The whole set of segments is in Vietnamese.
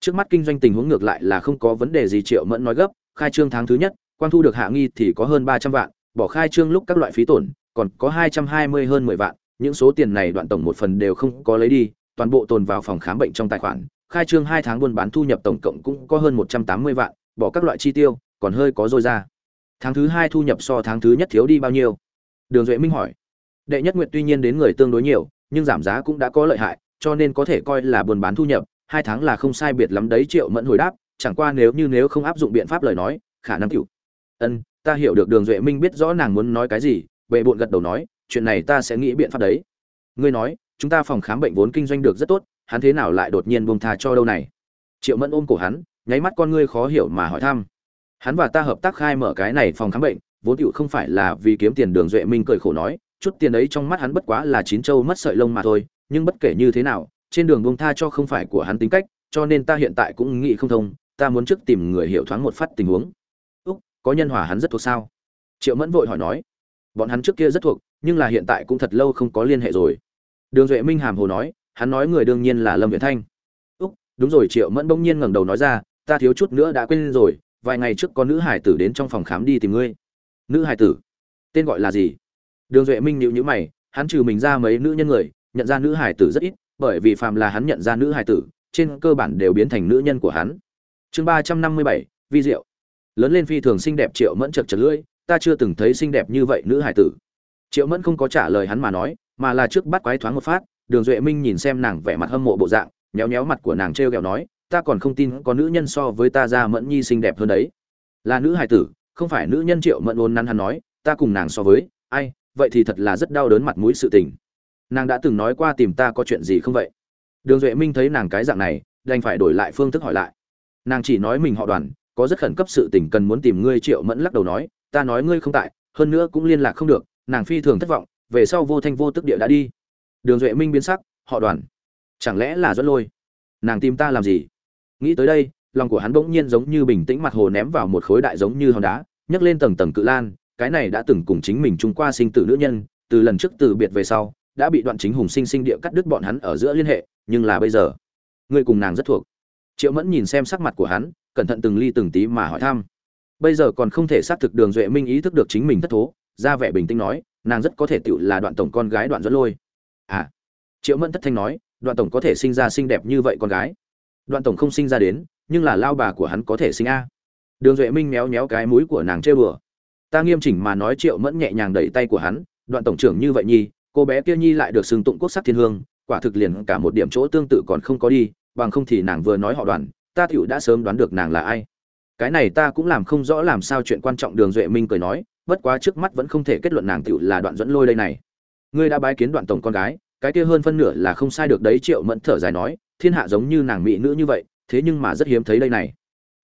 trước mắt kinh doanh tình huống ngược lại là không có vấn đề gì, triệu mẫn nói gấp, khai trương tháng thứ nhất quan thu được hạ nghi thì có hơn ba trăm vạn, bỏ khai trương lúc các loại phí tổn, còn có hai trăm hai mươi hơn mười vạn, những số tiền này đoạn tổng một phần đều không có lấy đi, toàn bộ tồn vào phòng khám bệnh trong tài khoản, khai trương hai tháng buôn bán thu nhập tổng cộng cũng có hơn một trăm tám mươi vạn, bỏ các loại chi tiêu, còn hơi có dôi ra. Tháng thứ hai thu nhập so tháng thứ nhất thiếu đi bao nhiêu? Đường duệ minh hỏi. Đệ nhất nguyện tuy nhiên đến người tương đối nhiều, nhưng giảm giá cũng đã có lợi hại, cho nên có thể coi là buôn bán thu nhập hai tháng là không sai biệt lắm đấy, triệu mẫn hồi đáp, chẳng qua nếu như nếu không áp dụng biện pháp lời nói, khả năng cựu ân, ta hiểu được đường duệ minh biết rõ nàng muốn nói cái gì, bệ bộn gật đầu nói, chuyện này ta sẽ nghĩ biện pháp đấy. Ngươi nói, chúng ta phòng khám bệnh vốn kinh doanh được rất tốt, hắn thế nào lại đột nhiên buông thà cho đâu này? Triệu mẫn ôm cổ hắn, nháy mắt con ngươi khó hiểu mà hỏi thăm. Hắn và ta hợp tác khai mở cái này phòng khám bệnh, vốn tựu không phải là vì kiếm tiền, đường duệ minh cười khổ nói, chút tiền ấy trong mắt hắn bất quá là chín châu mất sợi lông mà thôi, nhưng bất kể như thế nào trên đường buông tha cho không phải của hắn tính cách, cho nên ta hiện tại cũng nghĩ không thông, ta muốn trước tìm người hiểu thoáng một phát tình huống. Úc, có nhân hòa hắn rất thuộc sao? Triệu mẫn vội hỏi nói. Bọn hắn trước kia rất thuộc, nhưng là hiện tại cũng thật lâu không có liên hệ rồi. Đường duệ minh hàm hồ nói, hắn nói người đương nhiên là lâm viễn thanh. Úc, đúng rồi, triệu mẫn bỗng nhiên ngẩng đầu nói ra, ta thiếu chút nữa đã quên rồi, vài ngày trước có nữ hải tử đến trong phòng khám đi tìm ngươi. Nữ hải tử? Tên gọi là gì? Đường duệ minh nhíu nhíu mày, hắn trừ mình ra mấy nữ nhân người, nhận ra nữ hải tử rất ít bởi vì phàm là hắn nhận ra nữ hài tử, trên cơ bản đều biến thành nữ nhân của hắn. Chương ba trăm năm mươi bảy, vi diệu. Lớn lên phi thường xinh đẹp triệu mẫn chật chật lưỡi, ta chưa từng thấy xinh đẹp như vậy nữ hài tử. Triệu mẫn không có trả lời hắn mà nói, mà là trước bắt quái thoáng một phát, đường duệ minh nhìn xem nàng vẻ mặt hâm mộ bộ dạng, nhéo nhéo mặt của nàng trêu ghẹo nói, ta còn không tin có nữ nhân so với ta ra mẫn nhi xinh đẹp hơn đấy. Là nữ hài tử, không phải nữ nhân triệu mẫn ôn năn hắn nói, ta cùng nàng so với, ai, vậy thì thật là rất đau đớn mặt mũi sự tình nàng đã từng nói qua tìm ta có chuyện gì không vậy? Đường duệ minh thấy nàng cái dạng này, đành phải đổi lại phương thức hỏi lại. Nàng chỉ nói mình họ đoàn, có rất khẩn cấp sự tình cần muốn tìm ngươi triệu mẫn lắc đầu nói, ta nói ngươi không tại, hơn nữa cũng liên lạc không được, nàng phi thường thất vọng, về sau vô thanh vô tức địa đã đi. Đường duệ minh biến sắc, họ đoàn. Chẳng lẽ là dẫn lôi? Nàng tìm ta làm gì? Nghĩ tới đây, lòng của hắn bỗng nhiên giống như bình tĩnh mặt hồ ném vào một khối đại giống như hòn đá, nhấc lên tầng tầng cự lan, cái này đã từng cùng chính mình chung qua sinh tử nữ nhân, từ lần trước từ biệt về sau đã bị đoạn chính hùng sinh sinh địa cắt đứt bọn hắn ở giữa liên hệ, nhưng là bây giờ ngươi cùng nàng rất thuộc. Triệu mẫn nhìn xem sắc mặt của hắn, cẩn thận từng ly từng tí mà hỏi thăm. Bây giờ còn không thể xác thực đường duệ minh ý thức được chính mình thất thố, ra vẻ bình tĩnh nói, nàng rất có thể tựu là đoạn tổng con gái đoạn dẫn lôi. À. Triệu mẫn thất thanh nói, đoạn tổng có thể sinh ra xinh đẹp như vậy con gái. Đoạn tổng không sinh ra đến, nhưng là lao bà của hắn có thể sinh a. Đường duệ minh méo méo cái mũi của nàng chơi bừa ta nghiêm chỉnh mà nói triệu mẫn nhẹ nhàng đẩy tay của hắn, đoạn tổng trưởng như vậy nhi cô bé kia nhi lại được xưng tụng quốc sắc thiên hương, quả thực liền cả một điểm chỗ tương tự còn không có đi, bằng không thì nàng vừa nói họ đoàn, ta tựu đã sớm đoán được nàng là ai. Cái này ta cũng làm không rõ làm sao chuyện quan trọng đường duệ minh cười nói, bất quá trước mắt vẫn không thể kết luận nàng tựu là đoạn dẫn lôi đây này. Ngươi đã bái kiến đoạn tổng con gái, cái kia hơn phân nửa là không sai được đấy triệu mẫn thở dài nói, thiên hạ giống như nàng mỹ nữ như vậy, thế nhưng mà rất hiếm thấy đây này.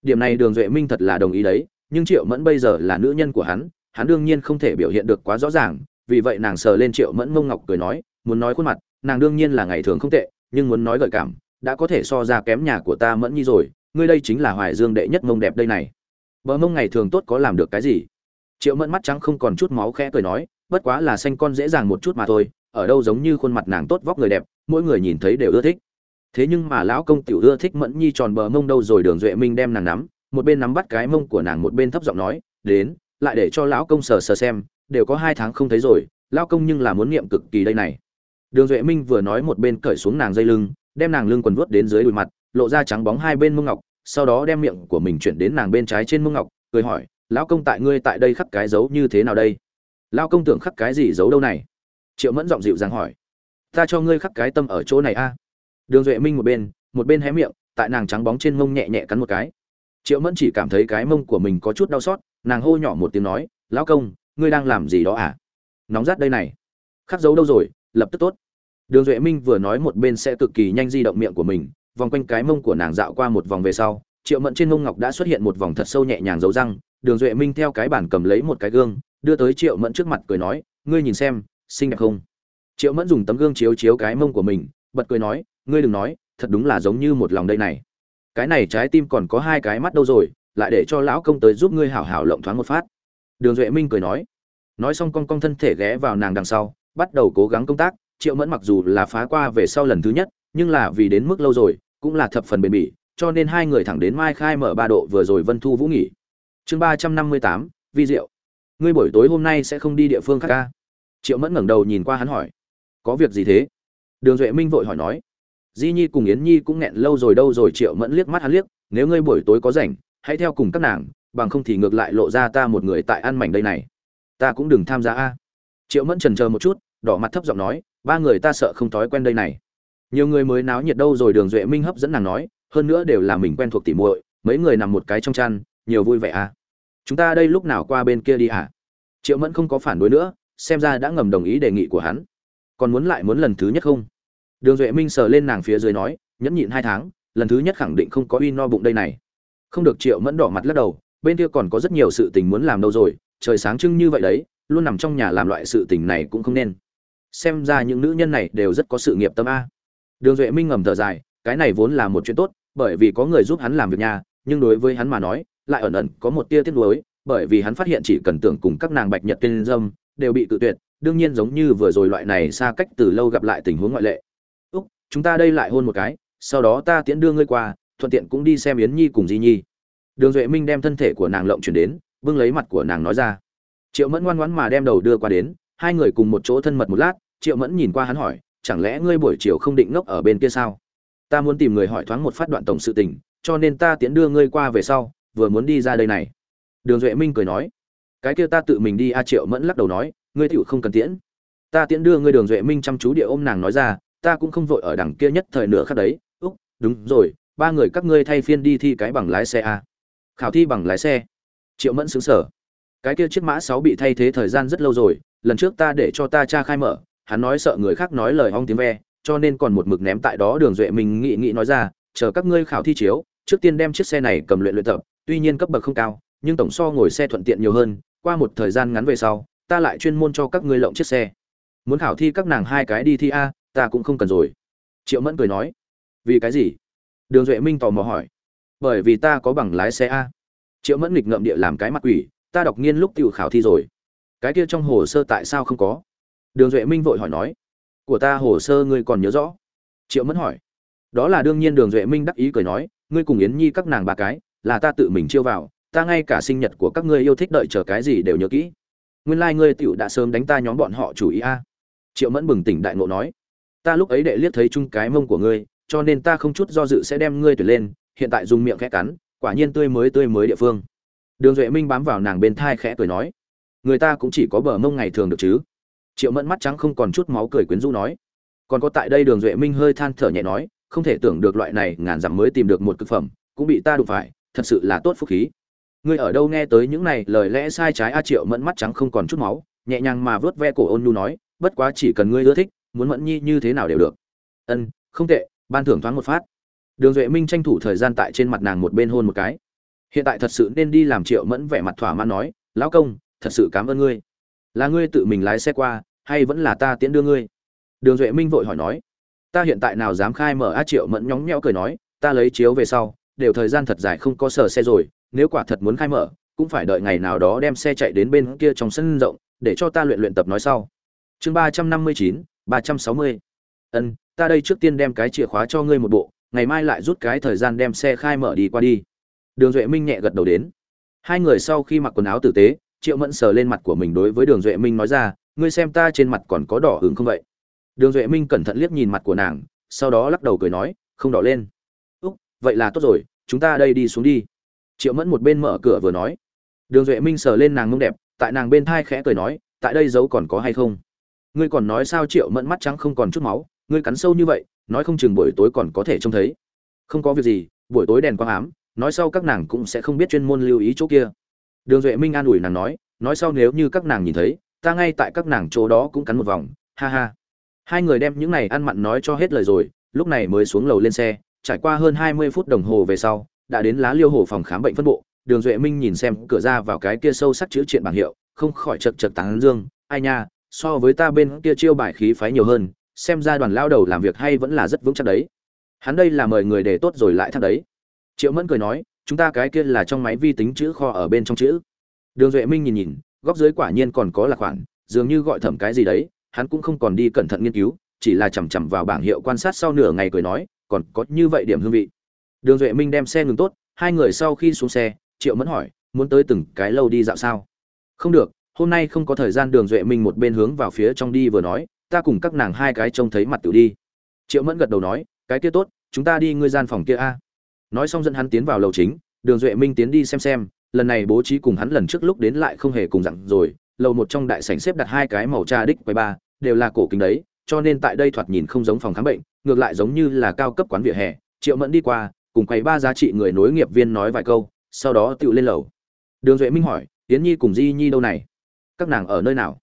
Điểm này đường duệ minh thật là đồng ý đấy, nhưng triệu mẫn bây giờ là nữ nhân của hắn hắn đương nhiên không thể biểu hiện được quá rõ ràng vì vậy nàng sờ lên triệu mẫn mông ngọc cười nói, muốn nói khuôn mặt, nàng đương nhiên là ngày thường không tệ, nhưng muốn nói gợi cảm, đã có thể so ra kém nhà của ta mẫn nhi rồi, ngươi đây chính là hoài dương đệ nhất mông đẹp đây này. Bờ mông ngày thường tốt có làm được cái gì? Triệu mẫn mắt trắng không còn chút máu khẽ cười nói, bất quá là xanh con dễ dàng một chút mà thôi, ở đâu giống như khuôn mặt nàng tốt vóc người đẹp, mỗi người nhìn thấy đều ưa thích. Thế nhưng mà lão công tiểu ưa thích mẫn nhi tròn bờ mông đâu rồi đường duệ minh đem nàng nắm, một bên nắm bắt cái mông của nàng một bên thấp giọng nói, đến, lại để cho lão công sờ sờ xem đều có hai tháng không thấy rồi lão công nhưng là muốn niệm cực kỳ đây này. Đường duệ minh vừa nói một bên cởi xuống nàng dây lưng, đem nàng lưng quần vớt đến dưới đùi mặt, lộ ra trắng bóng hai bên mông ngọc, sau đó đem miệng của mình chuyển đến nàng bên trái trên mông ngọc, cười hỏi, lão công tại ngươi tại đây khắc cái dấu như thế nào đây? Lão công tưởng khắc cái gì giấu đâu này? Triệu mẫn giọng dịu dàng hỏi, ta cho ngươi khắc cái tâm ở chỗ này a. Đường duệ minh một bên một bên hé miệng, tại nàng trắng bóng trên mông nhẹ nhẹ cắn một cái. Triệu mẫn chỉ cảm thấy cái mông của mình có chút đau xót, nàng hô nhỏ một tiếng nói, lão công ngươi đang làm gì đó à? Nóng rát đây này. Khắc dấu đâu rồi? Lập tức tốt. Đường duệ minh vừa nói một bên sẽ cực kỳ nhanh di động miệng của mình, vòng quanh cái mông của nàng dạo qua một vòng về sau, triệu mẫn trên mông ngọc đã xuất hiện một vòng thật sâu nhẹ nhàng dấu răng, đường duệ minh theo cái bản cầm lấy một cái gương, đưa tới triệu mẫn trước mặt cười nói, ngươi nhìn xem, xinh đẹp không? Triệu mẫn dùng tấm gương chiếu chiếu cái mông của mình, bật cười nói, ngươi đừng nói, thật đúng là giống như một lòng đây này. Cái này trái tim còn có hai cái mắt đâu rồi, lại để cho lão công tới giúp ngươi hảo hảo lộng thoáng một phát đường duệ minh cười nói. Nói xong con con thân thể ghé vào nàng đằng sau, bắt đầu cố gắng công tác, triệu mẫn mặc dù là phá qua về sau lần thứ nhất, nhưng là vì đến mức lâu rồi, cũng là thập phần bền bỉ, cho nên hai người thẳng đến mai khai mở ba độ vừa rồi vân thu vũ nghỉ. Chương ba trăm năm mươi tám, vi diệu. Ngươi buổi tối hôm nay sẽ không đi địa phương khác ca triệu mẫn ngẩng đầu nhìn qua hắn hỏi. Có việc gì thế? Đường duệ minh vội hỏi nói. Di nhi cùng yến nhi cũng nghẹn lâu rồi đâu rồi, triệu mẫn liếc mắt hắn liếc, nếu ngươi buổi tối có rảnh, hãy theo cùng các nàng bằng không thì ngược lại lộ ra ta một người tại ăn mảnh đây này. Ta cũng đừng tham gia a. Triệu mẫn trần chờ một chút, đỏ mặt thấp giọng nói, ba người ta sợ không thói quen đây này. Nhiều người mới náo nhiệt đâu rồi, đường duệ minh hấp dẫn nàng nói, hơn nữa đều là mình quen thuộc tỉ muội, mấy người nằm một cái trong chăn, nhiều vui vẻ à chúng ta đây lúc nào qua bên kia đi à triệu mẫn không có phản đối nữa, xem ra đã ngầm đồng ý đề nghị của hắn. Còn muốn lại muốn lần thứ nhất không? Đường duệ minh sờ lên nàng phía dưới nói, nhẫn nhịn hai tháng, lần thứ nhất khẳng định không có uy no bụng đây này. Không được, triệu mẫn đỏ mặt lắc đầu bên kia còn có rất nhiều sự tình muốn làm đâu rồi, trời sáng trưng như vậy đấy, luôn nằm trong nhà làm loại sự tình này cũng không nên. Xem ra những nữ nhân này đều rất có sự nghiệp tâm a. Đường duệ minh ngầm thở dài, cái này vốn là một chuyện tốt, bởi vì có người giúp hắn làm việc nhà, nhưng đối với hắn mà nói, lại ẩn ẩn có một tia tiếc nuối, bởi vì hắn phát hiện chỉ cần tưởng cùng các nàng bạch nhật tên dâm, đều bị tự tuyệt, đương nhiên giống như vừa rồi loại này xa cách từ lâu gặp lại tình huống ngoại lệ. Úc, chúng ta đây lại hôn một cái, sau đó ta tiễn đưa ngươi qua, thuận tiện cũng đi xem yến nhi cùng di nhi đường duệ minh đem thân thể của nàng lộng chuyển đến, bưng lấy mặt của nàng nói ra. Triệu mẫn ngoan ngoãn mà đem đầu đưa qua đến, hai người cùng một chỗ thân mật một lát, triệu mẫn nhìn qua hắn hỏi, chẳng lẽ ngươi buổi chiều không định ngốc ở bên kia sao? Ta muốn tìm người hỏi thoáng một phát đoạn tổng sự tình, cho nên ta tiễn đưa ngươi qua về sau, vừa muốn đi ra đây này. Đường duệ minh cười nói, cái kia ta tự mình đi a. Triệu mẫn lắc đầu nói, ngươi tựu không cần tiễn. Ta tiễn đưa ngươi. Đường duệ minh chăm chú địa ôm nàng nói ra, ta cũng không vội ở đằng kia nhất thời nửa khắc đấy. Úc, đúng rồi, ba người các ngươi thay phiên đi thi cái bằng lái xe a khảo thi bằng lái xe. Triệu mẫn xứng sở cái kia chiếc mã sáu bị thay thế thời gian rất lâu rồi, lần trước ta để cho ta cha khai mở, hắn nói sợ người khác nói lời hong tiếng ve, cho nên còn một mực ném tại đó đường duệ mình nghĩ nghĩ nói ra, chờ các ngươi khảo thi chiếu, trước tiên đem chiếc xe này cầm luyện luyện tập, tuy nhiên cấp bậc không cao, nhưng tổng so ngồi xe thuận tiện nhiều hơn, qua một thời gian ngắn về sau, ta lại chuyên môn cho các ngươi lộng chiếc xe. Muốn khảo thi các nàng hai cái đi thi a, ta cũng không cần rồi. Triệu mẫn cười nói. Vì cái gì? Đường duệ minh tò mò hỏi bởi vì ta có bằng lái xe a. Triệu mẫn nghịch ngậm địa làm cái mặt quỷ, ta đọc nghiên lúc tự khảo thi rồi. Cái kia trong hồ sơ tại sao không có? Đường duệ minh vội hỏi nói. Của ta hồ sơ ngươi còn nhớ rõ? Triệu mẫn hỏi. Đó là đương nhiên đường duệ minh đắc ý cười nói, ngươi cùng yến nhi các nàng ba cái, là ta tự mình chiêu vào, ta ngay cả sinh nhật của các ngươi yêu thích đợi chờ cái gì đều nhớ kỹ. Nguyên lai、like、ngươi tựu đã sớm đánh ta nhóm bọn họ chủ ý a. Triệu mẫn bừng tỉnh đại ngộ nói. Ta lúc ấy đệ liếc thấy chung cái mông của ngươi, cho nên ta không chút do dự sẽ đem ngươi tuyển lên hiện tại dùng miệng khẽ cắn, quả nhiên tươi mới tươi mới địa phương. Đường duệ minh bám vào nàng bên thai khẽ cười nói, người ta cũng chỉ có bờ mông ngày thường được chứ. Triệu mẫn mắt trắng không còn chút máu cười quyến rũ nói, còn có tại đây đường duệ minh hơi than thở nhẹ nói, không thể tưởng được loại này ngàn dặm mới tìm được một thực phẩm, cũng bị ta đụng phải, thật sự là tốt phúc khí. Ngươi ở đâu nghe tới những này lời lẽ sai trái a? Triệu mẫn mắt trắng không còn chút máu, nhẹ nhàng mà vớt ve cổ ôn nhu nói, bất quá chỉ cần ngươi ưa thích, muốn mẫn nhi như thế nào đều được. Ân, không tệ, ban thưởng thoáng một phát đường duệ minh tranh thủ thời gian tại trên mặt nàng một bên hôn một cái. Hiện tại thật sự nên đi làm triệu mẫn vẻ mặt thỏa mãn nói, lão công, thật sự cảm ơn ngươi. Là ngươi tự mình lái xe qua, hay vẫn là ta tiễn đưa ngươi? Đường duệ minh vội hỏi nói, ta hiện tại nào dám khai mở a triệu mẫn nhóng nhẽo cười nói, ta lấy chiếu về sau, đều thời gian thật dài không có sở xe rồi, nếu quả thật muốn khai mở, cũng phải đợi ngày nào đó đem xe chạy đến bên kia trong sân rộng, để cho ta luyện luyện tập nói sau. Chương ba trăm năm mươi chín, ba trăm sáu mươi. Ân, ta đây trước tiên đem cái chìa khóa cho ngươi một bộ ngày mai lại rút cái thời gian đem xe khai mở đi qua đi. Đường duệ minh nhẹ gật đầu đến. Hai người sau khi mặc quần áo tử tế, triệu mẫn sờ lên mặt của mình đối với đường duệ minh nói ra, ngươi xem ta trên mặt còn có đỏ hứng không vậy? Đường duệ minh cẩn thận liếc nhìn mặt của nàng, sau đó lắc đầu cười nói, không đỏ lên. Úc, vậy là tốt rồi, chúng ta đây đi xuống đi. Triệu mẫn một bên mở cửa vừa nói. Đường duệ minh sờ lên nàng mông đẹp, tại nàng bên thai khẽ cười nói, tại đây dấu còn có hay không? Ngươi còn nói sao? Triệu mẫn mắt trắng không còn chút máu, ngươi cắn sâu như vậy nói không chừng buổi tối còn có thể trông thấy. Không có việc gì, buổi tối đèn quang ám, nói sau các nàng cũng sẽ không biết chuyên môn lưu ý chỗ kia. Đường duệ minh an ủi nàng nói nói sau nếu như các nàng nhìn thấy, ta ngay tại các nàng chỗ đó cũng cắn một vòng, ha ha. Hai người đem những này ăn mặn nói cho hết lời rồi, lúc này mới xuống lầu lên xe, trải qua hơn hai mươi phút đồng hồ về sau, đã đến lá liêu hồ phòng khám bệnh phân bộ, đường duệ minh nhìn xem cửa ra vào cái kia sâu sắc chữ triện bảng hiệu, không khỏi chật chật tán dương, ai nha, so với ta bên kia chiêu bài khí phái nhiều hơn xem ra đoàn lao đầu làm việc hay vẫn là rất vững chắc đấy. Hắn đây là mời người để tốt rồi lại thắt đấy. Triệu mẫn cười nói, chúng ta cái kia là trong máy vi tính chữ kho ở bên trong chữ. Đường duệ minh nhìn nhìn, góc dưới quả nhiên còn có là khoản, dường như gọi thẩm cái gì đấy, hắn cũng không còn đi cẩn thận nghiên cứu, chỉ là chằm chằm vào bảng hiệu quan sát sau nửa ngày cười nói, còn có như vậy điểm hương vị. Đường duệ minh đem xe ngừng tốt, hai người sau khi xuống xe, triệu mẫn hỏi, muốn tới từng cái lâu đi dạo sao? Không được, hôm nay không có thời gian, đường duệ minh một bên hướng vào phía trong đi vừa nói ta cùng các nàng hai cái trông thấy mặt tiểu đi. Triệu mẫn gật đầu nói, cái kia tốt, chúng ta đi ngươi gian phòng kia a. Nói xong dẫn hắn tiến vào lầu chính, đường duệ minh tiến đi xem xem, lần này bố trí cùng hắn lần trước lúc đến lại không hề cùng dặn rồi, lầu một trong đại sảnh xếp đặt hai cái màu trà đích quầy ba, đều là cổ kính đấy, cho nên tại đây thoạt nhìn không giống phòng khám bệnh, ngược lại giống như là cao cấp quán vỉa hè. Triệu mẫn đi qua, cùng quầy ba giá trị người nối nghiệp viên nói vài câu, sau đó tự lên lầu. Đường duệ minh hỏi tiến nhi cùng di nhi đâu này? Các nàng ở nơi nào?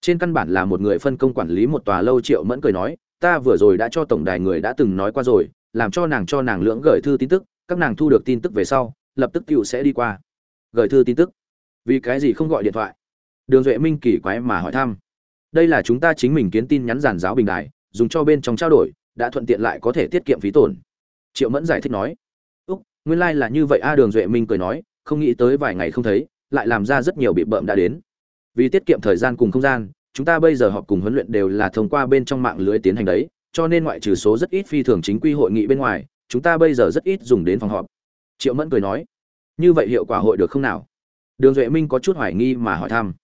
Trên căn bản là một người phân công quản lý một tòa lâu triệu mẫn cười nói, ta vừa rồi đã cho tổng đài người đã từng nói qua rồi, làm cho nàng cho nàng lưỡng gửi thư tin tức, các nàng thu được tin tức về sau, lập tức cựu sẽ đi qua. Gửi thư tin tức? Vì cái gì không gọi điện thoại? Đường duệ minh kỳ quái mà hỏi thăm. Đây là chúng ta chính mình kiến tin nhắn giàn giáo bình đài, dùng cho bên trong trao đổi, đã thuận tiện lại có thể tiết kiệm phí tổn. Triệu mẫn giải thích nói. Úc, nguyên lai、like、là như vậy a, đường duệ minh cười nói, không nghĩ tới vài ngày không thấy, lại làm ra rất nhiều bị bợm đã đến vì tiết kiệm thời gian cùng không gian, chúng ta bây giờ họp cùng huấn luyện đều là thông qua bên trong mạng lưới tiến hành đấy, cho nên ngoại trừ số rất ít phi thường chính quy hội nghị bên ngoài, chúng ta bây giờ rất ít dùng đến phòng họp. Triệu mẫn cười nói. Như vậy hiệu quả hội được không nào? Đường duệ minh có chút hoài nghi mà hỏi thăm.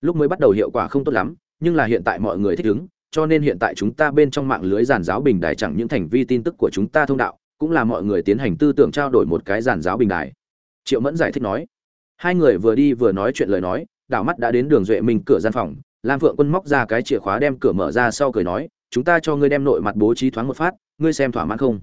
Lúc mới bắt đầu hiệu quả không tốt lắm, nhưng là hiện tại mọi người thích ứng, cho nên hiện tại chúng ta bên trong mạng lưới giàn giáo bình đài chẳng những thành vi tin tức của chúng ta thông đạo, cũng là mọi người tiến hành tư tưởng trao đổi một cái giàn giáo bình đài. Triệu mẫn giải thích nói. Hai người vừa đi vừa nói chuyện lời nói đảo mắt đã đến đường duệ minh cửa gian phòng, lam phượng quân móc ra cái chìa khóa đem cửa mở ra sau cười nói, chúng ta cho ngươi đem nội mặt bố trí thoáng một phát, ngươi xem thỏa mãn không?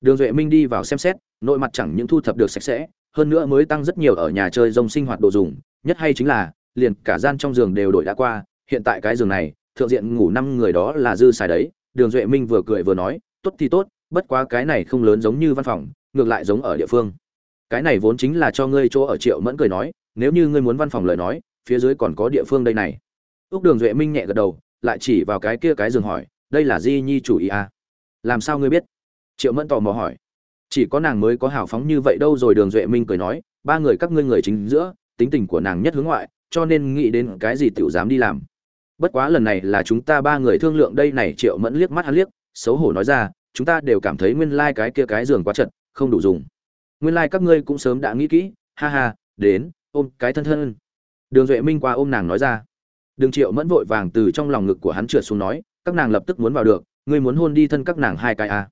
Đường duệ minh đi vào xem xét, nội mặt chẳng những thu thập được sạch sẽ, hơn nữa mới tăng rất nhiều ở nhà chơi rông sinh hoạt đồ dùng, nhất hay chính là, liền cả gian trong giường đều đổi đã qua, hiện tại cái giường này, thượng diện ngủ năm người đó là dư xài đấy. Đường duệ minh vừa cười vừa nói, tốt thì tốt, bất quá cái này không lớn giống như văn phòng, ngược lại giống ở địa phương. Cái này vốn chính là cho ngươi chỗ ở triệu mẫn cười nói, nếu như ngươi muốn văn phòng lời nói phía dưới còn có địa phương đây này. Ước đường duệ minh nhẹ gật đầu, lại chỉ vào cái kia cái giường hỏi, đây là di nhi chủ ý à? làm sao ngươi biết? Triệu mẫn tò mò hỏi. Chỉ có nàng mới có hào phóng như vậy đâu rồi, đường duệ minh cười nói, ba người các ngươi người chính giữa, tính tình của nàng nhất hướng ngoại, cho nên nghĩ đến cái gì tiểu dám đi làm. Bất quá lần này là chúng ta ba người thương lượng đây này, triệu mẫn liếc mắt hắn liếc, xấu hổ nói ra, chúng ta đều cảm thấy nguyên lai cái kia cái giường quá chật, không đủ dùng. Nguyên lai các ngươi cũng sớm đã nghĩ kỹ, ha ha, đến, ôm cái thân thân đường duệ minh qua ôm nàng nói ra đường triệu mẫn vội vàng từ trong lòng ngực của hắn trượt xuống nói, các nàng lập tức muốn vào được, ngươi muốn hôn đi thân các nàng hai cái à.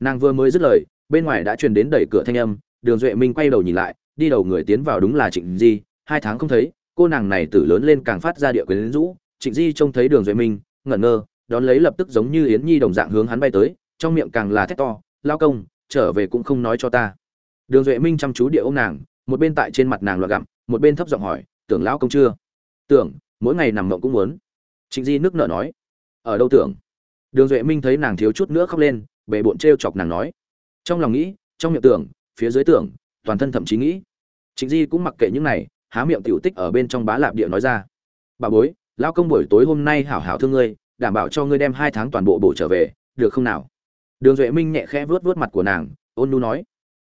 nàng vừa mới dứt lời, bên ngoài đã truyền đến đẩy cửa thanh âm, đường duệ minh quay đầu nhìn lại, đi đầu người tiến vào đúng là trịnh di, hai tháng không thấy, cô nàng này tử lớn lên càng phát ra địa quyến rũ, trịnh di trông thấy đường duệ minh, ngẩn ngơ, đón lấy lập tức giống như yến nhi đồng dạng hướng hắn bay tới, trong miệng càng là thét to, lao công, trở về cũng không nói cho ta đường duệ minh chăm chú địa ô nàng, một bên tại trên mặt nàng loạt gặm, một bên thấp giọng hỏi tưởng lão công chưa? Tưởng, mỗi ngày nằm mộng cũng muốn. Trịnh di nước nợ nói. Ở đâu tưởng? Đường duệ minh thấy nàng thiếu chút nữa khóc lên, bề bộn t r e o chọc nàng nói. Trong lòng nghĩ, trong miệng tưởng, phía dưới tưởng, toàn thân thậm chí nghĩ. Trịnh di cũng mặc kệ những này, há miệng tiểu tích ở bên trong bá lạp địa nói ra. Bà bối, lão công buổi tối hôm nay hảo hảo thương ngươi, đảm bảo cho ngươi đem hai tháng toàn bộ bổ trở về, được không nào? Đường duệ minh nhẹ khẽ vuốt vuốt mặt của nàng, ôn nu nói.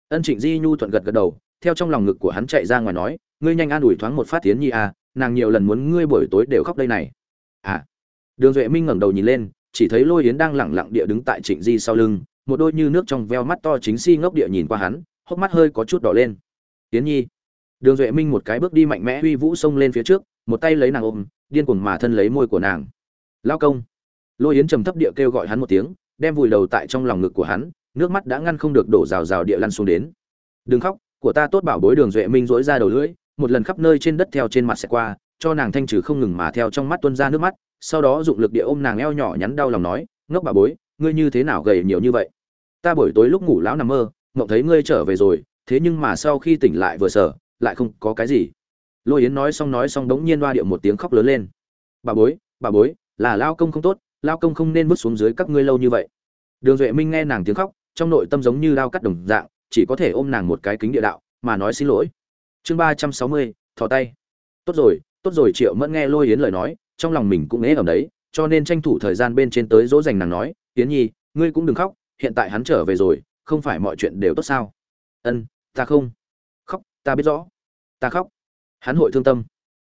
Ân trịnh di nhu thuận gật gật đầu theo trong lòng ngực của hắn chạy ra ngoài nói, ngươi nhanh an ủi thoáng một phát tiến nhi à nàng nhiều lần muốn ngươi buổi tối đều khóc đây này. À. Đường duệ minh ngẩng đầu nhìn lên, chỉ thấy lôi yến đang lẳng lặng địa đứng tại trịnh di sau lưng, một đôi như nước trong veo mắt to chính si ngốc địa nhìn qua hắn, hốc mắt hơi có chút đỏ lên. Tiến nhi. Đường duệ minh một cái bước đi mạnh mẽ uy vũ xông lên phía trước, một tay lấy nàng ôm, điên cuồng mà thân lấy môi của nàng. Lao công. Lôi yến trầm thấp địa kêu gọi hắn một tiếng, đem vùi đầu tại trong lòng ngực của hắn, nước mắt đã ngăn không được đổ rào rào địa lăn xuống đến. Đừng khóc của ta tốt bảo bối đường duệ minh dỗi ra đầu lưỡi một lần khắp nơi trên đất theo trên mặt sẽ qua cho nàng thanh trừ không ngừng mà theo trong mắt tuân ra nước mắt sau đó dụng lực địa ôm nàng eo nhỏ nhắn đau lòng nói ngốc bà bối ngươi như thế nào gầy nhiều như vậy? Ta buổi tối lúc ngủ lão nằm mơ mộng thấy ngươi trở về rồi thế nhưng mà sau khi tỉnh lại vừa sở, lại không có cái gì. Lôi yến nói xong nói xong đống nhiên đoa điệu một tiếng khóc lớn lên. Bà bối bà bối là lao công không tốt lao công không nên vứt xuống dưới các ngươi lâu như vậy. Đường duệ minh nghe nàng tiếng khóc trong nội tâm giống như lao cắt đồng dạng chỉ có thể ôm nàng một cái kính địa đạo, mà nói xin lỗi. Chương ba trăm sáu mươi, thò tay. Tốt rồi tốt rồi, triệu mẫn nghe lôi yến lời nói, trong lòng mình cũng ế ẩm đấy, cho nên tranh thủ thời gian bên trên tới dỗ dành nàng nói, yến nhi, ngươi cũng đừng khóc, hiện tại hắn trở về rồi, không phải mọi chuyện đều tốt sao? Ân, ta không. Khóc, ta biết rõ. Ta khóc. Hắn hội thương tâm.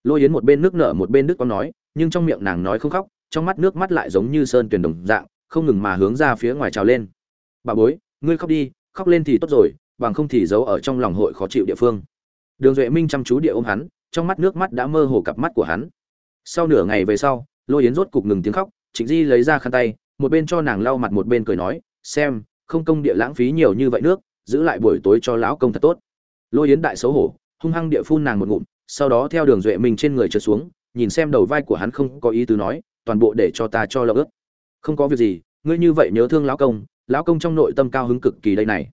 Lôi yến một bên nước nở một bên nước con nói, nhưng trong miệng nàng nói không khóc, trong mắt nước mắt lại giống như sơn tuyển đồng dạng, không ngừng mà hướng ra phía ngoài trào lên. Bà bối, ngươi khóc đi khóc lên thì tốt rồi, bằng không thì giấu ở trong lòng hội khó chịu địa phương. Đường duệ minh chăm chú địa ôm hắn, trong mắt nước mắt đã mơ hồ cặp mắt của hắn. Sau nửa ngày về sau, lôi yến rốt cục ngừng tiếng khóc, trịnh di lấy ra khăn tay, một bên cho nàng lau mặt một bên cười nói, xem, không công địa lãng phí nhiều như vậy nước, giữ lại buổi tối cho lão công thật tốt. Lôi yến đại xấu hổ, hung hăng địa phun nàng một ngụm, sau đó theo đường duệ minh trên người trượt xuống, nhìn xem đầu vai của hắn không có ý tứ nói, toàn bộ để cho ta cho lỡ ướt không có việc gì, ngươi như vậy nhớ thương lão công lão công trong nội tâm cao hứng cực kỳ đây này.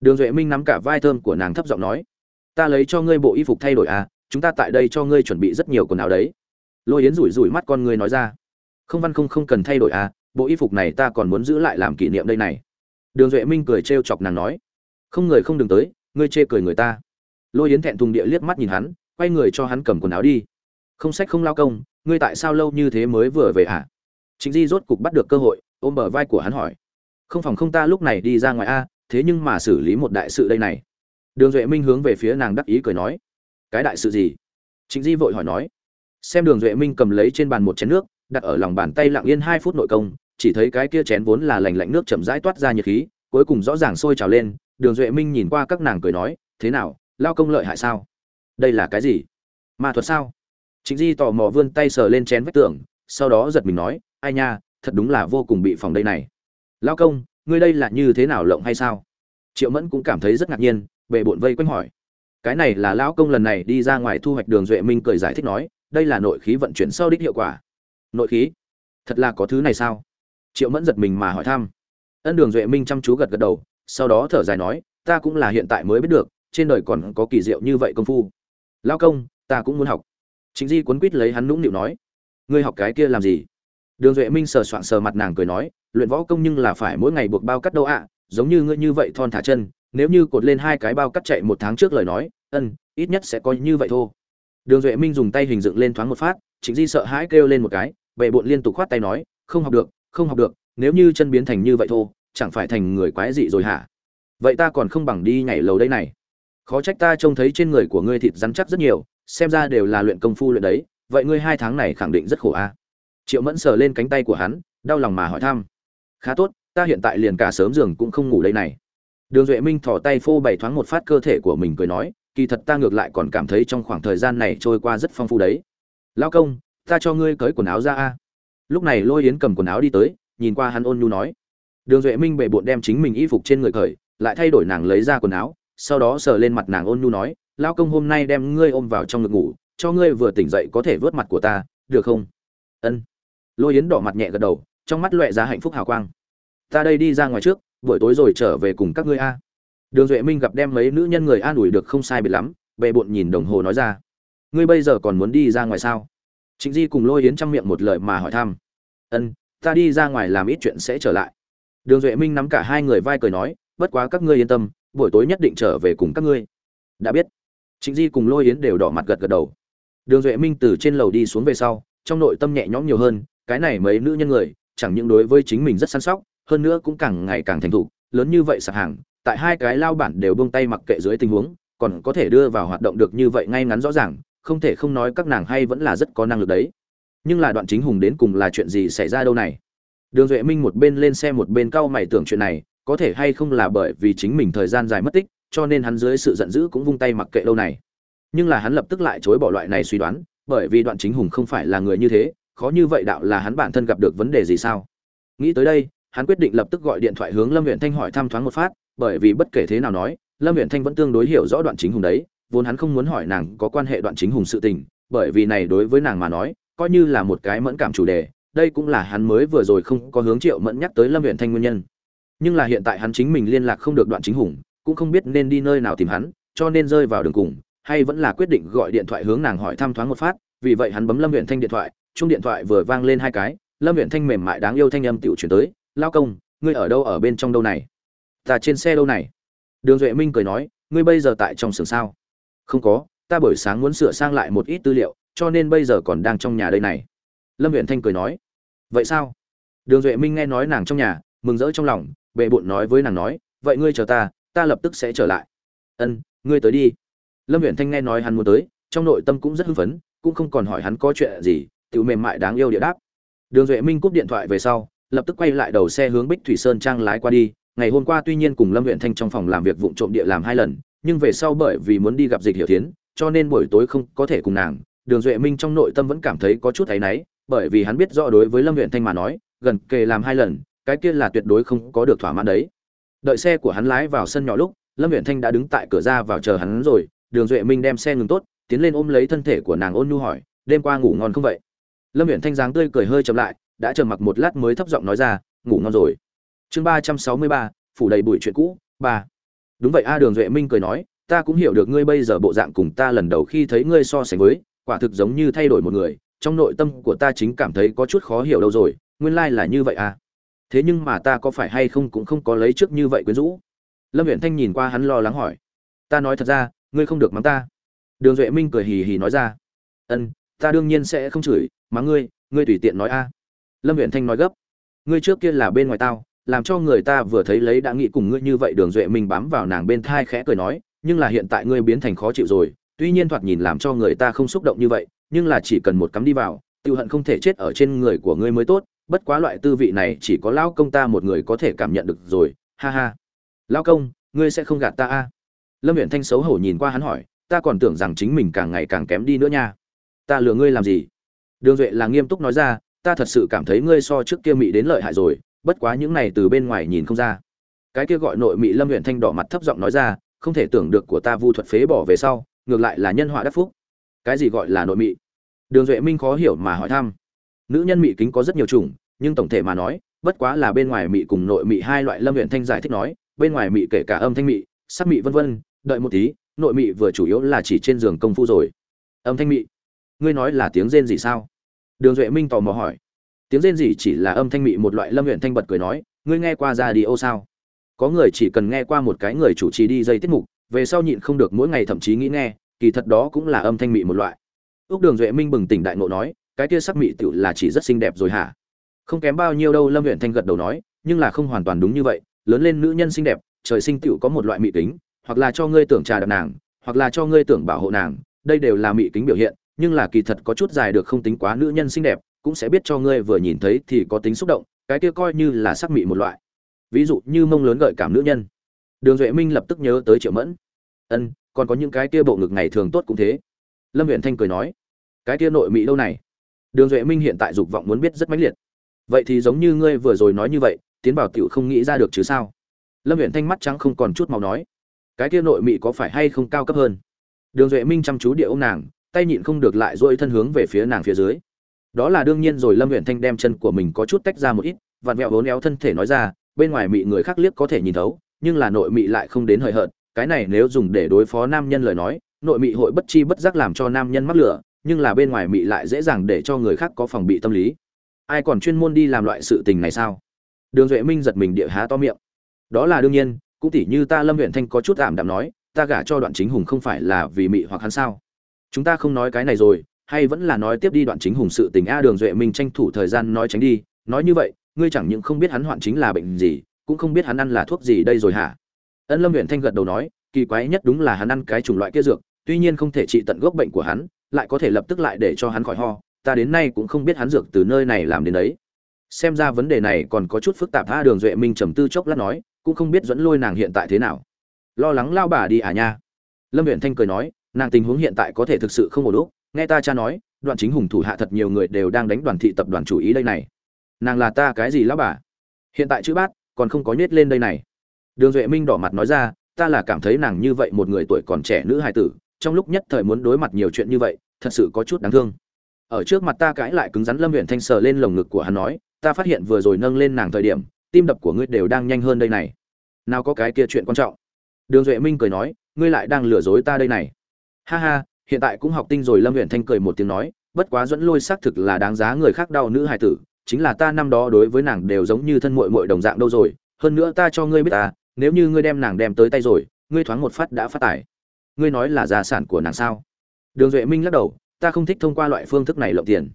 Đường duệ minh nắm cả vai thơm của nàng thấp giọng nói, ta lấy cho ngươi bộ y phục thay đổi à chúng ta tại đây cho ngươi chuẩn bị rất nhiều quần áo đấy. Lôi yến rủi rủi mắt con ngươi nói ra, không văn không không cần thay đổi à bộ y phục này ta còn muốn giữ lại làm kỷ niệm đây này. Đường duệ minh cười trêu chọc nàng nói, không người không đừng tới, ngươi chê cười người ta. Lôi yến thẹn thùng địa liếc mắt nhìn hắn, quay người cho hắn cầm quần áo đi. Không sách không lao công, ngươi tại sao lâu như thế mới vừa về hả à? chính di rốt cục bắt được cơ hội, ôm bờ vai của hắn hỏi không phòng không ta lúc này đi ra ngoài a, thế nhưng mà xử lý một đại sự đây này. Đường duệ minh hướng về phía nàng đắc ý cười nói. Cái đại sự gì? Trịnh di vội hỏi nói. Xem đường duệ minh cầm lấy trên bàn một chén nước, đặt ở lòng bàn tay lặng yên hai phút nội công, chỉ thấy cái kia chén vốn là lành lạnh nước chậm rãi toát ra nhiệt khí, cuối cùng rõ ràng sôi trào lên. Đường duệ minh nhìn qua các nàng cười nói, thế nào, lao công lợi hại sao? Đây là cái gì? Ma thuật sao? Trịnh di tò mò vươn tay sờ lên chén vách tường, sau đó giật mình nói, ai nha, thật đúng là vô cùng bị phòng đây này lao công, ngươi đây là như thế nào lộng hay sao? Triệu mẫn cũng cảm thấy rất ngạc nhiên, bề bộn vây quanh hỏi. Cái này là lão công lần này đi ra ngoài thu hoạch đường duệ minh cười giải thích nói, đây là nội khí vận chuyển sau đích hiệu quả. Nội khí? Thật là có thứ này sao? Triệu mẫn giật mình mà hỏi thăm. Ân đường duệ minh chăm chú gật gật đầu, sau đó thở dài nói, ta cũng là hiện tại mới biết được, trên đời còn có kỳ diệu như vậy công phu. Lao công, ta cũng muốn học. Chính di quấn quýt lấy hắn nũng nịu nói, ngươi học cái kia làm gì? Đường duệ minh sờ soạng sờ mặt nàng cười nói luyện võ công nhưng là phải mỗi ngày buộc bao cắt đâu ạ à, giống như ngươi như vậy thon thả chân, nếu như cột lên hai cái bao cắt chạy một tháng trước lời nói, ân, ít nhất sẽ có như vậy thôi. Đường duệ minh dùng tay hình dựng lên thoáng một phát chính di sợ hãi kêu lên một cái, bệ bộn liên tục khoát tay nói, không học được, không học được, nếu như chân biến thành như vậy thôi, chẳng phải thành người quái dị rồi hả? Vậy ta còn không bằng đi nhảy lầu đây này. Khó trách ta trông thấy trên người của ngươi thịt rắn chắc rất nhiều, xem ra đều là luyện công phu luyện đấy, vậy ngươi hai tháng này khẳng định rất khổ a triệu mẫn sờ lên cánh tay của hắn, đau lòng mà hỏi thăm khá tốt, ta hiện tại liền cả sớm giường cũng không ngủ đây này. Đường duệ minh thỏ tay phô bày thoáng một phát cơ thể của mình cười nói, kỳ thật ta ngược lại còn cảm thấy trong khoảng thời gian này trôi qua rất phong phú đấy. Lao công, ta cho ngươi cởi quần áo ra a. Lúc này lôi yến cầm quần áo đi tới, nhìn qua hắn ôn nhu nói. Đường duệ minh bệ bộn đem chính mình y phục trên người cởi, lại thay đổi nàng lấy ra quần áo, sau đó sờ lên mặt nàng ôn nhu nói lao công hôm nay đem ngươi ôm vào trong ngực ngủ, cho ngươi vừa tỉnh dậy có thể vớt mặt của ta, được không? Ân. Lôi yến đỏ mặt nhẹ gật đầu trong mắt loẹ ra hạnh phúc hào quang. Ta đây đi ra ngoài trước, buổi tối rồi trở về cùng các ngươi a. Đường duệ minh gặp đem mấy nữ nhân người an ủi được không sai biệt lắm bệ bộn nhìn đồng hồ nói ra. Ngươi bây giờ còn muốn đi ra ngoài sao? Trịnh di cùng lôi yến trong miệng một lời mà hỏi thăm. Ân, ta đi ra ngoài làm ít chuyện sẽ trở lại. Đường duệ minh nắm cả hai người vai cười nói, bất quá các ngươi yên tâm, buổi tối nhất định trở về cùng các ngươi. Đã biết. Trịnh di cùng lôi yến đều đỏ mặt gật gật đầu. Đường duệ minh từ trên lầu đi xuống về sau, trong nội tâm nhẹ nhõm nhiều hơn, cái này mấy nữ nhân người chẳng những đối với chính mình rất săn sóc, hơn nữa cũng càng ngày càng thành thục, lớn như vậy sạp hàng, tại hai cái lao bản đều buông tay mặc kệ dưới tình huống, còn có thể đưa vào hoạt động được như vậy ngay ngắn rõ ràng, không thể không nói các nàng hay vẫn là rất có năng lực đấy. Nhưng là đoạn chính hùng đến cùng là chuyện gì xảy ra đâu này? Đường duệ minh một bên lên xe một bên cau mày tưởng chuyện này, có thể hay không là bởi vì chính mình thời gian dài mất tích, cho nên hắn dưới sự giận dữ cũng vung tay mặc kệ lâu này. Nhưng là hắn lập tức lại chối bỏ loại này suy đoán, bởi vì đoạn chính hùng không phải là người như thế khó như vậy đạo là hắn bản thân gặp được vấn đề gì sao? Nghĩ tới đây, hắn quyết định lập tức gọi điện thoại hướng lâm huyện thanh hỏi thăm thoáng một phát, bởi vì bất kể thế nào nói, lâm huyện thanh vẫn tương đối hiểu rõ đoạn chính hùng đấy, vốn hắn không muốn hỏi nàng có quan hệ đoạn chính hùng sự tình, bởi vì này đối với nàng mà nói, coi như là một cái mẫn cảm chủ đề, đây cũng là hắn mới vừa rồi không có hướng triệu mẫn nhắc tới lâm huyện thanh nguyên nhân. Nhưng là hiện tại hắn chính mình liên lạc không được đoạn chính hùng, cũng không biết nên đi nơi nào tìm hắn, cho nên rơi vào đường cùng, hay vẫn là quyết định gọi điện thoại hướng nàng hỏi thăm thoáng một phát, vì vậy hắn bấm lâm huyện thanh điện thoại chung điện thoại vừa vang lên hai cái, lâm huyện thanh mềm mại đáng yêu thanh âm tựu chuyển tới, lao công, ngươi ở đâu ở bên trong đâu này? Ta trên xe đâu này? Đường duệ minh cười nói, ngươi bây giờ tại trong xưởng sao? Không có, ta buổi sáng muốn sửa sang lại một ít tư liệu, cho nên bây giờ còn đang trong nhà đây này. Lâm huyện thanh cười nói, vậy sao? Đường duệ minh nghe nói nàng trong nhà, mừng rỡ trong lòng bệ bộn nói với nàng nói, vậy ngươi chờ ta ta lập tức sẽ trở lại. Ân, ngươi tới đi. Lâm huyện thanh nghe nói hắn muốn tới, trong nội tâm cũng rất hưng phấn, cũng không còn hỏi hắn có chuyện gì tự mềm mại đáng yêu địa đáp. Đường duệ minh cúp điện thoại về sau, lập tức quay lại đầu xe hướng bích thủy sơn trang lái qua đi. Ngày hôm qua tuy nhiên cùng lâm huyện thanh trong phòng làm việc vụng trộm địa làm hai lần, nhưng về sau bởi vì muốn đi gặp dịch hiểu thiến, cho nên buổi tối không có thể cùng nàng. Đường duệ minh trong nội tâm vẫn cảm thấy có chút áy náy, bởi vì hắn biết rõ đối với lâm huyện thanh mà nói, gần kề làm hai lần, cái kia là tuyệt đối không có được thỏa mãn đấy. Đợi xe của hắn lái vào sân nhỏ lúc, lâm huyện thanh đã đứng tại cửa ra vào chờ hắn rồi. Đường duệ minh đem xe ngừng tốt, tiến lên ôm lấy thân thể của nàng ôn nhu hỏi, đêm qua ngủ ngon không vậy? Lâm huyện thanh dáng tươi cười hơi chậm lại, đã chờ mặc một lát mới thấp giọng nói ra, ngủ ngon rồi. Chương ba trăm sáu mươi ba, phủ đầy bụi chuyện cũ, ba. Đúng vậy a, đường duệ minh cười nói, ta cũng hiểu được ngươi bây giờ bộ dạng cùng ta lần đầu khi thấy ngươi so sánh với, quả thực giống như thay đổi một người, trong nội tâm của ta chính cảm thấy có chút khó hiểu đâu rồi, nguyên lai là như vậy à thế nhưng mà ta có phải hay không cũng không có lấy trước như vậy quyến rũ? Lâm huyện thanh nhìn qua hắn lo lắng hỏi. Ta nói thật ra, ngươi không được mắng ta. Đường duệ minh cười hì hì nói ra. Ân ta đương nhiên sẽ không chửi, mà ngươi ngươi tùy tiện nói a. Lâm huyện thanh nói gấp. Ngươi trước kia là bên ngoài tao, làm cho người ta vừa thấy lấy đã nghĩ cùng ngươi như vậy đường duệ minh bám vào nàng bên thai khẽ cười nói, nhưng là hiện tại ngươi biến thành khó chịu rồi, tuy nhiên thoạt nhìn làm cho người ta không xúc động như vậy, nhưng là chỉ cần một cắm đi vào, tiêu hận không thể chết ở trên người của ngươi mới tốt, bất quá loại tư vị này chỉ có lão công ta một người có thể cảm nhận được rồi, ha ha. Lão công, ngươi sẽ không gạt ta a? Lâm huyện thanh xấu hổ nhìn qua hắn hỏi, ta còn tưởng rằng chính mình càng ngày càng kém đi nữa nha ta lừa ngươi làm gì? Đường duệ là nghiêm túc nói ra, ta thật sự cảm thấy ngươi so trước kia mị đến lợi hại rồi, bất quá những này từ bên ngoài nhìn không ra. Cái kia gọi nội mị lâm huyện thanh đỏ mặt thấp giọng nói ra, không thể tưởng được của ta vu thuật phế bỏ về sau, ngược lại là nhân họa đắc phúc. Cái gì gọi là nội mị? Đường duệ minh khó hiểu mà hỏi thăm. Nữ nhân mị kính có rất nhiều chủng, nhưng tổng thể mà nói, bất quá là bên ngoài mị cùng nội mị hai loại lâm huyện thanh giải thích nói, bên ngoài mị kể cả âm thanh mị, sắc mị vân vân, đợi một tí, nội mị vừa chủ yếu là chỉ trên giường công phu rồi. Âm thanh mị ngươi nói là tiếng rên gì sao? Đường duệ minh tò mò hỏi. Tiếng rên gì chỉ là âm thanh mị một loại lâm huyện thanh bật cười nói ngươi nghe qua ra đi ô sao? Có người chỉ cần nghe qua một cái người chủ trì đi dây tiết mục về sau nhịn không được mỗi ngày thậm chí nghĩ nghe kỳ thật đó cũng là âm thanh mị một loại. Ước đường duệ minh bừng tỉnh đại ngộ nói cái kia sắc mị tựu là chỉ rất xinh đẹp rồi hả? Không kém bao nhiêu đâu lâm huyện thanh gật đầu nói nhưng là không hoàn toàn đúng như vậy lớn lên nữ nhân xinh đẹp trời sinh tựu có một loại mị tính, hoặc là cho ngươi tưởng trà đập nàng hoặc là cho ngươi tưởng bảo hộ nàng đây đều là mị kính biểu hiện nhưng là kỳ thật có chút dài được không tính quá nữ nhân xinh đẹp, cũng sẽ biết cho ngươi vừa nhìn thấy thì có tính xúc động, cái kia coi như là sắc mị một loại. Ví dụ như mông lớn gợi cảm nữ nhân. Đường duệ minh lập tức nhớ tới triệu mẫn. Ân, còn có những cái kia bộ ngực ngày thường tốt cũng thế. Lâm huyện thanh cười nói. Cái kia nội mỹ đâu này? Đường duệ minh hiện tại dục vọng muốn biết rất mãnh liệt. Vậy thì giống như ngươi vừa rồi nói như vậy, tiến bảo tiểu không nghĩ ra được chứ sao? Lâm huyện thanh mắt trắng không còn chút màu nói. Cái kia nội mị có phải hay không cao cấp hơn? Đường duệ minh chăm chú địa ông nàng tay nhịn không được lại dội thân hướng về phía nàng phía dưới. Đó là đương nhiên rồi, lâm huyện thanh đem chân của mình có chút tách ra một ít, vặn vẹo vốn éo thân thể nói ra, bên ngoài mị người khác liếc có thể nhìn thấu, nhưng là nội mị lại không đến hời hợt, cái này nếu dùng để đối phó nam nhân lời nói, nội mị hội bất chi bất giác làm cho nam nhân mắc lửa, nhưng là bên ngoài mị lại dễ dàng để cho người khác có phòng bị tâm lý. Ai còn chuyên môn đi làm loại sự tình này sao? Đường duệ minh giật mình địa há to miệng. Đó là đương nhiên, cũng tỉ như ta lâm huyện thanh có chút ảm đạm nói, ta gả cho đoạn chính hùng không phải là vì mị hoặc hắn sao? Chúng ta không nói cái này rồi, hay vẫn là nói tiếp đi đoạn chính hùng sự tình a đường duệ minh tranh thủ thời gian nói tránh đi, nói như vậy, ngươi chẳng những không biết hắn hoạn chính là bệnh gì, cũng không biết hắn ăn là thuốc gì đây rồi hả? Ân lâm huyện thanh gật đầu nói, kỳ quái nhất đúng là hắn ăn cái chủng loại kia dược, tuy nhiên không thể trị tận gốc bệnh của hắn, lại có thể lập tức lại để cho hắn khỏi ho, ta đến nay cũng không biết hắn dược từ nơi này làm đến đấy. Xem ra vấn đề này còn có chút phức tạp, a đường duệ minh trầm tư chốc lát nói, cũng không biết dẫn lôi nàng hiện tại thế nào. Lo lắng lao bà đi à nha. Lâm huyện thanh cười nói nàng tình huống hiện tại có thể thực sự không ổn đúc nghe ta cha nói, đoạn chính hùng thủ hạ thật nhiều người đều đang đánh đoàn thị tập đoàn chủ ý đây này. Nàng là ta cái gì lão bà? Hiện tại chữ bát, còn không có nhét lên đây này. Đường duệ minh đỏ mặt nói ra, ta là cảm thấy nàng như vậy một người tuổi còn trẻ nữ hài tử, trong lúc nhất thời muốn đối mặt nhiều chuyện như vậy, thật sự có chút đáng thương. Ở trước mặt ta cãi lại cứng rắn lâm huyện thanh sờ lên lồng ngực của hắn nói, ta phát hiện vừa rồi nâng lên nàng thời điểm, tim đập của ngươi đều đang nhanh hơn đây này. Nào có cái kia chuyện quan trọng. Đường duệ minh cười nói, ngươi lại đang lừa dối ta đây này ha ha, hiện tại cũng học tinh rồi, lâm huyện thanh cười một tiếng nói, bất quá dẫn lôi xác thực là đáng giá người khác đau nữ hài tử, chính là ta năm đó đối với nàng đều giống như thân muội muội đồng dạng đâu rồi, hơn nữa ta cho ngươi biết ta, nếu như ngươi đem nàng đem tới tay rồi, ngươi thoáng một phát đã phát tải. ngươi nói là gia sản của nàng sao? Đường duệ minh lắc đầu, ta không thích thông qua loại phương thức này lộng tiền.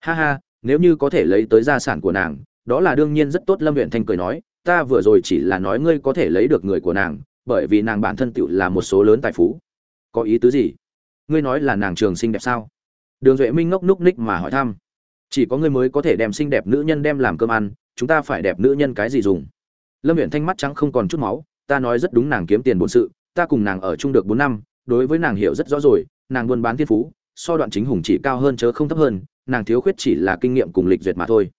Ha ha, nếu như có thể lấy tới gia sản của nàng, đó là đương nhiên rất tốt, lâm huyện thanh cười nói, ta vừa rồi chỉ là nói ngươi có thể lấy được người của nàng, bởi vì nàng bản thân tựu là một số lớn tài phú có ý tứ gì? Ngươi nói là nàng trường sinh đẹp sao? Đường duệ minh ngốc núc ních mà hỏi thăm. Chỉ có ngươi mới có thể đem xinh đẹp nữ nhân đem làm cơm ăn, chúng ta phải đẹp nữ nhân cái gì dùng? Lâm huyện thanh mắt trắng không còn chút máu, ta nói rất đúng nàng kiếm tiền bổn sự, ta cùng nàng ở chung được bốn năm, đối với nàng hiểu rất rõ rồi, nàng buôn bán thiên phú, so đoạn chính hùng chỉ cao hơn chớ không thấp hơn, nàng thiếu khuyết chỉ là kinh nghiệm cùng lịch duyệt mà thôi.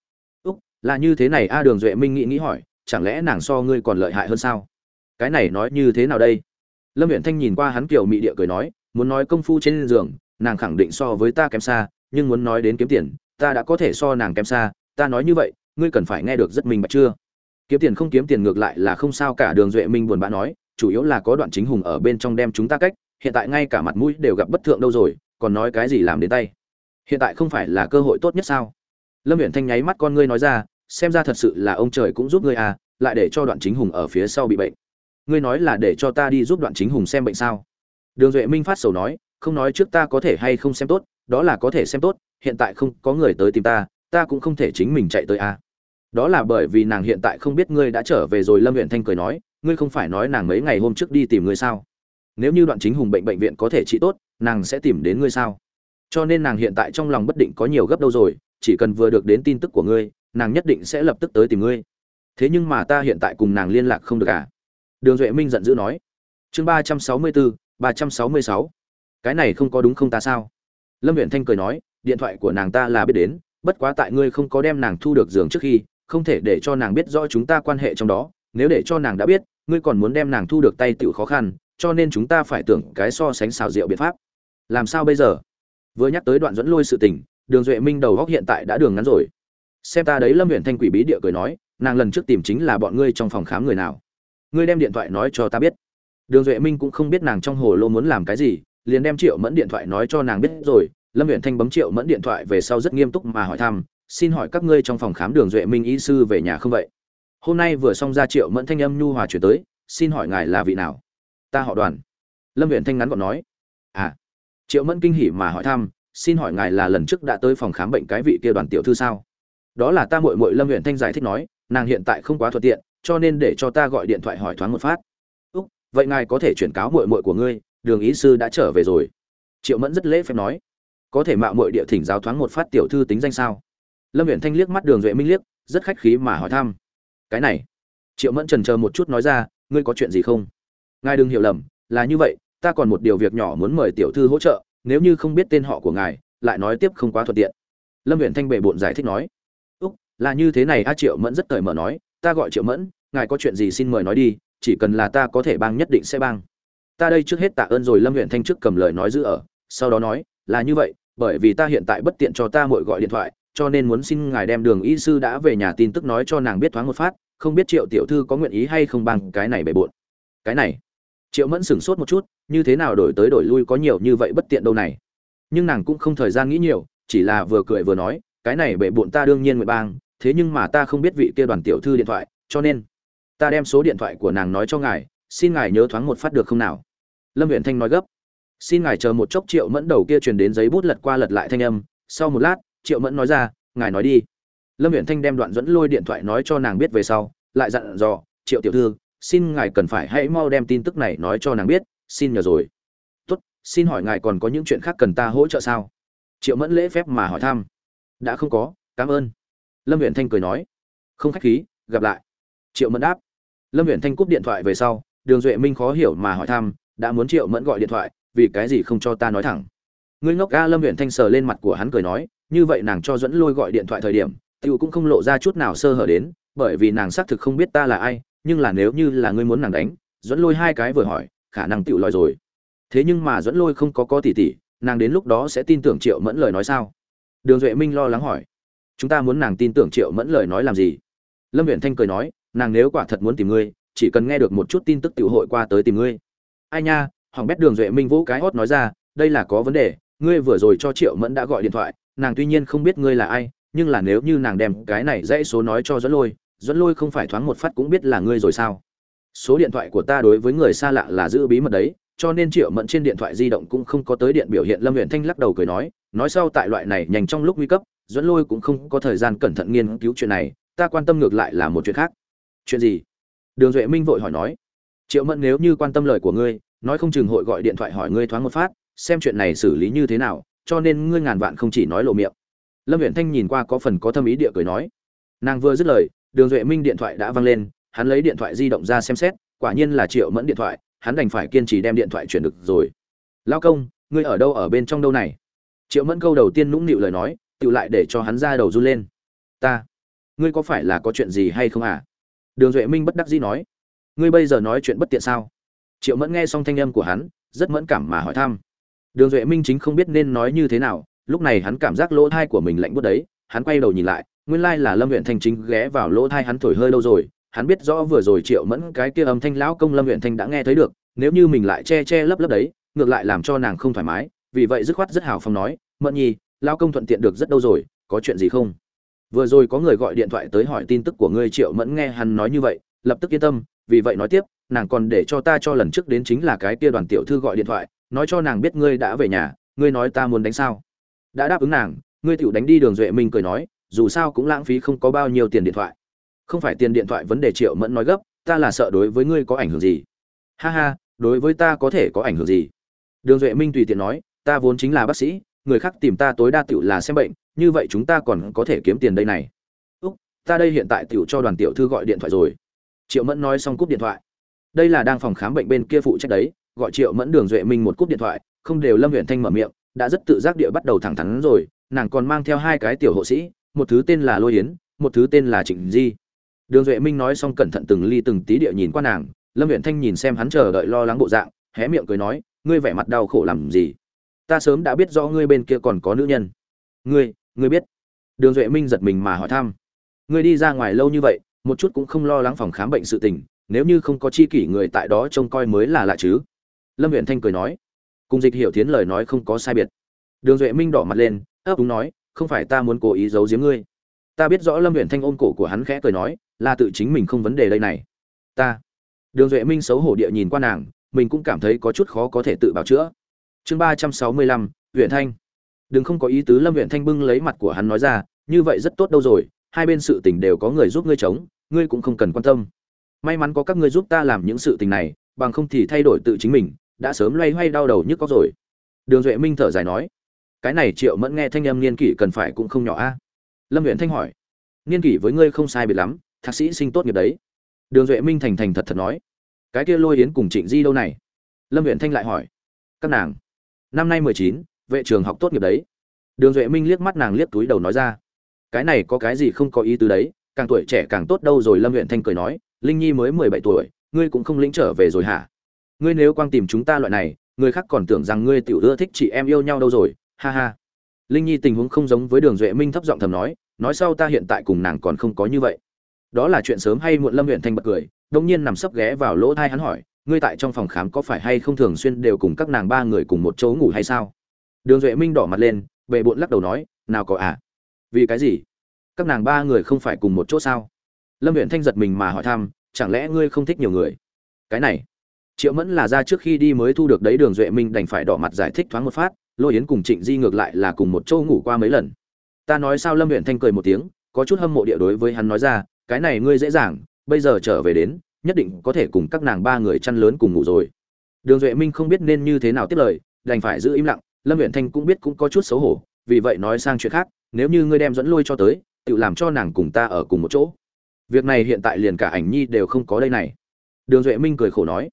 Úc, là như thế này a, đường duệ minh nghĩ nghĩ hỏi, chẳng lẽ nàng so ngươi còn lợi hại hơn sao? Cái này nói như thế nào đây? Lâm viện thanh nhìn qua hắn kiểu mị địa cười nói, muốn nói công phu trên giường, nàng khẳng định so với ta kém xa, nhưng muốn nói đến kiếm tiền, ta đã có thể so nàng kém xa, ta nói như vậy, ngươi cần phải nghe được rất minh bạch chưa? Kiếm tiền không kiếm tiền ngược lại là không sao cả, đường duệ minh buồn bã nói, chủ yếu là có đoạn chính hùng ở bên trong đem chúng ta cách, hiện tại ngay cả mặt mũi đều gặp bất thượng đâu rồi, còn nói cái gì làm đến tay? Hiện tại không phải là cơ hội tốt nhất sao? Lâm viện thanh nháy mắt con ngươi nói ra, xem ra thật sự là ông trời cũng giúp ngươi à lại để cho đoạn chính hùng ở phía sau bị bệnh ngươi nói là để cho ta đi giúp đoạn chính hùng xem bệnh sao? Đường duệ minh phát sầu nói, không nói trước ta có thể hay không xem tốt, đó là có thể xem tốt, hiện tại không có người tới tìm ta ta cũng không thể chính mình chạy tới à. Đó là bởi vì nàng hiện tại không biết ngươi đã trở về rồi, lâm huyện thanh cười nói, ngươi không phải nói nàng mấy ngày hôm trước đi tìm ngươi sao? Nếu như đoạn chính hùng bệnh bệnh viện có thể trị tốt, nàng sẽ tìm đến ngươi sao? Cho nên nàng hiện tại trong lòng bất định có nhiều gấp đâu rồi, chỉ cần vừa được đến tin tức của ngươi, nàng nhất định sẽ lập tức tới tìm ngươi. Thế nhưng mà ta hiện tại cùng nàng liên lạc không được à? Đường duệ minh giận dữ nói. Chương ba trăm sáu mươi bốn, ba trăm sáu mươi sáu. Cái này không có đúng không ta sao? Lâm huyện thanh cười nói, điện thoại của nàng ta là biết đến, bất quá tại ngươi không có đem nàng thu được giường trước khi, không thể để cho nàng biết rõ chúng ta quan hệ trong đó. Nếu để cho nàng đã biết, ngươi còn muốn đem nàng thu được tay tựu khó khăn, cho nên chúng ta phải tưởng cái so sánh xào rượu biện pháp. Làm sao bây giờ? Vừa nhắc tới đoạn dẫn lôi sự tình, đường duệ minh đầu góc hiện tại đã đường ngắn rồi. Xem ta đấy, lâm huyện thanh quỷ bí địa cười nói, nàng lần trước tìm chính là bọn ngươi trong phòng khám người nào ngươi đem điện thoại nói cho ta biết. Đường duệ minh cũng không biết nàng trong hồ lô muốn làm cái gì, liền đem triệu mẫn điện thoại nói cho nàng biết rồi. Lâm huyện thanh bấm triệu mẫn điện thoại về sau rất nghiêm túc mà hỏi thăm, xin hỏi các ngươi trong phòng khám đường duệ minh y sư về nhà không vậy? Hôm nay vừa xong ra triệu mẫn thanh âm nhu hòa chuyển tới, xin hỏi ngài là vị nào? Ta họ đoàn. Lâm huyện thanh ngắn gọn nói. À. Triệu mẫn kinh hỉ mà hỏi thăm, xin hỏi ngài là lần trước đã tới phòng khám bệnh cái vị kia đoàn tiểu thư sao? Đó là ta mội mội lâm huyện thanh giải thích nói, nàng hiện tại không quá thuận tiện cho nên để cho ta gọi điện thoại hỏi thoáng một phát. Úc, vậy ngài có thể chuyển cáo mội mội của ngươi, đường ý sư đã trở về rồi. Triệu mẫn rất lễ phép nói. Có thể mạo mội địa thỉnh giáo thoáng một phát tiểu thư tính danh sao? Lâm huyện thanh liếc mắt đường duệ minh liếc, rất khách khí mà hỏi thăm. Cái này. Triệu mẫn trần chờ một chút nói ra, ngươi có chuyện gì không? Ngài đừng hiểu lầm, là như vậy, ta còn một điều việc nhỏ muốn mời tiểu thư hỗ trợ, nếu như không biết tên họ của ngài, lại nói tiếp không quá thuận tiện. Lâm huyện thanh bệ bộn giải thích nói. Úc, là như thế này a, triệu mẫn rất cởi mở nói ta gọi triệu mẫn, ngài có chuyện gì xin mời nói đi, chỉ cần là ta có thể bang nhất định sẽ bang. Ta đây trước hết tạ ơn rồi lâm huyện thanh trước cầm lời nói giữ ở, sau đó nói, là như vậy, bởi vì ta hiện tại bất tiện cho ta mội gọi điện thoại, cho nên muốn xin ngài đem đường y sư đã về nhà tin tức nói cho nàng biết thoáng một phát, không biết triệu tiểu thư có nguyện ý hay không bằng cái này bề bộn. Cái này. Triệu mẫn sửng sốt một chút, như thế nào đổi tới đổi lui có nhiều như vậy bất tiện đâu này. Nhưng nàng cũng không thời gian nghĩ nhiều, chỉ là vừa cười vừa nói, cái này bệ bộn ta đương nhiên nguyện bang thế nhưng mà ta không biết vị kia đoàn tiểu thư điện thoại, cho nên, ta đem số điện thoại của nàng nói cho ngài, xin ngài nhớ thoáng một phát được không nào? Lâm viện thanh nói gấp. Xin ngài chờ một chốc triệu mẫn đầu kia truyền đến giấy bút lật qua lật lại thanh âm, sau một lát, triệu mẫn nói ra, ngài nói đi. Lâm viện thanh đem đoạn dẫn lôi điện thoại nói cho nàng biết về sau, lại dặn dò, triệu tiểu thư, xin ngài cần phải hãy mau đem tin tức này nói cho nàng biết, xin nhờ rồi. Tốt, xin hỏi ngài còn có những chuyện khác cần ta hỗ trợ sao? Triệu mẫn lễ phép mà hỏi thăm. Đã không có, cảm ơn lâm huyện thanh cười nói, không khách khí, gặp lại. Triệu mẫn đáp, lâm huyện thanh cúp điện thoại về sau, đường duệ minh khó hiểu mà hỏi thăm, đã muốn triệu mẫn gọi điện thoại, vì cái gì không cho ta nói thẳng? Ngươi ngốc ga, lâm huyện thanh sờ lên mặt của hắn cười nói, như vậy nàng cho dẫn lôi gọi điện thoại thời điểm t i ể u cũng không lộ ra chút nào sơ hở đến, bởi vì nàng xác thực không biết ta là ai, nhưng là nếu như là ngươi muốn nàng đánh dẫn lôi hai cái vừa hỏi, khả năng tựu lòi rồi. Thế nhưng mà dẫn lôi không có có tỉ tỉ, nàng đến lúc đó sẽ tin tưởng triệu mẫn lời nói sao? Đường duệ minh lo lắng hỏi chúng ta muốn nàng tin tưởng triệu mẫn lời nói làm gì? Lâm huyện thanh cười nói, nàng nếu quả thật muốn tìm ngươi, chỉ cần nghe được một chút tin tức tiểu hội qua tới tìm ngươi. Ai nha hỏng bét đường duệ minh vũ cái hót nói ra, đây là có vấn đề, ngươi vừa rồi cho triệu mẫn đã gọi điện thoại, nàng tuy nhiên không biết ngươi là ai, nhưng là nếu như nàng đem cái này dãy số nói cho dẫn lôi dẫn lôi không phải thoáng một phát cũng biết là ngươi rồi sao? Số điện thoại của ta đối với người xa lạ là giữ bí mật đấy, cho nên triệu mẫn trên điện thoại di động cũng không có tới điện biểu hiện. Lâm huyện thanh lắc đầu cười nói nói sau tại loại này nhanh trong lúc nguy cấp dẫn lôi cũng không có thời gian cẩn thận nghiên cứu chuyện này, ta quan tâm ngược lại là một chuyện khác. Chuyện gì? Đường duệ minh vội hỏi nói. Triệu mẫn nếu như quan tâm lời của ngươi, nói không chừng hội gọi điện thoại hỏi ngươi thoáng một phát, xem chuyện này xử lý như thế nào, cho nên ngươi ngàn vạn không chỉ nói lộ miệng. Lâm viễn thanh nhìn qua có phần có thâm ý địa cười nói. Nàng vừa dứt lời, đường duệ minh điện thoại đã văng lên, hắn lấy điện thoại di động ra xem xét, quả nhiên là triệu mẫn điện thoại, hắn đành phải kiên trì đem điện thoại chuyển được rồi. Lao công, ngươi ở đâu ở bên trong đâu này? Triệu mẫn câu đầu tiên nũng nịu lời nói tự lại để cho hắn ra đầu run lên. Ta, ngươi có phải là có chuyện gì hay không à? Đường duệ minh bất đắc dĩ nói. Ngươi bây giờ nói chuyện bất tiện sao? Triệu mẫn nghe xong thanh âm của hắn, rất mẫn cảm mà hỏi thăm. Đường duệ minh chính không biết nên nói như thế nào, lúc này hắn cảm giác lỗ thai của mình lạnh bút đấy, hắn quay đầu nhìn lại, nguyên lai là lâm huyện thanh chính ghé vào lỗ thai hắn thổi hơi lâu rồi, hắn biết rõ vừa rồi triệu mẫn cái kia âm thanh lão công lâm huyện thanh đã nghe thấy được, nếu như mình lại che che lấp lấp đấy, ngược lại làm cho nàng không thoải mái, vì vậy dứt khoát rất hào phong nói, mẫn nhi lao công thuận tiện được rất đâu rồi, có chuyện gì không? Vừa rồi có người gọi điện thoại tới hỏi tin tức của ngươi, triệu mẫn nghe hắn nói như vậy, lập tức yên tâm, vì vậy nói tiếp, nàng còn để cho ta cho lần trước đến chính là cái kia đoàn tiểu thư gọi điện thoại, nói cho nàng biết ngươi đã về nhà, ngươi nói ta muốn đánh sao? Đã đáp ứng nàng, ngươi tiểu đánh đi đường duệ minh cười nói, dù sao cũng lãng phí không có bao nhiêu tiền điện thoại. Không phải tiền điện thoại vấn đề, triệu mẫn nói gấp, ta là sợ đối với ngươi có ảnh hưởng gì? Ha ha, đối với ta có thể có ảnh hưởng gì? Đường duệ minh tùy tiện nói, ta vốn chính là bác sĩ người khác tìm ta tối đa tiểu là xem bệnh, như vậy chúng ta còn có thể kiếm tiền đây này. Úc, ta đây hiện tại tiểu cho đoàn tiểu thư gọi điện thoại rồi. Triệu mẫn nói xong cúp điện thoại. Đây là đang phòng khám bệnh bên kia phụ trách đấy, gọi triệu mẫn, đường duệ minh một cúp điện thoại, không đều lâm Uyển thanh mở miệng, đã rất tự giác địa bắt đầu thẳng thắn rồi, nàng còn mang theo hai cái tiểu hộ sĩ, một thứ tên là lôi yến, một thứ tên là trịnh di. Đường duệ minh nói xong cẩn thận từng ly từng tí địa nhìn qua nàng, lâm Uyển thanh nhìn xem hắn chờ đợi lo lắng bộ dạng, hé miệng cười nói, ngươi vẻ mặt đau khổ làm gì? Ta sớm đã biết rõ ngươi bên kia còn có nữ nhân. Ngươi ngươi biết. Đường duệ minh giật mình mà hỏi thăm. Ngươi đi ra ngoài lâu như vậy, một chút cũng không lo lắng phòng khám bệnh sự tình, nếu như không có chi kỷ người tại đó trông coi mới là lạ chứ. Lâm huyện thanh cười nói. Cùng dịch hiểu tiến lời nói không có sai biệt. Đường duệ minh đỏ mặt lên, ấp úng nói, không phải ta muốn cố ý giấu giếm ngươi. Ta biết rõ lâm huyện thanh ôm cổ của hắn khẽ cười nói, là tự chính mình không vấn đề đây này. Ta. Đường duệ minh xấu hổ địa nhìn qua nàng, mình cũng cảm thấy có chút khó có thể tự bào chữa chương ba trăm sáu mươi lăm huyện thanh. Đừng không có ý tứ lâm huyện thanh bưng lấy mặt của hắn nói ra, như vậy rất tốt đâu rồi, hai bên sự tình đều có người giúp ngươi chống, ngươi cũng không cần quan tâm. May mắn có các ngươi giúp ta làm những sự tình này, bằng không thì thay đổi tự chính mình, đã sớm loay hoay đau đầu nhức có rồi. Đường duệ minh thở dài nói, cái này triệu mẫn nghe thanh âm niên kỷ cần phải cũng không nhỏ a. Lâm huyện thanh hỏi, niên kỷ với ngươi không sai biệt lắm, thạc sĩ sinh tốt nghiệp đấy. Đường duệ minh thành thành thật thật nói, cái kia lôi yến cùng trịnh di đâu này? Lâm huyện thanh lại hỏi, các nàng năm nay mười chín, vệ trường học tốt nghiệp đấy. Đường duệ minh liếc mắt nàng liếc túi đầu nói ra. Cái này có cái gì không có ý tứ đấy, càng tuổi trẻ càng tốt đâu rồi, lâm huyện thanh cười nói. Linh nhi mới mười bảy tuổi, ngươi cũng không lĩnh trở về rồi hả? Ngươi nếu quang tìm chúng ta loại này, người khác còn tưởng rằng ngươi tiểu ưa thích chị em yêu nhau đâu rồi, ha ha. Linh nhi tình huống không giống với đường duệ minh thấp giọng thầm nói nói sau ta hiện tại cùng nàng còn không có như vậy. Đó là chuyện sớm hay muộn, lâm huyện thanh bật cười đông nhiên nằm sấp ghé vào lỗ thai hắn hỏi ngươi tại trong phòng khám có phải hay không thường xuyên đều cùng các nàng ba người cùng một chỗ ngủ hay sao? Đường duệ minh đỏ mặt lên bệ bộn lắc đầu nói, nào có à? Vì cái gì? Các nàng ba người không phải cùng một chỗ sao? Lâm huyện thanh giật mình mà hỏi thăm, chẳng lẽ ngươi không thích nhiều người? Cái này. Triệu mẫn là ra trước khi đi mới thu được đấy, đường duệ minh đành phải đỏ mặt giải thích thoáng một phát, lôi yến cùng trịnh di ngược lại là cùng một chỗ ngủ qua mấy lần. Ta nói sao? Lâm huyện thanh cười một tiếng, có chút hâm mộ địa đối với hắn nói ra, cái này ngươi dễ dàng, bây giờ trở về đến nhất định có thể cùng các nàng ba người chăn lớn cùng ngủ rồi. Đường duệ minh không biết nên như thế nào tiếp lời, đành phải giữ im lặng, lâm huyện thanh cũng biết cũng có chút xấu hổ, vì vậy nói sang chuyện khác, nếu như ngươi đem dẫn lôi cho tới, tự làm cho nàng cùng ta ở cùng một chỗ. Việc này hiện tại liền cả ảnh nhi đều không có đây này. Đường duệ minh cười khổ nói,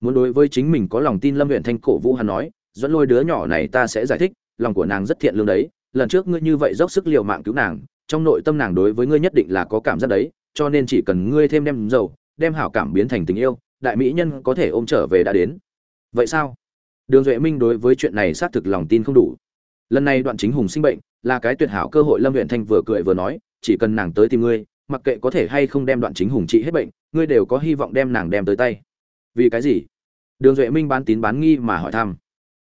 muốn đối với chính mình có lòng tin lâm huyện thanh cổ vũ hắn nói, dẫn lôi đứa nhỏ này ta sẽ giải thích, lòng của nàng rất thiện lương đấy, lần trước ngươi như vậy dốc sức liều mạng cứu nàng, trong nội tâm nàng đối với ngươi nhất định là có cảm giác đấy, cho nên chỉ cần ngươi thêm đem dầu đem hảo cảm biến thành tình yêu, đại mỹ nhân có thể ôm trở về đã đến. Vậy sao? Đường duệ minh đối với chuyện này xác thực lòng tin không đủ. Lần này đoạn chính hùng sinh bệnh, là cái tuyệt hảo cơ hội lâm huyện thanh vừa cười vừa nói, chỉ cần nàng tới tìm ngươi, mặc kệ có thể hay không đem đoạn chính hùng trị hết bệnh, ngươi đều có hy vọng đem nàng đem tới tay. Vì cái gì? Đường duệ minh bán tín bán nghi mà hỏi thăm.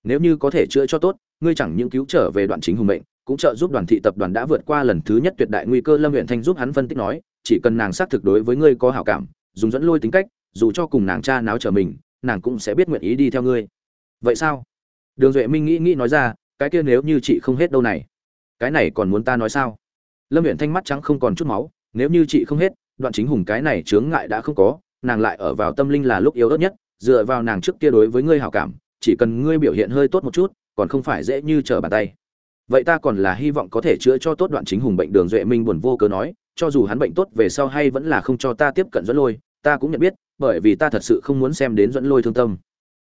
Nếu như có thể chữa cho tốt, ngươi chẳng những cứu trở về đoạn chính hùng bệnh, cũng trợ giúp đoàn thị tập đoàn đã vượt qua lần thứ nhất tuyệt đại nguy cơ lâm huyện thanh giúp hắn phân tích nói, chỉ cần nàng xác thực đối với ngươi có hảo cảm dùng dẫn lôi tính cách, dù cho cùng nàng cha náo trở mình, nàng cũng sẽ biết nguyện ý đi theo ngươi. Vậy sao? Đường duệ minh nghĩ nghĩ nói ra, cái kia nếu như chị không hết đâu này. Cái này còn muốn ta nói sao? Lâm huyện thanh mắt trắng không còn chút máu, nếu như chị không hết, đoạn chính hùng cái này chướng ngại đã không có, nàng lại ở vào tâm linh là lúc yếu ớt nhất, dựa vào nàng trước kia đối với ngươi hảo cảm, chỉ cần ngươi biểu hiện hơi tốt một chút, còn không phải dễ như trở bàn tay vậy ta còn là hy vọng có thể chữa cho tốt đoạn chính hùng bệnh đường duệ minh buồn vô cớ nói, cho dù hắn bệnh tốt về sau hay vẫn là không cho ta tiếp cận dẫn lôi, ta cũng nhận biết, bởi vì ta thật sự không muốn xem đến dẫn lôi thương tâm.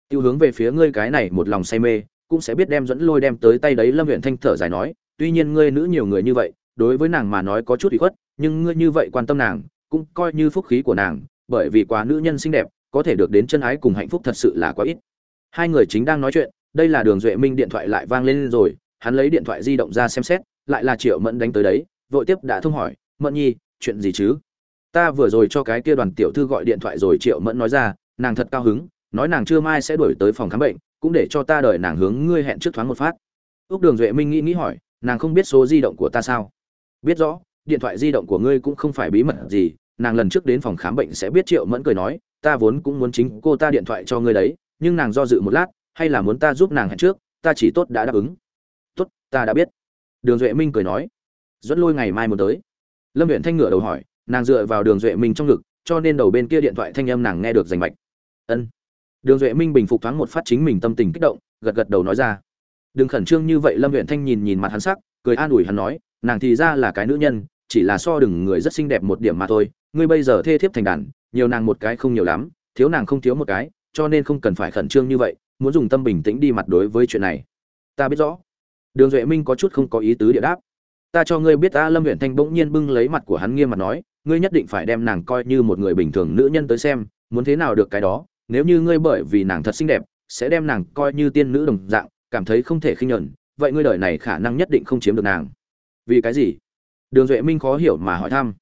Tiêu hướng về phía ngươi cái này một lòng say mê, cũng sẽ biết đem dẫn lôi đem tới tay đấy lâm huyện thanh thở dài nói, tuy nhiên ngươi nữ nhiều người như vậy, đối với nàng mà nói có chút ủy khuất, nhưng ngươi như vậy quan tâm nàng, cũng coi như phúc khí của nàng, bởi vì quá nữ nhân xinh đẹp, có thể được đến chân ái cùng hạnh phúc thật sự là quá ít. Hai người chính đang nói chuyện, đây là đường duệ minh điện thoại lại vang lên rồi hắn lấy điện thoại di động ra xem xét, lại là triệu mẫn đánh tới đấy, vội tiếp đã thông hỏi, mẫn nhi, chuyện gì chứ? Ta vừa rồi cho cái kia đoàn tiểu thư gọi điện thoại rồi, triệu mẫn nói ra, nàng thật cao hứng, nói nàng chưa mai sẽ đuổi tới phòng khám bệnh, cũng để cho ta đợi nàng hướng ngươi hẹn trước thoáng một phát. Ước đường duệ minh nghĩ nghĩ hỏi, nàng không biết số di động của ta sao? Biết rõ, điện thoại di động của ngươi cũng không phải bí mật gì, nàng lần trước đến phòng khám bệnh sẽ biết, triệu mẫn cười nói, ta vốn cũng muốn chính cô ta điện thoại cho ngươi đấy, nhưng nàng do dự một lát, hay là muốn ta giúp nàng hẹn trước, ta chỉ tốt đã đáp ứng ta đã biết. Đường duệ minh cười nói. Dẫn lôi ngày mai muốn tới. Lâm huyện thanh ngửa đầu hỏi, nàng dựa vào đường duệ minh trong ngực, cho nên đầu bên kia điện thoại thanh âm nàng nghe được rành mạch. Ân. Đường duệ minh bình phục thoáng một phát chính mình tâm tình kích động, gật gật đầu nói ra. Đừng khẩn trương như vậy, lâm huyện thanh nhìn nhìn mặt hắn sắc, cười an ủi hắn nói, nàng thì ra là cái nữ nhân, chỉ là so đừng người rất xinh đẹp một điểm mà thôi. Ngươi bây giờ thê thiếp thành đàn, nhiều nàng một cái không nhiều lắm, thiếu nàng không thiếu một cái, cho nên không cần phải khẩn trương như vậy, muốn dùng tâm bình tĩnh đi mặt đối với chuyện này. Ta biết rõ đường duệ minh có chút không có ý tứ địa đáp. Ta cho ngươi biết ta lâm huyện thanh bỗng nhiên bưng lấy mặt của hắn nghiêm mặt nói, ngươi nhất định phải đem nàng coi như một người bình thường nữ nhân tới xem, muốn thế nào được cái đó, nếu như ngươi bởi vì nàng thật xinh đẹp, sẽ đem nàng coi như tiên nữ đồng dạng, cảm thấy không thể khinh nhẫn, vậy ngươi đời này khả năng nhất định không chiếm được nàng. Vì cái gì? Đường duệ minh khó hiểu mà hỏi thăm.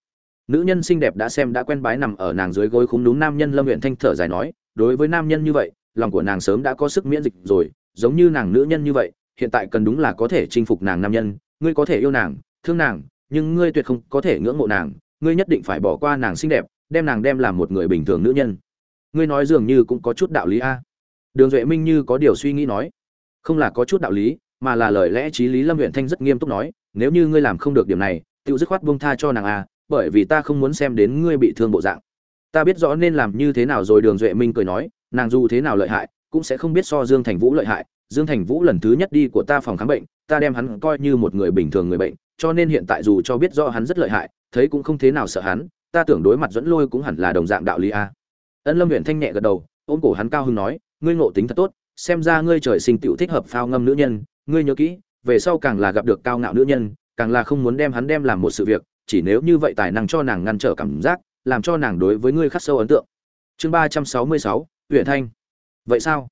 Nữ nhân xinh đẹp đã xem đã quen bái nằm ở nàng dưới gối khúng đúng nam nhân lâm huyện thanh thở dài nói, đối với nam nhân như vậy, lòng của nàng sớm đã có sức miễn dịch rồi, giống như nàng nữ nhân như vậy hiện tại cần đúng là có thể chinh phục nàng nam nhân, ngươi có thể yêu nàng, thương nàng, nhưng ngươi tuyệt không có thể ngưỡng mộ nàng, ngươi nhất định phải bỏ qua nàng xinh đẹp, đem nàng đem làm một người bình thường nữ nhân. Ngươi nói dường như cũng có chút đạo lý a. Đường duệ minh như có điều suy nghĩ nói. Không là có chút đạo lý, mà là lời lẽ t r í lý lâm huyện thanh rất nghiêm túc nói, nếu như ngươi làm không được điểm này tự dứt khoát buông tha cho nàng a, bởi vì ta không muốn xem đến ngươi bị thương bộ dạng. Ta biết rõ nên làm như thế nào rồi, đường duệ minh cười nói, nàng dù thế nào lợi hại, cũng sẽ không biết so dương thành vũ lợi hại dương thành vũ lần thứ nhất đi của ta phòng khám bệnh, ta đem hắn coi như một người bình thường người bệnh, cho nên hiện tại dù cho biết rõ hắn rất lợi hại, thấy cũng không thế nào sợ hắn, ta tưởng đối mặt dẫn lôi cũng hẳn là đồng dạng đạo lý a. Ân lâm Uyển thanh nhẹ gật đầu, ôm cổ hắn cao hứng nói, ngươi ngộ tính thật tốt, xem ra ngươi trời sinh tiểu thích hợp phao ngâm nữ nhân, ngươi nhớ kỹ, về sau càng là gặp được cao ngạo nữ nhân, càng là không muốn đem hắn đem làm một sự việc, chỉ nếu như vậy tài năng cho nàng ngăn trở cảm giác, làm cho nàng đối với ngươi khắc sâu ấn tượng. Chương ba trăm sáu mươi sáu huyện thanh. Vậy sao?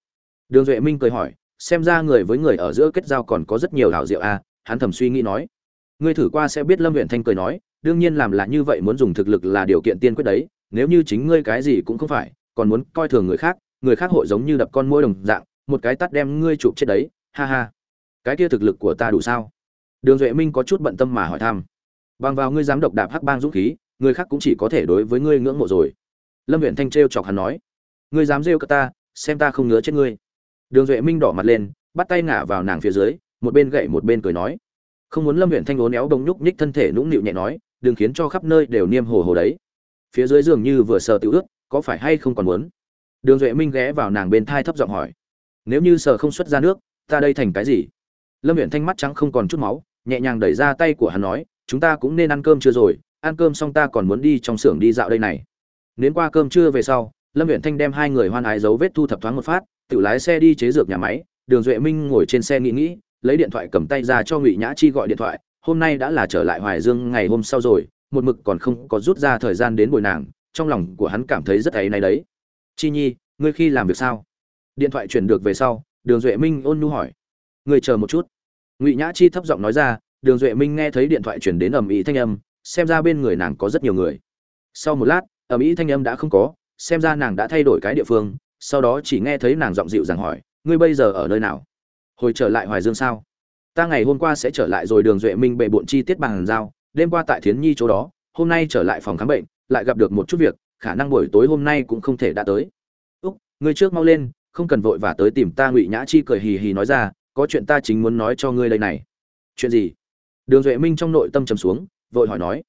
Đường duệ minh cười hỏi xem ra người với người ở giữa kết giao còn có rất nhiều hảo diệu a hắn thầm suy nghĩ nói. Ngươi thử qua sẽ biết lâm huyện thanh cười nói, đương nhiên làm là như vậy muốn dùng thực lực là điều kiện tiên quyết đấy, nếu như chính ngươi cái gì cũng không phải, còn muốn coi thường người khác người khác hội giống như đập con môi đồng dạng, một cái tắt đem ngươi chụp chết đấy, ha ha. Cái kia thực lực của ta đủ sao? Đường duệ minh có chút bận tâm mà hỏi thăm. Bằng vào ngươi dám độc đạp hắc bang dũng khí, người khác cũng chỉ có thể đối với ngươi ngưỡng mộ rồi. Lâm huyện thanh trêu chọc hắn nói. Ngươi dám rêu cả ta, xem ta không ngứa chết ngươi đường duệ minh đỏ mặt lên, bắt tay ngả vào nàng phía dưới, một bên gậy một bên cười nói. Không muốn lâm huyện thanh ố néo đông nhúc nhích thân thể nũng nịu nhẹ nói, đừng khiến cho khắp nơi đều niêm hồ hồ đấy. Phía dưới dường như vừa sờ tiểu ướt có phải hay không còn muốn? Đường duệ minh ghé vào nàng bên thai thấp giọng hỏi. Nếu như sờ không xuất ra nước, ta đây thành cái gì? Lâm huyện thanh mắt trắng không còn chút máu, nhẹ nhàng đẩy ra tay của hắn nói, chúng ta cũng nên ăn cơm chưa rồi, ăn cơm xong ta còn muốn đi trong xưởng đi dạo đây này. Nến qua cơm trưa về sau, lâm huyện thanh đem hai người hoan ái dấu vết thu thập thoáng một phát tự lái xe đi chế dược nhà máy, đường duệ minh ngồi trên xe nghĩ nghĩ, lấy điện thoại cầm tay ra cho ngụy nhã chi gọi điện thoại, hôm nay đã là trở lại hoài dương ngày hôm sau rồi, một mực còn không có rút ra thời gian đến bồi nàng, trong lòng của hắn cảm thấy rất áy náy đấy. Chi nhi, ngươi khi làm việc sao? Điện thoại chuyển được về sau, đường duệ minh ôn nhu hỏi. Ngươi chờ một chút. Ngụy nhã chi thấp giọng nói ra, đường duệ minh nghe thấy điện thoại chuyển đến ầm ĩ thanh âm, xem ra bên người nàng có rất nhiều người. Sau một lát, ầm ĩ thanh âm đã không có, xem ra nàng đã thay đổi cái địa phương sau đó chỉ nghe thấy nàng giọng dịu rằng hỏi, ngươi bây giờ ở nơi nào? Hồi trở lại hoài dương sao? Ta ngày hôm qua sẽ trở lại rồi đường duệ minh bệ bộn chi tiết bằng giao, đêm qua tại thiến nhi chỗ đó, hôm nay trở lại phòng khám bệnh, lại gặp được một chút việc, khả năng buổi tối hôm nay cũng không thể đã tới. Úc, ngươi trước mau lên, không cần vội và tới tìm ta ngụy nhã chi cười hì hì nói ra, có chuyện ta chính muốn nói cho ngươi đây này. Chuyện gì? Đường duệ minh trong nội tâm trầm xuống, vội hỏi nói,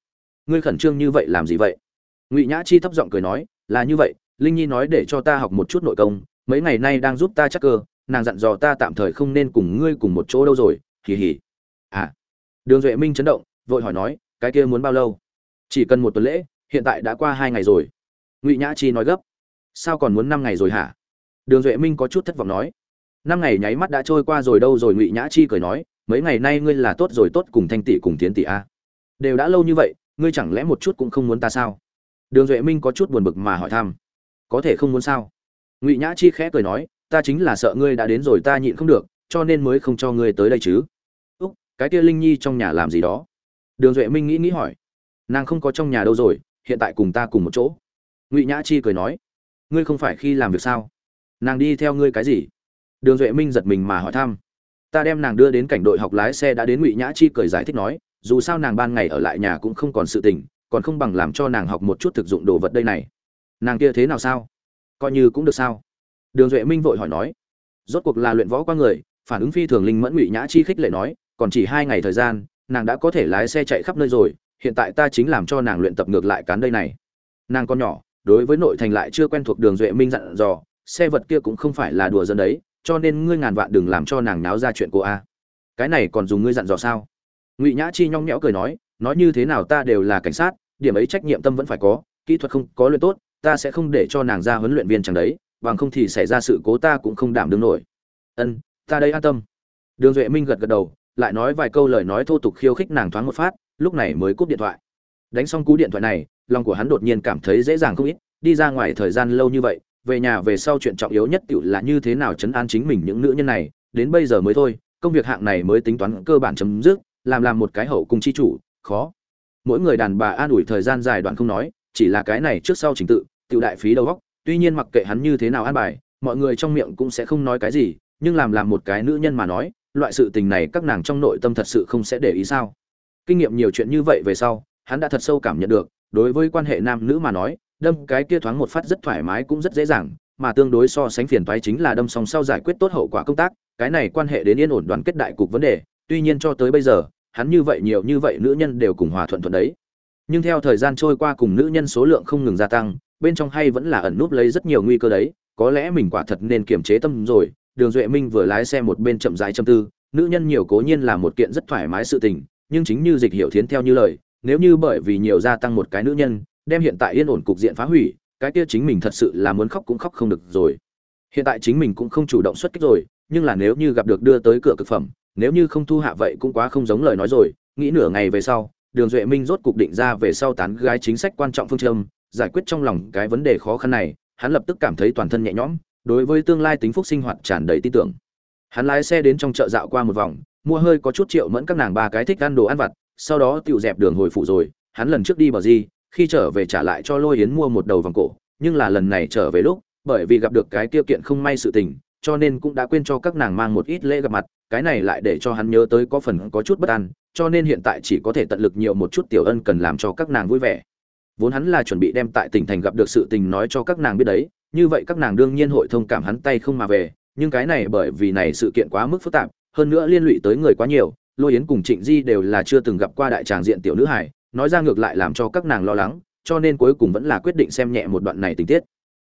ngươi khẩn trương như vậy làm gì vậy? Ngụy nhã chi thấp giọng cười nói, là như vậy linh nhi nói để cho ta học một chút nội công, mấy ngày nay đang giúp ta chắc cơ, nàng dặn dò ta tạm thời không nên cùng ngươi cùng một chỗ đâu rồi, hì hì. À. Đường duệ minh chấn động, vội hỏi nói, cái kia muốn bao lâu? Chỉ cần một tuần lễ, hiện tại đã qua hai ngày rồi. Ngụy nhã chi nói gấp. Sao còn muốn năm ngày rồi hả? Đường duệ minh có chút thất vọng nói. Năm ngày nháy mắt đã trôi qua rồi đâu rồi, ngụy nhã chi cười nói, mấy ngày nay ngươi là tốt rồi, tốt cùng thanh tỷ cùng tiến tỷ a. Đều đã lâu như vậy, ngươi chẳng lẽ một chút cũng không muốn ta sao? Đường duệ minh có chút buồn bực mà hỏi thăm có thể không muốn sao? Ngụy nhã chi khẽ cười nói, ta chính là sợ ngươi đã đến rồi ta nhịn không được, cho nên mới không cho ngươi tới đây chứ. Úc, cái kia linh nhi trong nhà làm gì đó? Đường duệ minh nghĩ nghĩ hỏi. Nàng không có trong nhà đâu rồi, hiện tại cùng ta cùng một chỗ. Ngụy nhã chi cười nói. Ngươi không phải khi làm việc sao? Nàng đi theo ngươi cái gì? Đường duệ minh giật mình mà hỏi thăm. Ta đem nàng đưa đến cảnh đội học lái xe đã đến ngụy nhã chi cười giải thích nói, dù sao nàng ban ngày ở lại nhà cũng không còn sự tình, còn không bằng làm cho nàng học một chút thực dụng đồ vật đây này nàng kia thế nào sao? Coi như cũng được sao? Đường duệ minh vội hỏi nói. Rốt cuộc là luyện võ qua người, phản ứng phi thường linh mẫn ngụy nhã chi khích lệ nói, còn chỉ hai ngày thời gian, nàng đã có thể lái xe chạy khắp nơi rồi, hiện tại ta chính làm cho nàng luyện tập ngược lại cán đây này. Nàng con nhỏ, đối với nội thành lại chưa quen thuộc đường duệ minh dặn dò, xe vật kia cũng không phải là đùa dân đấy, cho nên ngươi ngàn vạn đừng làm cho nàng náo ra chuyện cô a. Cái này còn dùng ngươi dặn dò sao? Ngụy nhã chi nhong nhẽo cười nói nói như thế nào ta đều là cảnh sát, điểm ấy trách nhiệm tâm vẫn phải có, kỹ thuật không có luyện tốt ta sẽ không để cho nàng ra huấn luyện viên chẳng đấy, bằng không thì xảy ra sự cố ta cũng không đảm đương nổi. Ân, ta đây an tâm. Đường duệ minh gật gật đầu, lại nói vài câu lời nói thô tục khiêu khích nàng thoáng một phát, lúc này mới cúp điện thoại. Đánh xong cú điện thoại này, lòng của hắn đột nhiên cảm thấy dễ dàng không ít, đi ra ngoài thời gian lâu như vậy, về nhà về sau chuyện trọng yếu nhất tự là như thế nào chấn an chính mình những nữ nhân này, đến bây giờ mới thôi, công việc hạng này mới tính toán cơ bản chấm dứt, làm làm một cái hậu cung chi chủ, khó. Mỗi người đàn bà an ủi thời gian dài đoạn không nói chỉ là cái này trước sau trình tự tự đại phí đầu góc tuy nhiên mặc kệ hắn như thế nào an bài, mọi người trong miệng cũng sẽ không nói cái gì, nhưng làm làm một cái nữ nhân mà nói, loại sự tình này các nàng trong nội tâm thật sự không sẽ để ý sao? Kinh nghiệm nhiều chuyện như vậy về sau, hắn đã thật sâu cảm nhận được, đối với quan hệ nam nữ mà nói, đâm cái kia thoáng một phát rất thoải mái cũng rất dễ dàng, mà tương đối so sánh phiền toái chính là đâm song sau giải quyết tốt hậu quả công tác, cái này quan hệ đến yên ổn đoàn kết đại cục vấn đề, tuy nhiên cho tới bây giờ, hắn như vậy nhiều như vậy nữ nhân đều cùng hòa thuận thuận đấy nhưng theo thời gian trôi qua cùng nữ nhân số lượng không ngừng gia tăng, bên trong hay vẫn là ẩn núp lấy rất nhiều nguy cơ đấy. Có lẽ mình quả thật nên kiềm chế tâm rồi. Đường duệ minh vừa lái xe một bên chậm rãi châm tư. Nữ nhân nhiều cố nhiên là một kiện rất thoải mái sự tình, nhưng chính như dịch hiểu thiến theo như lời, nếu như bởi vì nhiều gia tăng một cái nữ nhân, đem hiện tại yên ổn cục diện phá hủy, cái kia chính mình thật sự là muốn khóc cũng khóc không được rồi. Hiện tại chính mình cũng không chủ động xuất kích rồi, nhưng là nếu như gặp được đưa tới cửa cực phẩm, nếu như không thu hạ vậy cũng quá không giống lời nói rồi. Nghĩ nửa ngày về sau đường duệ minh rốt cục định ra về sau tán gái chính sách quan trọng phương châm, giải quyết trong lòng cái vấn đề khó khăn này, hắn lập tức cảm thấy toàn thân nhẹ nhõm, đối với tương lai tính phúc sinh hoạt tràn đầy tin tưởng. Hắn lái xe đến trong chợ dạo qua một vòng, mua hơi có chút triệu mẫn các nàng ba cái thích ăn đồ ăn vặt, sau đó tựu dẹp đường hồi phụ rồi, hắn lần trước đi bờ di, khi trở về trả lại cho lôi yến mua một đầu vòng cổ, nhưng là lần này trở về lúc, bởi vì gặp được cái tiêu kiện không may sự tình, cho nên cũng đã quên cho các nàng mang một ít lễ gặp mặt cái này lại để cho hắn nhớ tới có phần có chút bất an, cho nên hiện tại chỉ có thể tận lực nhiều một chút tiểu ân cần làm cho các nàng vui vẻ. Vốn hắn là chuẩn bị đem tại tỉnh thành gặp được sự tình nói cho các nàng biết đấy, như vậy các nàng đương nhiên hội thông cảm hắn tay không mà về, nhưng cái này bởi vì này sự kiện quá mức phức tạp, hơn nữa liên lụy tới người quá nhiều, lôi yến cùng trịnh di đều là chưa từng gặp qua đại tràng diện tiểu nữ hải nói ra ngược lại làm cho các nàng lo lắng, cho nên cuối cùng vẫn là quyết định xem nhẹ một đoạn này tình tiết.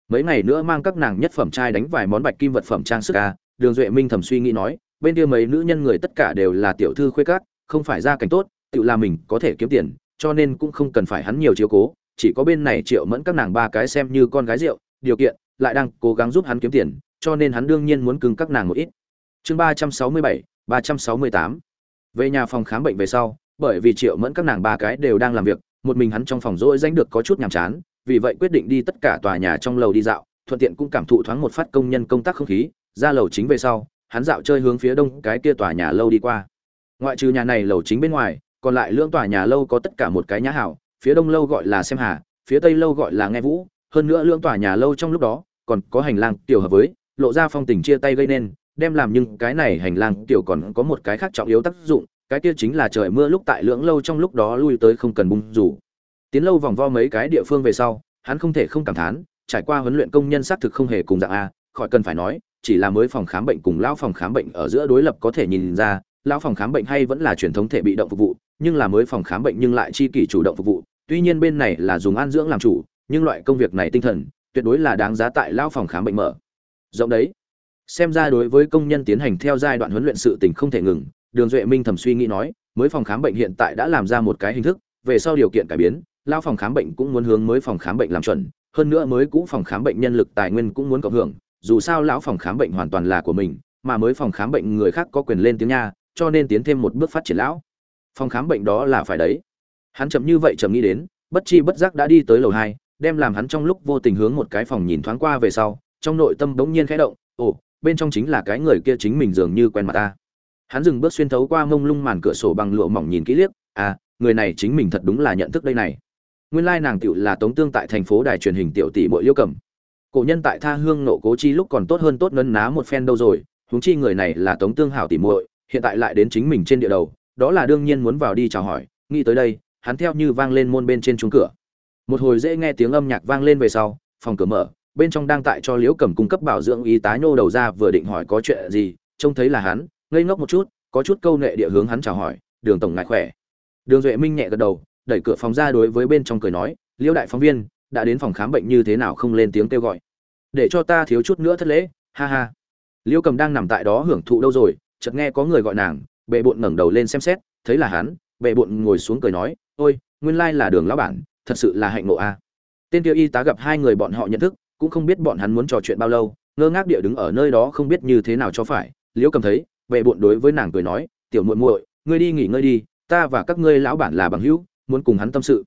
Mấy ngày nữa mang các nàng nhất phẩm trai đánh vài món bạch kim vật phẩm trang sức ca đường duệ minh thầm suy nghĩ nói bên kia mấy nữ nhân người tất cả đều là tiểu thư khuê các, không phải gia cảnh tốt, tự là mình có thể kiếm tiền, cho nên cũng không cần phải hắn nhiều chiếu cố, chỉ có bên này triệu mẫn các nàng ba cái xem như con gái rượu, điều kiện, lại đang cố gắng giúp hắn kiếm tiền, cho nên hắn đương nhiên muốn cưng các nàng một ít. Chương ba trăm sáu mươi bảy, ba trăm sáu mươi tám. Về nhà phòng khám bệnh về sau, bởi vì triệu mẫn các nàng ba cái đều đang làm việc, một mình hắn trong phòng rỗi danh được có chút nhàm chán, vì vậy quyết định đi tất cả tòa nhà trong lầu đi dạo, thuận tiện cũng cảm thụ thoáng một phát công nhân công tác không khí, ra lầu chính về sau hắn dạo chơi hướng phía đông cái kia tòa nhà lâu đi qua. Ngoại trừ nhà này lầu chính bên ngoài, còn lại lưỡng tòa nhà lâu có tất cả một cái nhã hảo, phía đông lâu gọi là xem hà, phía tây lâu gọi là nghe vũ, hơn nữa lưỡng tòa nhà lâu trong lúc đó, còn có hành lang tiểu hợp với, lộ ra phong tình chia tay gây nên, đem làm nhưng cái này hành lang tiểu còn có một cái khác trọng yếu tác dụng, cái kia chính là trời mưa lúc tại lưỡng lâu trong lúc đó lui tới không cần bung rủ. Tiến lâu vòng vo mấy cái địa phương về sau, hắn không thể không cảm thán, trải qua huấn luyện công nhân xác thực không hề cùng dạng a, khỏi cần phải nói chỉ là mới phòng khám bệnh cùng lão phòng khám bệnh ở giữa đối lập có thể nhìn ra, lão phòng khám bệnh hay vẫn là truyền thống thể bị động phục vụ, nhưng là mới phòng khám bệnh nhưng lại chi kỷ chủ động phục vụ. Tuy nhiên bên này là dùng an dưỡng làm chủ, nhưng loại công việc này tinh thần, tuyệt đối là đáng giá tại lão phòng khám bệnh mở. Rộng đấy. Xem ra đối với công nhân tiến hành theo giai đoạn huấn luyện sự tình không thể ngừng, đường duệ minh thầm suy nghĩ nói, mới phòng khám bệnh hiện tại đã làm ra một cái hình thức, về sau điều kiện cải biến, lão phòng khám bệnh cũng muốn hướng mới phòng khám bệnh làm chuẩn, hơn nữa mới cũ phòng khám bệnh nhân lực tài nguyên cũng muốn cộng hưởng dù sao lão phòng khám bệnh hoàn toàn là của mình, mà mới phòng khám bệnh người khác có quyền lên tiếng nha, cho nên tiến thêm một bước phát triển lão. Phòng khám bệnh đó là phải đấy. Hắn chậm như vậy chậm nghĩ đến, bất chi bất giác đã đi tới lầu hai, đem làm hắn trong lúc vô tình hướng một cái phòng nhìn thoáng qua về sau, trong nội tâm bỗng nhiên khẽ động, ồ, bên trong chính là cái người kia chính mình dường như quen mặt ta. Hắn dừng bước xuyên thấu qua mông lung màn cửa sổ bằng lụa mỏng nhìn kỹ liếc à người này chính mình thật đúng là nhận thức đây này. Nguyên lai nàng tiểu là tống tương tại thành phố đài truyền hình tiểu tỷ bội liêu cầm cổ nhân tại tha hương nộ cố chi lúc còn tốt hơn tốt nấn ná một phen đâu rồi, huống chi người này là tống tương hảo tỷ muội, hiện tại lại đến chính mình trên địa đầu, đó là đương nhiên muốn vào đi chào hỏi, nghĩ tới đây, hắn theo như vang lên môn bên trên chuông cửa. Một hồi dễ nghe tiếng âm nhạc vang lên về sau, phòng cửa mở, bên trong đang tại cho liễu cầm cung cấp bảo dưỡng y tá nhô đầu ra vừa định hỏi có chuyện gì, trông thấy là hắn, ngây ngốc một chút, có chút câu nệ địa hướng hắn chào hỏi, đường tổng ngại khỏe? Đường duệ minh nhẹ gật đầu, đẩy cửa phòng ra đối với bên trong cười nói, liễu đại phóng viên đã đến phòng khám bệnh như thế nào không lên tiếng kêu gọi. Để cho ta thiếu chút nữa thất lễ, ha ha. Liễu cầm đang nằm tại đó hưởng thụ đâu rồi, chợt nghe có người gọi nàng, bệ bộn ngẩng đầu lên xem xét, thấy là hắn, bệ bộn ngồi xuống cười nói, ôi, nguyên lai là đường lão bản, thật sự là hạnh ngộ a. À. Tên tiêu y tá gặp hai người bọn họ nhận thức, cũng không biết bọn hắn muốn trò chuyện bao lâu, ngơ ngác địa đứng ở nơi đó không biết như thế nào cho phải. Liễu cầm thấy, bệ bộn đối với nàng cười nói, tiểu muội muội, ngươi đi nghỉ ngơi đi, ta và các ngươi lão bản là bằng hữu, muốn cùng hắn tâm sự.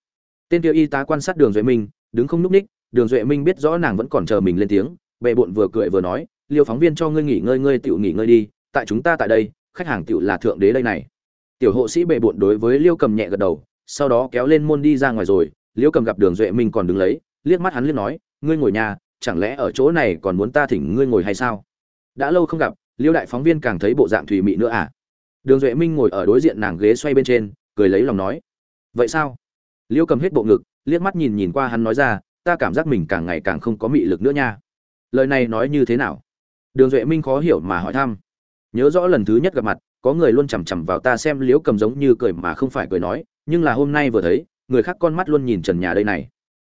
Tên tiêu y tá quan sát đường duệ minh đứng không núp ních, đường duệ minh biết rõ nàng vẫn còn chờ mình lên tiếng, bệ bộn vừa cười vừa nói, liêu phóng viên cho ngươi nghỉ ngơi, ngươi tự nghỉ ngơi đi, tại chúng ta tại đây, khách hàng tự là thượng đế đây này. Tiểu hộ sĩ bệ bộn đối với liêu cầm nhẹ gật đầu, sau đó kéo lên môn đi ra ngoài rồi, liêu cầm gặp đường duệ minh còn đứng lấy, liếc mắt hắn liếc nói, ngươi ngồi nhà, chẳng lẽ ở chỗ này còn muốn ta thỉnh ngươi ngồi hay sao? Đã lâu không gặp, liêu đại phóng viên càng thấy bộ dạng thùy mị nữa à? Đường duệ minh ngồi ở đối diện nàng ghế xoay bên trên, cười lấy lòng nói, vậy sao? Liêu cầm hết bộ ngực liếc mắt nhìn nhìn qua hắn nói ra, ta cảm giác mình càng ngày càng không có mị lực nữa nha. Lời này nói như thế nào? Đường duệ minh khó hiểu mà hỏi thăm. Nhớ rõ lần thứ nhất gặp mặt, có người luôn chằm chằm vào ta xem liễu cầm giống như cười mà không phải cười nói, nhưng là hôm nay vừa thấy, người khác con mắt luôn nhìn trần nhà đây này.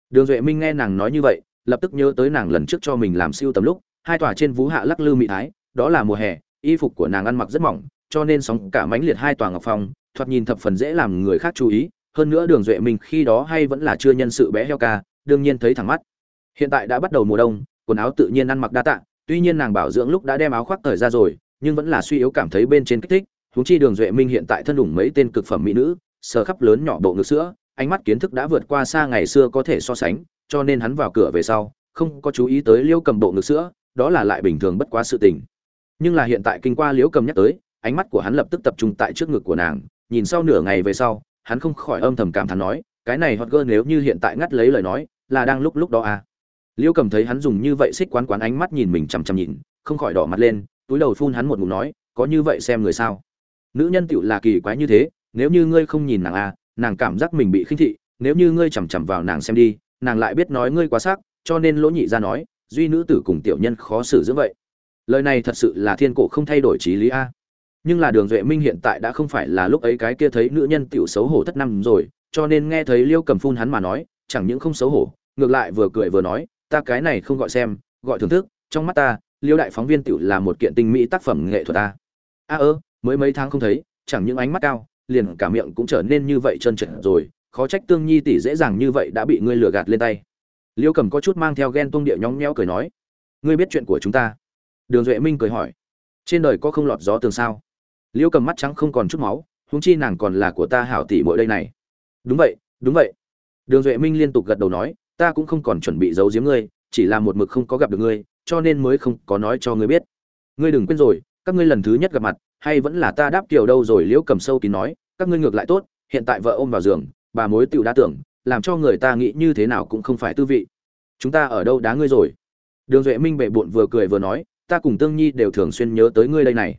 Đường duệ minh nghe nàng nói như vậy, lập tức nhớ tới nàng lần trước cho mình làm siêu tầm lúc, hai tòa trên vú hạ lắc lư mị thái, đó là mùa hè, y phục của nàng ăn mặc rất mỏng, cho nên sóng cả mánh liệt hai tòa ngọc phong, thoạt nhìn thập phần dễ làm người khác chú ý hơn nữa đường duệ minh khi đó hay vẫn là chưa nhân sự bé heo ca, đương nhiên thấy thẳng mắt. Hiện tại đã bắt đầu mùa đông, quần áo tự nhiên ăn mặc đa tạ tuy nhiên nàng bảo dưỡng lúc đã đem áo khoác thời ra rồi, nhưng vẫn là suy yếu cảm thấy bên trên kích thích. Huống chi đường duệ minh hiện tại thân đủng mấy tên cực phẩm mỹ nữ, sờ khắp lớn nhỏ bộ ngực sữa, ánh mắt kiến thức đã vượt qua xa ngày xưa có thể so sánh, cho nên hắn vào cửa về sau, không có chú ý tới liễu cầm bộ ngực sữa, đó là lại bình thường bất quá sự tình. Nhưng là hiện tại kinh qua liễu cầm nhắc tới, ánh mắt của hắn lập tức tập trung tại trước ngực của nàng, nhìn sau nửa ngày về sau hắn không khỏi âm thầm cảm thán nói, cái này hot girl nếu như hiện tại ngắt lấy lời nói, là đang lúc lúc đó à? Liễu cầm thấy hắn dùng như vậy xích quán quán ánh mắt nhìn mình chằm chằm nhìn, không khỏi đỏ mặt lên, túi đầu phun hắn một ngụm nói, có như vậy xem người sao? Nữ nhân tiểu là kỳ quái như thế, nếu như ngươi không nhìn nàng à nàng cảm giác mình bị khinh thị, nếu như ngươi chằm chằm vào nàng xem đi, nàng lại biết nói ngươi quá sắc, cho nên lỗ nhị ra nói, duy nữ tử cùng tiểu nhân khó xử giữa vậy. Lời này thật sự là thiên cổ không thay đổi trí lý a nhưng là đường duệ minh hiện tại đã không phải là lúc ấy cái kia thấy nữ nhân tiểu xấu hổ thất năm rồi, cho nên nghe thấy liêu cầm phun hắn mà nói, chẳng những không xấu hổ, ngược lại vừa cười vừa nói, ta cái này không gọi xem, gọi thưởng thức, trong mắt ta, liêu đại phóng viên tiểu là một kiện tinh mỹ tác phẩm nghệ thuật ta. A ơ, mới mấy tháng không thấy, chẳng những ánh mắt cao, liền cả miệng cũng trở nên như vậy trơn trượt rồi, khó trách tương nhi tỷ dễ dàng như vậy đã bị ngươi lừa gạt lên tay. Liêu cầm có chút mang theo ghen tung địa nhóng nhẽo cười nói, ngươi biết chuyện của chúng ta? Đường duệ minh cười hỏi, trên đời có không lọt gió tường sao? Liêu cầm mắt trắng không còn chút máu, huống chi nàng còn là của ta hảo tỷ mỗi đây này. Đúng vậy đúng vậy. Đường duệ minh liên tục gật đầu nói, ta cũng không còn chuẩn bị giấu giếm ngươi, chỉ là một mực không có gặp được ngươi, cho nên mới không có nói cho ngươi biết. Ngươi đừng quên rồi, các ngươi lần thứ nhất gặp mặt, hay vẫn là ta đáp kiểu đâu rồi liễu cầm sâu kín nói, các ngươi ngược lại tốt, hiện tại vợ ôm vào giường, bà mối tựu đa tưởng, làm cho người ta nghĩ như thế nào cũng không phải tư vị. Chúng ta ở đâu đá ngươi rồi? Đường duệ minh bệ bộn vừa cười vừa nói, ta cùng tương nhi đều thường xuyên nhớ tới ngươi đây này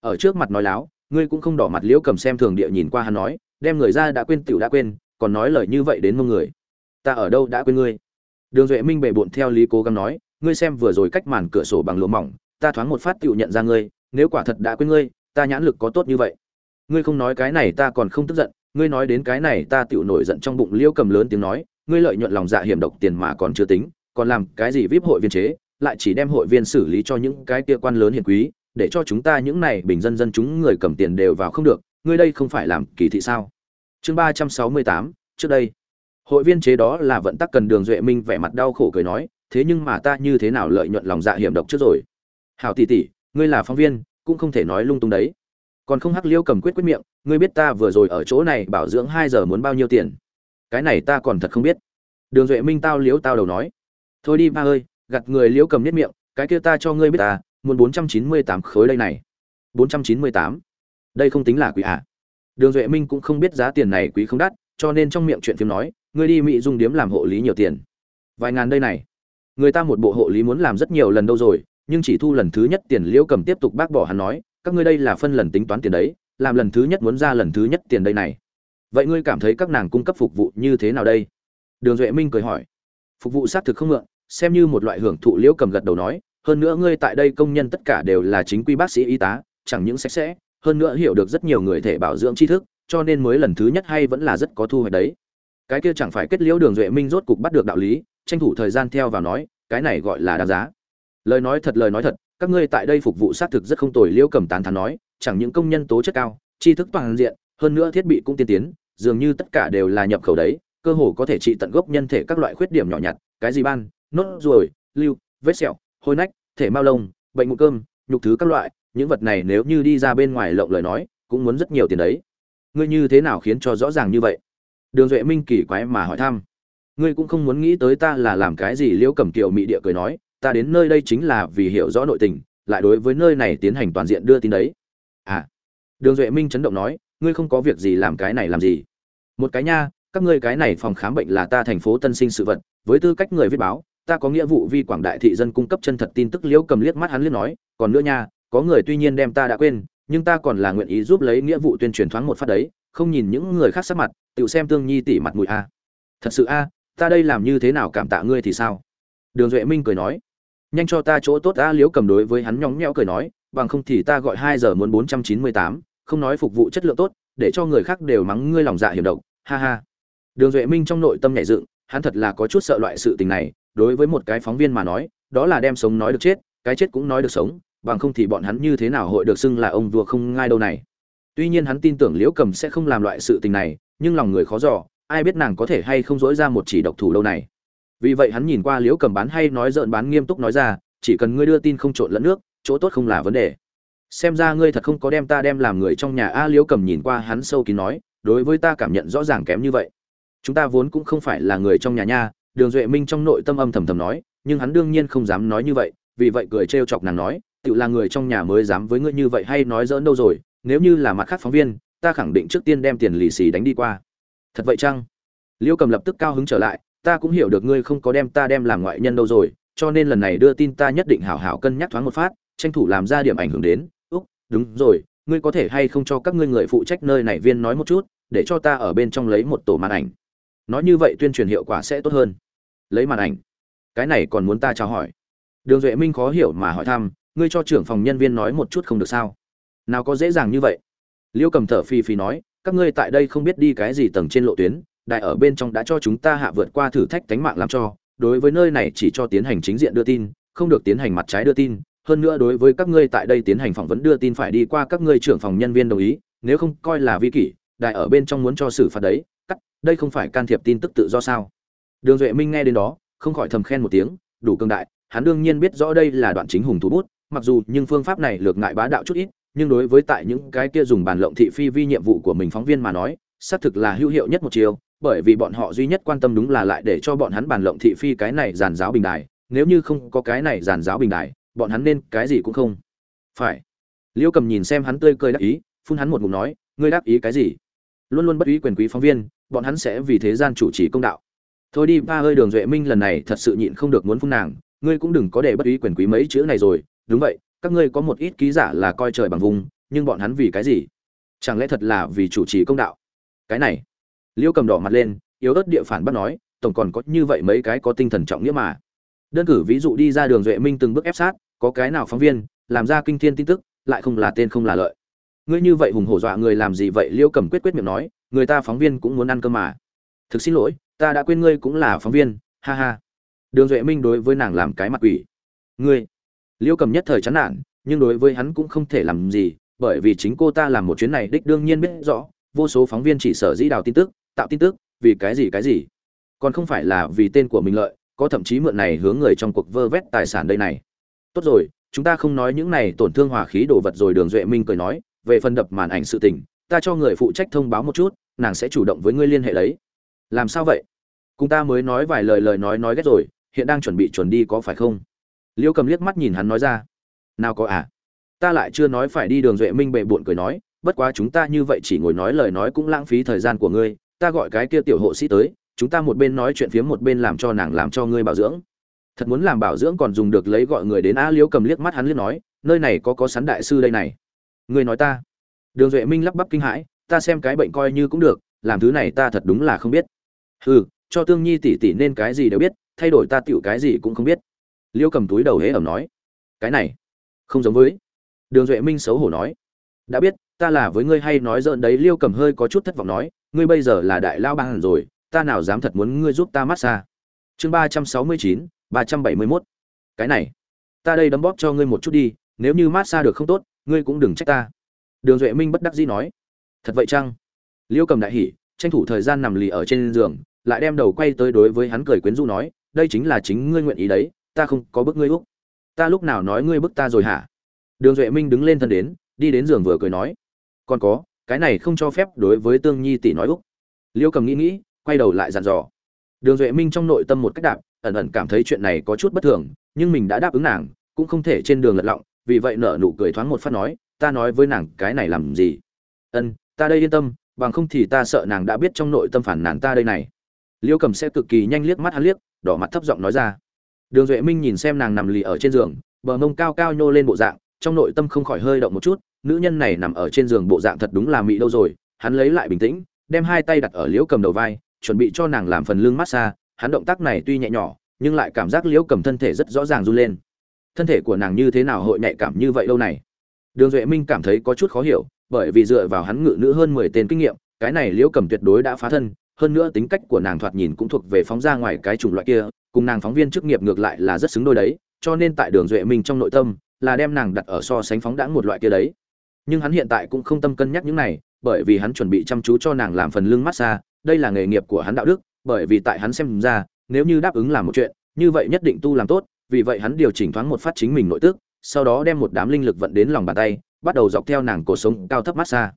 ở trước mặt nói láo, ngươi cũng không đỏ mặt liễu cầm xem thường địa nhìn qua hắn nói, đem người ra đã quên, tiểu đã quên, còn nói lời như vậy đến mông người. Ta ở đâu đã quên ngươi? Đường duệ minh bề bộn theo lý cố gắng nói, ngươi xem vừa rồi cách màn cửa sổ bằng lụa mỏng, ta thoáng một phát tiểu nhận ra ngươi, nếu quả thật đã quên ngươi, ta nhãn lực có tốt như vậy. Ngươi không nói cái này ta còn không tức giận, ngươi nói đến cái này ta tiểu nổi giận trong bụng liễu cầm lớn tiếng nói, ngươi lợi nhuận lòng dạ hiểm độc tiền mà còn chưa tính, còn làm cái gì vip hội viên chế, lại chỉ đem hội viên xử lý cho những cái kia quan lớn hiền quý để cho chúng ta những này bình dân dân chúng người cầm tiền đều vào không được, ngươi đây không phải làm kỳ thị sao? Chương ba trăm sáu mươi tám, trước đây. Hội viên chế đó là vận tắc cần đường duệ minh vẻ mặt đau khổ cười nói, thế nhưng mà ta như thế nào lợi nhuận lòng dạ hiểm độc trước rồi? Hảo tỷ tỷ, ngươi là phóng viên, cũng không thể nói lung tung đấy. Còn không hắc liêu cầm quyết quyết miệng, ngươi biết ta vừa rồi ở chỗ này bảo dưỡng hai giờ muốn bao nhiêu tiền? Cái này ta còn thật không biết. Đường duệ minh tao liếu tao đầu nói, thôi đi ba ơi gặt người liếu cầm nhất miệng, cái kia ta cho ngươi biết ta muốn bốn trăm chín mươi tám khối đây này. bốn trăm chín mươi tám? Đây không tính là quý ạ à. đường duệ minh cũng không biết giá tiền này quý không đắt, cho nên trong miệng chuyện phim nói, ngươi đi mỹ dung điếm làm hộ lý nhiều tiền. Vài ngàn đây này. Người ta một bộ hộ lý muốn làm rất nhiều lần đâu rồi, nhưng chỉ thu lần thứ nhất tiền liễu cầm tiếp tục bác bỏ hắn nói, các ngươi đây là phân lần tính toán tiền đấy, làm lần thứ nhất muốn ra lần thứ nhất tiền đây này. Vậy ngươi cảm thấy các nàng cung cấp phục vụ như thế nào đây? Đường duệ minh cười hỏi. Phục vụ xác thực không mượn, xem như một loại hưởng thụ liễu cầm gật đầu nói hơn nữa ngươi tại đây công nhân tất cả đều là chính quy bác sĩ y tá, chẳng những sạch sẽ, hơn nữa hiểu được rất nhiều người thể bảo dưỡng tri thức, cho nên mới lần thứ nhất hay vẫn là rất có thu hoạch đấy. Cái kia chẳng phải kết liễu đường duệ minh rốt cục bắt được đạo lý, tranh thủ thời gian theo vào nói, cái này gọi là đáng giá. Lời nói thật, lời nói thật, các ngươi tại đây phục vụ xác thực rất không tồi, liễu cầm tán thán nói, chẳng những công nhân tố chất cao, tri thức toàn diện, hơn nữa thiết bị cũng tiên tiến, dường như tất cả đều là nhập khẩu đấy, cơ hồ có thể trị tận gốc nhân thể các loại khuyết điểm nhỏ nhặt, cái gì ban, nốt ruồi, lưu, vết sẹo hôi nách, thể mao lông, bệnh mụn cơm, nhục thứ các loại, những vật này nếu như đi ra bên ngoài lộng lời nói, cũng muốn rất nhiều tiền đấy. Ngươi như thế nào khiến cho rõ ràng như vậy? Đường duệ minh kỳ quái mà hỏi thăm. Ngươi cũng không muốn nghĩ tới ta là làm cái gì liễu cẩm kiều Mị địa cười nói, ta đến nơi đây chính là vì hiểu rõ nội tình, lại đối với nơi này tiến hành toàn diện đưa tin đấy. À. Đường duệ minh chấn động nói, ngươi không có việc gì làm cái này làm gì? Một cái nha, các ngươi cái này phòng khám bệnh là ta thành phố tân sinh sự vật, với tư cách người viết báo ta có nghĩa vụ vi quảng đại thị dân cung cấp chân thật tin tức, liễu cầm liếc mắt hắn liếc nói, còn nữa nha, có người tuy nhiên đem ta đã quên, nhưng ta còn là nguyện ý giúp lấy nghĩa vụ tuyên truyền thoáng một phát đấy, không nhìn những người khác sắc mặt, tự xem tương nhi tỉ mặt mũi a. Thật sự a, ta đây làm như thế nào cảm tạ ngươi thì sao? Đường duệ minh cười nói, nhanh cho ta chỗ tốt a, liễu cầm đối với hắn nhóng nhẽo cười nói, bằng không thì ta gọi hai giờ muốn bốn trăm chín mươi tám, không nói phục vụ chất lượng tốt, để cho người khác đều mắng ngươi lòng dạ hiểm độc, ha ha. Đường duệ minh trong nội tâm nhảy dựng, hắn thật là có chút sợ loại sự tình này đối với một cái phóng viên mà nói, đó là đem sống nói được chết, cái chết cũng nói được sống, bằng không thì bọn hắn như thế nào hội được xưng là ông vua không ngai đâu này. Tuy nhiên hắn tin tưởng liễu cầm sẽ không làm loại sự tình này, nhưng lòng người khó dò, ai biết nàng có thể hay không dỗi ra một chỉ độc thủ đâu này. Vì vậy hắn nhìn qua liễu cầm bán hay nói dợn bán nghiêm túc nói ra, chỉ cần ngươi đưa tin không trộn lẫn nước, chỗ tốt không là vấn đề. Xem ra ngươi thật không có đem ta đem làm người trong nhà a liễu cầm nhìn qua hắn sâu kín nói, đối với ta cảm nhận rõ ràng kém như vậy. Chúng ta vốn cũng không phải là người trong nhà nha đường duệ minh trong nội tâm âm thầm thầm nói, nhưng hắn đương nhiên không dám nói như vậy, vì vậy cười trêu chọc nàng nói tự là người trong nhà mới dám với ngươi như vậy hay nói dỡn đâu rồi, nếu như là mặt khác phóng viên, ta khẳng định trước tiên đem tiền lì xì đánh đi qua. Thật vậy chăng? Liêu cầm lập tức cao hứng trở lại, ta cũng hiểu được ngươi không có đem ta đem làm ngoại nhân đâu rồi, cho nên lần này đưa tin ta nhất định hảo hảo cân nhắc thoáng một phát, tranh thủ làm ra điểm ảnh hưởng đến. Úc, đúng rồi, ngươi có thể hay không cho các ngươi người phụ trách nơi này viên nói một chút, để cho ta ở bên trong lấy một tổ màn ảnh nói như vậy tuyên truyền hiệu quả sẽ tốt hơn. Lấy màn ảnh. Cái này còn muốn ta chào hỏi. Đường duệ minh khó hiểu mà hỏi thăm, ngươi cho trưởng phòng nhân viên nói một chút không được sao? Nào có dễ dàng như vậy? Liêu cầm thở phì phì nói, các ngươi tại đây không biết đi cái gì tầng trên lộ tuyến, đại ở bên trong đã cho chúng ta hạ vượt qua thử thách tánh mạng làm cho, đối với nơi này chỉ cho tiến hành chính diện đưa tin, không được tiến hành mặt trái đưa tin, hơn nữa đối với các ngươi tại đây tiến hành phỏng vấn đưa tin phải đi qua các ngươi trưởng phòng nhân viên đồng ý, nếu không coi là vi kỷ, đại ở bên trong muốn cho xử phạt đấy đây không phải can thiệp tin tức tự do sao? Đường duệ minh nghe đến đó, không khỏi thầm khen một tiếng, đủ cương đại, hắn đương nhiên biết rõ đây là đoạn chính hùng thủ bút, mặc dù nhưng phương pháp này lược ngại bá đạo chút ít, nhưng đối với tại những cái kia dùng bàn lộng thị phi vi nhiệm vụ của mình phóng viên mà nói, xác thực là hữu hiệu nhất một chiều, bởi vì bọn họ duy nhất quan tâm đúng là lại để cho bọn hắn bàn lộng thị phi cái này giàn giáo bình đài, nếu như không có cái này giàn giáo bình đài, bọn hắn nên cái gì cũng không phải. Liêu cầm nhìn xem hắn tươi cười đắc ý, phun hắn một ngụm nói, ngươi đáp ý cái gì? Luôn luôn bất ý quyền quý phóng viên bọn hắn sẽ vì thế gian chủ trì công đạo. Thôi đi, ba hơi đường duệ minh lần này thật sự nhịn không được muốn phun nàng. Ngươi cũng đừng có để bất ý quyền quý mấy chữ này rồi. Đúng vậy, các ngươi có một ít ký giả là coi trời bằng vùng, nhưng bọn hắn vì cái gì? Chẳng lẽ thật là vì chủ trì công đạo? Cái này, liêu cầm đỏ mặt lên, yếu ớt địa phản bắt nói, tổng còn có như vậy mấy cái có tinh thần trọng nghĩa mà. Đơn cử ví dụ đi ra đường duệ minh từng bước ép sát, có cái nào phóng viên, làm ra kinh thiên tin tức, lại không là tên không là lợi ngươi như vậy hùng hổ dọa người làm gì vậy? Liêu cầm quyết quyết miệng nói, người ta phóng viên cũng muốn ăn cơm mà. Thực xin lỗi, ta đã quên ngươi cũng là phóng viên, ha ha. Đường duệ minh đối với nàng làm cái mặt quỷ. Ngươi. Liêu cầm nhất thời chán nản, nhưng đối với hắn cũng không thể làm gì, bởi vì chính cô ta làm một chuyến này đích đương nhiên biết rõ, vô số phóng viên chỉ sở dĩ đào tin tức, tạo tin tức, vì cái gì cái gì. Còn không phải là vì tên của mình lợi, có thậm chí mượn này hướng người trong cuộc vơ vét tài sản đây này. Tốt rồi, chúng ta không nói những này tổn thương hòa khí đồ vật rồi, đường duệ minh cười nói về phần đập màn ảnh sự tình, ta cho người phụ trách thông báo một chút, nàng sẽ chủ động với ngươi liên hệ lấy làm sao vậy? Cùng ta mới nói vài lời lời nói nói ghét rồi, hiện đang chuẩn bị chuẩn đi có phải không? Liêu cầm liếc mắt nhìn hắn nói ra. Nào có à? Ta lại chưa nói phải đi đường duệ minh bệ bụn cười nói, bất quá chúng ta như vậy chỉ ngồi nói lời nói cũng lãng phí thời gian của ngươi, ta gọi cái kia tiểu hộ sĩ tới, chúng ta một bên nói chuyện phía một bên làm cho nàng làm cho ngươi bảo dưỡng. Thật muốn làm bảo dưỡng còn dùng được lấy gọi người đến a liễu cầm liếc mắt hắn liếc nói, nơi này có có sắn đại sư đây này ngươi nói ta. Đường duệ minh lắp bắp kinh hãi, ta xem cái bệnh coi như cũng được, làm thứ này ta thật đúng là không biết. Hừ, cho tương nhi tỷ tỷ nên cái gì đều biết, thay đổi ta tựu cái gì cũng không biết. Liêu cầm túi đầu hế ẩm nói, cái này, không giống với. Đường duệ minh xấu hổ nói, đã biết, ta là với ngươi hay nói dợn đấy, liêu cầm hơi có chút thất vọng nói, ngươi bây giờ là đại lao bang rồi, ta nào dám thật muốn ngươi giúp ta mát xa. Chương ba trăm sáu mươi chín, ba trăm bảy mươi mốt. Cái này, ta đây đấm bóp cho ngươi một chút đi, nếu như mát xa được không tốt ngươi cũng đừng trách ta. Đường duệ minh bất đắc dĩ nói. Thật vậy chăng? Liêu cầm đại hỉ, tranh thủ thời gian nằm lì ở trên giường, lại đem đầu quay tới đối với hắn cười quyến rũ nói, đây chính là chính ngươi nguyện ý đấy, ta không có bức ngươi úc. Ta lúc nào nói ngươi bức ta rồi hả? Đường duệ minh đứng lên thân đến, đi đến giường vừa cười nói. Còn có, cái này không cho phép đối với tương nhi tỷ nói úc. Liêu cầm nghĩ nghĩ, quay đầu lại dặn dò. Đường duệ minh trong nội tâm một cách đạp, ẩn ẩn cảm thấy chuyện này có chút bất thường, nhưng mình đã đáp ứng nàng, cũng không thể trên đường lật lọng vì vậy nở nụ cười thoáng một phát nói, ta nói với nàng cái này làm gì? Ân, ta đây yên tâm, bằng không thì ta sợ nàng đã biết trong nội tâm phản nàn ta đây này. Liêu cầm sẽ cực kỳ nhanh liếc mắt hắn liếc, đỏ mặt thấp giọng nói ra. Đường duệ minh nhìn xem nàng nằm lì ở trên giường, bờ mông cao cao nhô lên bộ dạng, trong nội tâm không khỏi hơi động một chút, nữ nhân này nằm ở trên giường bộ dạng thật đúng là mỹ đâu rồi, hắn lấy lại bình tĩnh, đem hai tay đặt ở liễu cầm đầu vai, chuẩn bị cho nàng làm phần lưng massage hắn động tác này tuy nhẹ nhỏ, nhưng lại cảm giác liễu cầm thân thể rất rõ ràng run lên thân thể của nàng như thế nào hội nhạy cảm như vậy lâu này? Đường duệ minh cảm thấy có chút khó hiểu, bởi vì dựa vào hắn ngự nữ hơn mười tên kinh nghiệm, cái này liễu cầm tuyệt đối đã phá thân, hơn nữa tính cách của nàng thoạt nhìn cũng thuộc về phóng ra ngoài cái chủng loại kia, cùng nàng phóng viên chức nghiệp ngược lại là rất xứng đôi đấy, cho nên tại đường duệ minh trong nội tâm, là đem nàng đặt ở so sánh phóng đãng một loại kia đấy. Nhưng hắn hiện tại cũng không tâm cân nhắc những này, bởi vì hắn chuẩn bị chăm chú cho nàng làm phần lưng massage, đây là nghề nghiệp của hắn đạo đức, bởi vì tại hắn xem ra, nếu như đáp ứng làm một chuyện, như vậy nhất định tu làm tốt vì vậy hắn điều chỉnh thoáng một phát chính mình nội tức, sau đó đem một đám linh lực vận đến lòng bàn tay, bắt đầu dọc theo nàng cổ sống cao thấp massage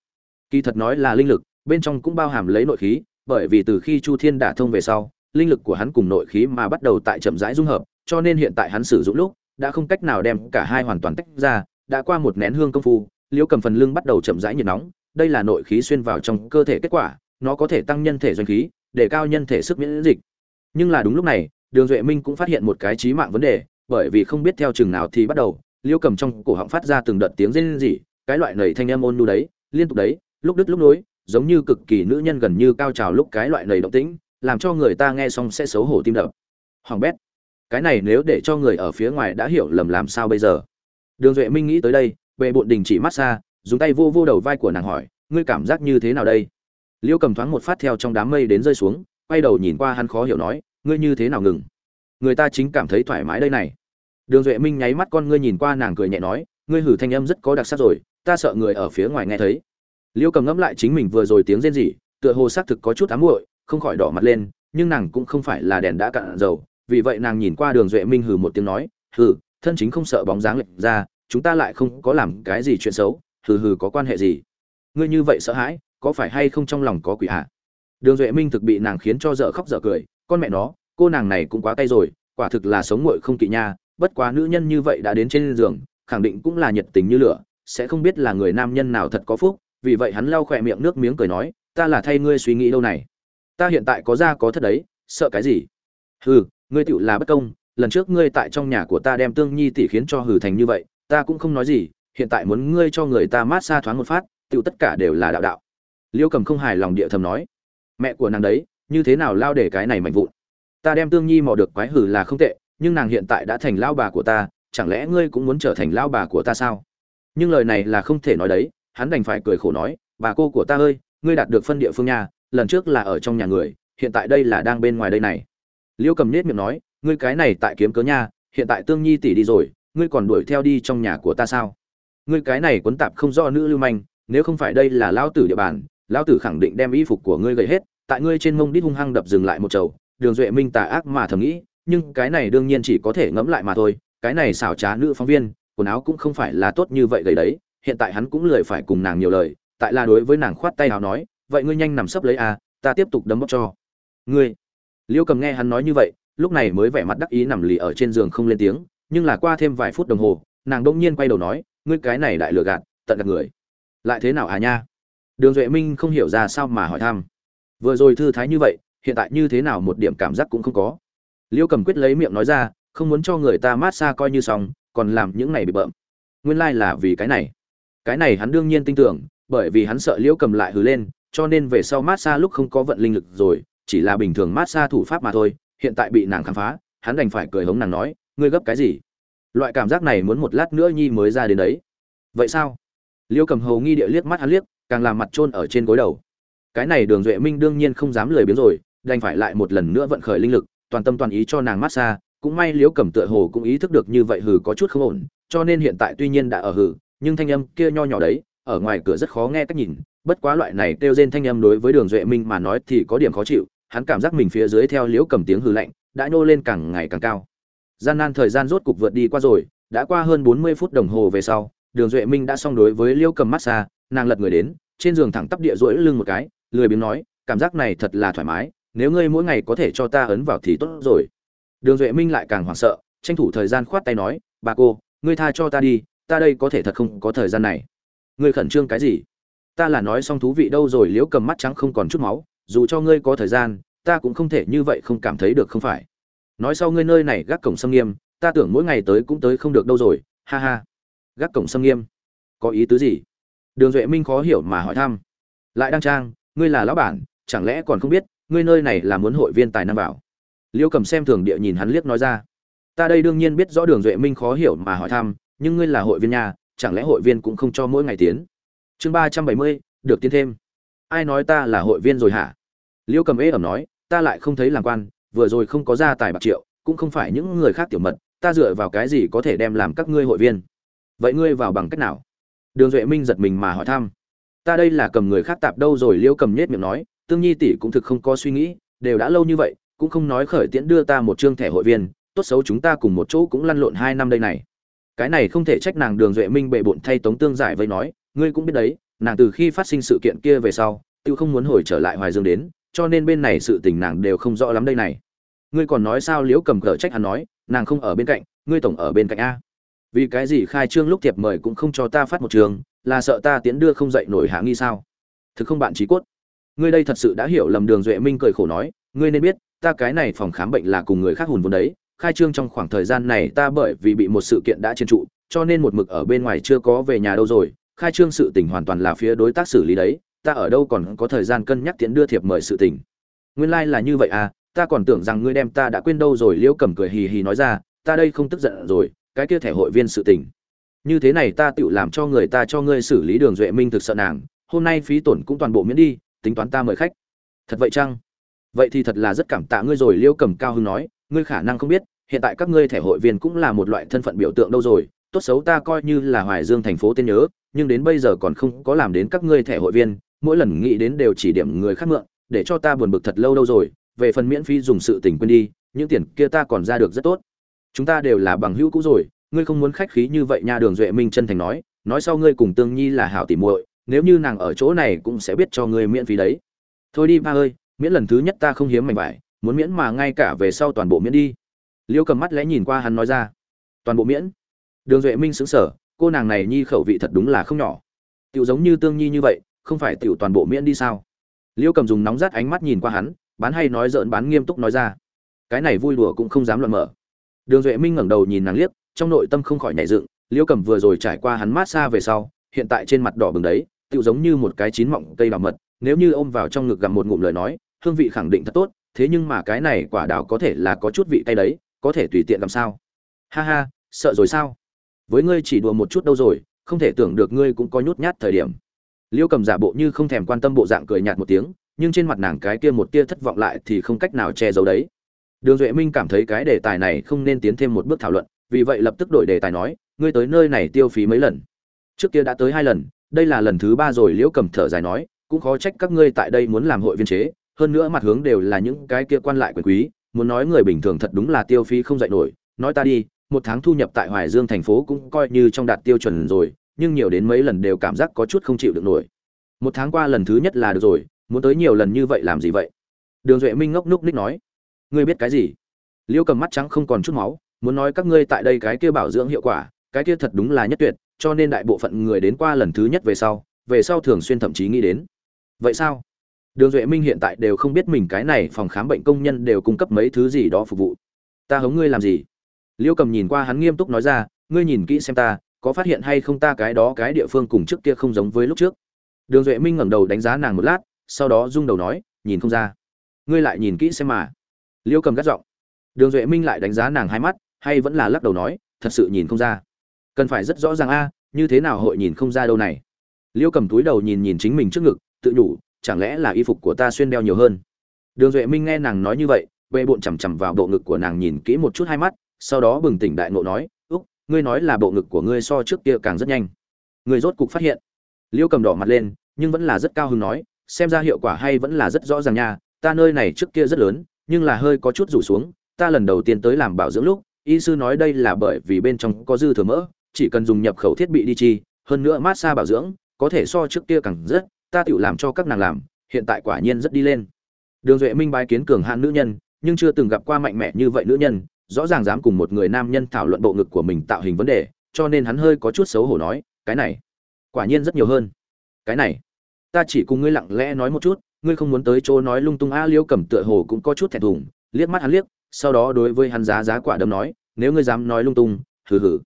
kỳ thật nói là linh lực, bên trong cũng bao hàm lấy nội khí, bởi vì từ khi chu thiên đả thông về sau, linh lực của hắn cùng nội khí mà bắt đầu tại chậm rãi dung hợp, cho nên hiện tại hắn sử dụng lúc, đã không cách nào đem cả hai hoàn toàn tách ra, đã qua một nén hương công phu, liễu cầm phần lưng bắt đầu chậm rãi nhiệt nóng, đây là nội khí xuyên vào trong cơ thể kết quả, nó có thể tăng nhân thể doanh khí, để cao nhân thể sức miễn dịch. Nhưng là đúng lúc này đường duệ minh cũng phát hiện một cái trí mạng vấn đề, bởi vì không biết theo chừng nào thì bắt đầu liễu cầm trong cổ họng phát ra từng đợt tiếng rên rỉ, cái loại nầy thanh em ôn nu đấy, liên tục đấy, lúc đứt lúc nối, giống như cực kỳ nữ nhân gần như cao trào lúc cái loại nầy động tĩnh, làm cho người ta nghe xong sẽ xấu hổ tim đập. Hoàng bét, cái này nếu để cho người ở phía ngoài đã hiểu lầm làm sao bây giờ? Đường duệ minh nghĩ tới đây về bộn đình chỉ massage dùng tay vô vô đầu vai của nàng hỏi, ngươi cảm giác như thế nào đây? Liêu cầm thoáng một phát theo trong đám mây đến rơi xuống, quay đầu nhìn qua hắn khó hiểu nói ngươi như thế nào ngừng? Người ta chính cảm thấy thoải mái đây này. Đường duệ minh nháy mắt con ngươi nhìn qua nàng cười nhẹ nói, ngươi hử thanh âm rất có đặc sắc rồi, ta sợ người ở phía ngoài nghe thấy. Liêu cầm ngẫm lại chính mình vừa rồi tiếng rên rỉ, tựa hồ xác thực có chút ám muội, không khỏi đỏ mặt lên, nhưng nàng cũng không phải là đèn đã cạn dầu, vì vậy nàng nhìn qua đường duệ minh hừ một tiếng nói hừ thân chính không sợ bóng dáng lệch ra, chúng ta lại không có làm cái gì chuyện xấu hừ hừ có quan hệ gì? Ngươi như vậy sợ hãi, có phải hay không trong lòng có quỷ à đường duệ minh thực bị nàng khiến cho dở khóc dở cười con mẹ nó, cô nàng này cũng quá tay rồi, quả thực là sống nguội không kỵ nha, bất quá nữ nhân như vậy đã đến trên giường, khẳng định cũng là nhiệt tình như lửa, sẽ không biết là người nam nhân nào thật có phúc, vì vậy hắn lau khỏe miệng nước miếng cười nói, ta là thay ngươi suy nghĩ đâu này. Ta hiện tại có ra có thất đấy, sợ cái gì? Hừ, ngươi tựu là bất công, lần trước ngươi tại trong nhà của ta đem tương nhi tỷ khiến cho hừ thành như vậy, ta cũng không nói gì, hiện tại muốn ngươi cho người ta mát xa thoáng một phát, tựu tất cả đều là đạo đạo. Liêu cầm không hài lòng địa thầm nói. Mẹ của nàng đấy như thế nào lao để cái này mạnh vụn? Ta đem tương nhi mò được quái hử là không tệ, nhưng nàng hiện tại đã thành lao bà của ta, chẳng lẽ ngươi cũng muốn trở thành lao bà của ta sao? Nhưng lời này là không thể nói đấy, hắn đành phải cười khổ nói, bà cô của ta ơi, ngươi đạt được phân địa phương nhà lần trước là ở trong nhà người, hiện tại đây là đang bên ngoài đây này. Liêu cầm nết miệng nói, ngươi cái này tại kiếm cớ nha, hiện tại tương nhi tỷ đi rồi, ngươi còn đuổi theo đi trong nhà của ta sao? Ngươi cái này quấn tạp không do nữ lưu manh, nếu không phải đây là lão tử địa bàn, lão tử khẳng định đem y phục của ngươi gầy hết tại ngươi trên mông đít hung hăng đập dừng lại một chầu, đường duệ minh tà ác mà thầm nghĩ, nhưng cái này đương nhiên chỉ có thể ngẫm lại mà thôi, cái này xảo trá nữ phóng viên, quần áo cũng không phải là tốt như vậy gầy đấy, hiện tại hắn cũng lười phải cùng nàng nhiều lời, tại là đối với nàng khoát tay nào nói, vậy ngươi nhanh nằm sấp lấy à ta tiếp tục đấm bóc cho. Ngươi? Liêu cầm nghe hắn nói như vậy, lúc này mới vẻ mặt đắc ý nằm lì ở trên giường không lên tiếng, nhưng là qua thêm vài phút đồng hồ, nàng đông nhiên quay đầu nói, ngươi cái này đại lừa gạt, tận gạt người. Lại thế nào à nha? Đường duệ minh không hiểu ra sao mà hỏi thăm vừa rồi thư thái như vậy, hiện tại như thế nào một điểm cảm giác cũng không có. Liêu cầm quyết lấy miệng nói ra, không muốn cho người ta mát xa coi như xong, còn làm những này bị bợm. Nguyên lai、like、là vì cái này. Cái này hắn đương nhiên tin tưởng, bởi vì hắn sợ liễu cầm lại hứ lên, cho nên về sau mát xa lúc không có vận linh lực rồi, chỉ là bình thường mát xa thủ pháp mà thôi, hiện tại bị nàng khám phá, hắn đành phải cười hống nàng nói, ngươi gấp cái gì? Loại cảm giác này muốn một lát nữa nhi mới ra đến đấy. Vậy sao? Liêu cầm hầu nghi địa liếc mắt hắn liếc, càng làm mặt trôn ở trên gối đầu cái này đường duệ minh đương nhiên không dám lười biếng rồi, đành phải lại một lần nữa vận khởi linh lực, toàn tâm toàn ý cho nàng massage cũng may liễu cầm tựa hồ cũng ý thức được như vậy hừ có chút không ổn, cho nên hiện tại tuy nhiên đã ở hừ, nhưng thanh âm kia nho nhỏ đấy, ở ngoài cửa rất khó nghe cách nhìn, bất quá loại này kêu rên thanh âm đối với đường duệ minh mà nói thì có điểm khó chịu, hắn cảm giác mình phía dưới theo liễu cầm tiếng hừ lạnh, đã nhô lên càng ngày càng cao. Gian nan thời gian rốt cục vượt đi qua rồi, đã qua hơn bốn mươi phút đồng hồ về sau, đường duệ minh đã xong đối với liễu cầm massage nàng lật người đến, trên giường thẳng tắp địa rỗi lưng một cái lười biếng nói, cảm giác này thật là thoải mái, nếu ngươi mỗi ngày có thể cho ta ấn vào thì tốt rồi. Đường duệ minh lại càng hoảng sợ, tranh thủ thời gian khoát tay nói, bà cô, ngươi tha cho ta đi, ta đây có thể thật không có thời gian này. Ngươi khẩn trương cái gì? Ta là nói xong thú vị đâu rồi, liễu cầm mắt trắng không còn chút máu, dù cho ngươi có thời gian, ta cũng không thể như vậy không cảm thấy được không phải. Nói sau ngươi nơi này, gác cổng xâm nghiêm, ta tưởng mỗi ngày tới cũng tới không được đâu rồi, ha ha. Gác cổng xâm nghiêm? Có ý tứ gì? Đường duệ minh khó hiểu mà hỏi thăm. Lại đăng trang ngươi là lão bản, chẳng lẽ còn không biết, ngươi nơi này là muốn hội viên tài năng vào? Liêu cầm xem thường địa nhìn hắn liếc nói ra. Ta đây đương nhiên biết rõ đường duệ minh khó hiểu mà hỏi thăm, nhưng ngươi là hội viên nhà, chẳng lẽ hội viên cũng không cho mỗi ngày tiến? Chương ba trăm bảy mươi, được tiến thêm. Ai nói ta là hội viên rồi hả? Liêu cầm ế ẩm nói, ta lại không thấy làm quan, vừa rồi không có ra tài bạc triệu, cũng không phải những người khác tiểu mật, ta dựa vào cái gì có thể đem làm các ngươi hội viên? Vậy ngươi vào bằng cách nào? Đường duệ minh giật mình mà hỏi thăm ta đây là cầm người khác tạp đâu rồi, liêu cầm nhết miệng nói, tương nhi tỷ cũng thực không có suy nghĩ, đều đã lâu như vậy, cũng không nói khởi tiễn đưa ta một chương thẻ hội viên, tốt xấu chúng ta cùng một chỗ cũng lăn lộn hai năm đây này. Cái này không thể trách nàng đường duệ minh bệ bộn thay tống tương giải với nói, ngươi cũng biết đấy, nàng từ khi phát sinh sự kiện kia về sau, tự không muốn hồi trở lại hoài dương đến, cho nên bên này sự tình nàng đều không rõ lắm đây này. Ngươi còn nói sao liễu cầm cờ trách hắn nói, nàng không ở bên cạnh, ngươi tổng ở bên cạnh a. Vì cái gì khai trương lúc thiệp mời cũng không cho ta phát một trường là sợ ta tiến đưa không dậy nổi hạ nghi sao? Thực không bạn trí cốt. Ngươi đây thật sự đã hiểu lầm đường duệ minh cười khổ nói, ngươi nên biết, ta cái này phòng khám bệnh là cùng người khác hùn vốn đấy, khai trương trong khoảng thời gian này ta bởi vì bị một sự kiện đã trên trụ, cho nên một mực ở bên ngoài chưa có về nhà đâu rồi, khai trương sự tình hoàn toàn là phía đối tác xử lý đấy, ta ở đâu còn có thời gian cân nhắc tiến đưa thiệp mời sự tình. Nguyên lai like là như vậy à ta còn tưởng rằng ngươi đem ta đã quên đâu rồi, liễu cầm cười hì hì nói ra, ta đây không tức giận rồi, cái kia thẻ hội viên sự tình như thế này ta tự làm cho người ta cho ngươi xử lý đường duệ minh thực sợ nàng, hôm nay phí tổn cũng toàn bộ miễn đi, tính toán ta mời khách. Thật vậy chăng? Vậy thì thật là rất cảm tạ ngươi rồi, liêu cầm cao hưng nói, ngươi khả năng không biết, hiện tại các ngươi thẻ hội viên cũng là một loại thân phận biểu tượng đâu rồi, tốt xấu ta coi như là hoài dương thành phố tên nhớ, nhưng đến bây giờ còn không có làm đến các ngươi thẻ hội viên, mỗi lần nghĩ đến đều chỉ điểm người khác mượn, để cho ta buồn bực thật lâu đâu rồi, về phần miễn phí dùng sự tình quên đi, những tiền kia ta còn ra được rất tốt. Chúng ta đều là bằng hữu cũ rồi ngươi không muốn khách khí như vậy nha đường duệ minh chân thành nói nói sau ngươi cùng tương nhi là hảo tỉ muội, nếu như nàng ở chỗ này cũng sẽ biết cho ngươi miễn phí đấy. Thôi đi ba ơi, miễn lần thứ nhất ta không hiếm mảnh vải, muốn miễn mà ngay cả về sau toàn bộ miễn đi. Liêu cầm mắt lẽ nhìn qua hắn nói ra. Toàn bộ miễn? Đường duệ minh xứng sở cô nàng này nhi khẩu vị thật đúng là không nhỏ. Tiểu giống như tương nhi như vậy, không phải tiểu toàn bộ miễn đi sao? Liêu cầm dùng nóng rát ánh mắt nhìn qua hắn, bán hay nói dợn bán nghiêm túc nói ra. Cái này vui đùa cũng không dám luận mở. Đường duệ minh ngẩng đầu nhìn nàng liếc trong nội tâm không khỏi nhảy dựng liêu cầm vừa rồi trải qua hắn mát xa về sau, hiện tại trên mặt đỏ bừng đấy tự giống như một cái chín mọng cây đào mật, nếu như ôm vào trong ngực gặm một ngụm lời nói, hương vị khẳng định thật tốt, thế nhưng mà cái này quả đào có thể là có chút vị cay đấy, có thể tùy tiện làm sao? Ha ha, sợ rồi sao? Với ngươi chỉ đùa một chút đâu rồi, không thể tưởng được ngươi cũng có nhút nhát thời điểm. Liêu cầm giả bộ như không thèm quan tâm bộ dạng cười nhạt một tiếng, nhưng trên mặt nàng cái kia một tia thất vọng lại thì không cách nào che giấu đấy. Đường duệ minh cảm thấy cái đề tài này không nên tiến thêm một bước thảo luận vì vậy lập tức đổi đề tài nói, ngươi tới nơi này tiêu phí mấy lần? Trước kia đã tới hai lần, đây là lần thứ ba rồi, liễu cầm thở dài nói, cũng khó trách các ngươi tại đây muốn làm hội viên chế, hơn nữa mặt hướng đều là những cái kia quan lại quyền quý, muốn nói người bình thường thật đúng là tiêu phí không dạy nổi. Nói ta đi, một tháng thu nhập tại hoài dương thành phố cũng coi như trong đạt tiêu chuẩn rồi, nhưng nhiều đến mấy lần đều cảm giác có chút không chịu được nổi. Một tháng qua lần thứ nhất là được rồi, muốn tới nhiều lần như vậy làm gì vậy? Đường duệ minh ngốc núc ních nói, ngươi biết cái gì? Liễu cầm mắt trắng không còn chút máu muốn nói các ngươi tại đây cái kia bảo dưỡng hiệu quả, cái kia thật đúng là nhất tuyệt, cho nên đại bộ phận người đến qua lần thứ nhất về sau về sau thường xuyên thậm chí nghĩ đến. Vậy sao? Đường duệ minh hiện tại đều không biết mình cái này phòng khám bệnh công nhân đều cung cấp mấy thứ gì đó phục vụ. Ta hống ngươi làm gì? Liêu cầm nhìn qua hắn nghiêm túc nói ra, ngươi nhìn kỹ xem ta, có phát hiện hay không ta cái đó cái địa phương cùng trước kia không giống với lúc trước? Đường duệ minh ngẩng đầu đánh giá nàng một lát, sau đó rung đầu nói, nhìn không ra. Ngươi lại nhìn kỹ xem mà. Liêu cầm gắt giọng. Đường duệ minh lại đánh giá nàng hai mắt hay vẫn là lắc đầu nói, thật sự nhìn không ra. Cần phải rất rõ ràng a, như thế nào hội nhìn không ra đâu này? Liêu cầm túi đầu nhìn nhìn chính mình trước ngực, tự nhủ, chẳng lẽ là y phục của ta xuyên đeo nhiều hơn? Đường duệ minh nghe nàng nói như vậy bệ bộn chằm chằm vào bộ ngực của nàng nhìn kỹ một chút hai mắt, sau đó bừng tỉnh đại ngộ nói, úc, ngươi nói là bộ ngực của ngươi so trước kia càng rất nhanh. Người rốt cục phát hiện. Liêu cầm đỏ mặt lên, nhưng vẫn là rất cao hứng nói, xem ra hiệu quả hay vẫn là rất rõ ràng nha, ta nơi này trước kia rất lớn, nhưng là hơi có chút rủ xuống, ta lần đầu tiên tới làm bảo dưỡng lúc y sư nói đây là bởi vì bên trong có dư thừa mỡ, chỉ cần dùng nhập khẩu thiết bị đi chi, hơn nữa massage bảo dưỡng, có thể so trước kia càng rất, ta tự làm cho các nàng làm, hiện tại quả nhiên rất đi lên. Đường duệ minh bái kiến cường hạn nữ nhân, nhưng chưa từng gặp qua mạnh mẽ như vậy nữ nhân, rõ ràng dám cùng một người nam nhân thảo luận bộ ngực của mình tạo hình vấn đề, cho nên hắn hơi có chút xấu hổ nói, cái này, quả nhiên rất nhiều hơn. Cái này, ta chỉ cùng ngươi lặng lẽ nói một chút, ngươi không muốn tới chỗ nói lung tung a liêu cầm tựa hồ cũng có chút thẹn thùng, liếc mắt hắn liếc sau đó đối với hắn giá giá quả đấm nói, nếu ngươi dám nói lung tung, hừ hừ.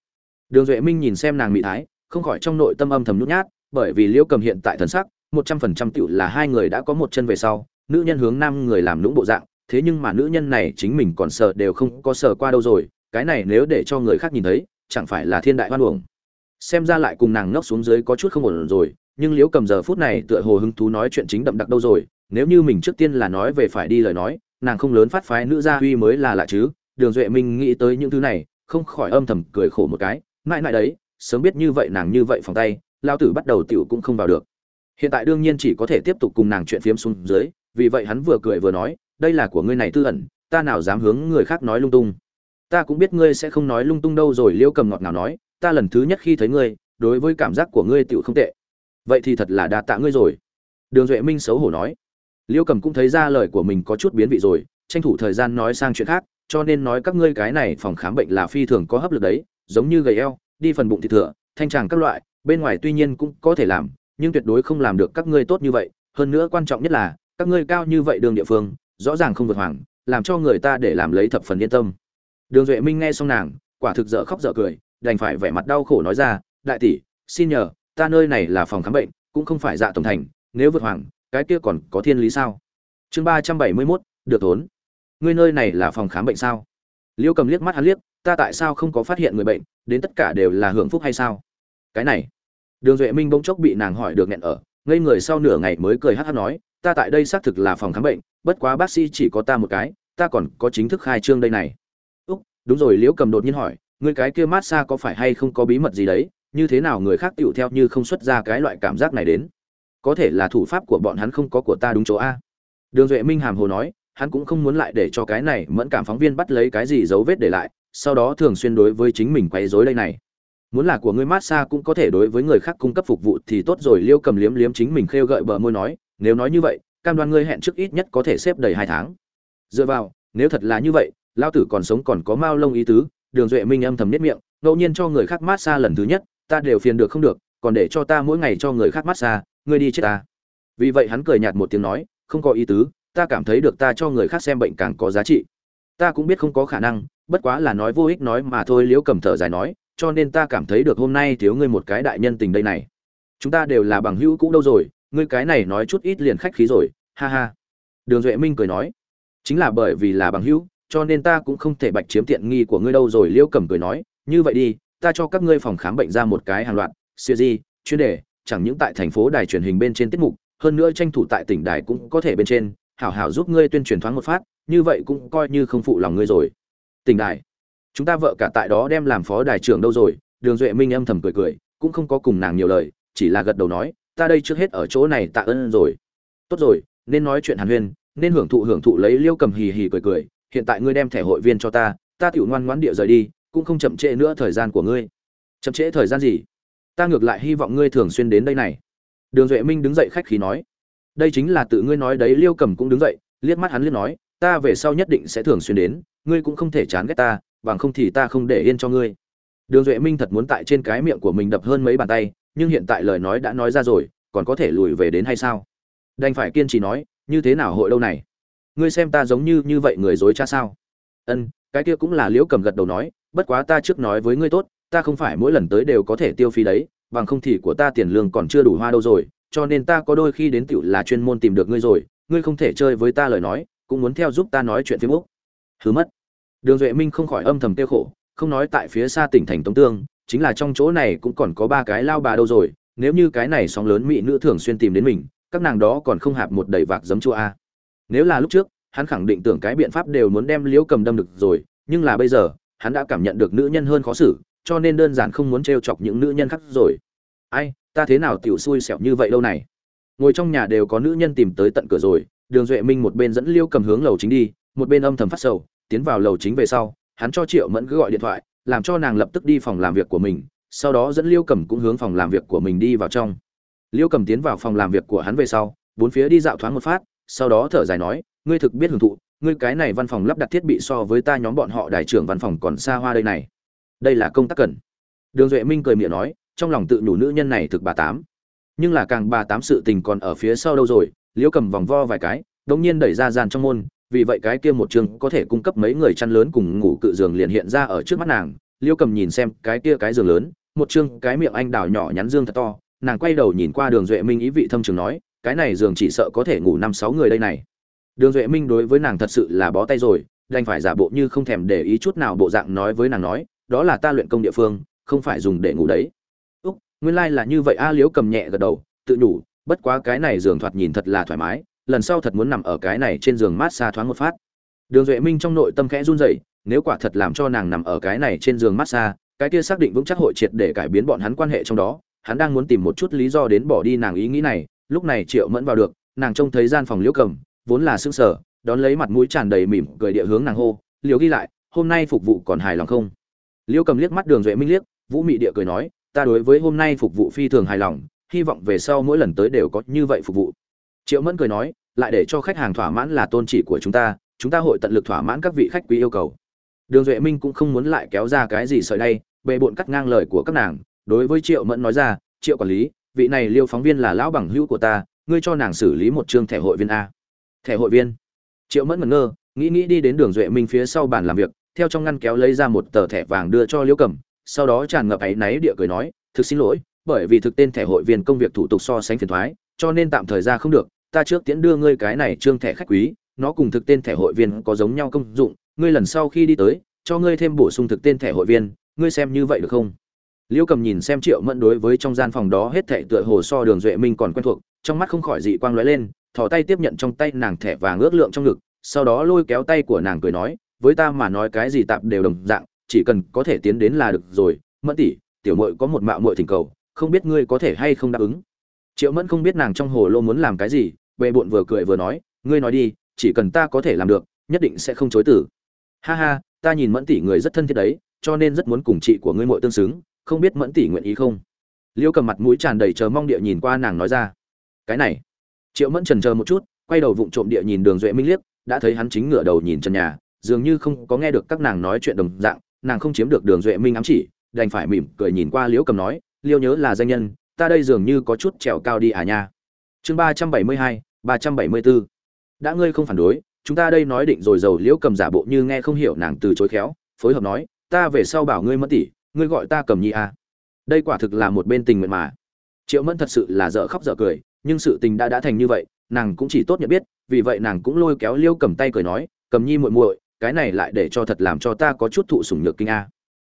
Đường duệ minh nhìn xem nàng mỹ thái, không khỏi trong nội tâm âm thầm nhút nhát, bởi vì liễu cầm hiện tại thần sắc, một trăm phần trăm tựu là hai người đã có một chân về sau, nữ nhân hướng nam người làm lũng bộ dạng, thế nhưng mà nữ nhân này chính mình còn sợ đều không có sợ qua đâu rồi, cái này nếu để cho người khác nhìn thấy, chẳng phải là thiên đại hoan uổng. Xem ra lại cùng nàng ngốc xuống dưới có chút không ổn rồi, nhưng liễu cầm giờ phút này tựa hồ hứng thú nói chuyện chính đậm đặc đâu rồi, nếu như mình trước tiên là nói về phải đi lời nói nàng không lớn phát phái nữ gia huy mới là lạ chứ. Đường duệ minh nghĩ tới những thứ này, không khỏi âm thầm cười khổ một cái. Mãi mãi đấy, sớm biết như vậy nàng như vậy phòng tay, lao tử bắt đầu tiểu cũng không vào được. Hiện tại đương nhiên chỉ có thể tiếp tục cùng nàng chuyện phiếm xuống dưới, vì vậy hắn vừa cười vừa nói, đây là của ngươi này tư ẩn, ta nào dám hướng người khác nói lung tung. Ta cũng biết ngươi sẽ không nói lung tung đâu rồi, liêu cầm ngọt nào nói, ta lần thứ nhất khi thấy ngươi, đối với cảm giác của ngươi tựu không tệ. Vậy thì thật là đa tạ ngươi rồi. Đường duệ minh xấu hổ nói liêu cầm cũng thấy ra lời của mình có chút biến vị rồi, tranh thủ thời gian nói sang chuyện khác, cho nên nói các ngươi cái này phòng khám bệnh là phi thường có hấp lực đấy, giống như gầy eo, đi phần bụng thịt thừa, thanh tràng các loại, bên ngoài tuy nhiên cũng có thể làm, nhưng tuyệt đối không làm được các ngươi tốt như vậy. Hơn nữa quan trọng nhất là, các ngươi cao như vậy đường địa phương, rõ ràng không vượt hoàng, làm cho người ta để làm lấy thập phần yên tâm. Đường duệ minh nghe xong nàng, quả thực dở khóc dở cười, đành phải vẻ mặt đau khổ nói ra, đại tỷ, xin nhờ, ta nơi này là phòng khám bệnh, cũng không phải dạ tổng thành, nếu vượt hoàng cái kia còn có thiên lý sao? Chương ba trăm bảy mươi mốt, được thốn ngươi nơi này là phòng khám bệnh sao? Liêu cầm liếc mắt hắn liếc, ta tại sao không có phát hiện người bệnh, đến tất cả đều là hưởng phúc hay sao? Cái này. Đường duệ minh bỗng chốc bị nàng hỏi được nghẹn ở, ngây người sau nửa ngày mới cười hát hát nói, ta tại đây xác thực là phòng khám bệnh, bất quá bác sĩ chỉ có ta một cái, ta còn có chính thức khai trương đây này. Úc, đúng rồi liễu cầm đột nhiên hỏi người cái kia mát xa có phải hay không có bí mật gì đấy, như thế nào người khác tựu theo như không xuất ra cái loại cảm giác này đến? Có thể là thủ pháp của bọn hắn không có của ta đúng chỗ a. Đường duệ minh hàm hồ nói, hắn cũng không muốn lại để cho cái này mẫn cảm phóng viên bắt lấy cái gì dấu vết để lại, sau đó thường xuyên đối với chính mình quấy rối đây này. Muốn là của ngươi mát xa cũng có thể đối với người khác cung cấp phục vụ thì tốt rồi, liêu cầm liếm liếm chính mình khêu gợi bờ môi nói, nếu nói như vậy, cam đoan ngươi hẹn trước ít nhất có thể xếp đầy hai tháng. Dựa vào, nếu thật là như vậy lao tử còn sống còn có mao lông ý tứ, đường duệ minh âm thầm nếp miệng, ngẫu nhiên cho người khác mát xa lần thứ nhất, ta đều phiền được không được, còn để cho ta mỗi ngày cho người khác mát xa ngươi đi chết ta. Vì vậy hắn cười nhạt một tiếng nói, không có ý tứ, ta cảm thấy được ta cho người khác xem bệnh càng có giá trị. Ta cũng biết không có khả năng, bất quá là nói vô ích nói mà thôi, liễu cầm thở dài nói, cho nên ta cảm thấy được hôm nay thiếu ngươi một cái đại nhân tình đây này. Chúng ta đều là bằng hữu cũ đâu rồi, ngươi cái này nói chút ít liền khách khí rồi, ha ha. Đường duệ minh cười nói, chính là bởi vì là bằng hữu, cho nên ta cũng không thể bạch chiếm tiện nghi của ngươi đâu rồi, liễu cầm cười nói, như vậy đi, ta cho các ngươi phòng khám bệnh ra một cái hàng loạt, siêu di, chuyên đề chẳng những tại thành phố đài truyền hình bên trên tiết mục, hơn nữa tranh thủ tại tỉnh đài cũng có thể bên trên, hảo hảo giúp ngươi tuyên truyền thoáng một phát, như vậy cũng coi như không phụ lòng ngươi rồi. Tỉnh đài. Chúng ta vợ cả tại đó đem làm phó đài trưởng đâu rồi, đường duệ minh âm thầm cười cười, cũng không có cùng nàng nhiều lời, chỉ là gật đầu nói, ta đây trước hết ở chỗ này tạ ơn rồi. Tốt rồi, nên nói chuyện hàn huyên, nên hưởng thụ hưởng thụ lấy liêu cầm hì hì cười cười, hiện tại ngươi đem thẻ hội viên cho ta ta tiểu ngoan ngoãn địa rời đi, cũng không chậm trễ nữa thời gian của ngươi. Chậm trễ thời gian gì? Ta ngược lại hy vọng ngươi thường xuyên đến đây này. Đường duệ minh đứng dậy khách khí nói. Đây chính là tự ngươi nói đấy, liêu cầm cũng đứng dậy, liếc mắt hắn liếc nói, ta về sau nhất định sẽ thường xuyên đến, ngươi cũng không thể chán ghét ta, bằng không thì ta không để yên cho ngươi. Đường duệ minh thật muốn tại trên cái miệng của mình đập hơn mấy bàn tay, nhưng hiện tại lời nói đã nói ra rồi, còn có thể lùi về đến hay sao? Đành phải kiên trì nói, như thế nào hội đâu này? Ngươi xem ta giống như như vậy người dối cha sao? Ân, cái kia cũng là liễu cầm gật đầu nói, bất quá ta trước nói với ngươi tốt ta không phải mỗi lần tới đều có thể tiêu phí đấy, bằng không thì của ta tiền lương còn chưa đủ hoa đâu rồi, cho nên ta có đôi khi đến tựu là chuyên môn tìm được ngươi rồi, ngươi không thể chơi với ta lời nói, cũng muốn theo giúp ta nói chuyện facebook úc. Thứ mất. Đường duệ minh không khỏi âm thầm tiêu khổ, không nói tại phía xa tỉnh thành tống tương, chính là trong chỗ này cũng còn có ba cái lao bà đâu rồi, nếu như cái này sóng lớn mỹ nữ thường xuyên tìm đến mình, các nàng đó còn không hạp một đầy vạc giấm chua a. Nếu là lúc trước, hắn khẳng định tưởng cái biện pháp đều muốn đem liễu cầm đâm được rồi, nhưng là bây giờ, hắn đã cảm nhận được nữ nhân hơn khó xử cho nên đơn giản không muốn trêu chọc những nữ nhân khác rồi. Ai, ta thế nào tiểu xui xẻo như vậy đâu này? Ngồi trong nhà đều có nữ nhân tìm tới tận cửa rồi, đường duệ minh một bên dẫn liêu cầm hướng lầu chính đi, một bên âm thầm phát sầu, tiến vào lầu chính về sau, hắn cho triệu mẫn cứ gọi điện thoại, làm cho nàng lập tức đi phòng làm việc của mình, sau đó dẫn liêu cầm cũng hướng phòng làm việc của mình đi vào trong. Liêu cầm tiến vào phòng làm việc của hắn về sau, bốn phía đi dạo thoáng một phát, sau đó thở dài nói, ngươi thực biết hưởng thụ, ngươi cái này văn phòng lắp đặt thiết bị so với ta nhóm bọn họ đại trưởng văn phòng còn xa hoa đây này đây là công tác cần. Đường duệ minh cười miệng nói, trong lòng tự nhủ nữ nhân này thực bà tám. Nhưng là càng bà tám sự tình còn ở phía sau đâu rồi, liễu cầm vòng vo vài cái, đống nhiên đẩy ra gian trong môn, vì vậy cái kia một trường có thể cung cấp mấy người chăn lớn cùng ngủ cự giường liền hiện ra ở trước mắt nàng. Liễu cầm nhìn xem cái kia cái giường lớn, một chương cái miệng anh đào nhỏ nhắn dương thật to. Nàng quay đầu nhìn qua đường duệ minh ý vị thâm trường nói, cái này giường chỉ sợ có thể ngủ năm sáu người đây này. Đường duệ minh đối với nàng thật sự là bó tay rồi, đành phải giả bộ như không thèm để ý chút nào bộ dạng nói với nàng nói đó là ta luyện công địa phương, không phải dùng để ngủ đấy. Úc, nguyên lai là như vậy. A liếu cầm nhẹ gật đầu, tự nhủ, bất quá cái này giường thoạt nhìn thật là thoải mái, lần sau thật muốn nằm ở cái này trên giường mát xa thoáng một phát. Đường duệ minh trong nội tâm khẽ run rẩy, nếu quả thật làm cho nàng nằm ở cái này trên giường mát xa, cái kia xác định vững chắc hội triệt để cải biến bọn hắn quan hệ trong đó, hắn đang muốn tìm một chút lý do đến bỏ đi nàng ý nghĩ này, lúc này triệu mẫn vào được, nàng trông thấy gian phòng liễu cầm, vốn là sững sờ, đón lấy mặt mũi tràn đầy mỉm cười địa hướng nàng hô liều ghi lại, hôm nay phục vụ còn hài lòng không? Liêu cầm liếc mắt đường duệ minh liếc, vũ mị địa cười nói, ta đối với hôm nay phục vụ phi thường hài lòng, hy vọng về sau mỗi lần tới đều có như vậy phục vụ. Triệu mẫn cười nói, lại để cho khách hàng thỏa mãn là tôn chỉ của chúng ta chúng ta hội tận lực thỏa mãn các vị khách quý yêu cầu. Đường duệ minh cũng không muốn lại kéo ra cái gì sợi đây bề bộn cắt ngang lời của các nàng. Đối với triệu mẫn nói ra, triệu quản lý, vị này liêu phóng viên là lão bằng hữu của ta, ngươi cho nàng xử lý một chương thẻ hội viên a. Thẻ hội viên. Triệu mẫn ngẩn ngơ, nghĩ nghĩ đi đến đường duệ minh phía sau bàn làm việc theo trong ngăn kéo lấy ra một tờ thẻ vàng đưa cho liễu cầm, sau đó tràn ngập áy náy địa cười nói, thực xin lỗi, bởi vì thực tên thẻ hội viên công việc thủ tục so sánh phiền thoái, cho nên tạm thời ra không được, ta trước tiễn đưa ngươi cái này trương thẻ khách quý, nó cùng thực tên thẻ hội viên có giống nhau công dụng, ngươi lần sau khi đi tới, cho ngươi thêm bổ sung thực tên thẻ hội viên, ngươi xem như vậy được không? Liễu cầm nhìn xem triệu mẫn đối với trong gian phòng đó hết thẻ tựa hồ so đường duệ minh còn quen thuộc, trong mắt không khỏi dị quang lóe lên, thò tay tiếp nhận trong tay nàng thẻ vàng ước lượng trong ngực, sau đó lôi kéo tay của nàng cười nói với ta mà nói cái gì tạm đều đồng dạng, chỉ cần có thể tiến đến là được rồi. Mẫn tỷ, tiểu muội có một mạo muội thỉnh cầu, không biết ngươi có thể hay không đáp ứng? Triệu mẫn không biết nàng trong hồ lô muốn làm cái gì bệ bội vừa cười vừa nói, ngươi nói đi, chỉ cần ta có thể làm được, nhất định sẽ không chối từ. Ha ha, ta nhìn mẫn tỷ người rất thân thiết đấy, cho nên rất muốn cùng chị của ngươi muội tương xứng, không biết mẫn tỷ nguyện ý không? Liêu cầm mặt mũi tràn đầy chờ mong địa nhìn qua nàng nói ra. Cái này. Triệu mẫn chần chờ một chút, quay đầu vụng trộm địa nhìn đường duệ minh liếc, đã thấy hắn chính ngửa đầu nhìn trần nhà dường như không có nghe được các nàng nói chuyện đồng dạng, nàng không chiếm được đường duệ minh ám chỉ, đành phải mỉm cười nhìn qua liễu cầm nói, liêu nhớ là danh nhân, ta đây dường như có chút trèo cao đi à nha. Chương ba trăm bảy mươi hai, ba trăm bảy mươi bốn đã ngươi không phản đối, chúng ta đây nói định rồi dầu liễu cầm giả bộ như nghe không hiểu nàng từ chối khéo, phối hợp nói, ta về sau bảo ngươi mất tỷ, ngươi gọi ta cầm nhi à. đây quả thực là một bên tình nguyện mà. Triệu mẫn thật sự là dở khóc dở cười, nhưng sự tình đã đã thành như vậy, nàng cũng chỉ tốt nhận biết, vì vậy nàng cũng lôi kéo liêu cầm tay cười nói, cầm nhi muội muội cái này lại để cho thật làm cho ta có chút thụ sủng nhược kinh a.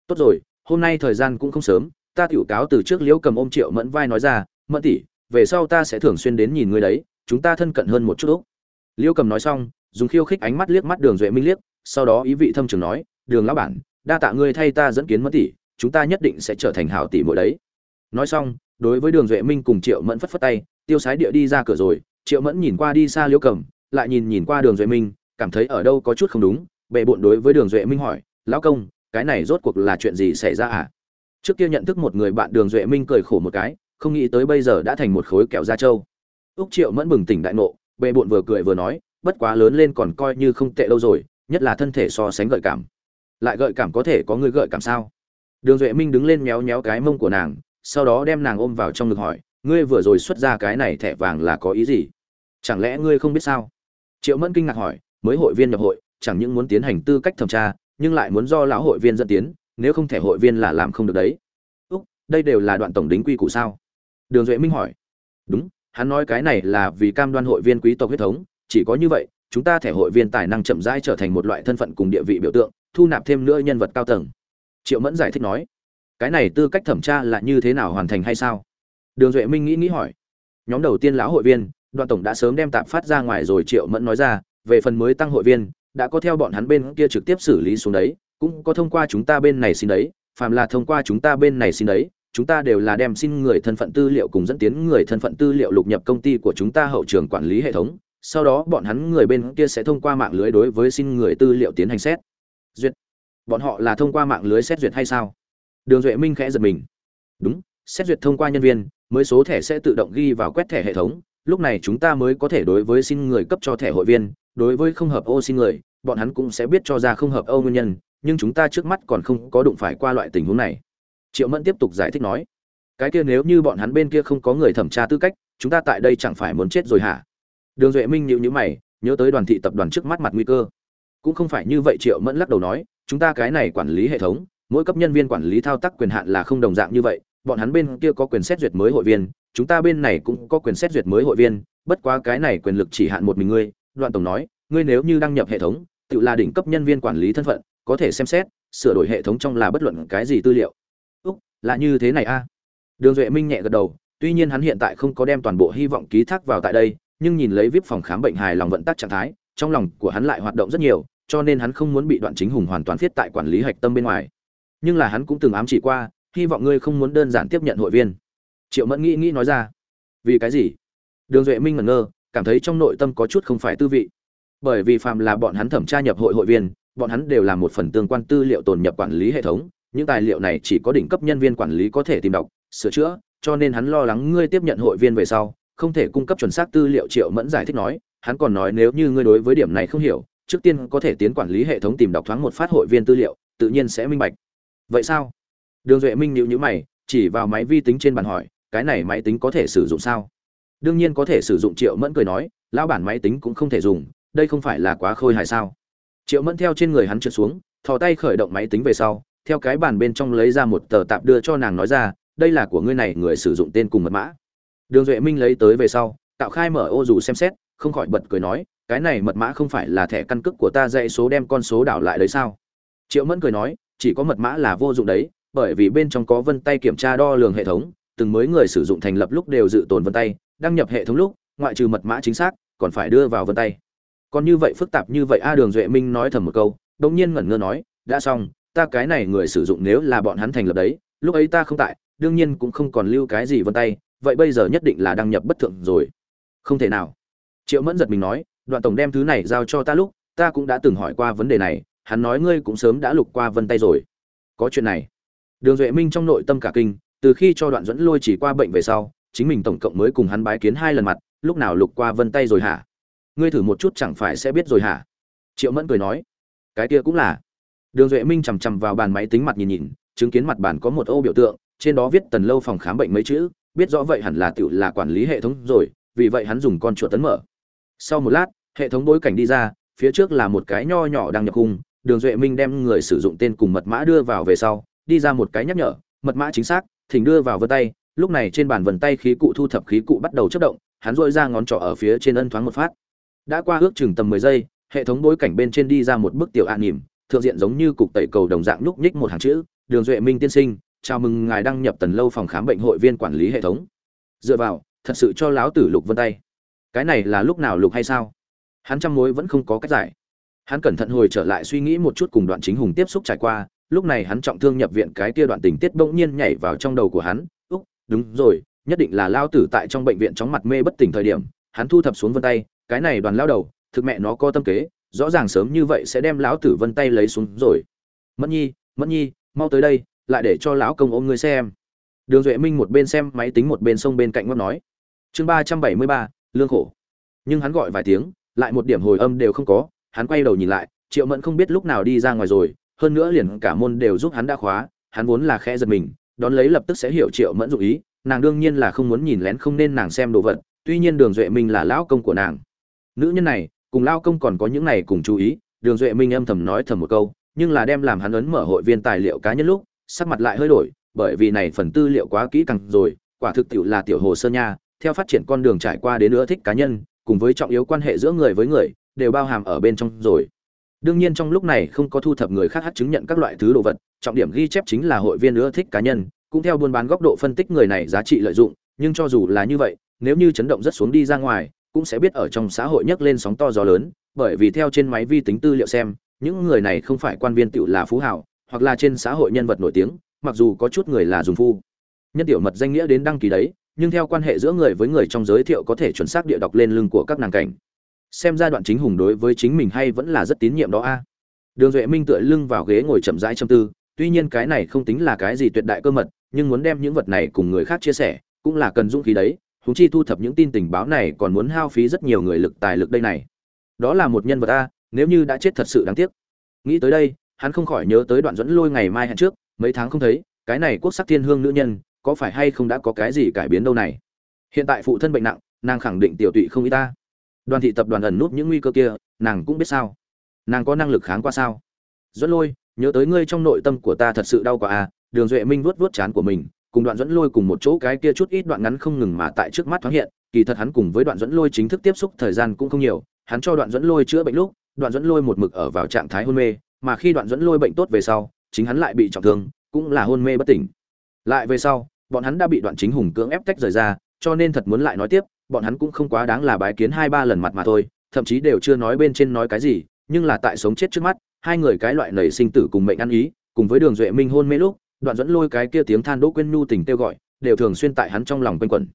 Tốt rồi, hôm nay thời gian cũng không sớm, ta tiểu cáo từ trước liễu cầm ôm triệu mẫn vai nói ra, mẫn tỷ, về sau ta sẽ thường xuyên đến nhìn ngươi đấy, chúng ta thân cận hơn một chút. Úc liễu cầm nói xong, dùng khiêu khích ánh mắt liếc mắt đường duệ minh liếc, sau đó ý vị thâm trường nói, đường lão bản, đa tạ ngươi thay ta dẫn kiến mẫn tỷ, chúng ta nhất định sẽ trở thành hảo tỷ muội đấy. Nói xong, đối với đường duệ minh cùng triệu mẫn phất phất tay, tiêu sái địa đi ra cửa rồi, triệu mẫn nhìn qua đi xa liễu cầm, lại nhìn nhìn qua đường duệ minh, cảm thấy ở đâu có chút không đúng bệ bộn đối với đường duệ minh hỏi, lão công, cái này rốt cuộc là chuyện gì xảy ra à? Trước kia nhận thức một người bạn đường duệ minh cười khổ một cái, không nghĩ tới bây giờ đã thành một khối kẹo da trâu. Úc triệu mẫn bừng tỉnh đại ngộ, bệ bộn vừa cười vừa nói, bất quá lớn lên còn coi như không tệ lâu rồi, nhất là thân thể so sánh gợi cảm. Lại gợi cảm có thể có người gợi cảm sao? Đường duệ minh đứng lên méo méo cái mông của nàng, sau đó đem nàng ôm vào trong ngực hỏi, ngươi vừa rồi xuất ra cái này thẻ vàng là có ý gì? Chẳng lẽ ngươi không biết sao? Triệu mẫn kinh ngạc hỏi, mới hội viên nhập hội chẳng những muốn tiến hành tư cách thẩm tra, nhưng lại muốn do lão hội viên dẫn tiến, nếu không thẻ hội viên là làm không được đấy. Úc, đây đều là đoạn tổng đính quy củ sao? Đường duệ minh hỏi. Đúng, hắn nói cái này là vì cam đoan hội viên quý tộc huyết thống, chỉ có như vậy, chúng ta thẻ hội viên tài năng chậm rãi trở thành một loại thân phận cùng địa vị biểu tượng, thu nạp thêm nữa nhân vật cao tầng. Triệu mẫn giải thích nói. Cái này tư cách thẩm tra là như thế nào hoàn thành hay sao? Đường duệ minh nghĩ nghĩ hỏi. Nhóm đầu tiên lão hội viên đoàn tổng đã sớm đem tạp phát ra ngoài rồi, triệu mẫn nói ra, về phần mới tăng hội viên đã có theo bọn hắn bên kia trực tiếp xử lý xuống đấy, cũng có thông qua chúng ta bên này xin đấy, phàm là thông qua chúng ta bên này xin đấy, chúng ta đều là đem xin người thân phận tư liệu cùng dẫn tiến người thân phận tư liệu lục nhập công ty của chúng ta hậu trường quản lý hệ thống, sau đó bọn hắn người bên kia sẽ thông qua mạng lưới đối với xin người tư liệu tiến hành xét. Duyệt. Bọn họ là thông qua mạng lưới xét duyệt hay sao? Đường duệ minh khẽ giật mình. Đúng, xét duyệt thông qua nhân viên, mới số thẻ sẽ tự động ghi vào quét thẻ hệ thống, lúc này chúng ta mới có thể đối với xin người cấp cho thẻ hội viên đối với không hợp ô xin người, bọn hắn cũng sẽ biết cho ra không hợp ô nguyên nhân, nhưng chúng ta trước mắt còn không có đụng phải qua loại tình huống này. Triệu mẫn tiếp tục giải thích nói, cái kia nếu như bọn hắn bên kia không có người thẩm tra tư cách, chúng ta tại đây chẳng phải muốn chết rồi hả? Đường duệ minh nhịu nhữ mày, nhớ tới đoàn thị tập đoàn trước mắt mặt nguy cơ. Cũng không phải như vậy, triệu mẫn lắc đầu nói, chúng ta cái này quản lý hệ thống, mỗi cấp nhân viên quản lý thao tác quyền hạn là không đồng dạng như vậy, bọn hắn bên kia có quyền xét duyệt mới hội viên, chúng ta bên này cũng có quyền xét duyệt mới hội viên, bất quá cái này quyền lực chỉ hạn một mình ngươi đoạn tổng nói, ngươi nếu như đăng nhập hệ thống, tự là đỉnh cấp nhân viên quản lý thân phận, có thể xem xét, sửa đổi hệ thống trong là bất luận cái gì tư liệu. Úc, là như thế này a? Đường duệ minh nhẹ gật đầu, tuy nhiên hắn hiện tại không có đem toàn bộ hy vọng ký thác vào tại đây, nhưng nhìn lấy vip phòng khám bệnh hài lòng vận tắc trạng thái, trong lòng của hắn lại hoạt động rất nhiều, cho nên hắn không muốn bị đoạn chính hùng hoàn toàn thiết tại quản lý hạch tâm bên ngoài. Nhưng là hắn cũng từng ám chỉ qua, hy vọng ngươi không muốn đơn giản tiếp nhận hội viên. Triệu mẫn nghĩ nghĩ nói ra, vì cái gì? Đường duệ minh ngẩn ngơ cảm thấy trong nội tâm có chút không phải tư vị. Bởi vì phàm là bọn hắn thẩm tra nhập hội hội viên, bọn hắn đều là một phần tương quan tư liệu tồn nhập quản lý hệ thống, những tài liệu này chỉ có đỉnh cấp nhân viên quản lý có thể tìm đọc, sửa chữa, cho nên hắn lo lắng ngươi tiếp nhận hội viên về sau, không thể cung cấp chuẩn xác tư liệu triệu mẫn giải thích nói, hắn còn nói nếu như ngươi đối với điểm này không hiểu, trước tiên có thể tiến quản lý hệ thống tìm đọc thoáng một phát hội viên tư liệu, tự nhiên sẽ minh bạch. Vậy sao? Đường duệ minh nhíu nhíu mày, chỉ vào máy vi tính trên bàn hỏi, cái này máy tính có thể sử dụng sao? Đương nhiên có thể sử dụng triệu mẫn cười nói, lão bản máy tính cũng không thể dùng, đây không phải là quá khôi hài sao? Triệu mẫn theo trên người hắn trượt xuống, thò tay khởi động máy tính về sau, theo cái bàn bên trong lấy ra một tờ tạp đưa cho nàng nói ra, đây là của ngươi này, người sử dụng tên cùng mật mã. Đường duệ minh lấy tới về sau tạo khai mở ô dù xem xét, không khỏi bật cười nói, cái này mật mã không phải là thẻ căn cước của ta dạy số đem con số đảo lại đấy sao? Triệu mẫn cười nói, chỉ có mật mã là vô dụng đấy, bởi vì bên trong có vân tay kiểm tra đo lường hệ thống, từng mới người sử dụng thành lập lúc đều dự tồn vân tay đăng nhập hệ thống lúc, ngoại trừ mật mã chính xác, còn phải đưa vào vân tay. Còn như vậy phức tạp như vậy, a đường duệ minh nói thầm một câu, đống nhiên ngẩn ngơ nói, đã xong, ta cái này người sử dụng nếu là bọn hắn thành lập đấy, lúc ấy ta không tại, đương nhiên cũng không còn lưu cái gì vân tay, vậy bây giờ nhất định là đăng nhập bất thượng rồi. Không thể nào. Triệu mẫn giật mình nói, đoạn tổng đem thứ này giao cho ta lúc, ta cũng đã từng hỏi qua vấn đề này, hắn nói ngươi cũng sớm đã lục qua vân tay rồi. Có chuyện này. Đường duệ minh trong nội tâm cả kinh, từ khi cho đoạn dẫn lôi chỉ qua bệnh về sau chính mình tổng cộng mới cùng hắn bái kiến hai lần mặt, lúc nào lục qua vân tay rồi hả? Ngươi thử một chút chẳng phải sẽ biết rồi hả? Triệu mẫn cười nói, cái kia cũng là. Đường duệ minh chằm chằm vào bàn máy tính mặt nhìn nhìn, chứng kiến mặt bàn có một ô biểu tượng, trên đó viết tần lâu phòng khám bệnh mấy chữ, biết rõ vậy hẳn là tự là quản lý hệ thống rồi, vì vậy hắn dùng con chuột tấn mở. Sau một lát, hệ thống bối cảnh đi ra, phía trước là một cái nho nhỏ đang nhập khung, đường duệ minh đem người sử dụng tên cùng mật mã đưa vào về sau, đi ra một cái nhắc nhở, mật mã chính xác, thỉnh đưa vào vân tay lúc này trên bàn vần tay khí cụ thu thập khí cụ bắt đầu chất động, hắn dội ra ngón trỏ ở phía trên ân thoáng một phát. Đã qua ước chừng tầm mười giây, hệ thống bối cảnh bên trên đi ra một bức tiểu an nỉm thượng diện giống như cục tẩy cầu đồng dạng nhúc nhích một hàng chữ, đường duệ minh tiên sinh, chào mừng ngài đăng nhập tần lâu phòng khám bệnh hội viên quản lý hệ thống. Dựa vào, thật sự cho láo tử lục vân tay. Cái này là lúc nào lục hay sao? Hắn trăm mối vẫn không có cách giải. Hắn cẩn thận hồi trở lại suy nghĩ một chút cùng đoạn chính hùng tiếp xúc trải qua, lúc này hắn trọng thương nhập viện cái kia đoạn tình tiết bỗng nhiên nhảy vào trong đầu của hắn đúng rồi, nhất định là lao tử tại trong bệnh viện chóng mặt mê bất tỉnh thời điểm, hắn thu thập xuống vân tay, cái này đoàn lao đầu, thực mẹ nó có tâm kế, rõ ràng sớm như vậy sẽ đem lão tử vân tay lấy xuống rồi. Mẫn nhi mẫn nhi, mau tới đây, lại để cho lão công ôm ngươi xem. Đường duệ minh một bên xem máy tính một bên sông bên cạnh ngóc nói. Chương ba trăm bảy mươi ba, lương khổ. Nhưng hắn gọi vài tiếng, lại một điểm hồi âm đều không có, hắn quay đầu nhìn lại, triệu mẫn không biết lúc nào đi ra ngoài rồi, hơn nữa liền cả môn đều giúp hắn đã khóa, hắn vốn là khẽ giật mình đón lấy lập tức sẽ hiểu triệu mẫn dụ ý, nàng đương nhiên là không muốn nhìn lén không nên nàng xem đồ vật, tuy nhiên đường duệ minh là lão công của nàng. Nữ nhân này, cùng lao công còn có những này cùng chú ý, đường duệ minh âm thầm nói thầm một câu, nhưng là đem làm hắn ấn mở hội viên tài liệu cá nhân lúc, sắc mặt lại hơi đổi, bởi vì này phần tư liệu quá kỹ càng rồi, quả thực tiệu là tiểu hồ sơ nha, theo phát triển con đường trải qua đến nữa thích cá nhân, cùng với trọng yếu quan hệ giữa người với người, đều bao hàm ở bên trong rồi đương nhiên trong lúc này không có thu thập người khác hát chứng nhận các loại thứ đồ vật, trọng điểm ghi chép chính là hội viên ưa thích cá nhân, cũng theo buôn bán góc độ phân tích người này giá trị lợi dụng, nhưng cho dù là như vậy, nếu như chấn động rất xuống đi ra ngoài, cũng sẽ biết ở trong xã hội nhấc lên sóng to gió lớn, bởi vì theo trên máy vi tính tư liệu xem, những người này không phải quan viên tựu là phú hảo, hoặc là trên xã hội nhân vật nổi tiếng, mặc dù có chút người là dùng phu. Nhân tiểu mật danh nghĩa đến đăng ký đấy, nhưng theo quan hệ giữa người với người trong giới thiệu có thể chuẩn xác địa đọc lên lưng của các nàng cảnh xem giai đoạn chính hùng đối với chính mình hay vẫn là rất tín nhiệm đó a. Đường duệ minh tựa lưng vào ghế ngồi chậm rãi châm tư, tuy nhiên cái này không tính là cái gì tuyệt đại cơ mật, nhưng muốn đem những vật này cùng người khác chia sẻ, cũng là cần dũng khí đấy húng chi thu thập những tin tình báo này còn muốn hao phí rất nhiều người lực tài lực đây này. Đó là một nhân vật a, nếu như đã chết thật sự đáng tiếc. Nghĩ tới đây, hắn không khỏi nhớ tới đoạn dẫn lôi ngày mai hẹn trước, mấy tháng không thấy, cái này quốc sắc thiên hương nữ nhân, có phải hay không đã có cái gì cải biến đâu này? Hiện tại phụ thân bệnh nặng, nàng khẳng định tiểu tụy không y ta đoàn thị tập đoàn ẩn nút những nguy cơ kia, nàng cũng biết sao? Nàng có năng lực kháng qua sao? Dẫn lôi, nhớ tới ngươi trong nội tâm của ta thật sự đau quá à đường duệ minh vuốt vuốt chán của mình, cùng đoạn dẫn lôi cùng một chỗ cái kia chút ít đoạn ngắn không ngừng mà tại trước mắt thoáng hiện, kỳ thật hắn cùng với đoạn dẫn lôi chính thức tiếp xúc thời gian cũng không nhiều, hắn cho đoạn dẫn lôi chữa bệnh lúc, đoạn dẫn lôi một mực ở vào trạng thái hôn mê, mà khi đoạn dẫn lôi bệnh tốt về sau, chính hắn lại bị trọng thương, cũng là hôn mê bất tỉnh. Lại về sau, bọn hắn đã bị đoạn chính hùng cưỡng ép tách rời ra, cho nên thật muốn lại nói tiếp bọn hắn cũng không quá đáng là bái kiến hai ba lần mặt mà thôi, thậm chí đều chưa nói bên trên nói cái gì, nhưng là tại sống chết trước mắt, hai người cái loại nảy sinh tử cùng mệnh ăn ý, cùng với đường duệ minh hôn mê lúc, đoạn dẫn lôi cái kia tiếng than đỗ quên nhu tình kêu gọi, đều thường xuyên tại hắn trong lòng quanh quẩn.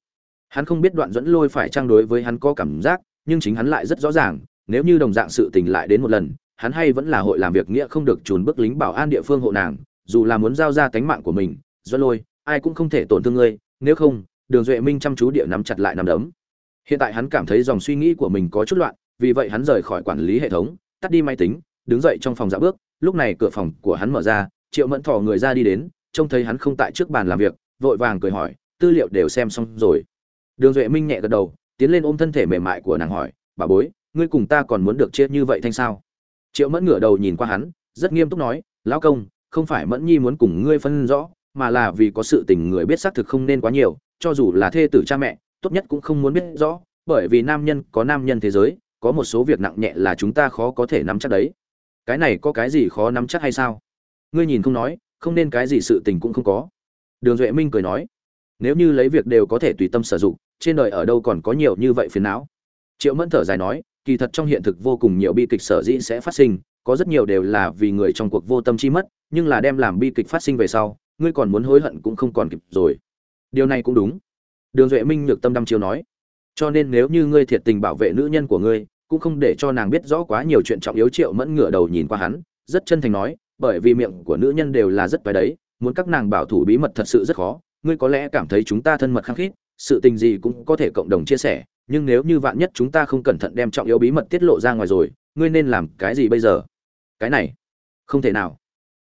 Hắn không biết đoạn dẫn lôi phải trang đối với hắn có cảm giác, nhưng chính hắn lại rất rõ ràng, nếu như đồng dạng sự tình lại đến một lần, hắn hay vẫn là hội làm việc nghĩa không được trùn bức lính bảo an địa phương hộ nàng, dù là muốn giao ra tánh mạng của mình dẫn lôi, ai cũng không thể tổn thương ngươi, nếu không, đường duệ minh chăm chú địa nắm chặt lại nằm đấm hiện tại hắn cảm thấy dòng suy nghĩ của mình có chút loạn, vì vậy hắn rời khỏi quản lý hệ thống, tắt đi máy tính, đứng dậy trong phòng dạ bước. Lúc này cửa phòng của hắn mở ra, triệu mẫn thỏ người ra đi đến, trông thấy hắn không tại trước bàn làm việc, vội vàng cười hỏi, tư liệu đều xem xong rồi? Đường duệ minh nhẹ gật đầu, tiến lên ôm thân thể mềm mại của nàng hỏi, bà bối, ngươi cùng ta còn muốn được chia như vậy thanh sao? Triệu mẫn ngửa đầu nhìn qua hắn, rất nghiêm túc nói, lão công, không phải mẫn nhi muốn cùng ngươi phân rõ, mà là vì có sự tình người biết xác thực không nên quá nhiều, cho dù là thê tử cha mẹ tốt nhất cũng không muốn biết rõ, bởi vì nam nhân có nam nhân thế giới, có một số việc nặng nhẹ là chúng ta khó có thể nắm chắc đấy. Cái này có cái gì khó nắm chắc hay sao? Ngươi nhìn không nói, không nên cái gì sự tình cũng không có. Đường duệ minh cười nói, nếu như lấy việc đều có thể tùy tâm sử dụng, trên đời ở đâu còn có nhiều như vậy phiền não? Triệu mẫn thở dài nói, kỳ thật trong hiện thực vô cùng nhiều bi kịch sở dĩ sẽ phát sinh, có rất nhiều đều là vì người trong cuộc vô tâm chi mất, nhưng là đem làm bi kịch phát sinh về sau, ngươi còn muốn hối hận cũng không còn kịp rồi. Điều này cũng đúng đường duệ minh nhược tâm đăm chiêu nói, cho nên nếu như ngươi thiệt tình bảo vệ nữ nhân của ngươi, cũng không để cho nàng biết rõ quá nhiều chuyện trọng yếu. Triệu mẫn ngửa đầu nhìn qua hắn, rất chân thành nói, bởi vì miệng của nữ nhân đều là rất phải đấy, muốn các nàng bảo thủ bí mật thật sự rất khó. Ngươi có lẽ cảm thấy chúng ta thân mật khăng khít, sự tình gì cũng có thể cộng đồng chia sẻ, nhưng nếu như vạn nhất chúng ta không cẩn thận đem trọng yếu bí mật tiết lộ ra ngoài rồi, ngươi nên làm cái gì bây giờ? Cái này, không thể nào.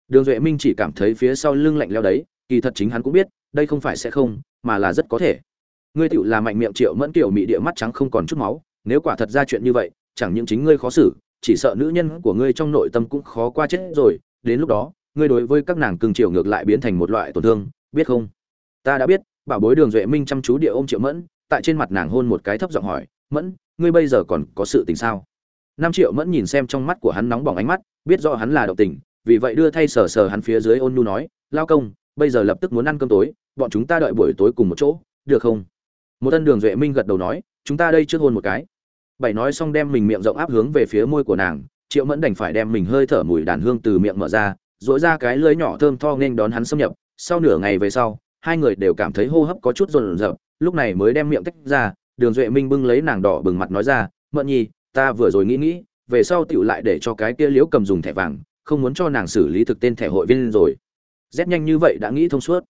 Đường duệ minh chỉ cảm thấy phía sau lưng lạnh leo đấy, kỳ thật chính hắn cũng biết, đây không phải sẽ không, mà là rất có thể ngươi tựu là mạnh miệng triệu mẫn kiểu mị địa mắt trắng không còn chút máu, nếu quả thật ra chuyện như vậy, chẳng những chính ngươi khó xử, chỉ sợ nữ nhân của ngươi trong nội tâm cũng khó qua chết rồi. Đến lúc đó, ngươi đối với các nàng cưng chiều ngược lại biến thành một loại tổn thương, biết không? Ta đã biết, bảo bối đường duệ minh chăm chú địa ôm triệu mẫn, tại trên mặt nàng hôn một cái thấp giọng hỏi, mẫn, ngươi bây giờ còn có sự tình sao? Năm triệu mẫn nhìn xem trong mắt của hắn nóng bỏng ánh mắt, biết rõ hắn là động tình, vì vậy đưa thay sờ sờ hắn phía dưới ôn nhu nói, lao công, bây giờ lập tức muốn ăn cơm tối, bọn chúng ta đợi buổi tối cùng một chỗ, được không? Một tân đường duệ minh gật đầu nói, chúng ta đây trước hôn một cái. Bảy nói xong đem mình miệng rộng áp hướng về phía môi của nàng, triệu mẫn đành phải đem mình hơi thở mùi đàn hương từ miệng mở ra dỗi ra cái lưới nhỏ thơm tho nên đón hắn xâm nhập. Sau nửa ngày về sau, hai người đều cảm thấy hô hấp có chút rồn rợp lúc này mới đem miệng tách ra, đường duệ minh bưng lấy nàng đỏ bừng mặt nói ra mận nhi, ta vừa rồi nghĩ nghĩ, về sau tựu lại để cho cái kia liễu cầm dùng thẻ vàng, không muốn cho nàng xử lý thực tên thẻ hội viên rồi. Rét nhanh như vậy đã nghĩ thông suốt.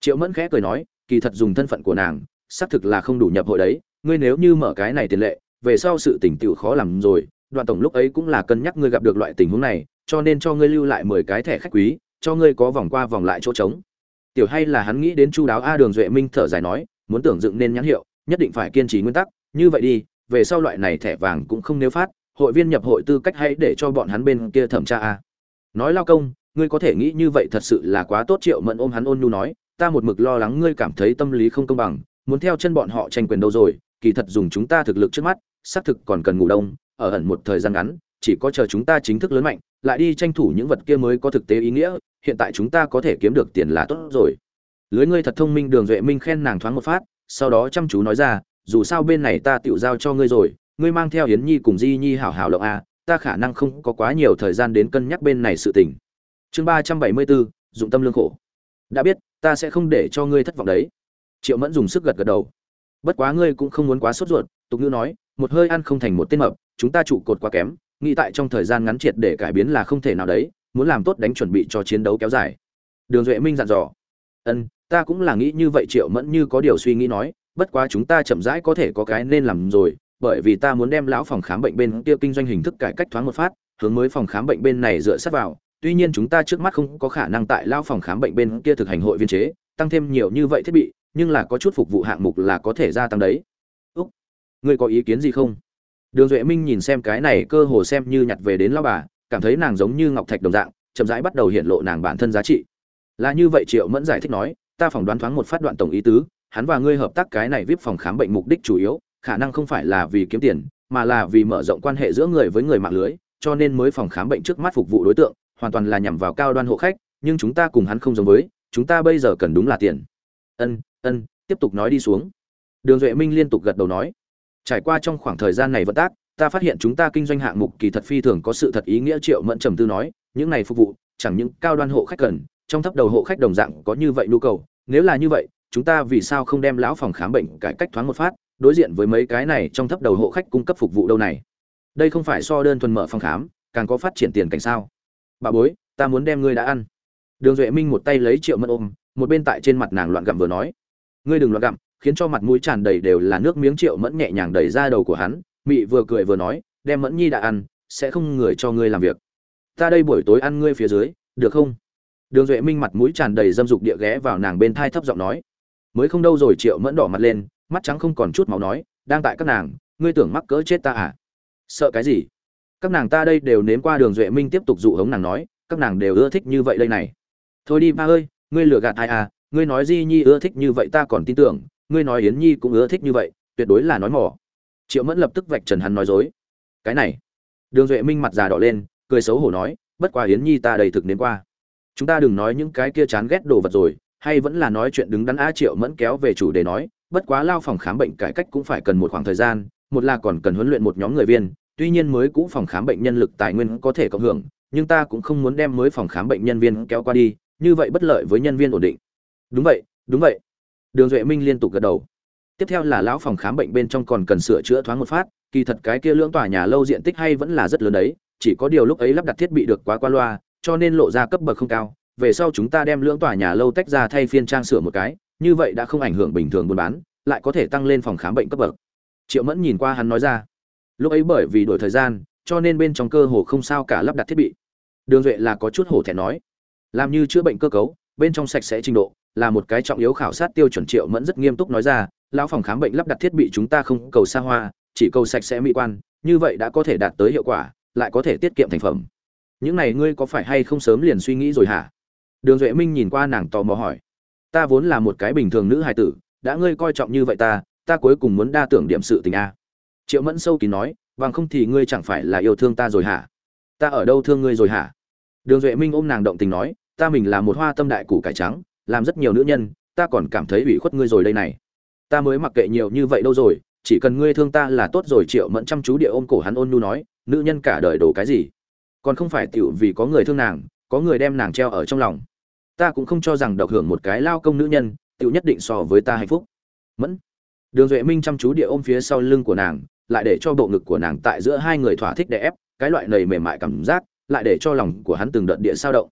Triệu mẫn khẽ cười nói, kỳ thật dùng thân phận của nàng xác thực là không đủ nhập hội đấy, ngươi nếu như mở cái này tiền lệ, về sau sự tỉnh tiểu khó làm rồi Đoàn tổng lúc ấy cũng là cân nhắc ngươi gặp được loại tình huống này, cho nên cho ngươi lưu lại mười cái thẻ khách quý, cho ngươi có vòng qua vòng lại chỗ trống. Tiểu hay là hắn nghĩ đến chu đáo a đường duệ minh thở dài nói, muốn tưởng dựng nên nhãn hiệu, nhất định phải kiên trì nguyên tắc, như vậy đi, về sau loại này thẻ vàng cũng không nếu phát, hội viên nhập hội tư cách hãy để cho bọn hắn bên kia thẩm tra a. Nói lao công, ngươi có thể nghĩ như vậy thật sự là quá tốt, triệu mẫn ôm hắn ôn nhu nói, ta một mực lo lắng ngươi cảm thấy tâm lý không công bằng muốn theo chân bọn họ tranh quyền đâu rồi, kỳ thật dùng chúng ta thực lực trước mắt, xác thực còn cần ngủ đông, ở ẩn một thời gian ngắn, chỉ có chờ chúng ta chính thức lớn mạnh, lại đi tranh thủ những vật kia mới có thực tế ý nghĩa, hiện tại chúng ta có thể kiếm được tiền là tốt rồi. Lưới ngươi thật thông minh, đường duệ minh khen nàng thoáng một phát, sau đó chăm chú nói ra, dù sao bên này ta tựu giao cho ngươi rồi, ngươi mang theo hiến nhi cùng di nhi hảo hảo lộng a ta khả năng không có quá nhiều thời gian đến cân nhắc bên này sự tình. Chương ba trăm bảy mươi bốn, dụng tâm lương khổ. Đã biết, ta sẽ không để cho ngươi thất vọng đấy triệu mẫn dùng sức gật gật đầu. Bất quá ngươi cũng không muốn quá sốt ruột. Tục ngữ nói, một hơi ăn không thành một tên mập, chúng ta trụ cột quá kém, nghĩ tại trong thời gian ngắn triệt để cải biến là không thể nào đấy, muốn làm tốt đánh chuẩn bị cho chiến đấu kéo dài. Đường duệ minh dặn dò. Ân, ta cũng là nghĩ như vậy. Triệu mẫn như có điều suy nghĩ nói, bất quá chúng ta chậm rãi có thể có cái nên làm rồi, bởi vì ta muốn đem lão phòng khám bệnh bên kia kinh doanh hình thức cải cách thoáng một phát, hướng mới phòng khám bệnh bên này dựa sát vào. Tuy nhiên chúng ta trước mắt không có khả năng tại lão phòng khám bệnh bên kia thực hành hội viên chế, tăng thêm nhiều như vậy thiết bị nhưng là có chút phục vụ hạng mục là có thể gia tăng đấy. Úc, ngươi có ý kiến gì không? Đường duệ minh nhìn xem cái này cơ hồ xem như nhặt về đến lão bà, cảm thấy nàng giống như ngọc thạch đồng dạng, chậm rãi bắt đầu hiện lộ nàng bản thân giá trị. Là như vậy triệu mẫn giải thích nói, ta phỏng đoán thoáng một phát đoạn tổng ý tứ, hắn và ngươi hợp tác cái này vip phòng khám bệnh mục đích chủ yếu, khả năng không phải là vì kiếm tiền, mà là vì mở rộng quan hệ giữa người với người mạng lưới, cho nên mới phòng khám bệnh trước mắt phục vụ đối tượng, hoàn toàn là nhằm vào cao đoan hộ khách, nhưng chúng ta cùng hắn không giống với, chúng ta bây giờ cần đúng là tiền. Ân ân, tiếp tục nói đi xuống. Đường duệ minh liên tục gật đầu nói. Trải qua trong khoảng thời gian này vận tác, ta phát hiện chúng ta kinh doanh hạng mục kỳ thật phi thường có sự thật ý nghĩa triệu mẫn trầm tư nói, những này phục vụ, chẳng những cao đoan hộ khách cần, trong thấp đầu hộ khách đồng dạng có như vậy nhu cầu. Nếu là như vậy, chúng ta vì sao không đem lão phòng khám bệnh cải cách thoáng một phát, đối diện với mấy cái này trong thấp đầu hộ khách cung cấp phục vụ đâu này? Đây không phải so đơn thuần mở phòng khám, càng có phát triển tiền cảnh sao? Bà bối, ta muốn đem ngươi đã ăn. Đường duệ minh một tay lấy triệu mẫn ôm, một bên tại trên mặt nàng loạn gặm vừa nói ngươi đừng loạn gặm, khiến cho mặt mũi tràn đầy đều là nước miếng triệu mẫn nhẹ nhàng đẩy ra đầu của hắn. Mị vừa cười vừa nói, đem mẫn nhi đã ăn, sẽ không người cho ngươi làm việc. Ta đây buổi tối ăn ngươi phía dưới, được không? Đường duệ minh mặt mũi tràn đầy dâm dục địa ghé vào nàng bên thai thấp giọng nói. Mới không đâu rồi, triệu mẫn đỏ mặt lên, mắt trắng không còn chút máu nói, đang tại các nàng, ngươi tưởng mắc cỡ chết ta à? Sợ cái gì? Các nàng ta đây đều nếm qua đường duệ minh tiếp tục dụ hống nàng nói, các nàng đều ưa thích như vậy đây này. Thôi đi, ba ơi, ngươi lừa gạt ai à? Ngươi nói di nhi ưa thích như vậy ta còn tin tưởng, ngươi nói yến nhi cũng ưa thích như vậy, tuyệt đối là nói mỏ. Triệu mẫn lập tức vạch trần hắn nói dối. Cái này. Đường duệ minh mặt già đỏ lên, cười xấu hổ nói, bất quá yến nhi ta đầy thực đến qua. Chúng ta đừng nói những cái kia chán ghét đồ vật rồi, hay vẫn là nói chuyện đứng đắn á triệu mẫn kéo về chủ đề nói, bất quá lao phòng khám bệnh cải cách cũng phải cần một khoảng thời gian, một là còn cần huấn luyện một nhóm người viên, tuy nhiên mới cũ phòng khám bệnh nhân lực tài nguyên có thể cộng hưởng, nhưng ta cũng không muốn đem mới phòng khám bệnh nhân viên kéo qua đi, như vậy bất lợi với nhân viên ổn định đúng vậy đúng vậy. Đường duệ minh liên tục gật đầu. Tiếp theo là lão phòng khám bệnh bên trong còn cần sửa chữa thoáng một phát, kỳ thật cái kia lưỡng tòa nhà lâu diện tích hay vẫn là rất lớn đấy, chỉ có điều lúc ấy lắp đặt thiết bị được quá qua loa, cho nên lộ ra cấp bậc không cao. Về sau chúng ta đem lưỡng tòa nhà lâu tách ra thay phiên trang sửa một cái, như vậy đã không ảnh hưởng bình thường buôn bán, lại có thể tăng lên phòng khám bệnh cấp bậc. Triệu mẫn nhìn qua hắn nói ra. Lúc ấy bởi vì đổi thời gian, cho nên bên trong cơ hồ không sao cả lắp đặt thiết bị. Đường duệ là có chút hổ thẹn nói. Làm như chữa bệnh cơ cấu, bên trong sạch sẽ trình độ là một cái trọng yếu khảo sát tiêu chuẩn triệu mẫn rất nghiêm túc nói ra, lão phòng khám bệnh lắp đặt thiết bị chúng ta không cầu xa hoa, chỉ cầu sạch sẽ mỹ quan, như vậy đã có thể đạt tới hiệu quả, lại có thể tiết kiệm thành phẩm. Những này ngươi có phải hay không sớm liền suy nghĩ rồi hả? Đường duệ minh nhìn qua nàng tò mò hỏi. Ta vốn là một cái bình thường nữ hài tử, đã ngươi coi trọng như vậy ta ta cuối cùng muốn đa tưởng điểm sự tình a. Triệu mẫn sâu kín nói bằng không thì ngươi chẳng phải là yêu thương ta rồi hả? Ta ở đâu thương ngươi rồi hả? Đường duệ minh ôm nàng động tình nói, ta mình là một hoa tâm đại củ cải trắng làm rất nhiều nữ nhân, ta còn cảm thấy ủy khuất ngươi rồi đây này. Ta mới mặc kệ nhiều như vậy đâu rồi, chỉ cần ngươi thương ta là tốt rồi, triệu mẫn chăm chú địa ôm cổ hắn ôn nhu nói, nữ nhân cả đời đồ cái gì? Còn không phải tiểu vì có người thương nàng, có người đem nàng treo ở trong lòng. Ta cũng không cho rằng độc hưởng một cái lao công nữ nhân, tiểu nhất định so với ta hạnh phúc. Mẫn. Đường duệ minh chăm chú địa ôm phía sau lưng của nàng, lại để cho bộ ngực của nàng tại giữa hai người thỏa thích đè ép, cái loại nầy mềm mại cảm giác, lại để cho lòng của hắn từng đợt địa sao động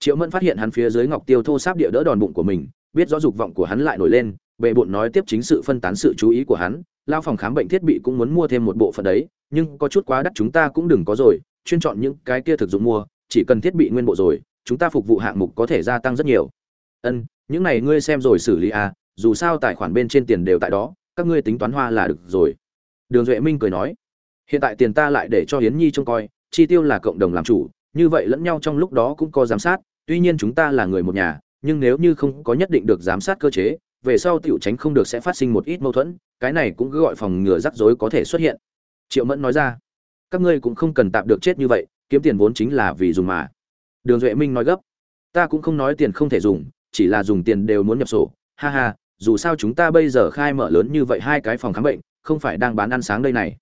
triệu mẫn phát hiện hắn phía dưới ngọc tiêu thô sáp địa đỡ đòn bụng của mình, biết rõ dục vọng của hắn lại nổi lên bệ bộn nói tiếp chính sự phân tán sự chú ý của hắn, lao phòng khám bệnh thiết bị cũng muốn mua thêm một bộ phận đấy, nhưng có chút quá đắt chúng ta cũng đừng có rồi, chuyên chọn những cái kia thực dụng mua, chỉ cần thiết bị nguyên bộ rồi, chúng ta phục vụ hạng mục có thể gia tăng rất nhiều. Ân, những này ngươi xem rồi xử lý à dù sao tài khoản bên trên tiền đều tại đó, các ngươi tính toán hoa là được rồi. Đường duệ minh cười nói, hiện tại tiền ta lại để cho hiến nhi trông coi, chi tiêu là cộng đồng làm chủ, như vậy lẫn nhau trong lúc đó cũng có giám sát tuy nhiên chúng ta là người một nhà, nhưng nếu như không có nhất định được giám sát cơ chế, về sau tiểu tránh không được sẽ phát sinh một ít mâu thuẫn, cái này cũng cứ gọi phòng ngừa rắc rối có thể xuất hiện. Triệu mẫn nói ra, các ngươi cũng không cần tạm được chết như vậy, kiếm tiền vốn chính là vì dùng mà. Đường duệ minh nói gấp, ta cũng không nói tiền không thể dùng, chỉ là dùng tiền đều muốn nhập sổ. Ha ha, dù sao chúng ta bây giờ khai mở lớn như vậy hai cái phòng khám bệnh, không phải đang bán ăn sáng đây này.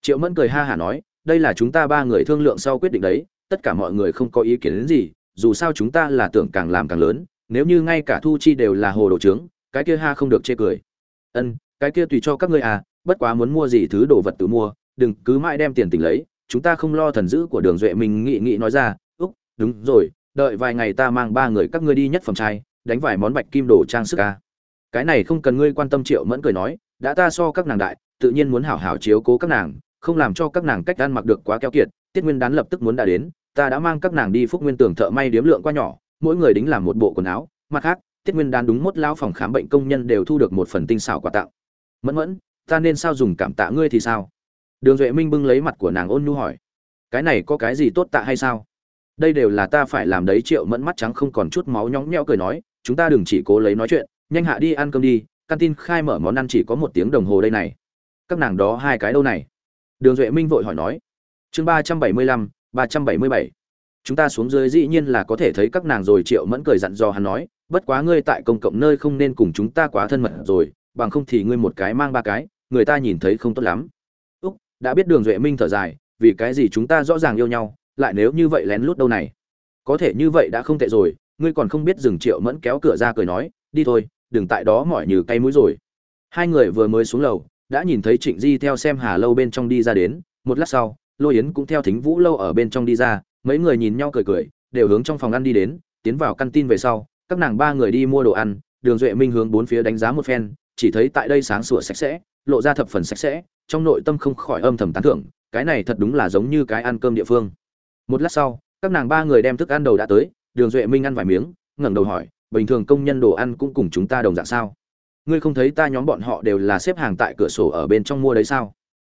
Triệu mẫn cười ha hả nói, đây là chúng ta ba người thương lượng sau quyết định đấy, tất cả mọi người không có ý kiến đến gì dù sao chúng ta là tưởng càng làm càng lớn, nếu như ngay cả thu chi đều là hồ đồ trướng, cái kia ha không được chê cười. Ân, cái kia tùy cho các ngươi à bất quá muốn mua gì thứ đồ vật tự mua, đừng cứ mãi đem tiền tỉnh lấy, chúng ta không lo thần dữ của đường duệ mình nghị nghị nói ra, úc, đúng rồi, đợi vài ngày ta mang ba người các ngươi đi nhất phẩm trai, đánh vài món bạch kim đồ trang sức ca cái này không cần ngươi quan tâm triệu mẫn cười nói, đã ta so các nàng đại, tự nhiên muốn hảo hảo chiếu cố các nàng, không làm cho các nàng cách ăn mặc được quá keo kiệt, tiết nguyên đán lập tức muốn đã đến ta đã mang các nàng đi phúc nguyên tưởng thợ may điếm lượng qua nhỏ, mỗi người đính làm một bộ quần áo, mặt khác, tiết nguyên đán đúng mốt lao phòng khám bệnh công nhân đều thu được một phần tinh xảo quà tặng. Mẫn mẫn, ta nên sao dùng cảm tạ ngươi thì sao? Đường duệ minh bưng lấy mặt của nàng ôn nhu hỏi. Cái này có cái gì tốt tạ hay sao? Đây đều là ta phải làm đấy, triệu mẫn mắt trắng không còn chút máu nhóng nhẽo cười nói, chúng ta đừng chỉ cố lấy nói chuyện, nhanh hạ đi ăn cơm đi, căn tin khai mở món ăn chỉ có một tiếng đồng hồ đây này. Các nàng đó hai cái đâu này? Đường duệ minh vội hỏi nói. Chương ba trăm bảy mươi lăm ba trăm bảy mươi bảy. Chúng ta xuống dưới dĩ nhiên là có thể thấy các nàng rồi, triệu mẫn cười dặn dò hắn nói, bất quá ngươi tại công cộng nơi không nên cùng chúng ta quá thân mật rồi, bằng không thì ngươi một cái mang ba cái, người ta nhìn thấy không tốt lắm. Úc, đã biết đường duệ minh thở dài, vì cái gì chúng ta rõ ràng yêu nhau, lại nếu như vậy lén lút đâu này? Có thể như vậy đã không tệ rồi, ngươi còn không biết dừng triệu mẫn kéo cửa ra cười nói, đi thôi, đừng tại đó mỏi như cay mũi rồi. Hai người vừa mới xuống lầu, đã nhìn thấy trịnh di theo xem hà lâu bên trong đi ra đến, một lát sau lôi yến cũng theo thính vũ lâu ở bên trong đi ra, mấy người nhìn nhau cười cười, đều hướng trong phòng ăn đi đến, tiến vào căn tin về sau, các nàng ba người đi mua đồ ăn, đường duệ minh hướng bốn phía đánh giá một phen, chỉ thấy tại đây sáng sủa sạch sẽ, lộ ra thập phần sạch sẽ, trong nội tâm không khỏi âm thầm tán thưởng, cái này thật đúng là giống như cái ăn cơm địa phương. Một lát sau, các nàng ba người đem thức ăn đầu đã tới, đường duệ minh ăn vài miếng, ngẩng đầu hỏi, bình thường công nhân đồ ăn cũng cùng chúng ta đồng dạng sao? Ngươi không thấy ta nhóm bọn họ đều là xếp hàng tại cửa sổ ở bên trong mua đấy sao?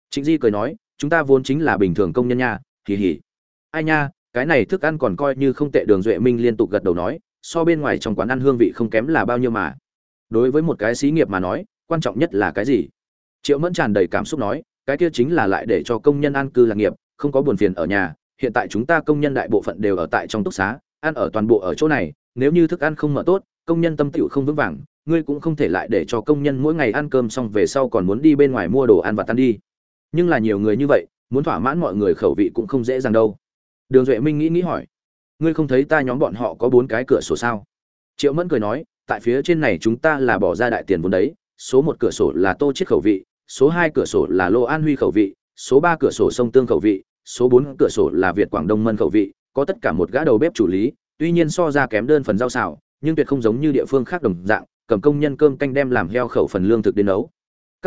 Trịnh di cười nói chúng ta vốn chính là bình thường công nhân nha kỳ hỉ ai nha, cái này thức ăn còn coi như không tệ, đường duệ minh liên tục gật đầu nói, so bên ngoài trong quán ăn hương vị không kém là bao nhiêu mà. Đối với một cái xí nghiệp mà nói, quan trọng nhất là cái gì? Triệu mẫn tràn đầy cảm xúc nói, cái kia chính là lại để cho công nhân an cư lạc nghiệp, không có buồn phiền ở nhà, hiện tại chúng ta công nhân đại bộ phận đều ở tại trong túc xá, ăn ở toàn bộ ở chỗ này, nếu như thức ăn không mở tốt, công nhân tâm tịu không vững vàng, ngươi cũng không thể lại để cho công nhân mỗi ngày ăn cơm xong về sau còn muốn đi bên ngoài mua đồ ăn và tan đi nhưng là nhiều người như vậy, muốn thỏa mãn mọi người khẩu vị cũng không dễ dàng đâu. Đường duệ minh nghĩ nghĩ hỏi, ngươi không thấy ta nhóm bọn họ có bốn cái cửa sổ sao? Triệu mẫn cười nói, tại phía trên này chúng ta là bỏ ra đại tiền vốn đấy, số một cửa sổ là tô chiết khẩu vị, số hai cửa sổ là lô an huy khẩu vị, số ba cửa sổ sông tương khẩu vị, số bốn cửa sổ là việt quảng đông mân khẩu vị, có tất cả một gã đầu bếp chủ lý, tuy nhiên so ra kém đơn phần rau xào, nhưng tuyệt không giống như địa phương khác đồng dạng, cầm công nhân cơm canh đem làm heo khẩu phần lương thực đến nấu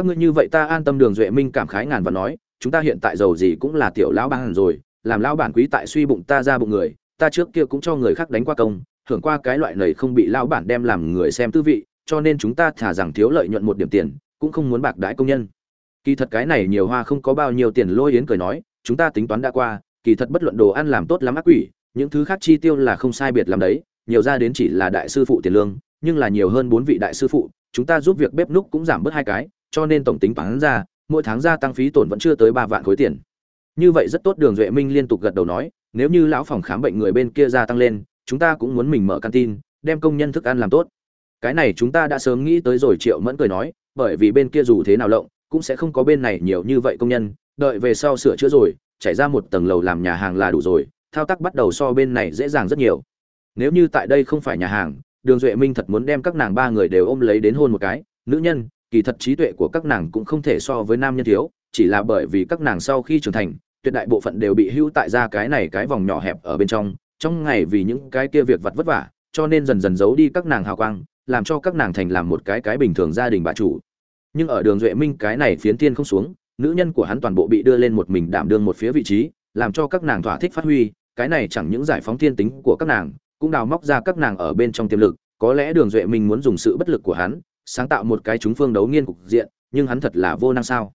các ngươi như vậy ta an tâm đường duệ minh cảm khái ngàn và nói, chúng ta hiện tại giàu gì cũng là tiểu lão ban rồi, làm lão bản quý tại suy bụng ta ra bụng người, ta trước kia cũng cho người khác đánh qua công, hưởng qua cái loại này không bị lão bản đem làm người xem tư vị, cho nên chúng ta thả rằng thiếu lợi nhuận một điểm tiền, cũng không muốn bạc đãi công nhân. Kỳ thật cái này nhiều hoa không có bao nhiêu tiền lôi yến cười nói, chúng ta tính toán đã qua, kỳ thật bất luận đồ ăn làm tốt lắm ác quỷ, những thứ khác chi tiêu là không sai biệt làm đấy, nhiều ra đến chỉ là đại sư phụ tiền lương, nhưng là nhiều hơn bốn vị đại sư phụ, chúng ta giúp việc bếp núc cũng giảm bớt hai cái cho nên tổng tính bán ra, mỗi tháng gia tăng phí tổn vẫn chưa tới ba vạn khối tiền. Như vậy rất tốt, đường duệ minh liên tục gật đầu nói, nếu như lão phòng khám bệnh người bên kia gia tăng lên, chúng ta cũng muốn mình mở canteen, đem công nhân thức ăn làm tốt. Cái này chúng ta đã sớm nghĩ tới rồi, triệu mẫn cười nói, bởi vì bên kia dù thế nào lộng, cũng sẽ không có bên này nhiều như vậy công nhân, đợi về sau sửa chữa rồi, chảy ra một tầng lầu làm nhà hàng là đủ rồi, thao tác bắt đầu so bên này dễ dàng rất nhiều. Nếu như tại đây không phải nhà hàng, đường duệ minh thật muốn đem các nàng ba người đều ôm lấy đến hôn một cái, nữ nhân kỳ thật trí tuệ của các nàng cũng không thể so với nam nhân thiếu, chỉ là bởi vì các nàng sau khi trưởng thành, tuyệt đại bộ phận đều bị hữu tại ra cái này cái vòng nhỏ hẹp ở bên trong trong ngày vì những cái kia việc vặt vất vả, cho nên dần dần giấu đi các nàng hào quang, làm cho các nàng thành làm một cái cái bình thường gia đình bà chủ. Nhưng ở đường duệ minh cái này phiến thiên không xuống, nữ nhân của hắn toàn bộ bị đưa lên một mình đảm đương một phía vị trí, làm cho các nàng thỏa thích phát huy, cái này chẳng những giải phóng thiên tính của các nàng, cũng đào móc ra các nàng ở bên trong tiềm lực, có lẽ đường duệ minh muốn dùng sự bất lực của hắn sáng tạo một cái chúng phương đấu nghiên cục diện, nhưng hắn thật là vô năng sao?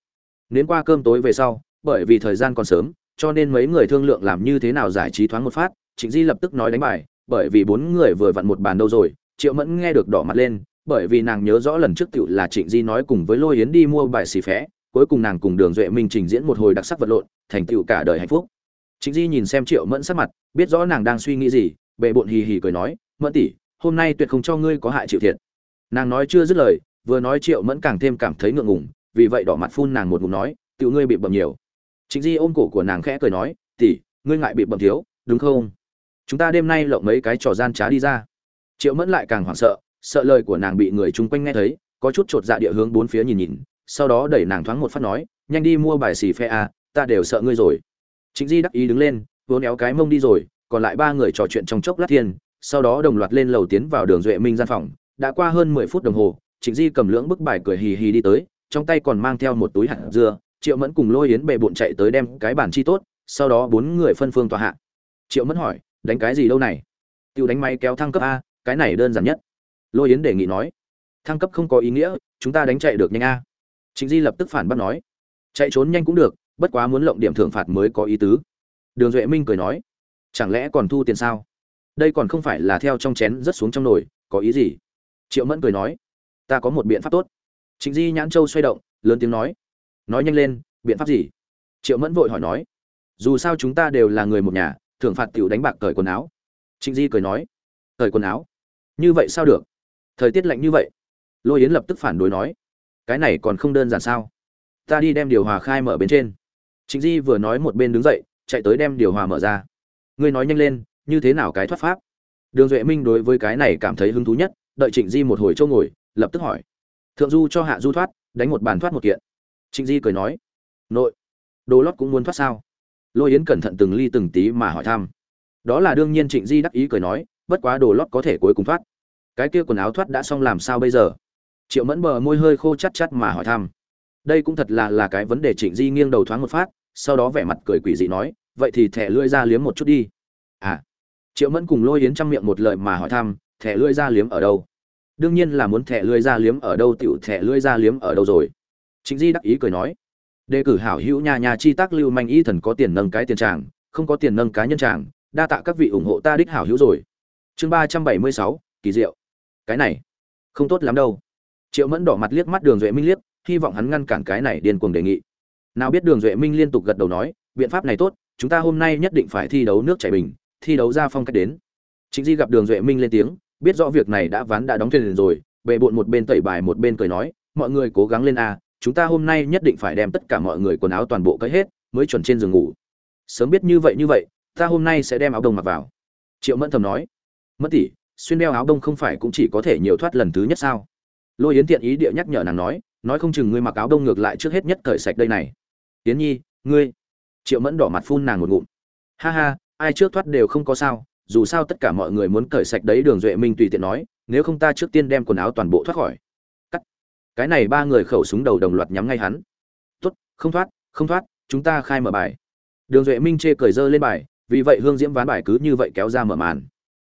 Nến qua cơm tối về sau, bởi vì thời gian còn sớm, cho nên mấy người thương lượng làm như thế nào giải trí thoáng một phát, trịnh di lập tức nói đánh bài, bởi vì bốn người vừa vặn một bàn đâu rồi, triệu mẫn nghe được đỏ mặt lên, bởi vì nàng nhớ rõ lần trước tiểu là trịnh di nói cùng với lôi yến đi mua bài xì phé, cuối cùng nàng cùng đường duệ minh trình diễn một hồi đặc sắc vật lộn, thành tựu cả đời hạnh phúc. Trịnh di nhìn xem triệu mẫn sắc mặt, biết rõ nàng đang suy nghĩ gì bệ bộn hì hì cười nói, mẫn tỷ, hôm nay tuyệt không cho ngươi có hại chịu thiệt nàng nói chưa dứt lời, vừa nói triệu mẫn càng thêm cảm thấy ngượng ngùng, vì vậy đỏ mặt phun nàng một ngụm nói, tiểu ngươi bị bầm nhiều. Trịnh di ôm cổ của nàng khẽ cười nói, tỷ, ngươi ngại bị bầm thiếu, đúng không? Chúng ta đêm nay lộng mấy cái trò gian trá đi ra. Triệu mẫn lại càng hoảng sợ sợ lời của nàng bị người chung quanh nghe thấy, có chút chột dạ địa hướng bốn phía nhìn nhìn, sau đó đẩy nàng thoáng một phát nói, nhanh đi mua bài xì phe a, ta đều sợ ngươi rồi. Chính di đắc ý đứng lên vốn éo cái mông đi rồi, còn lại ba người trò chuyện trong chốc lát thiên, sau đó đồng loạt lên lầu tiến vào đường duệ minh gian phòng đã qua hơn mười phút đồng hồ, trịnh di cầm lưỡng bức bài cười hì hì đi tới, trong tay còn mang theo một túi hạt dưa, triệu mẫn cùng lôi yến bệ bộn chạy tới đem cái bản chi tốt, sau đó bốn người phân phương tòa hạ. Triệu mẫn hỏi, đánh cái gì đâu này? Tiêu đánh máy kéo thăng cấp a, cái này đơn giản nhất. Lôi yến đề nghị nói, thăng cấp không có ý nghĩa, chúng ta đánh chạy được nhanh a. Trịnh di lập tức phản bác nói, chạy trốn nhanh cũng được, bất quá muốn lộng điểm thưởng phạt mới có ý tứ. Đường duệ minh cười nói, chẳng lẽ còn thu tiền sao? Đây còn không phải là theo trong chén rất xuống trong nồi, có ý gì? Triệu mẫn cười nói, ta có một biện pháp tốt. Trịnh di nhãn châu xoay động, lớn tiếng nói nói nhanh lên, biện pháp gì? Triệu mẫn vội hỏi nói, dù sao chúng ta đều là người một nhà, thưởng phạt t i ể u đánh bạc cởi quần áo. Trịnh di cười nói, cởi quần áo? Như vậy sao được? Thời tiết lạnh như vậy. Lôi yến lập tức phản đối nói, cái này còn không đơn giản sao? Ta đi đem điều hòa khai mở bên trên. Trịnh di vừa nói một bên đứng dậy, chạy tới đem điều hòa mở ra. Ngươi nói nhanh lên, như thế nào cái thoát pháp? Đường duệ minh đối với cái này cảm thấy hứng thú nhất đợi trịnh di một hồi châu ngồi, lập tức hỏi. Thượng du cho hạ du thoát, đánh một bàn thoát một kiện. Trịnh di cười nói, nội, đồ lót cũng muốn thoát sao? Lôi yến cẩn thận từng ly từng tí mà hỏi thăm. Đó là đương nhiên trịnh di đắc ý cười nói, bất quá đồ lót có thể cuối cùng thoát. Cái kia quần áo thoát đã xong làm sao bây giờ? Triệu mẫn bờ môi hơi khô chắt chắt mà hỏi thăm. Đây cũng thật là là cái vấn đề trịnh di nghiêng đầu thoáng một phát, sau đó vẻ mặt cười quỷ dị nói, vậy thì thẻ lưỡi ra liếm một chút đi. À. Triệu mẫn cùng lôi yến trong miệng một lời mà hỏi thăm thẻ lưỡi ra liếm ở đâu? Đương nhiên là muốn thẻ lưỡi ra liếm ở đâu tiểu thẻ lưỡi ra liếm ở đâu rồi? Chính di đắc ý cười nói. Đề cử hảo hữu nhà nhà chi tác lưu manh y thần có tiền nâng cái tiền tràng, không có tiền nâng cá nhân tràng, đa tạ các vị ủng hộ ta đích hảo hữu rồi. Chương ba trăm bảy mươi sáu, kỳ diệu. Cái này, không tốt lắm đâu. Triệu mẫn đỏ mặt liếc mắt đường duệ minh liếc, hy vọng hắn ngăn cản cái này điên cuồng đề nghị. Nào biết đường duệ minh liên tục gật đầu nói, biện pháp này tốt, chúng ta hôm nay nhất định phải thi đấu nước chảy bình, thi đấu ra phong cách đến. Chính di gặp đường duệ minh lên tiếng biết rõ việc này đã ván đã đóng thuyền rồi bệ bộn một bên tẩy bài một bên cười nói, mọi người cố gắng lên a, chúng ta hôm nay nhất định phải đem tất cả mọi người quần áo toàn bộ cấy hết, mới chuẩn trên giường ngủ. Sớm biết như vậy như vậy, ta hôm nay sẽ đem áo đông mặc vào. Triệu mẫn thầm nói. Mất tỷ, xuyên đeo áo đông không phải cũng chỉ có thể nhiều thoát lần thứ nhất sao? Lôi yến tiện ý địa nhắc nhở nàng nói nói không chừng ngươi mặc áo đông ngược lại trước hết nhất cởi sạch đây này. Yến nhi, ngươi? Triệu mẫn đỏ mặt phun nàng một ngụm. Ha ha, ai trước thoát đều không có sao dù sao tất cả mọi người muốn cởi sạch đấy, đường duệ minh tùy tiện nói, nếu không ta trước tiên đem quần áo toàn bộ thoát khỏi. Cắt. Cái này ba người khẩu súng đầu đồng loạt nhắm ngay hắn. Tốt, không thoát không thoát, chúng ta khai mở bài. Đường duệ minh chê cười dơ lên bài, vì vậy hương diễm ván bài cứ như vậy kéo ra mở màn.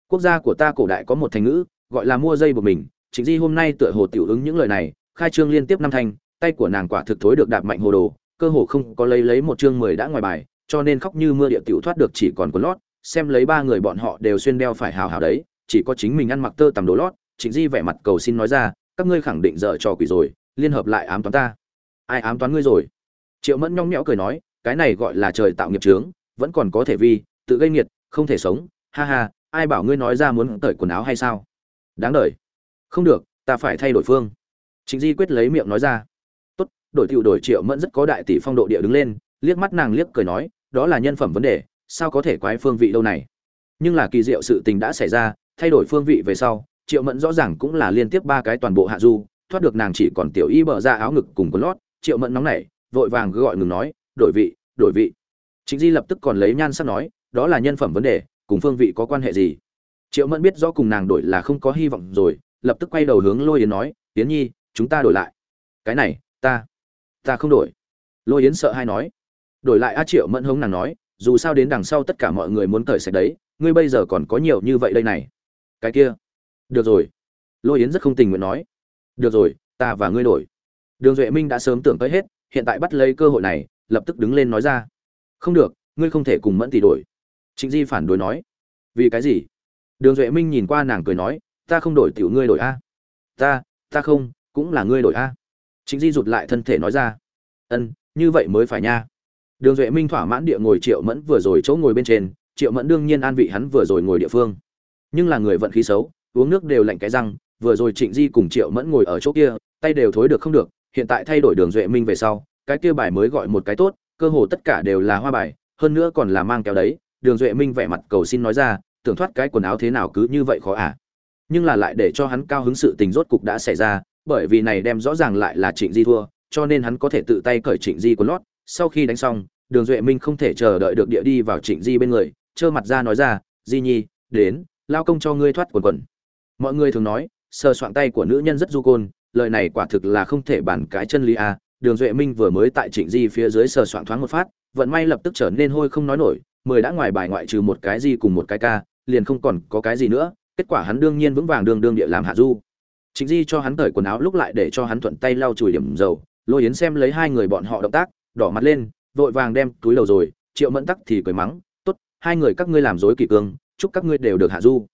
Quốc gia của ta cổ đại có một thành ngữ, gọi là mua dây buộc mình. Chính di hôm nay tựa hồ tiểu ứng những lời này, khai trương liên tiếp năm thanh tay của nàng quả thực thối được đạp mạnh hồ đồ, cơ hồ không có lấy lấy một chương mười đã ngoài bài, cho nên khóc như mưa địa tiểu thoát được chỉ còn quần lót xem lấy ba người bọn họ đều xuyên đeo phải hào hào đấy, chỉ có chính mình ăn mặc tơ tằm đồ lót chính di vẻ mặt cầu xin nói ra, các ngươi khẳng định dở trò quỷ rồi, liên hợp lại ám toán ta. Ai ám toán ngươi rồi? Triệu mẫn nhong nhẽo cười nói, cái này gọi là trời tạo nghiệp trướng vẫn còn có thể vi, tự gây nghiệt, không thể sống, ha ha, ai bảo ngươi nói ra muốn tởi quần áo hay sao? Đáng đời không được, ta phải thay đổi phương. Chính di quyết lấy miệng nói ra. Tốt, đổi tiểu đổi triệu mẫn rất có đại tỷ phong độ địa đứng lên, liếc mắt nàng liếc cười nói, đó là nhân phẩm vấn đề sao có thể quái phương vị đâu này? Nhưng là kỳ diệu sự tình đã xảy ra, thay đổi phương vị về sau, triệu mẫn rõ ràng cũng là liên tiếp ba cái toàn bộ hạ du, thoát được nàng chỉ còn tiểu y bờ ra áo ngực cùng quần lót, triệu mẫn nóng nảy, vội vàng gọi ngừng nói, đổi vị đổi vị. Chính di lập tức còn lấy nhan sắc nói, đó là nhân phẩm vấn đề, cùng phương vị có quan hệ gì? Triệu mẫn biết rõ cùng nàng đổi là không có hy vọng rồi, lập tức quay đầu hướng lôi yến nói, yến nhi, chúng ta đổi lại. Cái này, ta ta không đổi. Lôi yến sợ hay nói. Đổi lại a triệu mẫn hống nàng nói dù sao đến đằng sau tất cả mọi người muốn cởi sạch đấy, ngươi bây giờ còn có nhiều như vậy đây này. Cái kia. Được rồi. Lôi yến rất không tình nguyện nói. Được rồi, ta và ngươi đổi. Đường duệ minh đã sớm tưởng tới hết, hiện tại bắt lấy cơ hội này, lập tức đứng lên nói ra. Không được, ngươi không thể cùng mẫn tỷ đổi. Trịnh di phản đối nói. Vì cái gì? Đường duệ minh nhìn qua nàng cười nói, ta không đổi tiểu ngươi đổi a. Ta ta không, cũng là ngươi đổi a. Trịnh di rụt lại thân thể nói ra. Ân, như vậy mới phải nha đường duệ minh thỏa mãn địa ngồi triệu mẫn vừa rồi chỗ ngồi bên trên, triệu mẫn đương nhiên an vị hắn vừa rồi ngồi địa phương. Nhưng là người vận khí xấu, uống nước đều lạnh cái răng, vừa rồi trịnh di cùng triệu mẫn ngồi ở chỗ kia, tay đều thối được không được, hiện tại thay đổi đường duệ minh về sau, cái kia bài mới gọi một cái tốt, cơ hồ tất cả đều là hoa bài, hơn nữa còn là mang kéo đấy, đường duệ minh vẻ mặt cầu xin nói ra, tưởng thoát cái quần áo thế nào cứ như vậy khó à. Nhưng là lại để cho hắn cao hứng sự tình rốt cục đã xảy ra, bởi vì này đem rõ ràng lại là trịnh di thua, cho nên hắn có thể tự tay cởi trịnh di quần lót, sau khi đánh xong đường duệ minh không thể chờ đợi được địa đi vào trịnh di bên người, trơ mặt ra nói ra, di nhi, đến, lao công cho ngươi thoát quần quần. Mọi người thường nói, sờ soạn tay của nữ nhân rất du côn, lời này quả thực là không thể bản cái chân lý à. Đường duệ minh vừa mới tại trịnh di phía dưới sờ soạn thoáng một phát, vận may lập tức trở nên hôi không nói nổi, mười đã ngoài bài ngoại trừ một cái gì cùng một cái ca, liền không còn có cái gì nữa, kết quả hắn đương nhiên vững vàng đương đương địa làm hạ du. Trịnh di cho hắn cởi quần áo lúc lại để cho hắn thuận tay lau chùi điểm dầu, lôi yến xem lấy hai người bọn họ động tác, đỏ mặt lên vội vàng đem túi đầu rồi, triệu mẫn tắc thì cười mắng, tốt, hai người các ngươi làm dối kỳ cương, chúc các ngươi đều được hạ du.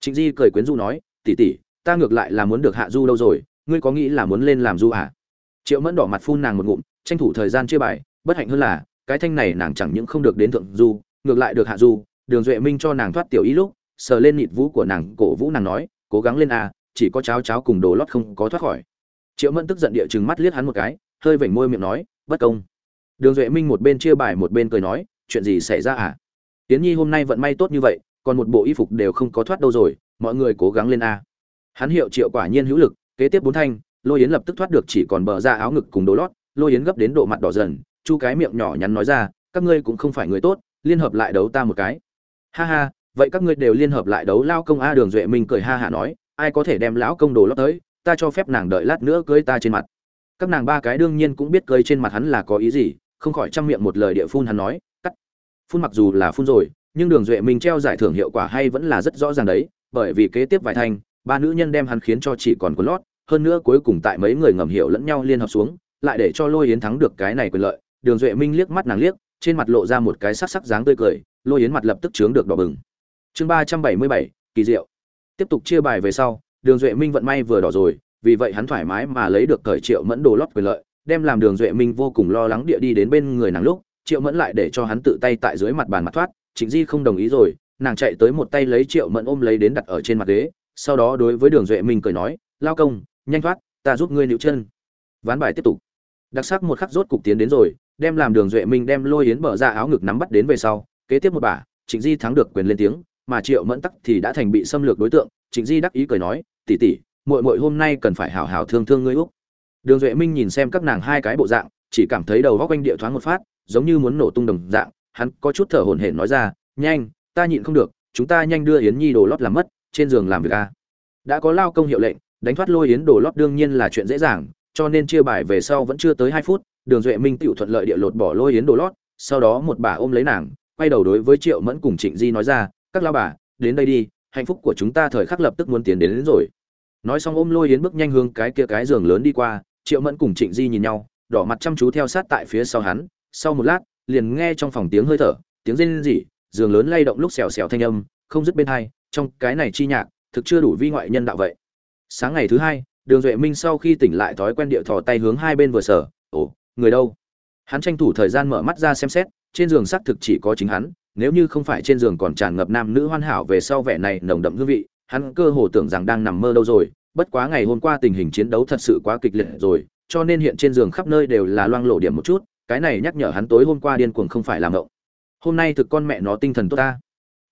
Trịnh di cười quyến du nói tỉ tỉ ta ngược lại là muốn được hạ du đâu rồi, ngươi có nghĩ là muốn lên làm du à? Triệu mẫn đỏ mặt phun nàng một ngụm, tranh thủ thời gian chia bài, bất hạnh hơn là, cái thanh này nàng chẳng những không được đến thượng du, ngược lại được hạ du, đường duệ minh cho nàng thoát tiểu ý lúc, sờ lên nịt vũ của nàng, cổ vũ nàng nói, cố gắng lên à chỉ có cháo cháo cùng đồ lót không có thoát khỏi. Triệu mẫn tức giận địa chừng mắt liếc hắn một cái, hơi vểnh môi miệng nói, bất công đường duệ minh một bên chia bài một bên cười nói, chuyện gì xảy ra à? Tiến nhi hôm nay vận may tốt như vậy, còn một bộ y phục đều không có thoát đâu rồi, mọi người cố gắng lên a. Hắn hiệu triệu quả nhiên hữu lực, kế tiếp bốn thanh, lôi yến lập tức thoát được chỉ còn bờ ra áo ngực cùng đồ lót, lôi yến gấp đến độ mặt đỏ dần, chu cái miệng nhỏ nhắn nói ra, các ngươi cũng không phải người tốt, liên hợp lại đấu ta một cái. Ha ha, vậy các ngươi đều liên hợp lại đấu lao công a. Đường duệ minh cười ha hả nói, ai có thể đem lão công đồ lót tới, ta cho phép nàng đợi lát nữa cưới ta trên mặt. Các nàng ba cái đương nhiên cũng biết cưới trên mặt hắn là có ý gì không khỏi chăm miệng một lời địa phun hắn nói, cắt. Phun mặc dù là phun rồi, nhưng đường duệ minh treo giải thưởng hiệu quả hay vẫn là rất rõ ràng đấy, bởi vì kế tiếp vài thanh, ba nữ nhân đem hắn khiến cho chỉ còn quần lót, hơn nữa cuối cùng tại mấy người ngầm hiểu lẫn nhau liên hợp xuống, lại để cho lôi yến thắng được cái này quyền lợi. Đường duệ minh liếc mắt nàng liếc, trên mặt lộ ra một cái sắc sắc dáng tươi cười, lôi yến mặt lập tức chướng được đỏ bừng. Chương ba trăm bảy mươi bảy, kỳ diệu. Tiếp tục chia bài về sau, đường duệ minh vận may vừa đỏ rồi, vì vậy hắn thoải mái mà lấy được cởi triệu mẫn đồ lót quyền lợi đem làm đường duệ minh vô cùng lo lắng địa đi đến bên người nàng lúc, triệu mẫn lại để cho hắn tự tay tại dưới mặt bàn mặt thoát, trịnh di không đồng ý rồi, nàng chạy tới một tay lấy triệu mẫn ôm lấy đến đặt ở trên mặt ghế, sau đó đối với đường duệ minh cười nói, lao công, nhanh thoát, ta giúp ngươi níu chân. Ván bài tiếp tục. Đặc sắc một khắc rốt cục tiến đến rồi, đem làm đường duệ minh đem lôi yến mở ra áo ngực nắm bắt đến về sau, kế tiếp một bà, trịnh di thắng được quyền lên tiếng, mà triệu mẫn tắc thì đã thành bị xâm lược đối tượng, trịnh di đắc ý cười nói tỉ tỉ muội muội hôm nay cần phải hào hào thương thương ngươi úc đường duệ minh nhìn xem các nàng hai cái bộ dạng chỉ cảm thấy đầu góc quanh địa thoáng một phát giống như muốn nổ tung đồng dạng hắn có chút thở hổn hển nói ra nhanh ta nhịn không được chúng ta nhanh đưa yến nhi đồ lót làm mất trên giường làm việc a đã có lao công hiệu lệnh đánh thoát lôi yến đồ lót đương nhiên là chuyện dễ dàng cho nên chia bài về sau vẫn chưa tới hai phút đường duệ minh tự thuận lợi địa lột bỏ lôi yến đồ lót sau đó một bà ôm lấy nàng quay đầu đối với triệu mẫn cùng trịnh di nói ra các lao bà đến đây đi hạnh phúc của chúng ta thời khắc lập tức muốn tiến đến, đến rồi. Nói xong ôm lôi yến bước nhanh hướng cái kia cái giường lớn đi qua triệu mẫn cùng trịnh di nhìn nhau, đỏ mặt chăm chú theo sát tại phía sau hắn. Sau một lát, liền nghe trong phòng tiếng hơi thở, tiếng rên rỉ, giường lớn lay động lúc xèo xèo thanh âm, không dứt bên hai, trong cái này chi nhạc, thực chưa đủ vi ngoại nhân đạo vậy. Sáng ngày thứ hai, đường duệ minh sau khi tỉnh lại thói quen địa thò tay hướng hai bên vừa sở, ồ, người đâu? Hắn tranh thủ thời gian mở mắt ra xem xét, trên giường xác thực chỉ có chính hắn, nếu như không phải trên giường còn tràn ngập nam nữ hoàn hảo về sau vẻ này nồng đậm hương vị, hắn cơ hồ tưởng rằng đang nằm mơ đâu rồi bất quá ngày hôm qua tình hình chiến đấu thật sự quá kịch liệt rồi, cho nên hiện trên giường khắp nơi đều là loang lổ điểm một chút, cái này nhắc nhở hắn tối hôm qua điên cuồng không phải làm ngộng hôm nay thực con mẹ nó tinh thần tốt ta.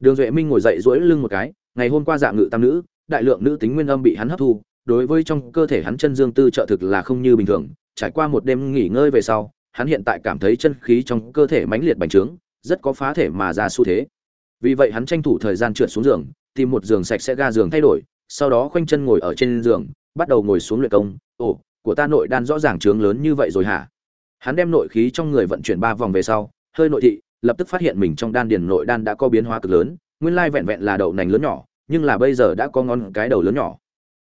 Đường duệ minh ngồi dậy duỗi lưng một cái, ngày hôm qua dạng ngự tam nữ, đại lượng nữ tính nguyên âm bị hắn hấp thu, đối với trong cơ thể hắn chân dương tư trợ thực là không như bình thường, trải qua một đêm nghỉ ngơi về sau, hắn hiện tại cảm thấy chân khí trong cơ thể mãnh liệt bành trướng, rất có phá thể mà ra xu thế. Vì vậy hắn tranh thủ thời gian trượt xuống giường, tìm một giường sạch sẽ ga giường thay đổi sau đó khoanh chân ngồi ở trên giường, bắt đầu ngồi xuống luyện công. Ồ, của ta nội đan rõ ràng trướng lớn như vậy rồi hả? Hắn đem nội khí trong người vận chuyển ba vòng về sau, hơi nội thị, lập tức phát hiện mình trong đan điền nội đan đã có biến hóa cực lớn, nguyên lai vẹn vẹn là đậu nành lớn nhỏ, nhưng là bây giờ đã có ngón cái đầu lớn nhỏ.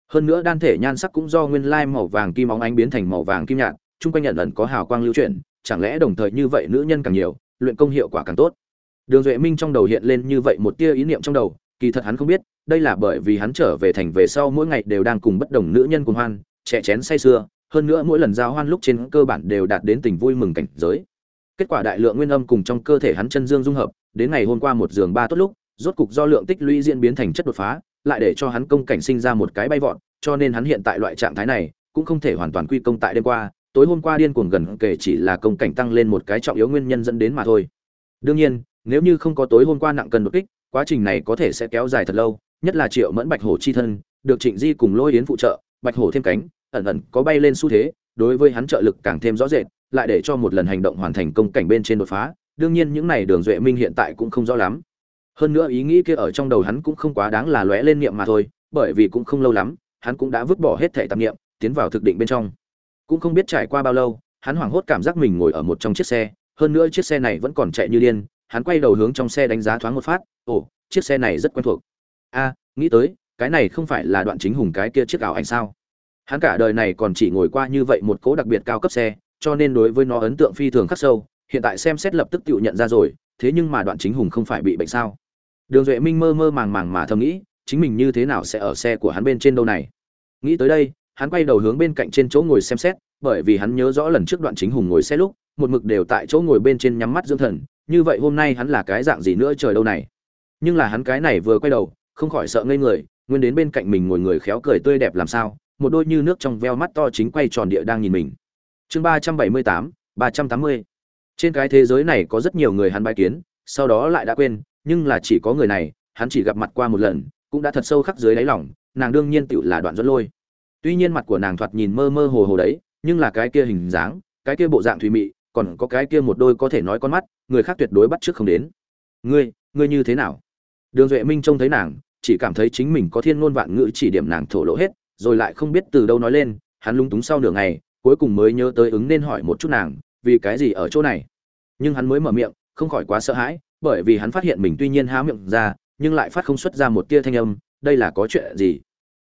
Hơn nữa đan thể nhan sắc cũng do nguyên lai màu vàng kim óng ánh biến thành màu vàng kim nhạt, chung quanh nhận ẩn có hào quang lưu chuyển, chẳng lẽ đồng thời như vậy nữ nhân càng nhiều, luyện công hiệu quả càng tốt? Đường duệ minh trong đầu hiện lên như vậy một tia ý niệm trong đầu kỳ thật hắn không biết, đây là bởi vì hắn trở về thành về sau mỗi ngày đều đang cùng bất đồng nữ nhân cùng hoan, trẻ chén say sưa, hơn nữa mỗi lần giao hoan lúc trên cơ bản đều đạt đến tình vui mừng cảnh giới. Kết quả đại lượng nguyên âm cùng trong cơ thể hắn chân dương dung hợp, đến ngày hôm qua một giường ba tốt lúc, rốt cục do lượng tích lũy diễn biến thành chất đột phá, lại để cho hắn công cảnh sinh ra một cái bay vọt, cho nên hắn hiện tại loại trạng thái này cũng không thể hoàn toàn quy công tại đêm qua, tối hôm qua điên cuồng gần kể chỉ là công cảnh tăng lên một cái trọng yếu nguyên nhân dẫn đến mà thôi. Đương nhiên, nếu như không có tối hôm qua nặng cần đột kích quá trình này có thể sẽ kéo dài thật lâu, nhất là triệu mẫn bạch hổ chi thân, được trịnh di cùng lôi yến phụ trợ, bạch hổ thêm cánh, ẩn ẩn có bay lên xu thế, đối với hắn trợ lực càng thêm rõ rệt, lại để cho một lần hành động hoàn thành công cảnh bên trên đột phá, đương nhiên những này đường duệ minh hiện tại cũng không rõ lắm. Hơn nữa ý nghĩ kia ở trong đầu hắn cũng không quá đáng là lóe lên niệm mà thôi, bởi vì cũng không lâu lắm, hắn cũng đã vứt bỏ hết thể tạp niệm, tiến vào thực định bên trong. Cũng không biết trải qua bao lâu, hắn hoảng hốt cảm giác mình ngồi ở một trong chiếc xe, hơn nữa chiếc xe này vẫn còn chạy như điên hắn quay đầu hướng trong xe đánh giá thoáng một phát, ồ, chiếc xe này rất quen thuộc. A, nghĩ tới, cái này không phải là đoạn chính hùng cái kia chiếc ảo ảnh sao? Hắn cả đời này còn chỉ ngồi qua như vậy một cố đặc biệt cao cấp xe, cho nên đối với nó ấn tượng phi thường khắc sâu, hiện tại xem xét lập tức tự nhận ra rồi, thế nhưng mà đoạn chính hùng không phải bị bệnh sao? Đường duệ minh mơ mơ màng màng mà thầm nghĩ, chính mình như thế nào sẽ ở xe của hắn bên trên đâu này? Nghĩ tới đây, hắn quay đầu hướng bên cạnh trên chỗ ngồi xem xét, bởi vì hắn nhớ rõ lần trước đoạn chính hùng ngồi xe lúc, một mực đều tại chỗ ngồi bên trên nhắm mắt dưỡng thần như vậy hôm nay hắn là cái dạng gì nữa trời đâu này? Nhưng là hắn cái này vừa quay đầu, không khỏi sợ ngây người, nguyên đến bên cạnh mình ngồi người khéo cười tươi đẹp làm sao, một đôi như nước trong veo mắt to chính quay tròn địa đang nhìn mình. Chương ba trăm bảy mươi tám, ba trăm tám mươi. Trên cái thế giới này có rất nhiều người hắn bài kiến, sau đó lại đã quên, nhưng là chỉ có người này, hắn chỉ gặp mặt qua một lần, cũng đã thật sâu khắc dưới đáy lòng, nàng đương nhiên tựu là đoạn dẫn lôi. Tuy nhiên mặt của nàng thoạt nhìn mơ mơ hồ hồ đấy, nhưng là cái kia hình dáng, cái kia bộ dạng thùy mị còn có cái kia một đôi có thể nói con mắt, người khác tuyệt đối bắt trước không đến. Ngươi ngươi như thế nào? Đường duệ minh trông thấy nàng, chỉ cảm thấy chính mình có thiên ngôn vạn ngữ chỉ điểm nàng thổ lộ hết, rồi lại không biết từ đâu nói lên, hắn lung túng sau nửa ngày, cuối cùng mới nhớ tới ứng nên hỏi một chút nàng, vì cái gì ở chỗ này? Nhưng hắn mới mở miệng, không khỏi quá sợ hãi, bởi vì hắn phát hiện mình tuy nhiên há miệng ra, nhưng lại phát không xuất ra một tia thanh âm, đây là có chuyện gì?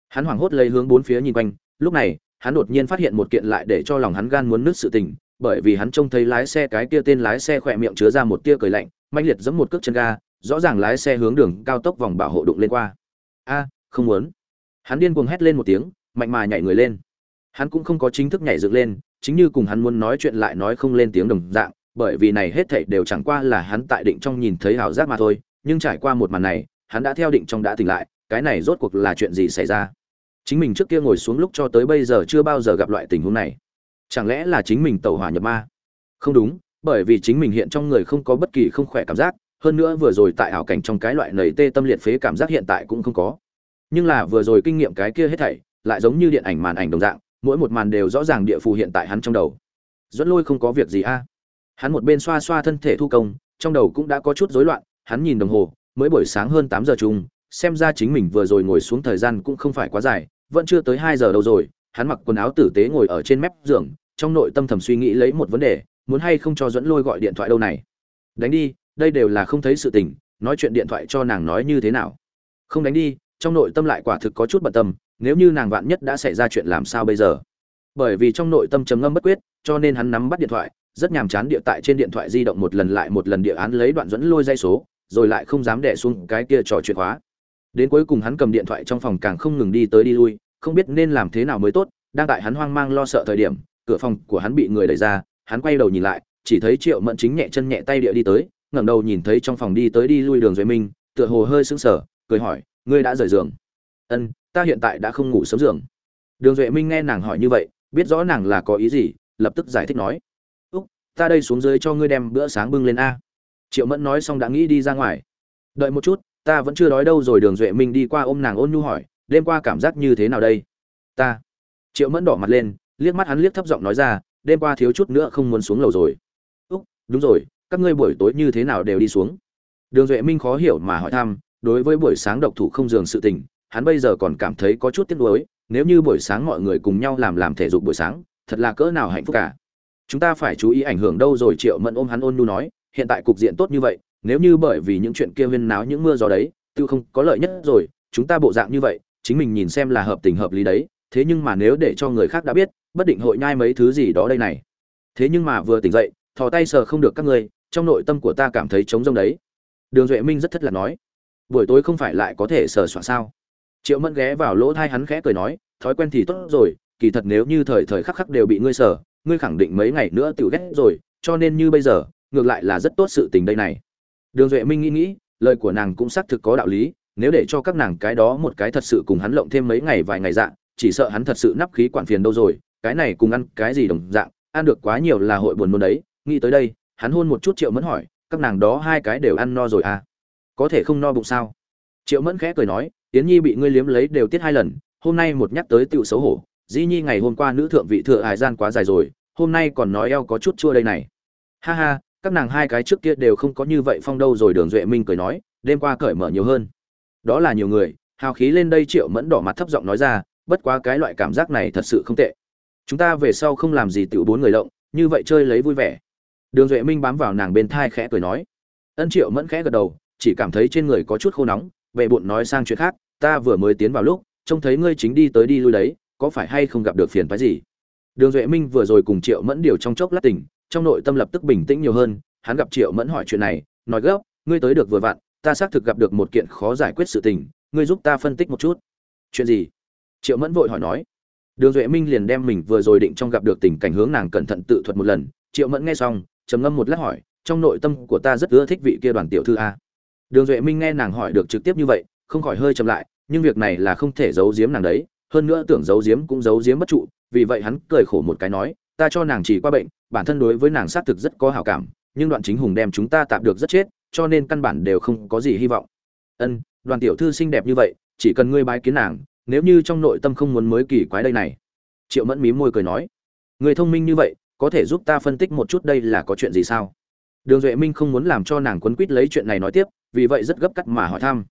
Hắn hoảng hốt lấy hướng bốn phía nhìn quanh, lúc này, hắn đột nhiên phát hiện một kiện lại để cho lòng hắn gan muốn nứt sự tình bởi vì hắn trông thấy lái xe cái kia tên lái xe khỏe miệng chứa ra một tia cười lạnh mạnh liệt giẫm một cước chân ga, rõ ràng lái xe hướng đường cao tốc vòng bảo hộ đụng lên qua. A, không muốn. Hắn điên cuồng hét lên một tiếng, mạnh mà nhảy người lên. Hắn cũng không có chính thức nhảy dựng lên, chính như cùng hắn muốn nói chuyện lại nói không lên tiếng đồng dạng, bởi vì này hết thảy đều chẳng qua là hắn tại định trong nhìn thấy hào giác mà thôi, nhưng trải qua một màn này, hắn đã theo định trong đã tỉnh lại, cái này rốt cuộc là chuyện gì xảy ra? Chính mình trước kia ngồi xuống lúc cho tới bây giờ chưa bao giờ gặp loại tình huống này chẳng lẽ là chính mình tẩu hỏa nhập ma? Không đúng, bởi vì chính mình hiện trong người không có bất kỳ không khỏe cảm giác, hơn nữa vừa rồi tại ảo cảnh trong cái loại nầy tê tâm liệt phế cảm giác hiện tại cũng không có. Nhưng là vừa rồi kinh nghiệm cái kia hết thảy, lại giống như điện ảnh màn ảnh đồng dạng, mỗi một màn đều rõ ràng địa phù hiện tại hắn trong đầu. Dẫn lôi không có việc gì a. Hắn một bên xoa xoa thân thể thu công, trong đầu cũng đã có chút rối loạn, hắn nhìn đồng hồ, mới buổi sáng hơn tám giờ chung, xem ra chính mình vừa rồi ngồi xuống thời gian cũng không phải quá dài, vẫn chưa tới hai giờ đâu rồi hắn mặc quần áo tử tế ngồi ở trên mép giường, trong nội tâm thầm suy nghĩ lấy một vấn đề, muốn hay không cho dẫn lôi gọi điện thoại đâu này. Đánh đi, đây đều là không thấy sự tình, nói chuyện điện thoại cho nàng nói như thế nào. Không đánh đi, trong nội tâm lại quả thực có chút bận tâm, nếu như nàng vạn nhất đã xảy ra chuyện làm sao bây giờ? Bởi vì trong nội tâm trầm ngâm bất quyết, cho nên hắn nắm bắt điện thoại, rất nhàm chán địa tại trên điện thoại di động một lần lại một lần địa án lấy đoạn dẫn lôi dây số, rồi lại không dám đẻ xuống cái kia trò chuyện khóa đến cuối cùng hắn cầm điện thoại trong phòng càng không ngừng đi tới đi lui không biết nên làm thế nào mới tốt, đang tại hắn hoang mang lo sợ thời điểm, cửa phòng của hắn bị người đẩy ra, hắn quay đầu nhìn lại, chỉ thấy triệu mẫn chính nhẹ chân nhẹ tay địa đi tới, ngẩng đầu nhìn thấy trong phòng đi tới đi lui đường duệ minh, tựa hồ hơi sững sờ, cười hỏi, ngươi đã rời giường? Ân, ta hiện tại đã không ngủ sớm giường. Đường duệ minh nghe nàng hỏi như vậy, biết rõ nàng là có ý gì, lập tức giải thích nói, úc, ta đây xuống dưới cho ngươi đem bữa sáng bưng lên a. Triệu mẫn nói xong đã nghĩ đi ra ngoài. Đợi một chút, ta vẫn chưa đói đâu rồi. Đường duệ minh đi qua ôm nàng ôn nhu hỏi đêm qua cảm giác như thế nào đây? Ta. Triệu mẫn đỏ mặt lên, liếc mắt hắn liếc thấp giọng nói ra, đêm qua thiếu chút nữa không muốn xuống lầu rồi. Úc, đúng rồi, các ngươi buổi tối như thế nào đều đi xuống. Đường duệ minh khó hiểu mà hỏi thăm, đối với buổi sáng độc thủ không giường sự tình, hắn bây giờ còn cảm thấy có chút tiếc nuối, nếu như buổi sáng mọi người cùng nhau làm làm thể dục buổi sáng, thật là cỡ nào hạnh phúc cả. Chúng ta phải chú ý ảnh hưởng đâu rồi, triệu mẫn ôm hắn ôn nhu nói, hiện tại cục diện tốt như vậy, nếu như bởi vì những chuyện kia huyên náo những mưa gió đấy, tự không có lợi nhất rồi, chúng ta bộ dạng như vậy chính mình nhìn xem là hợp tình hợp lý đấy, thế nhưng mà nếu để cho người khác đã biết, bất định hội nhai mấy thứ gì đó đây này. Thế nhưng mà vừa tỉnh dậy, thò tay sờ không được các ngươi, trong nội tâm của ta cảm thấy trống rông đấy. Đường duệ minh rất thất là nói, buổi tối không phải lại có thể sờ soạn sao? Triệu mẫn ghé vào lỗ thai hắn khẽ cười nói, thói quen thì tốt rồi, kỳ thật nếu như thời thời khắc khắc đều bị ngươi sờ, ngươi khẳng định mấy ngày nữa tự ghét rồi, cho nên như bây giờ, ngược lại là rất tốt sự tình đây này. Đường duệ minh nghĩ nghĩ, lời của nàng cũng xác thực có đạo lý nếu để cho các nàng cái đó một cái thật sự cùng hắn lộng thêm mấy ngày vài ngày dạng chỉ sợ hắn thật sự nắp khí quản phiền đâu rồi, cái này cùng ăn cái gì đồng dạng, ăn được quá nhiều là hội buồn nôn đấy, nghĩ tới đây, hắn hôn một chút triệu mẫn hỏi, các nàng đó hai cái đều ăn no rồi à? Có thể không no bụng sao? Triệu mẫn khẽ cười nói tiến nhi bị ngươi liếm lấy đều tiết hai lần, hôm nay một nhắc tới tựu xấu hổ dĩ nhi ngày hôm qua nữ thượng vị thừa hải gian quá dài rồi, hôm nay còn nói eo có chút chua đây này. Ha ha, các nàng hai cái trước kia đều không có như vậy phong đâu rồi, đường duệ minh cười nói, đêm qua cởi mở nhiều hơn đó là nhiều người, hào khí lên đây triệu mẫn đỏ mặt thấp giọng nói ra, bất quá cái loại cảm giác này thật sự không tệ. Chúng ta về sau không làm gì tiểu bốn người lộng, như vậy chơi lấy vui vẻ. Đường duệ minh bám vào nàng bên thai khẽ cười nói. Ân triệu mẫn khẽ gật đầu, chỉ cảm thấy trên người có chút khô nóng vệ bụng nói sang chuyện khác, ta vừa mới tiến vào lúc, trông thấy ngươi chính đi tới đi lui đấy, có phải hay không gặp được phiền phái gì? Đường duệ minh vừa rồi cùng triệu mẫn điều trong chốc lát tỉnh, trong nội tâm lập tức bình tĩnh nhiều hơn, hắn gặp triệu mẫn hỏi chuyện này, nói gấp, ngươi tới được vừa vặn ta xác thực gặp được một kiện khó giải quyết sự tình, ngươi giúp ta phân tích một chút. Chuyện gì? Triệu mẫn vội hỏi nói. Đường duệ minh liền đem mình vừa rồi định trong gặp được tình cảnh hướng nàng cẩn thận tự thuật một lần. Triệu mẫn nghe xong, trầm ngâm một lát hỏi, trong nội tâm của ta rất ưa thích vị kia đoàn tiểu thư a. Đường duệ minh nghe nàng hỏi được trực tiếp như vậy, không khỏi hơi chậm lại, nhưng việc này là không thể giấu giếm nàng đấy. Hơn nữa tưởng giấu giếm cũng giấu giếm bất trụ, vì vậy hắn cười khổ một cái nói, ta cho nàng chỉ qua bệnh, bản thân đối với nàng xác thực rất có hảo cảm, nhưng đoạn chính hùng đem chúng ta tạm được rất chết cho nên căn bản đều không có gì hy vọng. Ân, đoàn tiểu thư xinh đẹp như vậy, chỉ cần ngươi bái kiến nàng, nếu như trong nội tâm không muốn mới kỳ quái đây này. Triệu mẫn mím môi cười nói. Người thông minh như vậy, có thể giúp ta phân tích một chút đây là có chuyện gì sao? Đường duệ minh không muốn làm cho nàng quấn quýt lấy chuyện này nói tiếp, vì vậy rất gấp cắt mà hỏi thăm.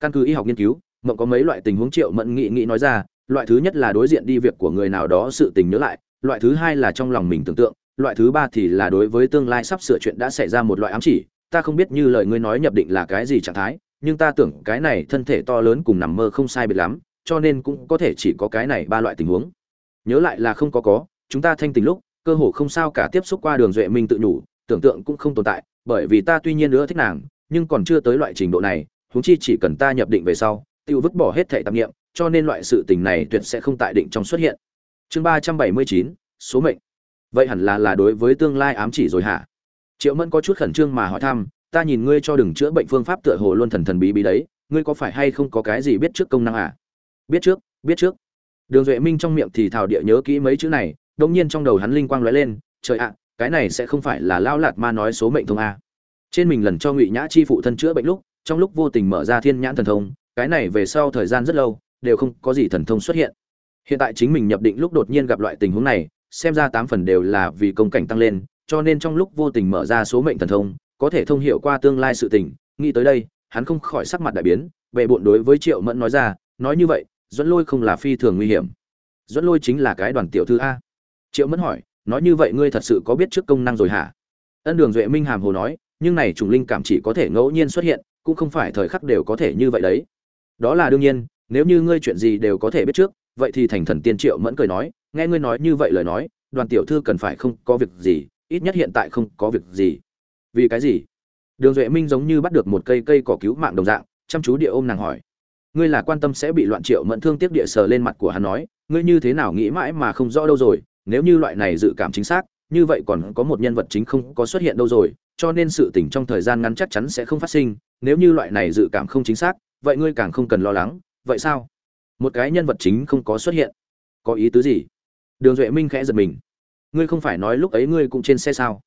Căn cứ y học nghiên cứu, mộng có mấy loại tình huống triệu mẫn nghị nghĩ nói ra, loại thứ nhất là đối diện đi việc của người nào đó sự tình nhớ lại, loại thứ hai là trong lòng mình tưởng tượng, loại thứ ba thì là đối với tương lai sắp sửa chuyện đã xảy ra một loại ám chỉ ta không biết như lời ngươi nói nhập định là cái gì trạng thái, nhưng ta tưởng cái này thân thể to lớn cùng nằm mơ không sai biệt lắm, cho nên cũng có thể chỉ có cái này ba loại tình huống. Nhớ lại là không có có, chúng ta thanh tình lúc, cơ hồ không sao cả tiếp xúc qua đường duệ minh tự nhủ, tưởng tượng cũng không tồn tại, bởi vì ta tuy nhiên nữa thích nàng, nhưng còn chưa tới loại trình độ này, huống chi chỉ cần ta nhập định về sau, tiêu vứt bỏ hết thẻ tạp nghiệm, cho nên loại sự tình này tuyệt sẽ không tại định trong xuất hiện. Chương ba trăm bảy mươi chín, số mệnh. Vậy hẳn là là đối với tương lai ám chỉ rồi hả? Triệu mẫn có chút khẩn trương mà hỏi thăm, ta nhìn ngươi cho đừng chữa bệnh phương pháp tựa hồ luôn thần thần bí bí đấy, ngươi có phải hay không có cái gì biết trước công năng à? Biết trước biết trước. Đường duệ minh trong miệng thì thảo địa nhớ kỹ mấy chữ này đông nhiên trong đầu hắn linh quang lóe lên, trời ạ, cái này sẽ không phải là lao lạt ma nói số mệnh thông a trên mình lần cho ngụy nhã chi phụ thân chữa bệnh lúc, trong lúc vô tình mở ra thiên nhãn thần thông, cái này về sau thời gian rất lâu, đều không có gì thần thông xuất hiện. Hiện tại chính mình nhập định lúc đột nhiên gặp loại tình huống này, xem ra tám phần đều là vì công cảnh tăng lên cho nên trong lúc vô tình mở ra số mệnh thần thông, có thể thông hiểu qua tương lai sự tình. Nghĩ tới đây, hắn không khỏi sắc mặt đại biến bệ bộn đối với triệu mẫn nói ra, nói như vậy, duẫn lôi không là phi thường nguy hiểm. Duẫn lôi chính là cái đoàn tiểu thư a. Triệu mẫn hỏi, nói như vậy ngươi thật sự có biết trước công năng rồi hả? Ân đường duệ minh hàm hồ nói, nhưng này trùng linh cảm chỉ có thể ngẫu nhiên xuất hiện, cũng không phải thời khắc đều có thể như vậy đấy. Đó là đương nhiên, nếu như ngươi chuyện gì đều có thể biết trước, vậy thì thành thần tiên triệu mẫn cười nói, nghe ngươi nói như vậy lời nói, đoàn tiểu thư cần phải không có việc gì ít nhất hiện tại không có việc gì. Vì cái gì? Đường duệ minh giống như bắt được một cây cây cỏ cứu mạng đồng dạng, chăm chú địa ôm nàng hỏi. Ngươi là quan tâm sẽ bị loạn triệu mẫn thương tiếc địa sờ lên mặt của hắn nói, ngươi như thế nào nghĩ mãi mà không rõ đâu rồi, nếu như loại này dự cảm chính xác, như vậy còn có một nhân vật chính không có xuất hiện đâu rồi, cho nên sự tình trong thời gian ngắn chắc chắn sẽ không phát sinh, nếu như loại này dự cảm không chính xác, vậy ngươi càng không cần lo lắng, vậy sao? Một cái nhân vật chính không có xuất hiện. Có ý tứ gì? Đường duệ minh khẽ giật mình ngươi không phải nói lúc ấy ngươi cũng trên xe sao?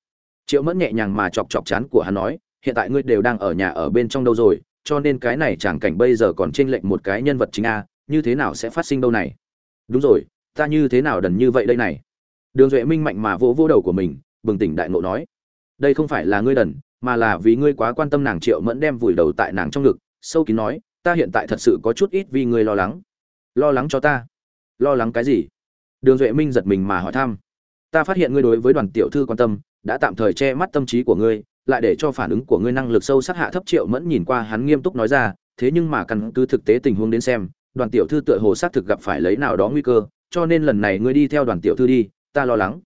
Triệu mẫn nhẹ nhàng mà chọc chọc chán của hắn nói, hiện tại ngươi đều đang ở nhà ở bên trong đâu rồi, cho nên cái này chẳng cảnh bây giờ còn chênh lệnh một cái nhân vật chính a, như thế nào sẽ phát sinh đâu này? Đúng rồi, ta như thế nào đần như vậy đây này? Đường duệ minh mạnh mà vỗ vỗ đầu của mình, bừng tỉnh đại ngộ nói, đây không phải là ngươi đần, mà là vì ngươi quá quan tâm nàng triệu mẫn đem vùi đầu tại nàng trong ngực, sâu kín nói, ta hiện tại thật sự có chút ít vì ngươi lo lắng. Lo lắng cho ta. Lo lắng cái gì? Đường duệ minh giật mình mà hỏi thăm ta phát hiện ngươi đối với đoàn tiểu thư quan tâm, đã tạm thời che mắt tâm trí của ngươi, lại để cho phản ứng của ngươi năng lực sâu sắc hạ thấp triệu mẫn nhìn qua hắn nghiêm túc nói ra, thế nhưng mà căn cứ thực tế tình huống đến xem, đoàn tiểu thư tựa hồ xác thực gặp phải lấy nào đó nguy cơ, cho nên lần này ngươi đi theo đoàn tiểu thư đi, ta lo lắng.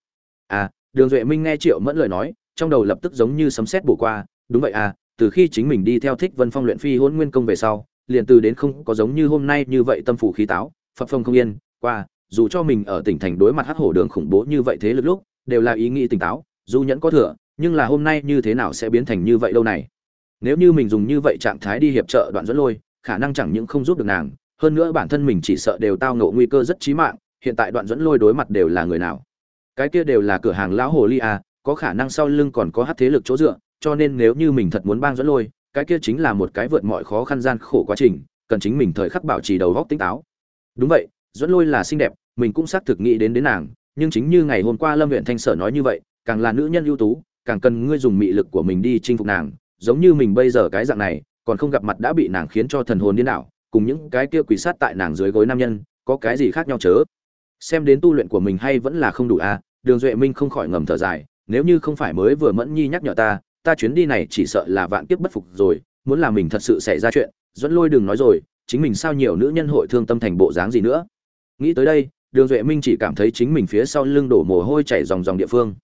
À đường duệ minh nghe triệu mẫn lời nói, trong đầu lập tức giống như sấm sét bổ qua, đúng vậy à từ khi chính mình đi theo thích vân phong luyện phi hôn nguyên công về sau, liền từ đến không có giống như hôm nay như vậy tâm phủ khí táo, phập phong không yên, qua dù cho mình ở tỉnh thành đối mặt hắc hổ đường khủng bố như vậy thế lực lúc, đều là ý nghĩ tỉnh táo, dù nhẫn có thừa, nhưng là hôm nay như thế nào sẽ biến thành như vậy lâu này? Nếu như mình dùng như vậy trạng thái đi hiệp trợ đoạn dẫn lôi, khả năng chẳng những không giúp được nàng, hơn nữa bản thân mình chỉ sợ đều tao ngộ nguy cơ rất chí mạng, hiện tại đoạn dẫn lôi đối mặt đều là người nào? Cái kia đều là cửa hàng lão hồ ly à có khả năng sau lưng còn có hát thế lực chỗ dựa, cho nên nếu như mình thật muốn bang dẫn lôi, cái kia chính là một cái vượt mọi khó khăn gian khổ quá trình, cần chính mình thời khắc bảo trì đầu góc tỉnh táo. Đúng vậy, dẫn lôi là xinh đẹp mình cũng xác thực nghĩ đến đến nàng, nhưng chính như ngày hôm qua lâm huyện thanh sở nói như vậy, càng là nữ nhân ưu tú, càng cần ngươi dùng mị lực của mình đi chinh phục nàng, giống như mình bây giờ cái dạng này, còn không gặp mặt đã bị nàng khiến cho thần hồn điên đảo, cùng những cái kia quỷ sát tại nàng dưới gối nam nhân, có cái gì khác nhau chớ? Xem đến tu luyện của mình hay vẫn là không đủ à đường duệ minh không khỏi ngầm thở dài, nếu như không phải mới vừa mẫn nhi nhắc nhở ta ta chuyến đi này chỉ sợ là vạn kiếp bất phục rồi, muốn là mình thật sự xảy ra chuyện, dẫn lôi đừng nói rồi, chính mình sao nhiều nữ nhân hội thương tâm thành bộ dáng gì nữa? Nghĩ tới đây đường duệ minh chỉ cảm thấy chính mình phía sau lưng đổ mồ hôi chảy dòng dòng địa phương.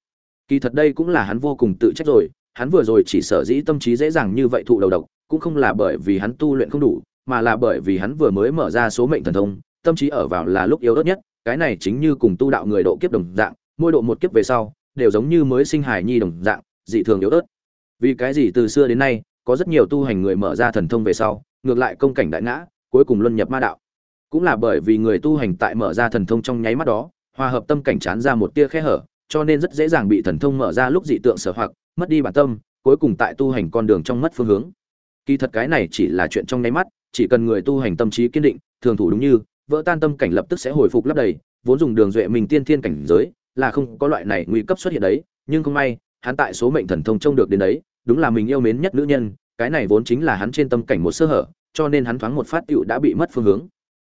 Kỳ thật đây cũng là hắn vô cùng tự trách rồi, hắn vừa rồi chỉ sở dĩ tâm trí dễ dàng như vậy thụ đầu độc, cũng không là bởi vì hắn tu luyện không đủ, mà là bởi vì hắn vừa mới mở ra số mệnh thần thông, tâm trí ở vào là lúc yếu ớt nhất, cái này chính như cùng tu đạo người độ kiếp đồng dạng, mỗi độ một kiếp về sau, đều giống như mới sinh hài nhi đồng dạng, dị thường yếu ớt. Vì cái gì từ xưa đến nay, có rất nhiều tu hành người mở ra thần thông về sau, ngược lại công cảnh đại ngã, cuối cùng luân nhập ma đạo cũng là bởi vì người tu hành tại mở ra thần thông trong nháy mắt đó, hòa hợp tâm cảnh chán ra một tia khe hở, cho nên rất dễ dàng bị thần thông mở ra lúc dị tượng sở hoặc, mất đi bản tâm, cuối cùng tại tu hành con đường trong mất phương hướng. Kỳ thật cái này chỉ là chuyện trong nháy mắt, chỉ cần người tu hành tâm trí kiên định, thường thủ đúng như, vỡ tan tâm cảnh lập tức sẽ hồi phục lấp đầy, vốn dùng đường duệ mình tiên thiên cảnh giới, là không có loại này nguy cấp xuất hiện đấy, nhưng không may, hắn tại số mệnh thần thông trông được đến đấy, đúng là mình yêu mến nhất nữ nhân, cái này vốn chính là hắn trên tâm cảnh một sơ hở, cho nên hắn thoáng một phát tựu đã bị mất phương hướng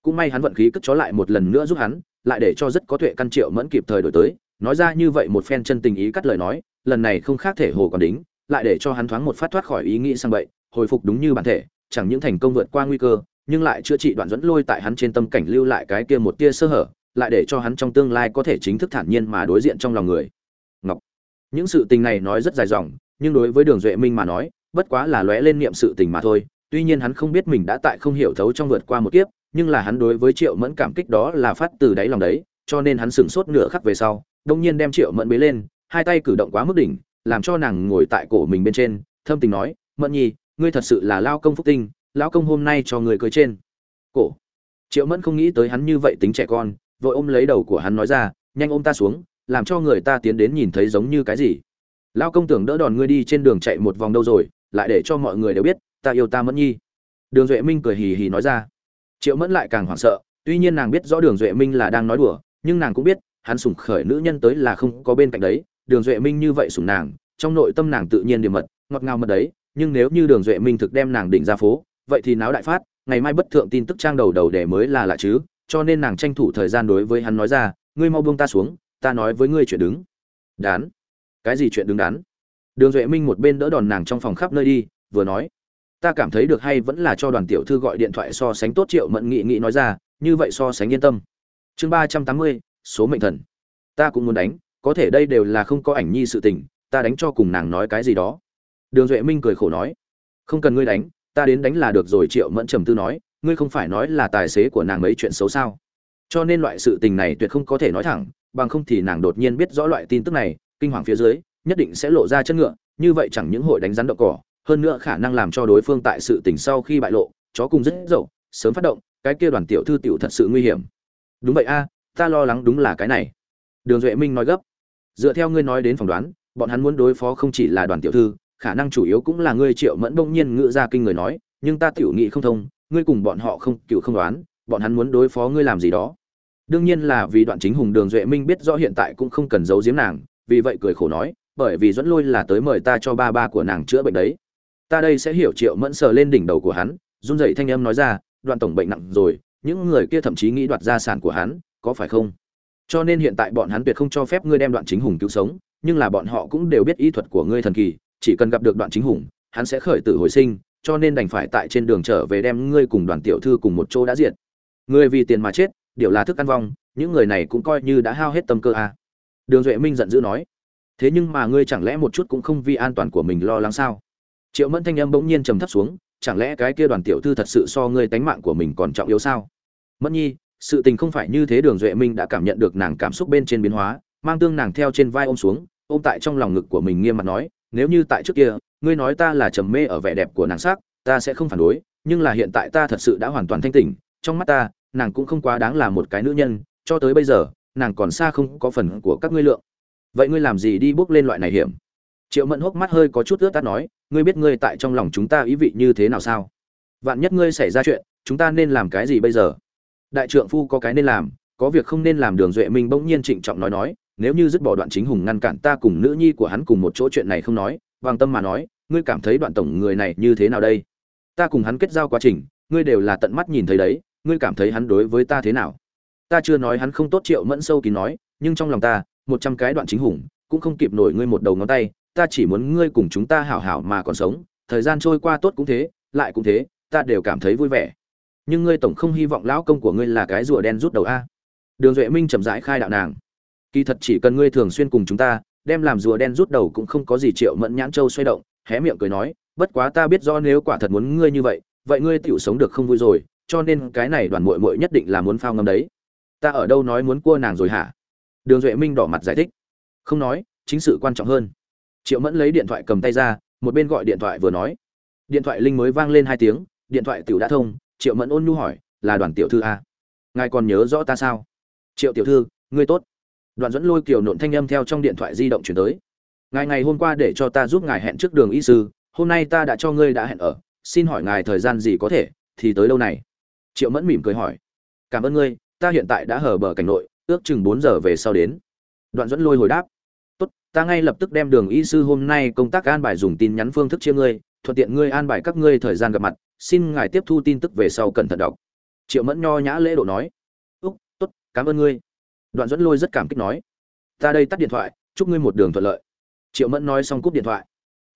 cũng may hắn vận khí cất chó lại một lần nữa giúp hắn, lại để cho rất có tuệ căn triệu mẫn kịp thời đổi tới. Nói ra như vậy một phen chân tình ý cắt lời nói, lần này không khác thể hồ còn đính, lại để cho hắn thoáng một phát thoát khỏi ý nghĩ sang vậy hồi phục đúng như bản thể, chẳng những thành công vượt qua nguy cơ, nhưng lại chữa trị đoạn dẫn lôi tại hắn trên tâm cảnh lưu lại cái kia một tia sơ hở, lại để cho hắn trong tương lai có thể chính thức thản nhiên mà đối diện trong lòng người. Ngọc, những sự tình này nói rất dài dòng, nhưng đối với đường duệ minh mà nói, bất quá là lóe lên niệm sự tình mà thôi. Tuy nhiên hắn không biết mình đã tại không hiểu thấu trong vượt qua một kiếp nhưng là hắn đối với triệu mẫn cảm kích đó là phát từ đáy lòng đấy, cho nên hắn sửng sốt nửa khắc về sau, đông nhiên đem triệu mẫn bế lên, hai tay cử động quá mức đỉnh, làm cho nàng ngồi tại cổ mình bên trên, thâm tình nói, mẫn nhi, ngươi thật sự là lao công phúc tinh lão công hôm nay cho người cưới trên. Cổ. Triệu mẫn không nghĩ tới hắn như vậy tính trẻ con, vội ôm lấy đầu của hắn nói ra, nhanh ôm ta xuống, làm cho người ta tiến đến nhìn thấy giống như cái gì. Lao công tưởng đỡ đòn ngươi đi trên đường chạy một vòng đâu rồi, lại để cho mọi người đều biết, ta yêu ta mẫn nhi. Đường duệ minh cười hì hì nói ra triệu mẫn lại càng hoảng sợ, tuy nhiên nàng biết rõ đường duệ minh là đang nói đùa, nhưng nàng cũng biết, hắn sủng khởi nữ nhân tới là không có bên cạnh đấy, đường duệ minh như vậy sủng nàng, trong nội tâm nàng tự nhiên điểm mật, ngọt ngào mật đấy, nhưng nếu như đường duệ minh thực đem nàng định ra phố, vậy thì náo đại phát, ngày mai bất thượng tin tức trang đầu đầu để mới là lạ chứ, cho nên nàng tranh thủ thời gian đối với hắn nói ra, ngươi mau buông ta xuống, ta nói với ngươi chuyện đứng. Đán. Cái gì chuyện đứng đắn đường duệ minh một bên đỡ đòn nàng trong phòng khắp nơi đi, vừa nói ta cảm thấy được hay vẫn là cho đoàn tiểu thư gọi điện thoại so sánh tốt triệu mẫn nghị nghị nói ra, như vậy so sánh yên tâm. Chương ba trăm tám mươi, số mệnh thần. Ta cũng muốn đánh, có thể đây đều là không có ảnh nhi sự tình, ta đánh cho cùng nàng nói cái gì đó. Đường duệ minh cười khổ nói, không cần ngươi đánh, ta đến đánh là được rồi triệu mẫn trầm tư nói, ngươi không phải nói là tài xế của nàng mấy chuyện xấu sao. Cho nên loại sự tình này tuyệt không có thể nói thẳng, bằng không thì nàng đột nhiên biết rõ loại tin tức này, kinh hoàng phía dưới, nhất định sẽ lộ ra chân ngựa, như vậy chẳng những hội đánh rắn đậu cỏ hơn nữa khả năng làm cho đối phương tại sự tình sau khi bại lộ, chó cùng rất dậu, sớm phát động, cái kia đoàn tiểu thư tiểu thật sự nguy hiểm. Đúng vậy a, ta lo lắng đúng là cái này. Đường duệ minh nói gấp. Dựa theo ngươi nói đến phỏng đoán, bọn hắn muốn đối phó không chỉ là đoàn tiểu thư, khả năng chủ yếu cũng là ngươi triệu mẫn bỗng nhiên ngự ra kinh người nói, nhưng ta tiểu nghị không thông, ngươi cùng bọn họ không cựu không đoán, bọn hắn muốn đối phó ngươi làm gì đó. Đương nhiên là vì đoạn chính hùng đường duệ minh biết rõ hiện tại cũng không cần giấu giếm nàng, vì vậy cười khổ nói, bởi vì dẫn lôi là tới mời ta cho ba ba của nàng chữa bệnh đấy ta đây sẽ hiểu triệu mẫn sờ lên đỉnh đầu của hắn, run dậy thanh âm nói ra, đoạn tổng bệnh nặng rồi, những người kia thậm chí nghĩ đoạt gia sản của hắn, có phải không? Cho nên hiện tại bọn hắn tuyệt không cho phép ngươi đem đoạn chính hùng cứu sống, nhưng là bọn họ cũng đều biết ý thuật của ngươi thần kỳ, chỉ cần gặp được đoạn chính hùng, hắn sẽ khởi tử hồi sinh, cho nên đành phải tại trên đường trở về đem ngươi cùng đoàn tiểu thư cùng một chỗ đã diệt. Ngươi vì tiền mà chết, điều là thức ăn vong, những người này cũng coi như đã hao hết tâm cơ à. đường duệ minh giận dữ nói, thế nhưng mà ngươi chẳng lẽ một chút cũng không vì an toàn của mình lo lắng sao? Triệu mẫn thanh âm bỗng nhiên trầm thấp xuống, chẳng lẽ cái kia đoàn tiểu thư thật sự so ngươi tánh mạng của mình còn trọng yếu sao? Mẫn nhi, sự tình không phải như thế đường duệ minh đã cảm nhận được nàng cảm xúc bên trên biến hóa, mang tương nàng theo trên vai ôm xuống, ôm tại trong lòng ngực của mình nghiêm mặt nói, nếu như tại trước kia, ngươi nói ta là trầm mê ở vẻ đẹp của nàng sắc, ta sẽ không phản đối, nhưng là hiện tại ta thật sự đã hoàn toàn thanh tỉnh, trong mắt ta, nàng cũng không quá đáng là một cái nữ nhân, cho tới bây giờ, nàng còn xa không có phần của các ngươi lượng. Vậy ngươi làm gì đi bước lên loại này hiểm? Triệu mẫn hốc mắt hơi có chút ướt tắt nói, ngươi biết ngươi tại trong lòng chúng ta ý vị như thế nào sao? Vạn nhất ngươi xảy ra chuyện, chúng ta nên làm cái gì bây giờ? Đại trượng phu có cái nên làm, có việc không nên làm đường duệ minh bỗng nhiên trịnh trọng nói nói, nếu như dứt bỏ đoạn chính hùng ngăn cản ta cùng nữ nhi của hắn cùng một chỗ chuyện này không nói, bằng tâm mà nói, ngươi cảm thấy đoạn tổng người này như thế nào đây? Ta cùng hắn kết giao quá trình, ngươi đều là tận mắt nhìn thấy đấy, ngươi cảm thấy hắn đối với ta thế nào? Ta chưa nói hắn không tốt, triệu mẫn sâu kín nói, nhưng trong lòng ta, một trăm cái đoạn chính hùng, cũng không kịp nổi ngươi một đầu ngón tay ta chỉ muốn ngươi cùng chúng ta hảo hảo mà còn sống, thời gian trôi qua tốt cũng thế, lại cũng thế, ta đều cảm thấy vui vẻ. Nhưng ngươi tổng không hy vọng lão công của ngươi là cái rùa đen rút đầu a. Đường duệ minh chậm rãi khai đạo nàng. Kỳ thật chỉ cần ngươi thường xuyên cùng chúng ta, đem làm rùa đen rút đầu cũng không có gì triệu mẫn nhãn châu xoay động, hé miệng cười nói, bất quá ta biết do nếu quả thật muốn ngươi như vậy vậy ngươi tựu sống được không vui rồi, cho nên cái này đoàn muội muội nhất định là muốn phao ngâm đấy. Ta ở đâu nói muốn cua nàng rồi hả? Đường duệ minh đỏ mặt giải thích. Không nói, chính sự quan trọng hơn triệu mẫn lấy điện thoại cầm tay ra, một bên gọi điện thoại vừa nói. Điện thoại linh mới vang lên hai tiếng, điện thoại tiểu đã thông, triệu mẫn ôn nhu hỏi, là đoàn tiểu thư a? Ngài còn nhớ rõ ta sao? Triệu tiểu thư, ngươi tốt. Đoàn dẫn lôi kiều nộn thanh âm theo trong điện thoại di động chuyển tới. Ngài ngày hôm qua để cho ta giúp ngài hẹn trước đường y sư, hôm nay ta đã cho ngươi đã hẹn ở, xin hỏi ngài thời gian gì có thể, thì tới đâu này? Triệu mẫn mỉm cười hỏi. Cảm ơn ngươi, ta hiện tại đã hở bờ cảnh nội, ước chừng bốn giờ về sau đến. Đoạn dẫn lôi hồi đáp ta ngay lập tức đem đường y sư hôm nay công tác an bài dùng tin nhắn phương thức chia ngươi, thuận tiện ngươi an bài các ngươi thời gian gặp mặt, xin ngài tiếp thu tin tức về sau cẩn thận đọc. Triệu mẫn nho nhã lễ độ nói. Úc, tốt, cảm ơn ngươi. Đoạn dẫn lôi rất cảm kích nói. Ta đây tắt điện thoại, chúc ngươi một đường thuận lợi. Triệu mẫn nói xong cúp điện thoại.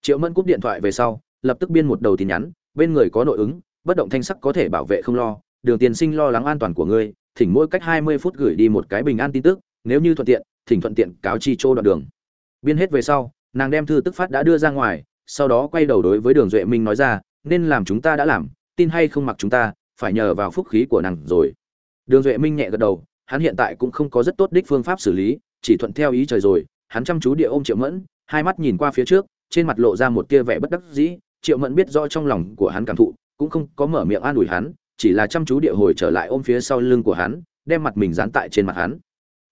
Triệu mẫn cúp điện thoại về sau, lập tức biên một đầu tin nhắn, bên người có nội ứng, bất động thanh sắc có thể bảo vệ không lo, đường tiền sinh lo lắng an toàn của ngươi, thỉnh mỗi cách hai mươi phút gửi đi một cái bình an tin tức, nếu như thuận tiện, thỉnh thuận tiện cáo chi chỗ đoạn đường biên hết về sau, nàng đem thư tức phát đã đưa ra ngoài, sau đó quay đầu đối với đường duệ minh nói ra, nên làm chúng ta đã làm, tin hay không mặc chúng ta, phải nhờ vào phúc khí của nàng rồi. Đường duệ minh nhẹ gật đầu, hắn hiện tại cũng không có rất tốt đích phương pháp xử lý, chỉ thuận theo ý trời rồi, hắn chăm chú địa ôm triệu mẫn, hai mắt nhìn qua phía trước, trên mặt lộ ra một tia vẻ bất đắc dĩ, triệu mẫn biết rõ trong lòng của hắn cảm thụ, cũng không có mở miệng an ủi hắn, chỉ là chăm chú địa hồi trở lại ôm phía sau lưng của hắn, đem mặt mình dán tại trên mặt hắn.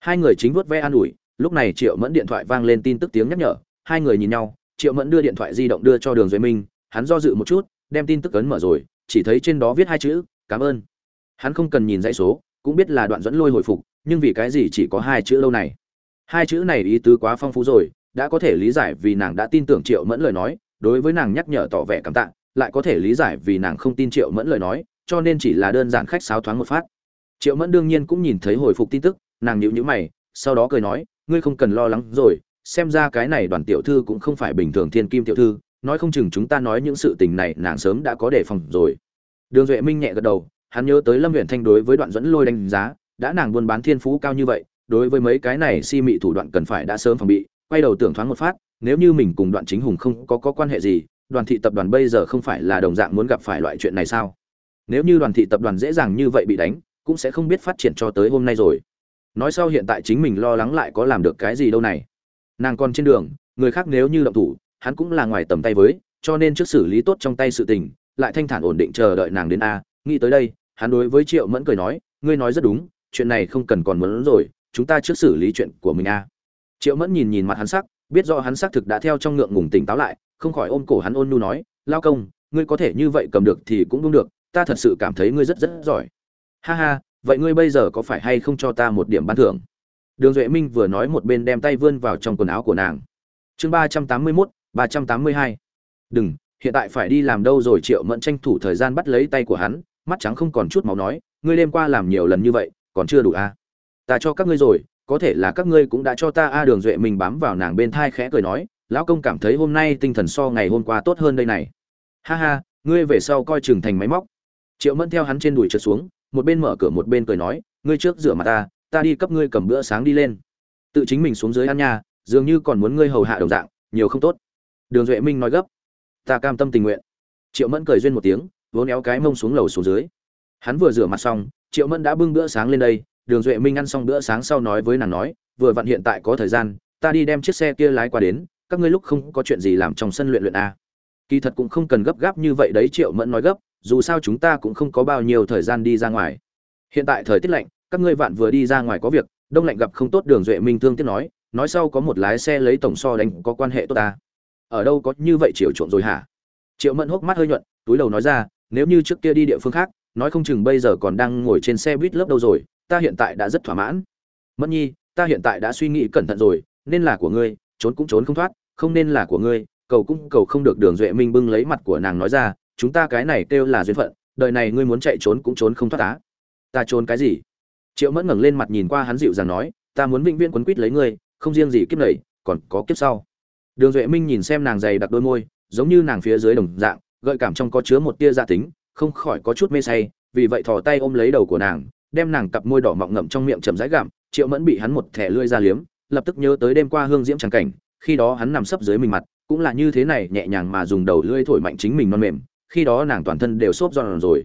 Hai người chính vuốt ve an ủi lúc này triệu mẫn điện thoại vang lên tin tức tiếng nhắc nhở, hai người nhìn nhau, triệu mẫn đưa điện thoại di động đưa cho đường duy minh, hắn do dự một chút, đem tin tức ấn mở rồi, chỉ thấy trên đó viết hai chữ, cảm ơn. Hắn không cần nhìn dãy số, cũng biết là đoạn dẫn lôi hồi phục, nhưng vì cái gì chỉ có hai chữ lâu này? Hai chữ này ý tứ quá phong phú rồi, đã có thể lý giải vì nàng đã tin tưởng triệu mẫn lời nói, đối với nàng nhắc nhở tỏ vẻ cảm tạ, lại có thể lý giải vì nàng không tin triệu mẫn lời nói, cho nên chỉ là đơn giản khách sáo thoáng một phát. Triệu mẫn đương nhiên cũng nhìn thấy hồi phục tin tức, nàng nhịu nhữ mày, sau đó cười nói ngươi không cần lo lắng rồi xem ra cái này đoàn tiểu thư cũng không phải bình thường thiên kim tiểu thư nói không chừng chúng ta nói những sự tình này nàng sớm đã có đề phòng rồi. Đường duệ minh nhẹ gật đầu hắn nhớ tới lâm huyện thanh đối với đoạn dẫn lôi đánh giá đã nàng buôn bán thiên phú cao như vậy đối với mấy cái này si mị thủ đoạn cần phải đã sớm phòng bị quay đầu tưởng thoáng một phát nếu như mình cùng đoạn chính hùng không có, có quan hệ gì đoàn thị tập đoàn bây giờ không phải là đồng dạng muốn gặp phải loại chuyện này sao? Nếu như đoàn thị tập đoàn dễ dàng như vậy bị đánh cũng sẽ không biết phát triển cho tới hôm nay rồi nói sau hiện tại chính mình lo lắng lại có làm được cái gì đâu này. Nàng còn trên đường, người khác nếu như động thủ, hắn cũng là ngoài tầm tay với, cho nên trước xử lý tốt trong tay sự tình, lại thanh thản ổn định chờ đợi nàng đến a. Nghĩ tới đây, hắn đối với triệu mẫn cười nói, ngươi nói rất đúng, chuyện này không cần còn muốn rồi, chúng ta trước xử lý chuyện của mình a. Triệu mẫn nhìn nhìn mặt hắn sắc, biết do hắn xác thực đã theo trong ngượng ngùng tỉnh táo lại, không khỏi ôm cổ hắn ôn nu nói, lao công, ngươi có thể như vậy cầm được thì cũng đúng được, ta thật sự cảm thấy ngươi rất rất giỏi. Ha ha vậy ngươi bây giờ có phải hay không cho ta một điểm ban thưởng? Đường duệ minh vừa nói một bên đem tay vươn vào trong quần áo của nàng. Chương ba trăm tám mươi mốt, ba trăm tám mươi hai. Đừng, hiện tại phải đi làm đâu rồi? Triệu mẫn tranh thủ thời gian bắt lấy tay của hắn, mắt trắng không còn chút máu nói, ngươi đêm qua làm nhiều lần như vậy, còn chưa đủ à? ta cho các ngươi rồi, có thể là các ngươi cũng đã cho ta a đường duệ mình bám vào nàng bên thai khẽ cười nói, lão công cảm thấy hôm nay tinh thần so ngày hôm qua tốt hơn đây này. Ha ha, ngươi về sau coi chừng thành máy móc. Triệu mẫn theo hắn trên đùi trượt xuống một bên mở cửa một bên cười nói, ngươi trước rửa mặt ta ta đi cấp ngươi cầm bữa sáng đi lên. Tự chính mình xuống dưới ăn nha, dường như còn muốn ngươi hầu hạ đồng dạng, nhiều không tốt. Đường duệ minh nói gấp, ta cam tâm tình nguyện. Triệu mẫn cười duyên một tiếng vốn éo cái mông xuống lầu xuống dưới. Hắn vừa rửa mặt xong, triệu mẫn đã bưng bữa sáng lên đây, đường duệ minh ăn xong bữa sáng sau nói với nàng nói, vừa vặn hiện tại có thời gian, ta đi đem chiếc xe kia lái qua đến, các ngươi lúc không có chuyện gì làm trong sân luyện luyện a. Kỳ thật cũng không cần gấp gáp như vậy đấy, triệu mẫn nói gấp dù sao chúng ta cũng không có bao nhiêu thời gian đi ra ngoài. Hiện tại thời tiết lạnh, các ngươi vạn vừa đi ra ngoài có việc, đông lạnh gặp không tốt đường duệ minh thương tiếc nói nói sau có một lái xe lấy tổng so đánh có quan hệ tốt ta. Ở đâu có như vậy chiều trộn rồi hả? Triệu mẫn hốc mắt hơi nhuận, túi đầu nói ra, nếu như trước kia đi địa phương khác, nói không chừng bây giờ còn đang ngồi trên xe buýt lớp đâu rồi, ta hiện tại đã rất thỏa mãn. Mẫn nhi, ta hiện tại đã suy nghĩ cẩn thận rồi, nên là của ngươi, trốn cũng trốn không thoát, không nên là của ngươi, cầu cũng cầu không được đường duệ minh bưng lấy mặt của nàng nói ra chúng ta cái này kêu là duyên phận, đời này ngươi muốn chạy trốn cũng trốn không thoát á. Ta trốn cái gì? Triệu mẫn ngẩng lên mặt nhìn qua hắn dịu dàng nói, ta muốn vĩnh viễn quấn quýt lấy ngươi, không riêng gì kiếp này, còn có kiếp sau. Đường duệ minh nhìn xem nàng dày đặc đôi môi, giống như nàng phía dưới đồng dạng, gợi cảm trong có chứa một tia gia tính, không khỏi có chút mê say, vì vậy thò tay ôm lấy đầu của nàng, đem nàng cặp môi đỏ mọng ngậm trong miệng chậm rãi gặm, triệu mẫn bị hắn một thẻ lưỡi ra liếm, lập tức nhớ tới đêm qua hương diễm tràng cảnh, khi đó hắn nằm sấp dưới mình mặt, cũng là như thế này nhẹ nhàng mà dùng đầu lưỡi thổi mạnh chính mình non mềm khi đó nàng toàn thân đều xốp giòn rồi.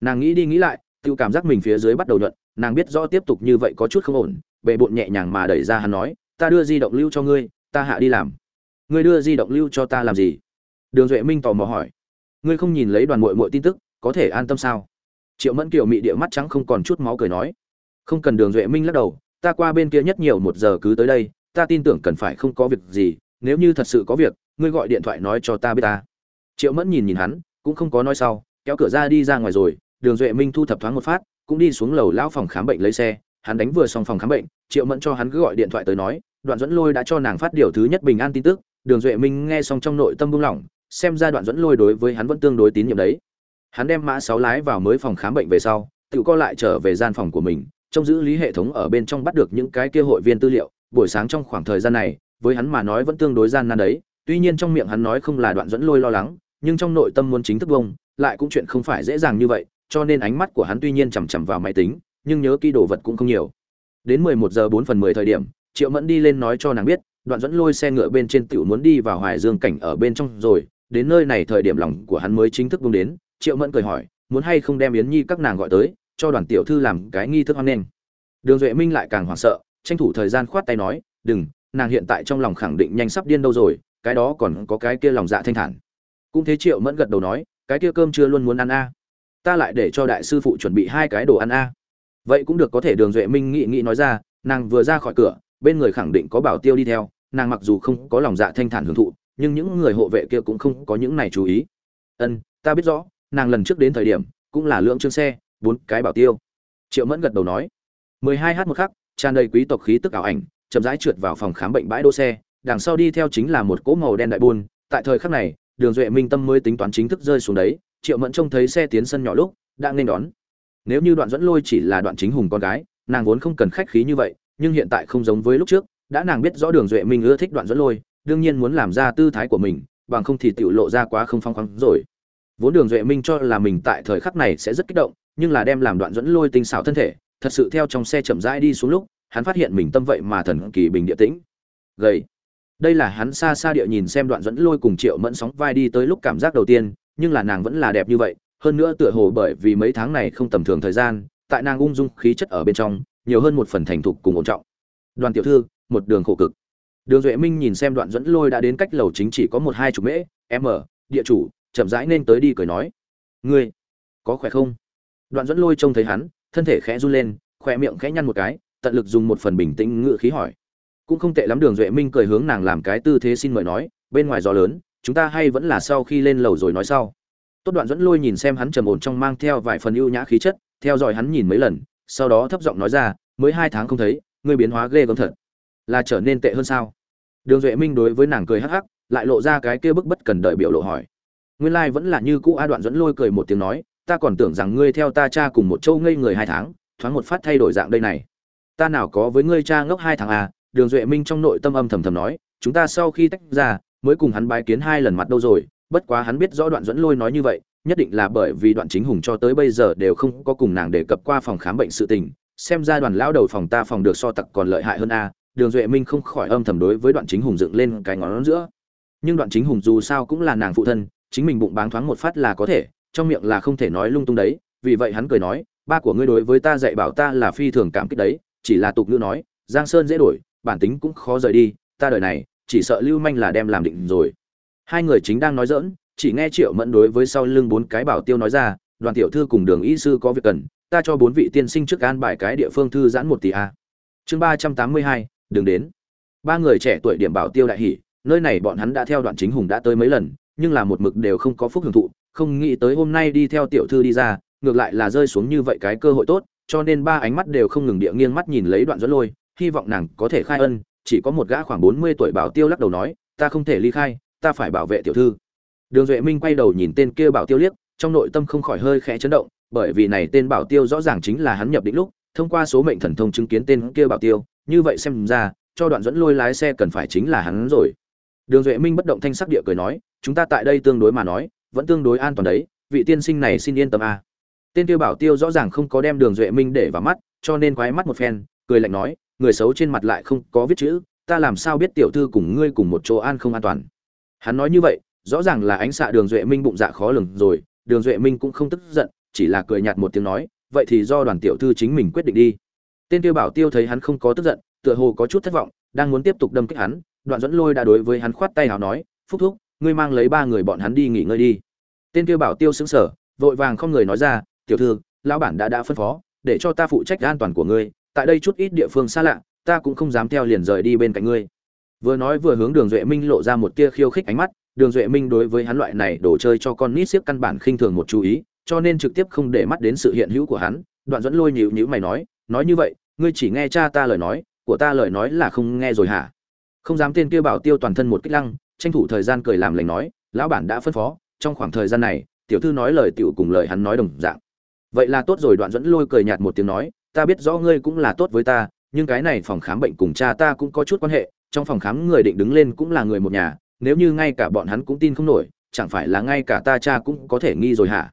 Nàng nghĩ đi nghĩ lại tự cảm giác mình phía dưới bắt đầu nhuận, nàng biết rõ tiếp tục như vậy có chút không ổn bệ bộn nhẹ nhàng mà đẩy ra hắn nói, ta đưa di động lưu cho ngươi, ta hạ đi làm. Ngươi đưa di động lưu cho ta làm gì? Đường duệ minh tò mò hỏi. Ngươi không nhìn lấy đoàn mội mội tin tức, có thể an tâm sao? Triệu mẫn kiều mị địa mắt trắng không còn chút máu cười nói. Không cần, đường duệ minh lắc đầu. Ta qua bên kia nhất nhiều một giờ cứ tới đây, ta tin tưởng cần phải không có việc gì, nếu như thật sự có việc, ngươi gọi điện thoại nói cho ta biết ta. Triệu mẫn nhìn nhìn hắn cũng không có nói sau, kéo cửa ra đi ra ngoài rồi, đường duệ minh thu thập thoáng một phát, cũng đi xuống lầu lão phòng khám bệnh lấy xe, hắn đánh vừa xong phòng khám bệnh, triệu mẫn cho hắn cứ gọi điện thoại tới nói, đoạn dẫn lôi đã cho nàng phát điều thứ nhất bình an tin tức, đường duệ minh nghe xong trong nội tâm buông lỏng, xem ra đoạn dẫn lôi đối với hắn vẫn tương đối tín nhiệm đấy. Hắn đem mã sáu lái vào mới phòng khám bệnh về sau, tự co lại trở về gian phòng của mình, trông giữ lý hệ thống ở bên trong bắt được những cái kia hội viên tư liệu, buổi sáng trong khoảng thời gian này, với hắn mà nói vẫn tương đối gian nan đấy, tuy nhiên trong miệng hắn nói không là đoạn dẫn lôi lo lắng nhưng trong nội tâm muốn chính thức bông, lại cũng chuyện không phải dễ dàng như vậy, cho nên ánh mắt của hắn tuy nhiên chằm chằm vào máy tính, nhưng nhớ kỹ đồ vật cũng không nhiều. Đến mười một giờ bốn phần mười thời điểm, triệu mẫn đi lên nói cho nàng biết, đoạn dẫn lôi xe ngựa bên trên tiểu muốn đi vào hoài dương cảnh ở bên trong rồi, đến nơi này thời điểm lòng của hắn mới chính thức bung đến, triệu mẫn cười hỏi, muốn hay không đem yến nhi các nàng gọi tới, cho đoàn tiểu thư làm cái nghi thức hoan nghênh? Đường duệ minh lại càng hoảng sợ, tranh thủ thời gian khoát tay nói, đừng, nàng hiện tại trong lòng khẳng định nhanh sắp điên đâu rồi, cái đó còn có cái kia lòng dạ thanh thản cũng thế triệu mẫn gật đầu nói, cái kia cơm chưa luôn muốn ăn a. Ta lại để cho đại sư phụ chuẩn bị hai cái đồ ăn a. Vậy cũng được, có thể đường duệ minh nghị nghị nói ra, nàng vừa ra khỏi cửa, bên người khẳng định có bảo tiêu đi theo, nàng mặc dù không có lòng dạ thanh thản hưởng thụ, nhưng những người hộ vệ kia cũng không có những này chú ý. Ân, ta biết rõ, nàng lần trước đến thời điểm cũng là lượng chương xe, bốn cái bảo tiêu. Triệu mẫn gật đầu nói. Mười hai h một khắc, tràn đầy quý tộc khí tức ảo ảnh, chậm rãi trượt vào phòng khám bệnh bãi đỗ xe, đằng sau đi theo chính là một cỗ màu đen đại buôn. Tại thời khắc này đường duệ minh tâm mới tính toán chính thức rơi xuống đấy, triệu mẫn trông thấy xe tiến sân nhỏ lúc, đã nên đón. Nếu như đoạn dẫn lôi chỉ là đoạn chính hùng con gái, nàng vốn không cần khách khí như vậy, nhưng hiện tại không giống với lúc trước, đã nàng biết rõ đường duệ minh ưa thích đoạn dẫn lôi, đương nhiên muốn làm ra tư thái của mình, bằng không thì tiểu lộ ra quá không phong khoáng rồi. Vốn đường duệ minh cho là mình tại thời khắc này sẽ rất kích động, nhưng là đem làm đoạn dẫn lôi tinh xảo thân thể, thật sự theo trong xe chậm rãi đi xuống lúc, hắn phát hiện mình tâm vậy mà thần kỳ bình địa tĩnh. Gầy đây là hắn xa xa địa nhìn xem đoạn dẫn lôi cùng triệu mẫn sóng vai đi tới lúc cảm giác đầu tiên, nhưng là nàng vẫn là đẹp như vậy, hơn nữa tựa hồ bởi vì mấy tháng này không tầm thường thời gian, tại nàng ung dung khí chất ở bên trong, nhiều hơn một phần thành thục cùng ổn trọng. Đoàn tiểu thư, một đường khổ cực. Đường duệ minh nhìn xem đoạn dẫn lôi đã đến cách lầu chính chỉ có một hai chục mễ, m, địa chủ, chậm rãi nên tới đi cười nói. Ngươi, có khỏe không? Đoạn dẫn lôi trông thấy hắn, thân thể khẽ run lên, khỏe miệng khẽ nhăn một cái, tận lực dùng một phần bình tĩnh ngự khí hỏi cũng không tệ lắm, đường duệ minh cười hướng nàng làm cái tư thế xin mời nói, bên ngoài gió lớn, chúng ta hay vẫn là sau khi lên lầu rồi nói sau. Tốt đoạn dẫn lôi nhìn xem hắn trầm ổn trong mang theo vài phần ưu nhã khí chất, theo dõi hắn nhìn mấy lần, sau đó thấp giọng nói ra, mới hai tháng không thấy, ngươi biến hóa ghê gớm thật. Là trở nên tệ hơn sao? Đường duệ minh đối với nàng cười hắc hắc, lại lộ ra cái kia bức bất cần đợi biểu lộ hỏi. Nguyên lai vẫn là như cũ a đoạn dẫn lôi cười một tiếng nói, ta còn tưởng rằng ngươi theo ta cha cùng một châu ngây người hai tháng, thoáng một phát thay đổi dạng đây này. Ta nào có với ngươi cha ngốc hai tháng à đường duệ minh trong nội tâm âm thầm thầm nói, chúng ta sau khi tách ra, mới cùng hắn bái kiến hai lần mặt đâu rồi, bất quá hắn biết rõ đoạn dẫn lôi nói như vậy, nhất định là bởi vì đoạn chính hùng cho tới bây giờ đều không có cùng nàng đề cập qua phòng khám bệnh sự tình. Xem ra đoàn lão đầu phòng ta phòng được so tặc còn lợi hại hơn a. Đường duệ minh không khỏi âm thầm đối với đoạn chính hùng dựng lên cái ngón giữa. Nhưng đoạn chính hùng dù sao cũng là nàng phụ thân, chính mình bụng báng thoáng một phát là có thể, trong miệng là không thể nói lung tung đấy. Vì vậy hắn cười nói, ba của ngươi đối với ta dạy bảo ta là phi thường cảm kích đấy, chỉ là tục ngữ nói, giang sơn dễ đổi bản tính cũng khó rời đi, ta đời này, chỉ sợ lưu manh là đem làm định rồi. Hai người chính đang nói dỡn chỉ nghe triệu mẫn đối với sau lưng bốn cái bảo tiêu nói ra, đoàn tiểu thư cùng đường y sư có việc cần, ta cho bốn vị tiên sinh trước an bài cái địa phương thư giãn một tỷ a. Chương ba trăm tám mươi hai, đừng đến. Ba người trẻ tuổi điểm bảo tiêu đại hỷ nơi này bọn hắn đã theo đoạn chính hùng đã tới mấy lần, nhưng là một mực đều không có phúc hưởng thụ, không nghĩ tới hôm nay đi theo tiểu thư đi ra, ngược lại là rơi xuống như vậy cái cơ hội tốt, cho nên ba ánh mắt đều không ngừng địa nghiêng mắt nhìn lấy đoạn dẫn lôi hy vọng nàng có thể khai ân, chỉ có một gã khoảng bốn mươi tuổi bảo tiêu lắc đầu nói, ta không thể ly khai, ta phải bảo vệ tiểu thư. Đường duệ minh quay đầu nhìn tên kia bảo tiêu liếc, trong nội tâm không khỏi hơi khẽ chấn động, bởi vì này tên bảo tiêu rõ ràng chính là hắn nhập định lúc, thông qua số mệnh thần thông chứng kiến tên kia bảo tiêu, như vậy xem ra, cho đoạn dẫn lôi lái xe cần phải chính là hắn rồi. Đường duệ minh bất động thanh sắc địa cười nói, chúng ta tại đây tương đối mà nói, vẫn tương đối an toàn đấy, vị tiên sinh này xin yên tâm a. Tên tiêu bảo tiêu rõ ràng không có đem đường duệ minh để vào mắt, cho nên quái mắt một phen, cười lạnh nói người xấu trên mặt lại không có viết chữ, ta làm sao biết tiểu thư cùng ngươi cùng một chỗ an không an toàn? Hắn nói như vậy, rõ ràng là ánh xạ đường duệ minh bụng dạ khó lường rồi, đường duệ minh cũng không tức giận, chỉ là cười nhạt một tiếng nói, vậy thì do đoàn tiểu thư chính mình quyết định đi. Tên tiêu bảo tiêu thấy hắn không có tức giận, tựa hồ có chút thất vọng, đang muốn tiếp tục đâm kích hắn, đoạn dẫn lôi đã đối với hắn khoát tay nào nói, phúc thúc, ngươi mang lấy ba người bọn hắn đi nghỉ ngơi đi. Tên tiêu bảo tiêu xứng sở vội vàng không người nói ra, tiểu thư, lão bản đã đã phân phó, để cho ta phụ trách an toàn của ngươi tại đây chút ít địa phương xa lạ, ta cũng không dám theo liền rời đi bên cạnh ngươi. Vừa nói vừa hướng đường duệ minh lộ ra một tia khiêu khích ánh mắt, đường duệ minh đối với hắn loại này đồ chơi cho con nít siếc căn bản khinh thường một chú ý, cho nên trực tiếp không để mắt đến sự hiện hữu của hắn, đoạn dẫn lôi nhịu nhữ mày nói nói như vậy, ngươi chỉ nghe cha ta lời nói, của ta lời nói là không nghe rồi hả? Không dám tên kia bảo tiêu toàn thân một kích lăng, tranh thủ thời gian cười làm lành nói, lão bản đã phân phó, trong khoảng thời gian này, tiểu thư nói lời tiểu cùng lời hắn nói đồng dạng. Vậy là tốt rồi. Đoạn dẫn lôi cười nhạt một tiếng nói ta biết rõ ngươi cũng là tốt với ta, nhưng cái này phòng khám bệnh cùng cha ta cũng có chút quan hệ, trong phòng khám người định đứng lên cũng là người một nhà, nếu như ngay cả bọn hắn cũng tin không nổi, chẳng phải là ngay cả ta cha cũng có thể nghi rồi hả?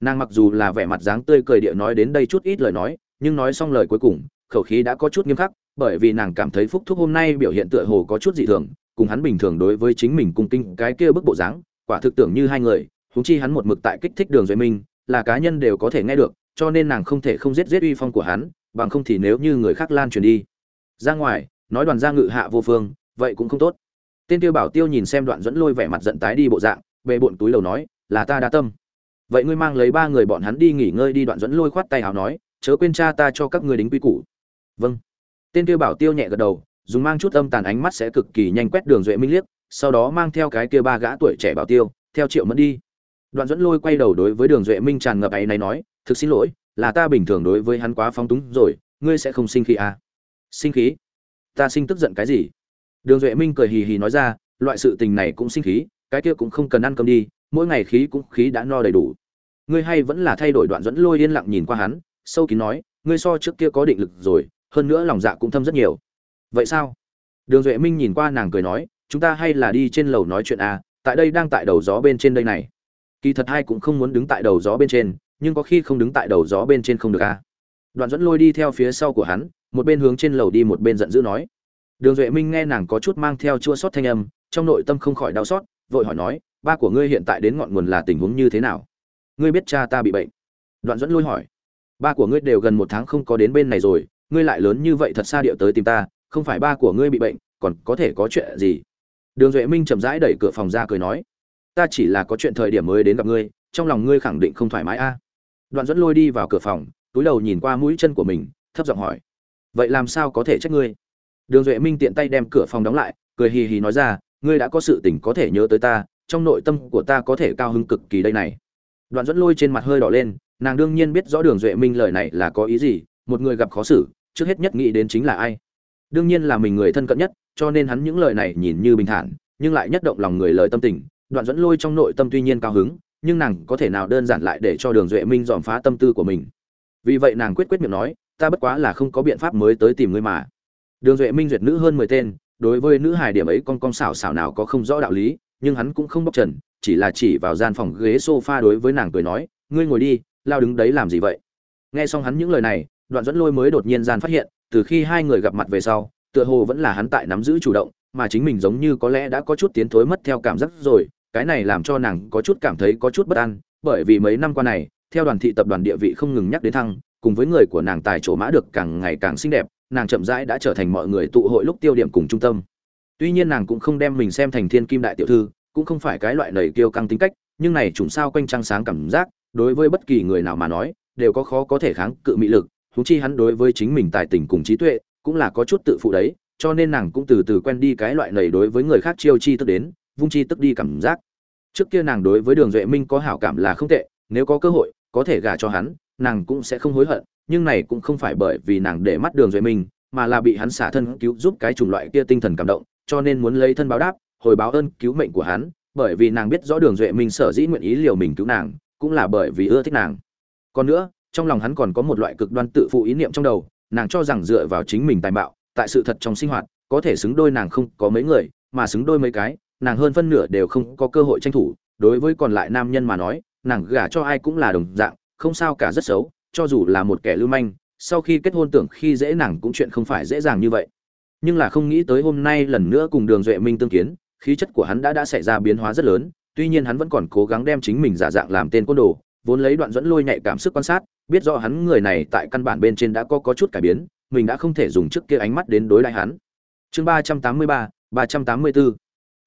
Nàng mặc dù là vẻ mặt dáng tươi cười địa nói đến đây chút ít lời nói, nhưng nói xong lời cuối cùng, khẩu khí đã có chút nghiêm khắc, bởi vì nàng cảm thấy phúc thúc hôm nay biểu hiện tựa hồ có chút dị thường, cùng hắn bình thường đối với chính mình cung kinh cái kia bức bộ dáng, quả thực tưởng như hai người húng chi hắn một mực tại kích thích đường duy minh, là cá nhân đều có thể nghe được cho nên nàng không thể không giết giết uy phong của hắn, bằng không thì nếu như người khác lan truyền đi. Ra ngoài, nói đoàn gia ngự hạ vô phương, vậy cũng không tốt. Tên tiêu bảo tiêu nhìn xem đoạn dẫn lôi vẻ mặt giận tái đi bộ dạng, bề bộn túi lầu nói, là ta đã tâm. Vậy ngươi mang lấy ba người bọn hắn đi nghỉ ngơi đi, đoạn dẫn lôi khoát tay hào nói, chớ quên cha ta cho các ngươi đính quy củ. Vâng. Tên tiêu bảo tiêu nhẹ gật đầu, dùng mang chút âm tàn ánh mắt sẽ cực kỳ nhanh quét đường duệ minh liếc, sau đó mang theo cái kia ba gã tuổi trẻ bảo tiêu, theo triệu mẫn đi. Đoạn dẫn lôi quay đầu đối với đường duệ minh tràn ngập ấy này nói thực xin lỗi, là ta bình thường đối với hắn quá phóng túng rồi, ngươi sẽ không sinh khí à? Sinh khí? Ta sinh tức giận cái gì? Đường duệ minh cười hì hì nói ra, loại sự tình này cũng sinh khí, cái kia cũng không cần ăn cơm đi, mỗi ngày khí cũng khí đã no đầy đủ. Ngươi hay vẫn là thay đổi đoạn dẫn lôi yên lặng nhìn qua hắn, sâu kín nói, ngươi so trước kia có định lực rồi, hơn nữa lòng dạ cũng thâm rất nhiều. Vậy sao? Đường duệ minh nhìn qua nàng cười nói, chúng ta hay là đi trên lầu nói chuyện à tại đây đang tại đầu gió bên trên đây này. Kỳ thật hai cũng không muốn đứng tại đầu gió bên trên nhưng có khi không đứng tại đầu gió bên trên không được à đoạn dẫn lôi đi theo phía sau của hắn, một bên hướng trên lầu đi một bên giận dữ nói. Đường duệ minh nghe nàng có chút mang theo chua sót thanh âm, trong nội tâm không khỏi đau xót, vội hỏi nói, ba của ngươi hiện tại đến ngọn nguồn là tình huống như thế nào? Ngươi biết cha ta bị bệnh? Đoạn dẫn lôi hỏi. Ba của ngươi đều gần một tháng không có đến bên này rồi, ngươi lại lớn như vậy thật xa điệu tới tìm ta, không phải ba của ngươi bị bệnh, còn có thể có chuyện gì? Đường duệ minh chậm rãi đẩy cửa phòng ra cười nói. Ta chỉ là có chuyện thời điểm mới đến gặp ngươi, trong lòng ngươi khẳng định không thoải mái a đoạn dẫn lôi đi vào cửa phòng, túi đầu nhìn qua mũi chân của mình, thấp giọng hỏi, vậy làm sao có thể trách ngươi? Đường duệ minh tiện tay đem cửa phòng đóng lại, cười hì hì nói ra, ngươi đã có sự tình có thể nhớ tới ta, trong nội tâm của ta có thể cao hứng cực kỳ đây này. Đoạn dẫn lôi trên mặt hơi đỏ lên, nàng đương nhiên biết rõ đường duệ minh lời này là có ý gì, một người gặp khó xử, trước hết nhất nghĩ đến chính là ai. Đương nhiên là mình người thân cận nhất, cho nên hắn những lời này nhìn như bình thản, nhưng lại nhất động lòng người lời tâm tình. Đoạn dẫn lôi trong nội tâm tuy nhiên cao hứng nhưng nàng có thể nào đơn giản lại để cho đường duệ minh dòm phá tâm tư của mình? Vì vậy nàng quyết quyết miệng nói, ta bất quá là không có biện pháp mới tới tìm ngươi mà. Đường duệ minh duyệt nữ hơn mười tên, đối với nữ hài điểm ấy con con xảo xảo nào có không rõ đạo lý, nhưng hắn cũng không bóc trần, chỉ là chỉ vào gian phòng ghế sofa đối với nàng cười nói, ngươi ngồi đi, lao đứng đấy làm gì vậy? Nghe xong hắn những lời này, đoạn dẫn lôi mới đột nhiên gian phát hiện, từ khi hai người gặp mặt về sau, tựa hồ vẫn là hắn tại nắm giữ chủ động, mà chính mình giống như có lẽ đã có chút tiến thối mất theo cảm giác rồi cái này làm cho nàng có chút cảm thấy có chút bất an, bởi vì mấy năm qua này, theo đoàn thị tập đoàn địa vị không ngừng nhắc đến thăng, cùng với người của nàng tài chỗ mã được càng ngày càng xinh đẹp, nàng chậm rãi đã trở thành mọi người tụ hội lúc tiêu điểm cùng trung tâm. Tuy nhiên nàng cũng không đem mình xem thành thiên kim đại tiểu thư, cũng không phải cái loại nảy kiêu căng tính cách, nhưng này trùng sao quanh trăng sáng cảm giác, đối với bất kỳ người nào mà nói, đều có khó có thể kháng cự mị lực, huống chi hắn đối với chính mình tài tình cùng trí tuệ, cũng là có chút tự phụ đấy, cho nên nàng cũng từ từ quen đi cái loại nảy đối với người khác chiêu chi tức đến vung chi tức đi cảm giác. Trước kia nàng đối với đường duệ minh có hảo cảm là không tệ, nếu có cơ hội, có thể gả cho hắn, nàng cũng sẽ không hối hận, nhưng này cũng không phải bởi vì nàng để mắt đường duệ minh, mà là bị hắn xả thân cứu giúp cái chủng loại kia tinh thần cảm động, cho nên muốn lấy thân báo đáp, hồi báo ơn cứu mệnh của hắn, bởi vì nàng biết rõ đường duệ minh sở dĩ nguyện ý liều mình cứu nàng, cũng là bởi vì ưa thích nàng. Còn nữa, trong lòng hắn còn có một loại cực đoan tự phụ ý niệm trong đầu, nàng cho rằng dựa vào chính mình tài bạo tại sự thật trong sinh hoạt, có thể xứng đôi nàng không có mấy người, mà xứng đôi mấy cái nàng hơn phân nửa đều không có cơ hội tranh thủ, đối với còn lại nam nhân mà nói, nàng gả cho ai cũng là đồng dạng, không sao cả rất xấu, cho dù là một kẻ lưu manh, sau khi kết hôn tưởng khi dễ nàng cũng chuyện không phải dễ dàng như vậy. Nhưng là không nghĩ tới hôm nay lần nữa cùng đường duệ minh tương kiến, khí chất của hắn đã đã xảy ra biến hóa rất lớn, tuy nhiên hắn vẫn còn cố gắng đem chính mình giả dạng làm tên côn đồ, vốn lấy đoạn dẫn lôi nhạy cảm sức quan sát, biết rõ hắn người này tại căn bản bên trên đã có có chút cải biến, mình đã không thể dùng trước kia ánh mắt đến đối lại hắn. Chương ba trăm tám mươi ba ba trăm tám mươi bốn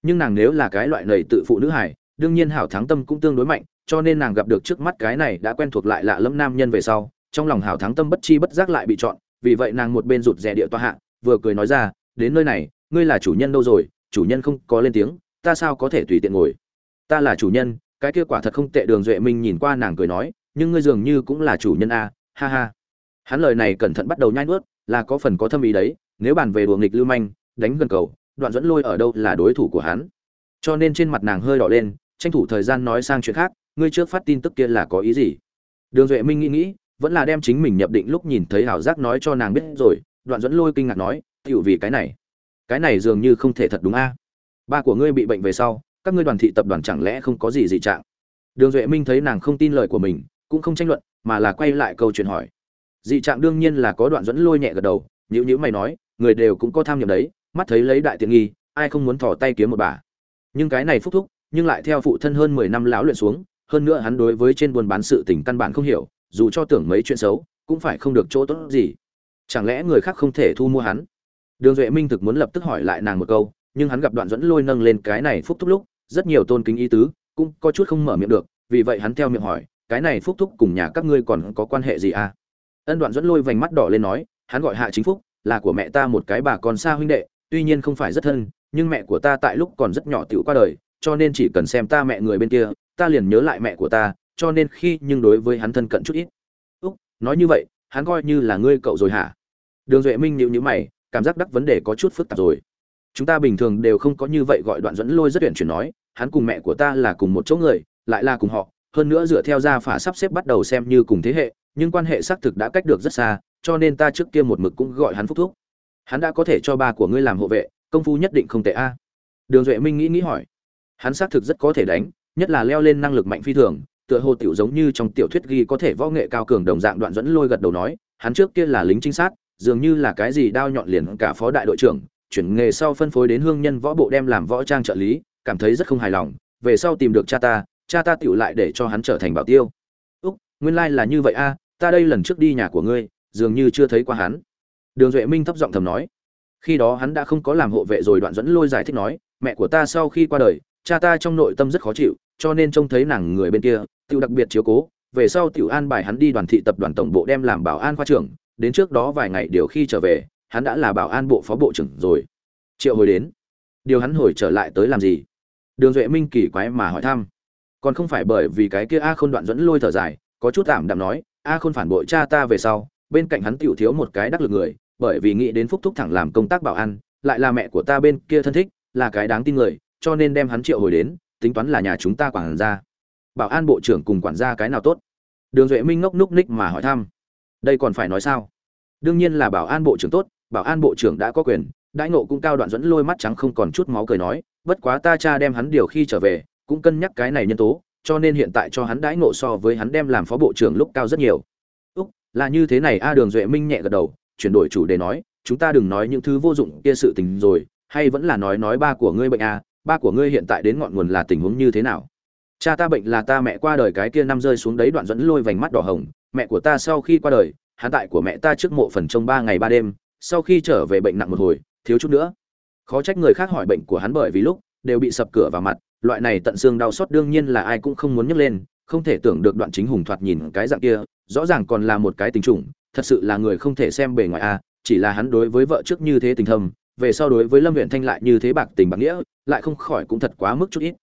nhưng nàng nếu là cái loại nầy tự phụ nữ hải đương nhiên hảo thắng tâm cũng tương đối mạnh, cho nên nàng gặp được trước mắt cái này đã quen thuộc lại lạ lẫm nam nhân về sau, trong lòng hảo thắng tâm bất chi bất giác lại bị chọn, vì vậy nàng một bên rụt rè địa toa hạ, vừa cười nói ra, đến nơi này, ngươi là chủ nhân đâu rồi? Chủ nhân không có lên tiếng, ta sao có thể tùy tiện ngồi? Ta là chủ nhân, cái kia quả thật không tệ. Đường duệ minh nhìn qua nàng cười nói, nhưng ngươi dường như cũng là chủ nhân a ha ha. Hắn lời này cẩn thận bắt đầu nhai nuốt, là có phần có thâm ý đấy, nếu bàn về đùa nghịch lưu manh, đánh gần cầu đoạn dẫn lôi ở đâu là đối thủ của hắn. Cho nên trên mặt nàng hơi đỏ lên, tranh thủ thời gian nói sang chuyện khác, ngươi trước phát tin tức kia là có ý gì? Đường duệ minh nghĩ nghĩ, vẫn là đem chính mình nhập định lúc nhìn thấy hảo giác nói cho nàng biết rồi, đoạn dẫn lôi kinh ngạc nói tựu vì cái này cái này dường như không thể thật đúng a. Ba của ngươi bị bệnh về sau, các ngươi đoàn thị tập đoàn chẳng lẽ không có gì dị trạng? Đường duệ minh thấy nàng không tin lời của mình, cũng không tranh luận, mà là quay lại câu chuyện hỏi. Dị trạng đương nhiên là có đoạn dẫn lôi nhẹ gật đầu nhữ nhữ mày nói, người đều cũng có tham nhầm đấy mắt thấy lấy đại tiện nghi, ai không muốn thò tay kiếm một bà. Nhưng cái này phúc thúc, nhưng lại theo phụ thân hơn mười năm lão luyện xuống, hơn nữa hắn đối với trên buôn bán sự tình căn bản không hiểu, dù cho tưởng mấy chuyện xấu, cũng phải không được chỗ tốt gì. Chẳng lẽ người khác không thể thu mua hắn? Đường duệ minh thực muốn lập tức hỏi lại nàng một câu, nhưng hắn gặp đoạn dẫn lôi nâng lên cái này phúc thúc lúc, rất nhiều tôn kính ý tứ, cũng có chút không mở miệng được, vì vậy hắn theo miệng hỏi, cái này phúc thúc cùng nhà các ngươi còn có quan hệ gì à? Ân đoạn dẫn lôi vành mắt đỏ lên nói, hắn gọi hạ chính phúc, là của mẹ ta một cái bà con xa huynh đệ tuy nhiên không phải rất thân, nhưng mẹ của ta tại lúc còn rất nhỏ tiểu qua đời, cho nên chỉ cần xem ta mẹ người bên kia, ta liền nhớ lại mẹ của ta, cho nên khi nhưng đối với hắn thân cận chút ít. Úc, nói như vậy, hắn coi như là ngươi cậu rồi hả? Đường duệ minh nhịu nhữ mày, cảm giác đắc vấn đề có chút phức tạp rồi. Chúng ta bình thường đều không có như vậy gọi đoạn dẫn lôi rất tuyển chuyển nói, hắn cùng mẹ của ta là cùng một chỗ người, lại là cùng họ, hơn nữa dựa theo gia phả sắp xếp bắt đầu xem như cùng thế hệ, nhưng quan hệ xác thực đã cách được rất xa, cho nên ta trước kia một mực cũng gọi hắn phúc thúc hắn đã có thể cho ba của ngươi làm hộ vệ, công phu nhất định không tệ a. Đường duệ minh nghĩ nghĩ hỏi. Hắn xác thực rất có thể đánh, nhất là leo lên năng lực mạnh phi thường, tựa hồ tiểu giống như trong tiểu thuyết ghi có thể võ nghệ cao cường đồng dạng đoạn dẫn lôi gật đầu nói, hắn trước kia là lính trinh sát, dường như là cái gì đao nhọn liền cả phó đại đội trưởng, chuyển nghề sau phân phối đến hương nhân võ bộ đem làm võ trang trợ lý, cảm thấy rất không hài lòng, về sau tìm được cha ta cha ta tựu lại để cho hắn trở thành bảo tiêu. Úc, nguyên lai là như vậy a, ta đây lần trước đi nhà của ngươi, dường như chưa thấy qua hắn đường duệ minh thấp giọng thầm nói. Khi đó hắn đã không có làm hộ vệ rồi đoạn dẫn lôi giải thích nói, mẹ của ta sau khi qua đời, cha ta trong nội tâm rất khó chịu, cho nên trông thấy nàng người bên kia tự đặc biệt chiếu cố, về sau tiểu an bài hắn đi đoàn thị tập đoàn tổng bộ đem làm bảo an khoa trưởng, đến trước đó vài ngày điều khi trở về, hắn đã là bảo an bộ phó bộ trưởng rồi. Triệu hồi đến. Điều hắn hồi trở lại tới làm gì? Đường duệ minh kỳ quái mà hỏi thăm. Còn không phải bởi vì cái kia a khôn đoạn dẫn lôi thở dài, có chút tạm đạm nói, a khôn phản bội cha ta về sau, bên cạnh hắn tiểu thiếu một cái đắc lực người bởi vì nghĩ đến phúc thúc thẳng làm công tác bảo an, lại là mẹ của ta bên kia thân thích, là cái đáng tin người, cho nên đem hắn triệu hồi đến, tính toán là nhà chúng ta quản gia. Bảo an bộ trưởng cùng quản gia cái nào tốt? Đường duệ minh ngốc núc ních mà hỏi thăm. Đây còn phải nói sao? Đương nhiên là bảo an bộ trưởng tốt, bảo an bộ trưởng đã có quyền, đãi ngộ cũng cao đoạn dẫn lôi mắt trắng không còn chút máu cười nói, bất quá ta cha đem hắn điều khi trở về, cũng cân nhắc cái này nhân tố, cho nên hiện tại cho hắn đãi ngộ so với hắn đem làm phó bộ trưởng lúc cao rất nhiều. Úc, là như thế này a, đường duệ minh nhẹ gật đầu chuyển đổi chủ đề nói, chúng ta đừng nói những thứ vô dụng kia sự tình rồi, hay vẫn là nói nói ba của ngươi bệnh à? ba của ngươi hiện tại đến ngọn nguồn là tình huống như thế nào cha ta bệnh là ta mẹ qua đời cái kia năm rơi xuống đấy đoạn dẫn lôi vành mắt đỏ hồng, mẹ của ta sau khi qua đời, hắn tại của mẹ ta trước mộ phần trong ba ngày ba đêm, sau khi trở về bệnh nặng một hồi, thiếu chút nữa khó trách người khác hỏi bệnh của hắn bởi vì lúc đều bị sập cửa vào mặt, loại này tận xương đau xót đương nhiên là ai cũng không muốn nhấc lên, không thể tưởng được đoạn chính hùng thoạt nhìn cái dạng kia, rõ ràng còn là một cái tình trùng thật sự là người không thể xem bề ngoài a, chỉ là hắn đối với vợ trước như thế tình thâm, về sau đối với lâm huyện thanh lại như thế bạc tình bạc nghĩa, lại không khỏi cũng thật quá mức chút ít.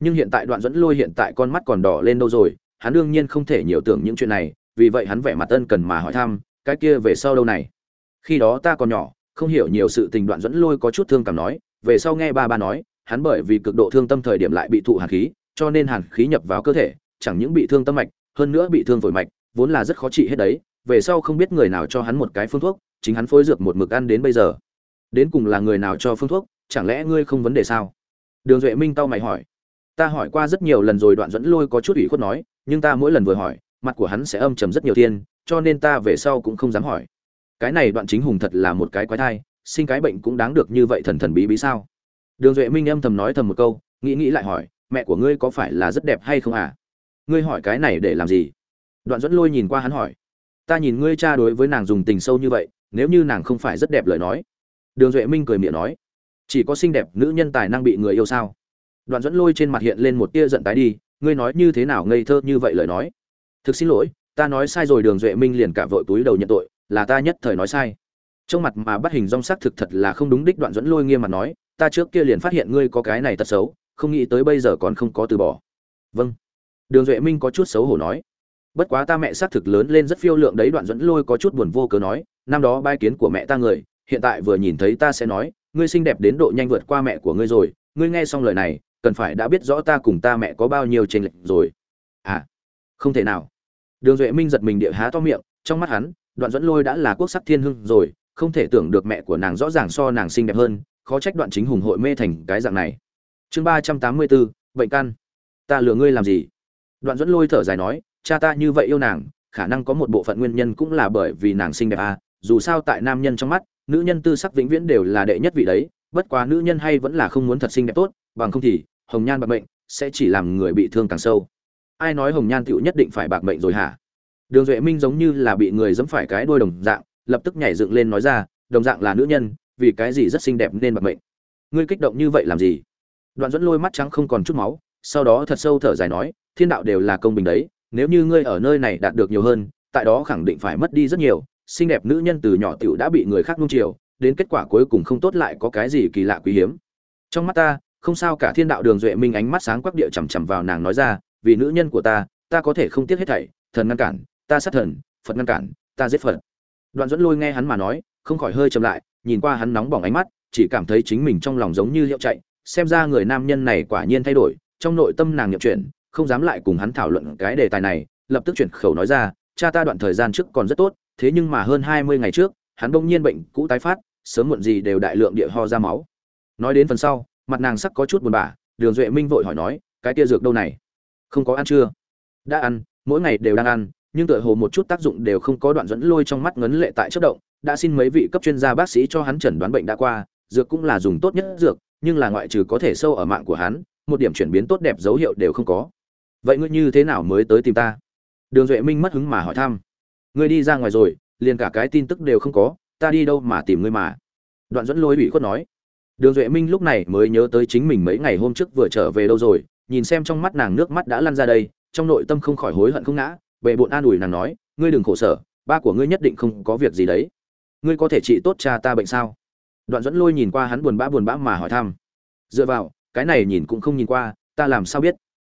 Nhưng hiện tại đoạn dẫn lôi hiện tại con mắt còn đỏ lên đâu rồi, hắn đương nhiên không thể nhiều tưởng những chuyện này, vì vậy hắn vẻ mặt ân cần mà hỏi thăm, cái kia về sau đâu này? Khi đó ta còn nhỏ, không hiểu nhiều sự tình đoạn dẫn lôi có chút thương cảm nói, về sau nghe ba ba nói, hắn bởi vì cực độ thương tâm thời điểm lại bị thụ hàn khí, cho nên hàn khí nhập vào cơ thể, chẳng những bị thương tâm mạch, hơn nữa bị thương phổi mạch, vốn là rất khó trị hết đấy về sau không biết người nào cho hắn một cái phương thuốc, chính hắn phối dược một mực ăn đến bây giờ. Đến cùng là người nào cho phương thuốc, chẳng lẽ ngươi không vấn đề sao? Đường duệ minh tao mày hỏi. Ta hỏi qua rất nhiều lần rồi đoạn dẫn lôi có chút ủy khuất nói, nhưng ta mỗi lần vừa hỏi, mặt của hắn sẽ âm trầm rất nhiều thiên, cho nên ta về sau cũng không dám hỏi. Cái này đoạn chính hùng thật là một cái quái thai, sinh cái bệnh cũng đáng được như vậy thần thần bí bí sao? Đường duệ minh âm thầm nói thầm một câu, nghĩ nghĩ lại hỏi, mẹ của ngươi có phải là rất đẹp hay không à? Ngươi hỏi cái này để làm gì? Đoạn dẫn lôi nhìn qua hắn hỏi ta nhìn ngươi cha đối với nàng dùng tình sâu như vậy, nếu như nàng không phải rất đẹp lời nói. Đường duệ minh cười miệng nói, chỉ có xinh đẹp nữ nhân tài năng bị người yêu sao? Đoạn dẫn lôi trên mặt hiện lên một tia giận tái đi, ngươi nói như thế nào ngây thơ như vậy lời nói? Thực xin lỗi, ta nói sai rồi, đường duệ minh liền cả vội túi đầu nhận tội, là ta nhất thời nói sai. Trong mặt mà bắt hình rong sắc thực thật là không đúng, đích đoạn dẫn lôi nghiêm mặt nói, ta trước kia liền phát hiện ngươi có cái này tật xấu, không nghĩ tới bây giờ còn không có từ bỏ. Vâng. Đường duệ minh có chút xấu hổ nói bất quá ta mẹ xác thực lớn lên rất phiêu lượng đấy, đoạn dẫn lôi có chút buồn vô cớ nói, năm đó bai kiến của mẹ ta người, hiện tại vừa nhìn thấy ta sẽ nói, ngươi xinh đẹp đến độ nhanh vượt qua mẹ của ngươi rồi, ngươi nghe xong lời này, cần phải đã biết rõ ta cùng ta mẹ có bao nhiêu tranh lệch rồi. À không thể nào. Đường duệ minh giật mình địa há to miệng, trong mắt hắn, đoạn dẫn lôi đã là quốc sắc thiên hưng rồi, không thể tưởng được mẹ của nàng rõ ràng so nàng xinh đẹp hơn, khó trách đoạn chính hùng hội mê thành cái dạng này. Chương ba trăm tám mươi bốn, bệnh căn. Ta lừa ngươi làm gì? Đoạn dẫn lôi thở dài nói cha ta như vậy yêu nàng, khả năng có một bộ phận nguyên nhân cũng là bởi vì nàng xinh đẹp à dù sao tại nam nhân trong mắt, nữ nhân tư sắc vĩnh viễn đều là đệ nhất vị đấy, bất quá nữ nhân hay vẫn là không muốn thật xinh đẹp tốt, bằng không thì, hồng nhan bạc mệnh sẽ chỉ làm người bị thương càng sâu. Ai nói hồng nhan tựu nhất định phải bạc mệnh rồi hả? Đường duệ minh giống như là bị người dẫm phải cái đôi đồng dạng, lập tức nhảy dựng lên nói ra, đồng dạng là nữ nhân, vì cái gì rất xinh đẹp nên bạc mệnh? Ngươi kích động như vậy làm gì? Đoạn dẫn lôi mắt trắng không còn chút máu, sau đó thật sâu thở dài nói, thiên đạo đều là công bình đấy nếu như ngươi ở nơi này đạt được nhiều hơn, tại đó khẳng định phải mất đi rất nhiều, xinh đẹp nữ nhân từ nhỏ tiểu đã bị người khác nung chiều, đến kết quả cuối cùng không tốt lại có cái gì kỳ lạ quý hiếm. Trong mắt ta, không sao cả thiên đạo đường duệ minh ánh mắt sáng quắc địa chằm chằm vào nàng nói ra, vì nữ nhân của ta ta có thể không tiếc hết thảy, thần ngăn cản, ta sát thần, phật ngăn cản, ta giết phật. Đoạn dẫn lôi nghe hắn mà nói, không khỏi hơi chậm lại, nhìn qua hắn nóng bỏng ánh mắt, chỉ cảm thấy chính mình trong lòng giống như hiệu chạy, xem ra người nam nhân này quả nhiên thay đổi, trong nội tâm nàng nhậm chuyện không dám lại cùng hắn thảo luận cái đề tài này, lập tức chuyển khẩu nói ra, cha ta đoạn thời gian trước còn rất tốt, thế nhưng mà hơn hai mươi ngày trước, hắn bỗng nhiên bệnh cũ tái phát, sớm muộn gì đều đại lượng địa ho ra máu. Nói đến phần sau, mặt nàng sắc có chút buồn bã, đường duệ minh vội hỏi nói, cái kia dược đâu này? Không có ăn chưa? Đã ăn, mỗi ngày đều đang ăn, nhưng tựa hồ một chút tác dụng đều không có đoạn dẫn lôi trong mắt ngấn lệ tại chất động, đã xin mấy vị cấp chuyên gia bác sĩ cho hắn chẩn đoán bệnh đã qua, dược cũng là dùng tốt nhất dược, nhưng là ngoại trừ có thể sâu ở mạng của hắn, một điểm chuyển biến tốt đẹp dấu hiệu đều không có vậy ngươi như thế nào mới tới tìm ta? Đường duệ minh mất hứng mà hỏi thăm. Ngươi đi ra ngoài rồi, liền cả cái tin tức đều không có, ta đi đâu mà tìm ngươi mà? Đoạn dẫn lôi ủy khuất nói. Đường duệ minh lúc này mới nhớ tới chính mình mấy ngày hôm trước vừa trở về đâu rồi, nhìn xem trong mắt nàng nước mắt đã lăn ra đây, trong nội tâm không khỏi hối hận không ngã về bộn an ủi nàng nói, ngươi đừng khổ sở, ba của ngươi nhất định không có việc gì đấy. Ngươi có thể trị tốt cha ta bệnh sao? Đoạn dẫn lôi nhìn qua hắn buồn bã buồn bã mà hỏi thăm. Dựa vào, cái này nhìn cũng không nhìn qua, ta làm sao biết?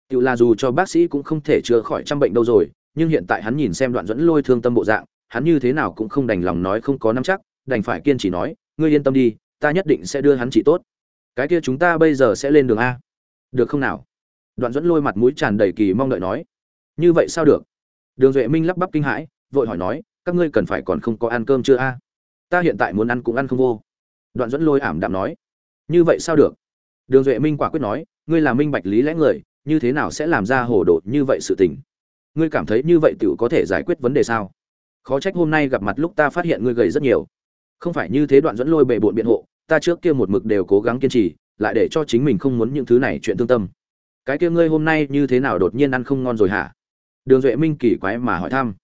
Tiểu là dù cho bác sĩ cũng không thể chữa khỏi trăm bệnh đâu rồi, nhưng hiện tại hắn nhìn xem đoạn dẫn lôi thương tâm bộ dạng, hắn như thế nào cũng không đành lòng nói không có nắm chắc, đành phải kiên trì nói, ngươi yên tâm đi, ta nhất định sẽ đưa hắn trị tốt. Cái kia chúng ta bây giờ sẽ lên đường a. Được không nào? Đoạn dẫn lôi mặt mũi tràn đầy kỳ mong đợi nói. Như vậy sao được? Đường duệ minh lắp bắp kinh hãi, vội hỏi nói, các ngươi cần phải còn không có ăn cơm chưa a? Ta hiện tại muốn ăn cũng ăn không vô. Đoạn dẫn lôi ảm đạm nói. Như vậy sao được? Đường duệ minh quả quyết nói, ngươi là minh bạch lý lẽ người như thế nào sẽ làm ra hồ đồ như vậy sự tình? Ngươi cảm thấy như vậy tiểu có thể giải quyết vấn đề sao? Khó trách hôm nay gặp mặt lúc ta phát hiện ngươi gầy rất nhiều. Không phải như thế đoạn dẫn lôi bệ bộn biện hộ, ta trước kia một mực đều cố gắng kiên trì, lại để cho chính mình không muốn những thứ này chuyện tương tâm. Cái kia ngươi hôm nay như thế nào đột nhiên ăn không ngon rồi hả? Đường duệ minh kỳ quái mà hỏi thăm.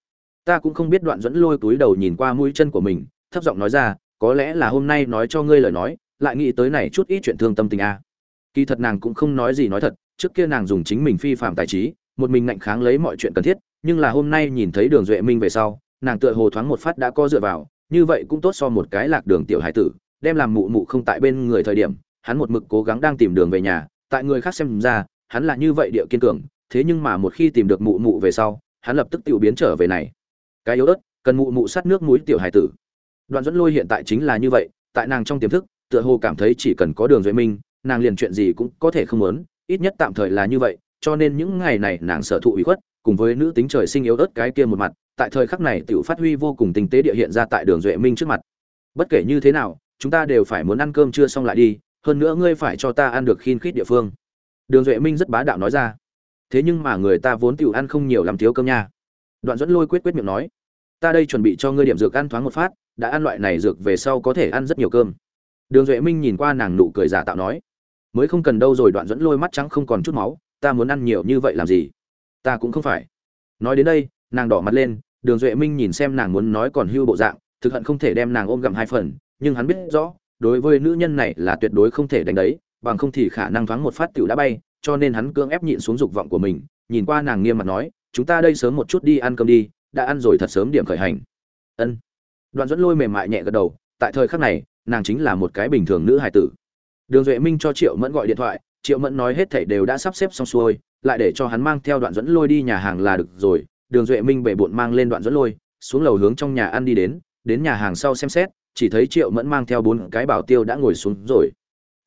Ta cũng không biết đoạn dẫn lôi túi đầu nhìn qua mũi chân của mình, thấp giọng nói ra, có lẽ là hôm nay nói cho ngươi lời nói, lại nghĩ tới này chút ít chuyện thương tâm tình a. À. kỳ thật nàng cũng không nói gì nói thật trước kia nàng dùng chính mình phi phạm tài trí, một mình ngạnh kháng lấy mọi chuyện cần thiết, nhưng là hôm nay nhìn thấy đường duệ minh về sau, nàng tựa hồ thoáng một phát đã có dựa vào, như vậy cũng tốt so một cái lạc đường tiểu hải tử, đem làm mụ mụ không tại bên người thời điểm, hắn một mực cố gắng đang tìm đường về nhà, tại người khác xem ra, hắn là như vậy địa kiên cường, thế nhưng mà một khi tìm được mụ mụ về sau, hắn lập tức tự biến trở về này. Cái yếu ớt, cần mụ mụ sát nước mũi tiểu hải tử. Đoạn dẫn lôi hiện tại chính là như vậy, tại nàng trong tiềm thức, tựa hồ cảm thấy chỉ cần có đường duệ minh, nàng liền chuyện gì cũng có thể không muốn ít nhất tạm thời là như vậy, cho nên những ngày này nàng sở thụ ủy khuất, cùng với nữ tính trời sinh yếu ớt cái kia một mặt, tại thời khắc này tiểu phát huy vô cùng tinh tế địa hiện ra tại đường duệ minh trước mặt. Bất kể như thế nào, chúng ta đều phải muốn ăn cơm chưa xong lại đi, hơn nữa ngươi phải cho ta ăn được khiên khít địa phương. Đường duệ minh rất bá đạo nói ra. Thế nhưng mà người ta vốn tiểu ăn không nhiều làm thiếu cơm nha. Đoạn dẫn lôi quyết quyết miệng nói. Ta đây chuẩn bị cho ngươi điểm dược ăn thoáng một phát, đã ăn loại này dược về sau có thể ăn rất nhiều cơm. Đường duệ minh nhìn qua nàng nụ cười giả tạo nói mới không cần đâu rồi, đoạn dẫn lôi mắt trắng không còn chút máu, ta muốn ăn nhiều như vậy làm gì? Ta cũng không phải. Nói đến đây, nàng đỏ mặt lên, đường duệ minh nhìn xem nàng muốn nói còn hưu bộ dạng, thực hận không thể đem nàng ôm gặm hai phần, nhưng hắn biết rõ, đối với nữ nhân này là tuyệt đối không thể đánh đấy, bằng không thì khả năng thoáng một phát tiểu đã bay, cho nên hắn cưỡng ép nhịn xuống dục vọng của mình, nhìn qua nàng nghiêm mặt nói, chúng ta đây sớm một chút đi ăn cơm đi, đã ăn rồi thật sớm điểm khởi hành. Ân. Đoạn dẫn lôi mềm mại nhẹ gật đầu, tại thời khắc này, nàng chính là một cái bình thường nữ hài tử đường duệ minh cho triệu mẫn gọi điện thoại, triệu mẫn nói hết thảy đều đã sắp xếp xong xuôi, lại để cho hắn mang theo đoạn dẫn lôi đi nhà hàng là được rồi. Đường duệ minh bể bộn mang lên đoạn dẫn lôi, xuống lầu hướng trong nhà ăn đi đến đến nhà hàng sau xem xét, chỉ thấy triệu mẫn mang theo bốn cái bảo tiêu đã ngồi xuống rồi.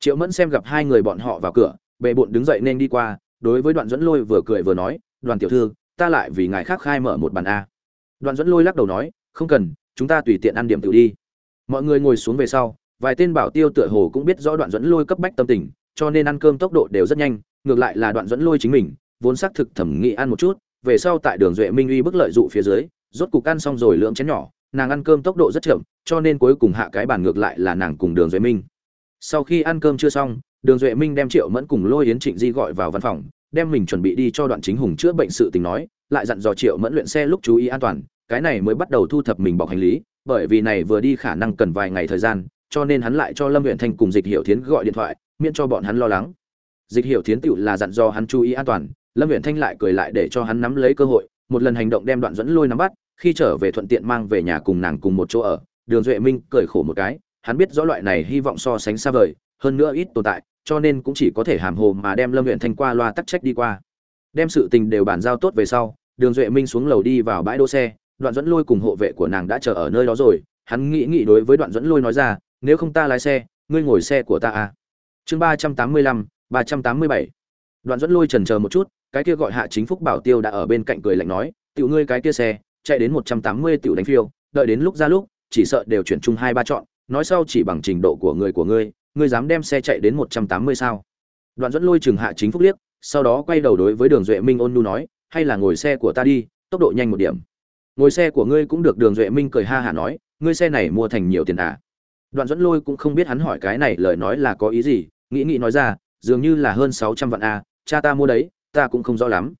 Triệu mẫn xem gặp hai người bọn họ vào cửa bệ bộn đứng dậy nên đi qua, đối với đoạn dẫn lôi vừa cười vừa nói, đoàn tiểu thư, ta lại vì ngài khác khai mở một bàn a. Đoạn dẫn lôi lắc đầu nói, không cần, chúng ta tùy tiện ăn điểm tự đi. Mọi người ngồi xuống về sau vài tên bảo tiêu tựa hồ cũng biết rõ đoạn dẫn lôi cấp bách tâm tình, cho nên ăn cơm tốc độ đều rất nhanh, ngược lại là đoạn dẫn lôi chính mình, vốn xác thực thẩm nghị ăn một chút, về sau tại đường duệ minh uy bức lợi dụ phía dưới, rốt cục ăn xong rồi lượng chén nhỏ, nàng ăn cơm tốc độ rất chậm, cho nên cuối cùng hạ cái bàn ngược lại là nàng cùng đường duệ minh. Sau khi ăn cơm chưa xong, đường duệ minh đem triệu mẫn cùng lôi yến trịnh di gọi vào văn phòng, đem mình chuẩn bị đi cho đoạn chính hùng chữa bệnh sự tình nói, lại dặn dò triệu mẫn luyện xe lúc chú ý an toàn, cái này mới bắt đầu thu thập mình bọc hành lý, bởi vì này vừa đi khả năng cần vài ngày thời gian cho nên hắn lại cho lâm huyện thanh cùng dịch hiểu thiến gọi điện thoại, miễn cho bọn hắn lo lắng. Dịch hiểu thiến tựu là dặn do hắn chú ý an toàn, lâm huyện thanh lại cười lại để cho hắn nắm lấy cơ hội, một lần hành động đem đoạn dẫn lôi nắm bắt, khi trở về thuận tiện mang về nhà cùng nàng cùng một chỗ ở. Đường duệ minh cười khổ một cái, hắn biết rõ loại này hy vọng so sánh xa vời, hơn nữa ít tồn tại, cho nên cũng chỉ có thể hàm hồ mà đem lâm huyện thanh qua loa tắc trách đi qua. Đem sự tình đều bàn giao tốt về sau, đường duệ minh xuống lầu đi vào bãi đỗ xe, đoạn dẫn lôi cùng hộ vệ của nàng đã chờ ở nơi đó rồi, hắn nghĩ nghĩ đối với đoạn dẫn lôi nói ra nếu không ta lái xe, ngươi ngồi xe của ta à. Chương ba trăm tám mươi lăm, ba trăm tám mươi bảy. Đoạn dẫn lôi trần chờ một chút, cái kia gọi hạ chính phúc bảo tiêu đã ở bên cạnh cười lạnh nói, tiểu ngươi cái kia xe, chạy đến một trăm tám mươi tiểu đánh phiêu, đợi đến lúc ra lúc, chỉ sợ đều chuyển chung hai ba chọn, nói sau chỉ bằng trình độ của người của ngươi ngươi dám đem xe chạy đến một trăm tám mươi sao? Đoạn dẫn lôi chừng hạ chính phúc liếc, sau đó quay đầu đối với đường duệ minh ôn nhu nói, hay là ngồi xe của ta đi, tốc độ nhanh một điểm. Ngồi xe của ngươi cũng được, đường duệ minh cười ha hả nói, ngươi xe này mua thành nhiều tiền à? Đoạn dẫn lôi cũng không biết hắn hỏi cái này lời nói là có ý gì, nghĩ nghĩ nói ra, dường như là hơn sáu trăm vạn a, cha ta mua đấy, ta cũng không rõ lắm.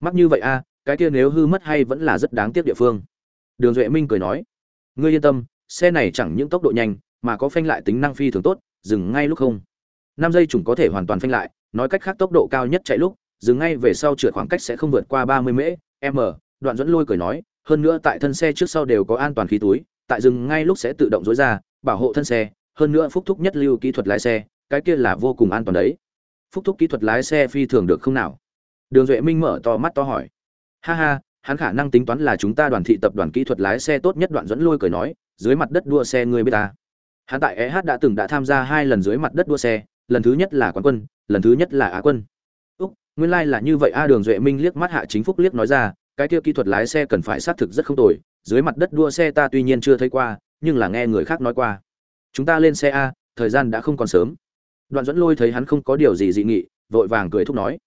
Mắc như vậy a, cái kia nếu hư mất hay vẫn là rất đáng tiếc địa phương. Đường duệ minh cười nói, ngươi yên tâm, xe này chẳng những tốc độ nhanh, mà có phanh lại tính năng phi thường tốt, dừng ngay lúc không. Năm giây chúng có thể hoàn toàn phanh lại, nói cách khác tốc độ cao nhất chạy lúc, dừng ngay về sau trượt khoảng cách sẽ không vượt qua ba mươi mễ m đoạn dẫn lôi cười nói, hơn nữa tại thân xe trước sau đều có an toàn khí túi, tại dừng ngay lúc sẽ tự động dối ra bảo hộ thân xe, hơn nữa phúc thúc nhất lưu kỹ thuật lái xe, cái kia là vô cùng an toàn đấy. Phúc thúc kỹ thuật lái xe phi thường được không nào? Đường duệ minh mở to mắt to hỏi. Ha ha, hắn khả năng tính toán là chúng ta đoàn thị tập đoàn kỹ thuật lái xe tốt nhất đoạn dẫn lôi cười nói, dưới mặt đất đua xe người biết ta. Hắn tại eh đã từng đã tham gia hai lần dưới mặt đất đua xe, lần thứ nhất là quán quân, lần thứ nhất là á quân. Úc, nguyên lai、like、là như vậy a, đường duệ minh liếc mắt hạ chính phúc liếc nói ra, cái kia kỹ thuật lái xe cần phải xác thực rất không tồi, dưới mặt đất đua xe ta tuy nhiên chưa thấy qua nhưng là nghe người khác nói qua. Chúng ta lên xe a, thời gian đã không còn sớm. Đoạn dẫn lôi thấy hắn không có điều gì dị nghị, vội vàng cười thúc nói.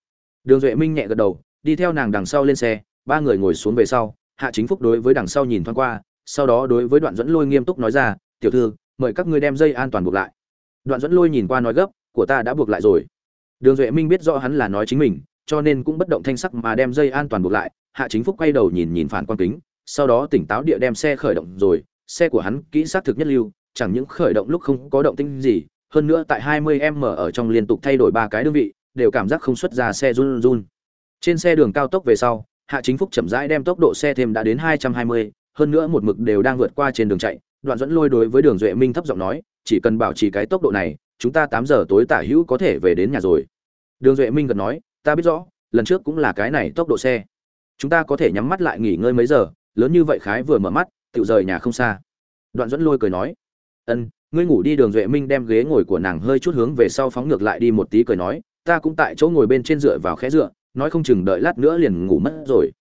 Đường duệ minh nhẹ gật đầu, đi theo nàng đằng sau lên xe, ba người ngồi xuống về sau, hạ chính phúc đối với đằng sau nhìn thoáng qua, sau đó đối với đoạn dẫn lôi nghiêm túc nói ra, tiểu thư, mời các ngươi đem dây an toàn buộc lại. Đoạn dẫn lôi nhìn qua nói gấp, của ta đã buộc lại rồi. Đường duệ minh biết rõ hắn là nói chính mình, cho nên cũng bất động thanh sắc mà đem dây an toàn buộc lại. Hạ chính phúc quay đầu nhìn nhìn phản quan kính, sau đó tỉnh táo địa đem xe khởi động rồi xe của hắn kỹ xác thực nhất lưu chẳng những khởi động lúc không có động tĩnh gì hơn nữa tại 20m ở trong liên tục thay đổi ba cái đơn vị đều cảm giác không xuất ra xe run run. Trên xe đường cao tốc về sau hạ chính phúc chậm rãi đem tốc độ xe thêm đã đến 220, hơn nữa một mực đều đang vượt qua trên đường chạy. Đoạn dẫn lôi đối với đường duệ minh thấp giọng nói chỉ cần bảo trì cái tốc độ này chúng ta tám giờ tối tả hữu có thể về đến nhà rồi. Đường duệ minh gật nói ta biết rõ lần trước cũng là cái này tốc độ xe. Chúng ta có thể nhắm mắt lại nghỉ ngơi mấy giờ lớn như vậy khái vừa mở mắt tự rời nhà không xa. Đoạn dẫn lôi cười nói, ân, ngươi ngủ đi, đường duệ minh đem ghế ngồi của nàng hơi chút hướng về sau phóng ngược lại đi một tí cười nói, ta cũng tại chỗ ngồi bên trên dựa vào khẽ dựa, nói không chừng đợi lát nữa liền ngủ mất rồi.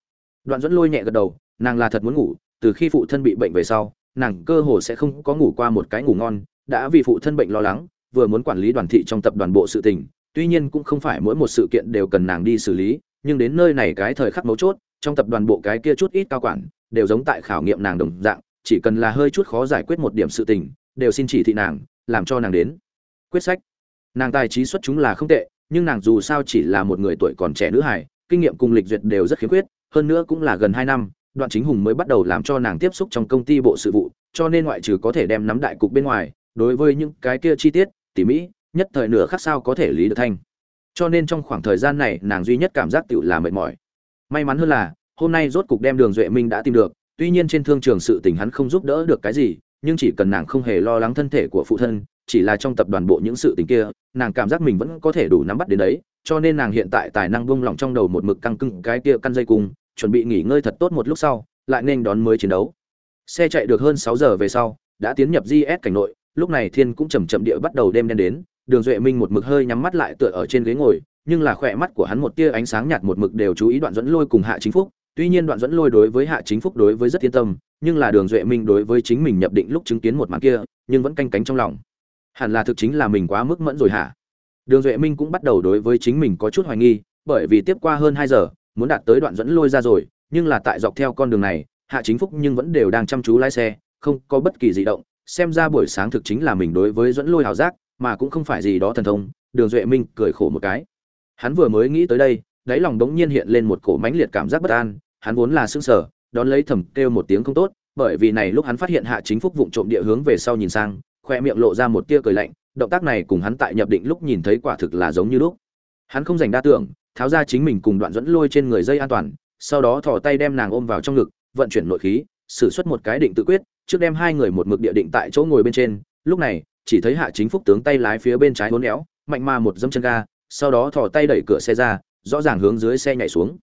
Đoạn dẫn lôi nhẹ gật đầu, nàng là thật muốn ngủ, từ khi phụ thân bị bệnh về sau, nàng cơ hồ sẽ không có ngủ qua một cái ngủ ngon, đã vì phụ thân bệnh lo lắng, vừa muốn quản lý đoàn thị trong tập đoàn bộ sự tình, tuy nhiên cũng không phải mỗi một sự kiện đều cần nàng đi xử lý, nhưng đến nơi này cái thời khắc mấu chốt, trong tập đoàn bộ cái kia chút ít cao quản đều giống tại khảo nghiệm nàng đồng dạng, chỉ cần là hơi chút khó giải quyết một điểm sự tình, đều xin chỉ thị nàng, làm cho nàng đến. Quyết sách. Nàng tài trí xuất chúng là không tệ, nhưng nàng dù sao chỉ là một người tuổi còn trẻ nữ hài, kinh nghiệm cùng lịch duyệt đều rất khiếm khuyết, hơn nữa cũng là gần hai năm, đoạn chính hùng mới bắt đầu làm cho nàng tiếp xúc trong công ty bộ sự vụ, cho nên ngoại trừ có thể đem nắm đại cục bên ngoài, đối với những cái kia chi tiết, tỉ mỹ nhất thời nửa khác sao có thể lý được thanh. Cho nên trong khoảng thời gian này, nàng duy nhất cảm giác tự là mệt mỏi. May mắn hơn là hôm nay rốt cục đem đường duệ minh đã tìm được, tuy nhiên trên thương trường sự tình hắn không giúp đỡ được cái gì, nhưng chỉ cần nàng không hề lo lắng thân thể của phụ thân, chỉ là trong tập đoàn bộ những sự tình kia, nàng cảm giác mình vẫn có thể đủ nắm bắt đến đấy, cho nên nàng hiện tại tài năng buông lỏng trong đầu một mực căng cưng cái kia căn dây cung, chuẩn bị nghỉ ngơi thật tốt một lúc sau, lại nên đón mới chiến đấu. Xe chạy được hơn sáu giờ về sau, đã tiến nhập gs cảnh nội, lúc này thiên cũng chầm chậm địa bắt đầu đêm đen đến, đường duệ minh một mực hơi nhắm mắt lại tựa ở trên ghế ngồi, nhưng là khỏe mắt của hắn một tia ánh sáng nhạt một mực đều chú ý đoạn dẫn lôi cùng hạ chính phúc tuy nhiên đoạn dẫn lôi đối với hạ chính phúc đối với rất yên tâm, nhưng là đường duệ minh đối với chính mình nhập định lúc chứng kiến một màn kia, nhưng vẫn canh cánh trong lòng. Hẳn là thực chính là mình quá mức mẫn rồi hả? Đường duệ minh cũng bắt đầu đối với chính mình có chút hoài nghi, bởi vì tiếp qua hơn hai giờ, muốn đạt tới đoạn dẫn lôi ra rồi, nhưng là tại dọc theo con đường này, hạ chính phúc nhưng vẫn đều đang chăm chú lái xe, không có bất kỳ di động, xem ra buổi sáng thực chính là mình đối với dẫn lôi hào giác, mà cũng không phải gì đó thần thông, đường duệ minh cười khổ một cái. Hắn vừa mới nghĩ tới đây, đáy lòng đống nhiên hiện lên một cổ mãnh liệt cảm giác bất an hắn vốn là sững sờ, đón lấy thầm kêu một tiếng không tốt, bởi vì này lúc hắn phát hiện hạ chính phúc vụng trộm địa hướng về sau nhìn sang, khoe miệng lộ ra một tia cười lạnh, động tác này cùng hắn tại nhập định lúc nhìn thấy quả thực là giống như lúc. Hắn không dành đa tưởng, tháo ra chính mình cùng đoạn dẫn lôi trên người dây an toàn, sau đó thò tay đem nàng ôm vào trong ngực, vận chuyển nội khí, sử xuất một cái định tự quyết, trước đem hai người một mực địa định tại chỗ ngồi bên trên, lúc này, chỉ thấy hạ chính phúc tướng tay lái phía bên trái uốn éo mạnh mà một dẫm chân ga, sau đó thò tay đẩy cửa xe ra, rõ ràng hướng dưới xe nhảy xuống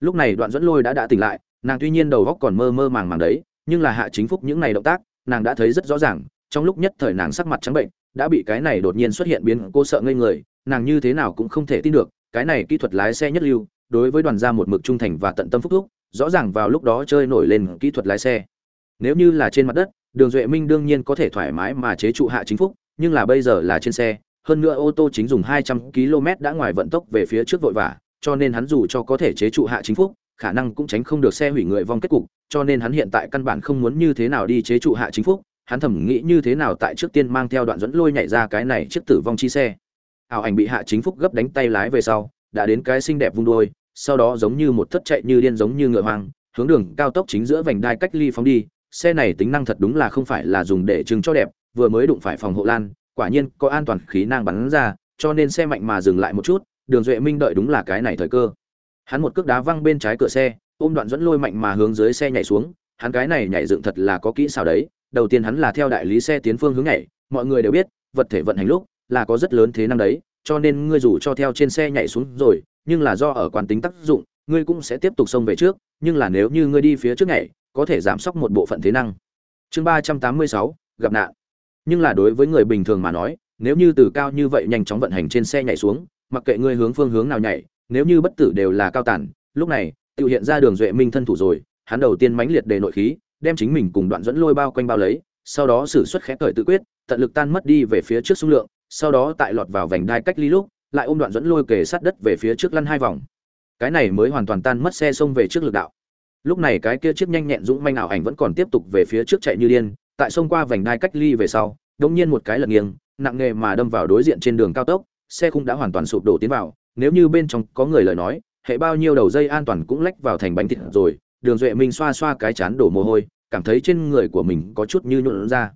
lúc này đoạn dẫn lôi đã đã tỉnh lại, nàng tuy nhiên đầu góc còn mơ mơ màng màng đấy, nhưng là hạ chính phúc những này động tác, nàng đã thấy rất rõ ràng, trong lúc nhất thời nàng sắc mặt trắng bệnh, đã bị cái này đột nhiên xuất hiện biến cô sợ ngây người, nàng như thế nào cũng không thể tin được, cái này kỹ thuật lái xe nhất lưu, đối với đoàn gia một mực trung thành và tận tâm phúc thúc, rõ ràng vào lúc đó chơi nổi lên kỹ thuật lái xe. Nếu như là trên mặt đất, đường duệ minh đương nhiên có thể thoải mái mà chế trụ hạ chính phúc, nhưng là bây giờ là trên xe, hơn nữa ô tô chính dùng 200 km đã ngoài vận tốc về phía trước vội vã cho nên hắn dù cho có thể chế trụ hạ chính phúc, khả năng cũng tránh không được xe hủy người vong kết cục, cho nên hắn hiện tại căn bản không muốn như thế nào đi chế trụ hạ chính phúc, hắn thầm nghĩ như thế nào tại trước tiên mang theo đoạn dẫn lôi nhảy ra cái này chiếc tử vong chi xe. Ảo ảnh bị hạ chính phúc gấp đánh tay lái về sau, đã đến cái xinh đẹp vung đôi, sau đó giống như một thất chạy như điên giống như ngựa hoang, hướng đường cao tốc chính giữa vành đai cách ly phóng đi, xe này tính năng thật đúng là không phải là dùng để trưng cho đẹp, vừa mới đụng phải phòng hộ lan, quả nhiên có an toàn khí năng bắn ra, cho nên xe mạnh mà dừng lại một chút đường duệ minh đợi đúng là cái này thời cơ. Hắn một cước đá văng bên trái cửa xe, ôm đoạn dẫn lôi mạnh mà hướng dưới xe nhảy xuống. Hắn cái này nhảy dựng thật là có kỹ xảo đấy. Đầu tiên hắn là theo đại lý xe tiến phương hướng nhảy. Mọi người đều biết, vật thể vận hành lúc là có rất lớn thế năng đấy. Cho nên ngươi dù cho theo trên xe nhảy xuống rồi, nhưng là do ở quán tính tác dụng, ngươi cũng sẽ tiếp tục xông về trước. Nhưng là nếu như ngươi đi phía trước nhảy, có thể giảm sốc một bộ phận thế năng. Chương ba trăm tám mươi sáu, gặp nạn. Nhưng là đối với người bình thường mà nói, nếu như từ cao như vậy nhanh chóng vận hành trên xe nhảy xuống mặc kệ ngươi hướng phương hướng nào nhảy, nếu như bất tử đều là cao tản lúc này tự hiện ra đường duệ minh thân thủ rồi, hắn đầu tiên mãnh liệt đề nội khí, đem chính mình cùng đoạn dẫn lôi bao quanh bao lấy, sau đó sử xuất khẽ cởi tự quyết, tận lực tan mất đi về phía trước xung lượng, sau đó tại lọt vào vành đai cách ly lúc, lại ôm đoạn dẫn lôi kề sát đất về phía trước lăn hai vòng. Cái này mới hoàn toàn tan mất xe xông về trước lực đạo. Lúc này cái kia chiếc nhanh nhẹn dũng manh ảo ảnh vẫn còn tiếp tục về phía trước chạy như điên, tại sông qua vành đai cách ly về sau, đột nhiên một cái lật nghiêng, nặng nề mà đâm vào đối diện trên đường cao tốc xe khung đã hoàn toàn sụp đổ tiến vào, nếu như bên trong có người lời nói, hệ bao nhiêu đầu dây an toàn cũng lách vào thành bánh thịt rồi, đường duệ minh xoa xoa cái chán đổ mồ hôi, cảm thấy trên người của mình có chút như nhuộn ra.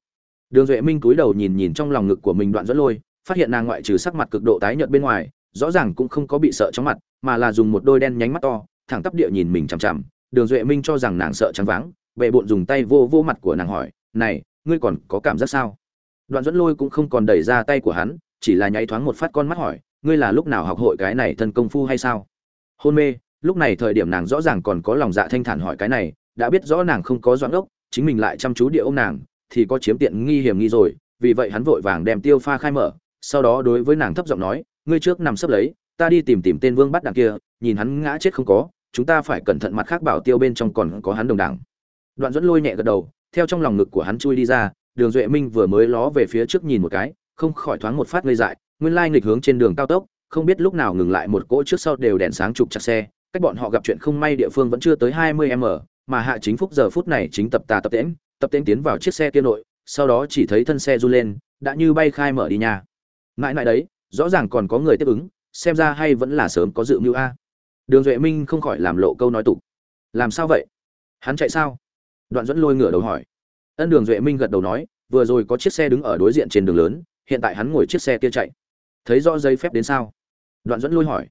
Đường duệ minh cúi đầu nhìn nhìn trong lòng ngực của mình đoạn dẫn lôi, phát hiện nàng ngoại trừ sắc mặt cực độ tái nhợt bên ngoài, rõ ràng cũng không có bị sợ trong mặt, mà là dùng một đôi đen nhánh mắt to, thẳng tắp địa nhìn mình chằm chằm. Đường duệ minh cho rằng nàng sợ trắng váng, bệ bộn dùng tay vô vô mặt của nàng hỏi, này, ngươi còn có cảm giác sao? Đoạn dẫn lôi cũng không còn đẩy ra tay của hắn chỉ là nháy thoáng một phát con mắt hỏi, ngươi là lúc nào học hội cái này thân công phu hay sao? Hôn mê, lúc này thời điểm nàng rõ ràng còn có lòng dạ thanh thản hỏi cái này, đã biết rõ nàng không có doãn ốc, chính mình lại chăm chú địa ông nàng, thì có chiếm tiện nghi hiểm nghi rồi, vì vậy hắn vội vàng đem tiêu pha khai mở, sau đó đối với nàng thấp giọng nói, ngươi trước nằm sấp lấy, ta đi tìm tìm tên vương bắt đằng kia, nhìn hắn ngã chết không có, chúng ta phải cẩn thận mặt khác bảo tiêu bên trong còn có hắn đồng đảng đoạn dẫn lôi nhẹ gật đầu, theo trong lòng ngực của hắn chui đi ra, đường duệ minh vừa mới ló về phía trước nhìn một cái không khỏi thoáng một phát ngây dại, nguyên lai nghịch hướng trên đường cao tốc, không biết lúc nào ngừng lại một cỗ trước sau đều đèn sáng trục chặt xe, cách bọn họ gặp chuyện không may địa phương vẫn chưa tới hai mươi m, mà hạ chính phúc giờ phút này chính tập tà tập tễnh tập tễnh tiến vào chiếc xe kia nội, sau đó chỉ thấy thân xe run lên, đã như bay khai mở đi nhà Ngại ngại đấy, rõ ràng còn có người tiếp ứng, xem ra hay vẫn là sớm có dự mưu a. Đường duệ minh không khỏi làm lộ câu nói tục. Làm sao vậy? Hắn chạy sao? Đoạn dẫn lôi ngửa đầu hỏi. Ân đường duệ minh gật đầu nói, vừa rồi có chiếc xe đứng ở đối diện trên đường lớn hiện tại hắn ngồi chiếc xe kia chạy. Thấy rõ giấy phép đến sao? Đoạn dẫn lôi hỏi.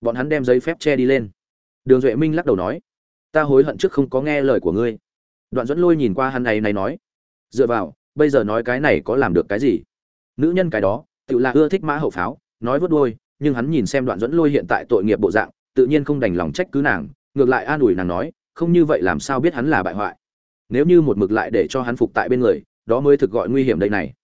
Bọn hắn đem giấy phép che đi lên. Đường duệ minh lắc đầu nói. Ta hối hận trước không có nghe lời của ngươi. Đoạn dẫn lôi nhìn qua hắn này này nói. Dựa vào, bây giờ nói cái này có làm được cái gì? Nữ nhân cái đó, tự là ưa thích mã hậu pháo, nói vớt đôi nhưng hắn nhìn xem đoạn dẫn lôi hiện tại tội nghiệp bộ dạng, tự nhiên không đành lòng trách cứ nàng, ngược lại an ủi nàng nói, không như vậy làm sao biết hắn là bại hoại. Nếu như một mực lại để cho hắn phục tại bên người, đó mới thực gọi nguy hiểm đây này.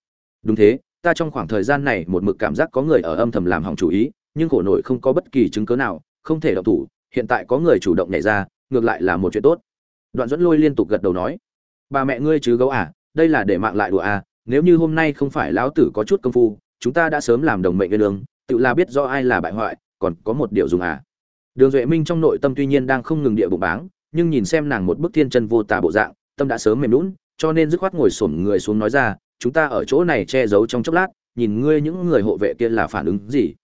Đúng thế ta trong khoảng thời gian này một mực cảm giác có người ở âm thầm làm hỏng chủ ý, nhưng khổ nổi không có bất kỳ chứng cớ nào, không thể động thủ, hiện tại có người chủ động nhảy ra, ngược lại là một chuyện tốt. Đoạn dẫn lôi liên tục gật đầu nói, bà mẹ ngươi chứ gấu à đây là để mạng lại đùa à nếu như hôm nay không phải lão tử có chút công phu, chúng ta đã sớm làm đồng mệnh với đường, tự là biết do ai là bại hoại, còn có một điều dùng à. Đường duệ minh trong nội tâm tuy nhiên đang không ngừng địa bụng báng, nhưng nhìn xem nàng một bức thiên chân vô tà bộ dạng, tâm đã sớm mềm lún cho nên dứt khoát ngồi xổm người xuống nói ra chúng ta ở chỗ này che giấu trong chốc lát, nhìn ngươi những người hộ vệ kia là phản ứng gì.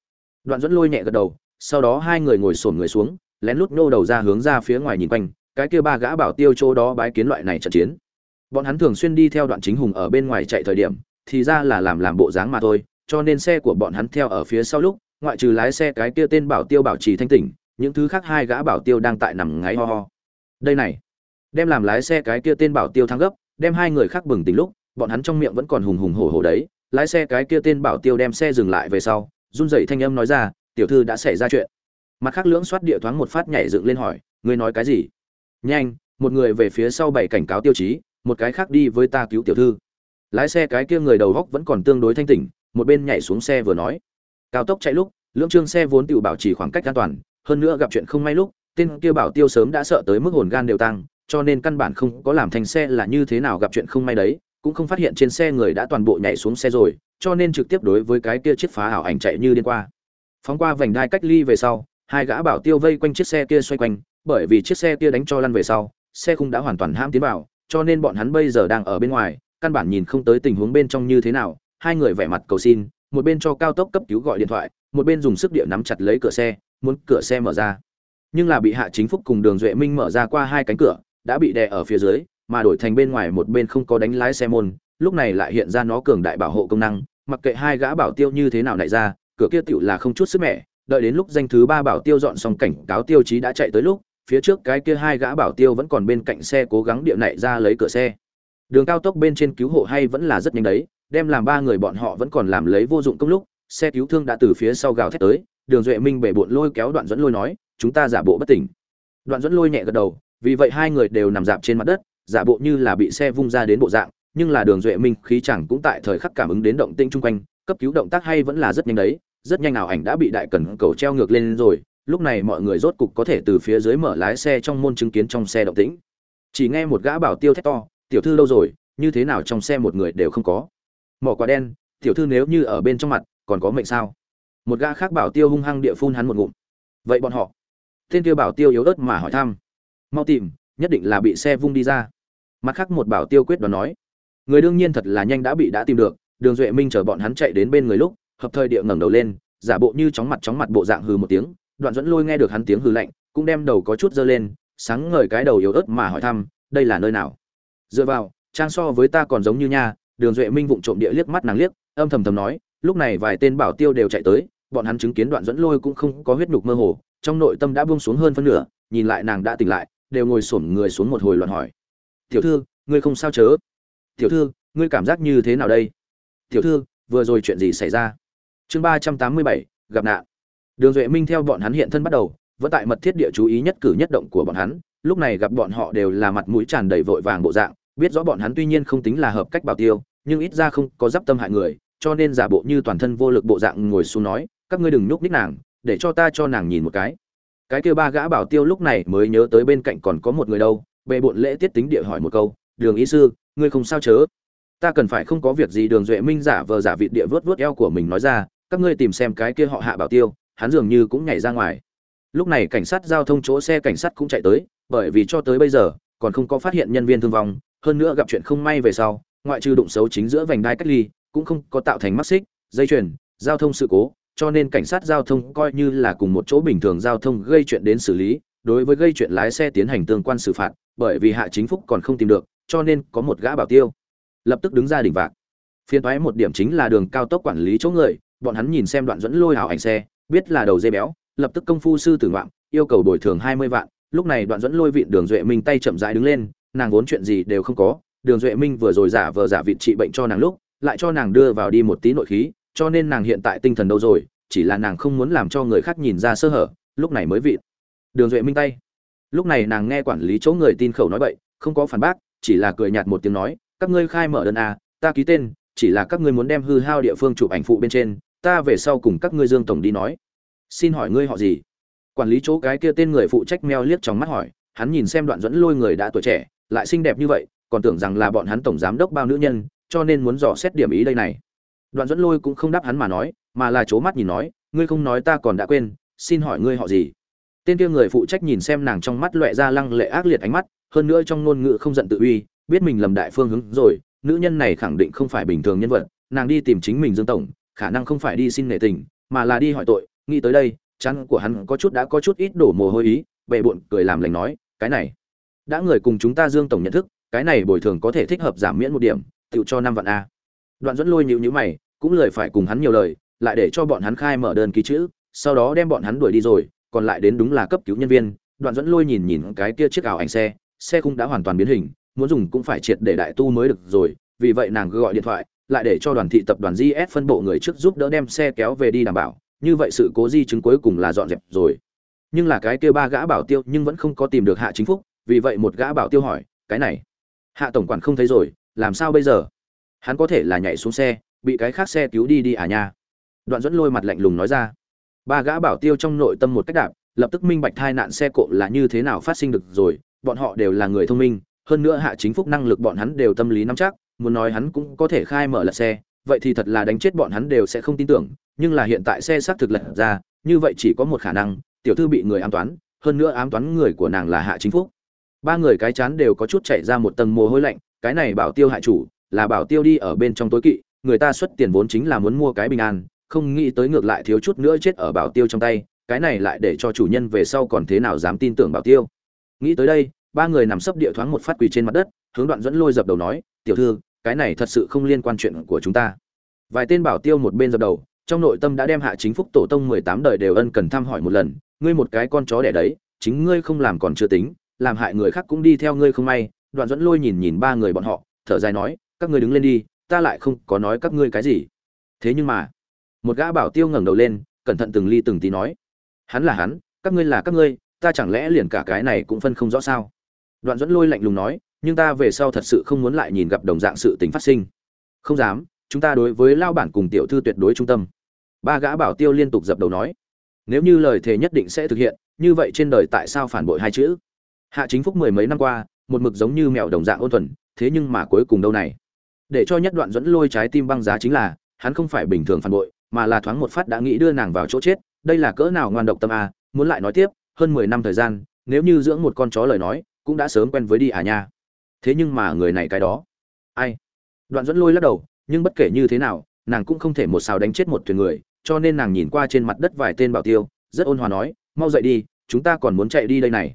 Đoạn dẫn lôi nhẹ gật đầu, sau đó hai người ngồi xổm người xuống, lén lút nô đầu ra hướng ra phía ngoài nhìn quanh, cái kia ba gã bảo tiêu chỗ đó bái kiến loại này trận chiến. Bọn hắn thường xuyên đi theo đoạn chính hùng ở bên ngoài chạy thời điểm, thì ra là làm làm bộ dáng mà thôi, cho nên xe của bọn hắn theo ở phía sau lúc, ngoại trừ lái xe cái kia tên bảo tiêu bảo trì thanh tỉnh, những thứ khác hai gã bảo tiêu đang tại nằm ngáy ho ho. Đây này, đem làm lái xe cái kia tên bảo tiêu thắng gấp, đem hai người khác bừng tỉnh lúc bọn hắn trong miệng vẫn còn hùng hùng hổ hổ đấy, lái xe cái kia tên bảo tiêu đem xe dừng lại về sau, run rẩy thanh âm nói ra, tiểu thư đã xảy ra chuyện. Mặt khác lưỡng soát địa thoáng một phát nhảy dựng lên hỏi, ngươi nói cái gì? Nhanh, một người về phía sau bảy cảnh cáo tiêu chí, một cái khác đi với ta cứu tiểu thư. Lái xe cái kia người đầu góc vẫn còn tương đối thanh tỉnh, một bên nhảy xuống xe vừa nói. Cao tốc chạy lúc, lưỡng trương xe vốn tự bảo trì khoảng cách an toàn, hơn nữa gặp chuyện không may lúc, tên kia bảo tiêu sớm đã sợ tới mức hồn gan đều tăng, cho nên căn bản không có làm thành xe là như thế nào gặp chuyện không may đấy cũng không phát hiện trên xe người đã toàn bộ nhảy xuống xe rồi, cho nên trực tiếp đối với cái kia chiếc phá ảo ảnh chạy như điên qua. Phóng qua vành đai cách ly về sau, hai gã bảo tiêu vây quanh chiếc xe kia xoay quanh, bởi vì chiếc xe kia đánh cho lăn về sau, xe khung đã hoàn toàn hãm tiến vào, cho nên bọn hắn bây giờ đang ở bên ngoài, căn bản nhìn không tới tình huống bên trong như thế nào. Hai người vẻ mặt cầu xin, một bên cho cao tốc cấp cứu gọi điện thoại, một bên dùng sức địa nắm chặt lấy cửa xe, muốn cửa xe mở ra. Nhưng là bị hạ chính phúc cùng đường duệ minh mở ra qua hai cánh cửa, đã bị đè ở phía dưới mà đổi thành bên ngoài một bên không có đánh lái xe môn lúc này lại hiện ra nó cường đại bảo hộ công năng mặc kệ hai gã bảo tiêu như thế nào lại ra cửa kia tựu là không chút sức mẹ, đợi đến lúc danh thứ ba bảo tiêu dọn xong cảnh cáo tiêu chí đã chạy tới lúc phía trước cái kia hai gã bảo tiêu vẫn còn bên cạnh xe cố gắng điệu nảy ra lấy cửa xe. Đường cao tốc bên trên cứu hộ hay vẫn là rất nhanh đấy đem làm ba người bọn họ vẫn còn làm lấy vô dụng công lúc xe cứu thương đã từ phía sau gào thét tới đường duệ minh bể bộn lôi kéo đoạn dẫn lôi nói chúng ta giả bộ bất tỉnh. Đoạn dẫn lôi nhẹ gật đầu vì vậy hai người đều nằm dạp trên mặt đất giả bộ như là bị xe vung ra đến bộ dạng, nhưng là đường duệ minh khí chẳng cũng tại thời khắc cảm ứng đến động tinh chung quanh, cấp cứu động tác hay vẫn là rất nhanh đấy, rất nhanh ảo ảnh đã bị đại cần cầu treo ngược lên rồi, lúc này mọi người rốt cục có thể từ phía dưới mở lái xe trong môn chứng kiến trong xe động tĩnh. Chỉ nghe một gã bảo tiêu thét to, tiểu thư lâu rồi, như thế nào trong xe một người đều không có? Mỏ quả đen, tiểu thư nếu như ở bên trong mặt, còn có mệnh sao? Một gã khác bảo tiêu hung hăng địa phun hắn một ngụm. Vậy bọn họ? Tên kia bảo tiêu yếu ớt mà hỏi thăm. Mau tìm, nhất định là bị xe vung đi ra mặt khác một bảo tiêu quyết đoán nói, người đương nhiên thật là nhanh đã bị đã tìm được, đường duệ minh chờ bọn hắn chạy đến bên người lúc, hợp thời địa ngẩng đầu lên, giả bộ như chóng mặt chóng mặt bộ dạng hừ một tiếng, đoạn dẫn lôi nghe được hắn tiếng hừ lạnh, cũng đem đầu có chút dơ lên, sáng ngời cái đầu yếu ớt mà hỏi thăm, đây là nơi nào? Dựa vào, trang so với ta còn giống như nha, đường duệ minh vụng trộm địa liếc mắt nàng liếc, âm thầm thầm nói, lúc này vài tên bảo tiêu đều chạy tới, bọn hắn chứng kiến đoạn dẫn lôi cũng không có huyết nhục mơ hồ, trong nội tâm đã buông xuống hơn phân nửa, nhìn lại nàng đã tỉnh lại, đều ngồi xổm người xuống một hồi loạn hỏi tiểu thư, ngươi không sao chớ. Tiểu thư, ngươi cảm giác như thế nào đây? Tiểu thư, vừa rồi chuyện gì xảy ra? Chương ba trăm tám mươi bảy, gặp nạn. Đường duệ minh theo bọn hắn hiện thân bắt đầu, vẫn tại mật thiết địa chú ý nhất cử nhất động của bọn hắn. Lúc này gặp bọn họ đều là mặt mũi tràn đầy vội vàng bộ dạng, biết rõ bọn hắn tuy nhiên không tính là hợp cách bảo tiêu, nhưng ít ra không có d tâm hại người, cho nên giả bộ như toàn thân vô lực bộ dạng ngồi xuống nói, các ngươi đừng nhúc ních nàng, để cho ta cho nàng nhìn một cái. Cái kêu ba gã bảo tiêu lúc này mới nhớ tới bên cạnh còn có một người đâu bệ bộn lễ tiết tính địa hỏi một câu, đường ý sư, ngươi không sao chớ? Ta cần phải không có việc gì. Đường duệ minh giả vờ giả vị địa vớt vớt eo của mình nói ra, các ngươi tìm xem cái kia họ hạ bảo tiêu, hắn dường như cũng nhảy ra ngoài. Lúc này cảnh sát giao thông chỗ xe cảnh sát cũng chạy tới, bởi vì cho tới bây giờ, còn không có phát hiện nhân viên thương vong, hơn nữa gặp chuyện không may về sau, ngoại trừ đụng xấu chính giữa vành đai cách ly, cũng không có tạo thành mắt xích, dây chuyền, giao thông sự cố, cho nên cảnh sát giao thông coi như là cùng một chỗ bình thường giao thông gây chuyện đến xử lý, đối với gây chuyện lái xe tiến hành tương quan xử phạt bởi vì hạ chính phúc còn không tìm được, cho nên có một gã bảo tiêu. Lập tức đứng ra đỉnh vạc. Phiên thoái một điểm chính là đường cao tốc quản lý chỗ người, bọn hắn nhìn xem đoạn dẫn lôi hào ảnh xe, biết là đầu dây béo, lập tức công phu sư tử ngoạm, yêu cầu bồi thường hai mươi vạn. Lúc này đoạn dẫn lôi vịn đường duệ minh tay chậm rãi đứng lên, nàng vốn chuyện gì đều không có, đường duệ minh vừa rồi giả vờ giả vịn trị bệnh cho nàng lúc, lại cho nàng đưa vào đi một tí nội khí, cho nên nàng hiện tại tinh thần đâu rồi, chỉ là nàng không muốn làm cho người khác nhìn ra sơ hở, lúc này mới vịn. Đường duệ minh tay lúc này nàng nghe quản lý chỗ người tin khẩu nói vậy không có phản bác, chỉ là cười nhạt một tiếng nói, các ngươi khai mở đơn a, ta ký tên, chỉ là các ngươi muốn đem hư hao địa phương chụp ảnh phụ bên trên, ta về sau cùng các ngươi dương tổng đi nói. Xin hỏi ngươi họ gì? Quản lý chỗ cái kia tên người phụ trách meo liếc trong mắt hỏi, hắn nhìn xem đoạn dẫn lôi người đã tuổi trẻ, lại xinh đẹp như vậy, còn tưởng rằng là bọn hắn tổng giám đốc bao nữ nhân, cho nên muốn dò xét điểm ý đây này. Đoạn dẫn lôi cũng không đáp hắn mà nói, mà là c mắt nhìn nói, ngươi không nói ta còn đã quên, xin hỏi ngươi họ gì? Tên kia người phụ trách nhìn xem nàng trong mắt loẹ ra lăng lệ ác liệt ánh mắt, hơn nữa trong ngôn ngữ không giận tự uy, biết mình lầm đại phương hướng rồi, nữ nhân này khẳng định không phải bình thường nhân vật, nàng đi tìm chính mình dương tổng, khả năng không phải đi xin nể tình, mà là đi hỏi tội, nghĩ tới đây chắn của hắn có chút đã có chút ít đổ mồ hôi ý, bệ bộn cười làm lành nói, cái này, đã người cùng chúng ta dương tổng nhận thức, cái này bồi thường có thể thích hợp giảm miễn một điểm tự cho năm vạn a. Đoạn dẫn lôi nhịu nhữ mày, cũng lời phải cùng hắn nhiều lời, lại để cho bọn hắn khai mở đơn ký chữ, sau đó đem bọn hắn đuổi đi rồi còn lại đến đúng là cấp cứu nhân viên, đoạn dẫn lôi nhìn nhìn cái kia chiếc ảo ảnh xe xe cũng đã hoàn toàn biến hình, muốn dùng cũng phải triệt để đại tu mới được rồi, vì vậy nàng gọi điện thoại, lại để cho đoàn thị tập đoàn GS phân bộ người trước giúp đỡ đem xe kéo về đi đảm bảo, như vậy sự cố di chứng cuối cùng là dọn dẹp rồi. Nhưng là cái kia ba gã bảo tiêu nhưng vẫn không có tìm được hạ chính phúc, vì vậy một gã bảo tiêu hỏi, cái này, hạ tổng quản không thấy rồi, làm sao bây giờ? Hắn có thể là nhảy xuống xe, bị cái khác xe cứu đi đi à nha? Đoạn dẫn lôi mặt lạnh lùng nói ra ba gã bảo tiêu trong nội tâm một cách đạp, lập tức minh bạch thai nạn xe cộ là như thế nào phát sinh được rồi, bọn họ đều là người thông minh, hơn nữa hạ chính phúc năng lực bọn hắn đều tâm lý nắm chắc, muốn nói hắn cũng có thể khai mở lật xe, vậy thì thật là đánh chết bọn hắn đều sẽ không tin tưởng, nhưng là hiện tại xe xác thực lật ra, như vậy chỉ có một khả năng, tiểu thư bị người ám toán, hơn nữa ám toán người của nàng là hạ chính phúc. Ba người cái chán đều có chút chạy ra một tầng mồ hôi lạnh, cái này bảo tiêu hại chủ, là bảo tiêu đi ở bên trong tối kỵ, người ta xuất tiền vốn chính là muốn mua cái bình an không nghĩ tới ngược lại thiếu chút nữa chết ở bảo tiêu trong tay, cái này lại để cho chủ nhân về sau còn thế nào dám tin tưởng bảo tiêu. Nghĩ tới đây, ba người nằm sấp địa thoáng một phát quỳ trên mặt đất, hướng đoạn dẫn lôi dập đầu nói, tiểu thư, cái này thật sự không liên quan chuyện của chúng ta. Vài tên bảo tiêu một bên dập đầu, trong nội tâm đã đem hạ chính phúc tổ tông mười tám đời đều ân cần thăm hỏi một lần, ngươi một cái con chó đẻ đấy, chính ngươi không làm còn chưa tính, làm hại người khác cũng đi theo ngươi không may. Đoạn dẫn lôi nhìn nhìn ba người bọn họ, thở dài nói, các ngươi đứng lên đi, ta lại không có nói các ngươi cái gì. Thế nhưng mà một gã bảo tiêu ngẩng đầu lên, cẩn thận từng ly từng tí nói, hắn là hắn, các ngươi là các ngươi, ta chẳng lẽ liền cả cái này cũng phân không rõ sao? Đoạn dẫn lôi lạnh lùng nói, nhưng ta về sau thật sự không muốn lại nhìn gặp đồng dạng sự tình phát sinh. Không dám, chúng ta đối với lao bản cùng tiểu thư tuyệt đối trung tâm. Ba gã bảo tiêu liên tục dập đầu nói, nếu như lời thề nhất định sẽ thực hiện, như vậy trên đời tại sao phản bội hai chữ? Hạ chính phúc mười mấy năm qua, một mực giống như mèo đồng dạng ôn thuần, thế nhưng mà cuối cùng đâu này? Để cho nhất đoạn dẫn lôi trái tim băng giá chính là, hắn không phải bình thường phản bội mà là thoáng một phát đã nghĩ đưa nàng vào chỗ chết, đây là cỡ nào ngoan độc tâm a, muốn lại nói tiếp, hơn mười năm thời gian, nếu như dưỡng một con chó lời nói, cũng đã sớm quen với đi à nha. Thế nhưng mà người này cái đó, ai? Đoạn dẫn lôi lắc đầu, nhưng bất kể như thế nào, nàng cũng không thể một xào đánh chết một thuyền người, cho nên nàng nhìn qua trên mặt đất vài tên bảo tiêu, rất ôn hòa nói, mau dậy đi, chúng ta còn muốn chạy đi đây này.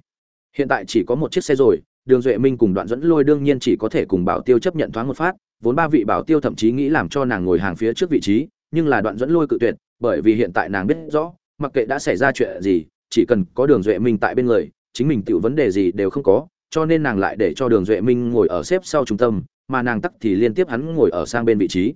Hiện tại chỉ có một chiếc xe rồi, đường duệ minh cùng đoạn dẫn lôi đương nhiên chỉ có thể cùng bảo tiêu chấp nhận thoáng một phát, vốn ba vị bảo tiêu thậm chí nghĩ làm cho nàng ngồi hàng phía trước vị trí nhưng là đoạn dẫn lôi cự tuyệt, bởi vì hiện tại nàng biết rõ, mặc kệ đã xảy ra chuyện gì, chỉ cần có đường duệ minh tại bên người, chính mình tự vấn đề gì đều không có, cho nên nàng lại để cho đường duệ minh ngồi ở xếp sau trung tâm, mà nàng tắc thì liên tiếp hắn ngồi ở sang bên vị trí.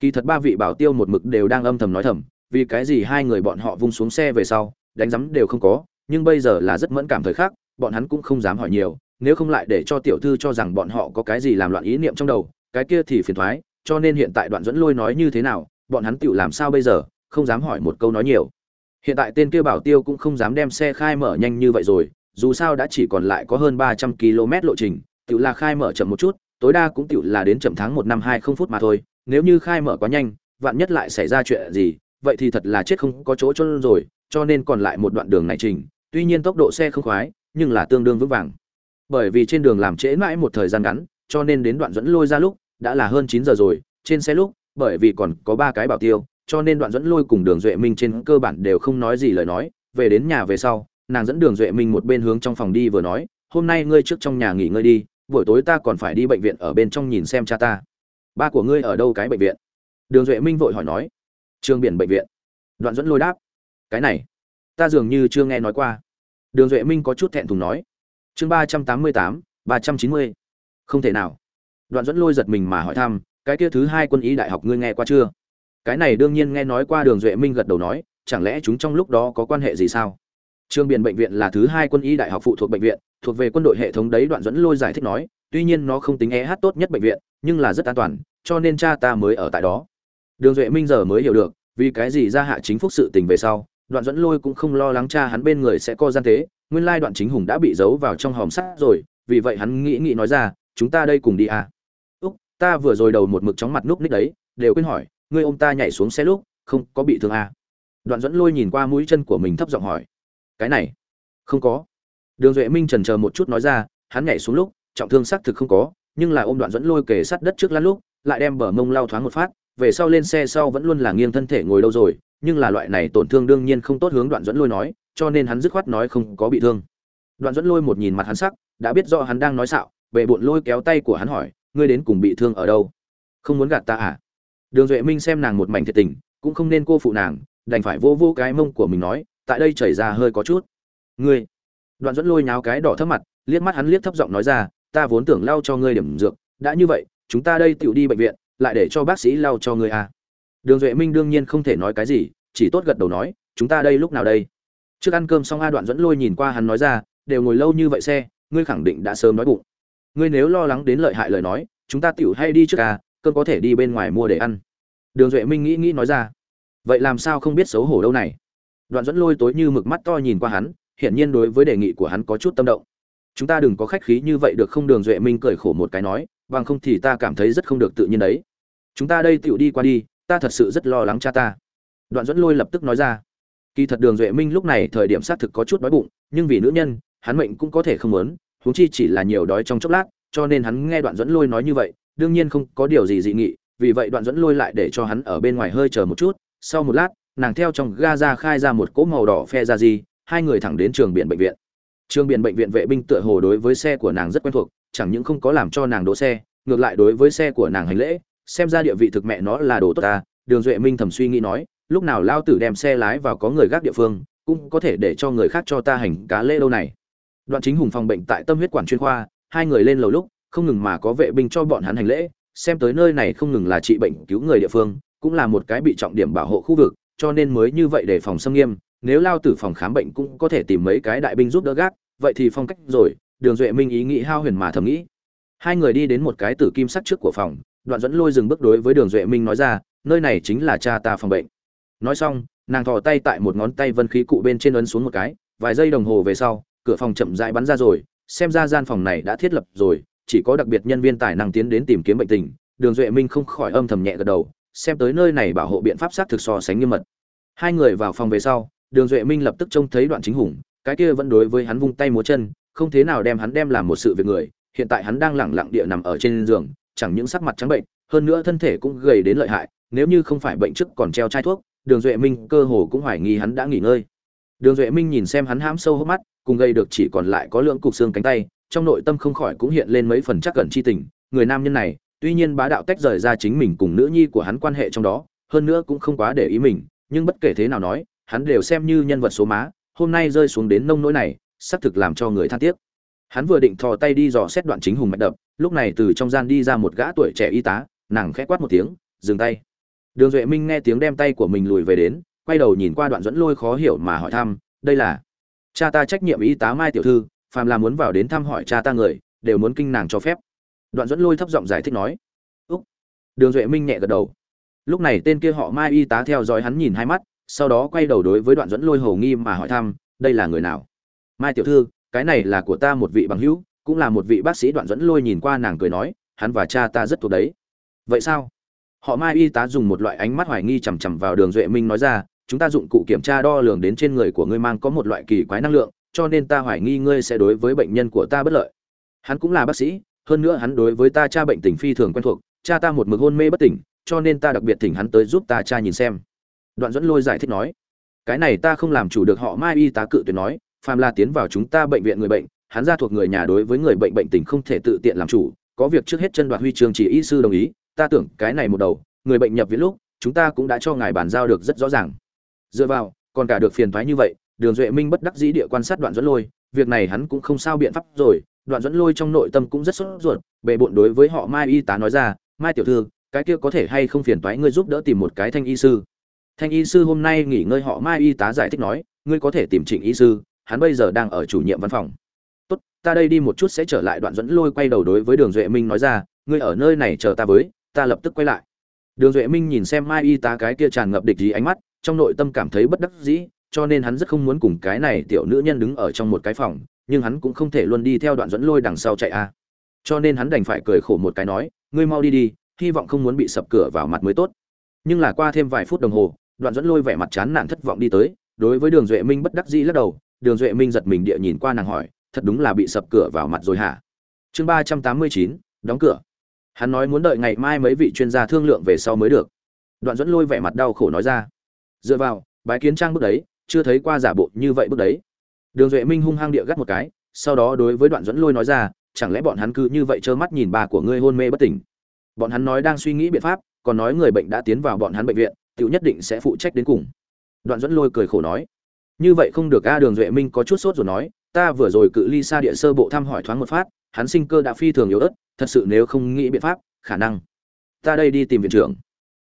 Kỳ thật ba vị bảo tiêu một mực đều đang âm thầm nói thầm, vì cái gì hai người bọn họ vung xuống xe về sau, đánh rắm đều không có, nhưng bây giờ là rất mẫn cảm thời khắc, bọn hắn cũng không dám hỏi nhiều, nếu không lại để cho tiểu thư cho rằng bọn họ có cái gì làm loạn ý niệm trong đầu, cái kia thì phiền thoái, cho nên hiện tại đoạn dẫn lôi nói như thế nào bọn hắn tiểu làm sao bây giờ, không dám hỏi một câu nói nhiều. Hiện tại tên kia bảo tiêu cũng không dám đem xe khai mở nhanh như vậy rồi, dù sao đã chỉ còn lại có hơn ba trăm km lộ trình tiểu là khai mở chậm một chút, tối đa cũng tiểu là đến chậm tháng một năm hai không phút mà thôi. Nếu như khai mở quá nhanh, vạn nhất lại xảy ra chuyện gì, vậy thì thật là chết không có chỗ chôn rồi, cho nên còn lại một đoạn đường này trình. Tuy nhiên tốc độ xe không khoái, nhưng là tương đương vững vàng. Bởi vì trên đường làm trễ mãi một thời gian ngắn, cho nên đến đoạn dẫn lôi ra lúc, đã là hơn chín giờ rồi, trên xe lúc bởi vì còn có ba cái bảo tiêu, cho nên đoạn dẫn lôi cùng đường duệ minh trên cơ bản đều không nói gì lời nói. Về đến nhà về sau, nàng dẫn đường duệ minh một bên hướng trong phòng đi vừa nói, hôm nay ngươi trước trong nhà nghỉ ngơi đi, buổi tối ta còn phải đi bệnh viện ở bên trong nhìn xem cha ta. Ba của ngươi ở đâu cái bệnh viện? Đường duệ minh vội hỏi nói. Trường biển bệnh viện. Đoạn dẫn lôi đáp. Cái này, ta dường như chưa nghe nói qua. Đường duệ minh có chút thẹn thùng nói. Chương ba trăm tám mươi tám, ba trăm chín mươi. Không thể nào. Đoạn dẫn lôi giật mình mà hỏi thăm cái kia thứ hai quân y đại học ngươi nghe qua chưa? Cái này đương nhiên nghe nói qua đường duệ minh gật đầu nói, chẳng lẽ chúng trong lúc đó có quan hệ gì sao? Trường biển bệnh viện là thứ hai quân y đại học phụ thuộc bệnh viện, thuộc về quân đội hệ thống đấy đoạn dẫn lôi giải thích nói, tuy nhiên nó không tính eh tốt nhất bệnh viện, nhưng là rất an toàn, cho nên cha ta mới ở tại đó. Đường duệ minh giờ mới hiểu được, vì cái gì ra hạ chính phúc sự tình về sau, đoạn dẫn lôi cũng không lo lắng cha hắn bên người sẽ co gian thế nguyên lai đoạn chính hùng đã bị giấu vào trong hòm sắt rồi, vì vậy hắn nghĩ nghĩ nói ra, chúng ta đây cùng đi à ta vừa rồi đầu một mực chóng mặt núp ních đấy, đều quên hỏi, ngươi ôm ta nhảy xuống xe lúc, không có bị thương à. đoạn dẫn lôi nhìn qua mũi chân của mình thấp giọng hỏi. Cái này, không có. Đường duệ minh trần chờ một chút nói ra, hắn nhảy xuống lúc, trọng thương xác thực không có, nhưng là ôm đoạn dẫn lôi kề sát đất trước lăn lúc, lại đem bờ mông lao thoáng một phát, về sau lên xe sau vẫn luôn là nghiêng thân thể ngồi đâu rồi, nhưng là loại này tổn thương đương nhiên không tốt hướng đoạn dẫn lôi nói, cho nên hắn dứt khoát nói không có bị thương. Đoạn dẫn lôi một nhìn mặt hắn sắc, đã biết rõ hắn đang nói xạo về bụng lôi kéo tay của hắn hỏi ngươi đến cùng bị thương ở đâu? Không muốn gạt ta à? Đường duệ minh xem nàng một mảnh thiệt tình, cũng không nên cô phụ nàng, đành phải vô vô cái mông của mình nói, tại đây chảy ra hơi có chút. Ngươi! Đoạn dẫn lôi nháo cái đỏ thấp mặt, liếc mắt hắn liếc thấp giọng nói ra, ta vốn tưởng lau cho ngươi điểm dược, đã như vậy, chúng ta đây tựu đi bệnh viện, lại để cho bác sĩ lau cho ngươi à? Đường duệ minh đương nhiên không thể nói cái gì, chỉ tốt gật đầu nói, chúng ta đây lúc nào đây? Trước ăn cơm xong a đoạn dẫn lôi nhìn qua hắn nói ra, đều ngồi lâu như vậy xe, ngươi khẳng định đã sớm nói bụng ngươi nếu lo lắng đến lợi hại lời nói, chúng ta tiểu hay đi trước à cơn có thể đi bên ngoài mua để ăn. Đường duệ minh nghĩ nghĩ nói ra. Vậy làm sao không biết xấu hổ đâu này? Đoạn dẫn lôi tối như mực mắt to nhìn qua hắn, hiển nhiên đối với đề nghị của hắn có chút tâm động. Chúng ta đừng có khách khí như vậy được không? Đường duệ minh cười khổ một cái nói bằng không thì ta cảm thấy rất không được tự nhiên đấy. Chúng ta đây tựu đi qua đi, ta thật sự rất lo lắng cha ta. Đoạn dẫn lôi lập tức nói ra. Kỳ thật đường duệ minh lúc này thời điểm xác thực có chút đói bụng, nhưng vì nữ nhân, hắn mệnh cũng có thể không muốn huống chi chỉ là nhiều đói trong chốc lát, cho nên hắn nghe đoạn Duẫn lôi nói như vậy, đương nhiên không có điều gì dị nghị, vì vậy đoạn Duẫn lôi lại để cho hắn ở bên ngoài hơi chờ một chút. Sau một lát, nàng theo trong ga ra khai ra một cỗ màu đỏ phe ra gì, hai người thẳng đến trường biển bệnh viện. Trường biển bệnh viện vệ binh tựa hồ đối với xe của nàng rất quen thuộc, chẳng những không có làm cho nàng đỗ xe, ngược lại đối với xe của nàng hành lễ, xem ra địa vị thực mẹ nó là đồ tốt ta. Đường duệ minh thầm suy nghĩ nói, lúc nào lao tử đem xe lái vào có người gác địa phương, cũng có thể để cho người khác cho ta hành cá lễ lâu này đoạn chính hùng phòng bệnh tại tâm huyết quản chuyên khoa, hai người lên lầu lúc, không ngừng mà có vệ binh cho bọn hắn hành lễ, xem tới nơi này không ngừng là trị bệnh cứu người địa phương, cũng là một cái bị trọng điểm bảo hộ khu vực, cho nên mới như vậy để phòng xâm nghiêm, nếu lao tử phòng khám bệnh cũng có thể tìm mấy cái đại binh giúp đỡ gác, vậy thì phong cách rồi, đường duệ minh ý nghĩ hao huyền mà thầm nghĩ. Hai người đi đến một cái tử kim sắt trước của phòng, đoạn dẫn lôi dừng bước đối với đường duệ minh nói ra, nơi này chính là cha ta phòng bệnh. Nói xong, nàng thò tay tại một ngón tay vân khí cụ bên trên ấn xuống một cái, vài giây đồng hồ về sau cửa phòng chậm rãi bắn ra rồi, xem ra gian phòng này đã thiết lập rồi, chỉ có đặc biệt nhân viên tài năng tiến đến tìm kiếm bệnh tình. Đường duệ minh không khỏi âm thầm nhẹ gật đầu, xem tới nơi này bảo hộ biện pháp sát thực so sánh nghiêm mật. Hai người vào phòng về sau, đường duệ minh lập tức trông thấy đoạn chính hùng, cái kia vẫn đối với hắn vung tay múa chân, không thế nào đem hắn đem làm một sự việc người, hiện tại hắn đang lẳng lặng địa nằm ở trên giường, chẳng những sắc mặt trắng bệnh, hơn nữa thân thể cũng gầy đến lợi hại, nếu như không phải bệnh trước còn treo chai thuốc, đường duệ minh cơ hồ cũng hoài nghi hắn đã nghỉ ngơi. Đường duệ minh nhìn xem hắn hãm sâu hốc mắt cùng gây được chỉ còn lại có lượng cục xương cánh tay, trong nội tâm không khỏi cũng hiện lên mấy phần chắc cẩn chi tình, người nam nhân này, tuy nhiên bá đạo tách rời ra chính mình cùng nữ nhi của hắn quan hệ trong đó, hơn nữa cũng không quá để ý mình, nhưng bất kể thế nào nói, hắn đều xem như nhân vật số má, hôm nay rơi xuống đến nông nỗi này, xác thực làm cho người than tiếc. Hắn vừa định thò tay đi dò xét đoạn chính hùng mạch đập, lúc này từ trong gian đi ra một gã tuổi trẻ y tá, nàng khẽ quát một tiếng, dừng tay. Đường duệ minh nghe tiếng đem tay của mình lùi về đến, quay đầu nhìn qua đoạn dẫn lôi khó hiểu mà hỏi thăm, đây là cha ta trách nhiệm y tá mai tiểu thư, phàm là muốn vào đến thăm hỏi cha ta người, đều muốn kinh nàng cho phép. Đoạn dẫn lôi thấp giọng giải thích nói. Úc. Đường duệ minh nhẹ gật đầu. Lúc này tên kia họ mai y tá theo dõi hắn nhìn hai mắt, sau đó quay đầu đối với đoạn dẫn lôi hầu nghi mà hỏi thăm, đây là người nào? Mai tiểu thư, cái này là của ta một vị bằng hữu, cũng là một vị bác sĩ. Đoạn dẫn lôi nhìn qua nàng cười nói, hắn và cha ta rất thuộc đấy. Vậy sao? Họ mai y tá dùng một loại ánh mắt hoài nghi chằm chằm vào đường duệ minh nói ra chúng ta dụng cụ kiểm tra đo lường đến trên người của ngươi mang có một loại kỳ quái năng lượng, cho nên ta hoài nghi ngươi sẽ đối với bệnh nhân của ta bất lợi. Hắn cũng là bác sĩ, hơn nữa hắn đối với ta cha bệnh tình phi thường quen thuộc, cha ta một mực hôn mê bất tỉnh, cho nên ta đặc biệt thỉnh hắn tới giúp ta cha nhìn xem. Đoạn dẫn lôi giải thích nói. Cái này ta không làm chủ được, họ mai y tá cự tuyệt nói, phàm là tiến vào chúng ta bệnh viện người bệnh, hắn ra thuộc người nhà đối với người bệnh bệnh tình không thể tự tiện làm chủ, có việc trước hết chân đoạt huy chương chỉ y sư đồng ý, ta tưởng cái này một đầu, người bệnh nhập viện lúc, chúng ta cũng đã cho ngài bàn giao được rất rõ ràng dựa vào, còn cả được phiền thoái như vậy, đường duệ minh bất đắc dĩ địa quan sát đoạn dẫn lôi, việc này hắn cũng không sao biện pháp rồi. Đoạn dẫn lôi trong nội tâm cũng rất sốt ruột bệ bộn đối với họ mai y tá nói ra, mai tiểu thư, cái kia có thể hay không phiền toái ngươi giúp đỡ tìm một cái thanh y sư? Thanh y sư hôm nay nghỉ ngơi, họ mai y tá giải thích nói, ngươi có thể tìm trịnh y sư, hắn bây giờ đang ở chủ nhiệm văn phòng. Tốt, ta đây đi một chút sẽ trở lại. Đoạn dẫn lôi quay đầu đối với đường duệ minh nói ra, ngươi ở nơi này chờ ta với, ta lập tức quay lại. Đường duệ minh nhìn xem mai y tá cái kia tràn ngập địch gì ánh mắt trong nội tâm cảm thấy bất đắc dĩ, cho nên hắn rất không muốn cùng cái này tiểu nữ nhân đứng ở trong một cái phòng, nhưng hắn cũng không thể luôn đi theo đoạn dẫn lôi đằng sau chạy a. Cho nên hắn đành phải cười khổ một cái nói, ngươi mau đi đi, hy vọng không muốn bị sập cửa vào mặt mới tốt. Nhưng là qua thêm vài phút đồng hồ, đoạn dẫn lôi vẻ mặt chán nản thất vọng đi tới, đối với đường duệ minh bất đắc dĩ lắc đầu, đường duệ minh giật mình địa nhìn qua nàng hỏi, thật đúng là bị sập cửa vào mặt rồi hả? Chương ba trăm tám mươi chín, đóng cửa. Hắn nói muốn đợi ngày mai mấy vị chuyên gia thương lượng về sau mới được. Đoạn dẫn lôi vẻ mặt đau khổ nói ra dựa vào, bái kiến trang bước đấy, chưa thấy qua giả bộ như vậy bước đấy. Đường duệ minh hung hăng địa gắt một cái, sau đó đối với đoạn dẫn lôi nói ra, chẳng lẽ bọn hắn cứ như vậy trơ mắt nhìn bà của ngươi hôn mê bất tỉnh? Bọn hắn nói đang suy nghĩ biện pháp, còn nói người bệnh đã tiến vào bọn hắn bệnh viện tự nhất định sẽ phụ trách đến cùng. Đoạn dẫn lôi cười khổ nói, như vậy không được a, đường duệ minh có chút sốt rồi nói, ta vừa rồi cự ly xa địa sơ bộ thăm hỏi thoáng một phát, hắn sinh cơ đã phi thường yếu ớt, thật sự nếu không nghĩ biện pháp, khả năng. Ta đây đi tìm viện trưởng.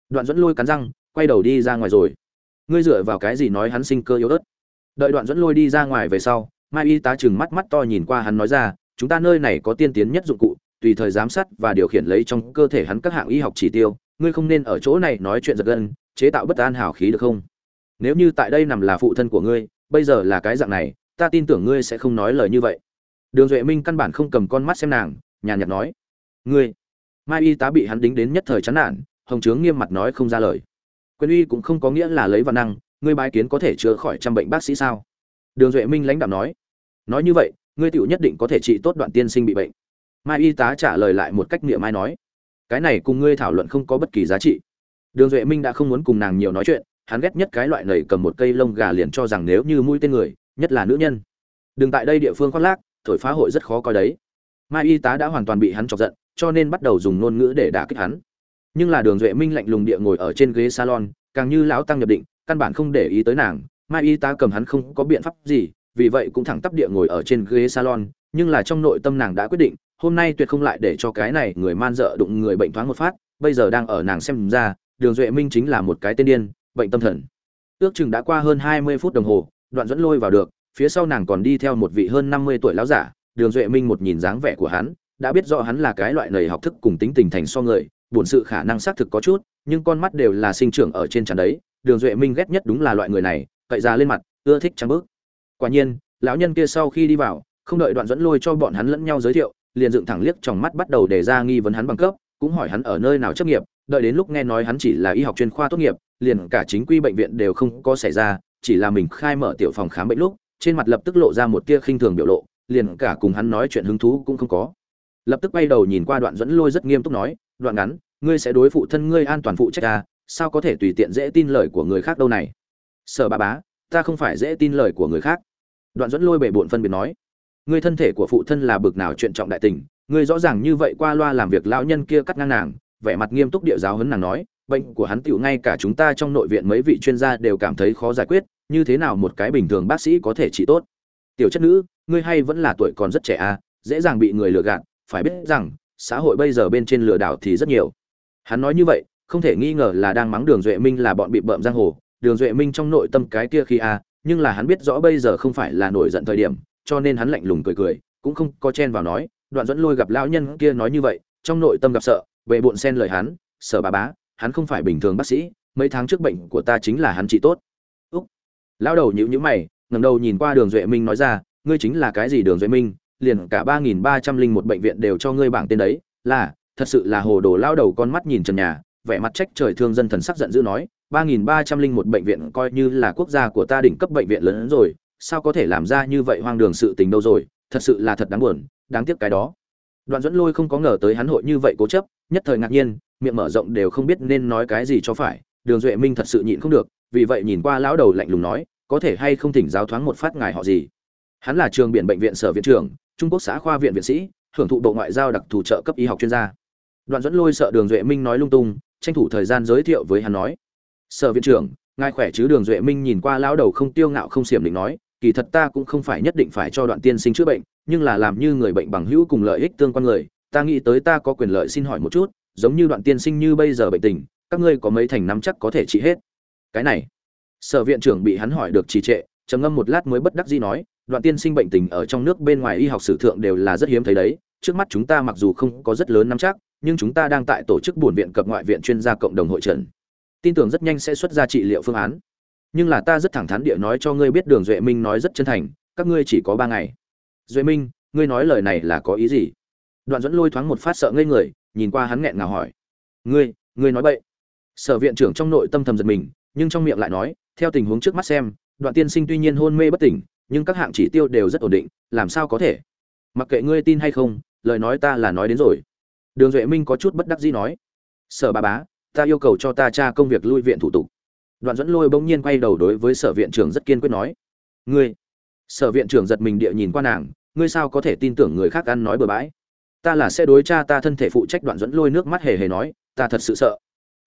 Đoạn dẫn lôi cắn răng, quay đầu đi ra ngoài rồi ngươi dựa vào cái gì nói hắn sinh cơ yếu ớt? Đợi đoạn dẫn lôi đi ra ngoài về sau, mai y tá chừng mắt mắt to nhìn qua hắn nói ra, chúng ta nơi này có tiên tiến nhất dụng cụ, tùy thời giám sát và điều khiển lấy trong cơ thể hắn các hạng y học chỉ tiêu, ngươi không nên ở chỗ này nói chuyện giật gân, chế tạo bất an hào khí được không? Nếu như tại đây nằm là phụ thân của ngươi, bây giờ là cái dạng này, ta tin tưởng ngươi sẽ không nói lời như vậy. Đường duệ minh căn bản không cầm con mắt xem nàng, nhàn nhạt nói. Ngươi! Mai y tá bị hắn đính đến nhất thời chán nản, hồng trướng nghiêm mặt nói không ra lời quyền uy cũng không có nghĩa là lấy văn năng, ngươi bái kiến có thể chữa khỏi trăm bệnh bác sĩ sao? Đường duệ minh lãnh đạo nói. Nói như vậy, ngươi tựu nhất định có thể trị tốt đoạn tiên sinh bị bệnh. Mai y tá trả lời lại một cách niệm mai nói. Cái này cùng ngươi thảo luận không có bất kỳ giá trị. Đường duệ minh đã không muốn cùng nàng nhiều nói chuyện, hắn ghét nhất cái loại nầy cầm một cây lông gà liền cho rằng nếu như mũi tên người, nhất là nữ nhân. Đừng tại đây địa phương khoác lác, thổi phá hội rất khó coi đấy. Mai y tá đã hoàn toàn bị hắn chọc giận, cho nên bắt đầu dùng ngôn ngữ để đả kích hắn nhưng là đường duệ minh lạnh lùng địa ngồi ở trên ghế salon, càng như lão tăng nhập định, căn bản không để ý tới nàng. Mai y tá cầm hắn không có biện pháp gì, vì vậy cũng thẳng tắp địa ngồi ở trên ghế salon, nhưng là trong nội tâm nàng đã quyết định, hôm nay tuyệt không lại để cho cái này người man dợ đụng người bệnh thoáng một phát, bây giờ đang ở nàng xem ra, đường duệ minh chính là một cái tên điên, bệnh tâm thần. Ước chừng đã qua hơn hai mươi phút đồng hồ, đoạn dẫn lôi vào được, phía sau nàng còn đi theo một vị hơn năm mươi tuổi lão giả, đường duệ minh một nhìn dáng vẻ của hắn, đã biết rõ hắn là cái loại nầy học thức cùng tính tình thành so người buồn sự khả năng xác thực có chút, nhưng con mắt đều là sinh trưởng ở trên trán đấy, đường duệ minh ghét nhất đúng là loại người này, cậy ra lên mặt, ưa thích trắng bước. Quả nhiên, lão nhân kia sau khi đi vào, không đợi đoạn dẫn lôi cho bọn hắn lẫn nhau giới thiệu, liền dựng thẳng liếc trong mắt bắt đầu đề ra nghi vấn hắn bằng cấp, cũng hỏi hắn ở nơi nào chấp nghiệp, đợi đến lúc nghe nói hắn chỉ là y học chuyên khoa tốt nghiệp, liền cả chính quy bệnh viện đều không có xảy ra, chỉ là mình khai mở tiểu phòng khám bệnh lúc, trên mặt lập tức lộ ra một tia khinh thường biểu lộ, liền cả cùng hắn nói chuyện hứng thú cũng không có. Lập tức bay đầu nhìn qua đoạn dẫn lôi rất nghiêm túc nói đoạn ngắn ngươi sẽ đối phụ thân ngươi an toàn phụ trách ta à, sao có thể tùy tiện dễ tin lời của người khác đâu này? Sở ba bá ta không phải dễ tin lời của người khác. Đoạn dẫn lôi bể bộn phân biệt nói ngươi thân thể của phụ thân là bực nào chuyện trọng đại tình ngươi rõ ràng như vậy qua loa làm việc lão nhân kia cắt ngang nàng vẻ mặt nghiêm túc địa giáo hấn nàng nói bệnh của hắn tựu ngay cả chúng ta trong nội viện mấy vị chuyên gia đều cảm thấy khó giải quyết như thế nào một cái bình thường bác sĩ có thể trị tốt? Tiểu chất nữ ngươi hay vẫn là tuổi còn rất trẻ à dễ dàng bị người lừa gạt phải biết rằng xã hội bây giờ bên trên lừa đảo thì rất nhiều. Hắn nói như vậy, không thể nghi ngờ là đang mắng đường duệ minh là bọn bị bợm giang hồ. Đường duệ minh trong nội tâm cái kia khi a nhưng là hắn biết rõ bây giờ không phải là nổi giận thời điểm, cho nên hắn lạnh lùng cười cười, cũng không có chen vào nói, đoạn dẫn lôi gặp lão nhân kia nói như vậy, trong nội tâm gặp sợ về bộn xen lời hắn sợ bà bá, hắn không phải bình thường bác sĩ, mấy tháng trước bệnh của ta chính là hắn trị tốt. Úc. Lão đầu nhíu nhíu mày, ngẩng đầu nhìn qua đường duệ minh nói ra, ngươi chính là cái gì đường duệ minh? Liền cả ba nghìn ba trăm linh một bệnh viện đều cho ngươi bảng tên đấy, là, thật sự là hồ đồ lao đầu con mắt nhìn trần nhà, vẻ mặt trách trời thương dân thần sắc giận dữ nói, ba nghìn ba trăm linh một bệnh viện coi như là quốc gia của ta đỉnh cấp bệnh viện lớn hơn rồi, sao có thể làm ra như vậy hoang đường sự tình đâu rồi, thật sự là thật đáng buồn, đáng tiếc cái đó. Đoạn dẫn lôi không có ngờ tới hắn hội như vậy cố chấp, nhất thời ngạc nhiên, miệng mở rộng đều không biết nên nói cái gì cho phải, đường duệ minh thật sự nhịn không được, vì vậy nhìn qua lão đầu lạnh lùng nói, có thể hay không thỉnh giáo thoáng một phát ngài họ gì? Hắn là trường biển bệnh viện sở viện trưởng trung quốc xã khoa viện viện sĩ, hưởng thụ bộ ngoại giao đặc thù trợ cấp y học chuyên gia. Đoạn dẫn lôi sợ đường duệ minh nói lung tung, tranh thủ thời gian giới thiệu với hắn nói. Sở viện trưởng, ngài khỏe chứ? Đường duệ minh nhìn qua lão đầu không tiêu ngạo không xiểm định nói, kỳ thật ta cũng không phải nhất định phải cho đoạn tiên sinh chữa bệnh, nhưng là làm như người bệnh bằng hữu cùng lợi ích tương quan người, ta nghĩ tới ta có quyền lợi xin hỏi một chút, giống như đoạn tiên sinh như bây giờ bệnh tình, các ngươi có mấy thành nắm chắc có thể trị hết? Cái này, sở viện trưởng bị hắn hỏi được trì trệ, trầm ngâm một lát mới bất đắc dĩ nói đoạn tiên sinh bệnh tình ở trong nước bên ngoài y học sử thượng đều là rất hiếm thấy đấy. Trước mắt chúng ta mặc dù không có rất lớn nắm chắc, nhưng chúng ta đang tại tổ chức buồn viện cập ngoại viện chuyên gia cộng đồng hội trần tin tưởng rất nhanh sẽ xuất ra trị liệu phương án. Nhưng là ta rất thẳng thắn địa nói cho ngươi biết đường duệ minh nói rất chân thành, các ngươi chỉ có ba ngày. Duệ minh, ngươi nói lời này là có ý gì? Đoạn dẫn lôi thoáng một phát sợ ngây người, nhìn qua hắn nghẹn ngào hỏi. Ngươi ngươi nói bậy. Sở viện trưởng trong nội tâm thầm giật mình, nhưng trong miệng lại nói, theo tình huống trước mắt xem, đoạn tiên sinh tuy nhiên hôn mê bất tỉnh nhưng các hạng chỉ tiêu đều rất ổn định, làm sao có thể? Mặc kệ ngươi tin hay không, lời nói ta là nói đến rồi. Đường duệ minh có chút bất đắc dĩ nói. Sở ba bá, ta yêu cầu cho ta tra công việc lui viện thủ tục. Đoạn dẫn lôi bỗng nhiên quay đầu đối với sở viện trưởng rất kiên quyết nói. Ngươi, sở viện trưởng giật mình địa nhìn qua nàng, ngươi sao có thể tin tưởng người khác ăn nói bừa bãi? Ta là sẽ đối cha ta thân thể phụ trách, đoạn dẫn lôi nước mắt hề hề nói, ta thật sự sợ.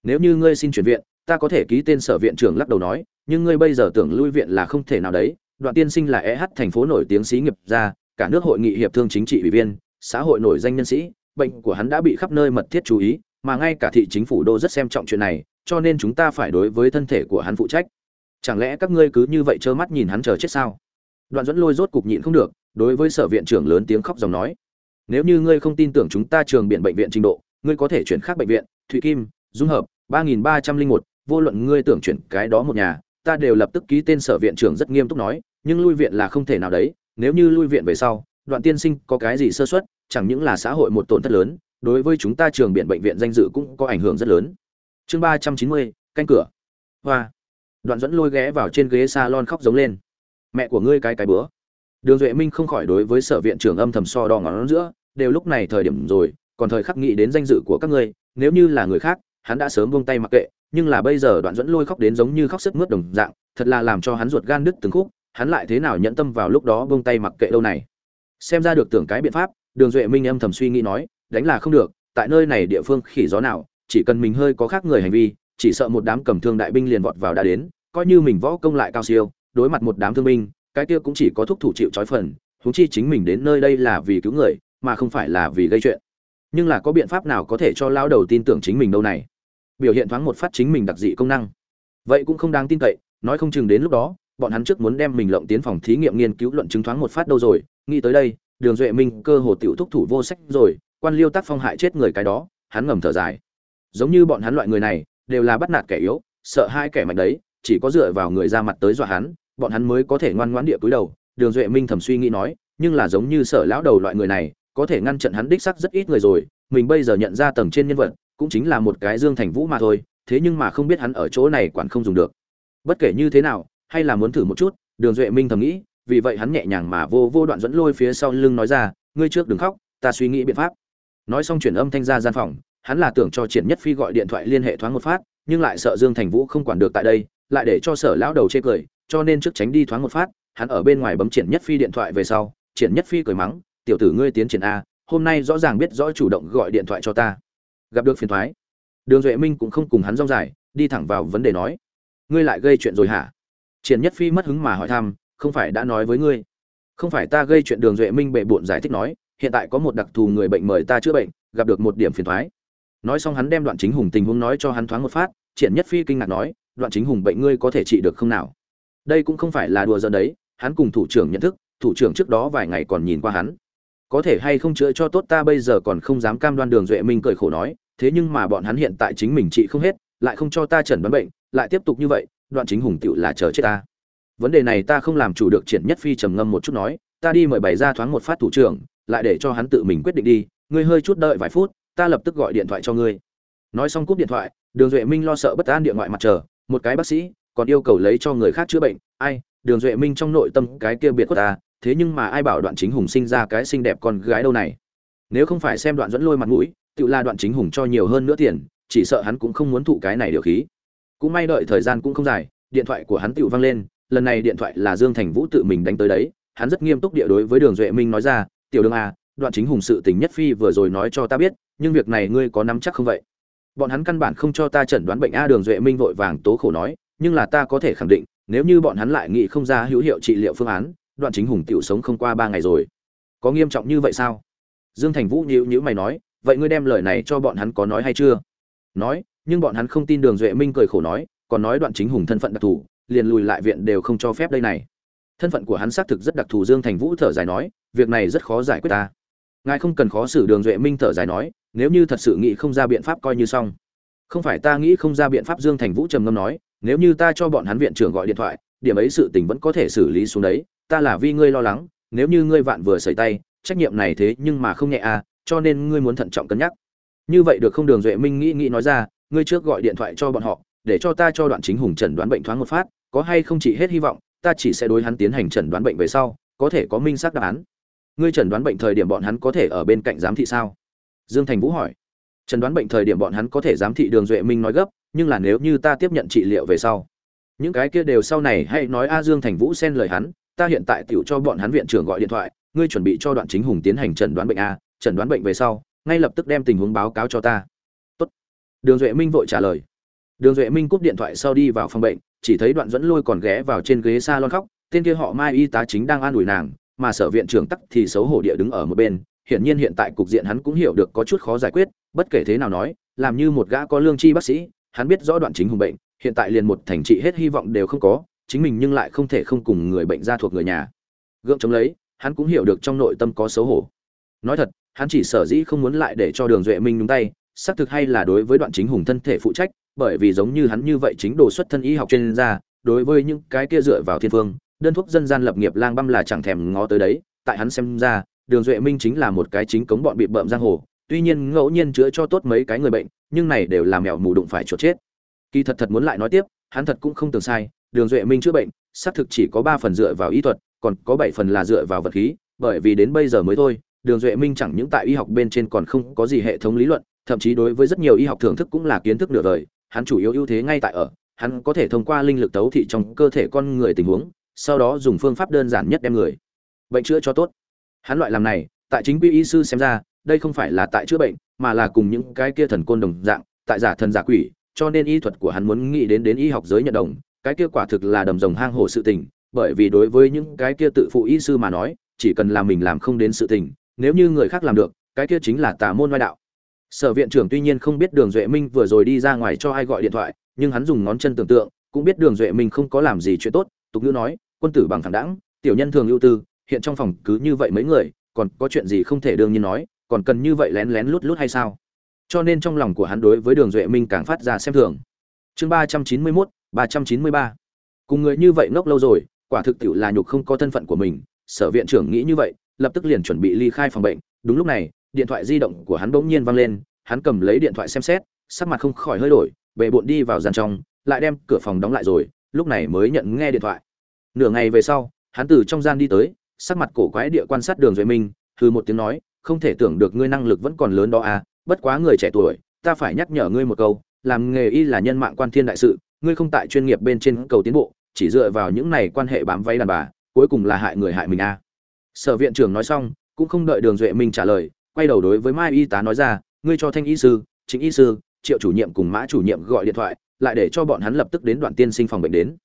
Nếu như ngươi xin chuyển viện, ta có thể ký tên sở viện trưởng lắc đầu nói, nhưng ngươi bây giờ tưởng lui viện là không thể nào đấy đoạn tiên sinh là eh thành phố nổi tiếng xí nghiệp gia, cả nước hội nghị hiệp thương chính trị ủy viên xã hội nổi danh nhân sĩ bệnh của hắn đã bị khắp nơi mật thiết chú ý mà ngay cả thị chính phủ đô rất xem trọng chuyện này cho nên chúng ta phải đối với thân thể của hắn phụ trách. Chẳng lẽ các ngươi cứ như vậy trơ mắt nhìn hắn chờ chết sao? Đoạn dẫn lôi rốt cục nhịn không được đối với sở viện trưởng lớn tiếng khóc dòng nói nếu như ngươi không tin tưởng chúng ta trường biển bệnh viện trình độ ngươi có thể chuyển khác bệnh viện Thủy kim dung hợp ba nghìn ba trăm linh một vô luận ngươi tưởng chuyển cái đó một nhà ta đều lập tức ký tên sở viện trưởng rất nghiêm túc nói, nhưng lui viện là không thể nào đấy, nếu như lui viện về sau, đoạn tiên sinh có cái gì sơ xuất chẳng những là xã hội một tổn thất lớn, đối với chúng ta trường biện bệnh viện danh dự cũng có ảnh hưởng rất lớn. Chương ba trăm chín mươi, canh cửa. Hoa. Đoạn dẫn lôi ghé vào trên ghế salon khóc giống lên. Mẹ của ngươi cái cái bữa. Đường duệ minh không khỏi đối với sở viện trưởng âm thầm so đo ngón giữa, đều lúc này thời điểm rồi, còn thời khắc nghĩ đến danh dự của các ngươi, nếu như là người khác, hắn đã sớm buông tay mặc kệ nhưng là bây giờ đoạn dẫn lôi khóc đến giống như khóc sức mướt đồng dạng, thật là làm cho hắn ruột gan đứt từng khúc, hắn lại thế nào nhẫn tâm vào lúc đó buông tay mặc kệ đâu này. Xem ra được tưởng cái biện pháp, đường duệ minh âm thầm suy nghĩ nói, đánh là không được, tại nơi này địa phương khỉ gió nào, chỉ cần mình hơi có khác người hành vi, chỉ sợ một đám cầm thương đại binh liền vọt vào đã đến, coi như mình võ công lại cao siêu, đối mặt một đám thương binh, cái kia cũng chỉ có thúc thủ chịu trói phần, huống chi chính mình đến nơi đây là vì cứu người, mà không phải là vì gây chuyện. Nhưng là có biện pháp nào có thể cho lao đầu tin tưởng chính mình đâu này? Biểu hiện thoáng một phát chính mình đặc dị công năng. Vậy cũng không đáng tin cậy, nói không chừng đến lúc đó, bọn hắn trước muốn đem mình lộng tiến phòng thí nghiệm nghiên cứu luận chứng thoáng một phát đâu rồi, nghĩ tới đây, đường duệ minh cơ hồ tiểu thúc thủ vô sách rồi, quan liêu tác phong hại chết người cái đó, hắn ngầm thở dài. Giống như bọn hắn loại người này, đều là bắt nạt kẻ yếu, sợ hai kẻ mạnh đấy, chỉ có dựa vào người ra mặt tới dọa hắn, bọn hắn mới có thể ngoan ngoãn địa cúi đầu, đường duệ minh thầm suy nghĩ nói, nhưng là giống như sở lão đầu loại người này, có thể ngăn chặn hắn đích sắc rất ít người rồi, mình bây giờ nhận ra tầng trên nhân vật cũng chính là một cái dương thành vũ mà thôi, thế nhưng mà không biết hắn ở chỗ này quản không dùng được. Bất kể như thế nào, hay là muốn thử một chút, đường duệ minh thầm nghĩ, vì vậy hắn nhẹ nhàng mà vô vô đoạn dẫn lôi phía sau lưng nói ra, ngươi trước đừng khóc, ta suy nghĩ biện pháp. Nói xong chuyển âm thanh ra gian phòng, hắn là tưởng cho triển nhất phi gọi điện thoại liên hệ thoáng một phát, nhưng lại sợ dương thành vũ không quản được tại đây, lại để cho sở lão đầu chê cười, cho nên trước tránh đi thoáng một phát, hắn ở bên ngoài bấm triển nhất phi điện thoại về sau, triển nhất phi cười mắng, tiểu tử ngươi tiến triển a, hôm nay rõ ràng biết rõ chủ động gọi điện thoại cho ta gặp được phiền thoái. Đường duệ minh cũng không cùng hắn rong dài, đi thẳng vào vấn đề nói, ngươi lại gây chuyện rồi hả? Triển nhất phi mất hứng mà hỏi thăm, không phải đã nói với ngươi? Không phải ta gây chuyện đường duệ minh bệ bộn giải thích nói, hiện tại có một đặc thù người bệnh mời ta chữa bệnh, gặp được một điểm phiền thoái. Nói xong hắn đem đoạn chính hùng tình huống nói cho hắn thoáng một phát, triển nhất phi kinh ngạc nói, đoạn chính hùng bệnh ngươi có thể trị được không nào? Đây cũng không phải là đùa giỡn đấy, hắn cùng thủ trưởng nhận thức, thủ trưởng trước đó vài ngày còn nhìn qua hắn có thể hay không chữa cho tốt ta bây giờ còn không dám cam đoan đường duệ minh cười khổ nói, thế nhưng mà bọn hắn hiện tại chính mình trị không hết, lại không cho ta chẩn đoán bệnh, lại tiếp tục như vậy, đoạn chính hùng tựu là chờ chết ta. Vấn đề này ta không làm chủ được, triển nhất phi trầm ngâm một chút nói, ta đi mời bày ra thoáng một phát thủ trưởng, lại để cho hắn tự mình quyết định đi, ngươi hơi chút đợi vài phút, ta lập tức gọi điện thoại cho ngươi. Nói xong cúp điện thoại, đường duệ minh lo sợ bất an điện ngoại mặt chờ, một cái bác sĩ còn yêu cầu lấy cho người khác chữa bệnh, ai, đường duệ minh trong nội tâm cái kia biệt của ta thế nhưng mà ai bảo đoạn chính hùng sinh ra cái xinh đẹp con gái đâu này? Nếu không phải xem đoạn dẫn lôi mặt mũi, tự là đoạn chính hùng cho nhiều hơn nữa tiền, chỉ sợ hắn cũng không muốn thụ cái này điều khí. Cũng may đợi thời gian cũng không dài, điện thoại của hắn tự vang lên, lần này điện thoại là dương thành vũ tự mình đánh tới đấy, hắn rất nghiêm túc địa đối với đường duệ minh nói ra, tiểu đường à đoạn chính hùng sự tình nhất phi vừa rồi nói cho ta biết, nhưng việc này ngươi có nắm chắc không vậy? Bọn hắn căn bản không cho ta chẩn đoán bệnh a đường duệ minh vội vàng tố khổ nói, nhưng là ta có thể khẳng định, nếu như bọn hắn lại nghĩ không ra hữu hiệu trị liệu phương án đoạn chính hùng tiểu sống không qua ba ngày rồi. Có nghiêm trọng như vậy sao? Dương thành vũ nhíu nhíu mày nói, vậy ngươi đem lời này cho bọn hắn có nói hay chưa? Nói, nhưng bọn hắn không tin đường duệ minh cười khổ nói, còn nói đoạn chính hùng thân phận đặc thù, liền lùi lại viện đều không cho phép đây này. Thân phận của hắn xác thực rất đặc thù, dương thành vũ thở dài nói, việc này rất khó giải quyết ta. Ngài không cần khó xử đường duệ minh thở dài nói, nếu như thật sự nghĩ không ra biện pháp coi như xong. Không phải ta nghĩ không ra biện pháp, dương thành vũ trầm ngâm nói, nếu như ta cho bọn hắn viện trưởng gọi điện thoại, điểm ấy sự tình vẫn có thể xử lý xuống đấy ta là vì ngươi lo lắng, nếu như ngươi vạn vừa xảy tay, trách nhiệm này thế nhưng mà không nhẹ à cho nên ngươi muốn thận trọng cân nhắc. Như vậy được không đường duệ minh nghĩ nghĩ nói ra, ngươi trước gọi điện thoại cho bọn họ, để cho ta cho đoạn chính hùng chẩn đoán bệnh thoáng một phát, có hay không chỉ hết hy vọng, ta chỉ sẽ đối hắn tiến hành chẩn đoán bệnh về sau, có thể có minh xác đáp án. Ngươi chẩn đoán bệnh thời điểm bọn hắn có thể ở bên cạnh giám thị sao? Dương thành vũ hỏi. Chẩn đoán bệnh thời điểm bọn hắn có thể giám thị đường duệ minh nói gấp, nhưng là nếu như ta tiếp nhận trị liệu về sau, những cái kia đều sau này hãy nói a dương thành vũ xen lời hắn ta hiện tại tiểu cho bọn hắn viện trưởng gọi điện thoại, ngươi chuẩn bị cho đoạn chính hùng tiến hành chẩn đoán bệnh a, chẩn đoán bệnh về sau, ngay lập tức đem tình huống báo cáo cho ta Tốt. đường duệ minh vội trả lời đường duệ minh cúp điện thoại sau đi vào phòng bệnh, chỉ thấy đoạn dẫn lôi còn ghé vào trên ghế salon lon khóc, tên kia họ mai y tá chính đang an ủi nàng, mà sở viện trưởng tắc thì xấu hổ địa đứng ở một bên, hiển nhiên hiện tại cục diện hắn cũng hiểu được có chút khó giải quyết, bất kể thế nào nói, làm như một gã có lương chi bác sĩ, hắn biết rõ đoạn chính hùng bệnh, hiện tại liền một thành trị hết hy vọng đều không có chính mình nhưng lại không thể không cùng người bệnh ra thuộc người nhà. Gượng chống lấy, hắn cũng hiểu được trong nội tâm có xấu hổ. Nói thật, hắn chỉ sở dĩ không muốn lại để cho đường duệ minh nhúng tay, xác thực hay là đối với đoạn chính hùng thân thể phụ trách, bởi vì giống như hắn như vậy chính đồ xuất thân y học chuyên gia, đối với những cái kia dựa vào thiên phương, đơn thuốc dân gian lập nghiệp lang băm là chẳng thèm ngó tới đấy. Tại hắn xem ra, đường duệ minh chính là một cái chính cống bọn bị bợm giang hồ, tuy nhiên ngẫu nhiên chữa cho tốt mấy cái người bệnh, nhưng này đều là mèo mù đụng phải chuột chết. Kỳ thật thật muốn lại nói tiếp, hắn thật cũng không tưởng sai đường duệ minh chữa bệnh, xác thực chỉ có ba phần dựa vào y thuật, còn có bảy phần là dựa vào vật khí, bởi vì đến bây giờ mới thôi, đường duệ minh chẳng những tại y học bên trên còn không có gì hệ thống lý luận, thậm chí đối với rất nhiều y học thưởng thức cũng là kiến thức nửa đời, hắn chủ yếu ưu thế ngay tại ở, hắn có thể thông qua linh lực tấu thị trong cơ thể con người tình huống, sau đó dùng phương pháp đơn giản nhất đem người. Bệnh chữa cho tốt. Hắn loại làm này, tại chính quy y sư xem ra, đây không phải là tại chữa bệnh, mà là cùng những cái kia thần côn đồng dạng, tại giả thần giả quỷ, cho nên y thuật của hắn muốn nghĩ đến đến y học giới nhận đồng cái kia quả thực là đầm rồng hang hổ sự tình, bởi vì đối với những cái kia tự phụ y sư mà nói, chỉ cần là mình làm không đến sự tình, nếu như người khác làm được, cái kia chính là tà môn ngoại đạo. Sở viện trưởng tuy nhiên không biết đường duệ minh vừa rồi đi ra ngoài cho ai gọi điện thoại, nhưng hắn dùng ngón chân tưởng tượng, cũng biết đường duệ minh không có làm gì chuyện tốt, tục ngữ nói, quân tử bằng thẳng đẳng, tiểu nhân thường ưu tư, hiện trong phòng cứ như vậy mấy người, còn có chuyện gì không thể đương nhiên nói, còn cần như vậy lén lén lút lút hay sao? Cho nên trong lòng của hắn đối với đường duệ minh càng phát ra xem thường. Chương ba trăm chín mươi mốt ba trăm chín mươi ba. Cùng người như vậy ngốc lâu rồi, quả thực tiểu là nhục không có thân phận của mình, sở viện trưởng nghĩ như vậy, lập tức liền chuẩn bị ly khai phòng bệnh. Đúng lúc này, điện thoại di động của hắn bỗng nhiên vang lên, hắn cầm lấy điện thoại xem xét, sắc mặt không khỏi hơi đổi bệ bộn đi vào gian trong, lại đem cửa phòng đóng lại rồi, lúc này mới nhận nghe điện thoại. Nửa ngày về sau, hắn từ trong gian đi tới, sắc mặt cổ quái địa quan sát đường duệ minh, hừ một tiếng nói, không thể tưởng được ngươi năng lực vẫn còn lớn đó à bất quá người trẻ tuổi, ta phải nhắc nhở ngươi một câu, làm nghề y là nhân mạng quan thiên đại sự ngươi không tại chuyên nghiệp bên trên cầu tiến bộ, chỉ dựa vào những này quan hệ bám váy đàn bà, cuối cùng là hại người hại mình à sở viện trưởng nói xong, cũng không đợi đường duệ minh trả lời, quay đầu đối với mai y tá nói ra, ngươi cho thanh y sư chính y sư, triệu chủ nhiệm cùng mã chủ nhiệm gọi điện thoại, lại để cho bọn hắn lập tức đến đoạn tiên sinh phòng bệnh đến.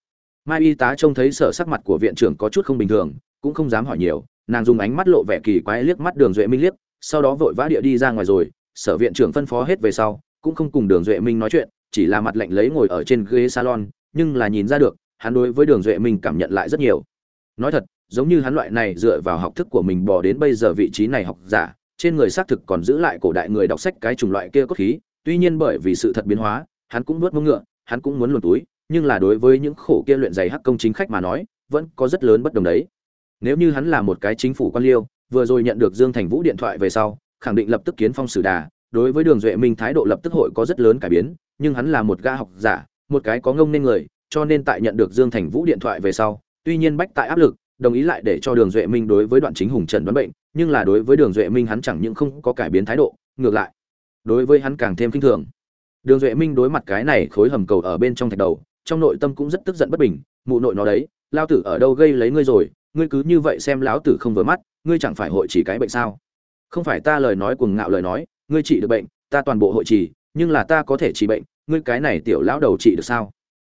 Mai y tá trông thấy sở sắc mặt của viện trưởng có chút không bình thường, cũng không dám hỏi nhiều, nàng dùng ánh mắt lộ vẻ kỳ quái liếc mắt đường duệ minh liếc, sau đó vội vã địa đi ra ngoài rồi, sở viện trưởng phân phó hết về sau, cũng không cùng đường duệ minh nói chuyện chỉ là mặt lạnh lấy ngồi ở trên ghế salon, nhưng là nhìn ra được, hắn đối với đường duệ minh cảm nhận lại rất nhiều. Nói thật, giống như hắn loại này dựa vào học thức của mình bỏ đến bây giờ vị trí này học giả, trên người xác thực còn giữ lại cổ đại người đọc sách cái chủng loại kia cốt khí, tuy nhiên bởi vì sự thật biến hóa, hắn cũng nuốt mông ngựa, hắn cũng muốn luồn túi, nhưng là đối với những khổ kia luyện giày hắc công chính khách mà nói, vẫn có rất lớn bất đồng đấy. Nếu như hắn là một cái chính phủ quan liêu, vừa rồi nhận được dương thành vũ điện thoại về sau, khẳng định lập tức kiến phong sử đà, đối với đường duệ minh thái độ lập tức hội có rất lớn cải biến nhưng hắn là một gã học giả, một cái có ngông nên người, cho nên tại nhận được dương thành vũ điện thoại về sau, tuy nhiên bách tại áp lực, đồng ý lại để cho đường duệ minh đối với đoạn chính hùng trần đoán bệnh, nhưng là đối với đường duệ minh hắn chẳng những không có cải biến thái độ, ngược lại, đối với hắn càng thêm khinh thường. Đường duệ minh đối mặt cái này khối hầm cầu ở bên trong thạch đầu, trong nội tâm cũng rất tức giận bất bình, mụ nội nó đấy lao tử ở đâu gây lấy ngươi rồi, ngươi cứ như vậy xem lão tử không vừa mắt, ngươi chẳng phải hội chỉ cái bệnh sao? Không phải ta lời nói cuồng ngạo lời nói, ngươi trị được bệnh, ta toàn bộ hội trì, nhưng là ta có thể trị bệnh ngươi cái này tiểu lão đầu trị được sao?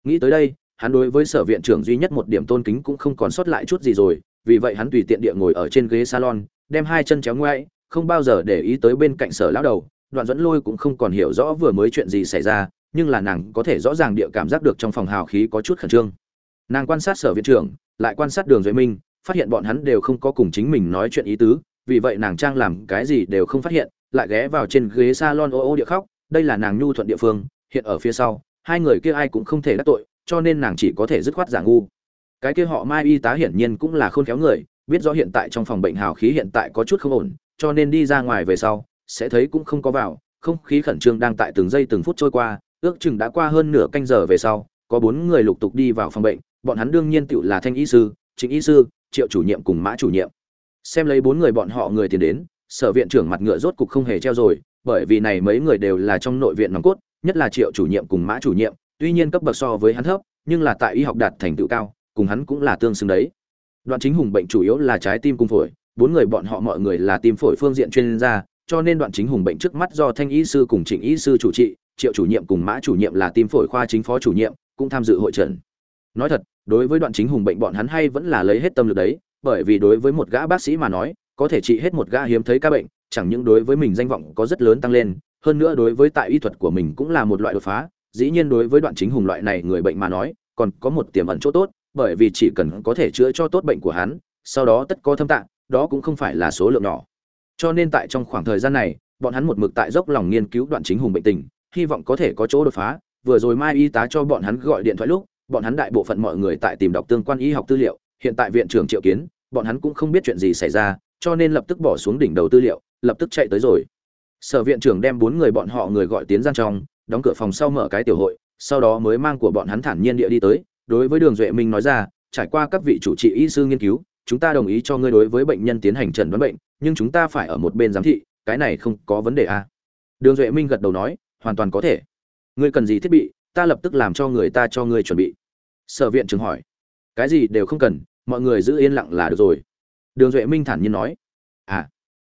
Nghĩ tới đây, hắn đối với sở viện trưởng duy nhất một điểm tôn kính cũng không còn sót lại chút gì rồi, vì vậy hắn tùy tiện địa ngồi ở trên ghế salon, đem hai chân chéo ngoáy, không bao giờ để ý tới bên cạnh sở lão đầu, đoạn dẫn lôi cũng không còn hiểu rõ vừa mới chuyện gì xảy ra, nhưng là nàng có thể rõ ràng địa cảm giác được trong phòng hào khí có chút khẩn trương. Nàng quan sát sở viện trưởng, lại quan sát đường duy minh, phát hiện bọn hắn đều không có cùng chính mình nói chuyện ý tứ, vì vậy nàng trang làm cái gì đều không phát hiện, lại ghé vào trên ghế salon ô ô địa khóc, đây là nàng nhu thuận địa phương hiện ở phía sau, hai người kia ai cũng không thể đắc tội, cho nên nàng chỉ có thể dứt khoát giả ngu. Cái kia họ mai y tá hiển nhiên cũng là khôn khéo người, biết rõ hiện tại trong phòng bệnh hào khí hiện tại có chút không ổn, cho nên đi ra ngoài về sau, sẽ thấy cũng không có vào, không khí khẩn trương đang tại từng giây từng phút trôi qua, ước chừng đã qua hơn nửa canh giờ về sau, có bốn người lục tục đi vào phòng bệnh, bọn hắn đương nhiên tự là thanh y sư chính y sư, triệu chủ nhiệm cùng mã chủ nhiệm. Xem lấy bốn người bọn họ người tiền đến, sở viện trưởng mặt ngựa rốt cục không hề treo rồi, bởi vì này mấy người đều là trong nội viện nòng cốt nhất là triệu chủ nhiệm cùng mã chủ nhiệm, tuy nhiên cấp bậc so với hắn thấp, nhưng là tại y học đạt thành tựu cao, cùng hắn cũng là tương xứng đấy. Đoạn chính hùng bệnh chủ yếu là trái tim cung phổi, bốn người bọn họ mọi người là tim phổi phương diện chuyên gia, cho nên đoạn chính hùng bệnh trước mắt do thanh y sư cùng trịnh y sư chủ trị, triệu chủ nhiệm cùng mã chủ nhiệm là tim phổi khoa chính phó chủ nhiệm, cũng tham dự hội trần nói thật, đối với đoạn chính hùng bệnh bọn hắn hay vẫn là lấy hết tâm lực đấy, bởi vì đối với một gã bác sĩ mà nói, có thể trị hết một gã hiếm thấy ca bệnh, chẳng những đối với mình danh vọng có rất lớn tăng lên hơn nữa đối với tại y thuật của mình cũng là một loại đột phá, dĩ nhiên đối với đoạn chính hùng loại này người bệnh mà nói, còn có một tiềm ẩn chỗ tốt, bởi vì chỉ cần có thể chữa cho tốt bệnh của hắn, sau đó tất có thâm tạng, đó cũng không phải là số lượng nhỏ. Cho nên tại trong khoảng thời gian này, bọn hắn một mực tại dốc lòng nghiên cứu đoạn chính hùng bệnh tình, hy vọng có thể có chỗ đột phá. Vừa rồi mai y tá cho bọn hắn gọi điện thoại lúc, bọn hắn đại bộ phận mọi người tại tìm đọc tương quan y học tư liệu, hiện tại viện trưởng triệu kiến, bọn hắn cũng không biết chuyện gì xảy ra, cho nên lập tức bỏ xuống đỉnh đầu tư liệu, lập tức chạy tới rồi sở viện trưởng đem bốn người bọn họ người gọi tiến gian trong, đóng cửa phòng sau mở cái tiểu hội, sau đó mới mang của bọn hắn thản nhiên địa đi tới, đối với đường duệ minh nói ra, trải qua các vị chủ trị y sư nghiên cứu, chúng ta đồng ý cho ngươi đối với bệnh nhân tiến hành trần đoán bệnh, nhưng chúng ta phải ở một bên giám thị, cái này không có vấn đề à. đường duệ minh gật đầu nói, hoàn toàn có thể. Ngươi cần gì thiết bị, ta lập tức làm cho người ta cho ngươi chuẩn bị. Sở viện trưởng hỏi, cái gì đều không cần, mọi người giữ yên lặng là được rồi. Đường duệ minh thản nhiên nói à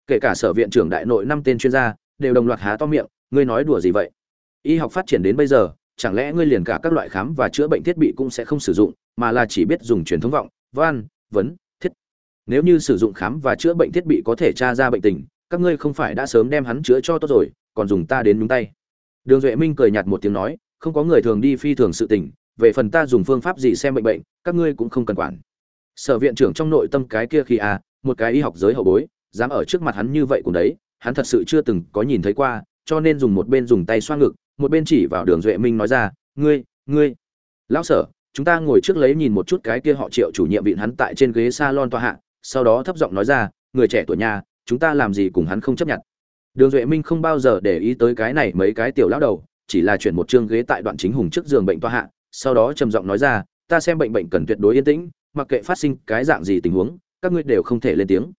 kể cả sở viện trưởng đại nội năm tên chuyên gia, đều đồng loạt há to miệng, ngươi nói đùa gì vậy? Y học phát triển đến bây giờ, chẳng lẽ ngươi liền cả các loại khám và chữa bệnh thiết bị cũng sẽ không sử dụng, mà là chỉ biết dùng truyền thống vọng, văn, vấn, thiết? Nếu như sử dụng khám và chữa bệnh thiết bị có thể tra ra bệnh tình, các ngươi không phải đã sớm đem hắn chữa cho tốt rồi, còn dùng ta đến nhúng tay. Đường duệ minh cười nhạt một tiếng nói, không có người thường đi phi thường sự tình, về phần ta dùng phương pháp gì xem bệnh bệnh, các ngươi cũng không cần quản. Sở viện trưởng trong nội tâm cái kia khi à một cái y học giới hậu bối dám ở trước mặt hắn như vậy cũng đấy, hắn thật sự chưa từng có nhìn thấy qua, cho nên dùng một bên dùng tay xoa ngực, một bên chỉ vào đường duệ minh nói ra, ngươi ngươi, lão sở, chúng ta ngồi trước lấy nhìn một chút cái kia họ triệu chủ nhiệm viện hắn tại trên ghế salon tòa hạ, sau đó thấp giọng nói ra, người trẻ tuổi nhà, chúng ta làm gì cùng hắn không chấp nhận? Đường duệ minh không bao giờ để ý tới cái này mấy cái tiểu lão đầu, chỉ là chuyển một chương ghế tại đoạn chính hùng trước giường bệnh tòa hạ, sau đó trầm giọng nói ra, ta xem bệnh bệnh cần tuyệt đối yên tĩnh, mặc kệ phát sinh cái dạng gì tình huống, các ngươi đều không thể lên tiếng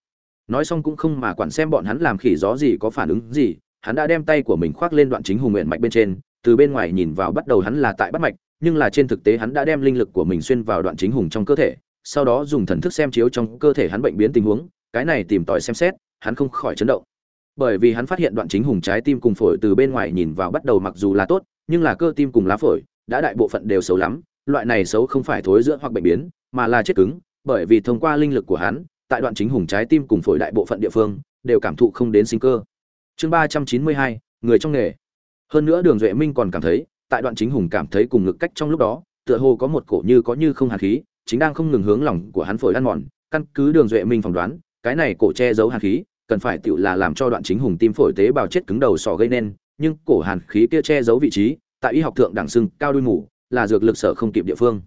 nói xong cũng không mà quản xem bọn hắn làm khỉ gió gì có phản ứng gì, hắn đã đem tay của mình khoác lên đoạn chính hùng nguyện mạch bên trên, từ bên ngoài nhìn vào bắt đầu hắn là tại bắt mạch, nhưng là trên thực tế hắn đã đem linh lực của mình xuyên vào đoạn chính hùng trong cơ thể, sau đó dùng thần thức xem chiếu trong cơ thể hắn bệnh biến tình huống, cái này tìm tòi xem xét, hắn không khỏi chấn động. Bởi vì hắn phát hiện đoạn chính hùng trái tim cùng phổi từ bên ngoài nhìn vào bắt đầu mặc dù là tốt, nhưng là cơ tim cùng lá phổi đã đại bộ phận đều xấu lắm, loại này xấu không phải thối giữa hoặc bệnh biến, mà là chết cứng, bởi vì thông qua linh lực của hắn tại đoạn chính hùng trái tim cùng phổi đại bộ phận địa phương, đều cảm thụ không đến sinh cơ. Chương ba trăm chín mươi hai, người trong nghề. Hơn nữa đường duệ minh còn cảm thấy, tại đoạn chính hùng cảm thấy cùng ngực cách trong lúc đó, tựa hồ có một cổ như có như không hạt khí, chính đang không ngừng hướng lòng của hắn phổi ăn mòn. Căn cứ đường duệ minh phỏng đoán, cái này cổ che giấu hạt khí, cần phải tựu là làm cho đoạn chính hùng tim phổi tế bào chết cứng đầu sọ gây nên, nhưng cổ hàn khí kia che giấu vị trí, tại y học thượng đẳng sưng cao đuôi mù, là dược lực sở không kịp địa phương.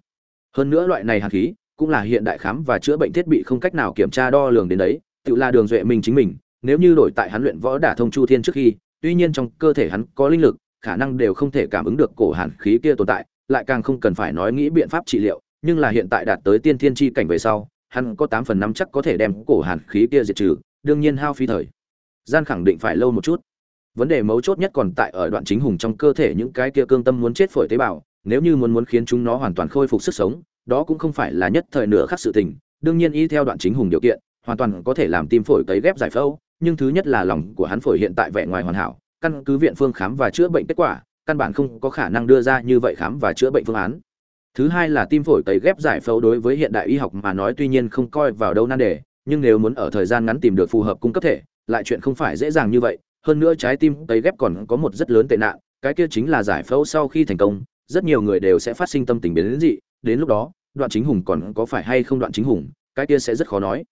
Hơn nữa loại này hàn khí cũng là hiện đại khám và chữa bệnh thiết bị không cách nào kiểm tra đo lường đến đấy, tự là đường duệ mình chính mình, nếu như đổi tại hắn luyện võ đả thông chu thiên trước khi, tuy nhiên trong cơ thể hắn có linh lực, khả năng đều không thể cảm ứng được cổ hàn khí kia tồn tại, lại càng không cần phải nói nghĩ biện pháp trị liệu, nhưng là hiện tại đạt tới tiên thiên chi cảnh về sau, hắn có tám phần năm chắc có thể đem cổ hàn khí kia diệt trừ, đương nhiên hao phí thời gian khẳng định phải lâu một chút. Vấn đề mấu chốt nhất còn tại ở đoạn chính hùng trong cơ thể những cái kia cương tâm muốn chết phổi tế bào, nếu như muốn muốn khiến chúng nó hoàn toàn khôi phục sức sống đó cũng không phải là nhất thời nửa khắc sự tình, đương nhiên y theo đoạn chính hùng điều kiện, hoàn toàn có thể làm tim phổi cấy ghép giải phẫu, nhưng thứ nhất là lòng của hắn phổi hiện tại vẻ ngoài hoàn hảo, căn cứ viện phương khám và chữa bệnh kết quả, căn bản không có khả năng đưa ra như vậy khám và chữa bệnh phương án. Thứ hai là tim phổi cấy ghép giải phẫu đối với hiện đại y học mà nói tuy nhiên không coi vào đâu nan đề, nhưng nếu muốn ở thời gian ngắn tìm được phù hợp cung cấp thể, lại chuyện không phải dễ dàng như vậy. Hơn nữa trái tim cấy ghép còn có một rất lớn tệ nạn, cái kia chính là giải phẫu sau khi thành công, rất nhiều người đều sẽ phát sinh tâm tình biến dị đến lúc đó, đoạn chính hùng còn có phải hay không đoạn chính hùng, cái kia sẽ rất khó nói.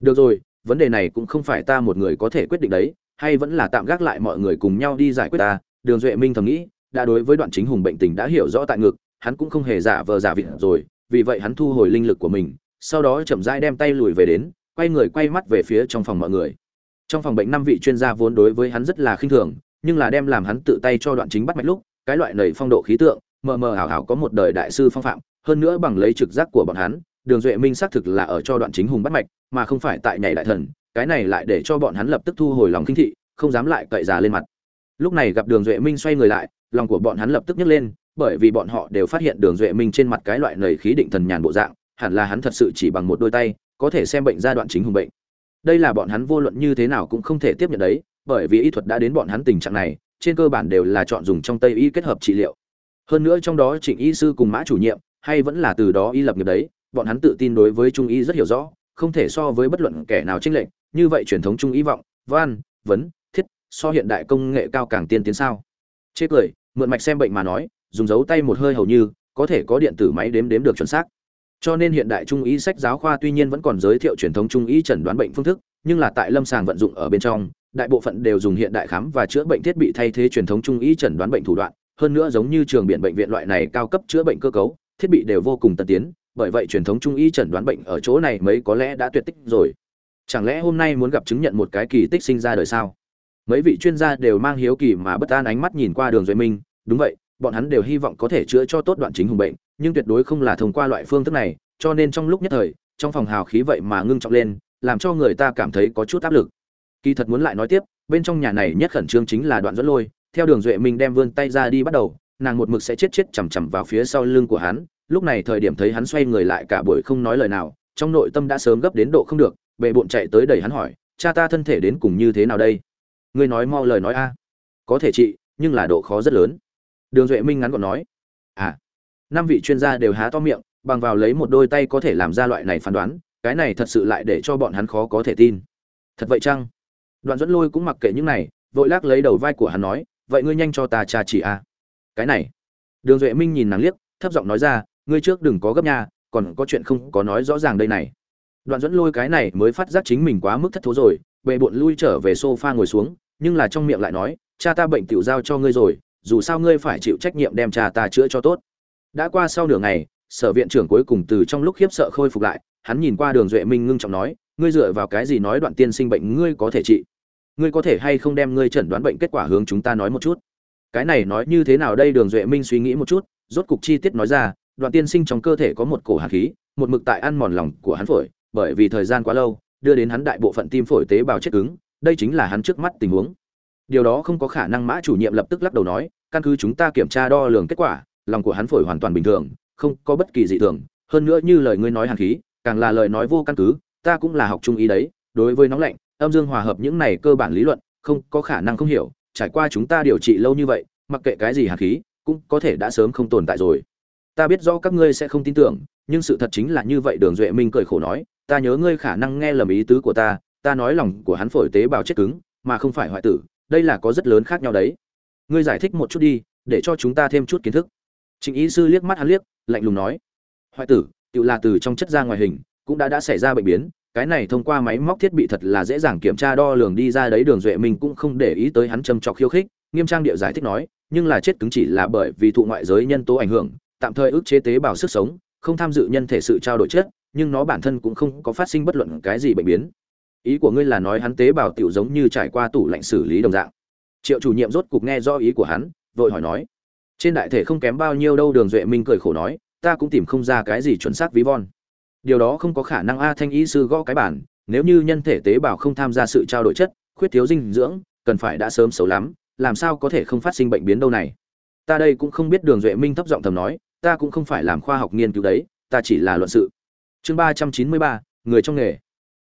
Được rồi, vấn đề này cũng không phải ta một người có thể quyết định đấy, hay vẫn là tạm gác lại mọi người cùng nhau đi giải quyết ta. Đường duệ minh thầm nghĩ, đã đối với đoạn chính hùng bệnh tình đã hiểu rõ tại ngực, hắn cũng không hề giả vờ giả vịt rồi, vì vậy hắn thu hồi linh lực của mình, sau đó chậm rãi đem tay lùi về đến, quay người quay mắt về phía trong phòng mọi người. Trong phòng bệnh năm vị chuyên gia vốn đối với hắn rất là khinh thường, nhưng là đem làm hắn tự tay cho đoạn chính bắt mạch lúc, cái loại nầy phong độ khí tượng, mờ mờ ảo ảo có một đời đại sư phong phạm hơn nữa bằng lấy trực giác của bọn hắn, đường duệ minh xác thực là ở cho đoạn chính hùng bắt mạch, mà không phải tại nhảy đại thần, cái này lại để cho bọn hắn lập tức thu hồi lòng kinh thị, không dám lại cậy già lên mặt. Lúc này gặp đường duệ minh xoay người lại, lòng của bọn hắn lập tức nhấc lên, bởi vì bọn họ đều phát hiện đường duệ minh trên mặt cái loại nầy khí định thần nhàn bộ dạng, hẳn là hắn thật sự chỉ bằng một đôi tay, có thể xem bệnh giai đoạn chính hùng bệnh. Đây là bọn hắn vô luận như thế nào cũng không thể tiếp nhận đấy, bởi vì y thuật đã đến bọn hắn tình trạng này, trên cơ bản đều là chọn dùng trong tây y kết hợp trị liệu. Hơn nữa trong đó trịnh y sư cùng mã chủ nhiệm hay vẫn là từ đó y lập nghiệp đấy, bọn hắn tự tin đối với trung y rất hiểu rõ, không thể so với bất luận kẻ nào tranh lệch, như vậy truyền thống trung y vọng van vấn, thiết, so hiện đại công nghệ cao càng tiên tiến sao? Chê cười, mượn mạch xem bệnh mà nói, dùng dấu tay một hơi hầu như, có thể có điện tử máy đếm đếm được chuẩn xác. Cho nên hiện đại trung y sách giáo khoa tuy nhiên vẫn còn giới thiệu truyền thống trung y chẩn đoán bệnh phương thức, nhưng là tại lâm sàng vận dụng ở bên trong, đại bộ phận đều dùng hiện đại khám và chữa bệnh thiết bị thay thế truyền thống trung y chẩn đoán bệnh thủ đoạn, hơn nữa giống như trường biển bệnh viện loại này cao cấp chữa bệnh cơ cấu thiết bị đều vô cùng tân tiến, bởi vậy truyền thống trung y chẩn đoán bệnh ở chỗ này mấy có lẽ đã tuyệt tích rồi. Chẳng lẽ hôm nay muốn gặp chứng nhận một cái kỳ tích sinh ra đời sao? Mấy vị chuyên gia đều mang hiếu kỳ mà bất an ánh mắt nhìn qua đường duy minh. Đúng vậy, bọn hắn đều hy vọng có thể chữa cho tốt đoạn chính hùng bệnh, nhưng tuyệt đối không là thông qua loại phương thức này, cho nên trong lúc nhất thời, trong phòng hào khí vậy mà ngưng trọng lên, làm cho người ta cảm thấy có chút áp lực. Kỳ thật muốn lại nói tiếp, bên trong nhà này nhất khẩn trương chính là đoạn dẫn lôi, theo đường duệ minh đem vươn tay ra đi bắt đầu nàng một mực sẽ chết chết chằm chằm vào phía sau lưng của hắn, lúc này thời điểm thấy hắn xoay người lại cả buổi không nói lời nào, trong nội tâm đã sớm gấp đến độ không được, bệ bộn chạy tới đẩy hắn hỏi, cha ta thân thể đến cùng như thế nào đây? Ngươi nói mau lời nói a. Có thể trị nhưng là độ khó rất lớn. Đường duệ minh ngắn gọn nói. À. Năm vị chuyên gia đều há to miệng, bằng vào lấy một đôi tay có thể làm ra loại này phán đoán, cái này thật sự lại để cho bọn hắn khó có thể tin. Thật vậy chăng? Đoạn dẫn lôi cũng mặc kệ những này, vội lắc lấy đầu vai của hắn nói, vậy ngươi nhanh cho ta cha chỉ a cái này. Đường duệ minh nhìn nàng liếc, thấp giọng nói ra, ngươi trước đừng có gấp nha, còn có chuyện không có nói rõ ràng đây này. Đoạn dẫn lôi cái này mới phát giác chính mình quá mức thất thố rồi bệ bộn lui trở về sofa ngồi xuống, nhưng là trong miệng lại nói, cha ta bệnh tiểu giao cho ngươi rồi, dù sao ngươi phải chịu trách nhiệm đem cha ta chữa cho tốt. Đã qua sau nửa ngày, sở viện trưởng cuối cùng từ trong lúc khiếp sợ khôi phục lại, hắn nhìn qua đường duệ minh ngưng trọng nói, ngươi dựa vào cái gì nói đoạn tiên sinh bệnh ngươi có thể trị? Ngươi có thể hay không đem ngươi chẩn đoán bệnh kết quả hướng chúng ta nói một chút? Cái này nói như thế nào đây? Đường duệ minh suy nghĩ một chút, rốt cục chi tiết nói ra, đoạn tiên sinh trong cơ thể có một cổ hạt khí, một mực tại ăn mòn lòng của hắn phổi, bởi vì thời gian quá lâu, đưa đến hắn đại bộ phận tim phổi tế bào chết cứng, đây chính là hắn trước mắt tình huống. Điều đó không có khả năng mã chủ nhiệm lập tức lắc đầu nói, căn cứ chúng ta kiểm tra đo lường kết quả, lòng của hắn phổi hoàn toàn bình thường, không có bất kỳ dị thường. Hơn nữa như lời ngươi nói hàn khí, càng là lời nói vô căn cứ, ta cũng là học trung ý đấy, đối với nóng lạnh, âm dương hòa hợp những này cơ bản lý luận, không có khả năng không hiểu trải qua chúng ta điều trị lâu như vậy, mặc kệ cái gì hàn khí, cũng có thể đã sớm không tồn tại rồi. Ta biết rõ các ngươi sẽ không tin tưởng, nhưng sự thật chính là như vậy, đường duệ minh cười khổ nói, ta nhớ ngươi khả năng nghe lầm ý tứ của ta ta nói lòng của hắn phổi tế bào chết cứng, mà không phải hoại tử, đây là có rất lớn khác nhau đấy. Ngươi giải thích một chút đi, để cho chúng ta thêm chút kiến thức. Trịnh y sư liếc mắt hắn liếc, lạnh lùng nói, hoại tử tự là từ trong chất ra ngoài hình, cũng đã đã xảy ra bệnh biến cái này thông qua máy móc thiết bị thật là dễ dàng kiểm tra đo lường đi ra đấy, đường duệ minh cũng không để ý tới hắn châm trọc khiêu khích, nghiêm trang địa giải thích nói, nhưng là chết cứng chỉ là bởi vì thụ ngoại giới nhân tố ảnh hưởng, tạm thời ức chế tế bào sức sống, không tham dự nhân thể sự trao đổi chất, nhưng nó bản thân cũng không có phát sinh bất luận cái gì bệnh biến. Ý của ngươi là nói hắn tế bào tiểu giống như trải qua tủ lạnh xử lý đồng dạng. Triệu chủ nhiệm rốt cục nghe do ý của hắn, vội hỏi nói, trên đại thể không kém bao nhiêu đâu, đường duệ minh cười khổ nói, ta cũng tìm không ra cái gì chuẩn xác ví von điều đó không có khả năng a thanh ý sư gõ cái bản nếu như nhân thể tế bào không tham gia sự trao đổi chất, khuyết thiếu dinh dưỡng, cần phải đã sớm xấu lắm, làm sao có thể không phát sinh bệnh biến đâu này? Ta đây cũng không biết đường duệ minh thấp giọng thầm nói, ta cũng không phải làm khoa học nghiên cứu đấy, ta chỉ là luận sự. Chương ba trăm chín mươi ba, người trong nghề.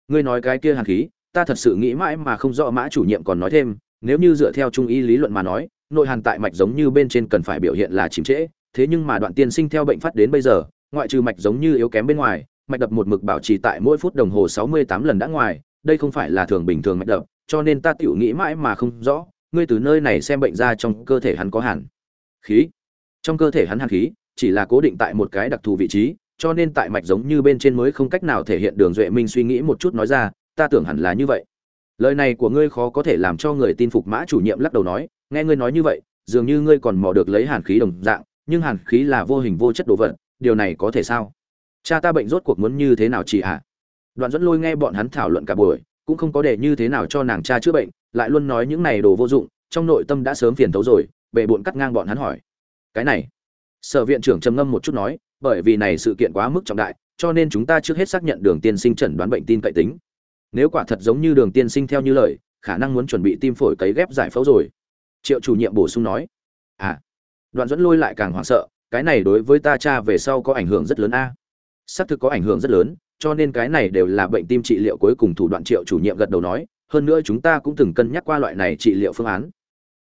Ngươi nói cái kia hàn khí, ta thật sự nghĩ mãi mà không rõ mã chủ nhiệm còn nói thêm, nếu như dựa theo trung y lý luận mà nói, nội hàn tại mạch giống như bên trên cần phải biểu hiện là chìm trễ, thế nhưng mà đoạn tiên sinh theo bệnh phát đến bây giờ, ngoại trừ mạch giống như yếu kém bên ngoài mạch đập một mực bảo trì tại mỗi phút đồng hồ sáu mươi tám lần đã ngoài, đây không phải là thường bình thường mạch đập, cho nên ta tiểu nghĩ mãi mà không rõ, ngươi từ nơi này xem bệnh ra trong cơ thể hắn có hàn khí. Trong cơ thể hắn hàn khí, chỉ là cố định tại một cái đặc thù vị trí, cho nên tại mạch giống như bên trên mới không cách nào thể hiện đường duệ minh suy nghĩ một chút nói ra, ta tưởng hẳn là như vậy. Lời này của ngươi khó có thể làm cho người tin phục mã chủ nhiệm lắc đầu nói, nghe ngươi nói như vậy, dường như ngươi còn mò được lấy hàn khí đồng dạng, nhưng hàn khí là vô hình vô chất đồ vật, điều này có thể sao? Cha ta bệnh rốt cuộc muốn như thế nào chị ạ? À? đoạn dẫn lôi nghe bọn hắn thảo luận cả buổi, cũng không có để như thế nào cho nàng cha chữa bệnh, lại luôn nói những này đồ vô dụng, trong nội tâm đã sớm phiền thấu rồi bệ bộn cắt ngang bọn hắn hỏi. Cái này, sở viện trưởng trầm ngâm một chút nói, bởi vì này sự kiện quá mức trọng đại, cho nên chúng ta trước hết xác nhận đường tiên sinh chẩn đoán bệnh tin cậy tính. Nếu quả thật giống như đường tiên sinh theo như lời, khả năng muốn chuẩn bị tim phổi cấy ghép giải phẫu rồi. Triệu chủ nhiệm bổ sung nói. À. Đoạn dẫn lôi lại càng hoảng sợ, cái này đối với ta cha về sau có ảnh hưởng rất lớn a xác thực có ảnh hưởng rất lớn, cho nên cái này đều là bệnh tim trị liệu cuối cùng thủ đoạn triệu chủ nhiệm gật đầu nói, hơn nữa chúng ta cũng từng cân nhắc qua loại này trị liệu phương án.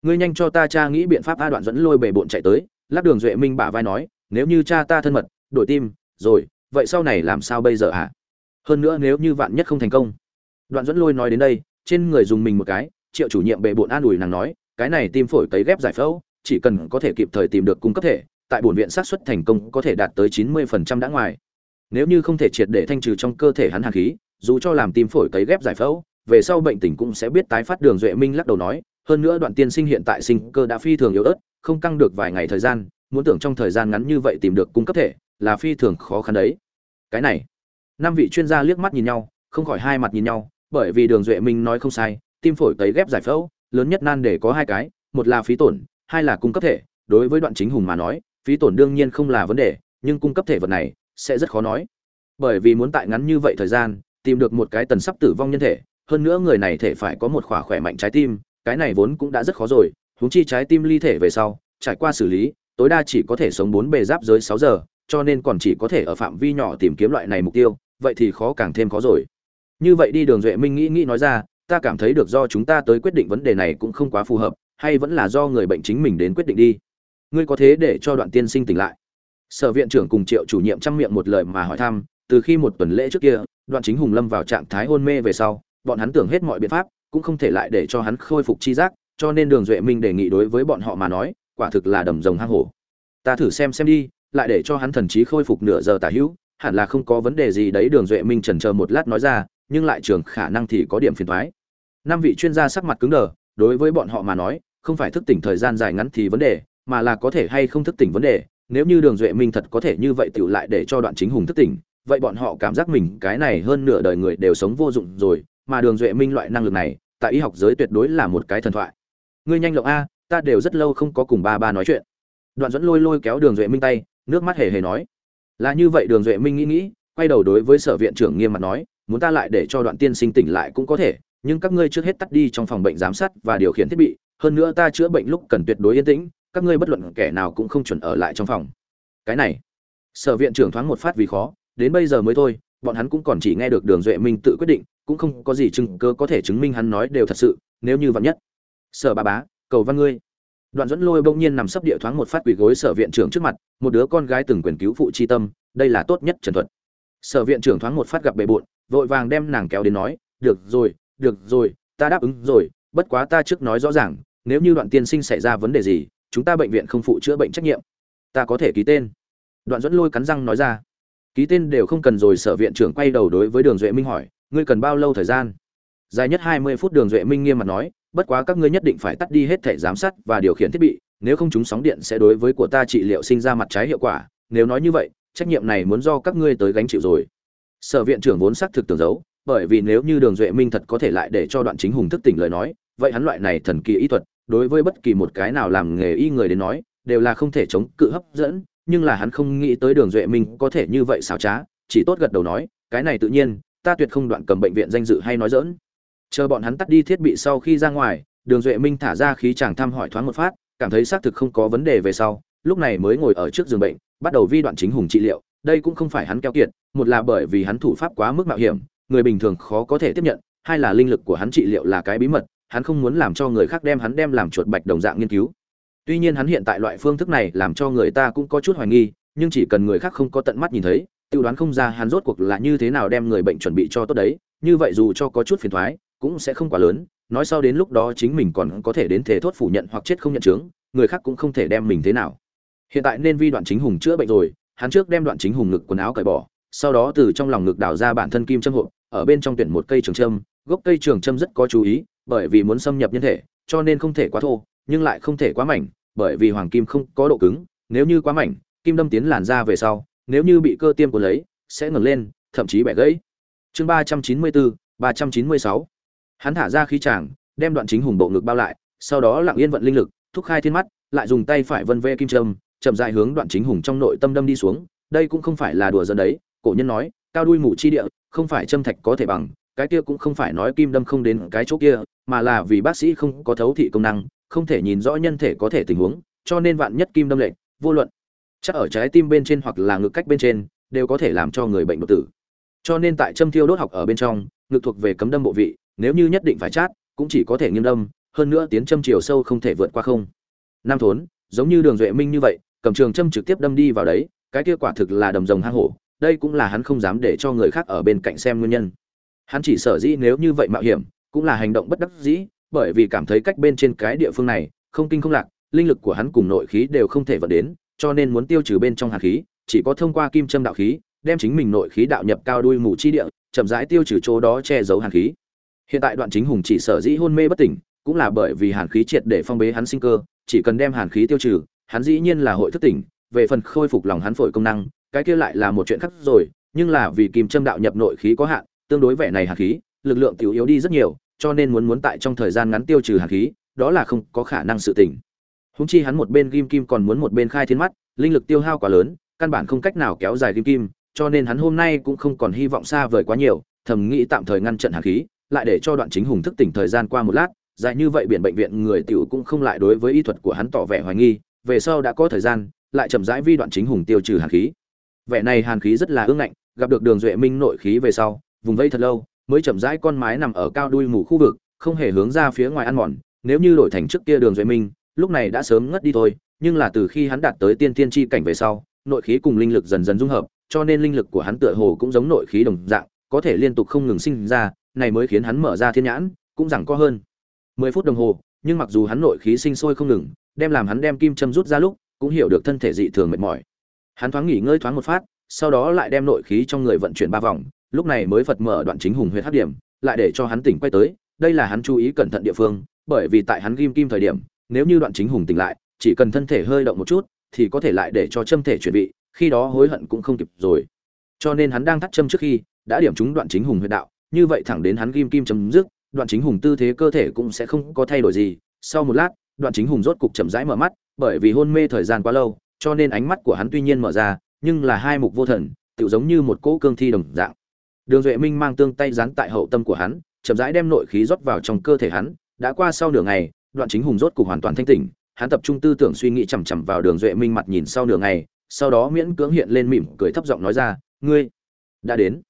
Ngươi nhanh cho ta cha nghĩ biện pháp a đoạn dẫn lôi bề bộn chạy tới, lắc đường duệ minh bả vai nói, nếu như cha ta thân mật, đổi tim, rồi, vậy sau này làm sao bây giờ à? hơn nữa nếu như vạn nhất không thành công. Đoạn dẫn lôi nói đến đây, trên người dùng mình một cái, triệu chủ nhiệm bề bộn an ủi nàng nói, cái này tim phổi cấy ghép giải phẫu, chỉ cần có thể kịp thời tìm được cung cấp thể, tại bổn viện xác suất thành công có thể đạt tới chín mươi phần trăm đã ngoài nếu như không thể triệt để thanh trừ trong cơ thể hắn hàn khí, dù cho làm tim phổi cấy ghép giải phẫu, về sau bệnh tình cũng sẽ biết tái phát đường duệ minh lắc đầu nói, hơn nữa đoạn tiên sinh hiện tại sinh cơ đã phi thường yếu ớt, không căng được vài ngày thời gian, muốn tưởng trong thời gian ngắn như vậy tìm được cung cấp thể, là phi thường khó khăn đấy. Cái này, năm vị chuyên gia liếc mắt nhìn nhau, không khỏi hai mặt nhìn nhau, bởi vì đường duệ minh nói không sai, tim phổi cấy ghép giải phẫu, lớn nhất nan để có hai cái, một là phí tổn, hai là cung cấp thể. Đối với đoạn chính hùng mà nói, phí tổn đương nhiên không là vấn đề, nhưng cung cấp thể vật này sẽ rất khó nói. Bởi vì muốn tại ngắn như vậy thời gian, tìm được một cái tần sắp tử vong nhân thể, hơn nữa người này thể phải có một khỏa khỏe mạnh trái tim, cái này vốn cũng đã rất khó rồi, huống chi trái tim ly thể về sau, trải qua xử lý, tối đa chỉ có thể sống bốn bề giáp dưới sáu giờ, cho nên còn chỉ có thể ở phạm vi nhỏ tìm kiếm loại này mục tiêu, vậy thì khó càng thêm khó rồi. Như vậy đi đường duệ minh nghĩ nghĩ nói ra, ta cảm thấy được do chúng ta tới quyết định vấn đề này cũng không quá phù hợp, hay vẫn là do người bệnh chính mình đến quyết định đi. Ngươi có thế để cho đoạn tiên sinh tỉnh lại sở viện trưởng cùng triệu chủ nhiệm chăm miệng một lời mà hỏi thăm, từ khi một tuần lễ trước kia, đoạn chính hùng lâm vào trạng thái hôn mê về sau, bọn hắn tưởng hết mọi biện pháp, cũng không thể lại để cho hắn khôi phục chi giác, cho nên đường duệ minh đề nghị đối với bọn họ mà nói, quả thực là đầm rồng hang hổ. Ta thử xem xem đi, lại để cho hắn thần trí khôi phục nửa giờ tả hữu, hẳn là không có vấn đề gì đấy. Đường duệ minh trần chờ một lát nói ra, nhưng lại trường khả năng thì có điểm phiền thoái năm vị chuyên gia sắc mặt cứng đờ, đối với bọn họ mà nói, không phải thức tỉnh thời gian dài ngắn thì vấn đề, mà là có thể hay không thức tỉnh vấn đề nếu như đường duệ minh thật có thể như vậy tựu lại để cho đoạn chính hùng thức tỉnh vậy bọn họ cảm giác mình cái này hơn nửa đời người đều sống vô dụng rồi, mà đường duệ minh loại năng lực này, tại y học giới tuyệt đối là một cái thần thoại. Ngươi nhanh lộng a, ta đều rất lâu không có cùng ba ba nói chuyện. Đoạn dẫn lôi lôi kéo đường duệ minh tay, nước mắt hề hề nói. Là như vậy đường duệ minh nghĩ nghĩ, quay đầu đối với sở viện trưởng nghiêm mặt nói, muốn ta lại để cho đoạn tiên sinh tỉnh lại cũng có thể, nhưng các ngươi trước hết tắt đi trong phòng bệnh giám sát và điều khiển thiết bị, hơn nữa ta chữa bệnh lúc cần tuyệt đối yên tĩnh các ngươi bất luận kẻ nào cũng không chuẩn ở lại trong phòng. Cái này, sở viện trưởng thoáng một phát vì khó, đến bây giờ mới thôi, bọn hắn cũng còn chỉ nghe được đường duệ minh tự quyết định, cũng không có gì chứng cơ có thể chứng minh hắn nói đều thật sự, nếu như vặn nhất. Sở bà bá, cầu văn ngươi. Đoạn dẫn lôi bỗng nhiên nằm sấp địa thoáng một phát quỷ gối sở viện trưởng trước mặt, một đứa con gái từng quyền cứu phụ chi tâm, đây là tốt nhất trần thuật. Sở viện trưởng thoáng một phát gặp bề bộn, vội vàng đem nàng kéo đến nói, được rồi được rồi, ta đáp ứng rồi, bất quá ta trước nói rõ ràng, nếu như đoạn tiên sinh xảy ra vấn đề gì chúng ta bệnh viện không phụ chữa bệnh trách nhiệm. Ta có thể ký tên. Đoạn dẫn lôi cắn răng nói ra. Ký tên đều không cần rồi, sở viện trưởng quay đầu đối với đường duệ minh hỏi, ngươi cần bao lâu thời gian? Dài nhất hai mươi phút, đường duệ minh nghiêm mặt nói, bất quá các ngươi nhất định phải tắt đi hết thể giám sát và điều khiển thiết bị, nếu không chúng sóng điện sẽ đối với của ta trị liệu sinh ra mặt trái hiệu quả. Nếu nói như vậy, trách nhiệm này muốn do các ngươi tới gánh chịu rồi. Sở viện trưởng vốn xác thực tưởng giấu, bởi vì nếu như đường duệ minh thật có thể lại để cho đoạn chính hùng thức tỉnh lời nói, vậy hắn loại này thần kỳ ý thuật đối với bất kỳ một cái nào làm nghề y người đến nói, đều là không thể chống cự hấp dẫn, nhưng là hắn không nghĩ tới đường duệ minh có thể như vậy xảo trá, chỉ tốt gật đầu nói, cái này tự nhiên, ta tuyệt không đoạn cầm bệnh viện danh dự hay nói dỡn chờ bọn hắn tắt đi thiết bị sau khi ra ngoài, đường duệ minh thả ra khí chàng thăm hỏi thoáng một phát, cảm thấy xác thực không có vấn đề về sau, lúc này mới ngồi ở trước giường bệnh, bắt đầu vi đoạn chính hùng trị liệu. Đây cũng không phải hắn keo kiệt, một là bởi vì hắn thủ pháp quá mức mạo hiểm, người bình thường khó có thể tiếp nhận, hai là linh lực của hắn trị liệu là cái bí mật hắn không muốn làm cho người khác đem hắn đem làm chuột bạch đồng dạng nghiên cứu. Tuy nhiên hắn hiện tại loại phương thức này làm cho người ta cũng có chút hoài nghi nhưng chỉ cần người khác không có tận mắt nhìn thấy tiêu đoán không ra hắn rốt cuộc là như thế nào đem người bệnh chuẩn bị cho tốt đấy như vậy dù cho có chút phiền toái cũng sẽ không quá lớn nói sau đến lúc đó chính mình còn có thể đến thể thốt phủ nhận hoặc chết không nhận chứng người khác cũng không thể đem mình thế nào. Hiện tại nên vi đoạn chính hùng chữa bệnh rồi hắn trước đem đoạn chính hùng ngực quần áo cởi bỏ sau đó từ trong lòng ngực đào ra bản thân kim châm hộ, ở bên trong tuyển một cây trường châm gốc cây trường châm rất có chú ý bởi vì muốn xâm nhập nhân thể cho nên không thể quá thô nhưng lại không thể quá mảnh bởi vì hoàng kim không có độ cứng nếu như quá mảnh kim đâm tiến làn da về sau nếu như bị cơ tiêm của lấy sẽ ngẩng lên thậm chí bẻ gãy. Chương ba trăm chín mươi bốn ba trăm chín mươi sáu. Hắn thả ra khí tràng đem đoạn chính hùng bộ ngực bao lại sau đó lặng yên vận linh lực thúc khai thiên mắt lại dùng tay phải vân ve kim châm, chậm rãi hướng đoạn chính hùng trong nội tâm đâm đi xuống. Đây cũng không phải là đùa giỡn đấy cổ nhân nói cao đuôi mù chi địa không phải châm thạch có thể bằng cái kia cũng không phải nói kim đâm không đến cái chỗ kia, mà là vì bác sĩ không có thấu thị công năng, không thể nhìn rõ nhân thể có thể tình huống, cho nên vạn nhất kim đâm lệnh vô luận, chắc ở trái tim bên trên hoặc là ngực cách bên trên, đều có thể làm cho người bệnh đột tử. Cho nên tại châm thiêu đốt học ở bên trong, ngực thuộc về cấm đâm bộ vị, nếu như nhất định phải chát, cũng chỉ có thể nghiêm đâm, hơn nữa tiến châm chiều sâu không thể vượt qua không. Nam thốn, giống như đường duệ minh như vậy, cầm trường châm trực tiếp đâm đi vào đấy, cái kia quả thực là đầm rồng hang hổ, đây cũng là hắn không dám để cho người khác ở bên cạnh xem nguyên nhân hắn chỉ sở dĩ nếu như vậy mạo hiểm, cũng là hành động bất đắc dĩ, bởi vì cảm thấy cách bên trên cái địa phương này, không kinh không lạc, linh lực của hắn cùng nội khí đều không thể vận đến, cho nên muốn tiêu trừ bên trong hàn khí, chỉ có thông qua kim châm đạo khí, đem chính mình nội khí đạo nhập cao đuôi mù chi địa, chậm rãi tiêu trừ chỗ đó che giấu hàn khí. Hiện tại đoạn chính hùng chỉ sở dĩ hôn mê bất tỉnh, cũng là bởi vì hàn khí triệt để phong bế hắn sinh cơ, chỉ cần đem hàn khí tiêu trừ, hắn dĩ nhiên là hội thức tỉnh, về phần khôi phục lòng hắn phổi công năng, cái kia lại là một chuyện khác rồi, nhưng là vì kim châm đạo nhập nội khí có hạn tương đối vẻ này hàn khí, lực lượng tiểu yếu đi rất nhiều, cho nên muốn muốn tại trong thời gian ngắn tiêu trừ hàn khí, đó là không có khả năng sự tỉnh húng chi hắn một bên kim kim còn muốn một bên khai thiên mắt, linh lực tiêu hao quá lớn, căn bản không cách nào kéo dài kim kim, cho nên hắn hôm nay cũng không còn hy vọng xa vời quá nhiều, thầm nghĩ tạm thời ngăn trận hàn khí, lại để cho đoạn chính hùng thức tỉnh thời gian qua một lát, dài như vậy biển bệnh viện người tiểu cũng không lại đối với y thuật của hắn tỏ vẻ hoài nghi, về sau đã có thời gian, lại chậm rãi vi đoạn chính hùng tiêu trừ hàn khí. Vẻ này hàn khí rất là ương ngạnh, gặp được đường duệ minh nội khí về sau vùng vây thật lâu, mới chậm rãi con mái nằm ở cao đuôi mù khu vực, không hề hướng ra phía ngoài ăn mòn. Nếu như đổi thành trước kia đường duệ minh, lúc này đã sớm ngất đi thôi, nhưng là từ khi hắn đạt tới tiên tiên tri cảnh về sau, nội khí cùng linh lực dần dần dung hợp, cho nên linh lực của hắn tựa hồ cũng giống nội khí đồng dạng, có thể liên tục không ngừng sinh ra, này mới khiến hắn mở ra thiên nhãn, cũng rằng có hơn mười phút đồng hồ, nhưng mặc dù hắn nội khí sinh sôi không ngừng, đem làm hắn đem kim châm rút ra lúc, cũng hiểu được thân thể dị thường mệt mỏi. Hắn thoáng nghỉ ngơi thoáng một phát, sau đó lại đem nội khí trong người vận chuyển ba vòng lúc này mới phật mở đoạn chính hùng huyệt hấp điểm, lại để cho hắn tỉnh quay tới, đây là hắn chú ý cẩn thận địa phương, bởi vì tại hắn ghim kim thời điểm, nếu như đoạn chính hùng tỉnh lại, chỉ cần thân thể hơi động một chút, thì có thể lại để cho châm thể chuẩn bị khi đó hối hận cũng không kịp rồi. Cho nên hắn đang thắt châm trước khi, đã điểm trúng đoạn chính hùng huyệt đạo, như vậy thẳng đến hắn ghim kim chấm dứt, đoạn chính hùng tư thế cơ thể cũng sẽ không có thay đổi gì. Sau một lát, đoạn chính hùng rốt cục chậm rãi mở mắt, bởi vì hôn mê thời gian quá lâu, cho nên ánh mắt của hắn tuy nhiên mở ra, nhưng là hai mục vô thần tự giống như một cỗ cương thi đồng dạng đường duệ minh mang tương tay dán tại hậu tâm của hắn, chậm rãi đem nội khí rót vào trong cơ thể hắn. Đã qua sau nửa ngày, đoạn chính hùng rốt cục hoàn toàn thanh tỉnh, hắn tập trung tư tưởng suy nghĩ chằm chằm vào đường duệ minh mặt nhìn sau nửa ngày, sau đó miễn cưỡng hiện lên mỉm cười thấp giọng nói ra, ngươi, đã đến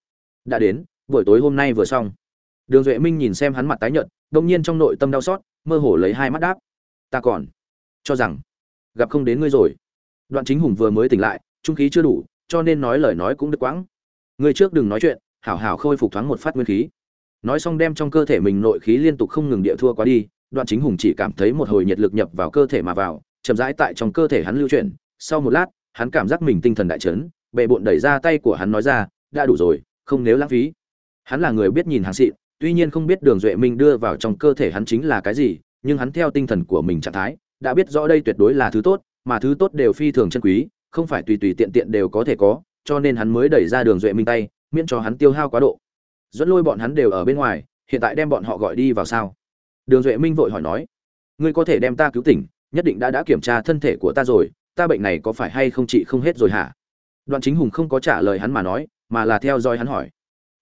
đã đến, buổi tối hôm nay vừa xong. Đường duệ minh nhìn xem hắn mặt tái nhợt, đông nhiên trong nội tâm đau xót, mơ hồ lấy hai mắt đáp, ta còn cho rằng gặp không đến ngươi rồi. Đoạn chính hùng vừa mới tỉnh lại, trung khí chưa đủ, cho nên nói lời nói cũng đứt quãng. Ngươi trước đừng nói chuyện hảo hảo khôi phục thoáng một phát nguyên khí. Nói xong đem trong cơ thể mình nội khí liên tục không ngừng địa thua quá đi, đoạn chính hùng chỉ cảm thấy một hồi nhiệt lực nhập vào cơ thể mà vào, chậm rãi tại trong cơ thể hắn lưu chuyển. Sau một lát, hắn cảm giác mình tinh thần đại chấn, bệ bộn đẩy ra tay của hắn nói ra, đã đủ rồi, không nếu lãng phí. Hắn là người biết nhìn hàng xịn, tuy nhiên không biết đường duệ minh đưa vào trong cơ thể hắn chính là cái gì, nhưng hắn theo tinh thần của mình trạng thái, đã biết rõ đây tuyệt đối là thứ tốt, mà thứ tốt đều phi thường chân quý, không phải tùy tùy tiện tiện đều có thể có, cho nên hắn mới đẩy ra đường duệ minh tay miễn cho hắn tiêu hao quá độ. Dẫn lôi bọn hắn đều ở bên ngoài, hiện tại đem bọn họ gọi đi vào sao? Đường duệ minh vội hỏi nói, ngươi có thể đem ta cứu tỉnh, nhất định đã đã kiểm tra thân thể của ta rồi, ta bệnh này có phải hay không trị không hết rồi hả? Đoạn chính hùng không có trả lời hắn mà nói, mà là theo dõi hắn hỏi.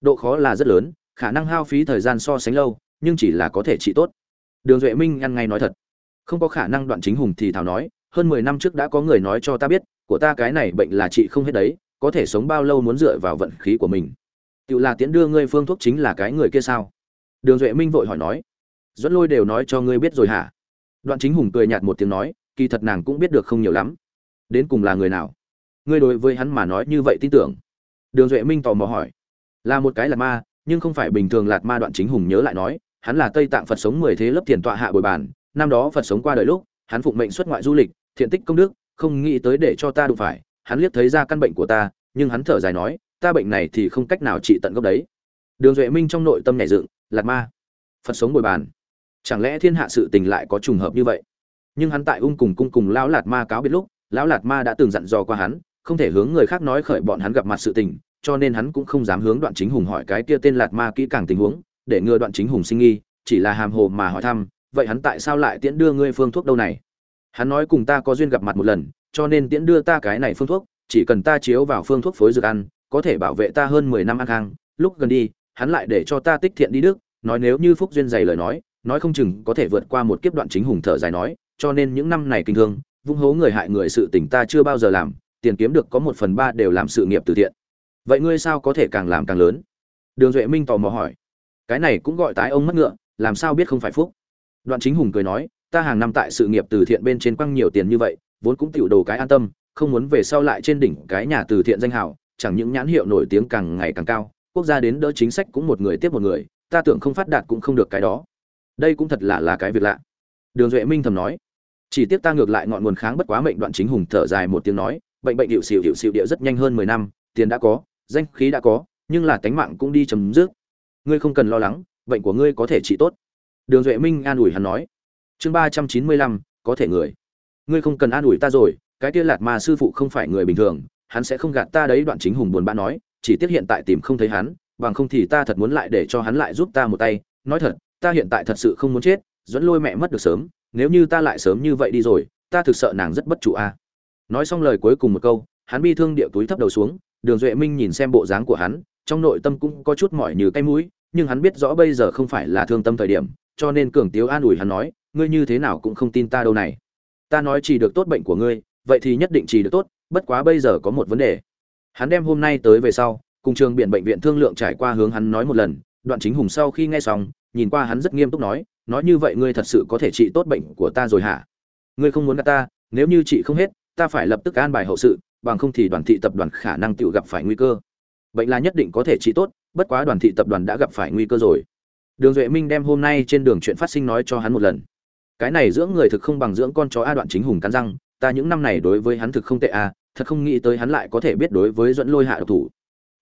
Độ khó là rất lớn, khả năng hao phí thời gian so sánh lâu, nhưng chỉ là có thể trị tốt. Đường duệ minh ăn ngay nói thật. Không có khả năng đoạn chính hùng thì thảo nói, hơn mười năm trước đã có người nói cho ta biết, của ta cái này bệnh là trị không hết đấy có thể sống bao lâu muốn dựa vào vận khí của mình. Tự là tiễn đưa ngươi phương thuốc chính là cái người kia sao? Đường duệ minh vội hỏi nói. Dẫn lôi đều nói cho ngươi biết rồi hả? Đoạn chính hùng cười nhạt một tiếng nói, kỳ thật nàng cũng biết được không nhiều lắm. Đến cùng là người nào? Ngươi đối với hắn mà nói như vậy tin tưởng. Đường duệ minh tò mò hỏi. Là một cái là ma, nhưng không phải bình thường lạt ma đoạn chính hùng nhớ lại nói, hắn là tây tạng phật sống mười thế lớp tiền tọa hạ bồi bàn, năm đó phật sống qua đời lúc, hắn phụng mệnh xuất ngoại du lịch, thiện tích công đức, không nghĩ tới để cho ta đụng phải hắn liếc thấy ra căn bệnh của ta, nhưng hắn thở dài nói, ta bệnh này thì không cách nào trị tận gốc đấy. Đường duệ minh trong nội tâm nhảy dựng, lạt ma, phật sống bồi bàn. Chẳng lẽ thiên hạ sự tình lại có trùng hợp như vậy? Nhưng hắn tại ung cùng cung cùng lão lạt ma cáo biết lúc, lão lạt ma đã từng dặn dò qua hắn, không thể hướng người khác nói khởi bọn hắn gặp mặt sự tình, cho nên hắn cũng không dám hướng đoạn chính hùng hỏi cái kia tên lạt ma kỹ càng tình huống, để ngừa đoạn chính hùng sinh nghi, chỉ là hàm hồ mà hỏi thăm, vậy hắn tại sao lại tiễn đưa ngươi phương thuốc đâu này? Hắn nói cùng ta có duyên gặp mặt một lần, cho nên tiễn đưa ta cái này phương thuốc, chỉ cần ta chiếu vào phương thuốc phối dược ăn, có thể bảo vệ ta hơn mười năm ăn hàng lúc gần đi, hắn lại để cho ta tích thiện đi đức, nói nếu như phúc duyên dày lời nói nói không chừng có thể vượt qua một kiếp đoạn chính hùng thở dài nói, cho nên những năm này kinh thương, vung hố người hại người sự tình ta chưa bao giờ làm, tiền kiếm được có một phần ba đều làm sự nghiệp từ thiện. Vậy ngươi sao có thể càng làm càng lớn? Đường duệ minh tò mò hỏi. Cái này cũng gọi tái ông mất ngựa, làm sao biết không phải phúc? Đoạn chính hùng cười nói ta hàng năm tại sự nghiệp từ thiện bên trên quăng nhiều tiền như vậy, vốn cũng tiểu đồ cái an tâm, không muốn về sau lại trên đỉnh cái nhà từ thiện danh hào, chẳng những nhãn hiệu nổi tiếng càng ngày càng cao, quốc gia đến đỡ chính sách cũng một người tiếp một người, ta tưởng không phát đạt cũng không được cái đó. Đây cũng thật là là cái việc lạ. Đường duệ minh thầm nói. Chỉ tiếc ta ngược lại ngọn nguồn kháng bất quá mệnh đoạn chính hùng thở dài một tiếng nói, bệnh bệnh hiệu xịu hiệu xịu địa rất nhanh hơn mười năm, tiền đã có, danh khí đã có, nhưng là tánh mạng cũng đi chấm dứt. Ngươi không cần lo lắng, bệnh của ngươi có thể trị tốt. Đường duệ minh an ủi hắn nói chương ba trăm chín mươi lăm, có thể người. Ngươi không cần an ủi ta rồi, cái kia lạt ma sư phụ không phải người bình thường, hắn sẽ không gạt ta đấy, đoạn chính hùng buồn bã nói, chỉ tiếc hiện tại tìm không thấy hắn, bằng không thì ta thật muốn lại để cho hắn lại giúp ta một tay. Nói thật, ta hiện tại thật sự không muốn chết, dẫn lôi mẹ mất được sớm, nếu như ta lại sớm như vậy đi rồi, ta thực sợ nàng rất bất trụ a. Nói xong lời cuối cùng một câu, hắn bi thương địa túi thấp đầu xuống, đường duệ minh nhìn xem bộ dáng của hắn, trong nội tâm cũng có chút mỏi như cái mũi, nhưng hắn biết rõ bây giờ không phải là thương tâm thời điểm, cho nên cường tiếu an ủi hắn nói ngươi như thế nào cũng không tin ta đâu này. Ta nói chỉ được tốt bệnh của ngươi, vậy thì nhất định chỉ được tốt, bất quá bây giờ có một vấn đề. Hắn đem hôm nay tới về sau, cùng trường biển bệnh viện thương lượng trải qua hướng hắn nói một lần, đoạn chính hùng sau khi nghe xong, nhìn qua hắn rất nghiêm túc nói nói như vậy ngươi thật sự có thể trị tốt bệnh của ta rồi hả? Ngươi không muốn gặp ta, nếu như trị không hết, ta phải lập tức an bài hậu sự, bằng không thì đoàn thị tập đoàn khả năng tự gặp phải nguy cơ. Bệnh là nhất định có thể trị tốt, bất quá đoàn thị tập đoàn đã gặp phải nguy cơ rồi. Đường duệ minh đem hôm nay trên đường chuyện phát sinh nói cho hắn một lần cái này dưỡng người thực không bằng dưỡng con chó a đoạn chính hùng cắn răng, ta những năm này đối với hắn thực không tệ a, thật không nghĩ tới hắn lại có thể biết đối với dẫn lôi hạ độc thủ.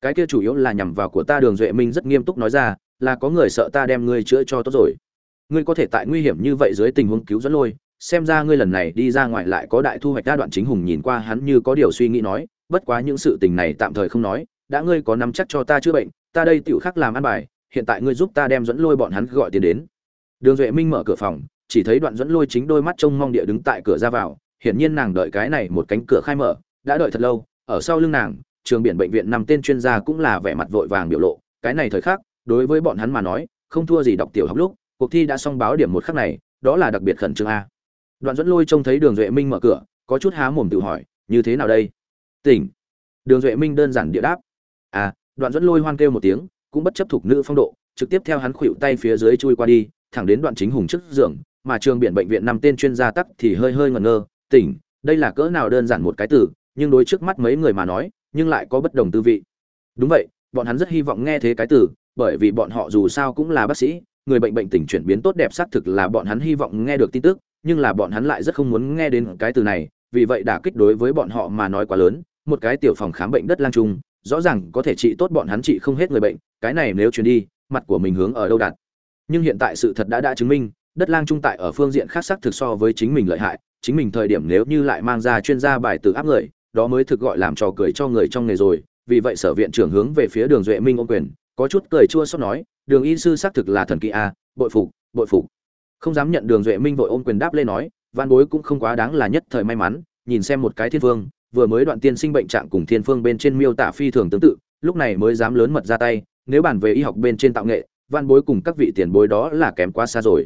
Cái kia chủ yếu là nhằm vào của ta đường duệ minh rất nghiêm túc nói ra, là có người sợ ta đem ngươi chữa cho tốt rồi. Ngươi có thể tại nguy hiểm như vậy dưới tình huống cứu dẫn lôi, xem ra ngươi lần này đi ra ngoài lại có đại thu hoạch đa đoạn chính hùng nhìn qua hắn như có điều suy nghĩ nói, bất quá những sự tình này tạm thời không nói, đã ngươi có nắm chắc cho ta chữa bệnh, ta đây tựu khắc làm ăn bài, hiện tại ngươi giúp ta đem dẫn lôi bọn hắn gọi tiền đến. Đường duệ minh mở cửa phòng chỉ thấy đoạn dẫn lôi chính đôi mắt trông mong địa đứng tại cửa ra vào, hiển nhiên nàng đợi cái này một cánh cửa khai mở, đã đợi thật lâu, ở sau lưng nàng, trường biển bệnh viện nằm tên chuyên gia cũng là vẻ mặt vội vàng biểu lộ, cái này thời khắc, đối với bọn hắn mà nói, không thua gì đọc tiểu học lúc, cuộc thi đã xong báo điểm một khắc này, đó là đặc biệt khẩn trương a. Đoạn dẫn lôi trông thấy đường duệ minh mở cửa, có chút há mồm tự hỏi, như thế nào đây? Tỉnh. Đường duệ minh đơn giản địa đáp. À đoạn dẫn lôi hoan kêu một tiếng, cũng bất chấp thuộc nữ phong độ, trực tiếp theo hắn khuỵu tay phía dưới chui qua đi, thẳng đến đoạn chính hùng trước giường mà trường biển bệnh viện năm tên chuyên gia tắc thì hơi hơi ngẩn ngơ, tỉnh, đây là cỡ nào đơn giản một cái từ, nhưng đối trước mắt mấy người mà nói, nhưng lại có bất đồng tư vị. Đúng vậy, bọn hắn rất hy vọng nghe thế cái từ, bởi vì bọn họ dù sao cũng là bác sĩ, người bệnh bệnh tình chuyển biến tốt đẹp xác thực là bọn hắn hy vọng nghe được tin tức, nhưng là bọn hắn lại rất không muốn nghe đến cái từ này, vì vậy đả kích đối với bọn họ mà nói quá lớn, một cái tiểu phòng khám bệnh đất lang trung, rõ ràng có thể trị tốt bọn hắn trị không hết người bệnh, cái này nếu chuyển đi, mặt của mình hướng ở đâu đặt nhưng hiện tại sự thật đã đã chứng minh đất lang trung tại ở phương diện khác sắc thực so với chính mình lợi hại, chính mình thời điểm nếu như lại mang ra chuyên gia bài từ áp người, đó mới thực gọi làm trò cười cho người trong nghề rồi. Vì vậy sở viện trưởng hướng về phía đường duệ minh ô quyền, có chút cười chua xót nói, đường y sư xác thực là thần kỳ a, bội phục bội phục. Không dám nhận đường duệ minh vội ôm quyền đáp lên nói, văn bối cũng không quá đáng là nhất thời may mắn, nhìn xem một cái thiên phương vừa mới đoạn tiên sinh bệnh trạng cùng thiên phương bên trên miêu tả phi thường tương tự, lúc này mới dám lớn mật ra tay, nếu bàn về y học bên trên tạo nghệ, văn bối cùng các vị tiền bối đó là kém quá xa rồi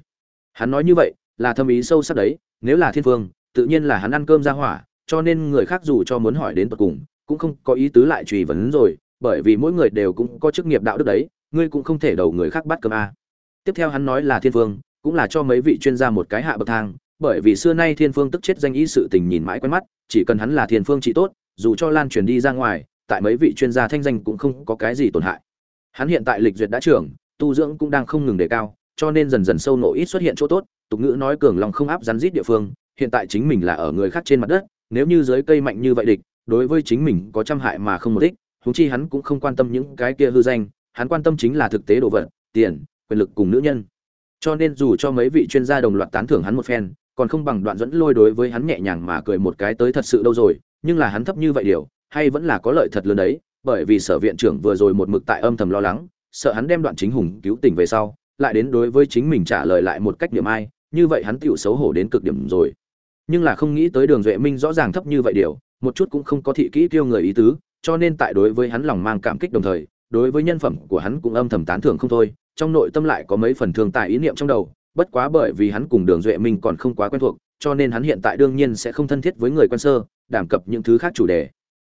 hắn nói như vậy là thâm ý sâu sắc đấy, nếu là thiên phương tự nhiên là hắn ăn cơm ra hỏa, cho nên người khác dù cho muốn hỏi đến tận cùng, cũng không có ý tứ lại truy vấn rồi, bởi vì mỗi người đều cũng có chức nghiệp đạo đức đấy, ngươi cũng không thể đầu người khác bắt cơm a. Tiếp theo hắn nói là thiên phương cũng là cho mấy vị chuyên gia một cái hạ bậc thang, bởi vì xưa nay thiên phương tức chết danh ý sự tình nhìn mãi quen mắt, chỉ cần hắn là thiên phương trị tốt, dù cho lan truyền đi ra ngoài, tại mấy vị chuyên gia thanh danh cũng không có cái gì tổn hại. Hắn hiện tại lịch duyệt đã trưởng, tu dưỡng cũng đang không ngừng đề cao cho nên dần dần sâu nổ ít xuất hiện chỗ tốt, tục ngữ nói cường lòng không áp rắn rít địa phương, hiện tại chính mình là ở người khác trên mặt đất, nếu như dưới cây mạnh như vậy địch, đối với chính mình có trăm hại mà không một ích, huống chi hắn cũng không quan tâm những cái kia hư danh, hắn quan tâm chính là thực tế đồ vật, tiền, quyền lực cùng nữ nhân. Cho nên dù cho mấy vị chuyên gia đồng loạt tán thưởng hắn một phen, còn không bằng đoạn dẫn lôi đối với hắn nhẹ nhàng mà cười một cái tới thật sự đâu rồi, nhưng là hắn thấp như vậy điều, hay vẫn là có lợi thật lớn đấy, bởi vì sở viện trưởng vừa rồi một mực tại âm thầm lo lắng, sợ hắn đem đoạn chính hùng cứu tỉnh về sau lại đến đối với chính mình trả lời lại một cách niệm ai, như vậy hắn tựu xấu hổ đến cực điểm rồi. Nhưng là không nghĩ tới đường duệ minh rõ ràng thấp như vậy điều, một chút cũng không có thị kỹ kêu người ý tứ, cho nên tại đối với hắn lòng mang cảm kích đồng thời, đối với nhân phẩm của hắn cũng âm thầm tán thưởng không thôi, trong nội tâm lại có mấy phần thương tài ý niệm trong đầu, bất quá bởi vì hắn cùng đường duệ minh còn không quá quen thuộc, cho nên hắn hiện tại đương nhiên sẽ không thân thiết với người quen sơ, đảm cập những thứ khác chủ đề.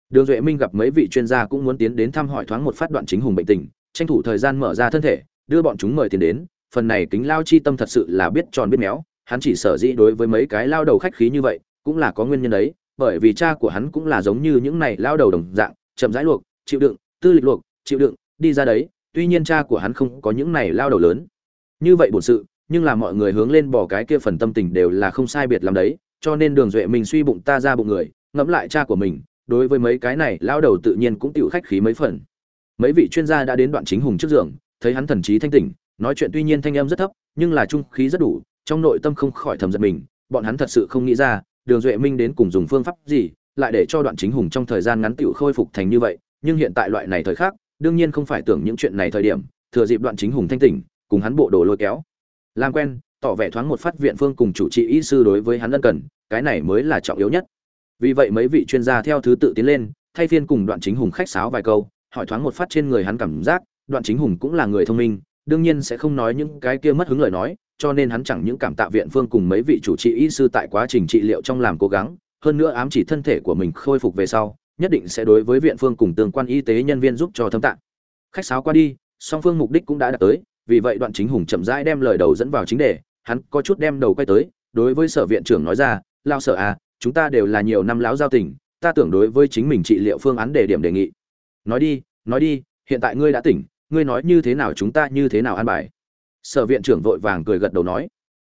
Đường duệ minh gặp mấy vị chuyên gia cũng muốn tiến đến thăm hỏi thoáng một phát đoạn chính hùng bệnh tình, tranh thủ thời gian mở ra thân thể đưa bọn chúng mời tiền đến, phần này kính lao chi tâm thật sự là biết tròn biết méo, hắn chỉ sở dĩ đối với mấy cái lao đầu khách khí như vậy, cũng là có nguyên nhân đấy, bởi vì cha của hắn cũng là giống như những này lao đầu đồng dạng, chậm rãi luộc, chịu đựng, tư lịch luộc, chịu đựng, đi ra đấy, tuy nhiên cha của hắn không có những này lao đầu lớn. Như vậy bổn sự, nhưng là mọi người hướng lên bỏ cái kia phần tâm tình đều là không sai biệt làm đấy, cho nên đường duệ mình suy bụng ta ra bụng người, ngẫm lại cha của mình, đối với mấy cái này lao đầu tự nhiên cũng tiểu khách khí mấy phần. Mấy vị chuyên gia đã đến đoạn chính hùng trước giường thấy hắn thần trí thanh tỉnh, nói chuyện tuy nhiên thanh âm rất thấp, nhưng là trung khí rất đủ, trong nội tâm không khỏi thầm giận mình, bọn hắn thật sự không nghĩ ra, đường duệ minh đến cùng dùng phương pháp gì lại để cho đoạn chính hùng trong thời gian ngắn tiểu khôi phục thành như vậy, nhưng hiện tại loại này thời khắc, đương nhiên không phải tưởng những chuyện này thời điểm, thừa dịp đoạn chính hùng thanh tỉnh, cùng hắn bộ đồ lôi kéo. Làm quen, tỏ vẻ thoáng một phát viện phương cùng chủ trị y sư đối với hắn ân cần, cái này mới là trọng yếu nhất. Vì vậy mấy vị chuyên gia theo thứ tự tiến lên, thay phiên cùng đoạn chính hùng khách sáo vài câu, hỏi thoáng một phát trên người hắn cảm giác đoạn chính hùng cũng là người thông minh, đương nhiên sẽ không nói những cái kia mất hứng lời nói, cho nên hắn chẳng những cảm tạ viện phương cùng mấy vị chủ trị y sư tại quá trình trị liệu trong làm cố gắng, hơn nữa ám chỉ thân thể của mình khôi phục về sau, nhất định sẽ đối với viện phương cùng tương quan y tế nhân viên giúp cho thâm tạng. Khách sáo qua đi, song phương mục đích cũng đã đạt tới, vì vậy đoạn chính hùng chậm rãi đem lời đầu dẫn vào chính đề, hắn có chút đem đầu quay tới, đối với sở viện trưởng nói ra lao sở à chúng ta đều là nhiều năm láo giao tình, ta tưởng đối với chính mình trị liệu phương án đề điểm đề nghị. Nói đi nói đi, hiện tại ngươi đã tỉnh ngươi nói như thế nào chúng ta như thế nào an bài? Sở viện trưởng vội vàng cười gật đầu nói.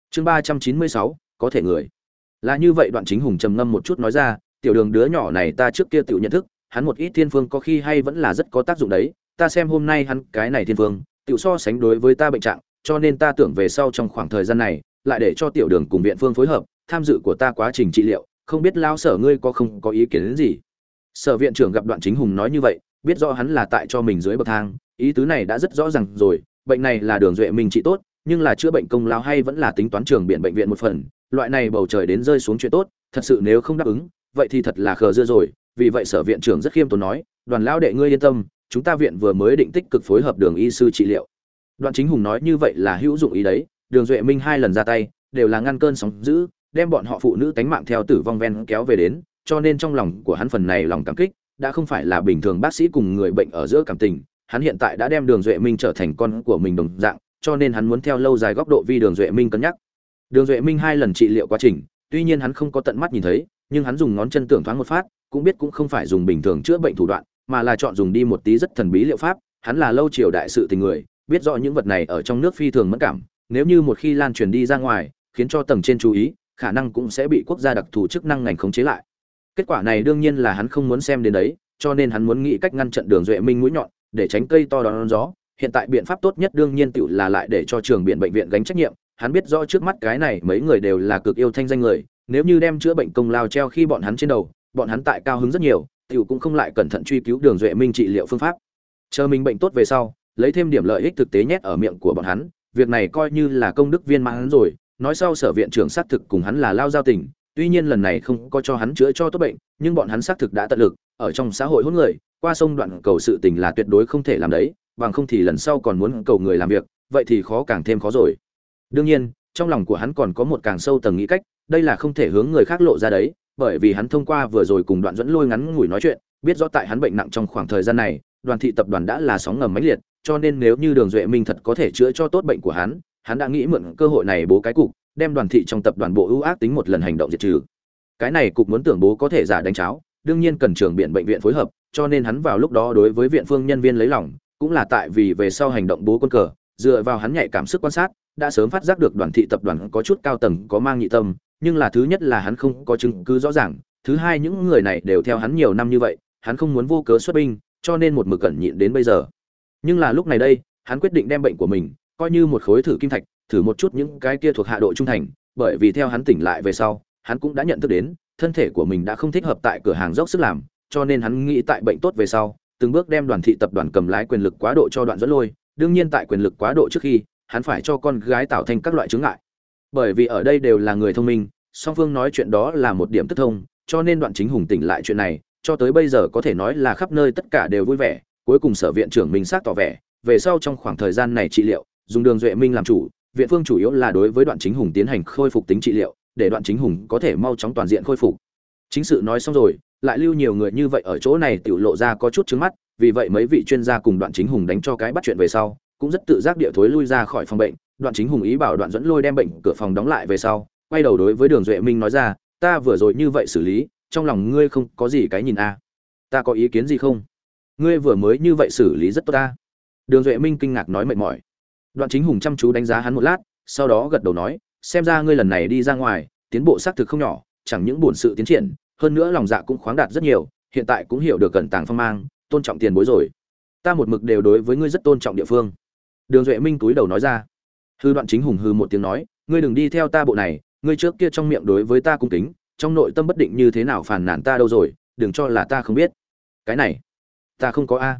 Chương ba trăm chín mươi sáu, có thể người. Là như vậy, đoạn chính hùng trầm ngâm một chút nói ra, tiểu đường đứa nhỏ này ta trước kia tự nhận thức, hắn một ít thiên phương có khi hay vẫn là rất có tác dụng đấy, ta xem hôm nay hắn cái này thiên phương, tự so sánh đối với ta bệnh trạng, cho nên ta tưởng về sau trong khoảng thời gian này, lại để cho tiểu đường cùng viện phương phối hợp, tham dự của ta quá trình trị liệu, không biết lao sở ngươi có không có ý kiến đến gì? Sở viện trưởng gặp đoạn chính hùng nói như vậy, biết rõ hắn là tại cho mình dưới bậc thang ý tứ này đã rất rõ ràng rồi, bệnh này là đường duệ Minh trị tốt, nhưng là chữa bệnh công lao hay vẫn là tính toán trường biện bệnh viện một phần, loại này bầu trời đến rơi xuống chuyện tốt, thật sự nếu không đáp ứng, vậy thì thật là khờ dưa rồi, vì vậy sở viện trưởng rất khiêm tốn nói, đoàn lao đệ ngươi yên tâm, chúng ta viện vừa mới định tích cực phối hợp đường y sư trị liệu. Đoạn chính hùng nói như vậy là hữu dụng ý đấy, đường duệ minh hai lần ra tay, đều là ngăn cơn sóng dữ, đem bọn họ phụ nữ tánh mạng theo tử vong ven kéo về đến, cho nên trong lòng của hắn phần này lòng cảm kích, đã không phải là bình thường bác sĩ cùng người bệnh ở giữa cảm tình hắn hiện tại đã đem đường duệ minh trở thành con của mình đồng dạng, cho nên hắn muốn theo lâu dài góc độ vi đường duệ minh cân nhắc. Đường duệ minh hai lần trị liệu quá trình, tuy nhiên hắn không có tận mắt nhìn thấy, nhưng hắn dùng ngón chân tưởng thoáng một phát, cũng biết cũng không phải dùng bình thường chữa bệnh thủ đoạn, mà là chọn dùng đi một tí rất thần bí liệu pháp, hắn là lâu triều đại sự tình người, biết rõ những vật này ở trong nước phi thường mẫn cảm, nếu như một khi lan truyền đi ra ngoài, khiến cho tầng trên chú ý, khả năng cũng sẽ bị quốc gia đặc thù chức năng ngành khống chế lại. Kết quả này đương nhiên là hắn không muốn xem đến đấy, cho nên hắn muốn nghĩ cách ngăn chặn đường duệ minh mũi nhọn để tránh cây to đón gió. Hiện tại biện pháp tốt nhất đương nhiên tự là lại để cho trường biện bệnh viện gánh trách nhiệm. Hắn biết rõ trước mắt cái này mấy người đều là cực yêu thanh danh người. Nếu như đem chữa bệnh công lao treo khi bọn hắn trên đầu, bọn hắn tại cao hứng rất nhiều, tiểu cũng không lại cẩn thận truy cứu đường duệ minh trị liệu phương pháp. Chờ mình bệnh tốt về sau, lấy thêm điểm lợi ích thực tế nhét ở miệng của bọn hắn, việc này coi như là công đức viên mãn rồi. Nói sau sở viện trưởng xác thực cùng hắn là lao giao tình tuy nhiên lần này không có cho hắn chữa cho tốt bệnh, nhưng bọn hắn xác thực đã tận lực, ở trong xã hội hỗn người, qua sông đoạn cầu sự tình là tuyệt đối không thể làm đấy, bằng không thì lần sau còn muốn cầu người làm việc, vậy thì khó càng thêm khó rồi. Đương nhiên, trong lòng của hắn còn có một càng sâu tầng nghĩ cách, đây là không thể hướng người khác lộ ra đấy, bởi vì hắn thông qua vừa rồi cùng đoạn dẫn lôi ngắn ngủi nói chuyện, biết rõ tại hắn bệnh nặng trong khoảng thời gian này, đoàn thị tập đoàn đã là sóng ngầm mãnh liệt, cho nên nếu như đường duệ minh thật có thể chữa cho tốt bệnh của hắn hắn đã nghĩ mượn cơ hội này bố cái cục, đem đoàn thị trong tập đoàn bộ ưu ác tính một lần hành động diệt trừ. Cái này cục muốn tưởng bố có thể giả đánh cháo, đương nhiên cần trường biện bệnh viện phối hợp, cho nên hắn vào lúc đó đối với viện phương nhân viên lấy lòng, cũng là tại vì về sau hành động bố quân cờ, dựa vào hắn nhạy cảm sức quan sát, đã sớm phát giác được đoàn thị tập đoàn có chút cao tầng, có mang nhị tâm, nhưng là thứ nhất là hắn không có chứng cứ rõ ràng, thứ hai những người này đều theo hắn nhiều năm như vậy, hắn không muốn vô cớ xuất binh, cho nên một mực cẩn nhịn đến bây giờ. Nhưng là lúc này đây, hắn quyết định đem bệnh của mình coi như một khối thử kim thạch, thử một chút những cái kia thuộc hạ độ trung thành, bởi vì theo hắn tỉnh lại về sau, hắn cũng đã nhận thức đến, thân thể của mình đã không thích hợp tại cửa hàng dốc sức làm, cho nên hắn nghĩ tại bệnh tốt về sau, từng bước đem đoàn thị tập đoàn cầm lái quyền lực quá độ cho đoạn dẫn lôi, đương nhiên tại quyền lực quá độ trước khi, hắn phải cho con gái tạo thành các loại chứng ngại. Bởi vì ở đây đều là người thông minh, song phương nói chuyện đó là một điểm tức thông, cho nên đoạn chính hùng tỉnh lại chuyện này, cho tới bây giờ có thể nói là khắp nơi tất cả đều vui vẻ, cuối cùng sở viện trưởng mình xác tỏ vẻ, về sau trong khoảng thời gian này trị liệu dùng đường duệ minh làm chủ, viện phương chủ yếu là đối với đoạn chính hùng tiến hành khôi phục tính trị liệu, để đoạn chính hùng có thể mau chóng toàn diện khôi phục. Chính sự nói xong rồi, lại lưu nhiều người như vậy ở chỗ này tiểu lộ ra có chút trứng mắt, vì vậy mấy vị chuyên gia cùng đoạn chính hùng đánh cho cái bắt chuyện về sau, cũng rất tự giác địa thối lui ra khỏi phòng bệnh. Đoạn chính hùng ý bảo đoạn dẫn lôi đem bệnh cửa phòng đóng lại về sau, quay đầu đối với đường duệ minh nói ra, ta vừa rồi như vậy xử lý, trong lòng ngươi không có gì cái nhìn a. Ta có ý kiến gì không? Ngươi vừa mới như vậy xử lý rất tốt ta đường duệ minh kinh ngạc nói mệt mỏi đoạn chính hùng chăm chú đánh giá hắn một lát, sau đó gật đầu nói, xem ra ngươi lần này đi ra ngoài, tiến bộ xác thực không nhỏ, chẳng những bổn sự tiến triển, hơn nữa lòng dạ cũng khoáng đạt rất nhiều, hiện tại cũng hiểu được cẩn tàng phong mang, tôn trọng tiền bối rồi. Ta một mực đều đối với ngươi rất tôn trọng địa phương. Đường duệ minh túi đầu nói ra. Hư đoạn chính hùng hư một tiếng nói, ngươi đừng đi theo ta bộ này, ngươi trước kia trong miệng đối với ta cung kính, trong nội tâm bất định như thế nào phản nản ta đâu rồi, đừng cho là ta không biết. Cái này, ta không có a.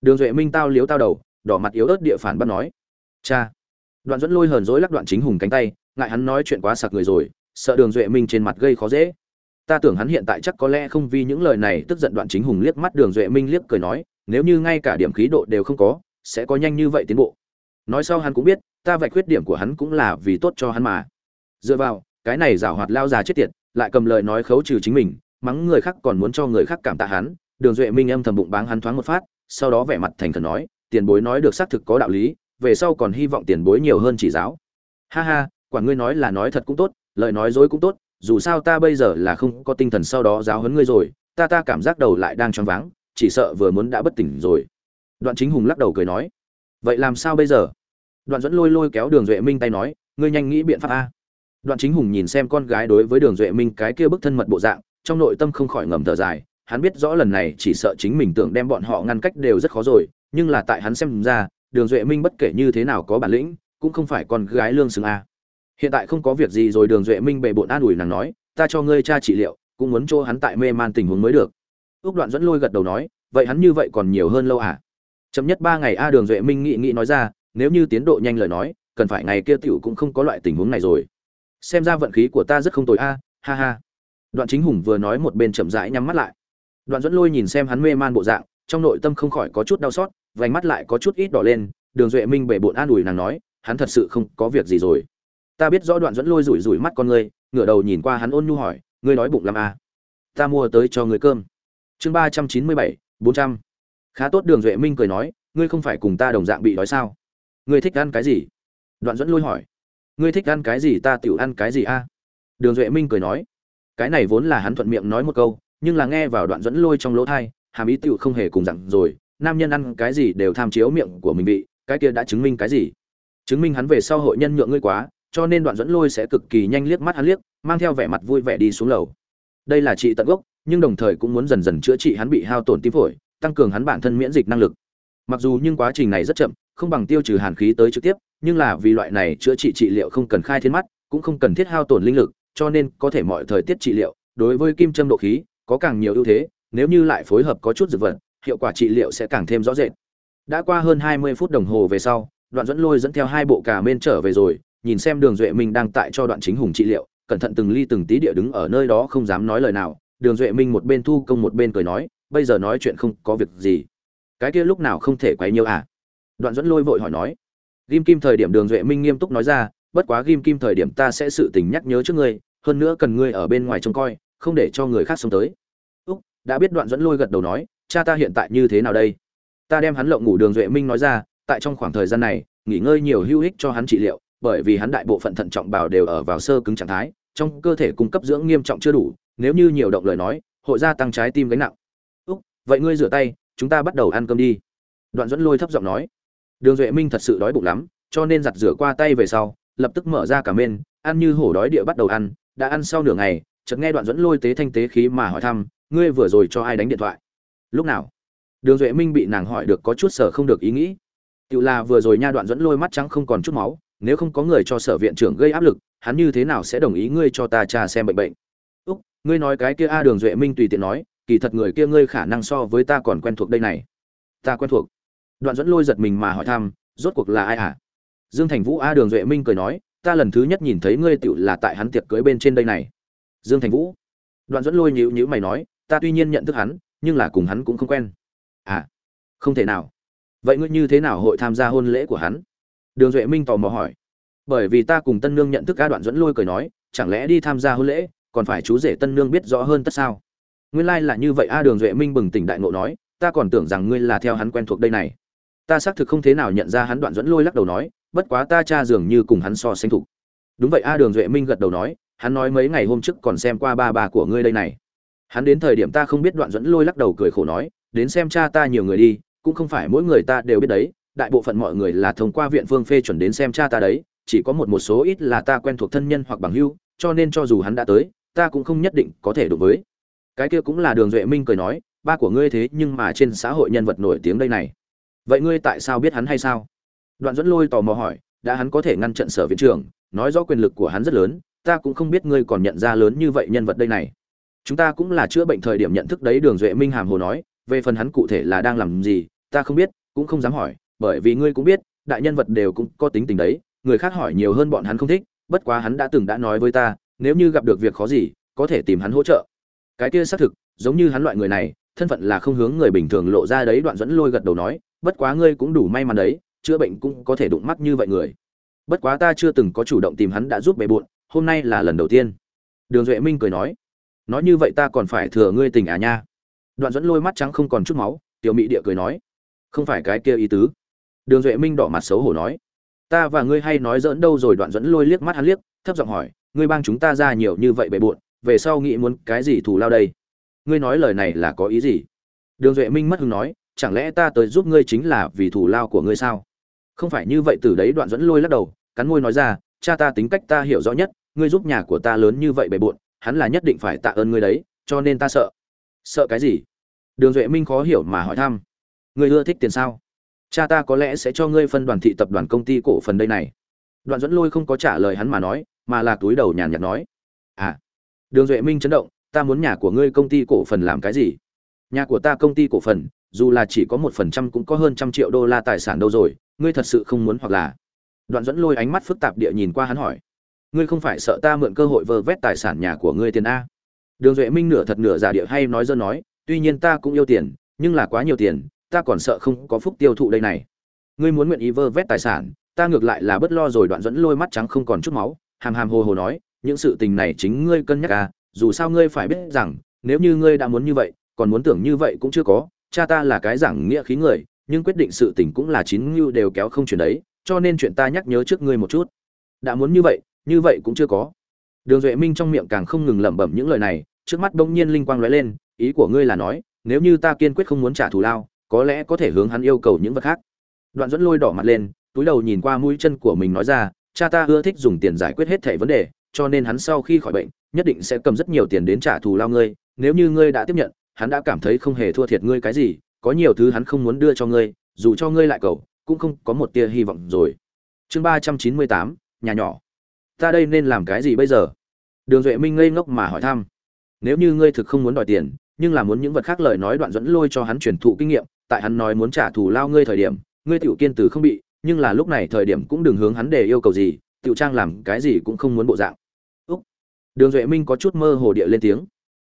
Đường duệ minh tao liếu tao đầu, đỏ mặt yếu ớt địa phản bắt nói cha. Đoạn dẫn lôi hờn dỗi lắc đoạn chính hùng cánh tay, ngại hắn nói chuyện quá sặc người rồi, sợ đường duệ minh trên mặt gây khó dễ. Ta tưởng hắn hiện tại chắc có lẽ không vì những lời này tức giận đoạn chính hùng liếc mắt đường duệ minh liếc cười nói, nếu như ngay cả điểm khí độ đều không có, sẽ có nhanh như vậy tiến bộ. Nói sau hắn cũng biết, ta vạch khuyết điểm của hắn cũng là vì tốt cho hắn mà. Dựa vào, cái này giảo hoạt lao già chết tiệt, lại cầm lời nói khấu trừ chính mình, mắng người khác còn muốn cho người khác cảm tạ hắn, đường duệ minh âm thầm bụng báng hắn thoáng một phát, sau đó vẻ mặt thành khẩn nói, tiền bối nói được xác thực có đạo lý về sau còn hy vọng tiền bối nhiều hơn chỉ giáo. Ha ha, quả ngươi nói là nói thật cũng tốt, lời nói dối cũng tốt, dù sao ta bây giờ là không có tinh thần sau đó giáo huấn ngươi rồi, ta ta cảm giác đầu lại đang choáng váng, chỉ sợ vừa muốn đã bất tỉnh rồi. Đoạn chính hùng lắc đầu cười nói, vậy làm sao bây giờ? Đoạn dẫn lôi lôi kéo đường duệ minh tay nói, ngươi nhanh nghĩ biện pháp a. Đoạn chính hùng nhìn xem con gái đối với đường duệ minh cái kia bức thân mật bộ dạng, trong nội tâm không khỏi ngầm thở dài, hắn biết rõ lần này chỉ sợ chính mình tưởng đem bọn họ ngăn cách đều rất khó rồi, nhưng là tại hắn xem ra đường duệ minh bất kể như thế nào có bản lĩnh, cũng không phải con gái lương xứng a. Hiện tại không có việc gì rồi đường duệ minh bề bộn an ủi nàng nói, ta cho ngươi cha trị liệu, cũng muốn cho hắn tại mê man tình huống mới được. Ước đoạn dẫn lôi gật đầu nói, vậy hắn như vậy còn nhiều hơn lâu à? Chậm nhất ba ngày a, đường duệ minh nghị nghị nói ra, nếu như tiến độ nhanh lời nói, cần phải ngày kia tiểu cũng không có loại tình huống này rồi. Xem ra vận khí của ta rất không tồi a, ha ha. Đoạn chính hùng vừa nói một bên chậm rãi nhắm mắt lại. Đoạn dẫn lôi nhìn xem hắn mê man bộ dạng, trong nội tâm không khỏi có chút đau xót vành mắt lại có chút ít đỏ lên, đường duệ minh bể bộn an ủi nàng nói, hắn thật sự không có việc gì rồi. Ta biết rõ đoạn dẫn lôi rủi rủi mắt con ngươi, ngửa đầu nhìn qua hắn ôn nhu hỏi, ngươi nói bụng làm à? ta mua tới cho người cơm. Chương ba trăm chín mươi bảy, bốn trăm. Khá tốt, đường duệ minh cười nói, ngươi không phải cùng ta đồng dạng bị đói sao? Ngươi thích ăn cái gì? Đoạn dẫn lôi hỏi. Ngươi thích ăn cái gì, ta tiểu ăn cái gì a? Đường duệ minh cười nói. Cái này vốn là hắn thuận miệng nói một câu, nhưng là nghe vào đoạn dẫn lôi trong lỗ thai, hàm ý tiểu không hề cùng dặn rồi nam nhân ăn cái gì đều tham chiếu miệng của mình bị cái kia đã chứng minh cái gì? Chứng minh hắn về sau hội nhân nhượng ngươi quá, cho nên đoạn dẫn lôi sẽ cực kỳ nhanh liếc mắt hắn liếc, mang theo vẻ mặt vui vẻ đi xuống lầu. Đây là trị tận gốc, nhưng đồng thời cũng muốn dần dần chữa trị hắn bị hao tổn tim phổi, tăng cường hắn bản thân miễn dịch năng lực. Mặc dù nhưng quá trình này rất chậm, không bằng tiêu trừ hàn khí tới trực tiếp, nhưng là vì loại này chữa trị trị liệu không cần khai thiên mắt, cũng không cần thiết hao tổn linh lực, cho nên có thể mọi thời tiết trị liệu, đối với kim châm độ khí, có càng nhiều ưu thế, nếu như lại phối hợp có chút dược vật hiệu quả trị liệu sẽ càng thêm rõ rệt. Đã qua hơn hai mươi phút đồng hồ về sau, đoạn dẫn lôi dẫn theo hai bộ cà men trở về rồi, nhìn xem đường duệ minh đang tại cho đoạn chính hùng trị liệu, cẩn thận từng ly từng tí địa đứng ở nơi đó không dám nói lời nào. Đường duệ minh một bên thu công một bên cười nói, bây giờ nói chuyện không có việc gì. Cái kia lúc nào không thể quấy nhiều à? Đoạn dẫn lôi vội hỏi nói, ghim kim thời điểm đường duệ minh nghiêm túc nói ra, bất quá ghim kim thời điểm ta sẽ sự tình nhắc nhớ trước ngươi, hơn nữa cần ngươi ở bên ngoài trông coi, không để cho người khác xông tới. Úc, đã biết đoạn dẫn lôi gật đầu nói cha ta hiện tại như thế nào đây? Ta đem hắn lộng ngủ đường duệ minh nói ra, tại trong khoảng thời gian này, nghỉ ngơi nhiều hữu ích cho hắn trị liệu, bởi vì hắn đại bộ phận thận trọng bảo đều ở vào sơ cứng trạng thái, trong cơ thể cung cấp dưỡng nghiêm trọng chưa đủ, nếu như nhiều động lời nói, hội gia tăng trái tim gánh nặng. Úc, vậy ngươi rửa tay, chúng ta bắt đầu ăn cơm đi. Đoạn dẫn lôi thấp giọng nói. Đường duệ minh thật sự đói bụng lắm, cho nên giặt rửa qua tay về sau, lập tức mở ra cả mên ăn như hổ đói địa bắt đầu ăn, đã ăn sau nửa ngày, chợt nghe đoạn dẫn lôi tế thanh tế khí mà hỏi thăm, ngươi vừa rồi cho ai đánh điện thoại? Lúc nào? Đường duệ minh bị nàng hỏi được có chút sở không được ý nghĩ. Tự là vừa rồi nha đoạn dẫn lôi mắt trắng không còn chút máu, nếu không có người cho sở viện trưởng gây áp lực, hắn như thế nào sẽ đồng ý ngươi cho ta cha xem bệnh bệnh? Úc, ngươi nói cái kia a đường duệ minh tùy tiện nói, kỳ thật người kia ngươi khả năng so với ta còn quen thuộc đây này. Ta quen thuộc. Đoạn dẫn lôi giật mình mà hỏi thăm, rốt cuộc là ai à dương thành vũ a đường duệ minh cười nói, ta lần thứ nhất nhìn thấy ngươi tựu là tại hắn tiệc cưới bên trên đây này. Dương thành vũ. Đoạn dẫn lôi nhữ nhữ mày nói, ta tuy nhiên nhận thức hắn nhưng là cùng hắn cũng không quen. À không thể nào. Vậy ngươi như thế nào hội tham gia hôn lễ của hắn? Đường duệ minh tò mò hỏi. Bởi vì ta cùng tân nương nhận thức ca đoạn dẫn lôi cười nói, chẳng lẽ đi tham gia hôn lễ, còn phải chú rể tân nương biết rõ hơn tất sao? Nguyên lai là như vậy a đường duệ minh bừng tỉnh đại ngộ nói, ta còn tưởng rằng ngươi là theo hắn quen thuộc đây này. Ta xác thực không thế nào nhận ra hắn đoạn dẫn lôi lắc đầu nói, bất quá ta cha dường như cùng hắn so sánh thục đúng vậy a đường duệ minh gật đầu nói, hắn nói mấy ngày hôm trước còn xem qua ba bà của ngươi đây này hắn đến thời điểm ta không biết đoạn dẫn lôi lắc đầu cười khổ nói, đến xem cha ta nhiều người đi, cũng không phải mỗi người ta đều biết đấy, đại bộ phận mọi người là thông qua viện phương phê chuẩn đến xem cha ta đấy, chỉ có một một số ít là ta quen thuộc thân nhân hoặc bằng hữu, cho nên cho dù hắn đã tới, ta cũng không nhất định có thể đối với. Cái kia cũng là đường duệ minh cười nói, ba của ngươi thế nhưng mà trên xã hội nhân vật nổi tiếng đây này. Vậy ngươi tại sao biết hắn hay sao? Đoạn dẫn lôi tò mò hỏi, đã hắn có thể ngăn trận sở viện trưởng, nói rõ quyền lực của hắn rất lớn, ta cũng không biết ngươi còn nhận ra lớn như vậy nhân vật đây này chúng ta cũng là chữa bệnh thời điểm nhận thức đấy, đường duệ minh hàm hồ nói, về phần hắn cụ thể là đang làm gì, ta không biết, cũng không dám hỏi, bởi vì ngươi cũng biết, đại nhân vật đều cũng có tính tình đấy, người khác hỏi nhiều hơn bọn hắn không thích, bất quá hắn đã từng đã nói với ta, nếu như gặp được việc khó gì, có thể tìm hắn hỗ trợ. Cái kia xác thực, giống như hắn loại người này, thân phận là không hướng người bình thường lộ ra đấy, đoạn dẫn lôi gật đầu nói, bất quá ngươi cũng đủ may mắn đấy, chữa bệnh cũng có thể đụng mắt như vậy người. Bất quá ta chưa từng có chủ động tìm hắn đã giúp bề bộn, hôm nay là lần đầu tiên. Đường duệ minh cười nói nói như vậy ta còn phải thừa ngươi tình à nha. Đoạn dẫn lôi mắt trắng không còn chút máu, tiểu mỹ địa cười nói, không phải cái kia ý tứ. Đường duệ minh đỏ mặt xấu hổ nói, ta và ngươi hay nói dỡn đâu rồi? Đoạn dẫn lôi liếc mắt hắn liếc, thấp giọng hỏi, ngươi bang chúng ta ra nhiều như vậy bề bộn, về sau nghĩ muốn cái gì thù lao đây? Ngươi nói lời này là có ý gì? Đường duệ minh mất hứng nói, chẳng lẽ ta tới giúp ngươi chính là vì thù lao của ngươi sao? Không phải như vậy từ đấy đoạn dẫn lôi lắc đầu, cắn môi nói ra, cha ta tính cách ta hiểu rõ nhất, ngươi giúp nhà của ta lớn như vậy bề bộn hắn là nhất định phải tạ ơn ngươi đấy, cho nên ta sợ. Sợ cái gì? Đường duệ minh khó hiểu mà hỏi thăm. Ngươi ưa thích tiền sao? Cha ta có lẽ sẽ cho ngươi phân đoàn thị tập đoàn công ty cổ phần đây này. Đoạn dẫn lôi không có trả lời hắn mà nói, mà là túi đầu nhàn nhạt nói. À. Đường duệ minh chấn động, ta muốn nhà của ngươi công ty cổ phần làm cái gì? Nhà của ta công ty cổ phần, dù là chỉ có một phần trăm cũng có hơn trăm triệu đô la tài sản đâu rồi, ngươi thật sự không muốn hoặc là? Đoạn dẫn lôi ánh mắt phức tạp địa nhìn qua hắn hỏi ngươi không phải sợ ta mượn cơ hội vơ vét tài sản nhà của ngươi tiền a. Đường duệ minh nửa thật nửa giả địa hay nói dơ nói, tuy nhiên ta cũng yêu tiền, nhưng là quá nhiều tiền, ta còn sợ không có phúc tiêu thụ đây này. Ngươi muốn nguyện ý vơ vét tài sản, ta ngược lại là bất lo rồi đoạn dẫn lôi mắt trắng không còn chút máu, hàm hàm hồ hồ nói, những sự tình này chính ngươi cân nhắc à dù sao ngươi phải biết rằng, nếu như ngươi đã muốn như vậy, còn muốn tưởng như vậy cũng chưa có, cha ta là cái giảng nghĩa khí người, nhưng quyết định sự tình cũng là chín ngưu đều kéo không chuyển đấy, cho nên chuyện ta nhắc nhớ trước ngươi một chút. Đã muốn như vậy như vậy cũng chưa có. Đường duệ minh trong miệng càng không ngừng lẩm bẩm những lời này, trước mắt bỗng nhiên linh quang lóe lên, ý của ngươi là nói, nếu như ta kiên quyết không muốn trả thù lao, có lẽ có thể hướng hắn yêu cầu những vật khác. Đoạn dẫn lôi đỏ mặt lên, túi đầu nhìn qua mũi chân của mình nói ra, cha ta ưa thích dùng tiền giải quyết hết thảy vấn đề, cho nên hắn sau khi khỏi bệnh, nhất định sẽ cầm rất nhiều tiền đến trả thù lao ngươi, nếu như ngươi đã tiếp nhận, hắn đã cảm thấy không hề thua thiệt ngươi cái gì, có nhiều thứ hắn không muốn đưa cho ngươi, dù cho ngươi lại cầu, cũng không có một tia hy vọng rồi. Chương ba trăm chín mươi tám, nhà nhỏ ta đây nên làm cái gì bây giờ? Đường duệ minh ngây ngốc mà hỏi thăm. Nếu như ngươi thực không muốn đòi tiền, nhưng là muốn những vật khác lời nói đoạn dẫn lôi cho hắn truyền thụ kinh nghiệm, tại hắn nói muốn trả thù lao ngươi thời điểm, ngươi tiểu kiên từ không bị, nhưng là lúc này thời điểm cũng đừng hướng hắn để yêu cầu gì, tiểu trang làm cái gì cũng không muốn bộ dạng. Úc. Đường duệ minh có chút mơ hồ địa lên tiếng.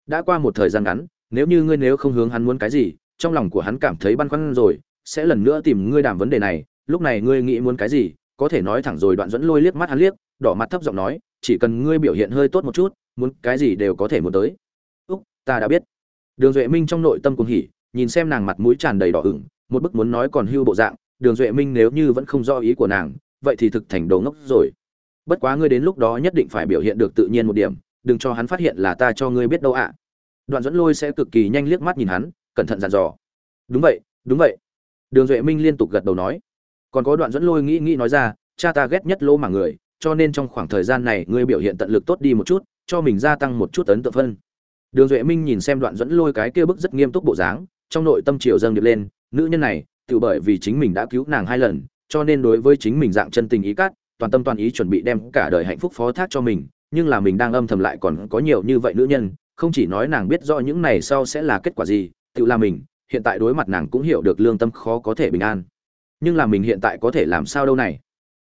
Đã qua một thời gian ngắn, nếu như ngươi nếu không hướng hắn muốn cái gì, trong lòng của hắn cảm thấy băn khoăn rồi, sẽ lần nữa tìm ngươi đàm vấn đề này, lúc này ngươi nghĩ muốn cái gì có thể nói thẳng rồi đoạn dẫn lôi liếc mắt hắn liếc, đỏ mặt thấp giọng nói, chỉ cần ngươi biểu hiện hơi tốt một chút, muốn cái gì đều có thể muốn tới. Úc, ta đã biết. Đường duệ minh trong nội tâm cùng hỉ, nhìn xem nàng mặt mũi tràn đầy đỏ ửng, một bức muốn nói còn hưu bộ dạng, đường duệ minh nếu như vẫn không do ý của nàng, vậy thì thực thành đồ ngốc rồi. Bất quá ngươi đến lúc đó nhất định phải biểu hiện được tự nhiên một điểm, đừng cho hắn phát hiện là ta cho ngươi biết đâu ạ. Đoạn dẫn lôi sẽ cực kỳ nhanh liếc mắt nhìn hắn, cẩn thận dàn dò. Đúng vậy đúng vậy. Đường duệ minh liên tục gật đầu nói còn có đoạn dẫn lôi nghĩ nghĩ nói ra, cha ta ghét nhất lỗ mà người, cho nên trong khoảng thời gian này ngươi biểu hiện tận lực tốt đi một chút, cho mình gia tăng một chút ấn tượng phân. Đường duệ minh nhìn xem đoạn dẫn lôi cái kia bức rất nghiêm túc bộ dáng, trong nội tâm triều dâng điệp lên, nữ nhân này, tự bởi vì chính mình đã cứu nàng hai lần, cho nên đối với chính mình dạng chân tình ý cát, toàn tâm toàn ý chuẩn bị đem cả đời hạnh phúc phó thác cho mình, nhưng là mình đang âm thầm lại còn có nhiều như vậy nữ nhân, không chỉ nói nàng biết rõ những này sau sẽ là kết quả gì, tự là mình, hiện tại đối mặt nàng cũng hiểu được lương tâm khó có thể bình an nhưng là mình hiện tại có thể làm sao đâu này.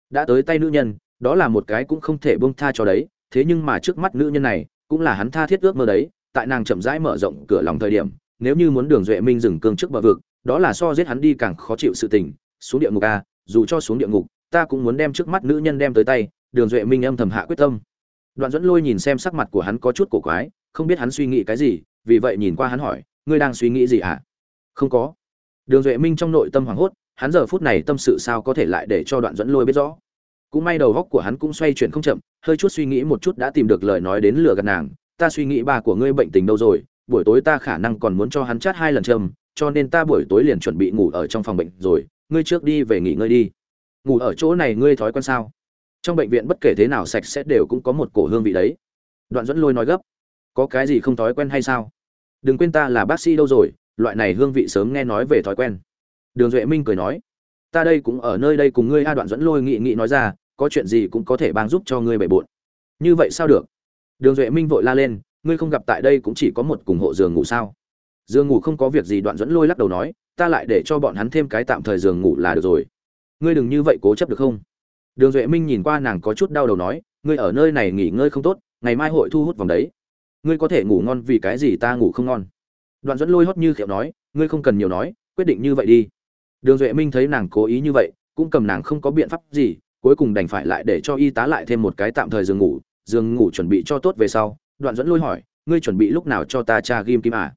Đã tới tay nữ nhân, đó là một cái cũng không thể buông tha cho đấy, thế nhưng mà trước mắt nữ nhân này, cũng là hắn tha thiết ước mơ đấy, tại nàng chậm rãi mở rộng cửa lòng thời điểm, nếu như muốn đường duệ minh dừng cương trước bờ vực, đó là so giết hắn đi càng khó chịu sự tình, xuống địa ngục a dù cho xuống địa ngục, ta cũng muốn đem trước mắt nữ nhân đem tới tay, đường duệ minh âm thầm hạ quyết tâm. Đoạn dẫn lôi nhìn xem sắc mặt của hắn có chút cổ quái, không biết hắn suy nghĩ cái gì, vì vậy nhìn qua hắn hỏi, ngươi đang suy nghĩ gì à? Không có. Đường duệ minh trong nội tâm hoảng hốt hắn giờ phút này tâm sự sao có thể lại để cho đoạn dẫn lôi biết rõ. Cũng may đầu góc của hắn cũng xoay chuyển không chậm, hơi chút suy nghĩ một chút đã tìm được lời nói đến lừa gạt nàng. Ta suy nghĩ bà của ngươi bệnh tình đâu rồi, buổi tối ta khả năng còn muốn cho hắn chát hai lần châm, cho nên ta buổi tối liền chuẩn bị ngủ ở trong phòng bệnh rồi. Ngươi trước đi về nghỉ ngơi đi. Ngủ ở chỗ này ngươi thói quen sao? Trong bệnh viện bất kể thế nào sạch sẽ đều cũng có một cổ hương vị đấy. Đoạn dẫn lôi nói gấp. Có cái gì không thói quen hay sao? Đừng quên ta là bác sĩ đâu rồi, loại này hương vị sớm nghe nói về thói quen đường duệ minh cười nói, ta đây cũng ở nơi đây cùng ngươi a đoạn dẫn lôi nghị nghị nói ra, có chuyện gì cũng có thể bang giúp cho ngươi bề bộn. Như vậy sao được? Đường duệ minh vội la lên, ngươi không gặp tại đây cũng chỉ có một cùng hộ giường ngủ sao? Giường ngủ không có việc gì, đoạn dẫn lôi lắc đầu nói, ta lại để cho bọn hắn thêm cái tạm thời giường ngủ là được rồi. Ngươi đừng như vậy cố chấp được không? Đường duệ minh nhìn qua nàng có chút đau đầu nói, ngươi ở nơi này nghỉ ngơi không tốt, ngày mai hội thu hút vòng đấy. Ngươi có thể ngủ ngon vì cái gì ta ngủ không ngon? Đoạn dẫn lôi hót như khiệu nói, ngươi không cần nhiều nói, quyết định như vậy đi đường duệ minh thấy nàng cố ý như vậy, cũng cầm nàng không có biện pháp gì, cuối cùng đành phải lại để cho y tá lại thêm một cái tạm thời giường ngủ giường ngủ chuẩn bị cho tốt về sau, đoạn dẫn lôi hỏi, ngươi chuẩn bị lúc nào cho ta cha ghim kim à?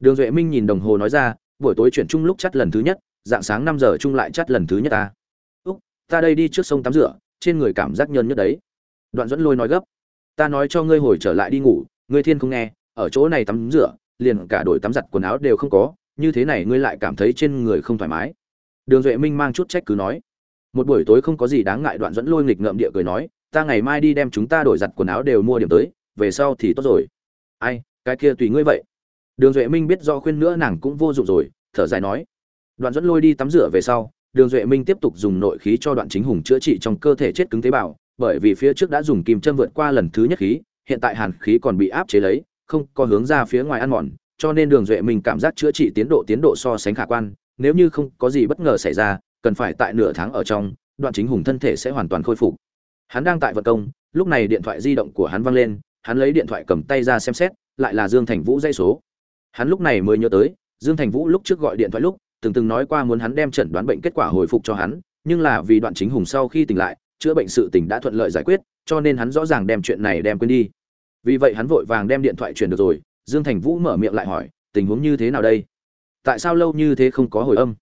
đường duệ minh nhìn đồng hồ nói ra, buổi tối chuyển chung lúc chắt lần thứ nhất, dạng sáng năm giờ chung lại chắt lần thứ nhất ta. Úc, ta đây đi trước sông tắm rửa, trên người cảm giác nhân nhất đấy. Đoạn dẫn lôi nói gấp, ta nói cho ngươi hồi trở lại đi ngủ, ngươi thiên không nghe, ở chỗ này tắm rửa, liền cả đổi tắm giặt quần áo đều không có, như thế này ngươi lại cảm thấy trên người không thoải mái đường duệ minh mang chút trách cứ nói. Một buổi tối không có gì đáng ngại, đoạn dẫn lôi nghịch ngợm địa cười nói, ta ngày mai đi đem chúng ta đổi giặt quần áo đều mua điểm tới, về sau thì tốt rồi. Ai, cái kia tùy ngươi vậy. Đường duệ minh biết do khuyên nữa nàng cũng vô dụng rồi, thở dài nói. Đoạn dẫn lôi đi tắm rửa về sau, đường duệ minh tiếp tục dùng nội khí cho đoạn chính hùng chữa trị trong cơ thể chết cứng tế bào, bởi vì phía trước đã dùng kim châm vượt qua lần thứ nhất khí, hiện tại hàn khí còn bị áp chế lấy, không có hướng ra phía ngoài ăn mòn, cho nên đường duệ minh cảm giác chữa trị tiến độ tiến độ so sánh khả quan nếu như không có gì bất ngờ xảy ra, cần phải tại nửa tháng ở trong, đoạn chính hùng thân thể sẽ hoàn toàn khôi phục. Hắn đang tại vận công, lúc này điện thoại di động của hắn vang lên, hắn lấy điện thoại cầm tay ra xem xét, lại là dương thành vũ dây số. Hắn lúc này mới nhớ tới, dương thành vũ lúc trước gọi điện thoại lúc, từng từng nói qua muốn hắn đem chẩn đoán bệnh kết quả hồi phục cho hắn, nhưng là vì đoạn chính hùng sau khi tỉnh lại, chữa bệnh sự tình đã thuận lợi giải quyết, cho nên hắn rõ ràng đem chuyện này đem quên đi. Vì vậy hắn vội vàng đem điện thoại truyền được rồi, dương thành vũ mở miệng lại hỏi, tình huống như thế nào đây? Tại sao lâu như thế không có hồi âm?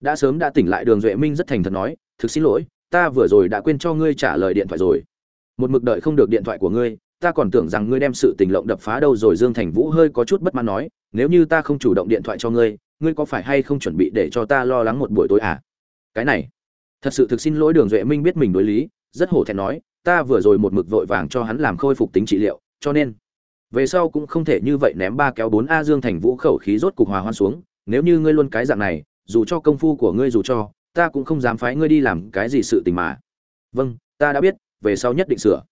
Đã sớm đã tỉnh lại đường duệ minh rất thành thật nói, thực xin lỗi, ta vừa rồi đã quên cho ngươi trả lời điện thoại rồi. Một mực đợi không được điện thoại của ngươi, ta còn tưởng rằng ngươi đem sự tình lộng đập phá đâu rồi. Dương thành vũ hơi có chút bất mãn nói, nếu như ta không chủ động điện thoại cho ngươi ngươi có phải hay không chuẩn bị để cho ta lo lắng một buổi tối à? Cái này, thật sự thực xin lỗi đường duệ minh biết mình đối lý, rất hổ thẹn nói, ta vừa rồi một mực vội vàng cho hắn làm khôi phục tính trị liệu, cho nên về sau cũng không thể như vậy ném ba kéo bốn a dương thành vũ khẩu khí rốt cục hòa hoan xuống nếu như ngươi luôn cái dạng này, dù cho công phu của ngươi dù cho, ta cũng không dám phái ngươi đi làm cái gì sự tình mà. Vâng ta đã biết, về sau nhất định sửa.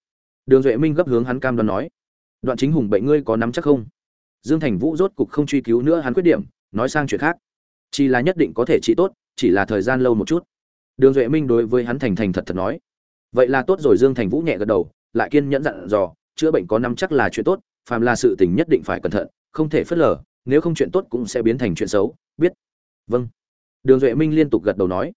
Đường duệ minh gấp hướng hắn cam đoan nói. Đoạn chính hùng bệnh ngươi có nắm chắc không? Dương thành vũ rốt cục không truy cứu nữa hắn quyết điểm, nói sang chuyện khác. Chỉ là nhất định có thể trị tốt, chỉ là thời gian lâu một chút. Đường duệ minh đối với hắn thành thành thật thật nói. Vậy là tốt rồi, dương thành vũ nhẹ gật đầu, lại kiên nhẫn dặn dò, chữa bệnh có nắm chắc là chuyện tốt, phàm là sự tình nhất định phải cẩn thận, không thể phớt lờ nếu không chuyện tốt cũng sẽ biến thành chuyện xấu, biết? Vâng. Đường duệ minh liên tục gật đầu nói.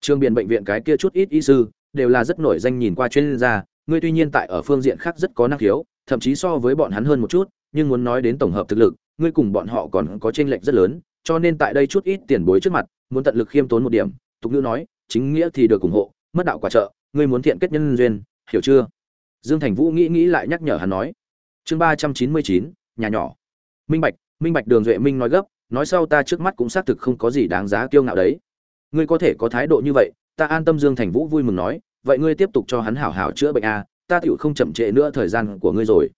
Trường Biện bệnh viện cái kia chút ít y sư, đều là rất nổi danh nhìn qua chuyên gia, ngươi tuy nhiên tại ở phương diện khác rất có năng khiếu, thậm chí so với bọn hắn hơn một chút, nhưng muốn nói đến tổng hợp thực lực, ngươi cùng bọn họ còn có tranh lệch rất lớn, cho nên tại đây chút ít tiền bối trước mặt, muốn tận lực khiêm tốn một điểm. Tục ngữ nói, chính nghĩa thì được ủng hộ, mất đạo quả trợ, ngươi muốn thiện kết nhân duyên, hiểu chưa? Dương thành vũ nghĩ nghĩ lại nhắc nhở hắn nói. Chương ba trăm chín mươi chín, nhà nhỏ. Minh bạch minh bạch đường duệ minh nói gấp, nói sau ta trước mắt cũng xác thực không có gì đáng giá kiêu ngạo đấy. Ngươi có thể có thái độ như vậy, ta an tâm dương thành vũ vui mừng nói, vậy ngươi tiếp tục cho hắn hảo hảo chữa bệnh a ta tựu không chậm trễ nữa thời gian của ngươi rồi.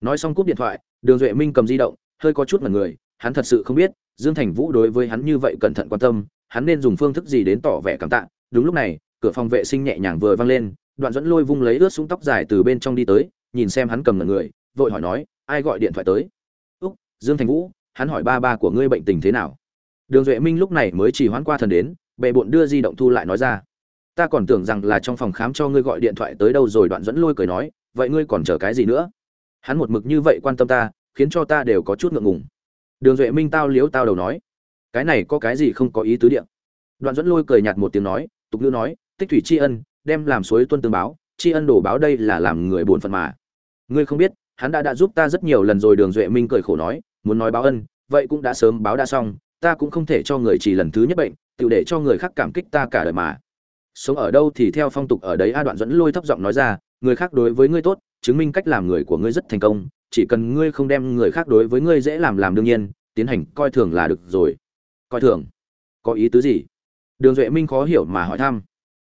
Nói xong cúp điện thoại, đường duệ minh cầm di động, hơi có chút mật người, hắn thật sự không biết, dương thành vũ đối với hắn như vậy cẩn thận quan tâm, hắn nên dùng phương thức gì đến tỏ vẻ cảm tạ. Đúng lúc này, cửa phòng vệ sinh nhẹ nhàng vừa vang lên, đoạn dẫn lôi vung lấy ướt súng tóc dài từ bên trong đi tới, nhìn xem hắn cầm ngần người, vội hỏi nói, ai gọi điện thoại tới? Dương thành vũ, hắn hỏi ba ba của ngươi bệnh tình thế nào? Đường duệ minh lúc này mới chỉ hoãn qua thần đến, bệ bộn đưa di động thu lại nói ra. Ta còn tưởng rằng là trong phòng khám cho ngươi gọi điện thoại tới đâu rồi đoạn dẫn lôi cười nói, vậy ngươi còn chờ cái gì nữa? Hắn một mực như vậy quan tâm ta, khiến cho ta đều có chút ngượng ngùng. Đường duệ minh tao liếu tao đầu nói, cái này có cái gì không có ý tứ điện đoạn dẫn lôi cười nhạt một tiếng nói, tục ngữ nói, tích thủy tri ân, đem làm suối tuân tương báo, tri ân đổ báo đây là làm người buồn phận mà. Ngươi không biết, hắn đã đã giúp ta rất nhiều lần rồi, đường duệ minh cười khổ nói muốn nói báo ân, vậy cũng đã sớm báo đã xong, ta cũng không thể cho người chỉ lần thứ nhất bệnh, tự để cho người khác cảm kích ta cả đời mà. Sống ở đâu thì theo phong tục ở đấy a đoạn dẫn lôi thấp giọng nói ra, người khác đối với ngươi tốt, chứng minh cách làm người của ngươi rất thành công, chỉ cần ngươi không đem người khác đối với ngươi dễ làm làm đương nhiên, tiến hành coi thường là được rồi. Coi thường? Có ý tứ gì? Đường duệ minh khó hiểu mà hỏi thăm.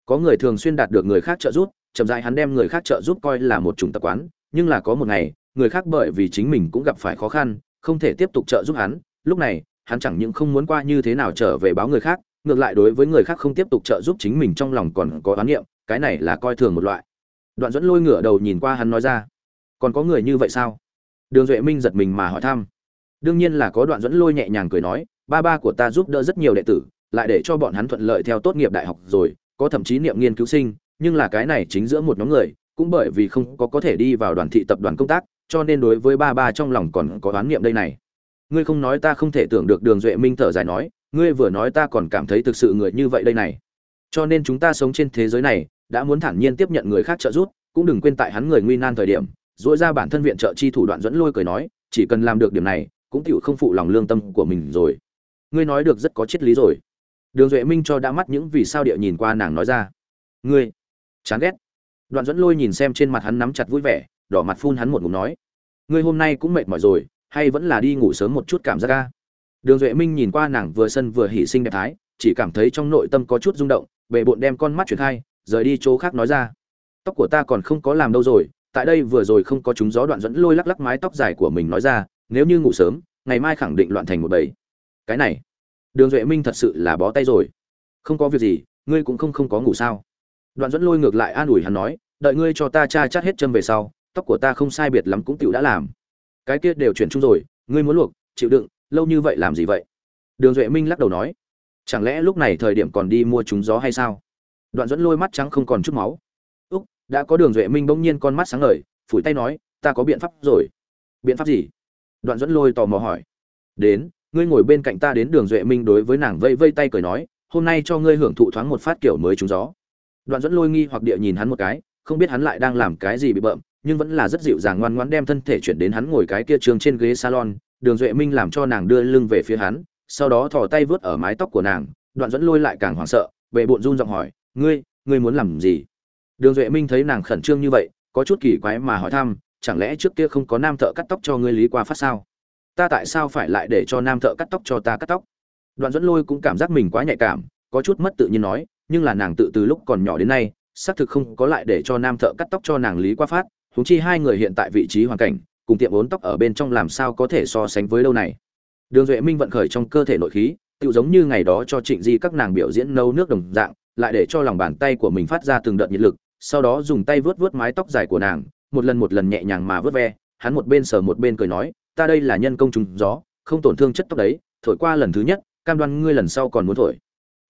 Có người thường xuyên đạt được người khác trợ giúp, chậm rãi hắn đem người khác trợ giúp coi là một chủng tập quán, nhưng là có một ngày, người khác bởi vì chính mình cũng gặp phải khó khăn không thể tiếp tục trợ giúp hắn, lúc này, hắn chẳng những không muốn qua như thế nào trở về báo người khác, ngược lại đối với người khác không tiếp tục trợ giúp chính mình trong lòng còn có oán niệm, cái này là coi thường một loại. Đoạn dẫn lôi ngửa đầu nhìn qua hắn nói ra, còn có người như vậy sao? Đường duệ minh giật mình mà hỏi thăm. Đương nhiên là có. Đoạn dẫn lôi nhẹ nhàng cười nói, ba ba của ta giúp đỡ rất nhiều đệ tử, lại để cho bọn hắn thuận lợi theo tốt nghiệp đại học rồi, có thậm chí niệm nghiên cứu sinh, nhưng là cái này chính giữa một nhóm người, cũng bởi vì không có có thể đi vào đoàn thị tập đoàn công tác cho nên đối với ba ba trong lòng còn có oán niệm đây này. Ngươi không nói ta không thể tưởng được đường duệ minh thở dài nói, ngươi vừa nói ta còn cảm thấy thực sự người như vậy đây này. Cho nên chúng ta sống trên thế giới này, đã muốn thản nhiên tiếp nhận người khác trợ giúp, cũng đừng quên tại hắn người nguy nan thời điểm dỗi ra bản thân viện trợ chi thủ đoạn dẫn lôi cười nói, chỉ cần làm được điểm này, cũng tựu không phụ lòng lương tâm của mình rồi. Ngươi nói được rất có triết lý rồi. Đường duệ minh cho đã mắt những vì sao địa nhìn qua nàng nói ra. Ngươi, chán ghét. Đoạn dẫn lôi nhìn xem trên mặt hắn nắm chặt vui vẻ đỏ mặt phun hắn một ngụm nói, ngươi hôm nay cũng mệt mỏi rồi, hay vẫn là đi ngủ sớm một chút cảm giác ca đường duệ minh nhìn qua nàng vừa sân vừa hỉ sinh đẹp thái, chỉ cảm thấy trong nội tâm có chút rung động bệ bộn đem con mắt chuyển khai, rời đi chỗ khác nói ra, tóc của ta còn không có làm đâu rồi, tại đây vừa rồi không có chúng gió đoạn dẫn lôi lắc lắc mái tóc dài của mình nói ra, nếu như ngủ sớm, ngày mai khẳng định loạn thành một bầy. Cái này? Đường duệ minh thật sự là bó tay rồi. Không có việc gì, ngươi cũng không không có ngủ sao? Đoạn dẫn lôi ngược lại an ủi hắn nói, đợi ngươi cho ta cha chát hết chân về sau tóc của ta không sai biệt lắm cũng tựu đã làm. Cái kia đều chuyển chung rồi, ngươi muốn luộc, chịu đựng, lâu như vậy làm gì vậy? Đường duệ minh lắc đầu nói. Chẳng lẽ lúc này thời điểm còn đi mua trúng gió hay sao? Đoạn dẫn lôi mắt trắng không còn chút máu. Úc, đã có đường duệ minh bỗng nhiên con mắt sáng ngời, phủi tay nói, ta có biện pháp rồi. Biện pháp gì? Đoạn dẫn lôi tò mò hỏi. Đến, ngươi ngồi bên cạnh ta đến đường duệ minh đối với nàng vây vây tay cười nói, hôm nay cho ngươi hưởng thụ thoáng một phát kiểu mới trúng gió. Đoạn dẫn lôi nghi hoặc địa nhìn hắn một cái, không biết hắn lại đang làm cái gì bị bợm nhưng vẫn là rất dịu dàng ngoan ngoãn đem thân thể chuyển đến hắn ngồi cái kia trường trên ghế salon, đường duệ minh làm cho nàng đưa lưng về phía hắn, sau đó thò tay vớt ở mái tóc của nàng, đoạn dẫn lôi lại càng hoảng sợ về bộn run giọng hỏi, ngươi ngươi muốn làm gì? Đường duệ minh thấy nàng khẩn trương như vậy, có chút kỳ quái mà hỏi thăm, chẳng lẽ trước kia không có nam thợ cắt tóc cho ngươi lý qua phát sao? Ta tại sao phải lại để cho nam thợ cắt tóc cho ta cắt tóc? Đoạn dẫn lôi cũng cảm giác mình quá nhạy cảm, có chút mất tự nhiên nói, nhưng là nàng tự từ lúc còn nhỏ đến nay, xác thực không có lại để cho nam thợ cắt tóc cho nàng lý qua phát huống chi hai người hiện tại vị trí hoàn cảnh, cùng tiệm vốn tóc ở bên trong làm sao có thể so sánh với lâu này? Đường duệ minh vận khởi trong cơ thể nội khí tự giống như ngày đó cho trịnh di các nàng biểu diễn nấu nước đồng dạng, lại để cho lòng bàn tay của mình phát ra từng đợt nhiệt lực, sau đó dùng tay vớt vớt mái tóc dài của nàng, một lần một lần nhẹ nhàng mà vớt ve, hắn một bên sờ một bên cười nói, ta đây là nhân công trùng gió, không tổn thương chất tóc đấy, thổi qua lần thứ nhất, cam đoan ngươi lần sau còn muốn thổi.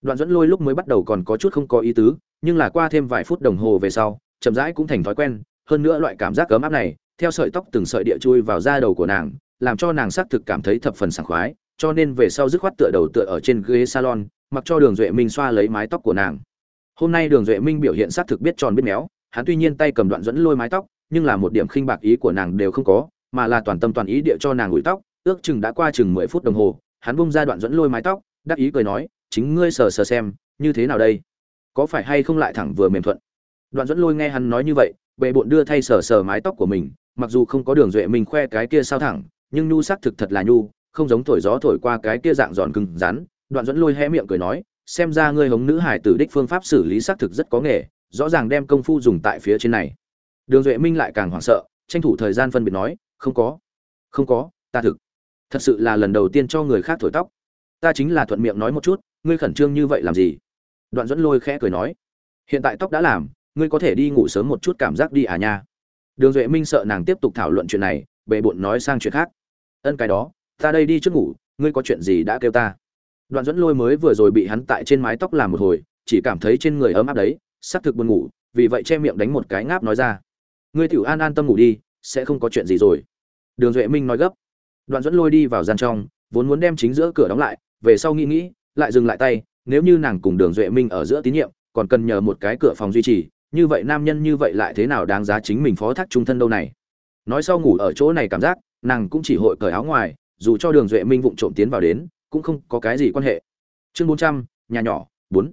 Đoạn dẫn lôi lúc mới bắt đầu còn có chút không có ý tứ, nhưng là qua thêm vài phút đồng hồ về sau, chậm rãi cũng thành thói quen hơn nữa loại cảm giác ấm áp này, theo sợi tóc từng sợi địa chui vào da đầu của nàng, làm cho nàng xác thực cảm thấy thập phần sảng khoái, cho nên về sau dứt khoát tựa đầu tựa ở trên ghế salon, mặc cho đường duệ minh xoa lấy mái tóc của nàng. Hôm nay đường duệ minh biểu hiện xác thực biết tròn biết méo, hắn tuy nhiên tay cầm đoạn dẫn lôi mái tóc, nhưng là một điểm khinh bạc ý của nàng đều không có, mà là toàn tâm toàn ý địa cho nàng ủi tóc, ước chừng đã qua chừng mười phút đồng hồ, hắn bung ra đoạn dẫn lôi mái tóc, đắc ý cười nói, chính ngươi sờ sờ xem, như thế nào đây? Có phải hay không lại thẳng vừa mềm thuận? Đoạn dẫn lôi nghe hắn nói như vậy bệ bộn đưa thay sờ sờ mái tóc của mình, mặc dù không có đường duệ mình khoe cái kia sao thẳng, nhưng nhu sắc thực thật là nhu, không giống thổi gió thổi qua cái kia dạng giòn cứng rắn. Đoạn dẫn lôi hé miệng cười nói, xem ra ngươi hống nữ hải tử đích phương pháp xử lý xác thực rất có nghề, rõ ràng đem công phu dùng tại phía trên này. Đường duệ minh lại càng hoảng sợ, tranh thủ thời gian phân biệt nói, không có không có, ta thực, thật sự là lần đầu tiên cho người khác thổi tóc. Ta chính là thuận miệng nói một chút, ngươi khẩn trương như vậy làm gì? Đoạn dẫn lôi khẽ cười nói, hiện tại tóc đã làm ngươi có thể đi ngủ sớm một chút cảm giác đi à nha. Đường duệ minh sợ nàng tiếp tục thảo luận chuyện này bệ bộn nói sang chuyện khác. Ân cái đó, ta đây đi trước ngủ, ngươi có chuyện gì đã kêu ta. Đoạn dẫn lôi mới vừa rồi bị hắn tại trên mái tóc làm một hồi, chỉ cảm thấy trên người ấm áp đấy xác thực buồn ngủ, vì vậy che miệng đánh một cái ngáp nói ra. Ngươi tiểu an an tâm ngủ đi, sẽ không có chuyện gì rồi. Đường duệ minh nói gấp. Đoạn dẫn lôi đi vào gian trong, vốn muốn đem chính giữa cửa đóng lại, về sau nghĩ nghĩ, lại dừng lại tay, nếu như nàng cùng đường duệ minh ở giữa tín nhiệm, còn cần nhờ một cái cửa phòng duy trì như vậy nam nhân như vậy lại thế nào đáng giá chính mình phó thác trung thân đâu này? Nói sau ngủ ở chỗ này cảm giác, nàng cũng chỉ hội cởi áo ngoài, dù cho đường duệ minh vụng trộm tiến vào đến, cũng không có cái gì quan hệ. Chương bốn trăm, nhà nhỏ, bốn.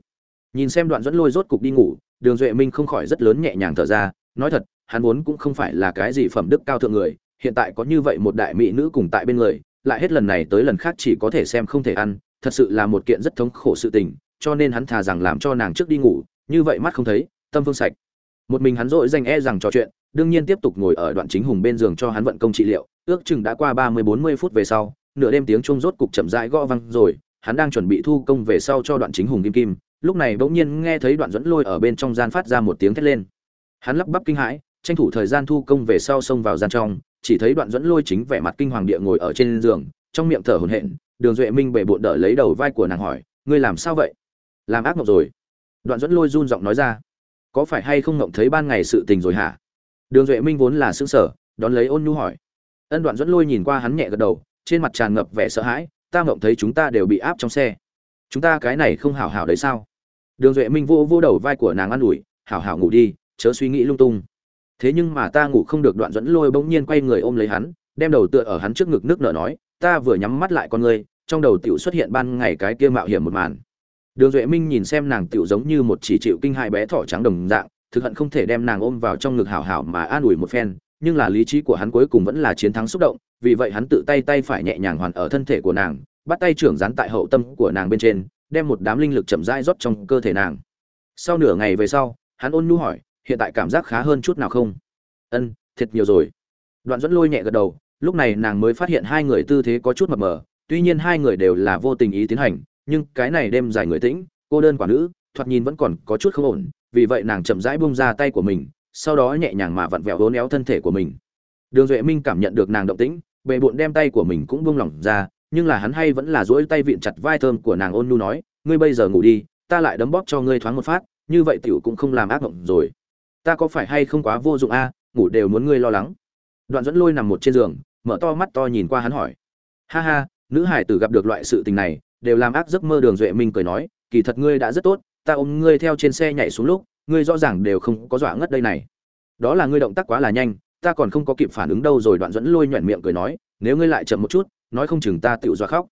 Nhìn xem đoạn dẫn lôi rốt cục đi ngủ, đường duệ minh không khỏi rất lớn nhẹ nhàng thở ra, nói thật, hắn vốn cũng không phải là cái gì phẩm đức cao thượng người, hiện tại có như vậy một đại mỹ nữ cùng tại bên người, lại hết lần này tới lần khác chỉ có thể xem không thể ăn, thật sự là một kiện rất thống khổ sự tình, cho nên hắn thà rằng làm cho nàng trước đi ngủ, như vậy mắt không thấy tâm phương sạch. Một mình hắn dội danh e rằng trò chuyện, đương nhiên tiếp tục ngồi ở đoạn chính hùng bên giường cho hắn vận công trị liệu, ước chừng đã qua ba mươi bốn mươi phút về sau, nửa đêm tiếng chuông rốt cục chậm rãi gõ vang rồi, hắn đang chuẩn bị thu công về sau cho đoạn chính hùng kim kim, lúc này bỗng nhiên nghe thấy đoạn dẫn lôi ở bên trong gian phát ra một tiếng thét lên. Hắn lắp bắp kinh hãi, tranh thủ thời gian thu công về sau xông vào gian trong, chỉ thấy đoạn dẫn lôi chính vẻ mặt kinh hoàng địa ngồi ở trên giường, trong miệng thở hổn hển, đường duệ minh bệ bộn đỡ lấy đầu vai của nàng hỏi, ngươi làm sao vậy? Làm ác mộng rồi. Đoạn dẫn lôi run giọng nói ra có phải hay không ngộng thấy ban ngày sự tình rồi hả? Đường duệ minh vốn là xứng sở đón lấy ôn nhu hỏi. Ân đoạn dẫn lôi nhìn qua hắn nhẹ gật đầu, trên mặt tràn ngập vẻ sợ hãi, ta ngộng thấy chúng ta đều bị áp trong xe. Chúng ta cái này không hảo hảo đấy sao? Đường duệ minh vô vô đầu vai của nàng an ủi, hảo hảo ngủ đi, chớ suy nghĩ lung tung. Thế nhưng mà ta ngủ không được, đoạn dẫn lôi bỗng nhiên quay người ôm lấy hắn, đem đầu tựa ở hắn trước ngực nước nở nói, ta vừa nhắm mắt lại con ngươi, trong đầu tiểu xuất hiện ban ngày cái kia mạo hiểm một màn đường duệ minh nhìn xem nàng tiểu giống như một chỉ chịu kinh hại bé thỏ trắng đồng dạng, thực hận không thể đem nàng ôm vào trong ngực hảo hảo mà an ủi một phen, nhưng là lý trí của hắn cuối cùng vẫn là chiến thắng xúc động, vì vậy hắn tự tay tay phải nhẹ nhàng hoàn ở thân thể của nàng, bắt tay trưởng dán tại hậu tâm của nàng bên trên, đem một đám linh lực chậm rãi rót trong cơ thể nàng. Sau nửa ngày về sau, hắn ôn nhu hỏi, hiện tại cảm giác khá hơn chút nào không? Ân, thiệt nhiều rồi. Đoạn dẫn lôi nhẹ gật đầu, lúc này nàng mới phát hiện hai người tư thế có chút mập mờ, tuy nhiên hai người đều là vô tình ý tiến hành nhưng cái này đêm dài người tĩnh, cô đơn quả nữ, thoạt nhìn vẫn còn có chút không ổn, vì vậy nàng chậm rãi bung ra tay của mình, sau đó nhẹ nhàng mà vặn vẹo hố néo thân thể của mình. Đường duệ minh cảm nhận được nàng động tĩnh bệ bộn đem tay của mình cũng buông lỏng ra, nhưng là hắn hay vẫn là duỗi tay vịn chặt vai thơm của nàng ôn nhu nói, ngươi bây giờ ngủ đi, ta lại đấm bóp cho ngươi thoáng một phát, như vậy tiểu cũng không làm ác mộng rồi. Ta có phải hay không quá vô dụng a, ngủ đều muốn ngươi lo lắng. Đoạn dẫn lôi nằm một trên giường, mở to mắt to nhìn qua hắn hỏi. Ha ha, nữ hải tử gặp được loại sự tình này đều làm ác giấc mơ đường duệ minh cười nói, kỳ thật ngươi đã rất tốt, ta ôm ngươi theo trên xe nhảy xuống lúc, ngươi rõ ràng đều không có dọa ngất đây này. Đó là ngươi động tác quá là nhanh, ta còn không có kịp phản ứng đâu rồi. Đoạn dẫn lôi nhoẻn miệng cười nói, nếu ngươi lại chậm một chút, nói không chừng ta tựu dọa khóc.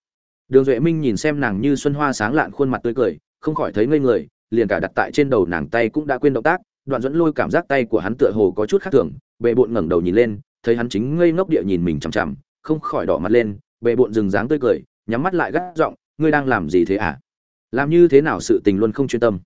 Đường duệ minh nhìn xem nàng như xuân hoa sáng lạn khuôn mặt tươi cười, không khỏi thấy ngây người, liền cả đặt tại trên đầu nàng tay cũng đã quên động tác. Đoạn dẫn lôi cảm giác tay của hắn tựa hồ có chút khác thường bệ bộn ngẩng đầu nhìn lên, thấy hắn chính ngây ngốc địa nhìn mình chằm chằm, không khỏi đỏ mặt lên bệ bộn dừng dáng tươi cười, nhắm mắt lại gắt giọng ngươi đang làm gì thế à? Làm như thế nào sự tình luôn không chuyên tâm?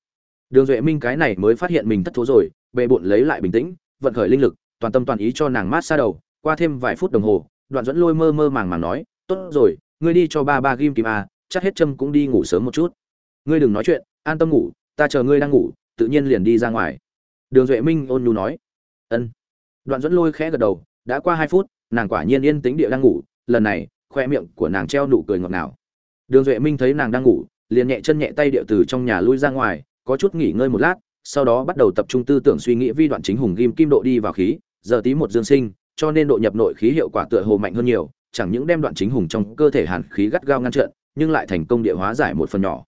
Đường duệ minh cái này mới phát hiện mình thất thố rồi bệ bộn lấy lại bình tĩnh, vận khởi linh lực, toàn tâm toàn ý cho nàng mát xa đầu, qua thêm vài phút đồng hồ, đoạn dẫn lôi mơ mơ màng màng nói, tốt rồi, ngươi đi cho ba ba ghim kim a à, chắc hết châm cũng đi ngủ sớm một chút. Ngươi đừng nói chuyện, an tâm ngủ, ta chờ ngươi đang ngủ, tự nhiên liền đi ra ngoài. Đường duệ minh ôn nhu nói. Ân. Đoạn dẫn lôi khẽ gật đầu, đã qua hai phút, nàng quả nhiên yên tĩnh địa đang ngủ, lần này, khoe miệng của nàng treo nụ cười ngọt ngào đường duệ minh thấy nàng đang ngủ liền nhẹ chân nhẹ tay địa từ trong nhà lui ra ngoài có chút nghỉ ngơi một lát sau đó bắt đầu tập trung tư tưởng suy nghĩ vi đoạn chính hùng ghim kim độ đi vào khí giờ tí một dương sinh cho nên độ nhập nội khí hiệu quả tựa hồ mạnh hơn nhiều chẳng những đem đoạn chính hùng trong cơ thể hàn khí gắt gao ngăn chặn, nhưng lại thành công địa hóa giải một phần nhỏ.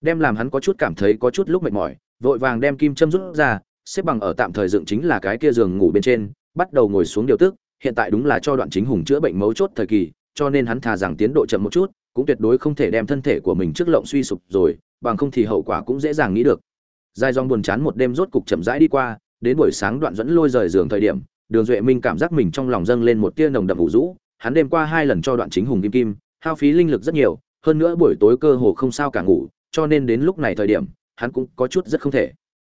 Đem làm hắn có chút cảm thấy có chút lúc mệt mỏi vội vàng đem kim châm rút ra xếp bằng ở tạm thời dựng chính là cái kia giường ngủ bên trên bắt đầu ngồi xuống điều tức hiện tại đúng là cho đoạn chính hùng chữa bệnh mấu chốt thời kỳ cho nên hắn thà rằng tiến độ chậm một chút cũng tuyệt đối không thể đem thân thể của mình trước lộng suy sụp rồi, bằng không thì hậu quả cũng dễ dàng nghĩ được. Dài dòng buồn chán một đêm rốt cục chậm rãi đi qua, đến buổi sáng đoạn dẫn lôi rời giường thời điểm, đường duệ minh cảm giác mình trong lòng dâng lên một tia nồng đậm vũ rũ, hắn đêm qua hai lần cho đoạn chính hùng kim kim, hao phí linh lực rất nhiều, hơn nữa buổi tối cơ hồ không sao cả ngủ, cho nên đến lúc này thời điểm, hắn cũng có chút rất không thể.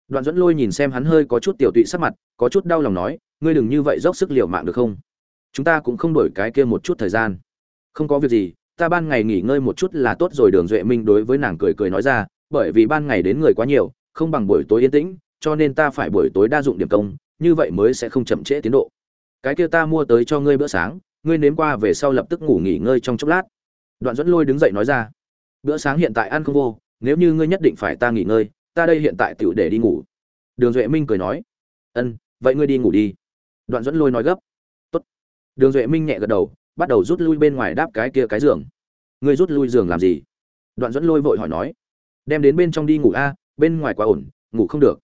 Đoạn dẫn lôi nhìn xem hắn hơi có chút tiểu tụy sắc mặt, có chút đau lòng nói, ngươi đừng như vậy dốc sức liều mạng được không? Chúng ta cũng không đổi cái kia một chút thời gian. Không có việc gì ta ban ngày nghỉ ngơi một chút là tốt rồi, đường duệ minh đối với nàng cười cười nói ra, bởi vì ban ngày đến người quá nhiều, không bằng buổi tối yên tĩnh, cho nên ta phải buổi tối đa dụng điểm công, như vậy mới sẽ không chậm trễ tiến độ. Cái kia ta mua tới cho ngươi bữa sáng, ngươi nếm qua về sau lập tức ngủ nghỉ ngơi trong chốc lát. Đoạn dẫn lôi đứng dậy nói ra, bữa sáng hiện tại ăn không vô, nếu như ngươi nhất định phải ta nghỉ ngơi, ta đây hiện tại tựu để đi ngủ. Đường duệ minh cười nói, ân, vậy ngươi đi ngủ đi. Đoạn dẫn lôi nói gấp, Tốt. đường duệ minh nhẹ gật đầu bắt đầu rút lui bên ngoài đáp cái kia cái giường. Ngươi rút lui giường làm gì? Đoạn dẫn lôi vội hỏi nói. Đem đến bên trong đi ngủ a, bên ngoài quá ổn, ngủ không được.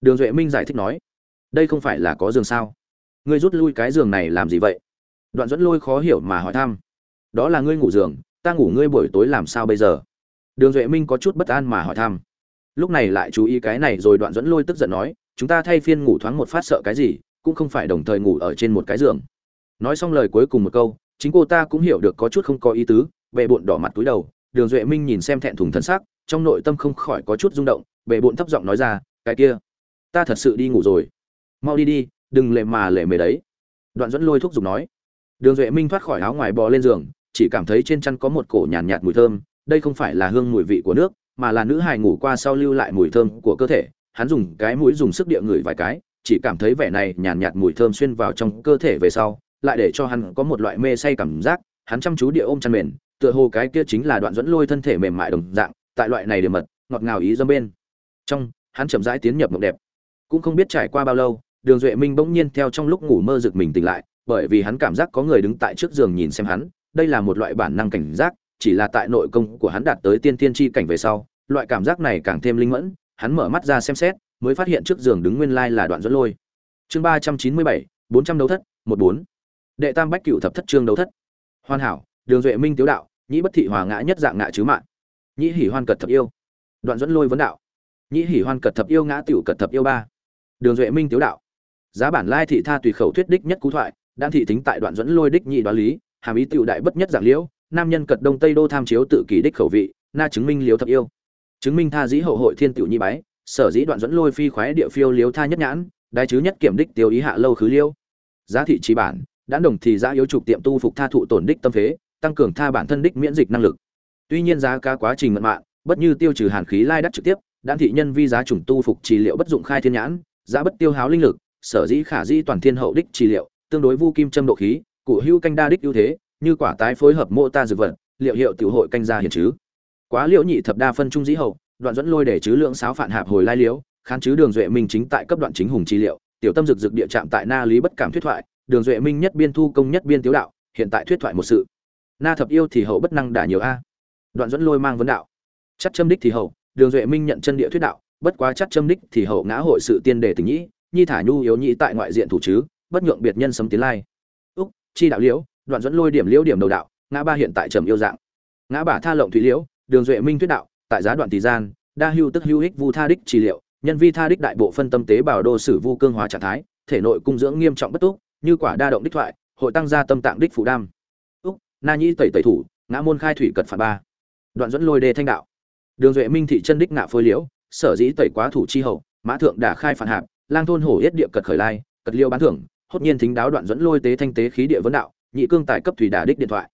Đường duệ minh giải thích nói. Đây không phải là có giường sao? Ngươi rút lui cái giường này làm gì vậy? Đoạn dẫn lôi khó hiểu mà hỏi thăm. Đó là ngươi ngủ giường, ta ngủ ngươi buổi tối làm sao bây giờ? Đường duệ minh có chút bất an mà hỏi thăm. Lúc này lại chú ý cái này rồi đoạn dẫn lôi tức giận nói, chúng ta thay phiên ngủ thoáng một phát sợ cái gì, cũng không phải đồng thời ngủ ở trên một cái giường. Nói xong lời cuối cùng một câu chính cô ta cũng hiểu được có chút không có ý tứ bệ bộn đỏ mặt túi đầu đường duệ minh nhìn xem thẹn thùng thân xác trong nội tâm không khỏi có chút rung động bệ bộn thấp giọng nói ra cái kia ta thật sự đi ngủ rồi. Mau đi đi đừng lệ mà lệ mề đấy. Đoạn dẫn lôi thúc giục nói. Đường duệ minh thoát khỏi áo ngoài bò lên giường chỉ cảm thấy trên chăn có một cổ nhàn nhạt, nhạt mùi thơm đây không phải là hương mùi vị của nước mà là nữ hài ngủ qua sau lưu lại mùi thơm của cơ thể hắn dùng cái mũi dùng sức địa ngửi vài cái chỉ cảm thấy vẻ này nhàn nhạt, nhạt mùi thơm xuyên vào trong cơ thể về sau lại để cho hắn có một loại mê say cảm giác, hắn chăm chú địa ôm chăn mền, tựa hồ cái kia chính là đoạn dẫn lôi thân thể mềm mại đồng dạng, tại loại này điểm mật, ngọt ngào ý dâm bên. Trong, hắn chậm rãi tiến nhập mộng đẹp. Cũng không biết trải qua bao lâu, đường duệ minh bỗng nhiên theo trong lúc ngủ mơ rực mình tỉnh lại, bởi vì hắn cảm giác có người đứng tại trước giường nhìn xem hắn, đây là một loại bản năng cảnh giác, chỉ là tại nội công của hắn đạt tới tiên tiên tri cảnh về sau, loại cảm giác này càng thêm linh mẫn, hắn mở mắt ra xem xét, mới phát hiện trước giường đứng nguyên lai là đoạn dẫn lôi. Chương ba trăm chín mươi bảy, bốn trăm đấu thất, một bốn đệ tam bách cựu thập thất trương đấu thất. Hoàn hảo, đường duệ minh tiếu đạo, nhĩ bất thị hòa ngã nhất dạng ngã chứ mạng. Nhĩ hỉ hoan cật thập yêu. Đoạn dẫn lôi vấn đạo. Nhĩ hỉ hoan cật thập yêu ngã tiểu cật thập yêu ba. Đường duệ minh tiếu đạo. Giá bản lai thị tha tùy khẩu thuyết đích nhất cú thoại đang thị tính tại đoạn dẫn lôi đích nhị đoán lý, hàm ý tiểu đại bất nhất dạng liễu, nam nhân cật đông tây đô tham chiếu tự kỷ đích khẩu vị, na chứng minh liếu thập yêu. Chứng minh tha dĩ hậu hội thiên tiểu nhi bái, sở dĩ đoạn dẫn lôi phi khoái địa phiêu liếu tha nhất nhãn đại chứ nhất kiểm đích tiêu ý hạ lâu khứ liêu. Giá thị trí bản đã đồng thì giá yếu trục tiệm tu phục tha thụ tổn đích tâm phế, tăng cường tha bản thân đích miễn dịch năng lực. Tuy nhiên giá ca quá trình mận mạng bất như tiêu trừ hàn khí lai đắt trực tiếp đan thị nhân vi giá trùng tu phục trị liệu bất dụng khai thiên nhãn, giá bất tiêu háo linh lực, sở dĩ khả dĩ toàn thiên hậu đích trị liệu, tương đối vu kim châm độ khí, cụ hưu canh đa đích ưu thế, như quả tái phối hợp mô ta dược vật, liệu hiệu tiểu hội canh gia hiển chứ. Quá liệu nhị thập đa phân trung dĩ hậu, đoạn dẫn lôi để chứ lượng sáo phản hạp hồi lai liễu, khán chứ đường duệ minh chính tại cấp đoạn chính hùng trị liệu, tiểu tâm dực dực địa chạm tại na lý bất cảm thuyết thoại đường duệ minh nhất biên thu công nhất biên tiếu đạo, hiện tại thuyết thoại một sự. Na thập yêu thì hậu bất năng đả nhiều a. Đoạn dẫn lôi mang vấn đạo. Chắc châm đích thì hậu, đường duệ minh nhận chân địa thuyết đạo, bất quá chắc châm đích thì hậu ngã hội sự tiên đề tình nhĩ, nhi thả nhu yếu nhĩ tại ngoại diện thủ chứ, bất nhượng biệt nhân sấm tiến lai. Úc, chi đạo liễu, đoạn dẫn lôi điểm liễu điểm đầu đạo, ngã ba hiện tại trầm yêu dạng. Ngã bả tha lộng thủy liễu, đường duệ minh thuyết đạo, tại giá đoạn tỷ gian, đa hưu tức hưu ích vu tha đích trị liệu, nhân vi tha đích đại bộ phân tâm tế bảo đô sử vu cương hóa trạng thái, thể nội cung dưỡng nghiêm trọng bất túc như quả đa động đích thoại, hội tăng gia tâm tạng đích phụ đam. Úc, na nhĩ tẩy tẩy thủ, ngã môn khai thủy cật phạt ba. Đoạn dẫn lôi đê thanh đạo. Đường duệ minh thị chân đích ngạ phôi liễu, sở dĩ tẩy quá thủ chi hậu, mã thượng đả khai phản hạp, lang thôn hổ yết địa cật khởi lai, cật liêu bán thưởng, hốt nhiên thính đáo đoạn dẫn lôi tế thanh tế khí địa vấn đạo, nhị cương tại cấp thủy đả đích điện thoại.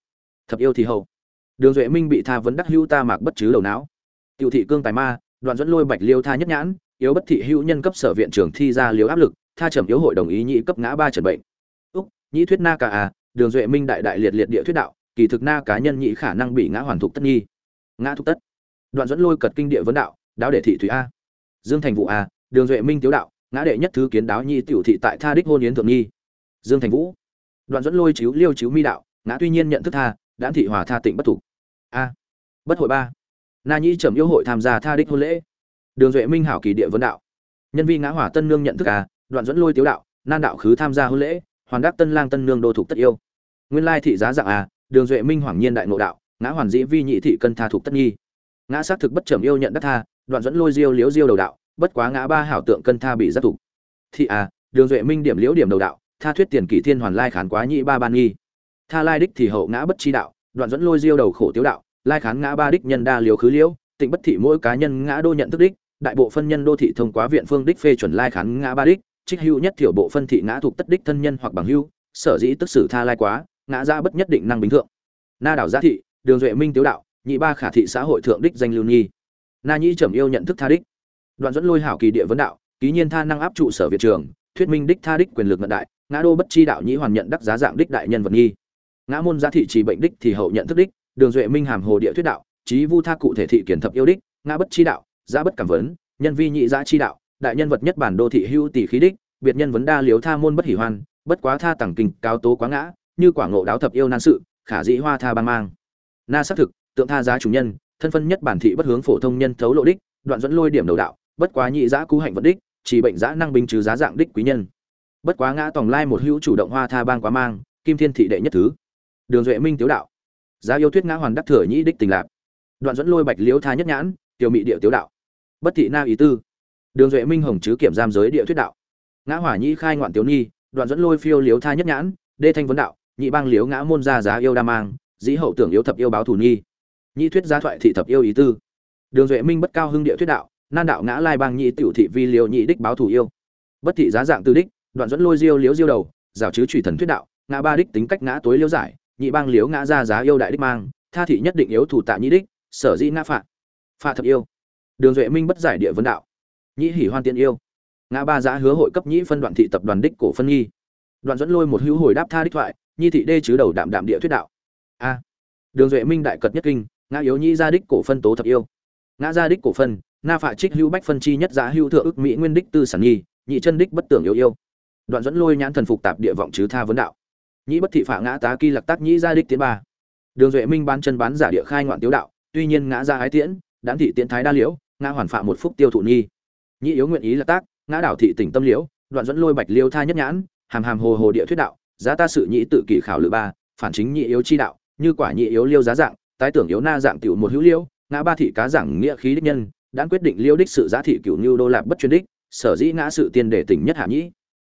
Thập yêu thì hậu. Đường duệ minh bị tha vấn đắc hữu ta mạc bất chứ đầu não. Tiểu thị cương tài ma, đoạn dẫn lôi bạch liêu tha nhất nhãn, yếu bất thị hữu nhân cấp sở viện trưởng thi ra liếu áp lực, tha trầm yếu hội đồng ý nhị cấp ngã ba trần bệnh nhĩ thuyết na ca à đường duệ minh đại đại liệt liệt địa thuyết đạo kỳ thực na cá nhân nhị khả năng bị ngã hoàn thục tất nhi, ngã thục tất. Đoạn dẫn lôi cật kinh địa vấn đạo đáo đệ thị thủy a. Dương thành vụ a à, đường duệ minh tiếu đạo ngã đệ nhất thứ kiến đáo nhi tiểu thị tại tha đích hôn yến thượng nhi dương thành vũ. Đoạn dẫn lôi chiếu liêu chiếu mi đạo ngã tuy nhiên nhận thức tha đã thị hòa tha tịnh bất thủ. A. Bất hội ba. Na nhĩ trầm yêu hội tham gia tha đích hôn lễ. Đường duệ minh hảo kỳ địa vấn đạo. Nhân vi ngã hỏa tân nương nhận thức a đoạn dẫn lôi tiếu đạo nan đạo khứ tham gia hôn lễ hoàn đắc tân lang tân nương đô thuộc tất yêu. Nguyên lai thị giá dạng à, đường duệ minh hoàng nhiên đại ngộ đạo ngã hoàn dĩ vi nhị thị cân tha thuộc tất nghi ngã xác thực bất trầm yêu nhận đắc tha đoạn dẫn lôi diêu liếu diêu đầu đạo bất quá ngã ba hảo tượng cân tha bị giác thủ thị à đường duệ minh điểm liễu điểm đầu đạo tha thuyết tiền kỷ thiên hoàn lai khán quá nhị ba ban nghi tha lai đích thì hậu ngã bất chi đạo đoạn dẫn lôi diêu đầu khổ tiếu đạo lai khán ngã ba đích nhân đa liếu khứ liễu tịnh bất thị mỗi cá nhân ngã đô nhận thức đích đại bộ phân nhân đô thị thông qua viện phương đích phê chuẩn lai khán ngã ba đích trích hữu nhất thiểu bộ phân thị ngã thuộc tất đích thân nhân hoặc bằng hữu, sở dĩ tức sử tha lai quá, ngã ra bất nhất định năng bình thượng. Na đảo giá thị, đường duệ minh tiếu đạo, nhị ba khả thị xã hội thượng đích danh lưu nhi. Na nhĩ trầm yêu nhận thức tha đích. Đoạn dẫn lôi hảo kỳ địa vấn đạo, ký nhiên tha năng áp trụ sở việt trường, thuyết minh đích tha đích quyền lực ngận đại, ngã đô bất chi đạo nhĩ hoàn nhận đắc giá dạng đích đại nhân vật nghi ngã môn giá thị chỉ bệnh đích thì hậu nhận thức đích, đường duệ minh hàm hồ địa thuyết đạo trí vu tha cụ thể thị kiển thập yêu đích, ngã bất chi đạo, giá bất cảm vấn, nhân vi nhị giá chi đạo đại nhân vật nhất bản đô thị hưu tỷ khí đích biệt nhân vấn đa liếu tha môn bất hỉ hoan, bất quá tha tẳng kinh cao tố quá ngã, như quả ngộ đáo thập yêu nan sự, khả dĩ hoa tha ban mang. Na xác thực, tượng tha giá chủ nhân, thân phân nhất bản thị bất hướng phổ thông nhân thấu lộ đích, đoạn dẫn lôi điểm đầu đạo, bất quá nhị giã cú hạnh vận đích, chỉ bệnh giã năng binh trừ giá dạng đích quý nhân. Bất quá ngã tòng lai một hữu chủ động hoa tha bang quá mang, kim thiên thị đệ nhất thứ. Đường duệ minh tiếu đạo. Giá yêu thuyết ngã hoàn đắc thừa nhĩ đích tình lạc. đoạn dẫn lôi bạch liếu tha nhất nhãn, tiểu mị địa tiếu đạo. Bất thị na ý tư đường duệ minh hồng chứ kiểm giam giới địa thuyết đạo. Ngã hỏa nhĩ khai ngoạn tiểu nhi đoạn dẫn lôi phiêu liếu tha nhất nhãn, đê thanh vấn đạo, nhị bang liếu ngã môn Gia giá yêu đa mang, dĩ hậu tưởng yếu thập yêu báo thủ nhi. Nhị thuyết giá thoại thị thập yêu ý tư. Đường duệ minh bất cao hưng địa thuyết đạo, nan đạo ngã lai bang nhị tiểu thị vi liều nhị đích báo thủ yêu. Bất thị giá dạng tư đích, đoạn dẫn lôi diêu liếu diêu đầu, rào chứ Chủy thần thuyết đạo, ngã ba đích tính cách ngã tối Liếu giải, nhị bang liếu ngã ra giá yêu đại đích mang, tha thị nhất định yếu thủ tạ nhị đích, sở dĩ ngã phạt phạt thập yêu. Đường duệ minh bất giải địa vấn đạo Nhĩ hỉ hoan tiên yêu. Ngã ba giá hứa hội cấp nhĩ phân đoạn thị tập đoàn đích cổ phân nghi. Đoạn dẫn lôi một hữu hồi đáp tha đích thoại nhi thị đê chứ đầu đạm đạm địa thuyết đạo. A. Đường duệ minh đại cật nhất kinh, ngã yếu nhĩ gia đích cổ phân tố thập yêu. Ngã gia đích cổ phân, na phạ trích hữu bách phân chi nhất giá hữu thượng ức mỹ nguyên đích tư sản nhi nhị chân đích bất tưởng yêu yêu. Đoạn dẫn lôi nhãn thần phục tạp địa vọng chứ tha vấn đạo. Nhĩ bất thị phạ ngã tá kỳ lạc tác nhĩ gia đích tiến ba. Đường duệ minh bán chân bán giả địa khai ngoạn tiếu đạo, tuy nhiên ngã gia ái tiễn đáng thị tiễn thái đa liễu, ngã hoàn phạ một phúc tiêu thụ nhi nhị yếu nguyện ý là tác, ngã đảo thị tỉnh tâm liễu, đoạn dẫn lôi bạch liêu tha nhất nhãn, hàm hàm hồ hồ địa thuyết đạo, giá ta sự nhị tự kỷ khảo lự ba, phản chính nhị yếu chi đạo, như quả nhị yếu liêu giá dạng, tái tưởng yếu na dạng tiểu một hữu liêu, ngã ba thị cá giảng nghĩa khí đích nhân, đã quyết định liêu đích sự giá thị cửu như đô lạp bất chuyên đích, sở dĩ ngã sự tiên để tỉnh nhất hạ nhĩ.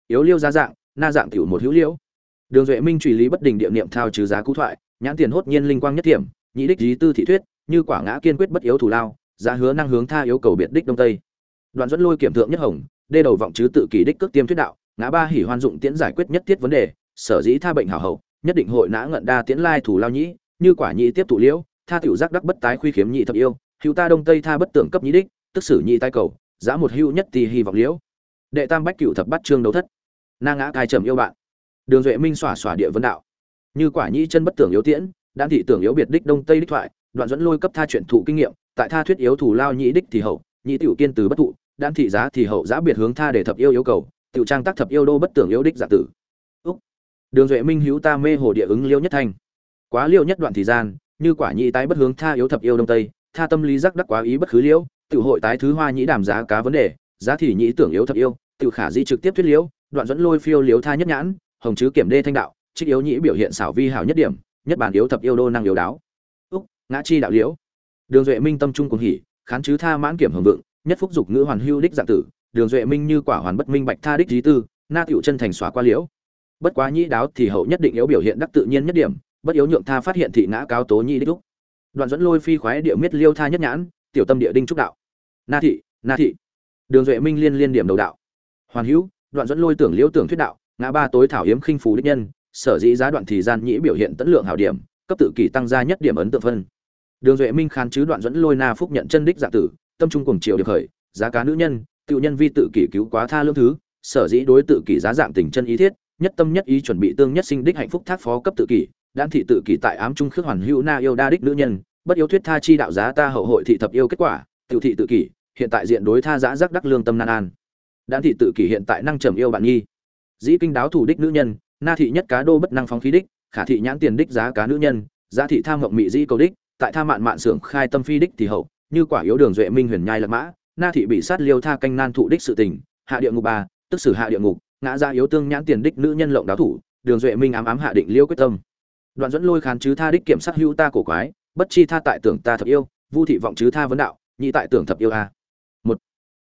Yếu liêu giá dạng, na dạng tiểu một hữu liêu. Đường duệ minh truy lý bất đình địa niệm thao trừ giá cũ thoại, nhãn tiền hốt nhiên linh quang nhất thiểm nhị đích lý tư thị thuyết, như quả ngã kiên quyết bất yếu thủ lao, giá hứa năng hướng tha yếu cầu biệt đích đông tây đoạn dẫn lôi kiểm thượng nhất hồng, đê đầu vọng chứ tự kỷ đích cước tiêm thuyết đạo, ngã ba hỉ hoan dụng tiễn giải quyết nhất thiết vấn đề, sở dĩ tha bệnh hảo hậu, nhất định hội nã ngận đa tiễn lai thủ lao nhĩ, như quả nhĩ tiếp thụ liễu, tha tiểu giác đắc bất tái khuy khiếm nhị thập yêu, hữu ta đông tây tha bất tưởng cấp nhĩ đích, tức sử nhị tai cầu, giá một hữu nhất tì hy vọng liễu. Đệ tam bách cựu thập bắt trương đấu thất. Na ngã cai trầm yêu bạn. Đường duệ minh xỏa xỏa địa vấn đạo. Như quả nhĩ chân bất tưởng yếu tiễn, đan thị tưởng yếu biệt đích đông tây đích thoại, đoạn dẫn lôi cấp tha chuyện thụ kinh nghiệm, tại tha thuyết yếu thủ lao nhĩ đích thì hậu, nhĩ tiểu kiên từ bất thụ đan thị giá thì hậu giá biệt hướng tha để thập yêu yêu cầu, tiểu trang tác thập yêu đô bất tưởng yêu đích giả tử. Úc. Đường duệ minh hữu ta mê hồ địa ứng liêu nhất thanh. Quá liêu nhất đoạn thời gian, như quả nhĩ tái bất hướng tha yếu thập yêu đông tây, tha tâm lý giác đắc quá ý bất khứ liễu tiểu hội tái thứ hoa nhĩ đàm giá cá vấn đề, giá thì nhĩ tưởng yếu thập yêu tiểu khả di trực tiếp thuyết liễu đoạn dẫn lôi phiêu liếu tha nhất nhãn, hồng chứ kiểm đê thanh đạo, trích yếu nhĩ biểu hiện xảo vi hảo nhất điểm, nhất bản yếu thập yêu đô năng yếu đáo. Úc, ngã chi đạo liễu đường duệ minh tâm trung cùng hỉ, khán chứ tha mãn kiểm hưởng vượng nhất phúc dục ngữ hoàn hưu đích dạng tử, đường duệ minh như quả hoàn bất minh bạch tha đích trí tư, na tiểu chân thành xóa qua liễu. Bất quá nhĩ đáo thì hậu nhất định yếu biểu hiện đắc tự nhiên nhất điểm, bất yếu nhượng tha phát hiện thị ngã cao tố nhĩ đích lúc đoạn dẫn lôi phi khoái địa miết liêu tha nhất nhãn, tiểu tâm địa đinh trúc đạo. Na thị na thị. Đường duệ minh liên liên điểm đầu đạo. Hoàn hữu, đoạn dẫn lôi tưởng liễu tưởng thuyết đạo, ngã ba tối thảo hiếm khinh phú đích nhân, sở dĩ giá đoạn thì gian nhĩ biểu hiện tấn lượng hảo điểm, cấp tự kỷ tăng gia nhất điểm ấn tượng phân. Đường duệ minh khán chứ đoạn dẫn lôi na phúc nhận chân đích giả tử tâm trung cùng triều được khởi, giá cá nữ nhân tự nhân vi tự kỷ cứu quá tha lương thứ, sở dĩ đối tự kỷ giá dạng tình chân ý thiết, nhất tâm nhất ý chuẩn bị tương nhất sinh đích hạnh phúc thác phó cấp tự kỷ, đan thị tự kỷ tại ám trung khước hoàn hữu na yêu đa đích nữ nhân, bất yếu thuyết tha chi đạo giá ta hậu hội thị thập yêu kết quả, tiểu thị tự kỷ, hiện tại diện đối tha giã giác đắc lương tâm nan an. Đan thị tự kỷ hiện tại năng trầm yêu bạn nghi. Dĩ kinh đáo thủ đích nữ nhân, na thị nhất cá đô bất năng phóng khí đích, khả thị nhãn tiền đích giá cá nữ nhân, giá thị tham ngộng mị dĩ cầu đích, tại tha mạn mạn xưởng khai tâm phi đích thì hậu như quả yếu đường duệ minh huyền nhai lật mã, na thị bị sát liêu tha canh nan thụ đích sự tình, hạ địa ngục ba, tức xử hạ địa ngục, ngã ra yếu tương nhãn tiền đích nữ nhân lộng đáo thủ, đường duệ minh ám ám hạ định liêu quyết tâm. Đoạn dẫn lôi khán chứ tha đích kiểm sát hữu ta cổ quái, bất chi tha tại tưởng ta thập yêu, vu thị vọng chứ tha vấn đạo, nhị tại tưởng thập yêu a. Một,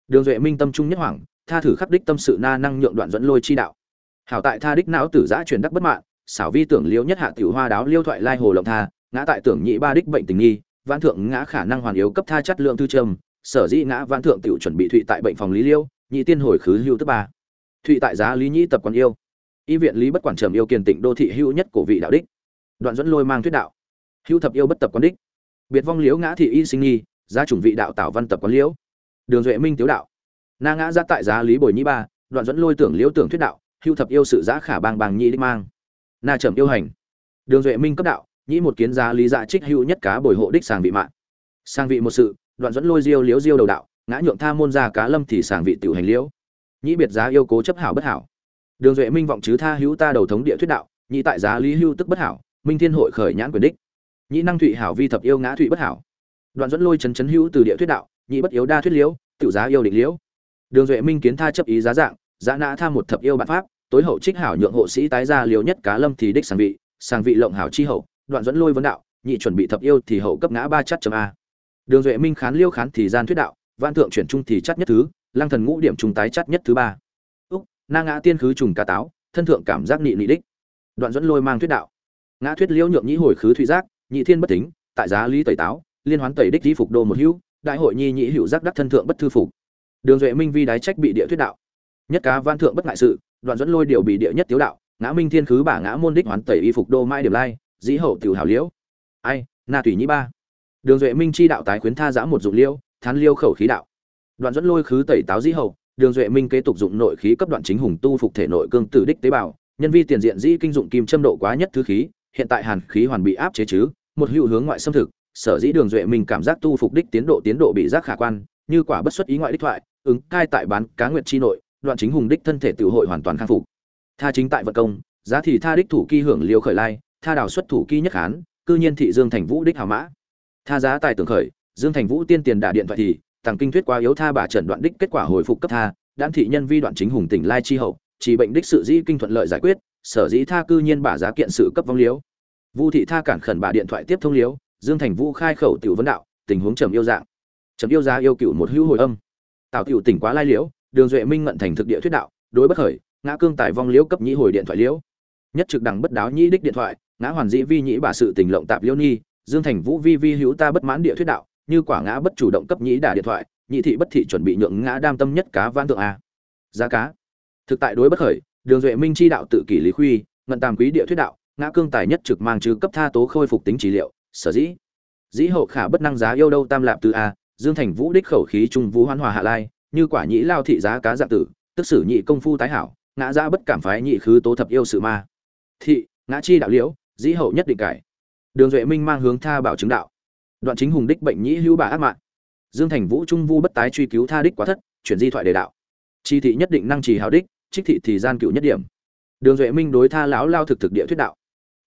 đường duệ minh tâm trung nhất hoảng, tha thử khắc đích tâm sự na năng nhượng đoạn dẫn lôi chi đạo. Hảo tại tha đích não tử giã truyền đắc bất mạng, xảo vi tưởng liêu nhất hạ tiểu hoa đáo liêu thoại lai hồ lộng tha, ngã tại tưởng nhị ba đích bệnh tình nghi vãn thượng ngã khả năng hoàn yếu cấp tha chất lượng thư trầm sở dĩ ngã vãn thượng tiểu chuẩn bị thụy tại bệnh phòng lý liêu, nhị tiên hồi khứ hưu tức ba. Thụy tại giá lý nhị tập quan yêu. Y viện lý bất quản trầm yêu kiền tịnh đô thị hữu nhất cổ vị đạo đích. Đoạn dẫn lôi mang thuyết đạo. Hữu thập yêu bất tập quan đích. Biệt vong liễu ngã thị y sinh nghi, giá chủng vị đạo tảo văn tập quán liễu. Đường duệ minh tiếu đạo. Na ngã ra tại giá lý bồi nhĩ ba, đoạn dẫn lôi tưởng liễu tưởng thuyết đạo hưu thập yêu sự giá khả bang bang nhị đích mang. Na trầm yêu hành. Đường duệ minh cấp đạo nhĩ một kiến giá lý dạ trích hữu nhất cá bồi hộ đích sàng vị mạng sang vị một sự, đoạn dẫn lôi diêu liếu diêu đầu đạo, ngã nhượng tha môn ra cá lâm thì sàng vị tiểu hành liễu. Nhĩ biệt giá yêu cố chấp hảo bất hảo. Đường duệ minh vọng chứ tha hữu ta đầu thống địa thuyết đạo, nhĩ tại giá lý hưu tức bất hảo, minh thiên hội khởi nhãn quyền đích. Nhĩ năng thụy hảo vi thập yêu ngã thụy bất hảo. Đoạn dẫn lôi chấn chấn hữu từ địa thuyết đạo, nhĩ bất yếu đa thuyết liễu, tiểu giá yêu định liễu. Đường duệ minh kiến tha chấp ý giá dạng, giá nã tha một thập yêu bản pháp, tối hậu trích hảo nhượng hộ sĩ tái ra liều nhất cá lâm thì đích sàng vị sàng vị lộng hảo chi hậu đoạn dẫn lôi vấn đạo, nhị chuẩn bị thập yêu thì hậu cấp ngã ba chắt chấm a. Đường duệ minh khán liêu khán thì gian thuyết đạo văn thượng chuyển trung thì chắt nhất thứ lang thần ngũ điểm trung tái chắt nhất thứ ba. Úc, na ngã tiên khứ trùng cá táo, thân thượng cảm giác nị nị đích. Đoạn dẫn lôi mang thuyết đạo. Ngã thuyết liễu nhượng nhĩ hồi khứ thủy giác, nhị thiên bất tính, tại giá lý tẩy táo, liên hoán tẩy đích di phục đô một hữu, đại hội nhi nhị hữu giác đắc thân thượng bất thư phục. Đường duệ minh vi đái trách bị địa thuyết đạo. Nhất cá văn thượng bất ngại sự, đoạn dẫn lôi điều bị địa nhất tiếu đạo, ngã minh thiên khứ bả ngã môn đích hoán tẩy y phục đô mai điểm lai dĩ hậu tiểu hảo liễu. Ai, na tùy nhĩ ba. Đường duệ minh chi đạo tái khuyến tha giã một dụng liễu, thán liêu khẩu khí đạo. Đoạn dẫn lôi khứ tẩy táo dĩ hậu, đường duệ minh kế tục dụng nội khí cấp đoạn chính hùng tu phục thể nội cương tử đích tế bào, nhân vi tiền diện dĩ kinh dụng kim châm độ quá nhất thứ khí, hiện tại hàn khí hoàn bị áp chế chứ, một hữu hướng ngoại xâm thực, sở dĩ đường duệ minh cảm giác tu phục đích tiến độ tiến độ bị giác khả quan, như quả bất xuất ý ngoại đích thoại, ứng cai tại bán cá nguyệt chi nội, đoạn chính hùng đích thân thể tự hội hoàn toàn khang phục. Tha chính tại vận công, giá thì tha đích thủ kỳ hưởng liêu khởi lai tha đào xuất thủ kỳ nhất hán, cư nhiên thị dương thành vũ đích hào mã. Tha giá tài tưởng khởi dương thành vũ tiên tiền đả điện thoại thì tàng kinh thuyết quá yếu tha bà trần đoạn đích kết quả hồi phục cấp tha đan thị nhân vi đoạn chính hùng tỉnh lai chi hậu chỉ bệnh đích sự dĩ kinh thuận lợi giải quyết sở dĩ tha cư nhiên bà giá kiện sự cấp vong liếu. Vu thị tha cản khẩn bà điện thoại tiếp thông liếu dương thành vũ khai khẩu tiểu vấn đạo tình huống trầm yêu dạng. Trầm yêu giá yêu cựu một hữu hồi âm. Tạo tiểu tỉnh quá lai liễu đường duệ minh ngận thành thực địa thuyết đạo đối bất khởi ngã cương tài vong liễu cấp nhĩ hồi điện thoại liễu nhất trực đẳng bất đáo nhĩ đích điện thoại ngã hoàn dĩ vi nhĩ bà sự tình lộng tạp liêu nhi dương thành vũ vi vi hữu ta bất mãn địa thuyết đạo, như quả ngã bất chủ động cấp nhĩ đả điện thoại nhị thị bất thị chuẩn bị nhượng ngã đam tâm nhất cá văn tượng a. Giá cá. Thực tại đối bất khởi, đường duệ minh chi đạo tự kỷ lý khuy, ngận tam quý địa thuyết đạo, ngã cương tài nhất trực mang chứ cấp tha tố khôi phục tính trị liệu, sở dĩ. Dĩ hậu khả bất năng giá yêu đâu tam lạp từ a, dương thành vũ đích khẩu khí trung vũ hoan hòa hạ lai, như quả nhĩ lao thị giá cá dạng tử, tức sử nhị công phu tái hảo, ngã ra bất cảm phái nhị khứ tố thập yêu sự ma. Thị, ngã chi đạo liễu dĩ hậu nhất định cải. Đường duệ minh mang hướng tha bảo chứng đạo. Đoạn chính hùng đích bệnh nhĩ hữu bà ác mạng. Dương thành vũ trung vu bất tái truy cứu tha đích quá thất, chuyển di thoại đề đạo. Chi thị nhất định năng trì hảo đích, trích thị thì gian cựu nhất điểm. Đường duệ minh đối tha lão lao thực thực địa thuyết đạo.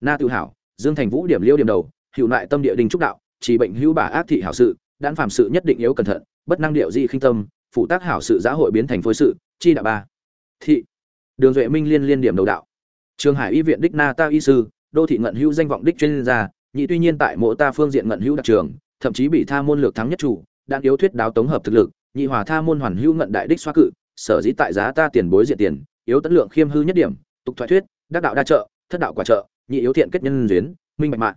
Na tự hảo, dương thành vũ điểm liêu điểm đầu, hữu lại tâm địa đình trúc đạo, chỉ bệnh hữu bà ác thị hảo sự đan phạm sự nhất định yếu cẩn thận, bất năng điệu di khinh tâm, phụ tác hảo sự giá hội biến thành phối sự, chi đạo ba. Thị. Đường duệ minh liên liên điểm đầu đạo. Trường hải y viện đích na ta y sư đô thị ngận hữu danh vọng đích chuyên gia, nhị tuy nhiên tại mộ ta phương diện ngận hữu đặc trường, thậm chí bị tha môn lược thắng nhất chủ, đang yếu thuyết đáo tống hợp thực lực, nhị hòa tha môn hoàn hữu ngận đại đích xoa cự, sở dĩ tại giá ta tiền bối diện tiền, yếu tấn lượng khiêm hư nhất điểm, tục thoại thuyết, đắc đạo đa trợ, thất đạo quả trợ, nhị yếu thiện kết nhân duyên minh bạch mạng.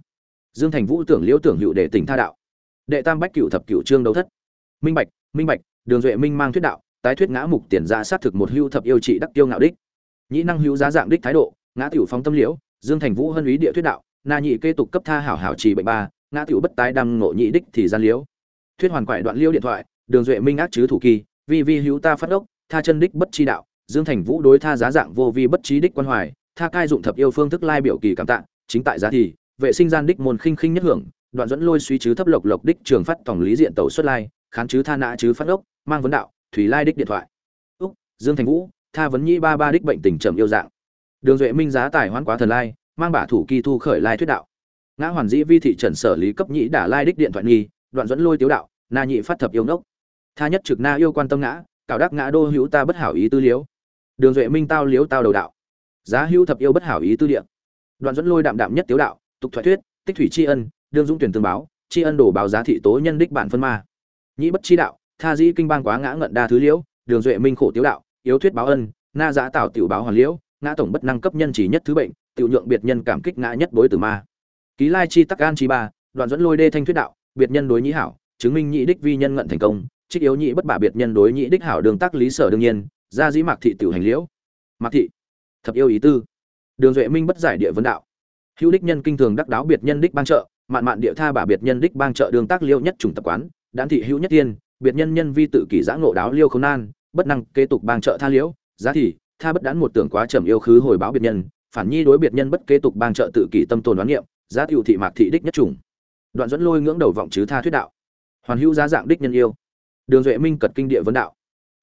Dương thành vũ tưởng liễu tưởng hữu để tỉnh tha đạo. Đệ tam bách cửu thập cửu trương đấu thất. Minh bạch minh bạch, đường duệ minh mang thuyết đạo, tái thuyết ngã mục tiền ra sát thực một hưu thập yêu trị đắc tiêu ngạo đích. Nhĩ năng hữu giá dạng đích thái độ, ngã tiểu phóng tâm liễu dương thành vũ hân ý địa thuyết đạo, na nhị kê tục cấp tha hảo hảo trì bệnh ba, ngã tiểu bất tái đăng ngộ nhị đích thì gian liễu. Thuyết hoàn quại đoạn liêu điện thoại, đường duệ minh ác chứ thủ kỳ, vi vi hữu ta phát ốc tha chân đích bất chi đạo. Dương thành vũ đối tha giá dạng vô vi bất trí đích quan hoài, tha cai dụng thập yêu phương thức lai biểu kỳ cảm tạ, chính tại giá thì, vệ sinh gian đích môn khinh khinh nhất hưởng, đoạn dẫn lôi suy chứ thấp lộc lộc đích trường phát tổng lý diện tàu xuất lai, khán chứ tha nã chứ phát ốc mang vấn đạo, thủy lai đích điện thoại. Úc, dương thành vũ, tha vấn nhĩ ba ba đích bệnh tình trầm yêu dạng đường duệ minh giá tài hoán quá thần lai, mang bả thủ kỳ thu khởi lai thuyết đạo. Ngã hoàn dĩ vi thị trần sở lý cấp nhĩ đả lai đích điện thoại nghi, đoạn dẫn lôi tiếu đạo, na nhị phát thập yêu ngốc. Tha nhất trực na yêu quan tâm ngã, cảo đắc ngã đô hữu ta bất hảo ý tư liếu. Đường duệ minh tao liếu tao đầu đạo. Giá hữu thập yêu bất hảo ý tư địa. Đoạn dẫn lôi đạm đạm nhất tiếu đạo, tục thoại thuyết, tích thủy tri ân, đương dũng tuyển tương báo, tri ân đổ báo giá thị tố nhân đích bản phân ma. Nhĩ bất chi đạo, tha dĩ kinh bang quá ngã ngận đa thứ liễu, đường duệ minh khổ tiếu đạo, yếu thuyết báo ân, na giá tạo tiểu báo hoàn liễu ngã tổng bất năng cấp nhân chỉ nhất thứ bệnh, tiểu nhượng biệt nhân cảm kích ngã nhất bối tử ma. Ký lai chi tắc an chi ba, đoạn dẫn lôi đê thanh thuyết đạo, biệt nhân đối nhĩ hảo, chứng minh nhị đích vi nhân ngận thành công, trích yếu nhị bất bả biệt nhân đối nhị đích hảo đường tác lý sở đương nhiên, gia dĩ mạc thị tiểu hành liễu. Mạc thị, thập yêu ý tư. Đường duệ minh bất giải địa vấn đạo. Hữu đích nhân kinh thường đắc đáo biệt nhân đích bang trợ, mạn mạn địa tha bả biệt nhân đích bang trợ đường tác liêu nhất trùng tập quán Đản thị hữu nhất tiên, biệt nhân nhân vi tự kỷ giã ngộ đáo liêu không nan, bất năng kế tục bang trợ tha liễu, giá thị tha bất đán một tưởng quá trầm yêu khứ hồi báo biệt nhân, phản nhi đối biệt nhân bất kế tục bang trợ tự kỷ tâm tồn đoán niệm, giá tiểu thị mạc thị đích nhất trùng. Đoạn dẫn lôi ngưỡng đầu vọng chứ tha thuyết đạo. Hoàn hữu giá dạng đích nhân yêu. Đường duệ minh cật kinh địa vấn đạo.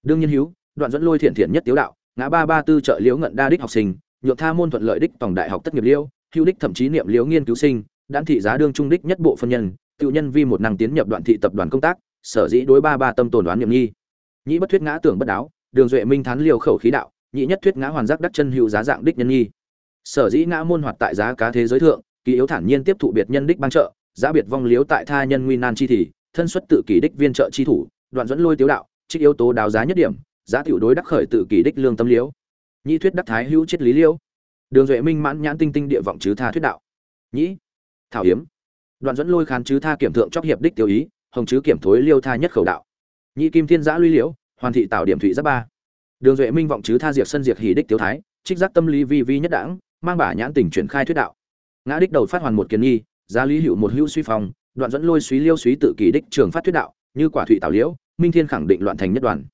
Đương nhiên hữu, đoạn dẫn lôi thiện thiện nhất tiếu đạo, ngã ba ba tư trợ liễu ngận đa đích học sinh, nhượng tha môn thuận lợi đích tổng đại học tất nghiệp liễu hữu đích thậm chí niệm liễu nghiên cứu sinh đan thị giá đương trung đích nhất bộ phân nhân tự nhân vi một năng tiến nhập đoạn thị tập đoàn công tác, sở dĩ đối ba ba tâm tồn đoán niệm nghi nhĩ bất thuyết ngã tưởng bất đáo, đường duệ minh thán liều khẩu khí đạo nhị nhất thuyết ngã hoàn giác đắc chân hữu giá dạng đích nhân nghi sở dĩ ngã môn hoạt tại giá cá thế giới thượng, kỳ yếu thản nhiên tiếp thụ biệt nhân đích ban trợ, giá biệt vong liếu tại tha nhân nguy nan chi thì, thân xuất tự kỷ đích viên trợ chi thủ, đoạn dẫn lôi tiếu đạo, trích yếu tố đào giá nhất điểm, giá tiểu đối đắc khởi tự kỷ đích lương tâm liếu. Nhị thuyết đắc thái hữu triết lý liêu. Đường duệ minh mãn nhãn tinh tinh địa vọng chứ tha thuyết đạo. Nhĩ thảo hiếm đoạn dẫn lôi khán chứ tha kiểm thượng chóc hiệp đích tiêu ý, hồng chứ kiểm thối liêu tha nhất khẩu đạo. Nhị kim thiên giã luy liễu, hoàn thị tạo điểm thụy giáp ba đường duệ minh vọng chứ tha diệt sân diệt hỉ đích tiêu thái, trích giác tâm lý vi vi nhất đảng mang bả nhãn tình chuyển khai thuyết đạo. Ngã đích đầu phát hoàn một kiến nghi, giá lý hữu một hữu suy phong, đoạn dẫn lôi suy liêu suy tự kỷ đích trường phát thuyết đạo, như quả thụy tảo liễu, minh thiên khẳng định loạn thành nhất đoàn.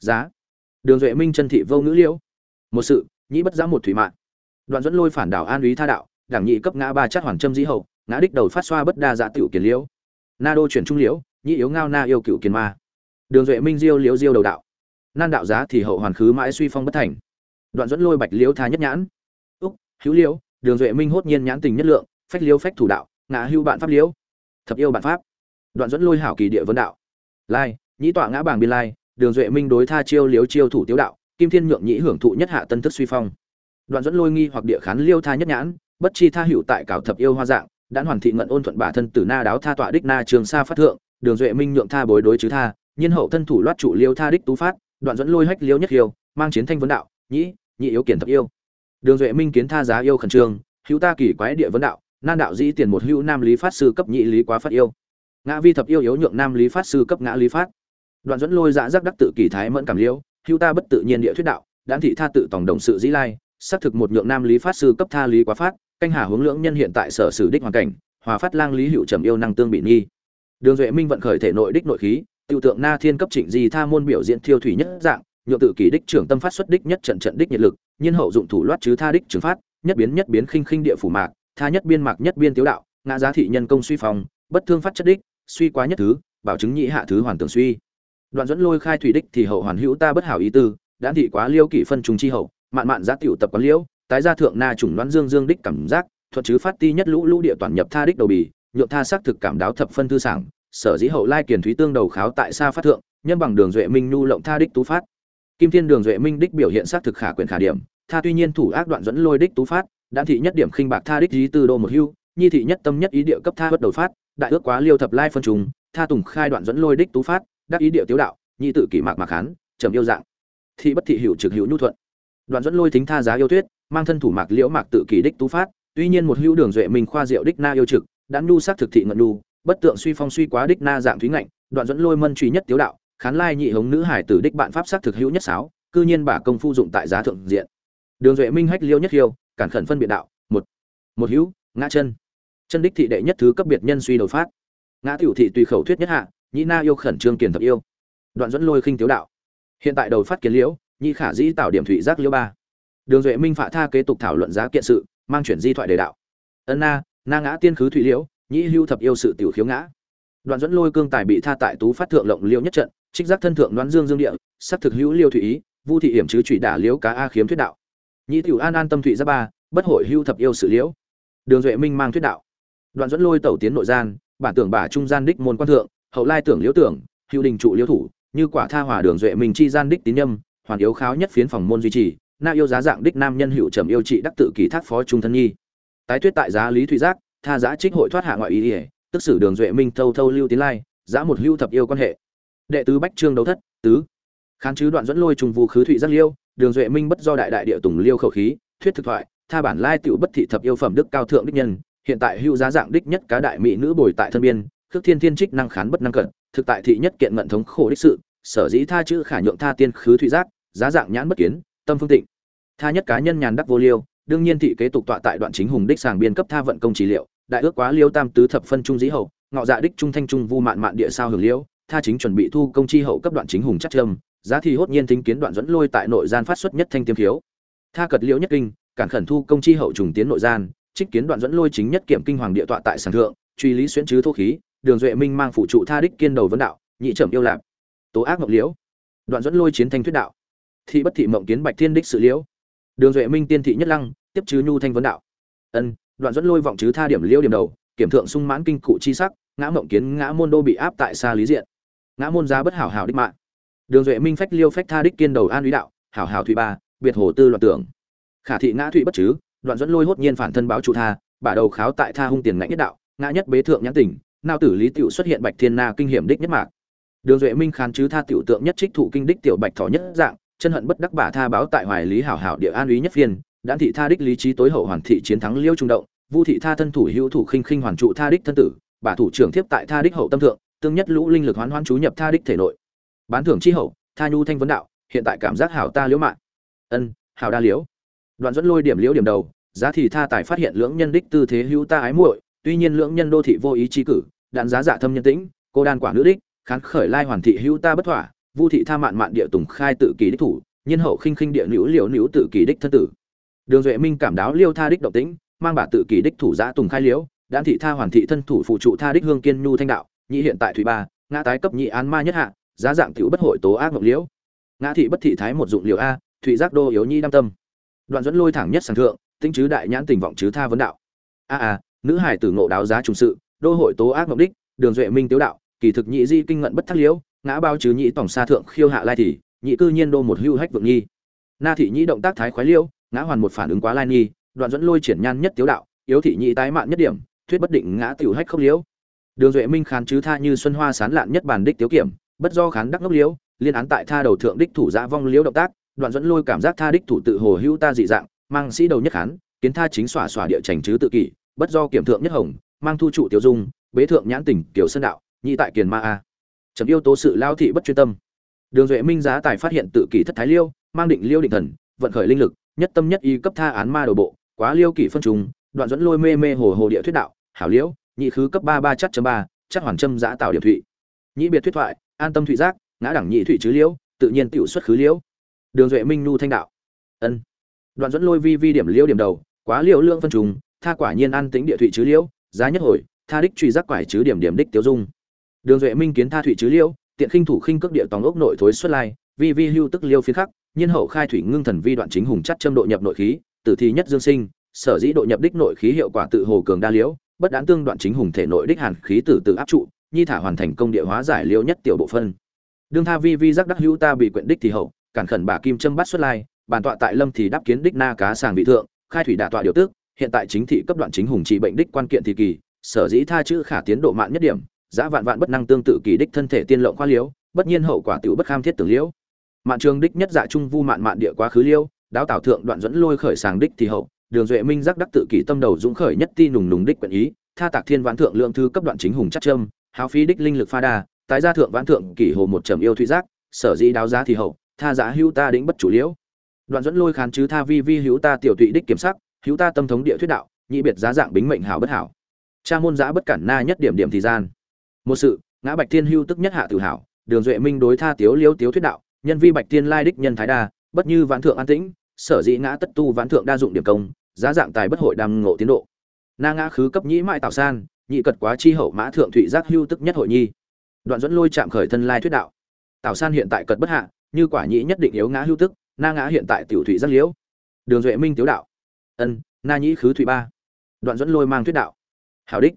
Giá. Đường duệ minh chân thị vô ngữ liễu. Một sự, nhĩ bất giá một thủy mạng. Đoạn dẫn lôi phản đảo an úy tha đạo, đảng nhị cấp ngã ba chát hoàn châm dĩ hậu, ngã đích đầu phát xoa bất đa dạ tiểu kiến liễu. Na đô chuyển trung liễu nhị yếu ngao na yêu cựu kiến ma. Đường duệ minh diêu liễu diêu đầu đạo nan đạo giá thì hậu hoàn khứ mãi suy phong bất thành. Đoạn dẫn lôi bạch liễu tha nhất nhãn. Úc, hữu liễu, đường duệ minh hốt nhiên nhãn tình nhất lượng, phách liễu phách thủ đạo, ngã hữu bạn pháp liễu. Thập yêu bạn pháp. Đoạn dẫn lôi hảo kỳ địa vấn đạo. Lai, nhĩ tọa ngã bảng biên lai, đường duệ minh đối tha chiêu liếu chiêu thủ tiếu đạo, kim thiên nhượng nhĩ hưởng thụ nhất hạ tân thức suy phong. Đoạn dẫn lôi nghi hoặc địa khán liêu tha nhất nhãn, bất chi tha hữu tại cảo thập yêu hoa dạng đã hoàn thị ngận ôn thuận bà thân tử na đáo tha tọa đích na trường sa phát thượng, đường duệ minh nhượng tha bối đối chứ tha, nhiên hậu thân thủ loát trụ liêu tha đích tú phát đoạn dẫn lôi hách liêu nhất yêu mang chiến thanh vấn đạo, nhĩ, nhị yếu kiển thập yêu. Đường duệ minh kiến tha giá yêu khẩn trương, hữu ta kỳ quái địa vấn đạo, nan đạo dĩ tiền một hữu nam lý phát sư cấp nhị lý quá phát yêu. Ngã vi thập yêu yếu nhượng nam lý phát sư cấp ngã lý phát. Đoạn dẫn lôi dã giác đắc tự kỳ thái mẫn cảm liêu hữu ta bất tự nhiên địa thuyết đạo đãn thị tha tự tổng đồng sự dĩ lai, xác thực một nhượng nam lý phát sư cấp tha lý quá phát, canh hà hướng lưỡng nhân hiện tại sở sử đích hoàn cảnh, hòa phát lang lý hữu trầm yêu năng tương bị nghi. Đường duệ minh vận khởi thể nội đích nội khí tiêu tượng na thiên cấp trịnh di tha môn biểu diễn thiêu thủy nhất dạng, nhượng tự kỷ đích trưởng tâm phát xuất đích nhất trận trận đích nhiệt lực, nhiên hậu dụng thủ loát chứ tha đích trường phát, nhất biến nhất biến khinh khinh địa phủ mạc, tha nhất biên mạc nhất biên tiếu đạo, ngã giá thị nhân công suy phòng bất thương phát chất đích, suy quá nhất thứ, bảo chứng nhị hạ thứ hoàn tưởng suy. Đoạn dẫn lôi khai thủy đích thì hậu hoàn hữu ta bất hảo ý tư, đã thị quá liêu kỷ phân trùng chi hậu, mạn mạn giá tiểu tập quán liễu tái gia thượng na chủng đoán dương dương đích cảm giác thuận chứ phát ti nhất lũ lũ địa toàn nhập tha đích đầu bì, nhượng tha xác thực cảm đáo thập phân thư sảng sở dĩ hậu lai kiền thúy tương đầu kháo tại xa phát thượng, nhân bằng đường duệ minh nhu lộng tha đích tú phát. Kim thiên đường duệ minh đích biểu hiện xác thực khả quyền khả điểm, tha tuy nhiên thủ ác đoạn dẫn lôi đích tú phát đã thị nhất điểm khinh bạc tha đích dí tư đô một hưu, nhi thị nhất tâm nhất ý địa cấp tha bất đầu phát, đại ước quá liêu thập lai phân trùng, tha tùng khai đoạn dẫn lôi đích tú phát, đắc ý địa tiếu đạo, nhi tự kỷ mạc mạc hán, trầm yêu dạng. Thị bất thị hữu trực hữu nhu thuận. Đoạn dẫn lôi thính tha giá yêu thuyết mang thân thủ mạc liễu mạc tự kỷ đích tú phát, tuy nhiên một hữu đường duệ minh khoa diệu đích na yêu trực đã nhu xác thực thị ngận nhu bất tượng suy phong suy quá đích na dạng thúy ngạnh, đoạn dẫn lôi mân truy nhất tiếu đạo, khán lai nhị hống nữ hải tử đích bạn pháp sắc thực hữu nhất sáo, cư nhiên bả công phu dụng tại giá thượng diện. Đường duệ minh hách liêu nhất hiêu cản khẩn phân biệt đạo, một một hữu, ngã chân. Chân đích thị đệ nhất thứ cấp biệt nhân suy đầu phát. Ngã tiểu thị tùy khẩu thuyết nhất hạ, nhị na yêu khẩn trương kiền thập yêu. Đoạn dẫn lôi khinh tiếu đạo. Hiện tại đầu phát kiến liễu, nhị khả dĩ tạo điểm thủy giác liễu ba. Đường duệ minh phạ tha kế tục thảo luận giá kiện sự, mang chuyển di thoại đề đạo. Ân na na ngã tiên khứ thủy liễu Nhĩ hưu thập yêu sự tiểu khiếu ngã. Đoạn dẫn lôi cương tài bị tha tại tú phát thượng lộng liễu nhất trận, trích giác thân thượng đoán dương dương địa, sắc thực hữu liêu thủy ý, vu thị hiểm chứ trụy đả liễu cá a khiếm thuyết đạo. Nhị tiểu an an tâm thụy ra ba, bất hội hưu thập yêu sự liễu. Đường duệ minh mang thuyết đạo. Đoạn dẫn lôi tẩu tiến nội gian, bản tưởng bà trung gian đích môn quan thượng, hậu lai tưởng liễu tưởng, hữu đình trụ liễu thủ, như quả tha hòa đường duệ minh chi gian đích tín nhâm, hoàn yếu kháo nhất phiến phòng môn duy trì, na yêu giá dạng đích nam nhân hữu trầm yêu trị đắc tự kỳ thác phó trung thân nhi. Tái thuyết tại giá lý thủy giác tha giá trích hội thoát hạ ngoại ý ỉa, tức sử đường duệ minh thâu thâu lưu tiến lai giá một hưu thập yêu quan hệ. Đệ tứ bách trương đấu thất, tứ. Khán chứ đoạn dẫn lôi trùng vu khứ thụy giác liêu, đường duệ minh bất do đại đại địa tùng liêu khẩu khí, thuyết thực thoại, tha bản lai tiểu bất thị thập yêu phẩm đức cao thượng đích nhân, hiện tại hưu giá dạng đích nhất cá đại mỹ nữ bồi tại thân biên, khước thiên thiên trích năng khán bất năng cận, thực tại thị nhất kiện ngận thống khổ đích sự, sở dĩ tha chữ khả nhượng tha tiên khứ thụy giác, giá dạng nhãn bất kiến, tâm phương tịnh. Tha nhất cá nhân nhàn đắc vô liêu, đương nhiên thị kế tục tọa tại đoạn chính hùng đích sàng biên cấp tha vận công trị liệu đại ước quá liêu tam tứ thập phân trung dĩ hậu, ngọ dạ đích trung thanh trung vu mạn mạn địa sao hưởng liễu tha chính chuẩn bị thu công chi hậu cấp đoạn chính hùng chắc trâm giá thì hốt nhiên thính kiến đoạn dẫn lôi tại nội gian phát xuất nhất thanh tiêm thiếu tha cật liễu nhất kinh, cản khẩn thu công chi hậu trùng tiến nội gian, trích kiến đoạn dẫn lôi chính nhất kiểm kinh hoàng địa tọa tại sàng thượng, truy lý xuyễn chứ thô khí, đường duệ minh mang phụ trụ tha đích kiên đầu vấn đạo, nhị trầm yêu lạp tố ác ngọc liễu. Đoạn dẫn lôi chiến thanh thuyết đạo. Thị bất thị mộng kiến bạch thiên đích sự liễu. Đường duệ minh tiên thị nhất lăng, tiếp chứ nhu thanh vấn đạo. Ân đoạn dẫn lôi vọng chứ tha điểm liêu điểm đầu, kiểm thượng sung mãn kinh cụ chi sắc, ngã mộng kiến ngã môn đô bị áp tại xa lý diện. Ngã môn giá bất hảo hảo đích mạng. Đường duệ minh phách liêu phách tha đích kiên đầu an lý đạo, hảo hảo thủy ba, biệt hồ tư loạn tưởng. Khả thị ngã thụy bất chứ, đoạn dẫn lôi hốt nhiên phản thân báo trụ tha, bả đầu kháo tại tha hung tiền ngã nhất đạo, ngã nhất bế thượng nhãn tỉnh nào tử lý tiểu xuất hiện bạch thiên na kinh hiểm đích nhất mạc đường duệ minh khán chứ tha tiểu tượng nhất trích thụ kinh đích tiểu bạch thỏ nhất dạng, chân hận bất đắc bả tha báo tại hoài lý hảo hảo địa an lý nhất phiên đan thị tha đích lý trí tối hậu hoàn thị chiến thắng liêu trung động, vu thị tha thân thủ hữu thủ khinh khinh hoàn trụ tha đích thân tử, bà thủ trưởng tiếp tại tha đích hậu tâm thượng, tương nhất lũ linh lực hoán hoán chú nhập tha đích thể nội. Bán thưởng chi hậu, tha nhu thanh vấn đạo, hiện tại cảm giác hảo ta liễu mạng. Ân, hảo đa liễu. Đoạn dẫn lôi điểm liễu điểm đầu, giá thì tha tài phát hiện lưỡng nhân đích tư thế hữu ta ái muội, tuy nhiên lưỡng nhân đô thị vô ý chi cử, đạn giá dạ thâm nhân tĩnh, cô đan quả nữ đích, khán khởi lai hoàn thị hữu ta bất thỏa, vu thị tha mạn mạn địa tùng khai tự kỳ đích thủ nhân hậu khinh khinh địa nữ liễu nữ tự kỳ đích thân tử đường duệ minh cảm đáo liêu tha đích động tĩnh, mang bà tự kỳ đích thủ giã tùng khai liễu đan thị tha hoàn thị thân thủ phụ trụ tha đích hương kiên nhu thanh đạo, nhị hiện tại thủy ba, ngã tái cấp nhị án ma nhất hạ, giá dạng tiểu bất hội tố ác ngọc liễu. Ngã thị bất thị thái một dụng liễu a thụy giác đô yếu nhi đam tâm. Đoạn dẫn lôi thẳng nhất sàng thượng, tinh chứ đại nhãn tình vọng chứ tha vấn đạo. A a, nữ hải tử ngộ đáo giá trùng sự, đô hội tố ác ngọc đích, đường duệ minh tiếu đạo, kỳ thực nhị di kinh ngận bất thắc liễu, ngã bao chứ nhị tổng xa thượng khiêu hạ lai thì, nhị cư nhiên đô một hưu hách vượng nhi. Na thị nhị động tác thái khoái liễu ngã hoàn một phản ứng quá lai nghi đoạn dẫn lôi triển nhan nhất tiếu đạo, yếu thị nhị tái mạn nhất điểm, thuyết bất định ngã tiểu hách khốc liễu. Đường duệ minh khán chứ tha như xuân hoa sán lạn nhất bản đích tiếu kiểm, bất do khán đắc ngốc liễu, liên án tại tha đầu thượng đích thủ giã vong liễu động tác, đoạn dẫn lôi cảm giác tha đích thủ tự hồ hữu ta dị dạng, mang sĩ đầu nhất khán, kiến tha chính xỏa xỏa địa trành chứ tự kỷ, bất do kiểm thượng nhất hồng, mang thu trụ tiểu dung, bế thượng nhãn tỉnh kiểu sơn đạo, nhị tại kiền ma a. Chấm yêu tố sự lao thị bất chuyên tâm. Đường duệ minh giá tài phát hiện tự kỷ thất thái liêu, mang định liêu định thần, vận khởi linh lực nhất tâm nhất y cấp tha án ma đồ bộ, quá liêu kỷ phân trùng, đoạn dẫn lôi mê mê hồ hồ địa thuyết đạo, hảo liễu, nhị khứ cấp ba ba chắc chấm ba, chắc hoàn châm giã tạo điểm thụy. Nhị biệt thuyết thoại, an tâm thụy giác, ngã đẳng nhị thụy chứ liễu, tự nhiên tiểu xuất khứ liễu. Đường duệ minh nu thanh đạo. Ân. Đoạn dẫn lôi vi vi điểm liễu điểm đầu, quá liễu lượng phân trùng, tha quả nhiên an tính địa thụy chứ liễu, giá nhất hồi, tha đích truy giác quải chứ điểm điểm đích tiêu dung. Đường duệ minh kiến tha thụy chứ liễu, tiện khinh thủ khinh cước địa tòng ốc nội thối xuất lai, vi vi hưu tức liêu phiến khắc nhiên hậu khai thủy ngưng thần vi đoạn chính hùng chắc châm độ nhập nội khí, tử thi nhất dương sinh, sở dĩ độ nhập đích nội khí hiệu quả tự hồ cường đa liễu, bất đán tương đoạn chính hùng thể nội đích hàn khí tử tự áp trụ, nhi thả hoàn thành công địa hóa giải liễu nhất tiểu bộ phân. Đương tha vi vi giác đắc hữu ta bị quyện đích thì hậu, cản khẩn bà kim châm bắt xuất lai, bàn tọa tại lâm thì đáp kiến đích na cá sàng vị thượng, khai thủy đả tọa điều tức hiện tại chính thị cấp đoạn chính hùng trị bệnh đích quan kiện thì kỳ, sở dĩ tha chữ khả tiến độ mạng nhất điểm, giá vạn vạn bất năng tương tự kỳ đích thân thể tiên lộng khoa liễu, bất nhiên hậu quả tiểu bất kham thiết tưởng liễu mạn trường đích nhất dạ trung vu mạn mạn địa quá khứ liêu, đáo tảo thượng đoạn dẫn lôi khởi sàng đích thì hậu, đường duệ minh giác đắc tự kỷ tâm đầu dũng khởi nhất ti nùng nùng đích quyện ý, tha tạc thiên vãn thượng lượng thư cấp đoạn chính hùng chắc trâm háo phí đích linh lực pha đa, tái gia thượng vãn thượng kỷ hồ một trầm yêu thủy giác, sở dĩ đáo giá thì hậu, tha giá hữu ta đĩnh bất chủ liễu. Đoạn dẫn lôi khán chứ tha vi vi hữu ta tiểu tụy đích kiểm sắc, hữu ta tâm thống địa thuyết đạo nhị biệt giá dạng bính mệnh hảo bất hảo. Cha môn giá bất cản na nhất điểm điểm thì gian. Một sự, ngã bạch thiên hưu tức nhất hạ tự hảo, đường duệ minh đối tha tiếu liếu tiếu thuyết đạo nhân vi bạch tiên lai đích nhân thái đa, bất như vãn thượng an tĩnh, sở dĩ ngã tất tu vãn thượng đa dụng điểm công, giá dạng tài bất hội đam ngộ tiến độ. Na ngã khứ cấp nhĩ mại tạo san, nhị cật quá chi hậu mã thượng thụy giác hưu tức nhất hội nhi. Đoạn dẫn lôi chạm khởi thân lai thuyết đạo. Tạo san hiện tại cật bất hạ, như quả nhĩ nhất định yếu ngã hưu tức, na ngã hiện tại tiểu thụy giác liễu. Đường duệ minh tiếu đạo. Ân, na nhĩ khứ thụy ba. Đoạn dẫn lôi mang thuyết đạo. Hảo đích.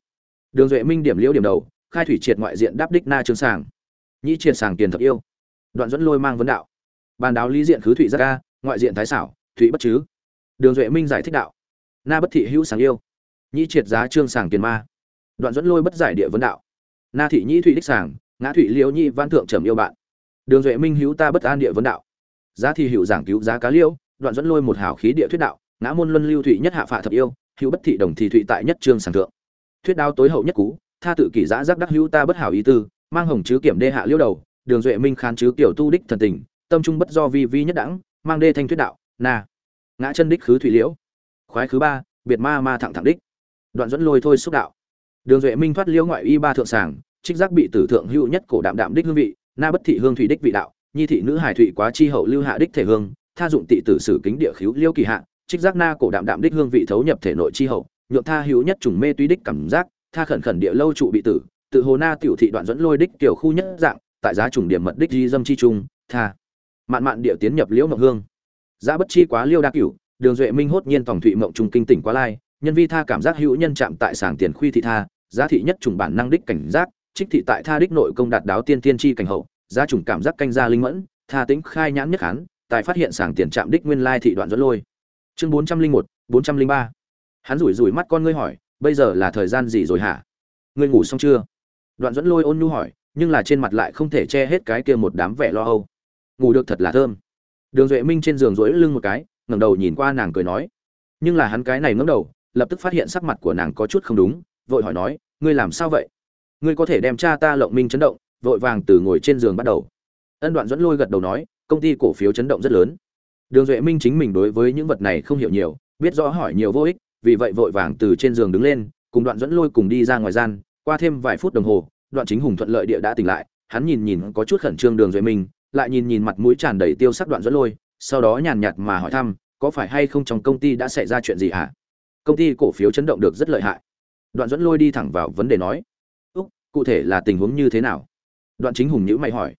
Đường duệ minh điểm liễu điểm đầu, khai thủy triệt ngoại diện đáp đích na trường sàng. Nhĩ triệt sàng tiền thập yêu đoạn dẫn lôi mang vấn đạo. Bàn đáo lý diện khứ thụy giác ca, ngoại diện thái xảo thụy bất chứ. Đường duệ minh giải thích đạo. Na bất thị hữu sáng yêu. Nhĩ triệt giá trương sàng tiền ma. Đoạn dẫn lôi bất giải địa vấn đạo. Na thị nhĩ thụy đích sàng, ngã thụy liễu nhi văn thượng trầm yêu bạn. Đường duệ minh hữu ta bất an địa vấn đạo. Giá thì hữu giảng cứu giá cá liễu, đoạn dẫn lôi một hảo khí địa thuyết đạo, ngã môn luân lưu thụy nhất hạ phạ thập yêu, hữu bất thị đồng thì thụy tại nhất trương sàng thượng. Thuyết đao tối hậu nhất cú, tha tự kỷ giã giác đắc hữu ta bất hảo ý tư, mang hồng chứ kiểm đê hạ liễu đầu đường duệ minh khán chứ kiểu tu đích thần tình, tâm trung bất do vi vi nhất đẳng, mang đê thanh thuyết đạo, na. Ngã chân đích khứ thủy liễu. Khoái khứ ba, biệt ma ma thẳng thẳng đích. Đoạn dẫn lôi thôi xúc đạo. Đường duệ minh thoát liễu ngoại y ba thượng sàng, trích giác bị tử thượng hữu nhất cổ đạm đạm đích hương vị, na bất thị hương thủy đích vị đạo, nhi thị nữ hải thủy quá chi hậu lưu hạ đích thể hương, tha dụng tị tử sử kính địa khiếu liêu kỳ hạ, trích giác na cổ đạm đạm đích hương vị thấu nhập thể nội chi hậu, nhượng tha hữu nhất trùng mê tuy đích cảm giác, tha khẩn khẩn địa lâu trụ bị tử, tự hồ na tiểu thị đoạn dẫn lôi đích tiểu khu nhất dạng tại giá trùng điểm mật đích di dâm chi trung, tha. Mạn mạn địa tiến nhập liễu mộng hương. Giá bất chi quá liêu đa cửu, đường duệ minh hốt nhiên tổng thụy mộng trung kinh tỉnh quá lai, nhân vi tha cảm giác hữu nhân chạm tại sảng tiền khuy thị tha, giá thị nhất trùng bản năng đích cảnh giác, trích thị tại tha đích nội công đạt đáo tiên tiên chi cảnh hậu, giá trùng cảm giác canh gia linh mẫn, tha tính khai nhãn nhất hán tại phát hiện sảng tiền chạm đích nguyên lai thị đoạn dẫn lôi. Chương bốn trăm linh một, bốn trăm linh ba. Hắn rủi rủi mắt con ngươi hỏi, bây giờ là thời gian gì rồi hả? Ngươi ngủ xong chưa? Đoạn dẫn lôi ôn nhu hỏi nhưng là trên mặt lại không thể che hết cái kia một đám vẻ lo âu. Ngủ được thật là thơm. Đường duệ minh trên giường rỗi lưng một cái, ngẩng đầu nhìn qua nàng cười nói. Nhưng là hắn cái này ngẩng đầu, lập tức phát hiện sắc mặt của nàng có chút không đúng, vội hỏi nói, ngươi làm sao vậy? Ngươi có thể đem cha ta lộng minh chấn động, vội vàng từ ngồi trên giường bắt đầu. Ân đoạn dẫn lôi gật đầu nói, công ty cổ phiếu chấn động rất lớn. Đường duệ minh chính mình đối với những vật này không hiểu nhiều, biết rõ hỏi nhiều vô ích, vì vậy vội vàng từ trên giường đứng lên, cùng đoạn dẫn lôi cùng đi ra ngoài gian, qua thêm vài phút đồng hồ đoạn chính hùng thuận lợi địa đã tỉnh lại, hắn nhìn nhìn có chút khẩn trương đường duệ minh, lại nhìn nhìn mặt mũi tràn đầy tiêu sắc đoạn dẫn lôi, sau đó nhàn nhạt mà hỏi thăm, có phải hay không trong công ty đã xảy ra chuyện gì hả? Công ty cổ phiếu chấn động được rất lợi hại. Đoạn dẫn lôi đi thẳng vào vấn đề nói, úc, cụ thể là tình huống như thế nào? Đoạn chính hùng nhữ mày hỏi,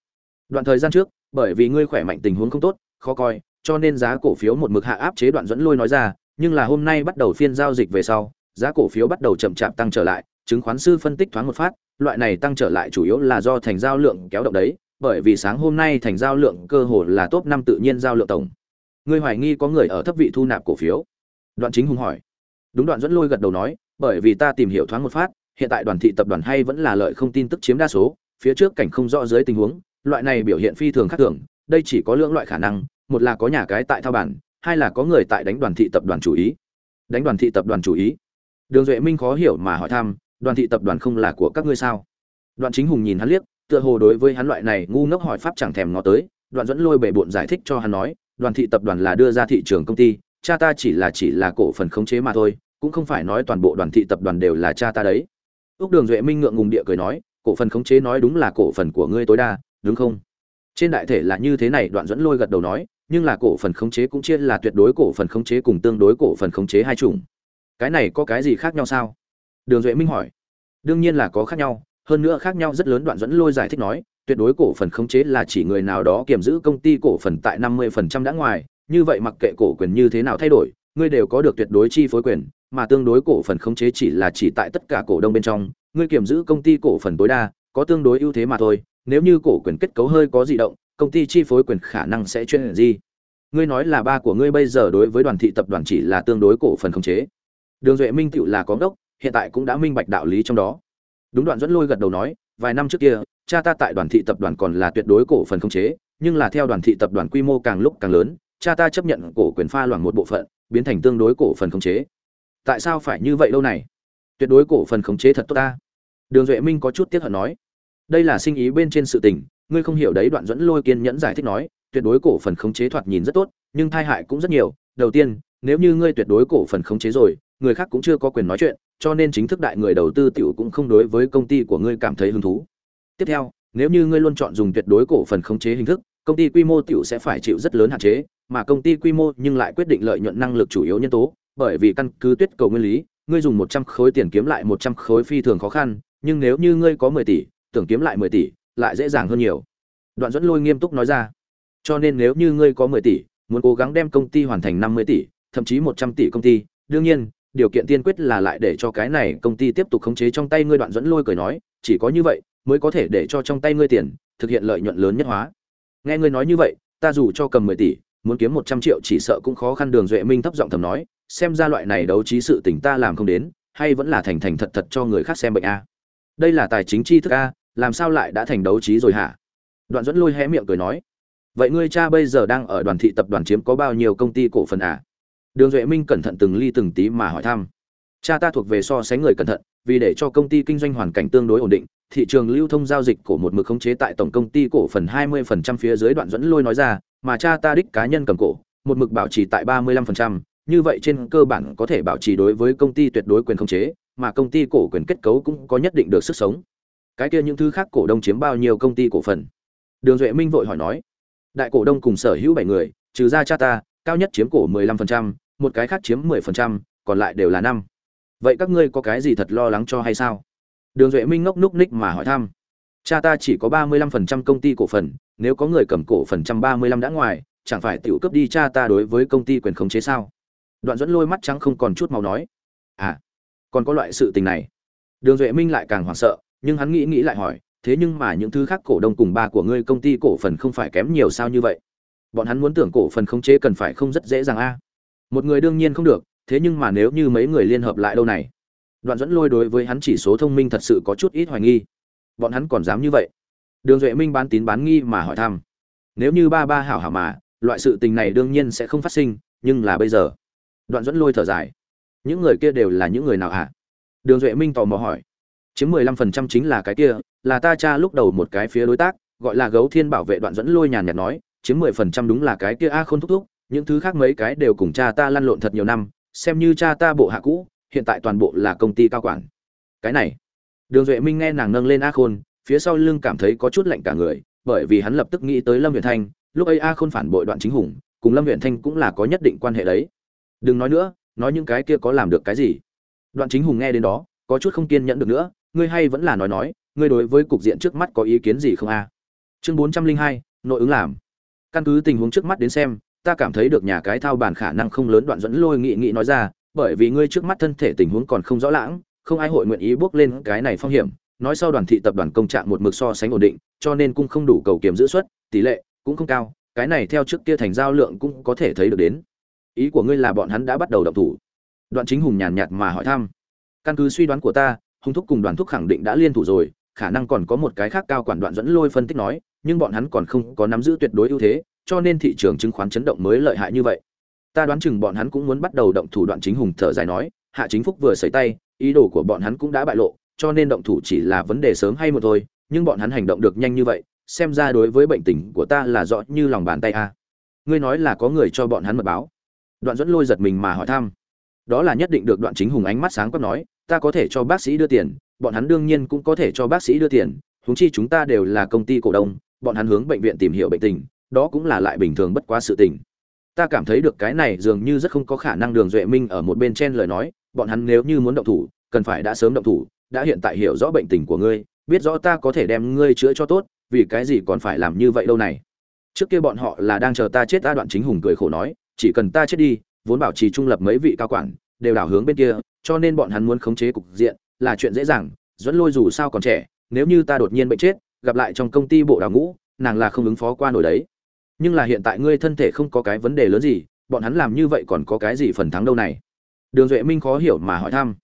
đoạn thời gian trước, bởi vì ngươi khỏe mạnh tình huống không tốt, khó coi, cho nên giá cổ phiếu một mực hạ áp chế đoạn dẫn lôi nói ra, nhưng là hôm nay bắt đầu phiên giao dịch về sau, giá cổ phiếu bắt đầu chậm chạp tăng trở lại, chứng khoán sư phân tích thoáng một phát loại này tăng trở lại chủ yếu là do thành giao lượng kéo động đấy, bởi vì sáng hôm nay thành giao lượng cơ hồ là top năm tự nhiên giao lượng tổng. Ngươi hoài nghi có người ở thấp vị thu nạp cổ phiếu. Đoạn chính hùng hỏi. Đúng đoạn dẫn lôi gật đầu nói, bởi vì ta tìm hiểu thoáng một phát, hiện tại đoàn thị tập đoàn hay vẫn là lợi không tin tức chiếm đa số, phía trước cảnh không rõ dưới tình huống, loại này biểu hiện phi thường khác thường, đây chỉ có lượng loại khả năng, một là có nhà cái tại thao bản, hai là có người tại đánh đoàn thị tập đoàn chủ ý. Đánh đoàn thị tập đoàn chủ ý. Đường duệ minh khó hiểu mà hỏi thăm đoàn thị tập đoàn không là của các ngươi sao? Đoàn chính hùng nhìn hắn liếc, tựa hồ đối với hắn loại này ngu ngốc hỏi pháp chẳng thèm ngó tới Đoàn dẫn lôi bể bộn giải thích cho hắn nói, đoàn thị tập đoàn là đưa ra thị trường công ty, cha ta chỉ là chỉ là cổ phần khống chế mà thôi, cũng không phải nói toàn bộ đoàn thị tập đoàn đều là cha ta đấy. Ước đường duệ minh ngượng ngùng địa cười nói, cổ phần khống chế nói đúng là cổ phần của ngươi tối đa, đúng không? Trên đại thể là như thế này, đoạn dẫn lôi gật đầu nói, nhưng là cổ phần khống chế cũng chia là tuyệt đối cổ phần khống chế cùng tương đối cổ phần khống chế hai chủng. Cái này có cái gì khác nhau sao? Đường duệ minh hỏi đương nhiên là có khác nhau hơn nữa khác nhau rất lớn đoạn dẫn lôi giải thích nói tuyệt đối cổ phần khống chế là chỉ người nào đó kiểm giữ công ty cổ phần tại 50% đã ngoài, như vậy mặc kệ cổ quyền như thế nào thay đổi, ngươi đều có được tuyệt đối chi phối quyền, mà tương đối cổ phần khống chế chỉ là chỉ tại tất cả cổ đông bên trong, ngươi kiểm giữ công ty cổ phần tối đa, có tương đối ưu thế mà thôi, nếu như cổ quyền kết cấu hơi có dị động, công ty chi phối quyền khả năng sẽ chuyên gì. Ngươi nói là ba của ngươi bây giờ đối với đoàn thị tập đoàn chỉ là tương đối cổ phần khống chế. Đường Duệ Minh tựu là có đốc, hiện tại cũng đã minh bạch đạo lý trong đó. Đúng đoạn dẫn lôi gật đầu nói, vài năm trước kia, cha ta tại đoàn thị tập đoàn còn là tuyệt đối cổ phần không chế, nhưng là theo đoàn thị tập đoàn quy mô càng lúc càng lớn, cha ta chấp nhận cổ quyền pha loãng một bộ phận, biến thành tương đối cổ phần không chế. Tại sao phải như vậy lâu này? Tuyệt đối cổ phần khống chế thật tốt ta. Đường Duệ Minh có chút tiếc hận nói, đây là sinh ý bên trên sự tình, ngươi không hiểu đấy, đoạn dẫn lôi kiên nhẫn giải thích nói, tuyệt đối cổ phần khống chế thoạt nhìn rất tốt, nhưng tai hại cũng rất nhiều. Đầu tiên, nếu như ngươi tuyệt đối cổ phần khống chế rồi, người khác cũng chưa có quyền nói chuyện, cho nên chính thức đại người đầu tư tiểu cũng không đối với công ty của ngươi cảm thấy hứng thú. Tiếp theo, nếu như ngươi luôn chọn dùng tuyệt đối cổ phần khống chế hình thức, công ty quy mô tiểu sẽ phải chịu rất lớn hạn chế, mà công ty quy mô nhưng lại quyết định lợi nhuận năng lực chủ yếu nhân tố, bởi vì căn cứ tuyết cầu nguyên lý, ngươi dùng một trăm khối tiền kiếm lại một trăm khối phi thường khó khăn, nhưng nếu như ngươi có mười tỷ, tưởng kiếm lại mười tỷ, lại dễ dàng hơn nhiều. Đoạn dẫn lôi nghiêm túc nói ra. Cho nên nếu như ngươi có mười tỷ, muốn cố gắng đem công ty hoàn thành năm mươi tỷ, thậm chí một trăm tỷ công ty, đương nhiên điều kiện tiên quyết là lại để cho cái này công ty tiếp tục khống chế trong tay ngươi đoạn dẫn lôi cười nói, chỉ có như vậy mới có thể để cho trong tay ngươi tiền thực hiện lợi nhuận lớn nhất hóa. Nghe ngươi nói như vậy, ta dù cho cầm mười tỷ, muốn kiếm một trăm triệu chỉ sợ cũng khó khăn đường duệ minh thấp giọng thầm nói, xem ra loại này đấu trí sự tình ta làm không đến, hay vẫn là thành thành thật thật cho người khác xem bệnh a. Đây là tài chính tri thức a, làm sao lại đã thành đấu trí rồi hả? Đoạn dẫn lôi hé miệng cười nói, vậy ngươi cha bây giờ đang ở đoàn thị tập đoàn chiếm có bao nhiêu công ty cổ phần à đường duệ minh cẩn thận từng ly từng tí mà hỏi thăm cha ta thuộc về so sánh người cẩn thận vì để cho công ty kinh doanh hoàn cảnh tương đối ổn định thị trường lưu thông giao dịch của một mực khống chế tại tổng công ty cổ phần 20% phía dưới đoạn dẫn lôi nói ra, mà cha ta đích cá nhân cầm cổ, một mực bảo trì tại 35%, như vậy trên cơ bản có thể bảo trì đối với công ty tuyệt đối quyền khống chế, mà công ty cổ quyền kết cấu cũng có nhất định được sức sống. Cái kia những thứ khác cổ đông chiếm bao nhiêu công ty cổ phần? Đường Duệ Minh vội hỏi nói. Đại cổ đông cùng sở hữu 7 người, trừ ra cha ta, cao nhất chiếm cổ 15%, một cái khác chiếm 10%, còn lại đều là năm. Vậy các ngươi có cái gì thật lo lắng cho hay sao? đường duệ minh ngốc núc ních mà hỏi thăm. Cha ta chỉ có ba mươi lăm phần trăm công ty cổ phần nếu có người cầm cổ phần trăm ba mươi lăm đã ngoài chẳng phải tiểu cấp đi cha ta đối với công ty quyền khống chế sao? Đoạn dẫn lôi mắt trắng không còn chút màu nói. À còn có loại sự tình này. Đường duệ minh lại càng hoảng sợ nhưng hắn nghĩ nghĩ lại hỏi thế nhưng mà những thứ khác cổ đông cùng ba của ngươi công ty cổ phần không phải kém nhiều sao như vậy? Bọn hắn muốn tưởng cổ phần khống chế cần phải không rất dễ dàng a một người đương nhiên không được, thế nhưng mà nếu như mấy người liên hợp lại đâu này? Đoạn dẫn lôi đối với hắn chỉ số thông minh thật sự có chút ít hoài nghi. Bọn hắn còn dám như vậy? Đường duệ minh bán tín bán nghi mà hỏi thăm. Nếu như ba ba hảo hảo mà, loại sự tình này đương nhiên sẽ không phát sinh, nhưng là bây giờ? Đoạn dẫn lôi thở dài. Những người kia đều là những người nào hả? À? đường duệ minh tò mò hỏi. Chiếm mười lăm phần trăm chính là cái kia, là ta cha lúc đầu một cái phía đối tác, gọi là gấu thiên bảo vệ đoạn dẫn lôi nhàn nhạt nói, chiếm mười phần trăm đúng là cái kia a không thúc thúc những thứ khác mấy cái đều cùng cha ta lăn lộn thật nhiều năm, xem như cha ta bộ hạ cũ, hiện tại toàn bộ là công ty cao quản. Cái này, đường duệ minh nghe nàng nâng lên a khôn, phía sau lưng cảm thấy có chút lạnh cả người, bởi vì hắn lập tức nghĩ tới lâm huyện thanh, lúc ấy a khôn phản bội đoạn chính hùng, cùng lâm huyện thanh cũng là có nhất định quan hệ đấy. Đừng nói nữa, nói những cái kia có làm được cái gì. Đoạn chính hùng nghe đến đó, có chút không kiên nhẫn được nữa, ngươi hay vẫn là nói nói, ngươi đối với cục diện trước mắt có ý kiến gì không a? Chương bốn trăm linh hai, nội ứng làm. Căn cứ tình huống trước mắt đến xem ta cảm thấy được nhà cái thao bản khả năng không lớn đoạn dẫn lôi nghị nghị nói ra bởi vì ngươi trước mắt thân thể tình huống còn không rõ lãng, không ai hội nguyện ý bước lên cái này phong hiểm, nói sau đoàn thị tập đoàn công trạng một mực so sánh ổn định, cho nên cũng không đủ cầu kiếm giữ suất, tỷ lệ cũng không cao, cái này theo trước kia thành giao lượng cũng có thể thấy được đến. Ý của ngươi là bọn hắn đã bắt đầu động thủ. Đoạn Chính Hùng nhàn nhạt mà hỏi thăm. Căn cứ suy đoán của ta, Hùng thúc cùng Đoàn thúc khẳng định đã liên thủ rồi, khả năng còn có một cái khác cao quản Đoạn dẫn lôi phân tích nói, nhưng bọn hắn còn không có nắm giữ tuyệt đối ưu thế, cho nên thị trường chứng khoán chấn động mới lợi hại như vậy. Ta đoán chừng bọn hắn cũng muốn bắt đầu động thủ đoạn chính hùng thở dài nói, hạ chính phúc vừa xảy tay, ý đồ của bọn hắn cũng đã bại lộ, cho nên động thủ chỉ là vấn đề sớm hay một thôi, nhưng bọn hắn hành động được nhanh như vậy, xem ra đối với bệnh tình của ta là rõ như lòng bàn tay a. Ngươi nói là có người cho bọn hắn mật báo. Đoạn dẫn lôi giật mình mà hỏi thăm. Đó là nhất định được đoạn chính hùng ánh mắt sáng quát nói, ta có thể cho bác sĩ đưa tiền, bọn hắn đương nhiên cũng có thể cho bác sĩ đưa tiền, huống chi chúng ta đều là công ty cổ đông, bọn hắn hướng bệnh viện tìm hiểu bệnh tình đó cũng là lại bình thường bất quá sự tình. Ta cảm thấy được cái này dường như rất không có khả năng đường duệ minh ở một bên chen lời nói, bọn hắn nếu như muốn động thủ, cần phải đã sớm động thủ, đã hiện tại hiểu rõ bệnh tình của ngươi, biết rõ ta có thể đem ngươi chữa cho tốt, vì cái gì còn phải làm như vậy đâu này. Trước kia bọn họ là đang chờ ta chết ta đoạn chính hùng cười khổ nói, chỉ cần ta chết đi, vốn bảo trì trung lập mấy vị cao quản, đều đảo hướng bên kia, cho nên bọn hắn muốn khống chế cục diện, là chuyện dễ dàng, dẫn lôi dù sao còn trẻ, nếu như ta đột nhiên bệnh chết, gặp lại trong công ty bộ đào ngũ, nàng là không ứng phó qua nổi đấy nhưng là hiện tại ngươi thân thể không có cái vấn đề lớn gì, bọn hắn làm như vậy còn có cái gì phần thắng đâu này? Đường duệ minh khó hiểu mà hỏi thăm.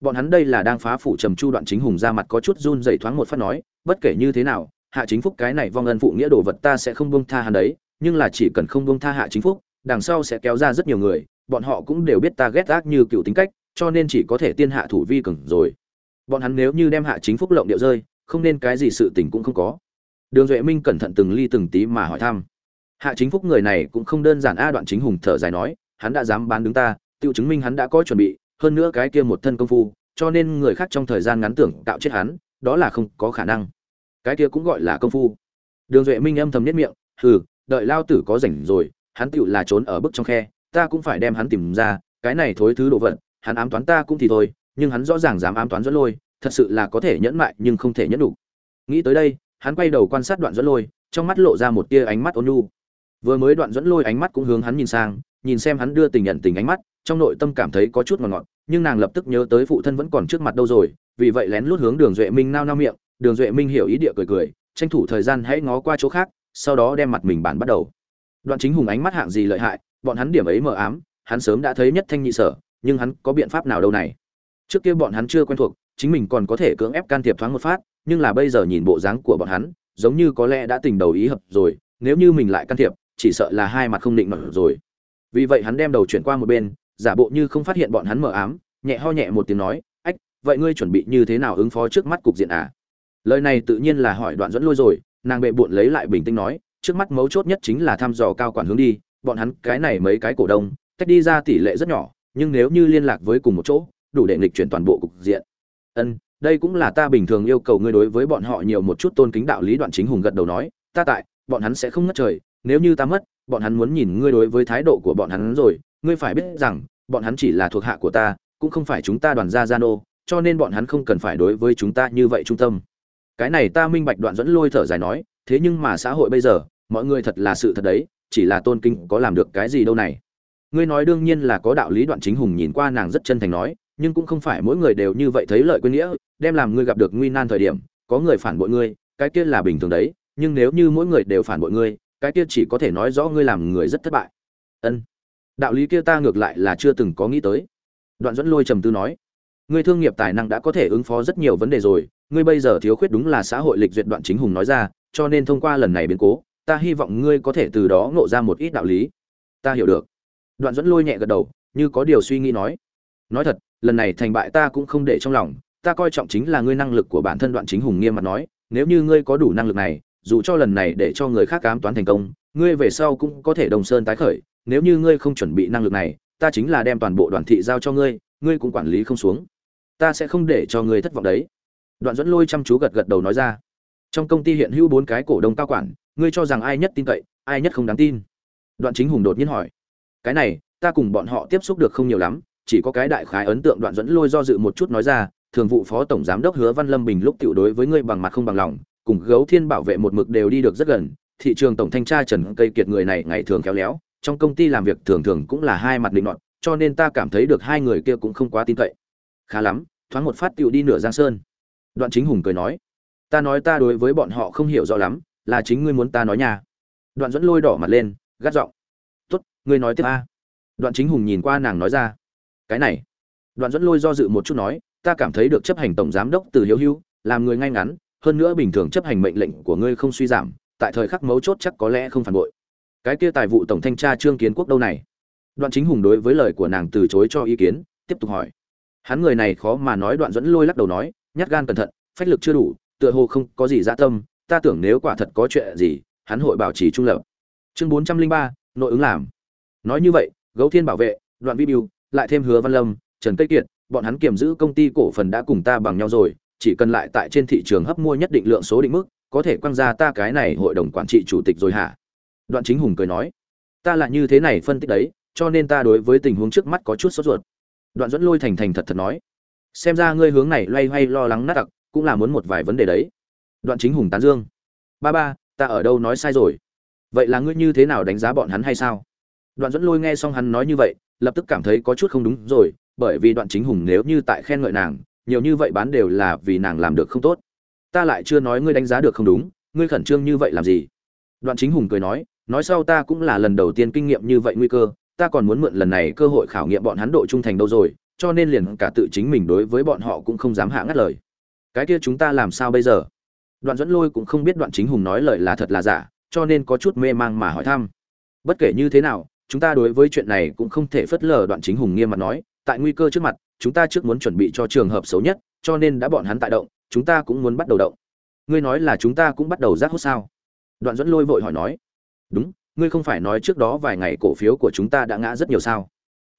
Bọn hắn đây là đang phá phủ trầm chu đoạn chính hùng ra mặt có chút run dày thoáng một phát nói, bất kể như thế nào, hạ chính phúc cái này vong ân phụ nghĩa đồ vật ta sẽ không buông tha hắn đấy, nhưng là chỉ cần không buông tha hạ chính phúc, đằng sau sẽ kéo ra rất nhiều người, bọn họ cũng đều biết ta ghét ác như cựu tính cách, cho nên chỉ có thể tiên hạ thủ vi cừng rồi. Bọn hắn nếu như đem hạ chính phúc lộng điệu rơi, không nên cái gì sự tình cũng không có. Đường duệ minh cẩn thận từng ly từng tí mà hỏi thăm hạ chính phúc người này cũng không đơn giản a đoạn chính hùng thở dài nói, hắn đã dám bán đứng ta tự chứng minh hắn đã có chuẩn bị, hơn nữa cái kia một thân công phu, cho nên người khác trong thời gian ngắn tưởng tạo chết hắn, đó là không có khả năng. Cái kia cũng gọi là công phu. Đường duệ minh âm thầm nhất miệng, hừ, đợi lao tử có rảnh rồi, hắn tựu là trốn ở bức trong khe, ta cũng phải đem hắn tìm ra, cái này thối thứ đồ vật, hắn ám toán ta cũng thì thôi, nhưng hắn rõ ràng dám ám toán dẫn lôi, thật sự là có thể nhẫn mại nhưng không thể nhẫn đủ. Nghĩ tới đây, hắn quay đầu quan sát đoạn dẫn lôi, trong mắt lộ ra một tia ánh mắt ôn nhu vừa mới đoạn dẫn lôi ánh mắt cũng hướng hắn nhìn sang, nhìn xem hắn đưa tình nhận tình ánh mắt, trong nội tâm cảm thấy có chút ngọt ngọt, nhưng nàng lập tức nhớ tới phụ thân vẫn còn trước mặt đâu rồi, vì vậy lén lút hướng đường duệ minh nao nao miệng, đường duệ minh hiểu ý địa cười cười, tranh thủ thời gian hãy ngó qua chỗ khác, sau đó đem mặt mình bản bắt đầu. Đoạn chính hùng ánh mắt hạng gì lợi hại, bọn hắn điểm ấy mờ ám, hắn sớm đã thấy nhất thanh nhị sở, nhưng hắn có biện pháp nào đâu này? Trước kia bọn hắn chưa quen thuộc, chính mình còn có thể cưỡng ép can thiệp thoáng một phát, nhưng là bây giờ nhìn bộ dáng của bọn hắn, giống như có lẽ đã tình đầu ý hợp rồi, nếu như mình lại can thiệp chỉ sợ là hai mặt không định nổi rồi. Vì vậy hắn đem đầu chuyển qua một bên, giả bộ như không phát hiện bọn hắn mờ ám, nhẹ ho nhẹ một tiếng nói, ách, vậy ngươi chuẩn bị như thế nào ứng phó trước mắt cục diện à? Lời này tự nhiên là hỏi đoạn dẫn lôi rồi, nàng bệ bụn lấy lại bình tĩnh nói, trước mắt mấu chốt nhất chính là thăm dò cao quản hướng đi, bọn hắn cái này mấy cái cổ đông, tách đi ra tỷ lệ rất nhỏ, nhưng nếu như liên lạc với cùng một chỗ, đủ để nghịch chuyển toàn bộ cục diện. Ân, đây cũng là ta bình thường yêu cầu ngươi đối với bọn họ nhiều một chút tôn kính đạo lý. Đoạn chính hùng gật đầu nói, ta tại, bọn hắn sẽ không ngất trời nếu như ta mất, bọn hắn muốn nhìn ngươi đối với thái độ của bọn hắn rồi, ngươi phải biết rằng, bọn hắn chỉ là thuộc hạ của ta, cũng không phải chúng ta đoàn gia gia nô, cho nên bọn hắn không cần phải đối với chúng ta như vậy trung tâm. Cái này ta minh bạch đoạn dẫn lôi thở dài nói, thế nhưng mà xã hội bây giờ, mọi người thật là sự thật đấy, chỉ là tôn kinh có làm được cái gì đâu này. Ngươi nói đương nhiên là có đạo lý đoạn chính hùng nhìn qua nàng rất chân thành nói, nhưng cũng không phải mỗi người đều như vậy thấy lợi quên nghĩa, đem làm ngươi gặp được nguy nan thời điểm, có người phản bội ngươi, cái kia là bình thường đấy, nhưng nếu như mỗi người đều phản bội ngươi cái kia chỉ có thể nói rõ ngươi làm người rất thất bại. Ân. Đạo lý kia ta ngược lại là chưa từng có nghĩ tới. Đoạn dẫn lôi trầm tư nói, ngươi thương nghiệp tài năng đã có thể ứng phó rất nhiều vấn đề rồi, ngươi bây giờ thiếu khuyết đúng là xã hội lịch duyệt đoạn chính hùng nói ra, cho nên thông qua lần này biến cố, ta hy vọng ngươi có thể từ đó ngộ ra một ít đạo lý. Ta hiểu được. Đoạn dẫn lôi nhẹ gật đầu, như có điều suy nghĩ nói nói thật, lần này thành bại ta cũng không để trong lòng, ta coi trọng chính là ngươi năng lực của bản thân đoạn chính hùng nghiêm mặt nói, nếu như ngươi có đủ năng lực này dù cho lần này để cho người khác cám toán thành công, ngươi về sau cũng có thể đồng sơn tái khởi, nếu như ngươi không chuẩn bị năng lực này, ta chính là đem toàn bộ đoàn thị giao cho ngươi ngươi cũng quản lý không xuống. Ta sẽ không để cho ngươi thất vọng đấy. Đoạn dẫn lôi chăm chú gật gật đầu nói ra. Trong công ty hiện hữu bốn cái cổ đông cao quản, ngươi cho rằng ai nhất tin cậy, ai nhất không đáng tin? Đoạn chính hùng đột nhiên hỏi. Cái này, ta cùng bọn họ tiếp xúc được không nhiều lắm, chỉ có cái đại khái ấn tượng đoạn dẫn lôi do dự một chút nói ra, thường vụ phó tổng giám đốc hứa văn lâm bình lúc tiểu đối với ngươi bằng mặt không bằng lòng cùng gấu thiên bảo vệ một mực đều đi được rất gần, thị trường tổng thanh tra trần cây kiệt người này ngày thường khéo léo, trong công ty làm việc thường thường cũng là hai mặt định nọt, cho nên ta cảm thấy được hai người kia cũng không quá tin cậy. Khá lắm, thoáng một phát tựu đi nửa giang sơn. Đoạn chính hùng cười nói, ta nói ta đối với bọn họ không hiểu rõ lắm, là chính ngươi muốn ta nói nhà đoạn dẫn lôi đỏ mặt lên, gắt giọng, tốt, ngươi nói tiếp a. Đoạn chính hùng nhìn qua nàng nói ra, cái này. Đoạn dẫn lôi do dự một chút nói, ta cảm thấy được chấp hành tổng giám đốc từ hiếu hưu làm người ngay ngắn hơn nữa bình thường chấp hành mệnh lệnh của ngươi không suy giảm, tại thời khắc mấu chốt chắc có lẽ không phản bội. Cái kia tài vụ tổng thanh tra trương kiến quốc đâu này? Đoạn chính hùng đối với lời của nàng từ chối cho ý kiến, tiếp tục hỏi. Hắn người này khó mà nói đoạn dẫn lôi lắc đầu nói, nhát gan cẩn thận, phách lực chưa đủ, tựa hồ không có gì dã tâm, ta tưởng nếu quả thật có chuyện gì, hắn hội bảo trì trung lập. Chương bốn trăm linh ba, nội ứng làm. Nói như vậy, gấu thiên bảo vệ, đoạn vi biêu, lại thêm hứa văn lâm, trần cây kiệt, bọn hắn kiểm giữ công ty cổ phần đã cùng ta bằng nhau rồi chỉ cần lại tại trên thị trường hấp mua nhất định lượng số định mức có thể quăng ra ta cái này hội đồng quản trị chủ tịch rồi hả? Đoạn chính hùng cười nói ta là như thế này phân tích đấy cho nên ta đối với tình huống trước mắt có chút sốt ruột. Đoạn dẫn lôi thành thành thật thật nói xem ra ngươi hướng này loay hoay lo lắng nát đặc, cũng là muốn một vài vấn đề đấy. Đoạn chính hùng tán dương ba ba ta ở đâu nói sai rồi? Vậy là ngươi như thế nào đánh giá bọn hắn hay sao? Đoạn dẫn lôi nghe xong hắn nói như vậy lập tức cảm thấy có chút không đúng rồi bởi vì đoạn chính hùng nếu như tại khen ngợi nàng nhiều như vậy bán đều là vì nàng làm được không tốt. Ta lại chưa nói ngươi đánh giá được không đúng, ngươi khẩn trương như vậy làm gì? Đoạn chính hùng cười nói nói sau ta cũng là lần đầu tiên kinh nghiệm như vậy nguy cơ, ta còn muốn mượn lần này cơ hội khảo nghiệm bọn hắn độ trung thành đâu rồi, cho nên liền cả tự chính mình đối với bọn họ cũng không dám hạ ngắt lời. Cái kia chúng ta làm sao bây giờ? Đoạn dẫn lôi cũng không biết đoạn chính hùng nói lời là thật là giả, cho nên có chút mê mang mà hỏi thăm. Bất kể như thế nào, chúng ta đối với chuyện này cũng không thể phớt lờ đoạn chính hùng nghiêm mặt nói tại nguy cơ trước mặt, chúng ta trước muốn chuẩn bị cho trường hợp xấu nhất, cho nên đã bọn hắn tại động, chúng ta cũng muốn bắt đầu động. Ngươi nói là chúng ta cũng bắt đầu rác hút sao? Đoạn dẫn lôi vội hỏi nói. Đúng, ngươi không phải nói trước đó vài ngày cổ phiếu của chúng ta đã ngã rất nhiều sao?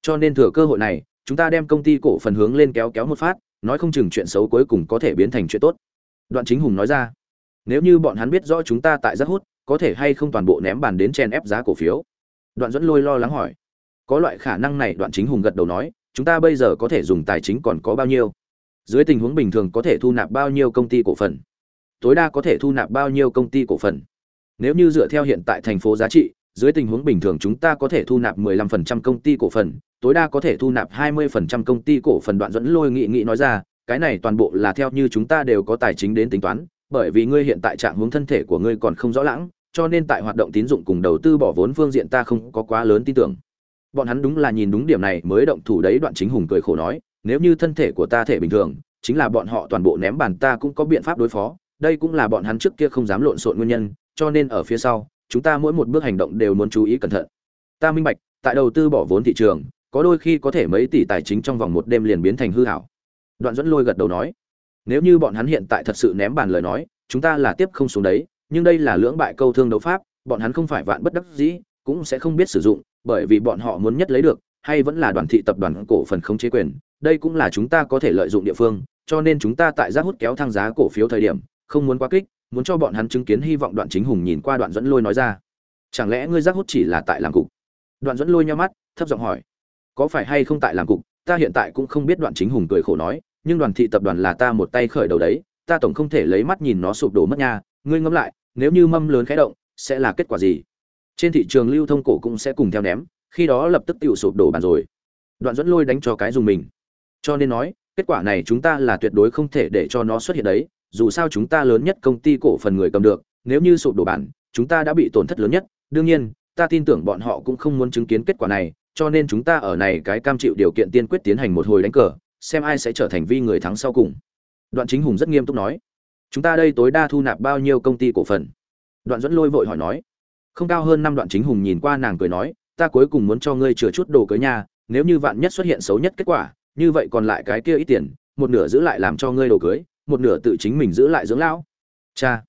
Cho nên thừa cơ hội này, chúng ta đem công ty cổ phần hướng lên kéo kéo một phát, nói không chừng chuyện xấu cuối cùng có thể biến thành chuyện tốt. Đoạn chính hùng nói ra. Nếu như bọn hắn biết rõ chúng ta tại rác hút, có thể hay không toàn bộ ném bàn đến chen ép giá cổ phiếu? Đoạn dẫn lôi lo lắng hỏi. Có loại khả năng này, đoạn chính hùng gật đầu nói chúng ta bây giờ có thể dùng tài chính còn có bao nhiêu? Dưới tình huống bình thường có thể thu nạp bao nhiêu công ty cổ phần? Tối đa có thể thu nạp bao nhiêu công ty cổ phần? Nếu như dựa theo hiện tại thành phố giá trị, dưới tình huống bình thường chúng ta có thể thu nạp 15% công ty cổ phần, tối đa có thể thu nạp 20% công ty cổ phần đoạn dẫn lôi nghị nghị nói ra, cái này toàn bộ là theo như chúng ta đều có tài chính đến tính toán, bởi vì ngươi hiện tại trạng hướng thân thể của ngươi còn không rõ lãng, cho nên tại hoạt động tín dụng cùng đầu tư bỏ vốn phương diện ta không có quá lớn tin tưởng bọn hắn đúng là nhìn đúng điểm này mới động thủ đấy, đoạn chính hùng cười khổ nói, nếu như thân thể của ta thể bình thường, chính là bọn họ toàn bộ ném bàn ta cũng có biện pháp đối phó. Đây cũng là bọn hắn trước kia không dám lộn xộn nguyên nhân, cho nên ở phía sau, chúng ta mỗi một bước hành động đều muốn chú ý cẩn thận. Ta minh bạch, tại đầu tư bỏ vốn thị trường, có đôi khi có thể mấy tỷ tài chính trong vòng một đêm liền biến thành hư hảo. Đoạn dẫn lôi gật đầu nói, nếu như bọn hắn hiện tại thật sự ném bàn lời nói, chúng ta là tiếp không xuống đấy, nhưng đây là lưỡng bại câu thương đấu pháp, bọn hắn không phải vạn bất đắc dĩ cũng sẽ không biết sử dụng, bởi vì bọn họ muốn nhất lấy được, hay vẫn là đoàn thị tập đoàn cổ phần không chế quyền, đây cũng là chúng ta có thể lợi dụng địa phương, cho nên chúng ta tại giác hút kéo thang giá cổ phiếu thời điểm, không muốn quá kích, muốn cho bọn hắn chứng kiến hy vọng đoạn chính hùng nhìn qua đoạn dẫn lôi nói ra. Chẳng lẽ ngươi giác hút chỉ là tại làm cục? Đoạn dẫn lôi nhíu mắt, thấp giọng hỏi. Có phải hay không tại làm cục? Ta hiện tại cũng không biết đoạn chính hùng cười khổ nói, nhưng đoàn thị tập đoàn là ta một tay khởi đầu đấy, ta tổng không thể lấy mắt nhìn nó sụp đổ mất nha. Ngươi ngẫm lại, nếu như mâm lớn khẽ động, sẽ là kết quả gì? Trên thị trường lưu thông cổ cũng sẽ cùng theo ném, khi đó lập tức tự sụp đổ bàn rồi. Đoạn dẫn lôi đánh cho cái dùng mình. Cho nên nói, kết quả này chúng ta là tuyệt đối không thể để cho nó xuất hiện đấy, dù sao chúng ta lớn nhất công ty cổ phần người cầm được, nếu như sụp đổ bản, chúng ta đã bị tổn thất lớn nhất. Đương nhiên, ta tin tưởng bọn họ cũng không muốn chứng kiến kết quả này, cho nên chúng ta ở này cái cam chịu điều kiện tiên quyết tiến hành một hồi đánh cờ, xem ai sẽ trở thành vi người thắng sau cùng. Đoạn chính hùng rất nghiêm túc nói, chúng ta đây tối đa thu nạp bao nhiêu công ty cổ phần? Đoạn dẫn lôi vội hỏi nói không cao hơn năm đoạn chính hùng nhìn qua nàng cười nói, ta cuối cùng muốn cho ngươi chừa chút đồ cưới nhà nếu như vạn nhất xuất hiện xấu nhất kết quả, như vậy còn lại cái kia ít tiền, một nửa giữ lại làm cho ngươi đồ cưới, một nửa tự chính mình giữ lại dưỡng lão. Cha.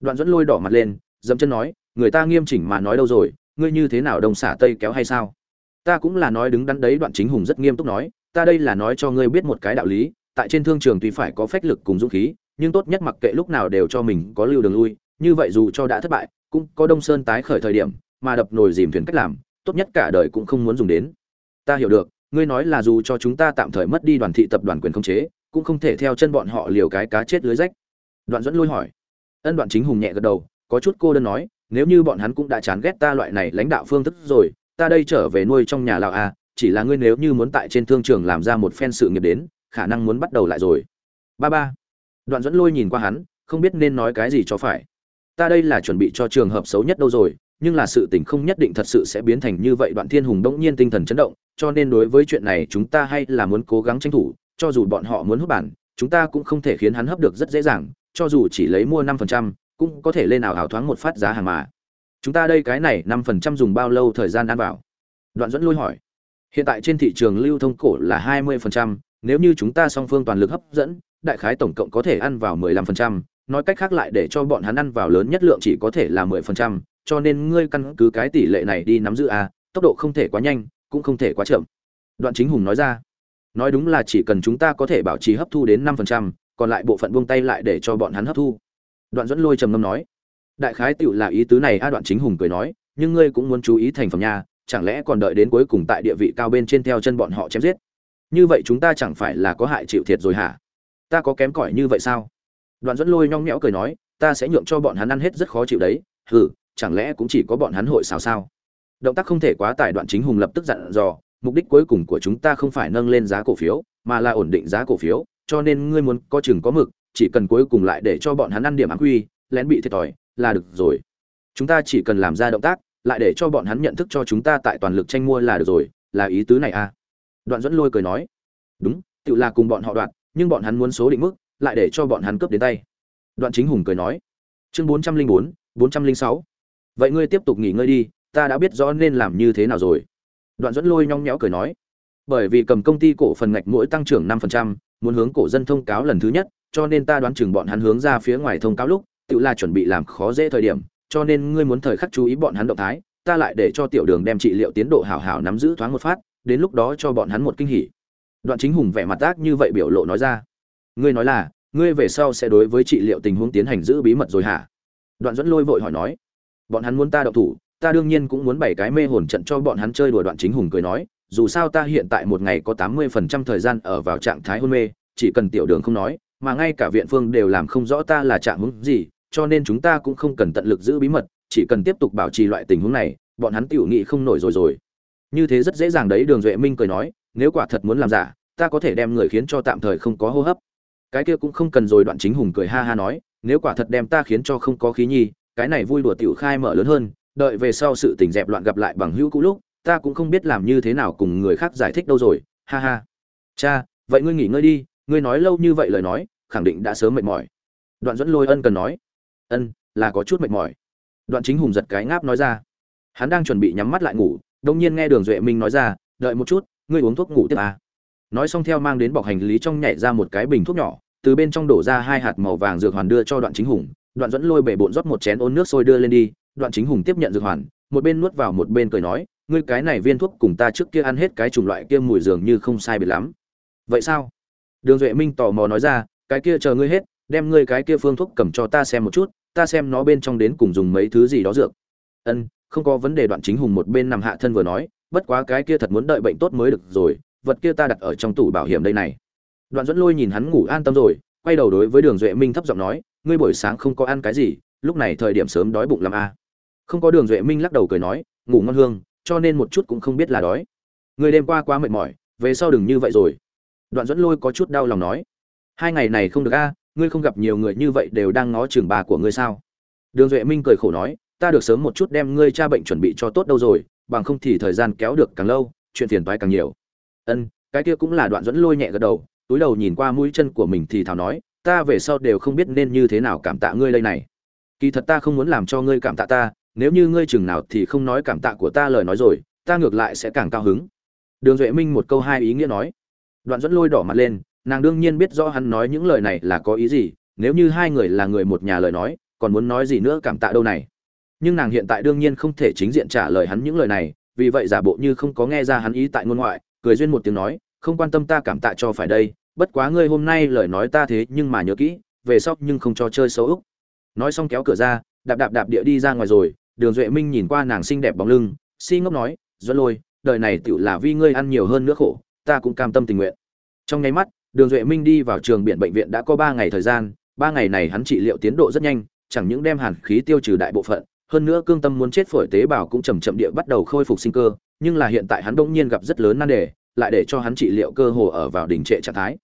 Đoạn dẫn lôi đỏ mặt lên dẫm chân nói, người ta nghiêm chỉnh mà nói đâu rồi, ngươi như thế nào đông xả tây kéo hay sao? Ta cũng là nói đứng đắn đấy, đoạn chính hùng rất nghiêm túc nói, ta đây là nói cho ngươi biết một cái đạo lý, tại trên thương trường tuy phải có phách lực cùng dũng khí, nhưng tốt nhất mặc kệ lúc nào đều cho mình có lưu đường lui, như vậy dù cho đã thất bại cũng có đông sơn tái khởi thời điểm, mà đập nồi dìm thuyền cách làm, tốt nhất cả đời cũng không muốn dùng đến. Ta hiểu được, ngươi nói là dù cho chúng ta tạm thời mất đi đoàn thị tập đoàn quyền khống chế, cũng không thể theo chân bọn họ liều cái cá chết lưới rách. Đoạn dẫn lôi hỏi. Ân đoạn chính hùng nhẹ gật đầu, có chút cô đơn nói, nếu như bọn hắn cũng đã chán ghét ta loại này lãnh đạo phương thức rồi, ta đây trở về nuôi trong nhà lào à chỉ là ngươi nếu như muốn tại trên thương trường làm ra một phen sự nghiệp đến, khả năng muốn bắt đầu lại rồi. Ba ba. Đoạn dẫn lôi nhìn qua hắn, không biết nên nói cái gì cho phải ta đây là chuẩn bị cho trường hợp xấu nhất đâu rồi, nhưng là sự tình không nhất định thật sự sẽ biến thành như vậy. Đoạn thiên hùng đông nhiên tinh thần chấn động, cho nên đối với chuyện này chúng ta hay là muốn cố gắng tranh thủ, cho dù bọn họ muốn hút bản, chúng ta cũng không thể khiến hắn hấp được rất dễ dàng, cho dù chỉ lấy mua năm phần trăm, cũng có thể lên nào hào thoáng một phát giá hàng mà. Chúng ta đây cái này năm phần trăm dùng bao lâu thời gian ăn vào? Đoạn dẫn lôi hỏi. Hiện tại trên thị trường lưu thông cổ là hai mươi phần trăm, nếu như chúng ta song phương toàn lực hấp dẫn, đại khái tổng cộng có thể ăn vào mười lăm phần trăm nói cách khác lại để cho bọn hắn ăn vào lớn nhất lượng chỉ có thể là mười phần trăm, cho nên ngươi căn cứ cái tỷ lệ này đi nắm giữ a tốc độ không thể quá nhanh, cũng không thể quá chậm. Đoạn chính hùng nói ra, nói đúng là chỉ cần chúng ta có thể bảo trì hấp thu đến năm phần trăm, còn lại bộ phận buông tay lại để cho bọn hắn hấp thu. Đoạn dẫn lôi trầm ngâm nói, đại khái tiểu là ý tứ này a, đoạn chính hùng cười nói, nhưng ngươi cũng muốn chú ý thành phẩm nha, chẳng lẽ còn đợi đến cuối cùng tại địa vị cao bên trên theo chân bọn họ chém giết? Như vậy chúng ta chẳng phải là có hại chịu thiệt rồi hả? Ta có kém cỏi như vậy sao? Đoạn dẫn lôi nhong nhẽo cười nói, ta sẽ nhượng cho bọn hắn ăn hết rất khó chịu đấy. Hừ, chẳng lẽ cũng chỉ có bọn hắn hội xào sao? Động tác không thể quá tải, đoạn chính hùng lập tức dặn dò, mục đích cuối cùng của chúng ta không phải nâng lên giá cổ phiếu, mà là ổn định giá cổ phiếu, cho nên ngươi muốn có chừng có mực, chỉ cần cuối cùng lại để cho bọn hắn ăn điểm ám quy, lén bị thiệt thòi, là được rồi. Chúng ta chỉ cần làm ra động tác, lại để cho bọn hắn nhận thức cho chúng ta tại toàn lực tranh mua là được rồi, là ý tứ này à? Đoạn dẫn lôi cười nói, đúng, tự là cùng bọn họ đoạn, nhưng bọn hắn muốn số định mức lại để cho bọn hắn cướp đến tay. Đoạn chính hùng cười nói, chương bốn trăm linh bốn bốn trăm linh sáu. Vậy ngươi tiếp tục nghỉ ngơi đi, ta đã biết rõ nên làm như thế nào rồi. Đoạn dẫn lôi nhong nhéo cười nói, bởi vì cầm công ty cổ phần ngạch mỗi tăng trưởng năm phần trăm, muốn hướng cổ dân thông cáo lần thứ nhất, cho nên ta đoán chừng bọn hắn hướng ra phía ngoài thông cáo lúc, tự là chuẩn bị làm khó dễ thời điểm, cho nên ngươi muốn thời khắc chú ý bọn hắn động thái, ta lại để cho tiểu đường đem trị liệu tiến độ hảo hảo nắm giữ thoáng một phát, đến lúc đó cho bọn hắn một kinh hỉ. Đoạn chính hùng vẻ mặt ác như vậy biểu lộ nói ra ngươi nói là, ngươi về sau sẽ đối với trị liệu tình huống tiến hành giữ bí mật rồi hả? Đoạn dẫn lôi vội hỏi nói. Bọn hắn muốn ta đậu thủ, ta đương nhiên cũng muốn bảy cái mê hồn trận cho bọn hắn chơi đùa đoạn chính hùng cười nói, dù sao ta hiện tại một ngày có tám mươi phần trăm thời gian ở vào trạng thái hôn mê, chỉ cần tiểu đường không nói, mà ngay cả viện phương đều làm không rõ ta là trạng huống gì, cho nên chúng ta cũng không cần tận lực giữ bí mật, chỉ cần tiếp tục bảo trì loại tình huống này, bọn hắn tiểu nghị không nổi rồi rồi. Như thế rất dễ dàng đấy, đường duệ minh cười nói, nếu quả thật muốn làm giả, ta có thể đem người khiến cho tạm thời không có hô hấp cái kia cũng không cần rồi, đoạn chính hùng cười ha ha nói, nếu quả thật đem ta khiến cho không có khí nhi, cái này vui đùa tiểu khai mở lớn hơn, đợi về sau sự tình dẹp loạn gặp lại bằng hữu cũ lúc, ta cũng không biết làm như thế nào cùng người khác giải thích đâu rồi, ha ha. Cha, vậy ngươi nghỉ ngơi đi, ngươi nói lâu như vậy lời nói, khẳng định đã sớm mệt mỏi. Đoạn dẫn lôi ân cần nói, ân, là có chút mệt mỏi. Đoạn chính hùng giật cái ngáp nói ra. Hắn đang chuẩn bị nhắm mắt lại ngủ, đông nhiên nghe đường duệ minh nói ra, đợi một chút, ngươi uống thuốc ngủ tiếp à nói xong theo mang đến bọc hành lý trong nhảy ra một cái bình thuốc nhỏ, từ bên trong đổ ra hai hạt màu vàng dược hoàn đưa cho đoạn chính hùng, đoạn dẫn lôi bể bộn rót một chén ôn nước sôi đưa lên đi, đoạn chính hùng tiếp nhận dược hoàn, một bên nuốt vào một bên cười nói, ngươi cái này viên thuốc cùng ta trước kia ăn hết cái chủng loại kia mùi dường như không sai biệt lắm. Vậy sao? Đường duệ minh tò mò nói ra, cái kia chờ ngươi hết, đem ngươi cái kia phương thuốc cầm cho ta xem một chút, ta xem nó bên trong đến cùng dùng mấy thứ gì đó dược. Ân, không có vấn đề. Đoạn chính hùng một bên nằm hạ thân vừa nói, bất quá cái kia thật muốn đợi bệnh tốt mới được rồi vật kia ta đặt ở trong tủ bảo hiểm đây này. Đoạn dẫn lôi nhìn hắn ngủ an tâm rồi, quay đầu đối với đường duệ minh thấp giọng nói, ngươi buổi sáng không có ăn cái gì, lúc này thời điểm sớm đói bụng làm a. Không có đường duệ minh lắc đầu cười nói, ngủ ngon hương, cho nên một chút cũng không biết là đói. Người đêm qua quá mệt mỏi, về sau đừng như vậy rồi. Đoạn dẫn lôi có chút đau lòng nói, hai ngày này không được a, ngươi không gặp nhiều người như vậy đều đang ngó trường bà của ngươi sao? Đường duệ minh cười khổ nói, ta được sớm một chút đem ngươi cha bệnh chuẩn bị cho tốt đâu rồi, bằng không thì thời gian kéo được càng lâu, chuyện phiền toái càng nhiều ân, cái kia cũng là đoạn dẫn lôi nhẹ gật đầu, túi đầu nhìn qua mũi chân của mình thì thào nói, ta về sau đều không biết nên như thế nào cảm tạ ngươi lây này. Kỳ thật ta không muốn làm cho ngươi cảm tạ ta, nếu như ngươi chừng nào thì không nói cảm tạ của ta lời nói rồi, ta ngược lại sẽ càng cao hứng. Đường duệ minh một câu hai ý nghĩa nói. Đoạn dẫn lôi đỏ mặt lên, nàng đương nhiên biết rõ hắn nói những lời này là có ý gì, nếu như hai người là người một nhà lời nói, còn muốn nói gì nữa cảm tạ đâu này. Nhưng nàng hiện tại đương nhiên không thể chính diện trả lời hắn những lời này, vì vậy giả bộ như không có nghe ra hắn ý tại ngôn ngoại cười duyên một tiếng nói, không quan tâm ta cảm tạ cho phải đây, bất quá ngươi hôm nay lời nói ta thế nhưng mà nhớ kỹ, về sau nhưng không cho chơi xấu úc nói xong kéo cửa ra, đạp đạp đạp địa đi ra ngoài rồi, đường duệ minh nhìn qua nàng xinh đẹp bóng lưng, si ngốc nói do lôi, đời này tựu là vì ngươi ăn nhiều hơn nữa khổ, ta cũng cam tâm tình nguyện. Trong nháy mắt, đường duệ minh đi vào trường biển bệnh viện đã có ba ngày thời gian, ba ngày này hắn trị liệu tiến độ rất nhanh, chẳng những đem hàn khí tiêu trừ đại bộ phận, hơn nữa cương tâm muốn chết phổi tế bào cũng chậm chậm địa bắt đầu khôi phục sinh cơ nhưng là hiện tại hắn bỗng nhiên gặp rất lớn nan đề, lại để cho hắn trị liệu cơ hồ ở vào đỉnh trệ trạng thái.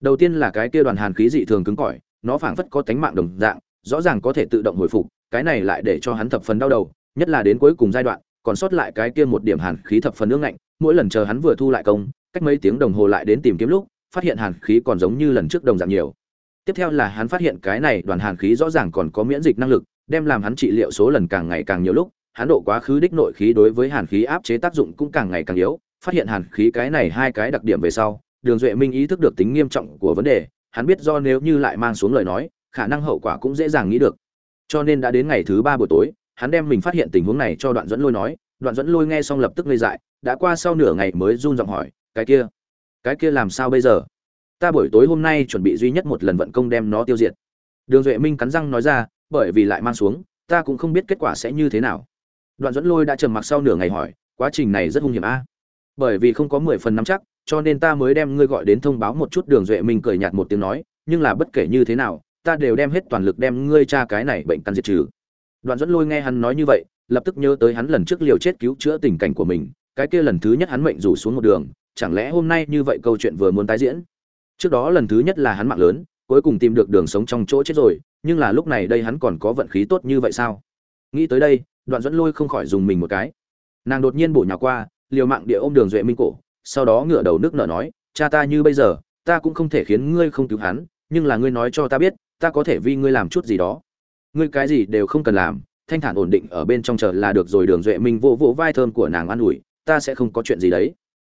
Đầu tiên là cái kia đoàn hàn khí dị thường cứng cỏi, nó phảng phất có tánh mạng đồng dạng, rõ ràng có thể tự động hồi phục, cái này lại để cho hắn thập phần đau đầu, nhất là đến cuối cùng giai đoạn, còn sót lại cái kia một điểm hàn khí thập phần nước lạnh mỗi lần chờ hắn vừa thu lại công, cách mấy tiếng đồng hồ lại đến tìm kiếm lúc, phát hiện hàn khí còn giống như lần trước đồng dạng nhiều. Tiếp theo là hắn phát hiện cái này đoàn hàn khí rõ ràng còn có miễn dịch năng lực, đem làm hắn trị liệu số lần càng ngày càng nhiều lúc hắn độ quá khứ đích nội khí đối với hàn khí áp chế tác dụng cũng càng ngày càng yếu, phát hiện hàn khí cái này hai cái đặc điểm về sau, đường duệ minh ý thức được tính nghiêm trọng của vấn đề, hắn biết do nếu như lại mang xuống lời nói, khả năng hậu quả cũng dễ dàng nghĩ được. Cho nên đã đến ngày thứ ba buổi tối, hắn đem mình phát hiện tình huống này cho đoạn dẫn lôi nói, đoạn dẫn lôi nghe xong lập tức ngây dại, đã qua sau nửa ngày mới run giọng hỏi, cái kia cái kia làm sao bây giờ? Ta buổi tối hôm nay chuẩn bị duy nhất một lần vận công đem nó tiêu diệt. Đường duệ minh cắn răng nói ra, bởi vì lại mang xuống, ta cũng không biết kết quả sẽ như thế nào đoạn dẫn lôi đã trầm mặc sau nửa ngày hỏi, quá trình này rất hung hiểm a. Bởi vì không có mười phần nắm chắc, cho nên ta mới đem ngươi gọi đến thông báo một chút. Đường duệ minh cười nhạt một tiếng nói, nhưng là bất kể như thế nào, ta đều đem hết toàn lực đem ngươi cha cái này bệnh căn diệt trừ. Đoạn dẫn lôi nghe hắn nói như vậy, lập tức nhớ tới hắn lần trước liều chết cứu chữa tình cảnh của mình, cái kia lần thứ nhất hắn mệnh rủ xuống một đường, chẳng lẽ hôm nay như vậy câu chuyện vừa muốn tái diễn? Trước đó lần thứ nhất là hắn mạng lớn, cuối cùng tìm được đường sống trong chỗ chết rồi, nhưng là lúc này đây hắn còn có vận khí tốt như vậy sao? Nghĩ tới đây, đoạn dẫn lôi không khỏi dùng mình một cái. Nàng đột nhiên bổ nhào qua, liều mạng địa ôm đường duệ minh cổ, sau đó ngửa đầu nước nở nói, cha ta như bây giờ, ta cũng không thể khiến ngươi không cứu hắn, nhưng là ngươi nói cho ta biết, ta có thể vì ngươi làm chút gì đó. Ngươi cái gì đều không cần làm, thanh thản ổn định ở bên trong chờ là được rồi. Đường duệ minh vỗ vỗ vai thơm của nàng an ủi, ta sẽ không có chuyện gì đấy.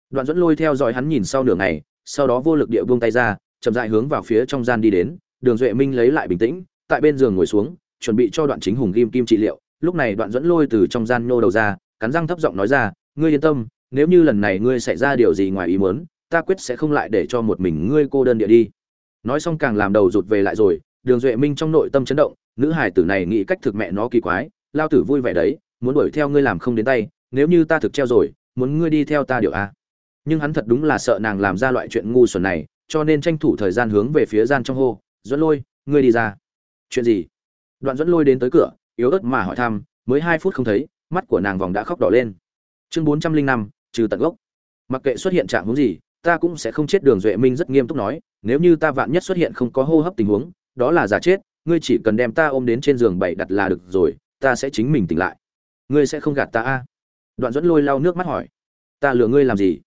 Đoạn dẫn lôi theo dõi hắn nhìn sau nửa ngày, sau đó vô lực địa buông tay ra, chậm dại hướng vào phía trong gian đi đến. Đường duệ minh lấy lại bình tĩnh, tại bên giường ngồi xuống, chuẩn bị cho đoạn chính hùng kim kim trị liệu lúc này đoạn dẫn lôi từ trong gian nhô đầu ra, cắn răng thấp giọng nói ra, ngươi yên tâm, nếu như lần này ngươi xảy ra điều gì ngoài ý muốn, ta quyết sẽ không lại để cho một mình ngươi cô đơn địa đi. Nói xong càng làm đầu rụt về lại rồi, đường duệ minh trong nội tâm chấn động, nữ hải tử này nghĩ cách thực mẹ nó kỳ quái, lao tử vui vẻ đấy, muốn đuổi theo ngươi làm không đến tay, nếu như ta thực treo rồi, muốn ngươi đi theo ta điều a. Nhưng hắn thật đúng là sợ nàng làm ra loại chuyện ngu xuẩn này, cho nên tranh thủ thời gian hướng về phía gian trong hô dẫn lôi, ngươi đi ra. Chuyện gì? Đoạn dẫn lôi đến tới cửa yếu ớt mà hỏi thăm, mới hai phút không thấy, mắt của nàng vòng đã khóc đỏ lên. Chương bốn trăm linh năm, trừ tận gốc. Mặc kệ xuất hiện trạng huống gì, ta cũng sẽ không chết đường duệ minh rất nghiêm túc nói, nếu như ta vạn nhất xuất hiện không có hô hấp tình huống, đó là giả chết, ngươi chỉ cần đem ta ôm đến trên giường bảy đặt là được rồi, ta sẽ chính mình tỉnh lại. Ngươi sẽ không gạt ta a? Đoạn dẫn lôi lau nước mắt hỏi. Ta lừa ngươi làm gì?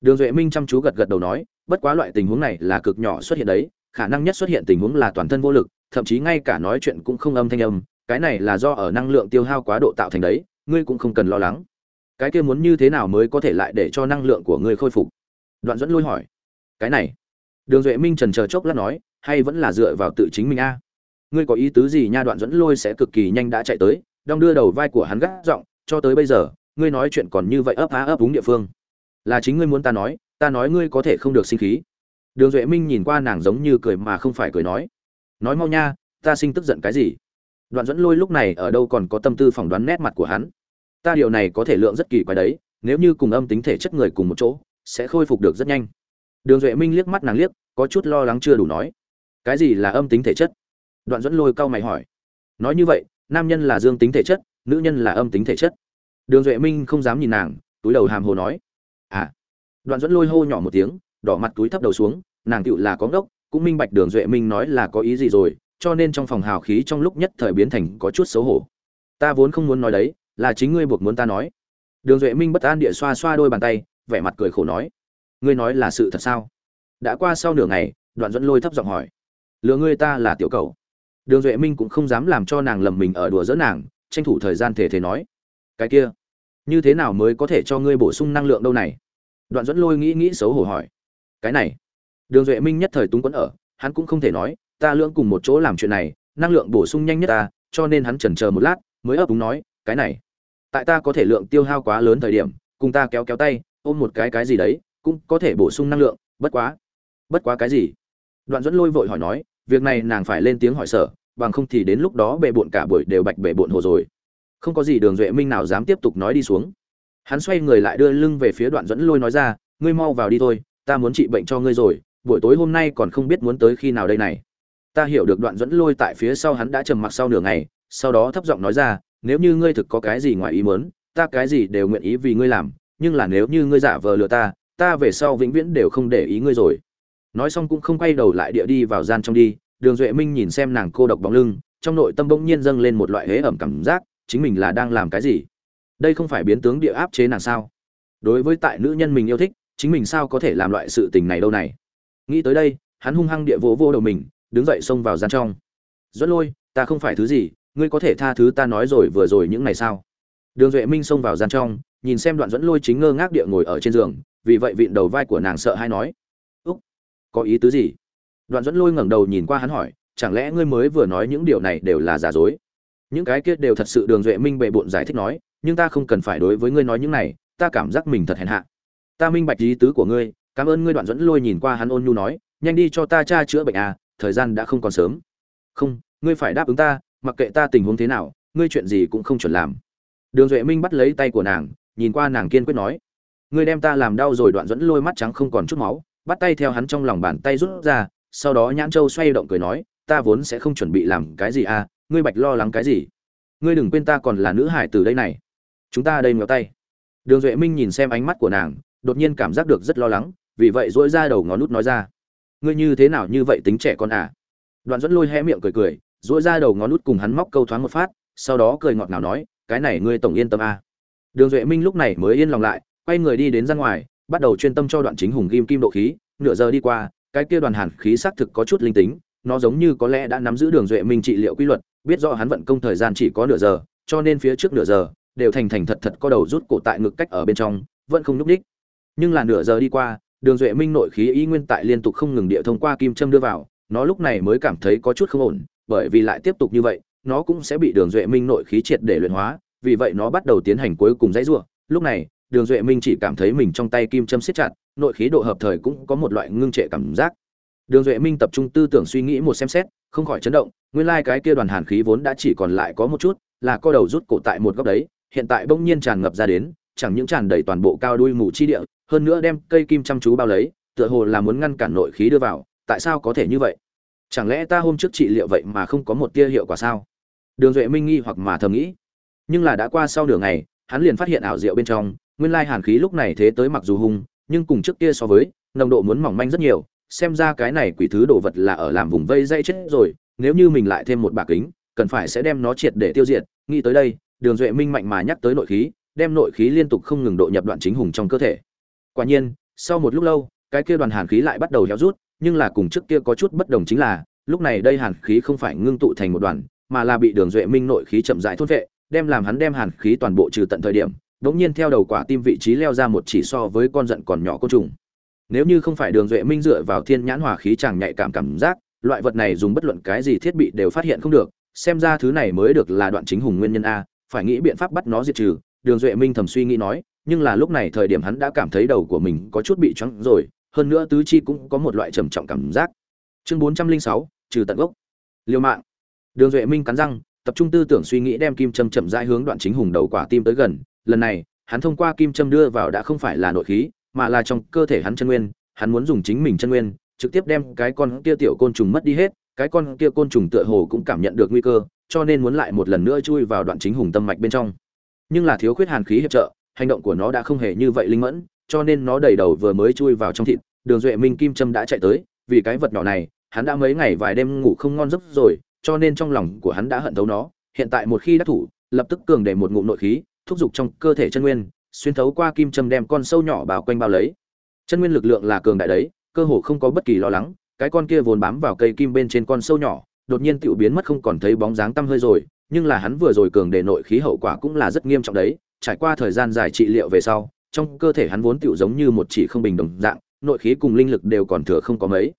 Đường duệ minh chăm chú gật gật đầu nói, bất quá loại tình huống này là cực nhỏ xuất hiện đấy, khả năng nhất xuất hiện tình huống là toàn thân vô lực, thậm chí ngay cả nói chuyện cũng không âm thanh âm cái này là do ở năng lượng tiêu hao quá độ tạo thành đấy, ngươi cũng không cần lo lắng. Cái kia muốn như thế nào mới có thể lại để cho năng lượng của ngươi khôi phục? Đoạn dẫn lôi hỏi. Cái này. Đường duệ minh trần chờ chốc lát nói, hay vẫn là dựa vào tự chính mình a? Ngươi có ý tứ gì nha, đoạn dẫn lôi sẽ cực kỳ nhanh đã chạy tới, đong đưa đầu vai của hắn gác giọng, cho tới bây giờ, ngươi nói chuyện còn như vậy ấp á ấp đúng địa phương. Là chính ngươi muốn ta nói ta nói ngươi có thể không được sinh khí. Đường duệ minh nhìn qua nàng giống như cười mà không phải cười nói. Nói mau nha, ta sinh tức giận cái gì? Đoạn dẫn lôi lúc này ở đâu còn có tâm tư phỏng đoán nét mặt của hắn. Ta điều này có thể lượng rất kỳ quái đấy, nếu như cùng âm tính thể chất người cùng một chỗ, sẽ khôi phục được rất nhanh. Đường duệ minh liếc mắt nàng liếc, có chút lo lắng chưa đủ nói. Cái gì là âm tính thể chất? Đoạn dẫn lôi cau mày hỏi. Nói như vậy, nam nhân là dương tính thể chất, nữ nhân là âm tính thể chất. Đường duệ minh không dám nhìn nàng, túi đầu hàm hồ nói. À. Đoạn dẫn lôi hô nhỏ một tiếng, đỏ mặt túi thấp đầu xuống, nàng tựu là có ngốc, cũng minh bạch đường duệ minh nói là có ý gì rồi cho nên trong phòng hào khí trong lúc nhất thời biến thành có chút xấu hổ. Ta vốn không muốn nói đấy, là chính ngươi buộc muốn ta nói. Đường duệ minh bất an địa xoa xoa đôi bàn tay, vẻ mặt cười khổ nói. Ngươi nói là sự thật sao? Đã qua sau nửa ngày, đoạn dẫn lôi thấp giọng hỏi. Lừa ngươi ta là tiểu cầu. Đường duệ minh cũng không dám làm cho nàng lầm mình ở đùa dỡ nàng, tranh thủ thời gian thể thể nói. Cái kia, như thế nào mới có thể cho ngươi bổ sung năng lượng đâu này? Đoạn dẫn lôi nghĩ nghĩ xấu hổ hỏi. Cái này, đường duệ minh nhất thời túng quẫn ở, hắn cũng không thể nói ta lưỡng cùng một chỗ làm chuyện này, năng lượng bổ sung nhanh nhất ta, cho nên hắn chần chờ một lát, mới ấp úng nói, cái này, tại ta có thể lượng tiêu hao quá lớn thời điểm, cùng ta kéo kéo tay, ôm một cái cái gì đấy, cũng có thể bổ sung năng lượng, bất quá bất quá cái gì? Đoạn dẫn lôi vội hỏi nói, việc này nàng phải lên tiếng hỏi sở, bằng không thì đến lúc đó bệ bộn cả buổi đều bạch bệ bộn hồ rồi. Không có gì đường duệ minh nào dám tiếp tục nói đi xuống. Hắn xoay người lại đưa lưng về phía đoạn dẫn lôi nói ra, ngươi mau vào đi thôi, ta muốn trị bệnh cho ngươi rồi, buổi tối hôm nay còn không biết muốn tới khi nào đây này ta hiểu được đoạn dẫn lôi tại phía sau hắn đã trầm mặc sau nửa ngày, sau đó thấp giọng nói ra, nếu như ngươi thực có cái gì ngoài ý muốn, ta cái gì đều nguyện ý vì ngươi làm, nhưng là nếu như ngươi giả vờ lừa ta ta về sau vĩnh viễn đều không để ý ngươi rồi. Nói xong cũng không quay đầu lại địa đi vào gian trong đi, đường duệ minh nhìn xem nàng cô độc bóng lưng, trong nội tâm bỗng nhiên dâng lên một loại hế ẩm cảm giác, chính mình là đang làm cái gì? Đây không phải biến tướng địa áp chế nàng sao? Đối với tại nữ nhân mình yêu thích, chính mình sao có thể làm loại sự tình này đâu này? Nghĩ tới đây, hắn hung hăng địa vỗ vô đầu mình đứng dậy xông vào gian trong. Dẫn lôi, ta không phải thứ gì, ngươi có thể tha thứ ta nói rồi vừa rồi những ngày sao? Đường duệ minh xông vào gian trong, nhìn xem đoạn dẫn lôi chính ngơ ngác địa ngồi ở trên giường, vì vậy vịn đầu vai của nàng sợ hay nói, úc, có ý tứ gì? Đoạn dẫn lôi ngẩng đầu nhìn qua hắn hỏi, chẳng lẽ ngươi mới vừa nói những điều này đều là giả dối? Những cái kia đều thật sự đường duệ minh bệ bộn giải thích nói, nhưng ta không cần phải đối với ngươi nói những này, ta cảm giác mình thật hèn hạ. Ta minh bạch ý tứ của ngươi, cảm ơn ngươi. Đoạn dẫn lôi nhìn qua hắn ôn nhu nói, nhanh đi cho ta cha chữa bệnh à thời gian đã không còn sớm. Không, ngươi phải đáp ứng ta, mặc kệ ta tình huống thế nào, ngươi chuyện gì cũng không chuẩn làm. Đường duệ minh bắt lấy tay của nàng, nhìn qua nàng kiên quyết nói, ngươi đem ta làm đau rồi đoạn dẫn lôi mắt trắng không còn chút máu. Bắt tay theo hắn trong lòng bàn tay rút ra, sau đó nhãn châu xoay động cười nói, ta vốn sẽ không chuẩn bị làm cái gì à ngươi bạch lo lắng cái gì? Ngươi đừng quên ta còn là nữ hải từ đây này. Chúng ta đây ngéo tay. Đường duệ minh nhìn xem ánh mắt của nàng, đột nhiên cảm giác được rất lo lắng, vì vậy dỗi ra đầu ngón nút nói ra ngươi như thế nào như vậy tính trẻ con à đoạn dẫn lôi hé miệng cười cười dỗi ra đầu ngón nút cùng hắn móc câu thoáng một phát, sau đó cười ngọt ngào nói, cái này ngươi tổng yên tâm à. đường duệ minh lúc này mới yên lòng lại, quay người đi đến ra ngoài, bắt đầu chuyên tâm cho đoạn chính hùng ghim kim độ khí, nửa giờ đi qua, cái kia đoàn hàn khí xác thực có chút linh tính, nó giống như có lẽ đã nắm giữ đường duệ minh trị liệu quy luật, biết rõ hắn vận công thời gian chỉ có nửa giờ, cho nên phía trước nửa giờ, đều thành thành thật thật có đầu rút cổ tại ngực cách ở bên trong, vẫn không núp đích nhưng là nửa giờ đi qua đường duệ minh nội khí ý nguyên tại liên tục không ngừng địa thông qua kim châm đưa vào, nó lúc này mới cảm thấy có chút không ổn, bởi vì lại tiếp tục như vậy, nó cũng sẽ bị đường duệ minh nội khí triệt để luyện hóa, vì vậy nó bắt đầu tiến hành cuối cùng dãy rủa. Lúc này, đường duệ minh chỉ cảm thấy mình trong tay kim châm siết chặt, nội khí độ hợp thời cũng có một loại ngưng trệ cảm giác. Đường duệ minh tập trung tư tưởng suy nghĩ một xem xét, không khỏi chấn động, nguyên lai cái kia đoàn hàn khí vốn đã chỉ còn lại có một chút, là co đầu rút cổ tại một góc đấy, hiện tại bỗng nhiên tràn ngập ra đến, chẳng những tràn đầy toàn bộ cao đuôi mù chi địa hơn nữa đem cây kim chăm chú bao lấy, tựa hồ là muốn ngăn cản nội khí đưa vào, tại sao có thể như vậy? Chẳng lẽ ta hôm trước trị liệu vậy mà không có một tia hiệu quả sao? Đường duệ minh nghi hoặc mà thầm nghĩ. Nhưng là đã qua sau nửa ngày, hắn liền phát hiện ảo diệu bên trong, nguyên lai hàn khí lúc này thế tới mặc dù hung, nhưng cùng trước kia so với, nồng độ muốn mỏng manh rất nhiều, xem ra cái này quỷ thứ đồ vật là ở làm vùng vây dây chết rồi, nếu như mình lại thêm một bạc kính, cần phải sẽ đem nó triệt để tiêu diệt. Nghĩ tới đây, đường duệ minh mạnh mà nhắc tới nội khí, đem nội khí liên tục không ngừng độ nhập đoạn chính hùng trong cơ thể quả nhiên, sau một lúc lâu, cái kia đoàn hàn khí lại bắt đầu héo rút, nhưng là cùng trước kia có chút bất đồng chính là, lúc này đây hàn khí không phải ngưng tụ thành một đoàn, mà là bị đường duệ minh nội khí chậm rãi thôn vệ, đem làm hắn đem hàn khí toàn bộ trừ tận thời điểm, đống nhiên theo đầu quả tim vị trí leo ra một chỉ so với con giận còn nhỏ côn trùng. Nếu như không phải đường duệ minh dựa vào thiên nhãn hòa khí chàng nhạy cảm cảm giác, loại vật này dùng bất luận cái gì thiết bị đều phát hiện không được, xem ra thứ này mới được là đoạn chính hùng nguyên nhân a, phải nghĩ biện pháp bắt nó diệt trừ, đường duệ minh thầm suy nghĩ nói nhưng là lúc này thời điểm hắn đã cảm thấy đầu của mình có chút bị choáng rồi, hơn nữa tứ chi cũng có một loại trầm trọng cảm giác. Chương bốn trăm linh sáu, trừ tận gốc. Liều mạng. Đường duệ minh cắn răng, tập trung tư tưởng suy nghĩ đem kim châm chậm rãi hướng đoạn chính hùng đầu quả tim tới gần. Lần này, hắn thông qua kim châm đưa vào đã không phải là nội khí, mà là trong cơ thể hắn chân nguyên. Hắn muốn dùng chính mình chân nguyên, trực tiếp đem cái con kia tiểu côn trùng mất đi hết. Cái con kia côn trùng tựa hồ cũng cảm nhận được nguy cơ, cho nên muốn lại một lần nữa chui vào đoạn chính hùng tâm mạch bên trong. Nhưng là thiếu khuyết hàn khí hiệp trợ hành động của nó đã không hề như vậy linh mẫn, cho nên nó đầy đầu vừa mới chui vào trong thịt, đường duệ minh kim Trâm đã chạy tới, vì cái vật nhỏ này, hắn đã mấy ngày vài đêm ngủ không ngon giấc rồi, cho nên trong lòng của hắn đã hận thấu nó, hiện tại một khi đắc thủ, lập tức cường để một ngụm nội khí, thúc giục trong cơ thể chân nguyên, xuyên thấu qua kim châm đem con sâu nhỏ bao quanh bao lấy. Chân nguyên lực lượng là cường đại đấy, cơ hồ không có bất kỳ lo lắng, cái con kia vồn bám vào cây kim bên trên con sâu nhỏ, đột nhiên tiểu biến mất không còn thấy bóng dáng tăm hơi rồi, nhưng là hắn vừa rồi cường để nội khí hậu quả cũng là rất nghiêm trọng đấy trải qua thời gian dài trị liệu về sau, trong cơ thể hắn vốn tiểu giống như một chỉ không bình đồng dạng, nội khí cùng linh lực đều còn thừa không có mấy.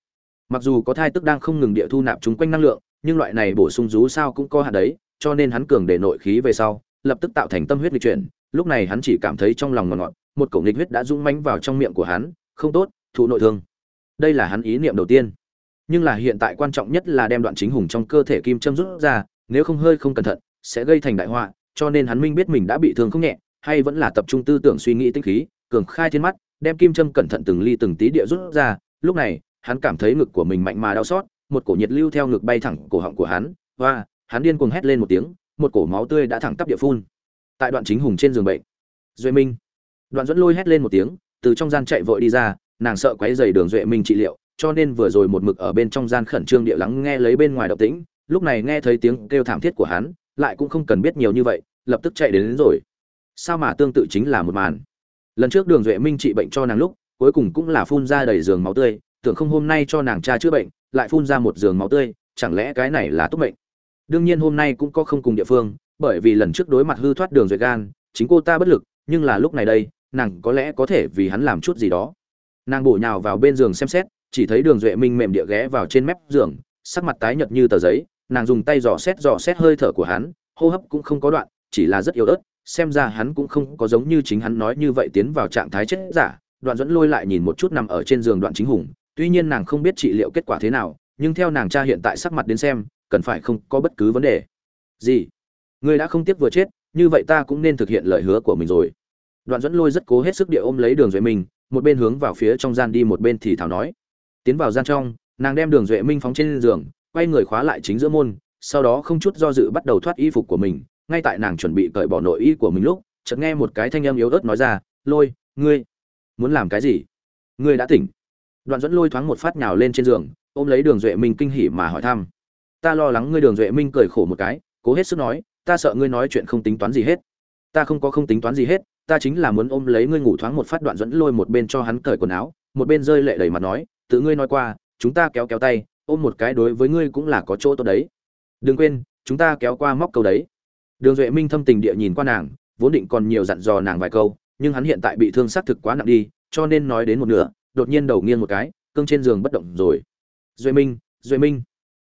Mặc dù có thai tức đang không ngừng địa thu nạp chúng quanh năng lượng, nhưng loại này bổ sung rú sao cũng có hạn đấy, cho nên hắn cường để nội khí về sau, lập tức tạo thành tâm huyết lịch chuyển. Lúc này hắn chỉ cảm thấy trong lòng ngọt ngọt, một cổ nghịch huyết đã dũng mãnh vào trong miệng của hắn, không tốt, thụ nội thương. Đây là hắn ý niệm đầu tiên. Nhưng là hiện tại quan trọng nhất là đem đoạn chính hùng trong cơ thể kim châm rút ra, nếu không hơi không cẩn thận, sẽ gây thành đại họa cho nên hắn minh biết mình đã bị thương không nhẹ, hay vẫn là tập trung tư tưởng suy nghĩ tinh khí, cường khai thiên mắt, đem kim châm cẩn thận từng ly từng tí địa rút ra. Lúc này, hắn cảm thấy ngực của mình mạnh mà đau xót, một cổ nhiệt lưu theo ngực bay thẳng cổ họng của hắn, và hắn điên cuồng hét lên một tiếng, một cổ máu tươi đã thẳng tắp địa phun. Tại đoạn chính hùng trên giường bệnh, duệ minh, đoạn dẫn lôi hét lên một tiếng, từ trong gian chạy vội đi ra, nàng sợ quấy dày đường duệ minh trị liệu, cho nên vừa rồi một mực ở bên trong gian khẩn trương địa lắng nghe lấy bên ngoài động tĩnh, lúc này nghe thấy tiếng kêu thảm thiết của hắn lại cũng không cần biết nhiều như vậy lập tức chạy đến, đến rồi. Sao mà tương tự chính là một màn? Lần trước đường duệ minh trị bệnh cho nàng lúc cuối cùng cũng là phun ra đầy giường máu tươi tưởng không hôm nay cho nàng cha chữa bệnh lại phun ra một giường máu tươi chẳng lẽ cái này là tốt bệnh đương nhiên hôm nay cũng có không cùng địa phương bởi vì lần trước đối mặt hư thoát đường duệ gan chính cô ta bất lực nhưng là lúc này đây nàng có lẽ có thể vì hắn làm chút gì đó. Nàng bổ nhào vào bên giường xem xét chỉ thấy đường duệ minh mềm địa ghé vào trên mép giường sắc mặt tái nhợt như tờ giấy nàng dùng tay dò xét dò xét hơi thở của hắn, hô hấp cũng không có đoạn, chỉ là rất yếu ớt, xem ra hắn cũng không có giống như chính hắn nói như vậy tiến vào trạng thái chết giả. Đoạn dẫn lôi lại nhìn một chút nằm ở trên giường đoạn chính hùng, tuy nhiên nàng không biết trị liệu kết quả thế nào, nhưng theo nàng cha hiện tại sắc mặt đến xem, cần phải không có bất cứ vấn đề. Gì? Ngươi đã không tiếc vừa chết, như vậy ta cũng nên thực hiện lời hứa của mình rồi. Đoạn dẫn lôi rất cố hết sức địa ôm lấy đường duệ minh, một bên hướng vào phía trong gian đi, một bên thì thảo nói. Tiến vào gian trong, nàng đem đường duệ minh phóng trên giường quay người khóa lại chính giữa môn, sau đó không chút do dự bắt đầu thoát y phục của mình, ngay tại nàng chuẩn bị cởi bỏ nội y của mình lúc, chợt nghe một cái thanh âm yếu ớt nói ra, lôi, ngươi, muốn làm cái gì? Ngươi đã tỉnh. Đoạn dẫn lôi thoáng một phát nhào lên trên giường, ôm lấy đường duệ minh kinh hỉ mà hỏi thăm, ta lo lắng ngươi đường duệ minh cười khổ một cái, cố hết sức nói, ta sợ ngươi nói chuyện không tính toán gì hết. Ta không có không tính toán gì hết, ta chính là muốn ôm lấy ngươi ngủ thoáng một phát. Đoạn dẫn lôi một bên cho hắn cởi quần áo, một bên rơi lệ đầy mặt nói, tự ngươi nói qua, chúng ta kéo kéo tay ôm một cái đối với ngươi cũng là có chỗ tốt đấy. Đừng quên, chúng ta kéo qua móc câu đấy. Đường duệ minh thâm tình địa nhìn qua nàng, vốn định còn nhiều dặn dò nàng vài câu, nhưng hắn hiện tại bị thương xác thực quá nặng đi, cho nên nói đến một nửa, đột nhiên đầu nghiêng một cái, cương trên giường bất động rồi. Duệ minh duệ minh.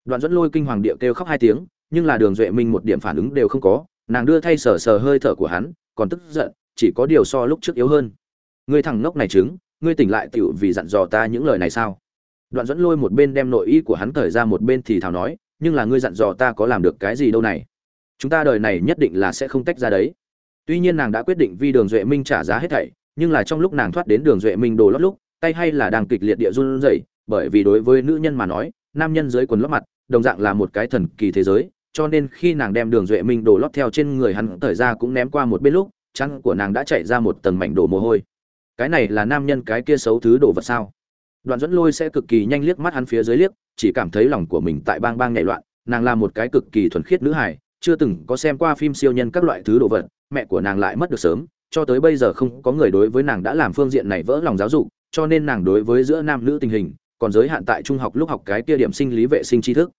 Đoạn dẫn lôi kinh hoàng địa kêu khóc hai tiếng, nhưng là đường duệ minh một điểm phản ứng đều không có, nàng đưa thay sờ sờ hơi thở của hắn, còn tức giận, chỉ có điều so lúc trước yếu hơn. Ngươi thằng ngốc này chứng ngươi tỉnh lại tựu vì dặn dò ta những lời này sao? Đoạn dẫn lôi một bên đem nội y của hắn thời ra một bên thì thào nói, nhưng là ngươi dặn dò ta có làm được cái gì đâu này? Chúng ta đời này nhất định là sẽ không tách ra đấy. Tuy nhiên nàng đã quyết định vì đường duệ minh trả giá hết thảy, nhưng là trong lúc nàng thoát đến đường duệ minh đồ lót lúc, tay hay là đang kịch liệt địa run rẩy, bởi vì đối với nữ nhân mà nói, nam nhân dưới quần lót mặt, đồng dạng là một cái thần kỳ thế giới, cho nên khi nàng đem đường duệ minh đồ lót theo trên người hắn thời ra cũng ném qua một bên lúc chăn của nàng đã chạy ra một tầng mảnh đổ mồ hôi. Cái này là nam nhân cái kia xấu thứ đồ vật sao? Đoạn dẫn lôi sẽ cực kỳ nhanh liếc mắt hắn phía dưới liếc, chỉ cảm thấy lòng của mình tại bang bang nhảy loạn, nàng là một cái cực kỳ thuần khiết nữ hải chưa từng có xem qua phim siêu nhân các loại thứ đồ vật, mẹ của nàng lại mất được sớm, cho tới bây giờ không có người đối với nàng đã làm phương diện này vỡ lòng giáo dục, cho nên nàng đối với giữa nam nữ tình hình, còn giới hạn tại trung học lúc học cái kia điểm sinh lý vệ sinh tri thức.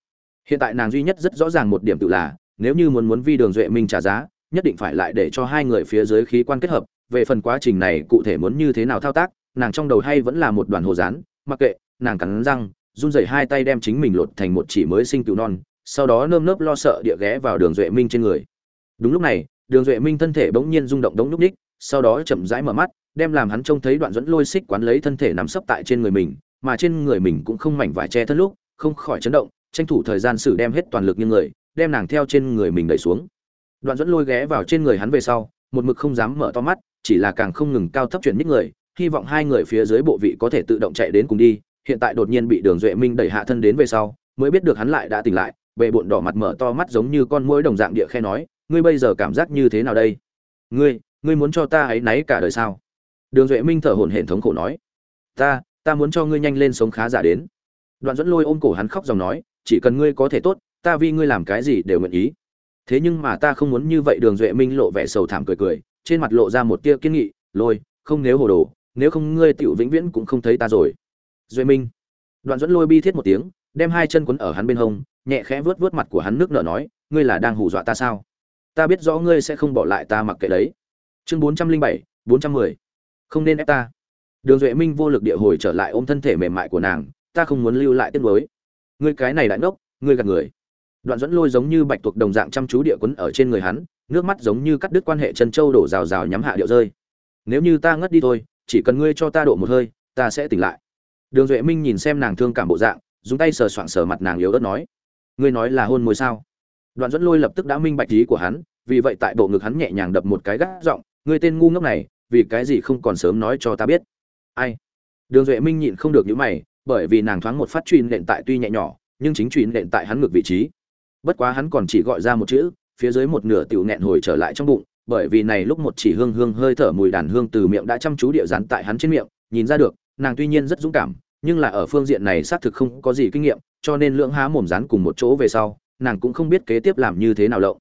Hiện tại nàng duy nhất rất rõ ràng một điểm tự là, nếu như muốn muốn vi đường duệ minh trả giá, nhất định phải lại để cho hai người phía dưới khí quan kết hợp, về phần quá trình này cụ thể muốn như thế nào thao tác, nàng trong đầu hay vẫn là một đoàn hồ dán mặc kệ, nàng cắn răng, run rẩy hai tay đem chính mình lột thành một chỉ mới sinh cựu non, sau đó nơm nớp lo sợ địa ghé vào đường duệ minh trên người. Đúng lúc này, đường duệ minh thân thể bỗng nhiên rung động đống núp ních sau đó chậm rãi mở mắt, đem làm hắn trông thấy đoạn dẫn lôi xích quán lấy thân thể nằm sấp tại trên người mình, mà trên người mình cũng không mảnh vải che thân lúc, không khỏi chấn động, tranh thủ thời gian xử đem hết toàn lực như người, đem nàng theo trên người mình đẩy xuống. Đoạn dẫn lôi ghé vào trên người hắn về sau, một mực không dám mở to mắt, chỉ là càng không ngừng cao thấp chuyển nhích người hy vọng hai người phía dưới bộ vị có thể tự động chạy đến cùng đi, hiện tại đột nhiên bị đường duệ minh đẩy hạ thân đến về sau, mới biết được hắn lại đã tỉnh lại bệ bụng đỏ mặt mở to mắt giống như con muỗi đồng dạng địa khe nói, ngươi bây giờ cảm giác như thế nào đây? Ngươi ngươi muốn cho ta ấy náy cả đời sao? Đường duệ minh thở hổn hển thống khổ nói, ta ta muốn cho ngươi nhanh lên sống khá giả đến. Đoạn dẫn lôi ôm cổ hắn khóc dòng nói, chỉ cần ngươi có thể tốt, ta vì ngươi làm cái gì đều nguyện ý. Thế nhưng mà ta không muốn như vậy, đường duệ minh lộ vẻ sầu thảm cười cười, trên mặt lộ ra một tia kiên nghị, lôi, không nếu hồ đồ nếu không ngươi tiểu vĩnh viễn cũng không thấy ta rồi. Duệ minh. Đoạn dẫn lôi bi thiết một tiếng, đem hai chân quấn ở hắn bên hông, nhẹ khẽ vớt vớt mặt của hắn nước nở nói, ngươi là đang hù dọa ta sao? Ta biết rõ ngươi sẽ không bỏ lại ta mặc kệ đấy. Chương bốn trăm linh bảy, bốn trăm mười. Không nên ép ta. Đường duệ minh vô lực địa hồi trở lại ôm thân thể mềm mại của nàng, ta không muốn lưu lại tiết mới ngươi cái này đại ngốc, ngươi gạt người. Đoạn dẫn lôi giống như bạch tuộc đồng dạng chăm chú địa quấn ở trên người hắn, nước mắt giống như cắt đứt quan hệ chân châu đổ rào rào nhắm hạ điệu rơi. Nếu như ta ngất đi thôi chỉ cần ngươi cho ta độ một hơi, ta sẽ tỉnh lại. Đường duệ minh nhìn xem nàng thương cảm bộ dạng, dùng tay sờ soạng sờ mặt nàng yếu ớt nói, ngươi nói là hôn môi sao? Đoạn dẫn lôi lập tức đã minh bạch ý của hắn, vì vậy tại bộ ngực hắn nhẹ nhàng đập một cái gác giọng, ngươi tên ngu ngốc này, vì cái gì không còn sớm nói cho ta biết? Ai? Đường duệ minh nhịn không được những mày, bởi vì nàng thoáng một phát truy nện tại tuy nhẹ nhỏ, nhưng chính truy nện tại hắn ngược vị trí. Bất quá hắn còn chỉ gọi ra một chữ, phía dưới một nửa tiểu nghẹn hồi trở lại trong bụng bởi vì này lúc một chỉ hương hương hơi thở mùi đàn hương từ miệng đã chăm chú địa rán tại hắn trên miệng, nhìn ra được, nàng tuy nhiên rất dũng cảm, nhưng là ở phương diện này xác thực không có gì kinh nghiệm, cho nên lưỡng há mồm rán cùng một chỗ về sau, nàng cũng không biết kế tiếp làm như thế nào lộng.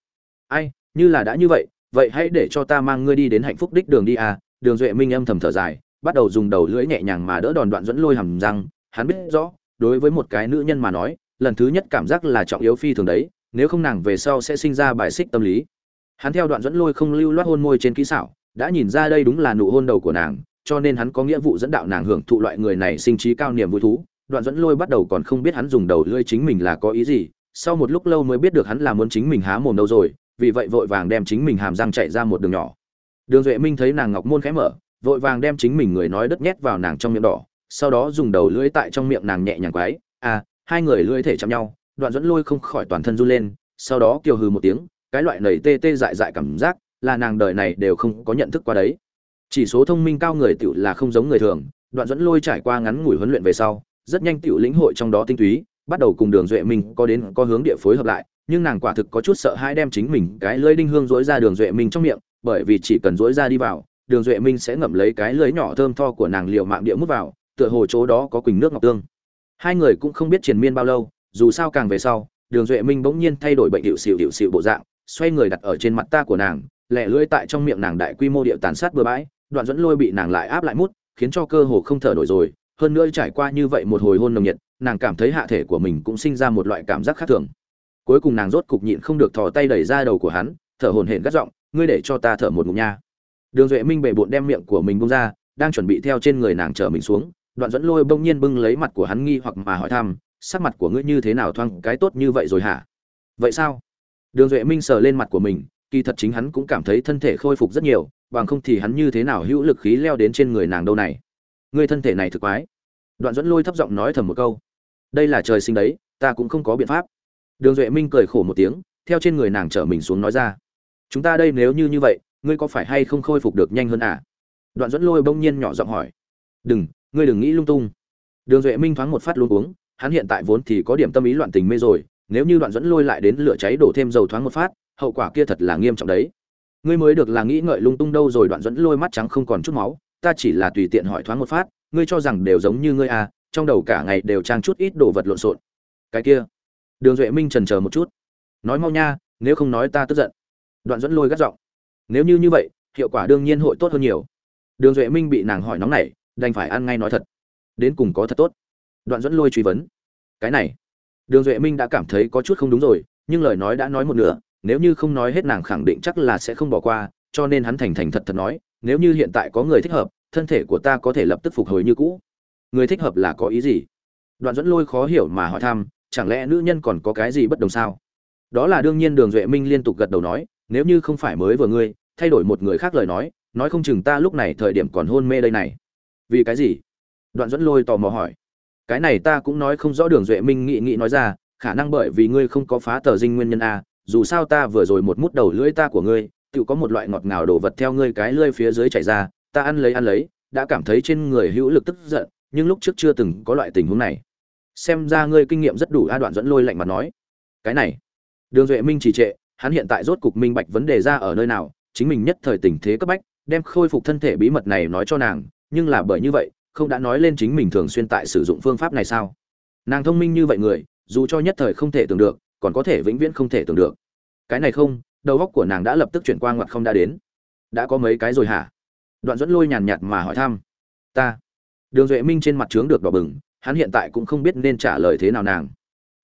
ai, như là đã như vậy vậy hãy để cho ta mang ngươi đi đến hạnh phúc đích đường đi à đường duệ minh âm thầm thở dài, bắt đầu dùng đầu lưỡi nhẹ nhàng mà đỡ đòn đoạn dẫn lôi hầm răng, hắn biết rõ, đối với một cái nữ nhân mà nói, lần thứ nhất cảm giác là trọng yếu phi thường đấy, nếu không nàng về sau sẽ sinh ra bài xích tâm lý hắn theo đoạn dẫn lôi không lưu loát hôn môi trên kỹ xảo, đã nhìn ra đây đúng là nụ hôn đầu của nàng, cho nên hắn có nghĩa vụ dẫn đạo nàng hưởng thụ loại người này sinh trí cao niềm vui thú. Đoạn dẫn lôi bắt đầu còn không biết hắn dùng đầu lưỡi chính mình là có ý gì, sau một lúc lâu mới biết được hắn là muốn chính mình há mồm đâu rồi, vì vậy vội vàng đem chính mình hàm răng chạy ra một đường nhỏ. Đường duệ minh thấy nàng ngọc môn khẽ mở, vội vàng đem chính mình người nói đất nhét vào nàng trong miệng đỏ, sau đó dùng đầu lưỡi tại trong miệng nàng nhẹ nhàng quái à hai người lưỡi thể chạm nhau. Đoạn dẫn lôi không khỏi toàn thân run lên, sau đó kiều hừ một tiếng cái loại nầy tê tê dại dại cảm giác là nàng đời này đều không có nhận thức qua đấy. Chỉ số thông minh cao người tiểu là không giống người thường, đoạn dẫn lôi trải qua ngắn ngủi huấn luyện về sau, rất nhanh tiểu lĩnh hội trong đó tinh túy, bắt đầu cùng đường duệ minh có đến có hướng địa phối hợp lại, nhưng nàng quả thực có chút sợ hãi đem chính mình cái lưỡi đinh hương dối ra đường duệ minh trong miệng, bởi vì chỉ cần dối ra đi vào, đường duệ minh sẽ ngậm lấy cái lưỡi nhỏ thơm tho của nàng liệu mạng địa mút vào, tựa hồ chỗ đó có quỳnh nước ngọc tương. Hai người cũng không biết triền miên bao lâu, dù sao càng về sau, đường duệ minh bỗng nhiên thay đổi bệnh hiệu xịu hiệu xịu bộ dạng xoay người đặt ở trên mặt ta của nàng lẹ lưỡi tại trong miệng nàng đại quy mô điệu tàn sát bừa bãi, đoạn dẫn lôi bị nàng lại áp lại mút, khiến cho cơ hồ không thở nổi rồi. Hơn nữa trải qua như vậy một hồi hôn nồng nhiệt, nàng cảm thấy hạ thể của mình cũng sinh ra một loại cảm giác khác thường. Cuối cùng nàng rốt cục nhịn không được thò tay đẩy ra đầu của hắn, thở hổn hển gắt giọng, ngươi để cho ta thở một ngụm nha. Đường duệ minh bề bộn đem miệng của mình bông ra, đang chuẩn bị theo trên người nàng chở mình xuống, đoạn dẫn lôi bỗng nhiên bưng lấy mặt của hắn nghi hoặc mà hỏi thăm, sắc mặt của ngươi như thế nào thoang cái tốt như vậy rồi hả? Vậy sao? Đường duệ minh sờ lên mặt của mình, kỳ thật chính hắn cũng cảm thấy thân thể khôi phục rất nhiều, bằng không thì hắn như thế nào hữu lực khí leo đến trên người nàng đâu này. Ngươi thân thể này thực quái. Đoạn dẫn lôi thấp giọng nói thầm một câu. Đây là trời sinh đấy, ta cũng không có biện pháp. Đường duệ minh cười khổ một tiếng, theo trên người nàng trở mình xuống nói ra. Chúng ta đây nếu như như vậy, ngươi có phải hay không khôi phục được nhanh hơn à? Đoạn dẫn lôi bỗng nhiên nhỏ giọng hỏi. Đừng, ngươi đừng nghĩ lung tung. Đường duệ minh thoáng một phát luống uống hắn hiện tại vốn thì có điểm tâm ý loạn tình mê rồi nếu như đoạn dẫn lôi lại đến lửa cháy đổ thêm dầu thoáng một phát, hậu quả kia thật là nghiêm trọng đấy. Ngươi mới được là nghĩ ngợi lung tung đâu rồi, đoạn dẫn lôi mắt trắng không còn chút máu, ta chỉ là tùy tiện hỏi thoáng một phát, ngươi cho rằng đều giống như ngươi à trong đầu cả ngày đều trang chút ít đồ vật lộn xộn. Cái kia, đường duệ minh trần chờ một chút. Nói mau nha, nếu không nói ta tức giận. Đoạn dẫn lôi gắt giọng. Nếu như như vậy, hiệu quả đương nhiên hội tốt hơn nhiều. Đường duệ minh bị nàng hỏi nóng này đành phải ăn ngay nói thật. Đến cùng có thật tốt. Đoạn dẫn lôi truy vấn. Cái này đường duệ minh đã cảm thấy có chút không đúng rồi, nhưng lời nói đã nói một nửa, nếu như không nói hết nàng khẳng định chắc là sẽ không bỏ qua, cho nên hắn thành thành thật thật nói, nếu như hiện tại có người thích hợp, thân thể của ta có thể lập tức phục hồi như cũ. Người thích hợp là có ý gì? Đoạn dẫn lôi khó hiểu mà hỏi thăm, chẳng lẽ nữ nhân còn có cái gì bất đồng sao? Đó là đương nhiên đường duệ minh liên tục gật đầu nói, nếu như không phải mới vừa ngươi, thay đổi một người khác lời nói nói không chừng ta lúc này thời điểm còn hôn mê đây này. Vì cái gì? Đoạn dẫn lôi tò mò hỏi cái này ta cũng nói không rõ đường duệ minh nghị nghị nói ra, khả năng bởi vì ngươi không có phá tờ dinh nguyên nhân a, dù sao ta vừa rồi một mút đầu lưỡi ta của ngươi, tự có một loại ngọt ngào đổ vật theo ngươi cái lưỡi phía dưới chảy ra, ta ăn lấy ăn lấy, đã cảm thấy trên người hữu lực tức giận, nhưng lúc trước chưa từng có loại tình huống này. Xem ra ngươi kinh nghiệm rất đủ a đoạn dẫn lôi lạnh mặt nói. Cái này, đường duệ minh trì trệ, hắn hiện tại rốt cục minh bạch vấn đề ra ở nơi nào, chính mình nhất thời tình thế cấp bách, đem khôi phục thân thể bí mật này nói cho nàng, nhưng là bởi như vậy không đã nói lên chính mình thường xuyên tại sử dụng phương pháp này sao? Nàng thông minh như vậy người, dù cho nhất thời không thể tưởng được, còn có thể vĩnh viễn không thể tưởng được. Cái này không, đầu óc của nàng đã lập tức chuyển qua ngoặt không đã đến. Đã có mấy cái rồi hả? Đoạn dẫn lôi nhàn nhạt mà hỏi thăm. Ta. Đường duệ minh trên mặt trướng được đỏ bừng, hắn hiện tại cũng không biết nên trả lời thế nào nàng.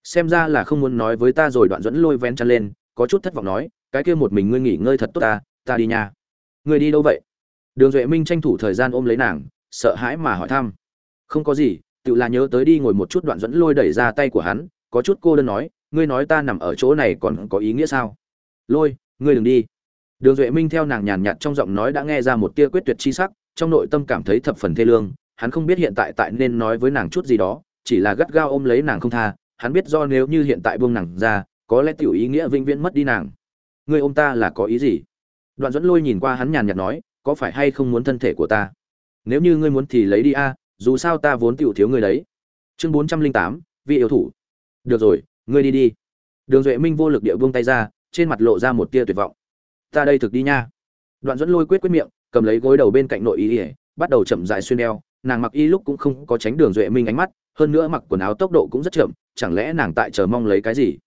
Xem ra là không muốn nói với ta rồi đoạn dẫn lôi ven chăn lên, có chút thất vọng nói, cái kia một mình ngươi nghỉ ngơi thật tốt ta ta đi nha. Ngươi đi đâu vậy? Đường duệ minh tranh thủ thời gian ôm lấy nàng sợ hãi mà hỏi thăm. Không có gì, tự là nhớ tới đi ngồi một chút đoạn dẫn lôi đẩy ra tay của hắn, có chút cô đơn nói, ngươi nói ta nằm ở chỗ này còn có ý nghĩa sao? Lôi, ngươi đừng đi. Đường duệ minh theo nàng nhàn nhạt trong giọng nói đã nghe ra một tia quyết tuyệt chi sắc, trong nội tâm cảm thấy thập phần thê lương, hắn không biết hiện tại tại nên nói với nàng chút gì đó, chỉ là gắt gao ôm lấy nàng không tha, hắn biết do nếu như hiện tại buông nàng ra, có lẽ tiểu ý nghĩa vĩnh viễn mất đi nàng. Ngươi ôm ta là có ý gì? Đoạn dẫn lôi nhìn qua hắn nhàn nhạt nói, có phải hay không muốn thân thể của ta? Nếu như ngươi muốn thì lấy đi a, dù sao ta vốn tiểu thiếu ngươi đấy. Chương bốn trăm linh tám, vị yêu thủ. Được rồi, ngươi đi đi. Đường duệ minh vô lực địa vương tay ra, trên mặt lộ ra một tia tuyệt vọng. Ta đây thực đi nha. Đoạn dẫn lôi quyết quyết miệng, cầm lấy gối đầu bên cạnh nội y ỉa bắt đầu chậm dại xuyên đeo nàng mặc y lúc cũng không có tránh đường duệ minh ánh mắt, hơn nữa mặc quần áo tốc độ cũng rất chậm, chẳng lẽ nàng tại chờ mong lấy cái gì?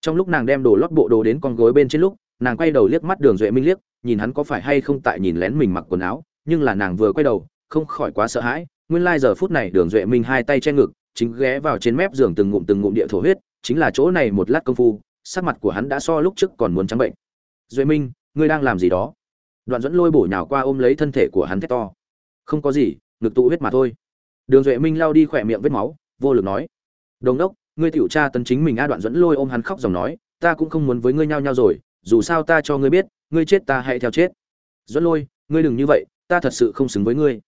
Trong lúc nàng đem đồ lót bộ đồ đến con gối bên trên lúc, nàng quay đầu liếc mắt đường duệ minh liếc, nhìn hắn có phải hay không tại nhìn lén mình mặc quần áo, nhưng là nàng vừa quay đầu không khỏi quá sợ hãi, nguyên lai giờ phút này đường duệ minh hai tay che ngực, chính ghé vào trên mép giường từng ngụm từng ngụm địa thổ huyết, chính là chỗ này một lát công phu, sắc mặt của hắn đã so lúc trước còn muốn trắng bệnh. Duệ minh, ngươi đang làm gì đó? Đoạn dẫn lôi bổ nhào qua ôm lấy thân thể của hắn thét to. Không có gì, ngực tụ huyết mà thôi. Đường duệ minh lao đi khỏe miệng vết máu, vô lực nói. Đồng đốc, ngươi tiểu tra tấn chính mình a. Đoạn dẫn lôi ôm hắn khóc dòng nói. Ta cũng không muốn với ngươi nhau nhau rồi, dù sao ta cho ngươi biết, ngươi chết ta hãy theo chết. Dẫn lôi, ngươi đừng như vậy, ta thật sự không xứng với ngươi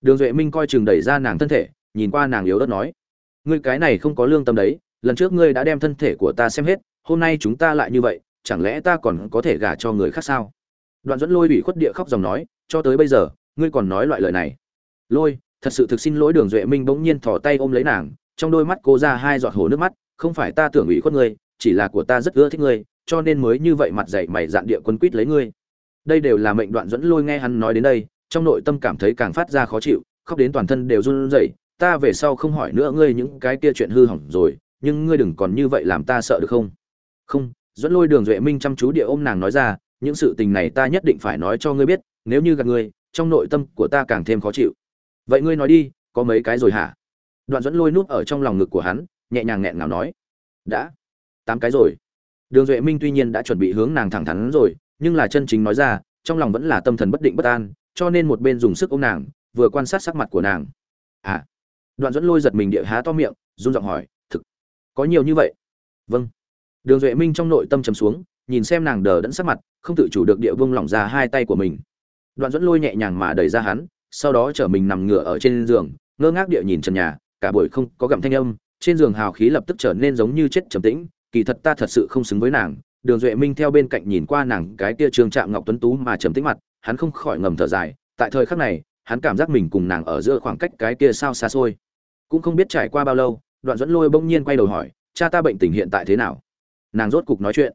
đường duệ minh coi chừng đẩy ra nàng thân thể, nhìn qua nàng yếu đất nói, ngươi cái này không có lương tâm đấy, lần trước ngươi đã đem thân thể của ta xem hết, hôm nay chúng ta lại như vậy, chẳng lẽ ta còn có thể gả cho người khác sao? Đoạn dẫn lôi bị khuất địa khóc dòng nói, cho tới bây giờ, ngươi còn nói loại lời này. Lôi, thật sự thực xin lỗi. Đường duệ minh bỗng nhiên thò tay ôm lấy nàng, trong đôi mắt cô ra hai giọt hồ nước mắt, không phải ta tưởng ủy khuất ngươi, chỉ là của ta rất ưa thích ngươi, cho nên mới như vậy mặt dày mày dạn địa quân quýt lấy ngươi. Đây đều là mệnh đoạn dẫn lôi nghe hắn nói đến đây trong nội tâm cảm thấy càng phát ra khó chịu, khóc đến toàn thân đều run rẩy, ta về sau không hỏi nữa ngươi những cái kia chuyện hư hỏng rồi, nhưng ngươi đừng còn như vậy làm ta sợ được không? Không. Dẫn lôi đường duệ minh chăm chú địa ôm nàng nói ra, những sự tình này ta nhất định phải nói cho ngươi biết, nếu như gặp ngươi, trong nội tâm của ta càng thêm khó chịu. Vậy ngươi nói đi, có mấy cái rồi hả? Đoạn dẫn lôi núp ở trong lòng ngực của hắn, nhẹ nhàng nghẹn ngào nói, đã, tám cái rồi. Đường duệ minh tuy nhiên đã chuẩn bị hướng nàng thẳng thắn rồi, nhưng là chân chính nói ra, trong lòng vẫn là tâm thần bất định bất an cho nên một bên dùng sức ôm nàng, vừa quan sát sắc mặt của nàng. À đoạn dẫn lôi giật mình địa há to miệng, run giọng hỏi, thực, có nhiều như vậy? Vâng. Đường duệ minh trong nội tâm chấm xuống, nhìn xem nàng đờ đẫn sắc mặt, không tự chủ được địa vương lỏng ra hai tay của mình. Đoạn dẫn lôi nhẹ nhàng mà đẩy ra hắn, sau đó chở mình nằm ngửa ở trên giường, ngơ ngác địa nhìn trần nhà, cả buổi không có gặm thanh âm, trên giường hào khí lập tức trở nên giống như chết trầm tĩnh, kỳ thật ta thật sự không xứng với nàng. Đường duệ minh theo bên cạnh nhìn qua nàng cái kia trường trạm ngọc tuấn tú mà trầm tĩnh mặt hắn không khỏi ngầm thở dài, tại thời khắc này, hắn cảm giác mình cùng nàng ở giữa khoảng cách cái kia sao xa xôi. Cũng không biết trải qua bao lâu, đoạn dẫn lôi bỗng nhiên quay đầu hỏi, cha ta bệnh tình hiện tại thế nào? Nàng rốt cục nói chuyện.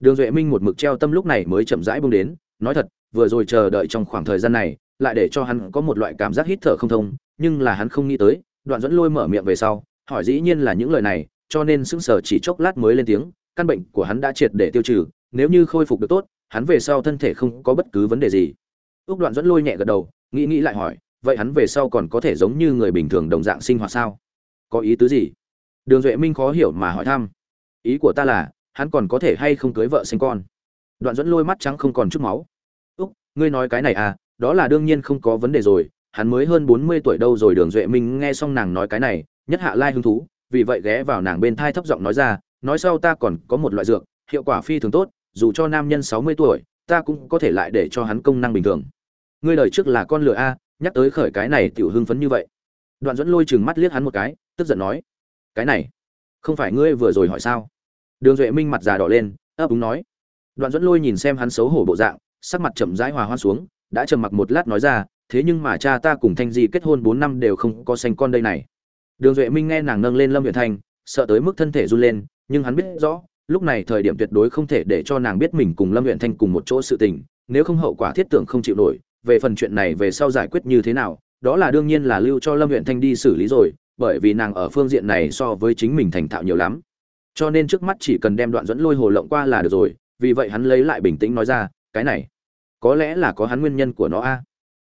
Đường duệ minh một mực treo tâm lúc này mới chậm rãi bông đến, nói thật, vừa rồi chờ đợi trong khoảng thời gian này, lại để cho hắn có một loại cảm giác hít thở không thông, nhưng là hắn không nghĩ tới, đoạn dẫn lôi mở miệng về sau, hỏi dĩ nhiên là những lời này, cho nên sững sờ chỉ chốc lát mới lên tiếng, căn bệnh của hắn đã triệt để tiêu trừ, nếu như khôi phục được tốt hắn về sau thân thể không có bất cứ vấn đề gì. Ước đoạn dẫn lôi nhẹ gật đầu, nghĩ nghĩ lại hỏi, vậy hắn về sau còn có thể giống như người bình thường đồng dạng sinh hoạt sao? Có ý tứ gì? Đường duệ minh khó hiểu mà hỏi thăm. Ý của ta là, hắn còn có thể hay không cưới vợ sinh con? Đoạn dẫn lôi mắt trắng không còn chút máu. Úc, ngươi nói cái này à đó là đương nhiên không có vấn đề rồi, hắn mới hơn bốn mươi tuổi đâu rồi, đường duệ minh nghe xong nàng nói cái này, nhất hạ lai hứng thú, vì vậy ghé vào nàng bên thai thấp giọng nói ra, nói sau ta còn có một loại dược, hiệu quả phi thường tốt dù cho nam nhân sáu mươi tuổi, ta cũng có thể lại để cho hắn công năng bình thường. Ngươi lời trước là con lừa a, nhắc tới khởi cái này tiểu hưng phấn như vậy. Đoạn dẫn lôi chừng mắt liếc hắn một cái, tức giận nói, cái này, không phải ngươi vừa rồi hỏi sao? Đường duệ minh mặt già đỏ lên, ấp úng nói. Đoạn dẫn lôi nhìn xem hắn xấu hổ bộ dạng, sắc mặt chậm rãi hòa hoa xuống, đã trầm mặc một lát nói ra, thế nhưng mà cha ta cùng thanh di kết hôn bốn năm đều không có sanh con đây này. Đường duệ minh nghe nàng nâng lên lâm huyện thanh, sợ tới mức thân thể run lên, nhưng hắn biết rõ lúc này thời điểm tuyệt đối không thể để cho nàng biết mình cùng lâm huyện thanh cùng một chỗ sự tình, nếu không hậu quả thiết tưởng không chịu nổi, về phần chuyện này về sau giải quyết như thế nào, đó là đương nhiên là lưu cho lâm huyện thanh đi xử lý rồi, bởi vì nàng ở phương diện này so với chính mình thành thạo nhiều lắm. Cho nên trước mắt chỉ cần đem đoạn dẫn lôi hồ lộng qua là được rồi, vì vậy hắn lấy lại bình tĩnh nói ra, cái này, có lẽ là có hắn nguyên nhân của nó a.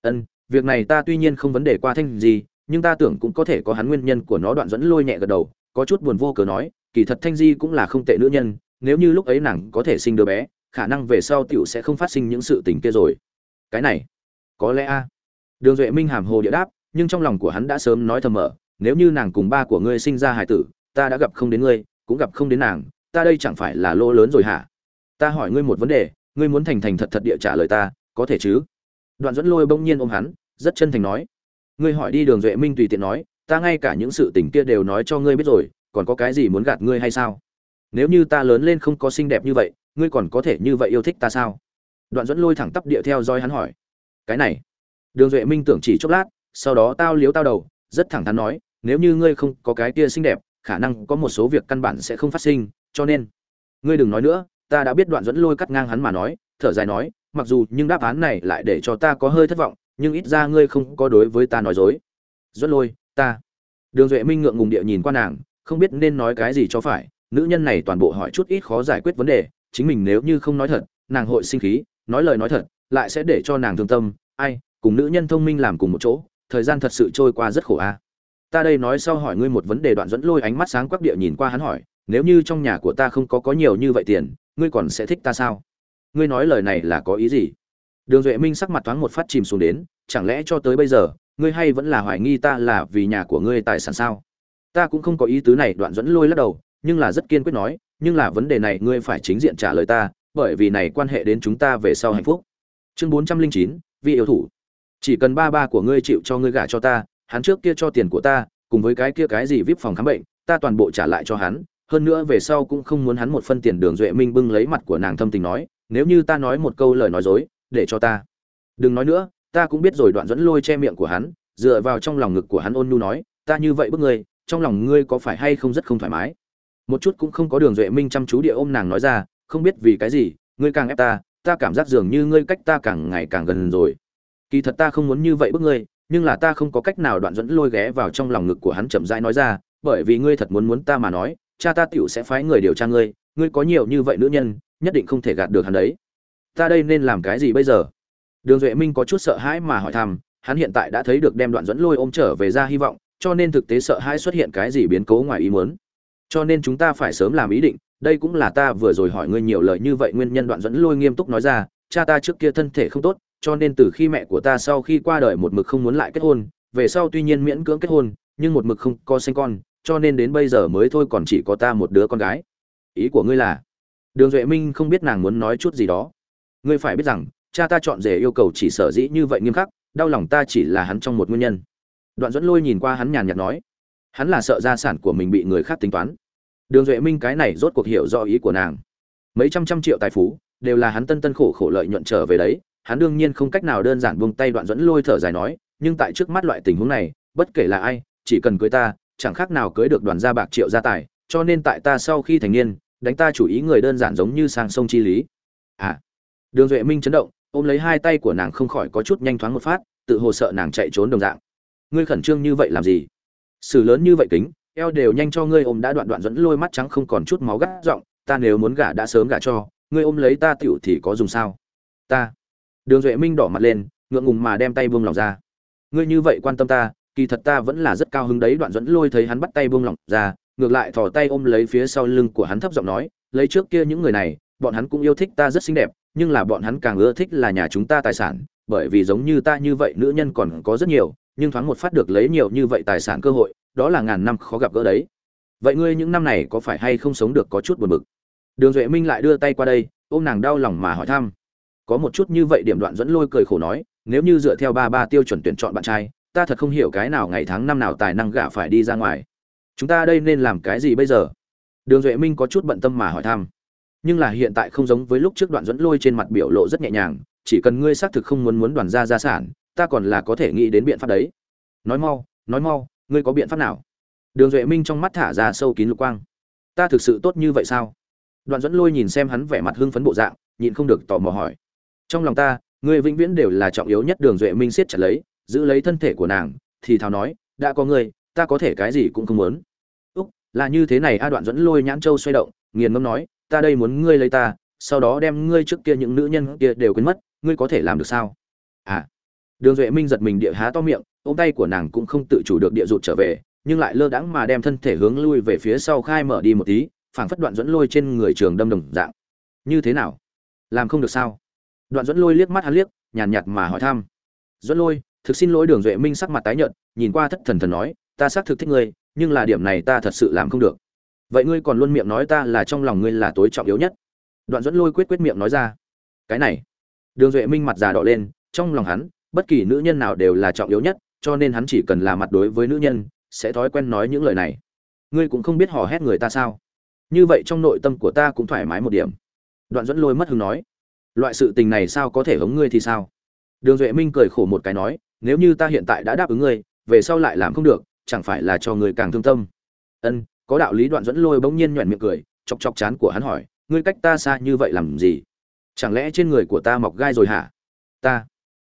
Ân, việc này ta tuy nhiên không vấn đề qua thanh gì, nhưng ta tưởng cũng có thể có hắn nguyên nhân của nó đoạn dẫn lôi nhẹ gật đầu, có chút buồn vô cớ nói kỳ thật thanh di cũng là không tệ nữ nhân, nếu như lúc ấy nàng có thể sinh đứa bé, khả năng về sau tiểu sẽ không phát sinh những sự tình kia rồi. Cái này, có lẽ a. Đường duệ minh hàm hồ địa đáp, nhưng trong lòng của hắn đã sớm nói thầm mở, nếu như nàng cùng ba của ngươi sinh ra hài tử, ta đã gặp không đến ngươi, cũng gặp không đến nàng, ta đây chẳng phải là lỗ lớn rồi hả? Ta hỏi ngươi một vấn đề, ngươi muốn thành thành thật thật địa trả lời ta, có thể chứ? Đoạn dẫn lôi bỗng nhiên ôm hắn, rất chân thành nói. Ngươi hỏi đi, đường duệ minh tùy tiện nói, ta ngay cả những sự tình kia đều nói cho ngươi biết rồi còn có cái gì muốn gạt ngươi hay sao? Nếu như ta lớn lên không có xinh đẹp như vậy, ngươi còn có thể như vậy yêu thích ta sao? Đoạn dẫn lôi thẳng tắp địa theo dõi hắn hỏi. Cái này, đường duệ minh tưởng chỉ chốc lát, sau đó tao liếu tao đầu, rất thẳng thắn nói, nếu như ngươi không có cái kia xinh đẹp, khả năng có một số việc căn bản sẽ không phát sinh, cho nên, ngươi đừng nói nữa, ta đã biết đoạn dẫn lôi cắt ngang hắn mà nói, thở dài nói, mặc dù nhưng đáp án này lại để cho ta có hơi thất vọng, nhưng ít ra ngươi không có đối với ta nói dối. Dẫn lôi, ta. Đường duệ minh ngượng ngùng địa nhìn qua nàng không biết nên nói cái gì cho phải. Nữ nhân này toàn bộ hỏi chút ít khó giải quyết vấn đề, chính mình nếu như không nói thật, nàng hội sinh khí, nói lời nói thật, lại sẽ để cho nàng thương tâm. Ai, cùng nữ nhân thông minh làm cùng một chỗ, thời gian thật sự trôi qua rất khổ a. Ta đây nói sau hỏi ngươi một vấn đề đoạn dẫn lôi ánh mắt sáng quắc địa nhìn qua hắn hỏi, nếu như trong nhà của ta không có có nhiều như vậy tiền, ngươi còn sẽ thích ta sao? Ngươi nói lời này là có ý gì? Đường duệ minh sắc mặt thoáng một phát chìm xuống đến, chẳng lẽ cho tới bây giờ, ngươi hay vẫn là hoài nghi ta là vì nhà của ngươi tài sản sao? Ta cũng không có ý tứ này, đoạn dẫn lôi lắc đầu, nhưng là rất kiên quyết nói, nhưng là vấn đề này ngươi phải chính diện trả lời ta, bởi vì này quan hệ đến chúng ta về sau hạnh phúc. Chương bốn trăm linh chín vì yêu thủ. Chỉ cần ba ba của ngươi chịu cho ngươi gả cho ta, hắn trước kia cho tiền của ta, cùng với cái kia cái gì vip phòng khám bệnh, ta toàn bộ trả lại cho hắn. Hơn nữa về sau cũng không muốn hắn một phân tiền đường duệ minh bưng lấy mặt của nàng thâm tình nói, nếu như ta nói một câu lời nói dối, để cho ta. Đừng nói nữa, ta cũng biết rồi, đoạn dẫn lôi che miệng của hắn, dựa vào trong lòng ngực của hắn ôn nhu nói, ta như vậy bức ngươi trong lòng ngươi có phải hay không rất không thoải mái? Một chút cũng không có đường duệ minh chăm chú địa ôm nàng nói ra, không biết vì cái gì, ngươi càng ép ta ta cảm giác dường như ngươi cách ta càng ngày càng gần rồi. Kỳ thật ta không muốn như vậy bức ngươi, nhưng là ta không có cách nào đoạn dẫn lôi ghé vào trong lòng ngực của hắn chậm rãi nói ra, bởi vì ngươi thật muốn muốn ta mà nói, cha ta tiểu sẽ phái người điều tra ngươi ngươi có nhiều như vậy nữ nhân, nhất định không thể gạt được hắn đấy. Ta đây nên làm cái gì bây giờ? Đường duệ minh có chút sợ hãi mà hỏi thăm, hắn hiện tại đã thấy được đem đoạn dẫn lôi ôm trở về ra hy vọng cho nên thực tế sợ hãi xuất hiện cái gì biến cố ngoài ý muốn. Cho nên chúng ta phải sớm làm ý định, đây cũng là ta vừa rồi hỏi ngươi nhiều lời như vậy nguyên nhân đoạn dẫn lôi nghiêm túc nói ra, cha ta trước kia thân thể không tốt, cho nên từ khi mẹ của ta sau khi qua đời một mực không muốn lại kết hôn, về sau tuy nhiên miễn cưỡng kết hôn, nhưng một mực không có sinh con, cho nên đến bây giờ mới thôi còn chỉ có ta một đứa con gái. Ý của ngươi là, đường duệ minh không biết nàng muốn nói chút gì đó. Ngươi phải biết rằng, cha ta chọn rể yêu cầu chỉ sở dĩ như vậy nghiêm khắc, đau lòng ta chỉ là hắn trong một nguyên nhân đoạn dẫn lôi nhìn qua hắn nhàn nhạt nói, hắn là sợ gia sản của mình bị người khác tính toán. Đường duệ minh cái này rốt cuộc hiểu do ý của nàng. Mấy trăm trăm triệu tài phú, đều là hắn tân tân khổ khổ lợi nhuận trở về đấy, hắn đương nhiên không cách nào đơn giản buông tay đoạn dẫn lôi thở dài nói, nhưng tại trước mắt loại tình huống này, bất kể là ai, chỉ cần cưới ta, chẳng khác nào cưới được đoàn gia bạc triệu gia tài, cho nên tại ta sau khi thành niên, đánh ta chủ ý người đơn giản giống như sang sông chi lý. À. Đường duệ minh chấn động, ôm lấy hai tay của nàng không khỏi có chút nhanh thoáng một phát, tự hồ sợ nàng chạy trốn đồng dạng ngươi khẩn trương như vậy làm gì? Xử lớn như vậy kính, eo đều nhanh cho ngươi ôm đã đoạn đoạn dẫn lôi mắt trắng không còn chút máu gắt giọng, ta nếu muốn gả đã sớm gả cho, ngươi ôm lấy ta tiểu thì có dùng sao? Ta. Đường duệ minh đỏ mặt lên, ngượng ngùng mà đem tay buông lỏng ra. Ngươi như vậy quan tâm ta, kỳ thật ta vẫn là rất cao hứng đấy, đoạn dẫn lôi thấy hắn bắt tay buông lỏng ra, ngược lại thò tay ôm lấy phía sau lưng của hắn thấp giọng nói, lấy trước kia những người này, bọn hắn cũng yêu thích ta rất xinh đẹp, nhưng là bọn hắn càng ưa thích là nhà chúng ta tài sản, bởi vì giống như ta như vậy nữ nhân còn có rất nhiều nhưng thoáng một phát được lấy nhiều như vậy tài sản cơ hội, đó là ngàn năm khó gặp gỡ đấy. Vậy ngươi những năm này có phải hay không sống được có chút buồn bực? Đường duệ minh lại đưa tay qua đây, ôm nàng đau lòng mà hỏi thăm. Có một chút như vậy điểm đoạn dẫn lôi cười khổ nói, nếu như dựa theo ba ba tiêu chuẩn tuyển chọn bạn trai, ta thật không hiểu cái nào ngày tháng năm nào tài năng gả phải đi ra ngoài. Chúng ta đây nên làm cái gì bây giờ? Đường duệ minh có chút bận tâm mà hỏi thăm. Nhưng là hiện tại không giống với lúc trước đoạn dẫn lôi trên mặt biểu lộ rất nhẹ nhàng, chỉ cần ngươi xác thực không muốn muốn đoàn gia gia sản ta còn là có thể nghĩ đến biện pháp đấy. Nói mau nói mau, ngươi có biện pháp nào? Đường duệ minh trong mắt thả ra sâu kín lục quang. Ta thực sự tốt như vậy sao? Đoạn dẫn lôi nhìn xem hắn vẻ mặt hưng phấn bộ dạng, nhịn không được tò mò hỏi. Trong lòng ta, ngươi vĩnh viễn đều là trọng yếu nhất đường duệ minh siết chặt lấy, giữ lấy thân thể của nàng, thì thào nói, đã có ngươi, ta có thể cái gì cũng không muốn. Úc, là như thế này a, đoạn dẫn lôi nhãn châu xoay động, nghiền ngâm nói, ta đây muốn ngươi lấy ta, sau đó đem ngươi trước kia những nữ nhân kia đều quên mất, ngươi có thể làm được sao? À đường duệ minh giật mình địa há to miệng, ôm tay của nàng cũng không tự chủ được địa rụt trở về, nhưng lại lơ đãng mà đem thân thể hướng lui về phía sau khai mở đi một tí, phảng phất đoạn dẫn lôi trên người trường đâm đồng dạng. Như thế nào? Làm không được sao? Đoạn dẫn lôi liếc mắt hắn liếc, nhàn nhạt mà hỏi thăm. Dẫn lôi, thực xin lỗi đường duệ minh sắc mặt tái nhợt, nhìn qua thất thần thần nói, ta xác thực thích ngươi, nhưng là điểm này ta thật sự làm không được. Vậy ngươi còn luôn miệng nói ta là trong lòng ngươi là tối trọng yếu nhất. Đoạn dẫn lôi quyết quyết miệng nói ra. Cái này. Đường duệ minh mặt già đỏ lên, trong lòng hắn bất kỳ nữ nhân nào đều là trọng yếu nhất, cho nên hắn chỉ cần là mặt đối với nữ nhân, sẽ thói quen nói những lời này. Ngươi cũng không biết hò hét người ta sao? Như vậy trong nội tâm của ta cũng thoải mái một điểm. Đoạn dẫn lôi mất hứng nói, loại sự tình này sao có thể hống ngươi thì sao? Đường duệ minh cười khổ một cái nói, nếu như ta hiện tại đã đáp ứng ngươi, về sau lại làm không được, chẳng phải là cho người càng thương tâm? Ân, có đạo lý đoạn dẫn lôi bỗng nhiên nhoẻn miệng cười, chọc chọc chán của hắn hỏi, ngươi cách ta xa như vậy làm gì? Chẳng lẽ trên người của ta mọc gai rồi hả? Ta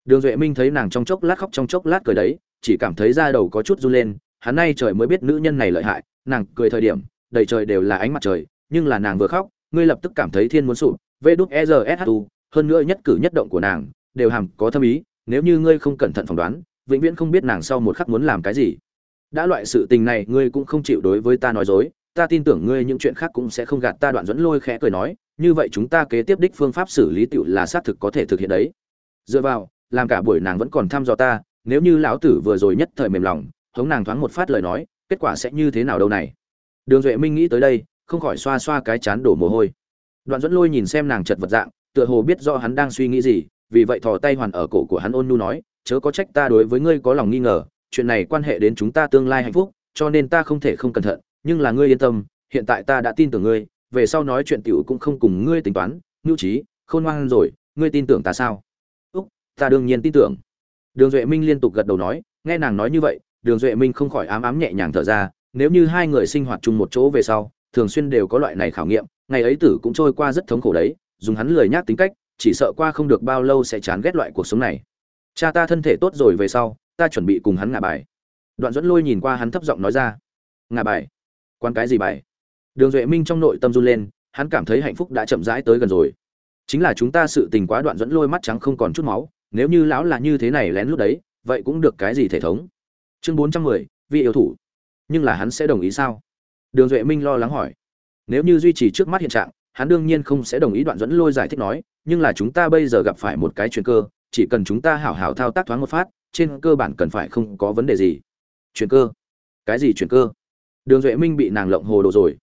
đường duệ minh thấy nàng trong chốc lát khóc trong chốc lát cười đấy, chỉ cảm thấy da đầu có chút run lên, hắn nay trời mới biết nữ nhân này lợi hại, nàng cười thời điểm, đầy trời đều là ánh mặt trời, nhưng là nàng vừa khóc, ngươi lập tức cảm thấy thiên muốn sụp vê hơn nữa nhất cử nhất động của nàng, đều hàm có thâm ý, nếu như ngươi không cẩn thận phỏng đoán, vĩnh viễn không biết nàng sau một khắc muốn làm cái gì. Đã loại sự tình này, ngươi cũng không chịu đối với ta nói dối, ta tin tưởng ngươi những chuyện khác cũng sẽ không gạt ta đoạn dẫn lôi khẽ cười nói, như vậy chúng ta kế tiếp đích phương pháp xử lý tiểu là xác thực có thể thực hiện đấy. Dựa vào làm cả buổi nàng vẫn còn thăm dò ta, nếu như lão tử vừa rồi nhất thời mềm lòng, hống nàng thoáng một phát lời nói, kết quả sẽ như thế nào đâu này? Đường duệ minh nghĩ tới đây, không khỏi xoa xoa cái chán đổ mồ hôi. Đoạn dẫn lôi nhìn xem nàng chật vật dạng, tựa hồ biết do hắn đang suy nghĩ gì, vì vậy thò tay hoàn ở cổ của hắn ôn nu nói, chớ có trách ta đối với ngươi có lòng nghi ngờ, chuyện này quan hệ đến chúng ta tương lai hạnh phúc, cho nên ta không thể không cẩn thận, nhưng là ngươi yên tâm, hiện tại ta đã tin tưởng ngươi, về sau nói chuyện tiểu cũng không cùng ngươi tính toán, nhu trí, khôn ngoan rồi, ngươi tin tưởng ta sao? Ta đương nhiên tin tưởng. Đường duệ minh liên tục gật đầu nói, nghe nàng nói như vậy, đường duệ minh không khỏi ám ám nhẹ nhàng thở ra, nếu như hai người sinh hoạt chung một chỗ về sau, thường xuyên đều có loại này khảo nghiệm, ngày ấy tử cũng trôi qua rất thống khổ đấy, dùng hắn lười nhác tính cách, chỉ sợ qua không được bao lâu sẽ chán ghét loại cuộc sống này. Cha ta thân thể tốt rồi về sau, ta chuẩn bị cùng hắn ngả bài. Đoạn dẫn lôi nhìn qua hắn thấp giọng nói ra, ngả bài? Quan cái gì bài? Đường duệ minh trong nội tâm run lên, hắn cảm thấy hạnh phúc đã chậm rãi tới gần rồi. Chính là chúng ta sự tình quá đoạn dẫn lôi mắt trắng không còn chút máu nếu như lão là như thế này lén lút đấy, vậy cũng được cái gì thể thống? Chương bốn trăm mười, vị yêu thủ. Nhưng là hắn sẽ đồng ý sao? Đường duệ minh lo lắng hỏi. Nếu như duy trì trước mắt hiện trạng, hắn đương nhiên không sẽ đồng ý đoạn dẫn lôi giải thích nói, nhưng là chúng ta bây giờ gặp phải một cái chuyện cơ, chỉ cần chúng ta hảo hảo thao tác thoáng một phát, trên cơ bản cần phải không có vấn đề gì. Chuyện cơ? Cái gì chuyện cơ? Đường duệ minh bị nàng lộng hồ đồ rồi.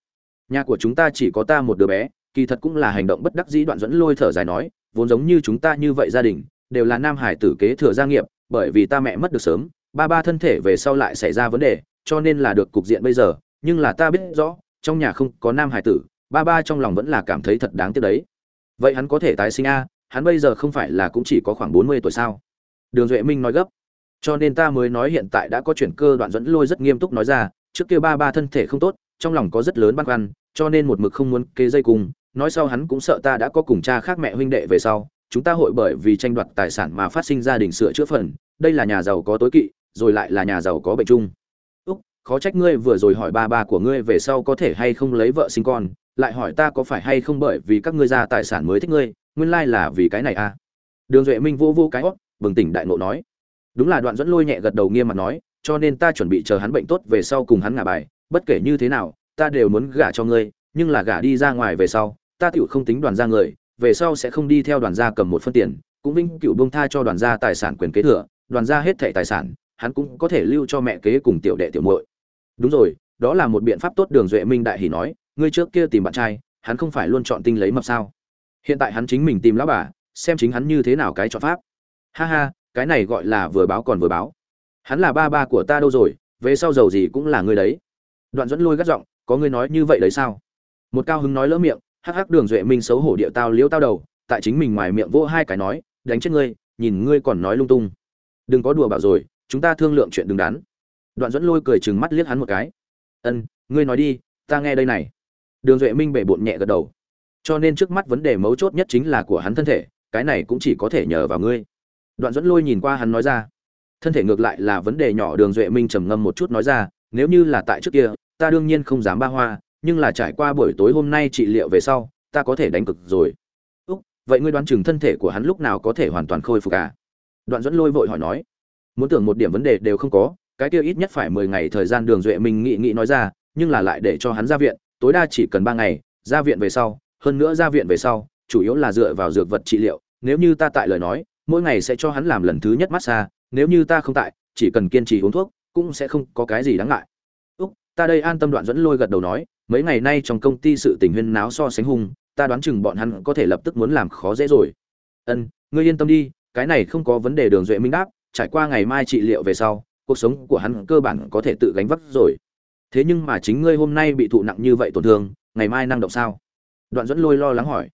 Nhà của chúng ta chỉ có ta một đứa bé, kỳ thật cũng là hành động bất đắc dĩ đoạn dẫn lôi thở dài nói, vốn giống như chúng ta như vậy gia đình đều là nam hải tử kế thừa gia nghiệp, bởi vì ta mẹ mất được sớm, ba ba thân thể về sau lại xảy ra vấn đề, cho nên là được cục diện bây giờ, nhưng là ta biết rõ, trong nhà không có nam hải tử, ba ba trong lòng vẫn là cảm thấy thật đáng tiếc đấy. Vậy hắn có thể tái sinh a? Hắn bây giờ không phải là cũng chỉ có khoảng bốn mươi tuổi sao? Đường duệ minh nói gấp. Cho nên ta mới nói hiện tại đã có chuyển cơ đoạn dẫn lôi rất nghiêm túc nói ra, trước kia ba ba thân thể không tốt, trong lòng có rất lớn băn khoăn, cho nên một mực không muốn kế dây cùng, nói sau hắn cũng sợ ta đã có cùng cha khác mẹ huynh đệ về sau chúng ta hội bởi vì tranh đoạt tài sản mà phát sinh gia đình sửa chữa phần, đây là nhà giàu có tối kỵ, rồi lại là nhà giàu có bệnh chung. Úc, khó trách ngươi vừa rồi hỏi ba ba của ngươi về sau có thể hay không lấy vợ sinh con, lại hỏi ta có phải hay không bởi vì các ngươi ra tài sản mới thích ngươi, nguyên lai là vì cái này à? Đường duệ minh vô vô cái hót, bừng tỉnh đại ngộ nói. Đúng là đoạn dẫn lôi nhẹ gật đầu nghiêm mặt nói, cho nên ta chuẩn bị chờ hắn bệnh tốt về sau cùng hắn ngả bài, bất kể như thế nào, ta đều muốn gả cho ngươi, nhưng là gả đi ra ngoài về sau, ta tựu không tính đoàn gia người về sau sẽ không đi theo đoàn gia cầm một phân tiền, cũng vinh cựu bông tha cho đoàn gia tài sản quyền kế thừa, đoàn gia hết thệ tài sản, hắn cũng có thể lưu cho mẹ kế cùng tiểu đệ tiểu muội. Đúng rồi, đó là một biện pháp tốt, đường duệ minh đại hỉ nói, ngươi trước kia tìm bạn trai, hắn không phải luôn chọn tinh lấy mập sao? Hiện tại hắn chính mình tìm lão bà, xem chính hắn như thế nào cái chọn pháp. Ha ha, cái này gọi là vừa báo còn vừa báo. Hắn là ba ba của ta đâu rồi, về sau giàu gì cũng là ngươi đấy. Đoạn dẫn lôi gắt giọng, có ngươi nói như vậy đấy sao? Một cao hứng nói lỡ miệng hắc hắc đường duệ minh xấu hổ điệu tao liễu tao đầu, tại chính mình ngoài miệng vỗ hai cái nói, đánh chết ngươi, nhìn ngươi còn nói lung tung. Đừng có đùa bảo rồi, chúng ta thương lượng chuyện đứng đắn. Đoạn dẫn lôi cười chừng mắt liếc hắn một cái. Ân, ngươi nói đi, ta nghe đây này. Đường duệ minh bể bộn nhẹ gật đầu. Cho nên trước mắt vấn đề mấu chốt nhất chính là của hắn thân thể, cái này cũng chỉ có thể nhờ vào ngươi. Đoạn dẫn lôi nhìn qua hắn nói ra. Thân thể ngược lại là vấn đề nhỏ, đường duệ minh trầm ngâm một chút nói ra, nếu như là tại trước kia, ta đương nhiên không dám ba hoa nhưng là trải qua buổi tối hôm nay trị liệu về sau, ta có thể đánh cực rồi. Úc, vậy ngươi đoán chừng thân thể của hắn lúc nào có thể hoàn toàn khôi phục à? Đoạn dẫn lôi vội hỏi nói. Muốn tưởng một điểm vấn đề đều không có, cái kia ít nhất phải mười ngày thời gian đường duệ mình nghị nghị nói ra, nhưng là lại để cho hắn ra viện, tối đa chỉ cần ba ngày, ra viện về sau, hơn nữa ra viện về sau, chủ yếu là dựa vào dược vật trị liệu, nếu như ta tại lời nói, mỗi ngày sẽ cho hắn làm lần thứ nhất massage, nếu như ta không tại, chỉ cần kiên trì uống thuốc, cũng sẽ không có cái gì đáng ngại. Úc, ta đây an tâm đoạn dẫn lôi gật đầu nói mấy ngày nay trong công ty sự tình huyên náo so sánh hung, ta đoán chừng bọn hắn có thể lập tức muốn làm khó dễ rồi. Ân, ngươi yên tâm đi, cái này không có vấn đề đường duệ minh đáp, trải qua ngày mai trị liệu về sau, cuộc sống của hắn cơ bản có thể tự gánh vác rồi. Thế nhưng mà chính ngươi hôm nay bị thụ nặng như vậy tổn thương, ngày mai năng động sao? Đoạn dẫn lôi lo lắng hỏi.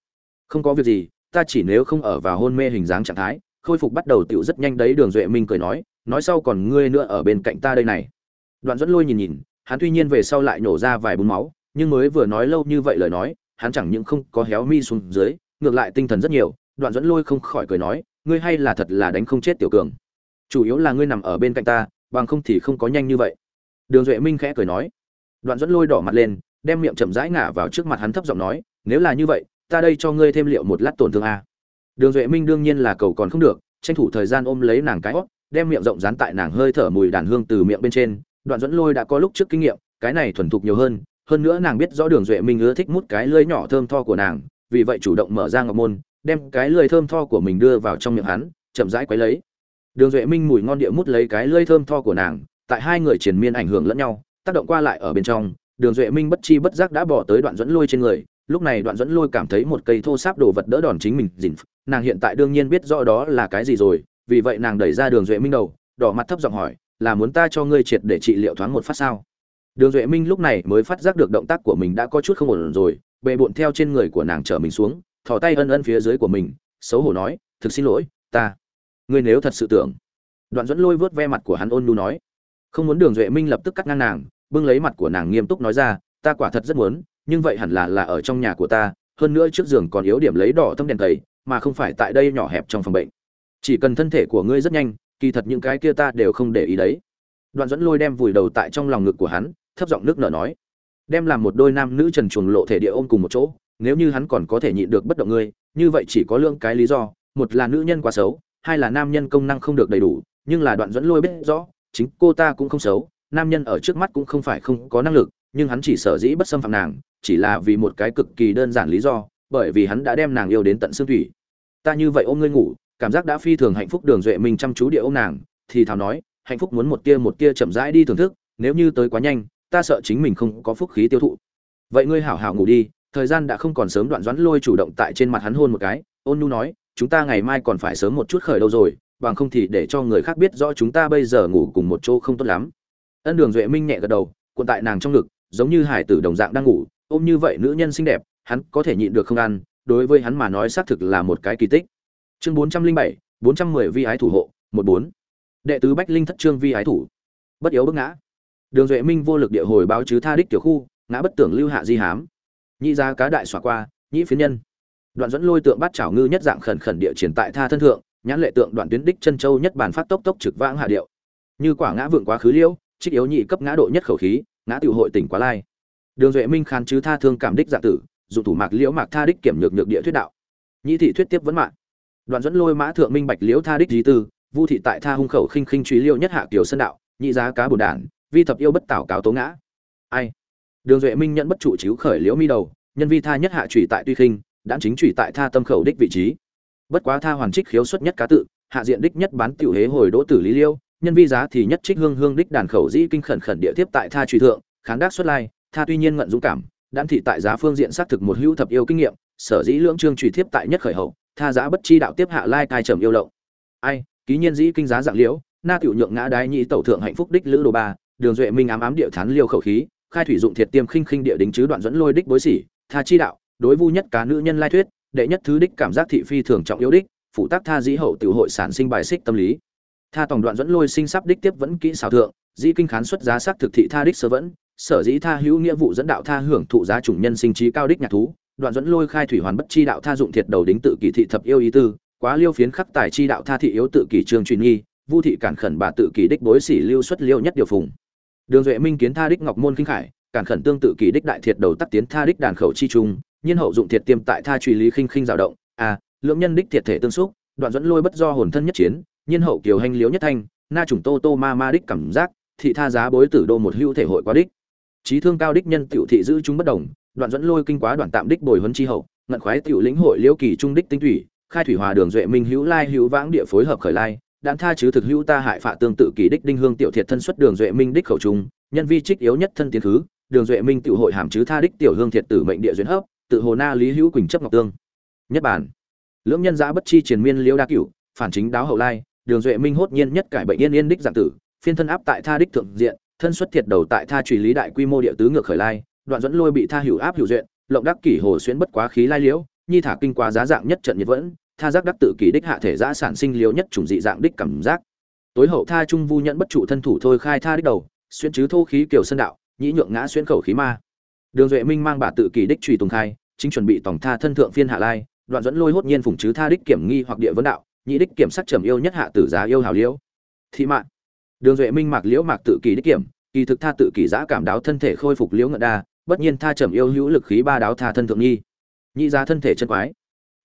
Không có việc gì, ta chỉ nếu không ở vào hôn mê hình dáng trạng thái, khôi phục bắt đầu tựu rất nhanh đấy, đường duệ minh cười nói nói sau còn ngươi nữa ở bên cạnh ta đây này. Đoạn dẫn lôi nhìn nhìn, hắn tuy nhiên về sau lại nổ ra vài bún máu nhưng mới vừa nói lâu như vậy lời nói, hắn chẳng những không có héo mi xuống dưới, ngược lại tinh thần rất nhiều, đoạn dẫn lôi không khỏi cười nói, ngươi hay là thật là đánh không chết tiểu cường. Chủ yếu là ngươi nằm ở bên cạnh ta, bằng không thì không có nhanh như vậy. Đường duệ minh khẽ cười nói. Đoạn dẫn lôi đỏ mặt lên, đem miệng chậm rãi ngả vào trước mặt hắn thấp giọng nói, nếu là như vậy, ta đây cho ngươi thêm liệu một lát tổn thương a. Đường duệ minh đương nhiên là cầu còn không được, tranh thủ thời gian ôm lấy nàng cái hót, đem miệng rộng dán tại nàng hơi thở mùi đàn hương từ miệng bên trên. Đoạn dẫn lôi đã có lúc trước kinh nghiệm, cái này thuần thục nhiều hơn hơn nữa nàng biết rõ đường duệ minh ưa thích mút cái lưỡi nhỏ thơm tho của nàng, vì vậy chủ động mở ra ngọc môn, đem cái lưỡi thơm tho của mình đưa vào trong miệng hắn, chậm rãi quấy lấy. Đường duệ minh mùi ngon địa mút lấy cái lưỡi thơm tho của nàng, tại hai người triền miên ảnh hưởng lẫn nhau, tác động qua lại ở bên trong, đường duệ minh bất chi bất giác đã bỏ tới đoạn dẫn lôi trên người, lúc này đoạn dẫn lôi cảm thấy một cây thô sáp đồ vật đỡ đòn chính mình dìn nàng hiện tại đương nhiên biết rõ đó là cái gì rồi, vì vậy nàng đẩy ra đường duệ minh đầu, đỏ mặt thấp giọng hỏi, là muốn ta cho ngươi triệt để trị liệu thoáng một phát sao? Đường duệ minh lúc này mới phát giác được động tác của mình đã có chút không ổn rồi bệ bộn theo trên người của nàng trở mình xuống, thò tay ân ân phía dưới của mình, xấu hổ nói, thực xin lỗi, ta, ngươi nếu thật sự tưởng. Đoạn dẫn lôi vớt ve mặt của hắn ôn nhu nói, không muốn đường duệ minh lập tức cắt ngang nàng, bưng lấy mặt của nàng nghiêm túc nói ra, ta quả thật rất muốn, nhưng vậy hẳn là là ở trong nhà của ta, hơn nữa trước giường còn yếu điểm lấy đỏ thâm đèn tẩy, mà không phải tại đây nhỏ hẹp trong phòng bệnh. Chỉ cần thân thể của ngươi rất nhanh, kỳ thật những cái kia ta đều không để ý đấy. Đoạn dẫn lôi đem vùi đầu tại trong lòng ngực của hắn thấp giọng nước nở nói, đem làm một đôi nam nữ trần chuồng lộ thể địa ôm cùng một chỗ, nếu như hắn còn có thể nhịn được bất động ngươi, như vậy chỉ có lương cái lý do, một là nữ nhân quá xấu, hai là nam nhân công năng không được đầy đủ, nhưng là đoạn dẫn lôi biết rõ, chính cô ta cũng không xấu, nam nhân ở trước mắt cũng không phải không có năng lực, nhưng hắn chỉ sở dĩ bất xâm phạm nàng, chỉ là vì một cái cực kỳ đơn giản lý do, bởi vì hắn đã đem nàng yêu đến tận xương thủy. Ta như vậy ôm ngươi ngủ, cảm giác đã phi thường hạnh phúc đường duệ mình chăm chú địa ôm nàng, thì thào nói, hạnh phúc muốn một tia một tia chậm rãi đi thưởng thức, nếu như tới quá nhanh ta sợ chính mình không có phúc khí tiêu thụ. Vậy ngươi hảo hảo ngủ đi, thời gian đã không còn sớm đoạn doãn lôi chủ động tại trên mặt hắn hôn một cái, ôn nu nói, chúng ta ngày mai còn phải sớm một chút khởi đâu rồi, bằng không thì để cho người khác biết rõ chúng ta bây giờ ngủ cùng một chỗ không tốt lắm. Ân đường duệ minh nhẹ gật đầu, cuộn tại nàng trong ngực, giống như hải tử đồng dạng đang ngủ, ôm như vậy nữ nhân xinh đẹp, hắn có thể nhịn được không ăn, đối với hắn mà nói xác thực là một cái kỳ tích. Chương bốn trăm linh bảy, bốn trăm mười vi ái thủ hộ, một bốn. Đệ tứ bách linh thất trương vi ái thủ. Bất yếu bức ngã đường duệ minh vô lực địa hồi báo chứ tha đích tiểu khu, ngã bất tưởng lưu hạ di hám. Nhị ra cá đại xỏa qua, nhị phiến nhân. Đoạn dẫn lôi tượng bắt chảo ngư nhất dạng khẩn khẩn địa triển tại tha thân thượng, nhãn lệ tượng đoạn tuyến đích chân châu nhất bản phát tốc tốc trực vãng hạ điệu. Như quả ngã vượng quá khứ liêu, trích yếu nhị cấp ngã độ nhất khẩu khí, ngã tiểu hội tỉnh quá lai. Đường duệ minh khán chứ tha thương cảm đích dạng tử dùng thủ mạc liễu mạc tha đích kiểm nhược nhược địa thuyết đạo. Nhị thị thuyết tiếp vấn mạng. Đoạn dẫn lôi mã thượng minh bạch liễu tha đích di tư, vu thị tại tha hung khẩu khinh khinh truy liêu nhất hạ tiểu sân đạo, nhị giá cá bồn đản vi thập yêu bất tảo cáo tố ngã. Ai? Đường duệ minh nhận bất trụ chiếu khởi liễu mi đầu, nhân vi tha nhất hạ trụy tại tuy khinh đã chính trụy tại tha tâm khẩu đích vị trí. Bất quá tha hoàn trích khiếu xuất nhất cá tự, hạ diện đích nhất bán tiểu hế hồi đỗ tử lý liêu, nhân vi giá thì nhất trích hương hương đích đàn khẩu dĩ kinh khẩn khẩn địa tiếp tại tha trụy thượng kháng đắc xuất lai, tha tuy nhiên ngận dũng cảm đan thị tại giá phương diện xác thực một hữu thập yêu kinh nghiệm, sở dĩ lưỡng trương trụy tiếp tại nhất khởi hậu, tha giá bất chi đạo tiếp hạ lai cai trầm yêu lộng ai? Ký nhiên dĩ kinh giá dạng liễu, na tiểu nhượng ngã đái nhị tẩu thượng hạnh phúc đích lữ đồ ba đường duệ minh ám ám địa thán liêu khẩu khí, khai thủy dụng thiệt tiêm khinh khinh địa đính chứ đoạn dẫn lôi đích bối xỉ tha chi đạo, đối vu nhất cá nữ nhân lai thuyết, đệ nhất thứ đích cảm giác thị phi thường trọng yếu đích, phụ tác tha dĩ hậu tiểu hội sản sinh bài xích tâm lý. Tha tổng đoạn dẫn lôi sinh sắp đích tiếp vẫn kỹ xảo thượng, dĩ kinh khán xuất giá sắc thực thị tha đích sơ vẫn, sở dĩ tha hữu nghĩa vụ dẫn đạo tha hưởng thụ giá chủng nhân sinh trí cao đích nhạc thú, đoạn dẫn lôi khai thủy hoàn bất chi đạo tha dụng thiệt đầu đính tự kỳ thị thập yêu ý tư, quá liêu phiến khắc tài chi đạo tha thị yếu tự kỳ trương truyền nghi, vu thị cản khẩn bà tự kỳ đích bối xỉ lưu xuất liêu nhất điều phùng đường duệ minh kiến tha đích ngọc môn kinh khải cản khẩn tương tự kỳ đích đại thiệt đầu tắc tiến tha đích đàn khẩu chi trung nhiên hậu dụng thiệt tiêm tại tha truy lý khinh khinh dao động. A à, lượng nhân đích thiệt thể tương xúc đoạn dẫn lôi bất do hồn thân nhất chiến nhiên hậu kiều hành liếu nhất thanh na trùng tô tô ma ma đích cảm giác thị tha giá bối tử đô một hữu thể hội quá đích. Trí thương cao đích nhân tiểu thị giữ chúng bất đồng đoạn dẫn lôi kinh quá đoạn tạm đích bồi huấn chi hậu ngận khoái tiểu lĩnh hội liễu kỳ trung đích tinh thủy khai thủy hòa đường duệ minh hữu lai hữu vãng địa phối hợp khởi lai đạn tha chứ thực hữu ta hại phạ tương tự kỳ đích đinh hương tiểu thiệt thân xuất đường duệ minh đích khẩu trung, nhân vi trích yếu nhất thân tiến thứ đường duệ minh tiểu hội hàm chứ tha đích tiểu hương thiệt tử mệnh địa duyên hấp, tự hồ na lý hữu quỳnh chấp ngọc tương. Nhất bản. Lưỡng nhân giã bất chi triền miên liễu đa cửu, phản chính đáo hậu lai, đường duệ minh hốt nhiên nhất cải bệnh yên yên đích dạng tử, phiên thân áp tại tha đích thượng diện, thân xuất thiệt đầu tại tha truy lý đại quy mô địa tứ ngược khởi lai, đoạn dẫn lôi bị tha hữu áp hữu duyện, lộng đắc kỷ hồ xuyên bất quá khí lai liễu, nhi thả kinh quá giá dạng nhất trận nhiệt vẫn tha giác đắc tự kỷ đích hạ thể giã sản sinh liễu nhất chủng dị dạng đích cảm giác. Tối hậu tha trung vu nhẫn bất trụ thân thủ thôi khai tha đích đầu, xuyên chứ thô khí kiều sân đạo, nhĩ nhượng ngã xuyên khẩu khí ma. Đường duệ minh mang bà tự kỷ đích truy tùng khai, chính chuẩn bị tổng tha thân thượng phiên hạ lai, đoạn dẫn lôi hốt nhiên phủng chứ tha đích kiểm nghi hoặc địa vấn đạo, nhĩ đích kiểm sắc trầm yêu nhất hạ tử giá yêu hào liễu. Thị mạng đường duệ minh mạc liễu mạc tự kỷ đích kiểm, kỳ thực tha tự kỷ giã cảm đáo thân thể khôi phục liễu ngận đa, bất nhiên tha trầm yêu hữu lực khí ba đáo tha thân thượng nghi. Nhị giá thân thể chân quái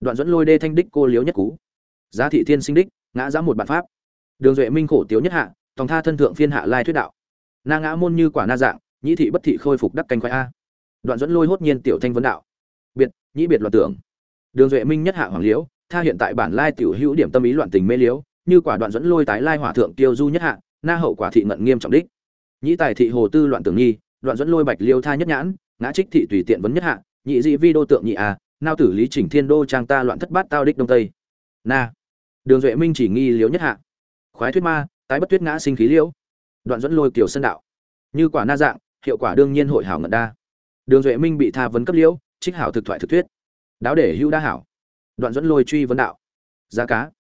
đoạn dẫn lôi đê thanh đích cô liếu nhất cú. Giá thị thiên sinh đích, ngã giá một bản pháp. Đường duệ minh khổ tiếu nhất hạ, tòng tha thân thượng phiên hạ lai thuyết đạo. Na ngã môn như quả na dạng, nhĩ thị bất thị khôi phục đắc canh khoai a. Đoạn dẫn lôi hốt nhiên tiểu thanh vấn đạo. Biệt, nhĩ biệt loạn tưởng. Đường duệ minh nhất hạ hoàng liễu tha hiện tại bản lai tiểu hữu điểm tâm ý loạn tình mê liễu như quả đoạn dẫn lôi tái lai hỏa thượng tiêu du nhất hạ, na hậu quả thị ngận nghiêm trọng đích. Nhĩ tài thị hồ tư loạn tưởng nghi, đoạn dẫn lôi bạch liêu tha nhất nhãn, ngã trích thị tùy tiện vấn nhất hạ, nhị dị vi đô tượng nhị a nao tử lý chỉnh thiên đô trang ta loạn thất bát tao đích đông tây. Na. Đường duệ minh chỉ nghi liếu nhất hạ. Khoái thuyết ma, tái bất tuyết ngã sinh khí liễu. Đoạn dẫn lôi kiểu sân đạo. Như quả na dạng, hiệu quả đương nhiên hội hảo ngận đa. Đường duệ minh bị tha vấn cấp liễu, trích hảo thực thoại thực thuyết. Đáo để hữu đa hảo. Đoạn dẫn lôi truy vấn đạo. Giá cá.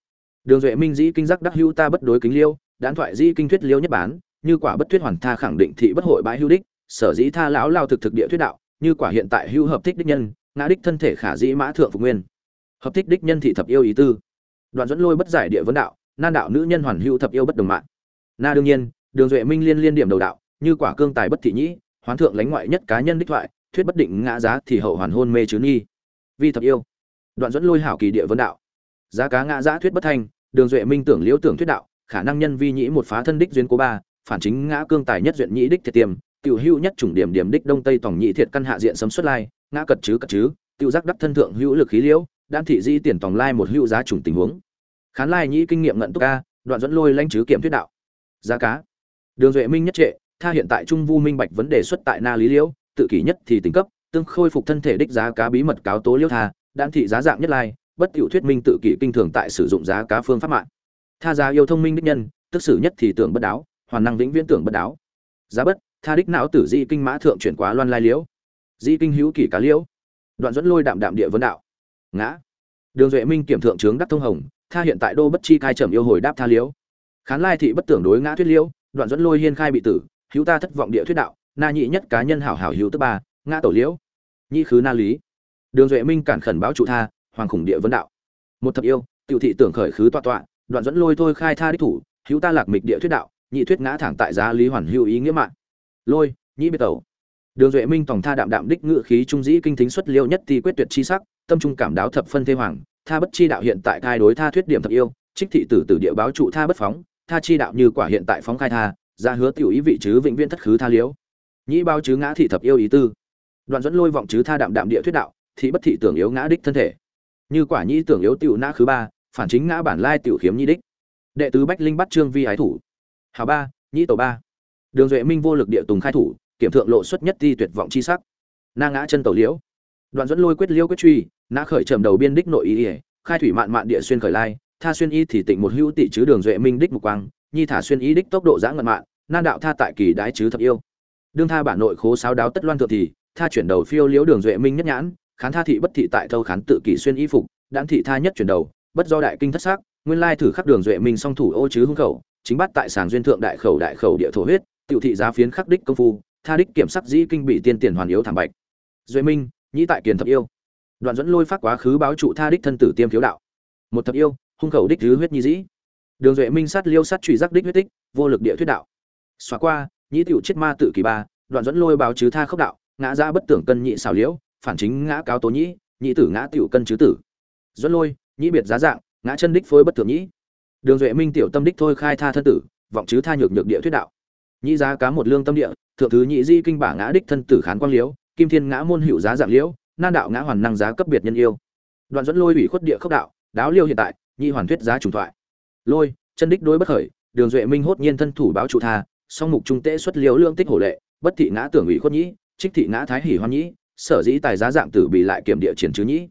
Đường duệ minh dĩ kinh giác đắc hữu ta bất đối kính liêu đán thoại dĩ kinh thuyết liêu nhất bán, như quả bất thuyết hoàn tha khẳng định thị bất hội bãi hữu đích, sở dĩ tha lão lao thực thực địa thuyết đạo, như quả hiện tại hữu hợp thích đích nhân ngã đích thân thể khả dĩ mã thượng phục nguyên. Hợp thích đích nhân thị thập yêu ý tư. Đoạn dẫn lôi bất giải địa vấn đạo, nan đạo nữ nhân hoàn hữu thập yêu bất đồng mạng. Na đương nhiên, đường duệ minh liên liên điểm đầu đạo, như quả cương tài bất thị nhĩ, hoán thượng lãnh ngoại nhất cá nhân đích thoại, thuyết bất định ngã giá thì hậu hoàn hôn mê chứ nghi. Vi thập yêu. Đoạn dẫn lôi hảo kỳ địa vấn đạo. Giá cá ngã giá thuyết bất thành, đường duệ minh tưởng liễu tưởng thuyết đạo, khả năng nhân vi nhĩ một phá thân đích duyên cố ba, phản chính ngã cương tài nhất duyện nhĩ đích thiệt tiềm cựu hữu nhất chủng điểm điểm đích đông tây tổng nhị thiệt căn hạ diện sấm xuất lai ngã cật chứ cật chứ tiểu giác đắc thân thượng hữu lực khí liễu, đan thị di tiền tòng lai một hữu giá trùng tình huống. Khán lai nhĩ kinh nghiệm ngận túc ca, đoạn dẫn lôi lanh chứ kiểm thuyết đạo. Giá cá. Đường duệ minh nhất trệ, tha hiện tại trung vu minh bạch vấn đề xuất tại na lý liễu, tự kỷ nhất thì tính cấp, tương khôi phục thân thể đích giá cá bí mật cáo tố liễu tha, đan thị giá dạng nhất lai, bất tiểu thuyết minh tự kỷ kinh thường tại sử dụng giá cá phương pháp mạng. Tha giá yêu thông minh đích nhân, tức sử nhất thì tưởng bất đáo, hoàn năng vĩnh viễn tưởng bất đáo. Giá bất, tha đích não tử di kinh mã thượng chuyển quá loan lai liễu di kinh hữu kỷ cá liễu. Đoạn dẫn lôi đạm đạm địa vấn đạo. Ngã. Đường duệ minh kiểm thượng trướng đắc thông hồng, tha hiện tại đô bất chi cai trầm yêu hồi đáp tha liễu. Khán lai thị bất tưởng đối ngã thuyết liễu, đoạn dẫn lôi hiên khai bị tử, hữu ta thất vọng địa thuyết đạo, na nhị nhất cá nhân hảo hảo hữu tức ba, ngã tổ liễu. Nhị khứ na lý. Đường duệ minh cản khẩn báo trụ tha, hoàng khủng địa vấn đạo. Một thập yêu, tiểu thị tưởng khởi khứ tọa tọa, đoạn dẫn lôi thôi khai tha đích thủ, hữu ta lạc mịch địa thuyết đạo, nhị thuyết ngã thẳng tại giá lý hoàn hữu ý nghĩa mạng. Lôi, nhị biệt tẩu đường duệ minh tòng tha đạm đạm đích ngự khí trung dĩ kinh thính xuất liêu nhất ti quyết tuyệt chi sắc, tâm trung cảm đáo thập phân thế hoàng, tha bất chi đạo hiện tại thai đối tha thuyết điểm thập yêu, trích thị tử tử địa báo trụ tha bất phóng, tha chi đạo như quả hiện tại phóng khai tha, ra hứa tiểu ý vị chứ vĩnh viễn thất khứ tha liễu. Nhĩ bao chứ ngã thị thập yêu ý tư. Đoạn dẫn lôi vọng chứ tha đạm đạm địa thuyết đạo, thị bất thị tưởng yếu ngã đích thân thể. Như quả nhĩ tưởng yếu tiểu ngã khứ ba, phản chính ngã bản lai tiểu khiếm nhĩ đích. Đệ tứ bách linh bắt trương vi ái thủ. Hào ba, nhĩ tổ ba. Đường duệ minh vô lực địa tùng khai thủ kiểm thượng lộ xuất nhất ti tuyệt vọng chi sắc. Na ngã chân tẩu liễu. Đoạn dẫn lôi quyết liêu quyết truy nã khởi trầm đầu biên đích nội ý ỉa khai thủy mạn mạn địa xuyên khởi lai, tha xuyên y thì tịnh một hữu tỷ chứ đường duệ minh đích mục quang, nhi thả xuyên ý đích tốc độ giã ngận mạn nan đạo tha tại kỳ đái chứ thập yêu. Đương tha bản nội khố sáo đáo tất loan thượng thì, tha chuyển đầu phiêu liễu đường duệ minh nhất nhãn, khán tha thị bất thị tại thâu khán tự kỷ xuyên y phục đãn thị tha nhất chuyển đầu, bất do đại kinh thất xác, nguyên lai thử khắc đường duệ minh song thủ ô chứ hung khẩu, chính bắt tại sàng duyên thượng đại khẩu đại khẩu địa thổ huyết, tiểu thị giá phiến khắc đích công phu tha đích kiểm sắc dĩ kinh bị tiên tiền hoàn yếu thảm bạch. Duệ minh, nhĩ tại kiền thập yêu. Đoạn dẫn lôi phát quá khứ báo trụ tha đích thân tử tiêm thiếu đạo. Một thập yêu, hung khẩu đích thứ huyết nhi dĩ. Đường duệ minh sát liêu sát truy giác đích huyết tích, vô lực địa thuyết đạo. Xóa qua, nhĩ tiểu chết ma tự kỳ ba, đoạn dẫn lôi báo chứ tha khốc đạo, ngã ra bất tưởng cân nhị xảo liễu, phản chính ngã cáo tố nhĩ nhĩ tử ngã tiểu cân chứ tử. Dẫn lôi, nhĩ biệt giá dạng, ngã chân đích phối bất thường nhĩ. Đường duệ minh tiểu tâm đích thôi khai tha thân tử, vọng chứ tha nhược nhược địa thuyết đạo. Nhĩ giá cá một lương tâm địa thượng thứ nhị di kinh bả ngã đích thân tử khán quang liễu, kim thiên ngã môn hữu giá dạng liễu, nan đạo ngã hoàn năng giá cấp biệt nhân yêu. Đoạn dẫn lôi ủy khuất địa khốc đạo, đáo liêu hiện tại, nhị hoàn thuyết giá trùng thoại. Lôi, chân đích đối bất khởi, đường duệ minh hốt nhiên thân thủ báo trụ tha, song mục trung tế xuất liễu lương tích hổ lệ, bất thị ngã tưởng ủy khuất nhĩ, trích thị ngã thái hỉ hoan nhĩ, sở dĩ tài giá dạng tử bị lại kiểm địa triển chứ nhĩ.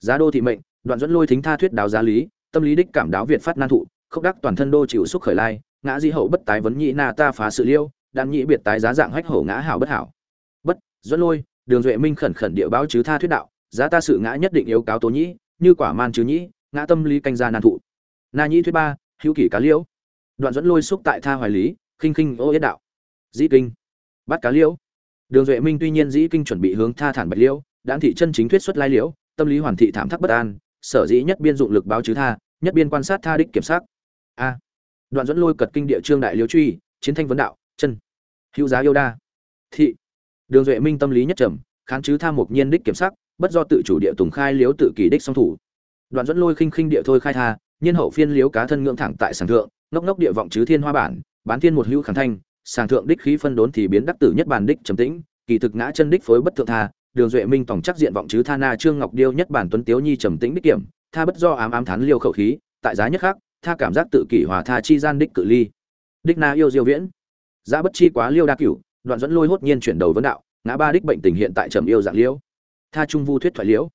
Giá đô thị mệnh, đoạn dẫn lôi thính tha thuyết đáo giá lý, tâm lý đích cảm đáo việt phát nan thụ, khốc đắc toàn thân đô chịu xúc khởi lai, ngã di hậu bất tái vấn nhĩ na ta phá sự liêu đan nhĩ biệt tái giá dạng hách hổ ngã hảo bất hảo. Bất dẫn lôi, đường duệ minh khẩn khẩn địa báo chứ tha thuyết đạo, giá ta sự ngã nhất định yếu cáo tố nhĩ, như quả man chứ nhĩ, ngã tâm lý canh gia nan thụ. Na nhĩ thuyết ba, hữu kỷ cá liễu. Đoạn dẫn lôi xúc tại tha hoài lý, khinh khinh ô yết đạo. Dĩ kinh. Bắt cá liễu. Đường duệ minh tuy nhiên dĩ kinh chuẩn bị hướng tha thản bạch liễu đãn thị chân chính thuyết xuất lai liễu, tâm lý hoàn thị thảm thắc bất an, sở dĩ nhất biên dụng lực báo chứ tha, nhất biên quan sát tha đích kiểm soát a. Đoạn dẫn lôi cật kinh địa trương đại liễu truy, chiến thanh vấn đạo chân. Hữu giá yêu đa. Thị. Đường duệ minh tâm lý nhất trầm, kháng chứ tham mục nhiên đích kiểm sắc, bất do tự chủ địa tùng khai liếu tự kỳ đích song thủ. Đoạn dẫn lôi khinh khinh địa thôi khai tha, nhiên hậu phiên liếu cá thân ngưỡng thẳng tại sàng thượng, ngốc ngốc địa vọng chứ thiên hoa bản, bán thiên một hữu khẳng thanh, sàng thượng đích khí phân đốn thì biến đắc tử nhất bản đích trầm tĩnh, kỳ thực ngã chân đích phối bất thượng tha, đường duệ minh tổng chắc diện vọng chứ tha na trương ngọc điêu nhất bản tuấn tiếu nhi trầm tĩnh đích kiểm, tha bất do ám ám thán liêu khẩu khí, tại giá nhất khác, tha cảm giác tự kỷ hòa tha chi gian đích cự ly. Đích na yêu diêu viễn giá bất chi quá liêu đa cửu, đoạn dẫn lôi hốt nhiên chuyển đầu vấn đạo, ngã ba đích bệnh tình hiện tại trầm yêu dạng liễu. tha trung vu thuyết thoại liễu.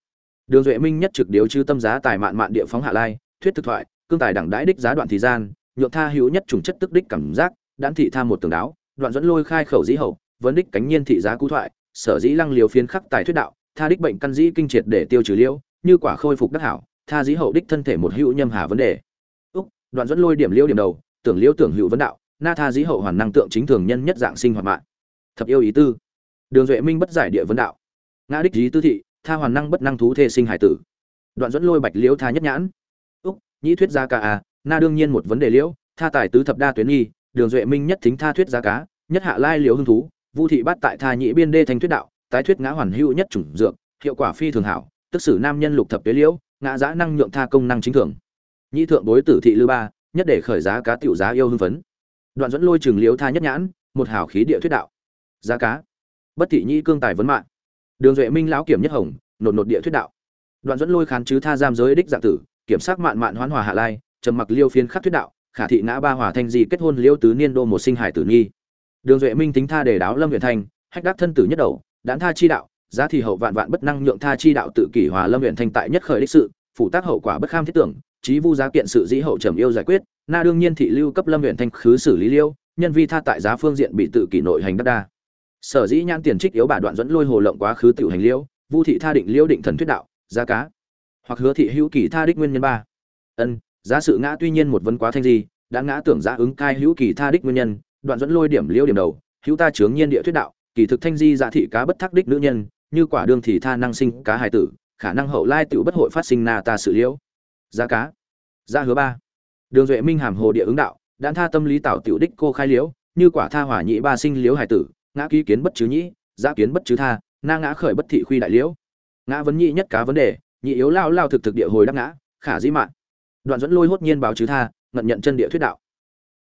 Đường duệ minh nhất trực điếu chư tâm giá tài mạn mạn địa phóng hạ lai, thuyết thực thoại, cương tài đẳng đãi đích giá đoạn thì gian, nhượng tha hữu nhất trùng chất tức đích cảm giác, đãn thị tha một tường đáo, đoạn dẫn lôi khai khẩu dĩ hậu, vấn đích cánh nhiên thị giá cú thoại, sở dĩ lăng liều phiến khắc tài thuyết đạo, tha đích bệnh căn dĩ kinh triệt để tiêu trừ liễu như quả khôi phục đắc hảo, tha dĩ hậu đích thân thể một hữu nhâm hà vấn đề. Úc, đoạn dẫn lôi điểm liễu điểm đầu, tưởng liễu tưởng hữu vấn đạo na tha dĩ hậu hoàn năng tượng chính thường nhân nhất dạng sinh hoạt mạng. Thập yêu ý tư. Đường duệ minh bất giải địa vấn đạo. Ngã đích lý tư thị, tha hoàn năng bất năng thú thê sinh hải tử. Đoạn dẫn lôi bạch liễu tha nhất nhãn. Úc, nhĩ thuyết gia ca à na đương nhiên một vấn đề liễu, tha tài tứ thập đa tuyến nghi, đường duệ minh nhất thính tha thuyết gia cá, nhất hạ lai liễu hưng thú, vu thị bắt tại tha nhĩ biên đê thanh thuyết đạo, tái thuyết ngã hoàn hữu nhất chủng dược, hiệu quả phi thường hảo, tức sử nam nhân lục thập tuế liễu, ngã giã năng nhượng tha công năng chính thường. Nhĩ thượng bối tử thị lư ba, nhất để khởi giá cá tiểu giá yêu hưng phấn đoạn dẫn lôi trường liếu tha nhất nhãn, một hảo khí địa thuyết đạo. Giá cá. Bất thị nhĩ cương tài vấn mạng. Đường duệ minh lão kiểm nhất hồng, nột nột địa thuyết đạo. Đoạn dẫn lôi khán chứ tha giam giới đích dạng tử, kiểm sát mạn mạn hoán hòa hạ lai, trầm mặc liêu phiên khắc thuyết đạo, khả thị ngã ba hòa thanh di kết hôn liêu tứ niên đô một sinh hải tử nghi. Đường duệ minh tính tha đề đáo lâm huyện thanh hách đắc thân tử nhất đầu đán tha chi đạo, giá thì hậu vạn vạn bất năng nhượng tha chi đạo tự kỷ hòa lâm huyện thanh tại nhất khởi đích sự, phủ tác hậu quả bất kham thiết tưởng trí vu giá kiện sự dĩ hậu trầm yêu giải quyết na đương nhiên thị lưu cấp lâm huyện thanh khứ xử lý liêu, nhân vi tha tại giá phương diện bị tự kỷ nội hành đắc đa. Sở dĩ nhãn tiền trích yếu bà đoạn dẫn lôi hồ lộng quá khứ tiểu hành liêu, vu thị tha định liêu định thần thuyết đạo, giá cá. Hoặc hứa thị hữu kỳ tha đích nguyên nhân ba. Ân, giá sự ngã tuy nhiên một vấn quá thanh gì đã ngã tưởng giá ứng cai hữu kỳ tha đích nguyên nhân, đoạn dẫn lôi điểm liêu điểm đầu, hữu ta chướng nhiên địa thuyết đạo, kỳ thực thanh di giả thị cá bất thắc đích nữ nhân, như quả đương thì tha năng sinh cá hài tử, khả năng hậu lai tiểu bất hội phát sinh na ta sự liễu giá cá. Giá hứa ba đường duệ minh hàm hồ địa ứng đạo, đã tha tâm lý tạo tiểu đích cô khai liễu, như quả tha hỏa nhị ba sinh liễu hài tử, ngã ký kiến bất chứ nhĩ giá kiến bất chứ tha, na ngã khởi bất thị khuy đại liễu. Ngã vấn nhị nhất cá vấn đề, nhị yếu lao lao thực thực địa hồi đắc ngã, khả dĩ mạng. Đoạn dẫn lôi hốt nhiên báo chứ tha, ngận nhận chân địa thuyết đạo.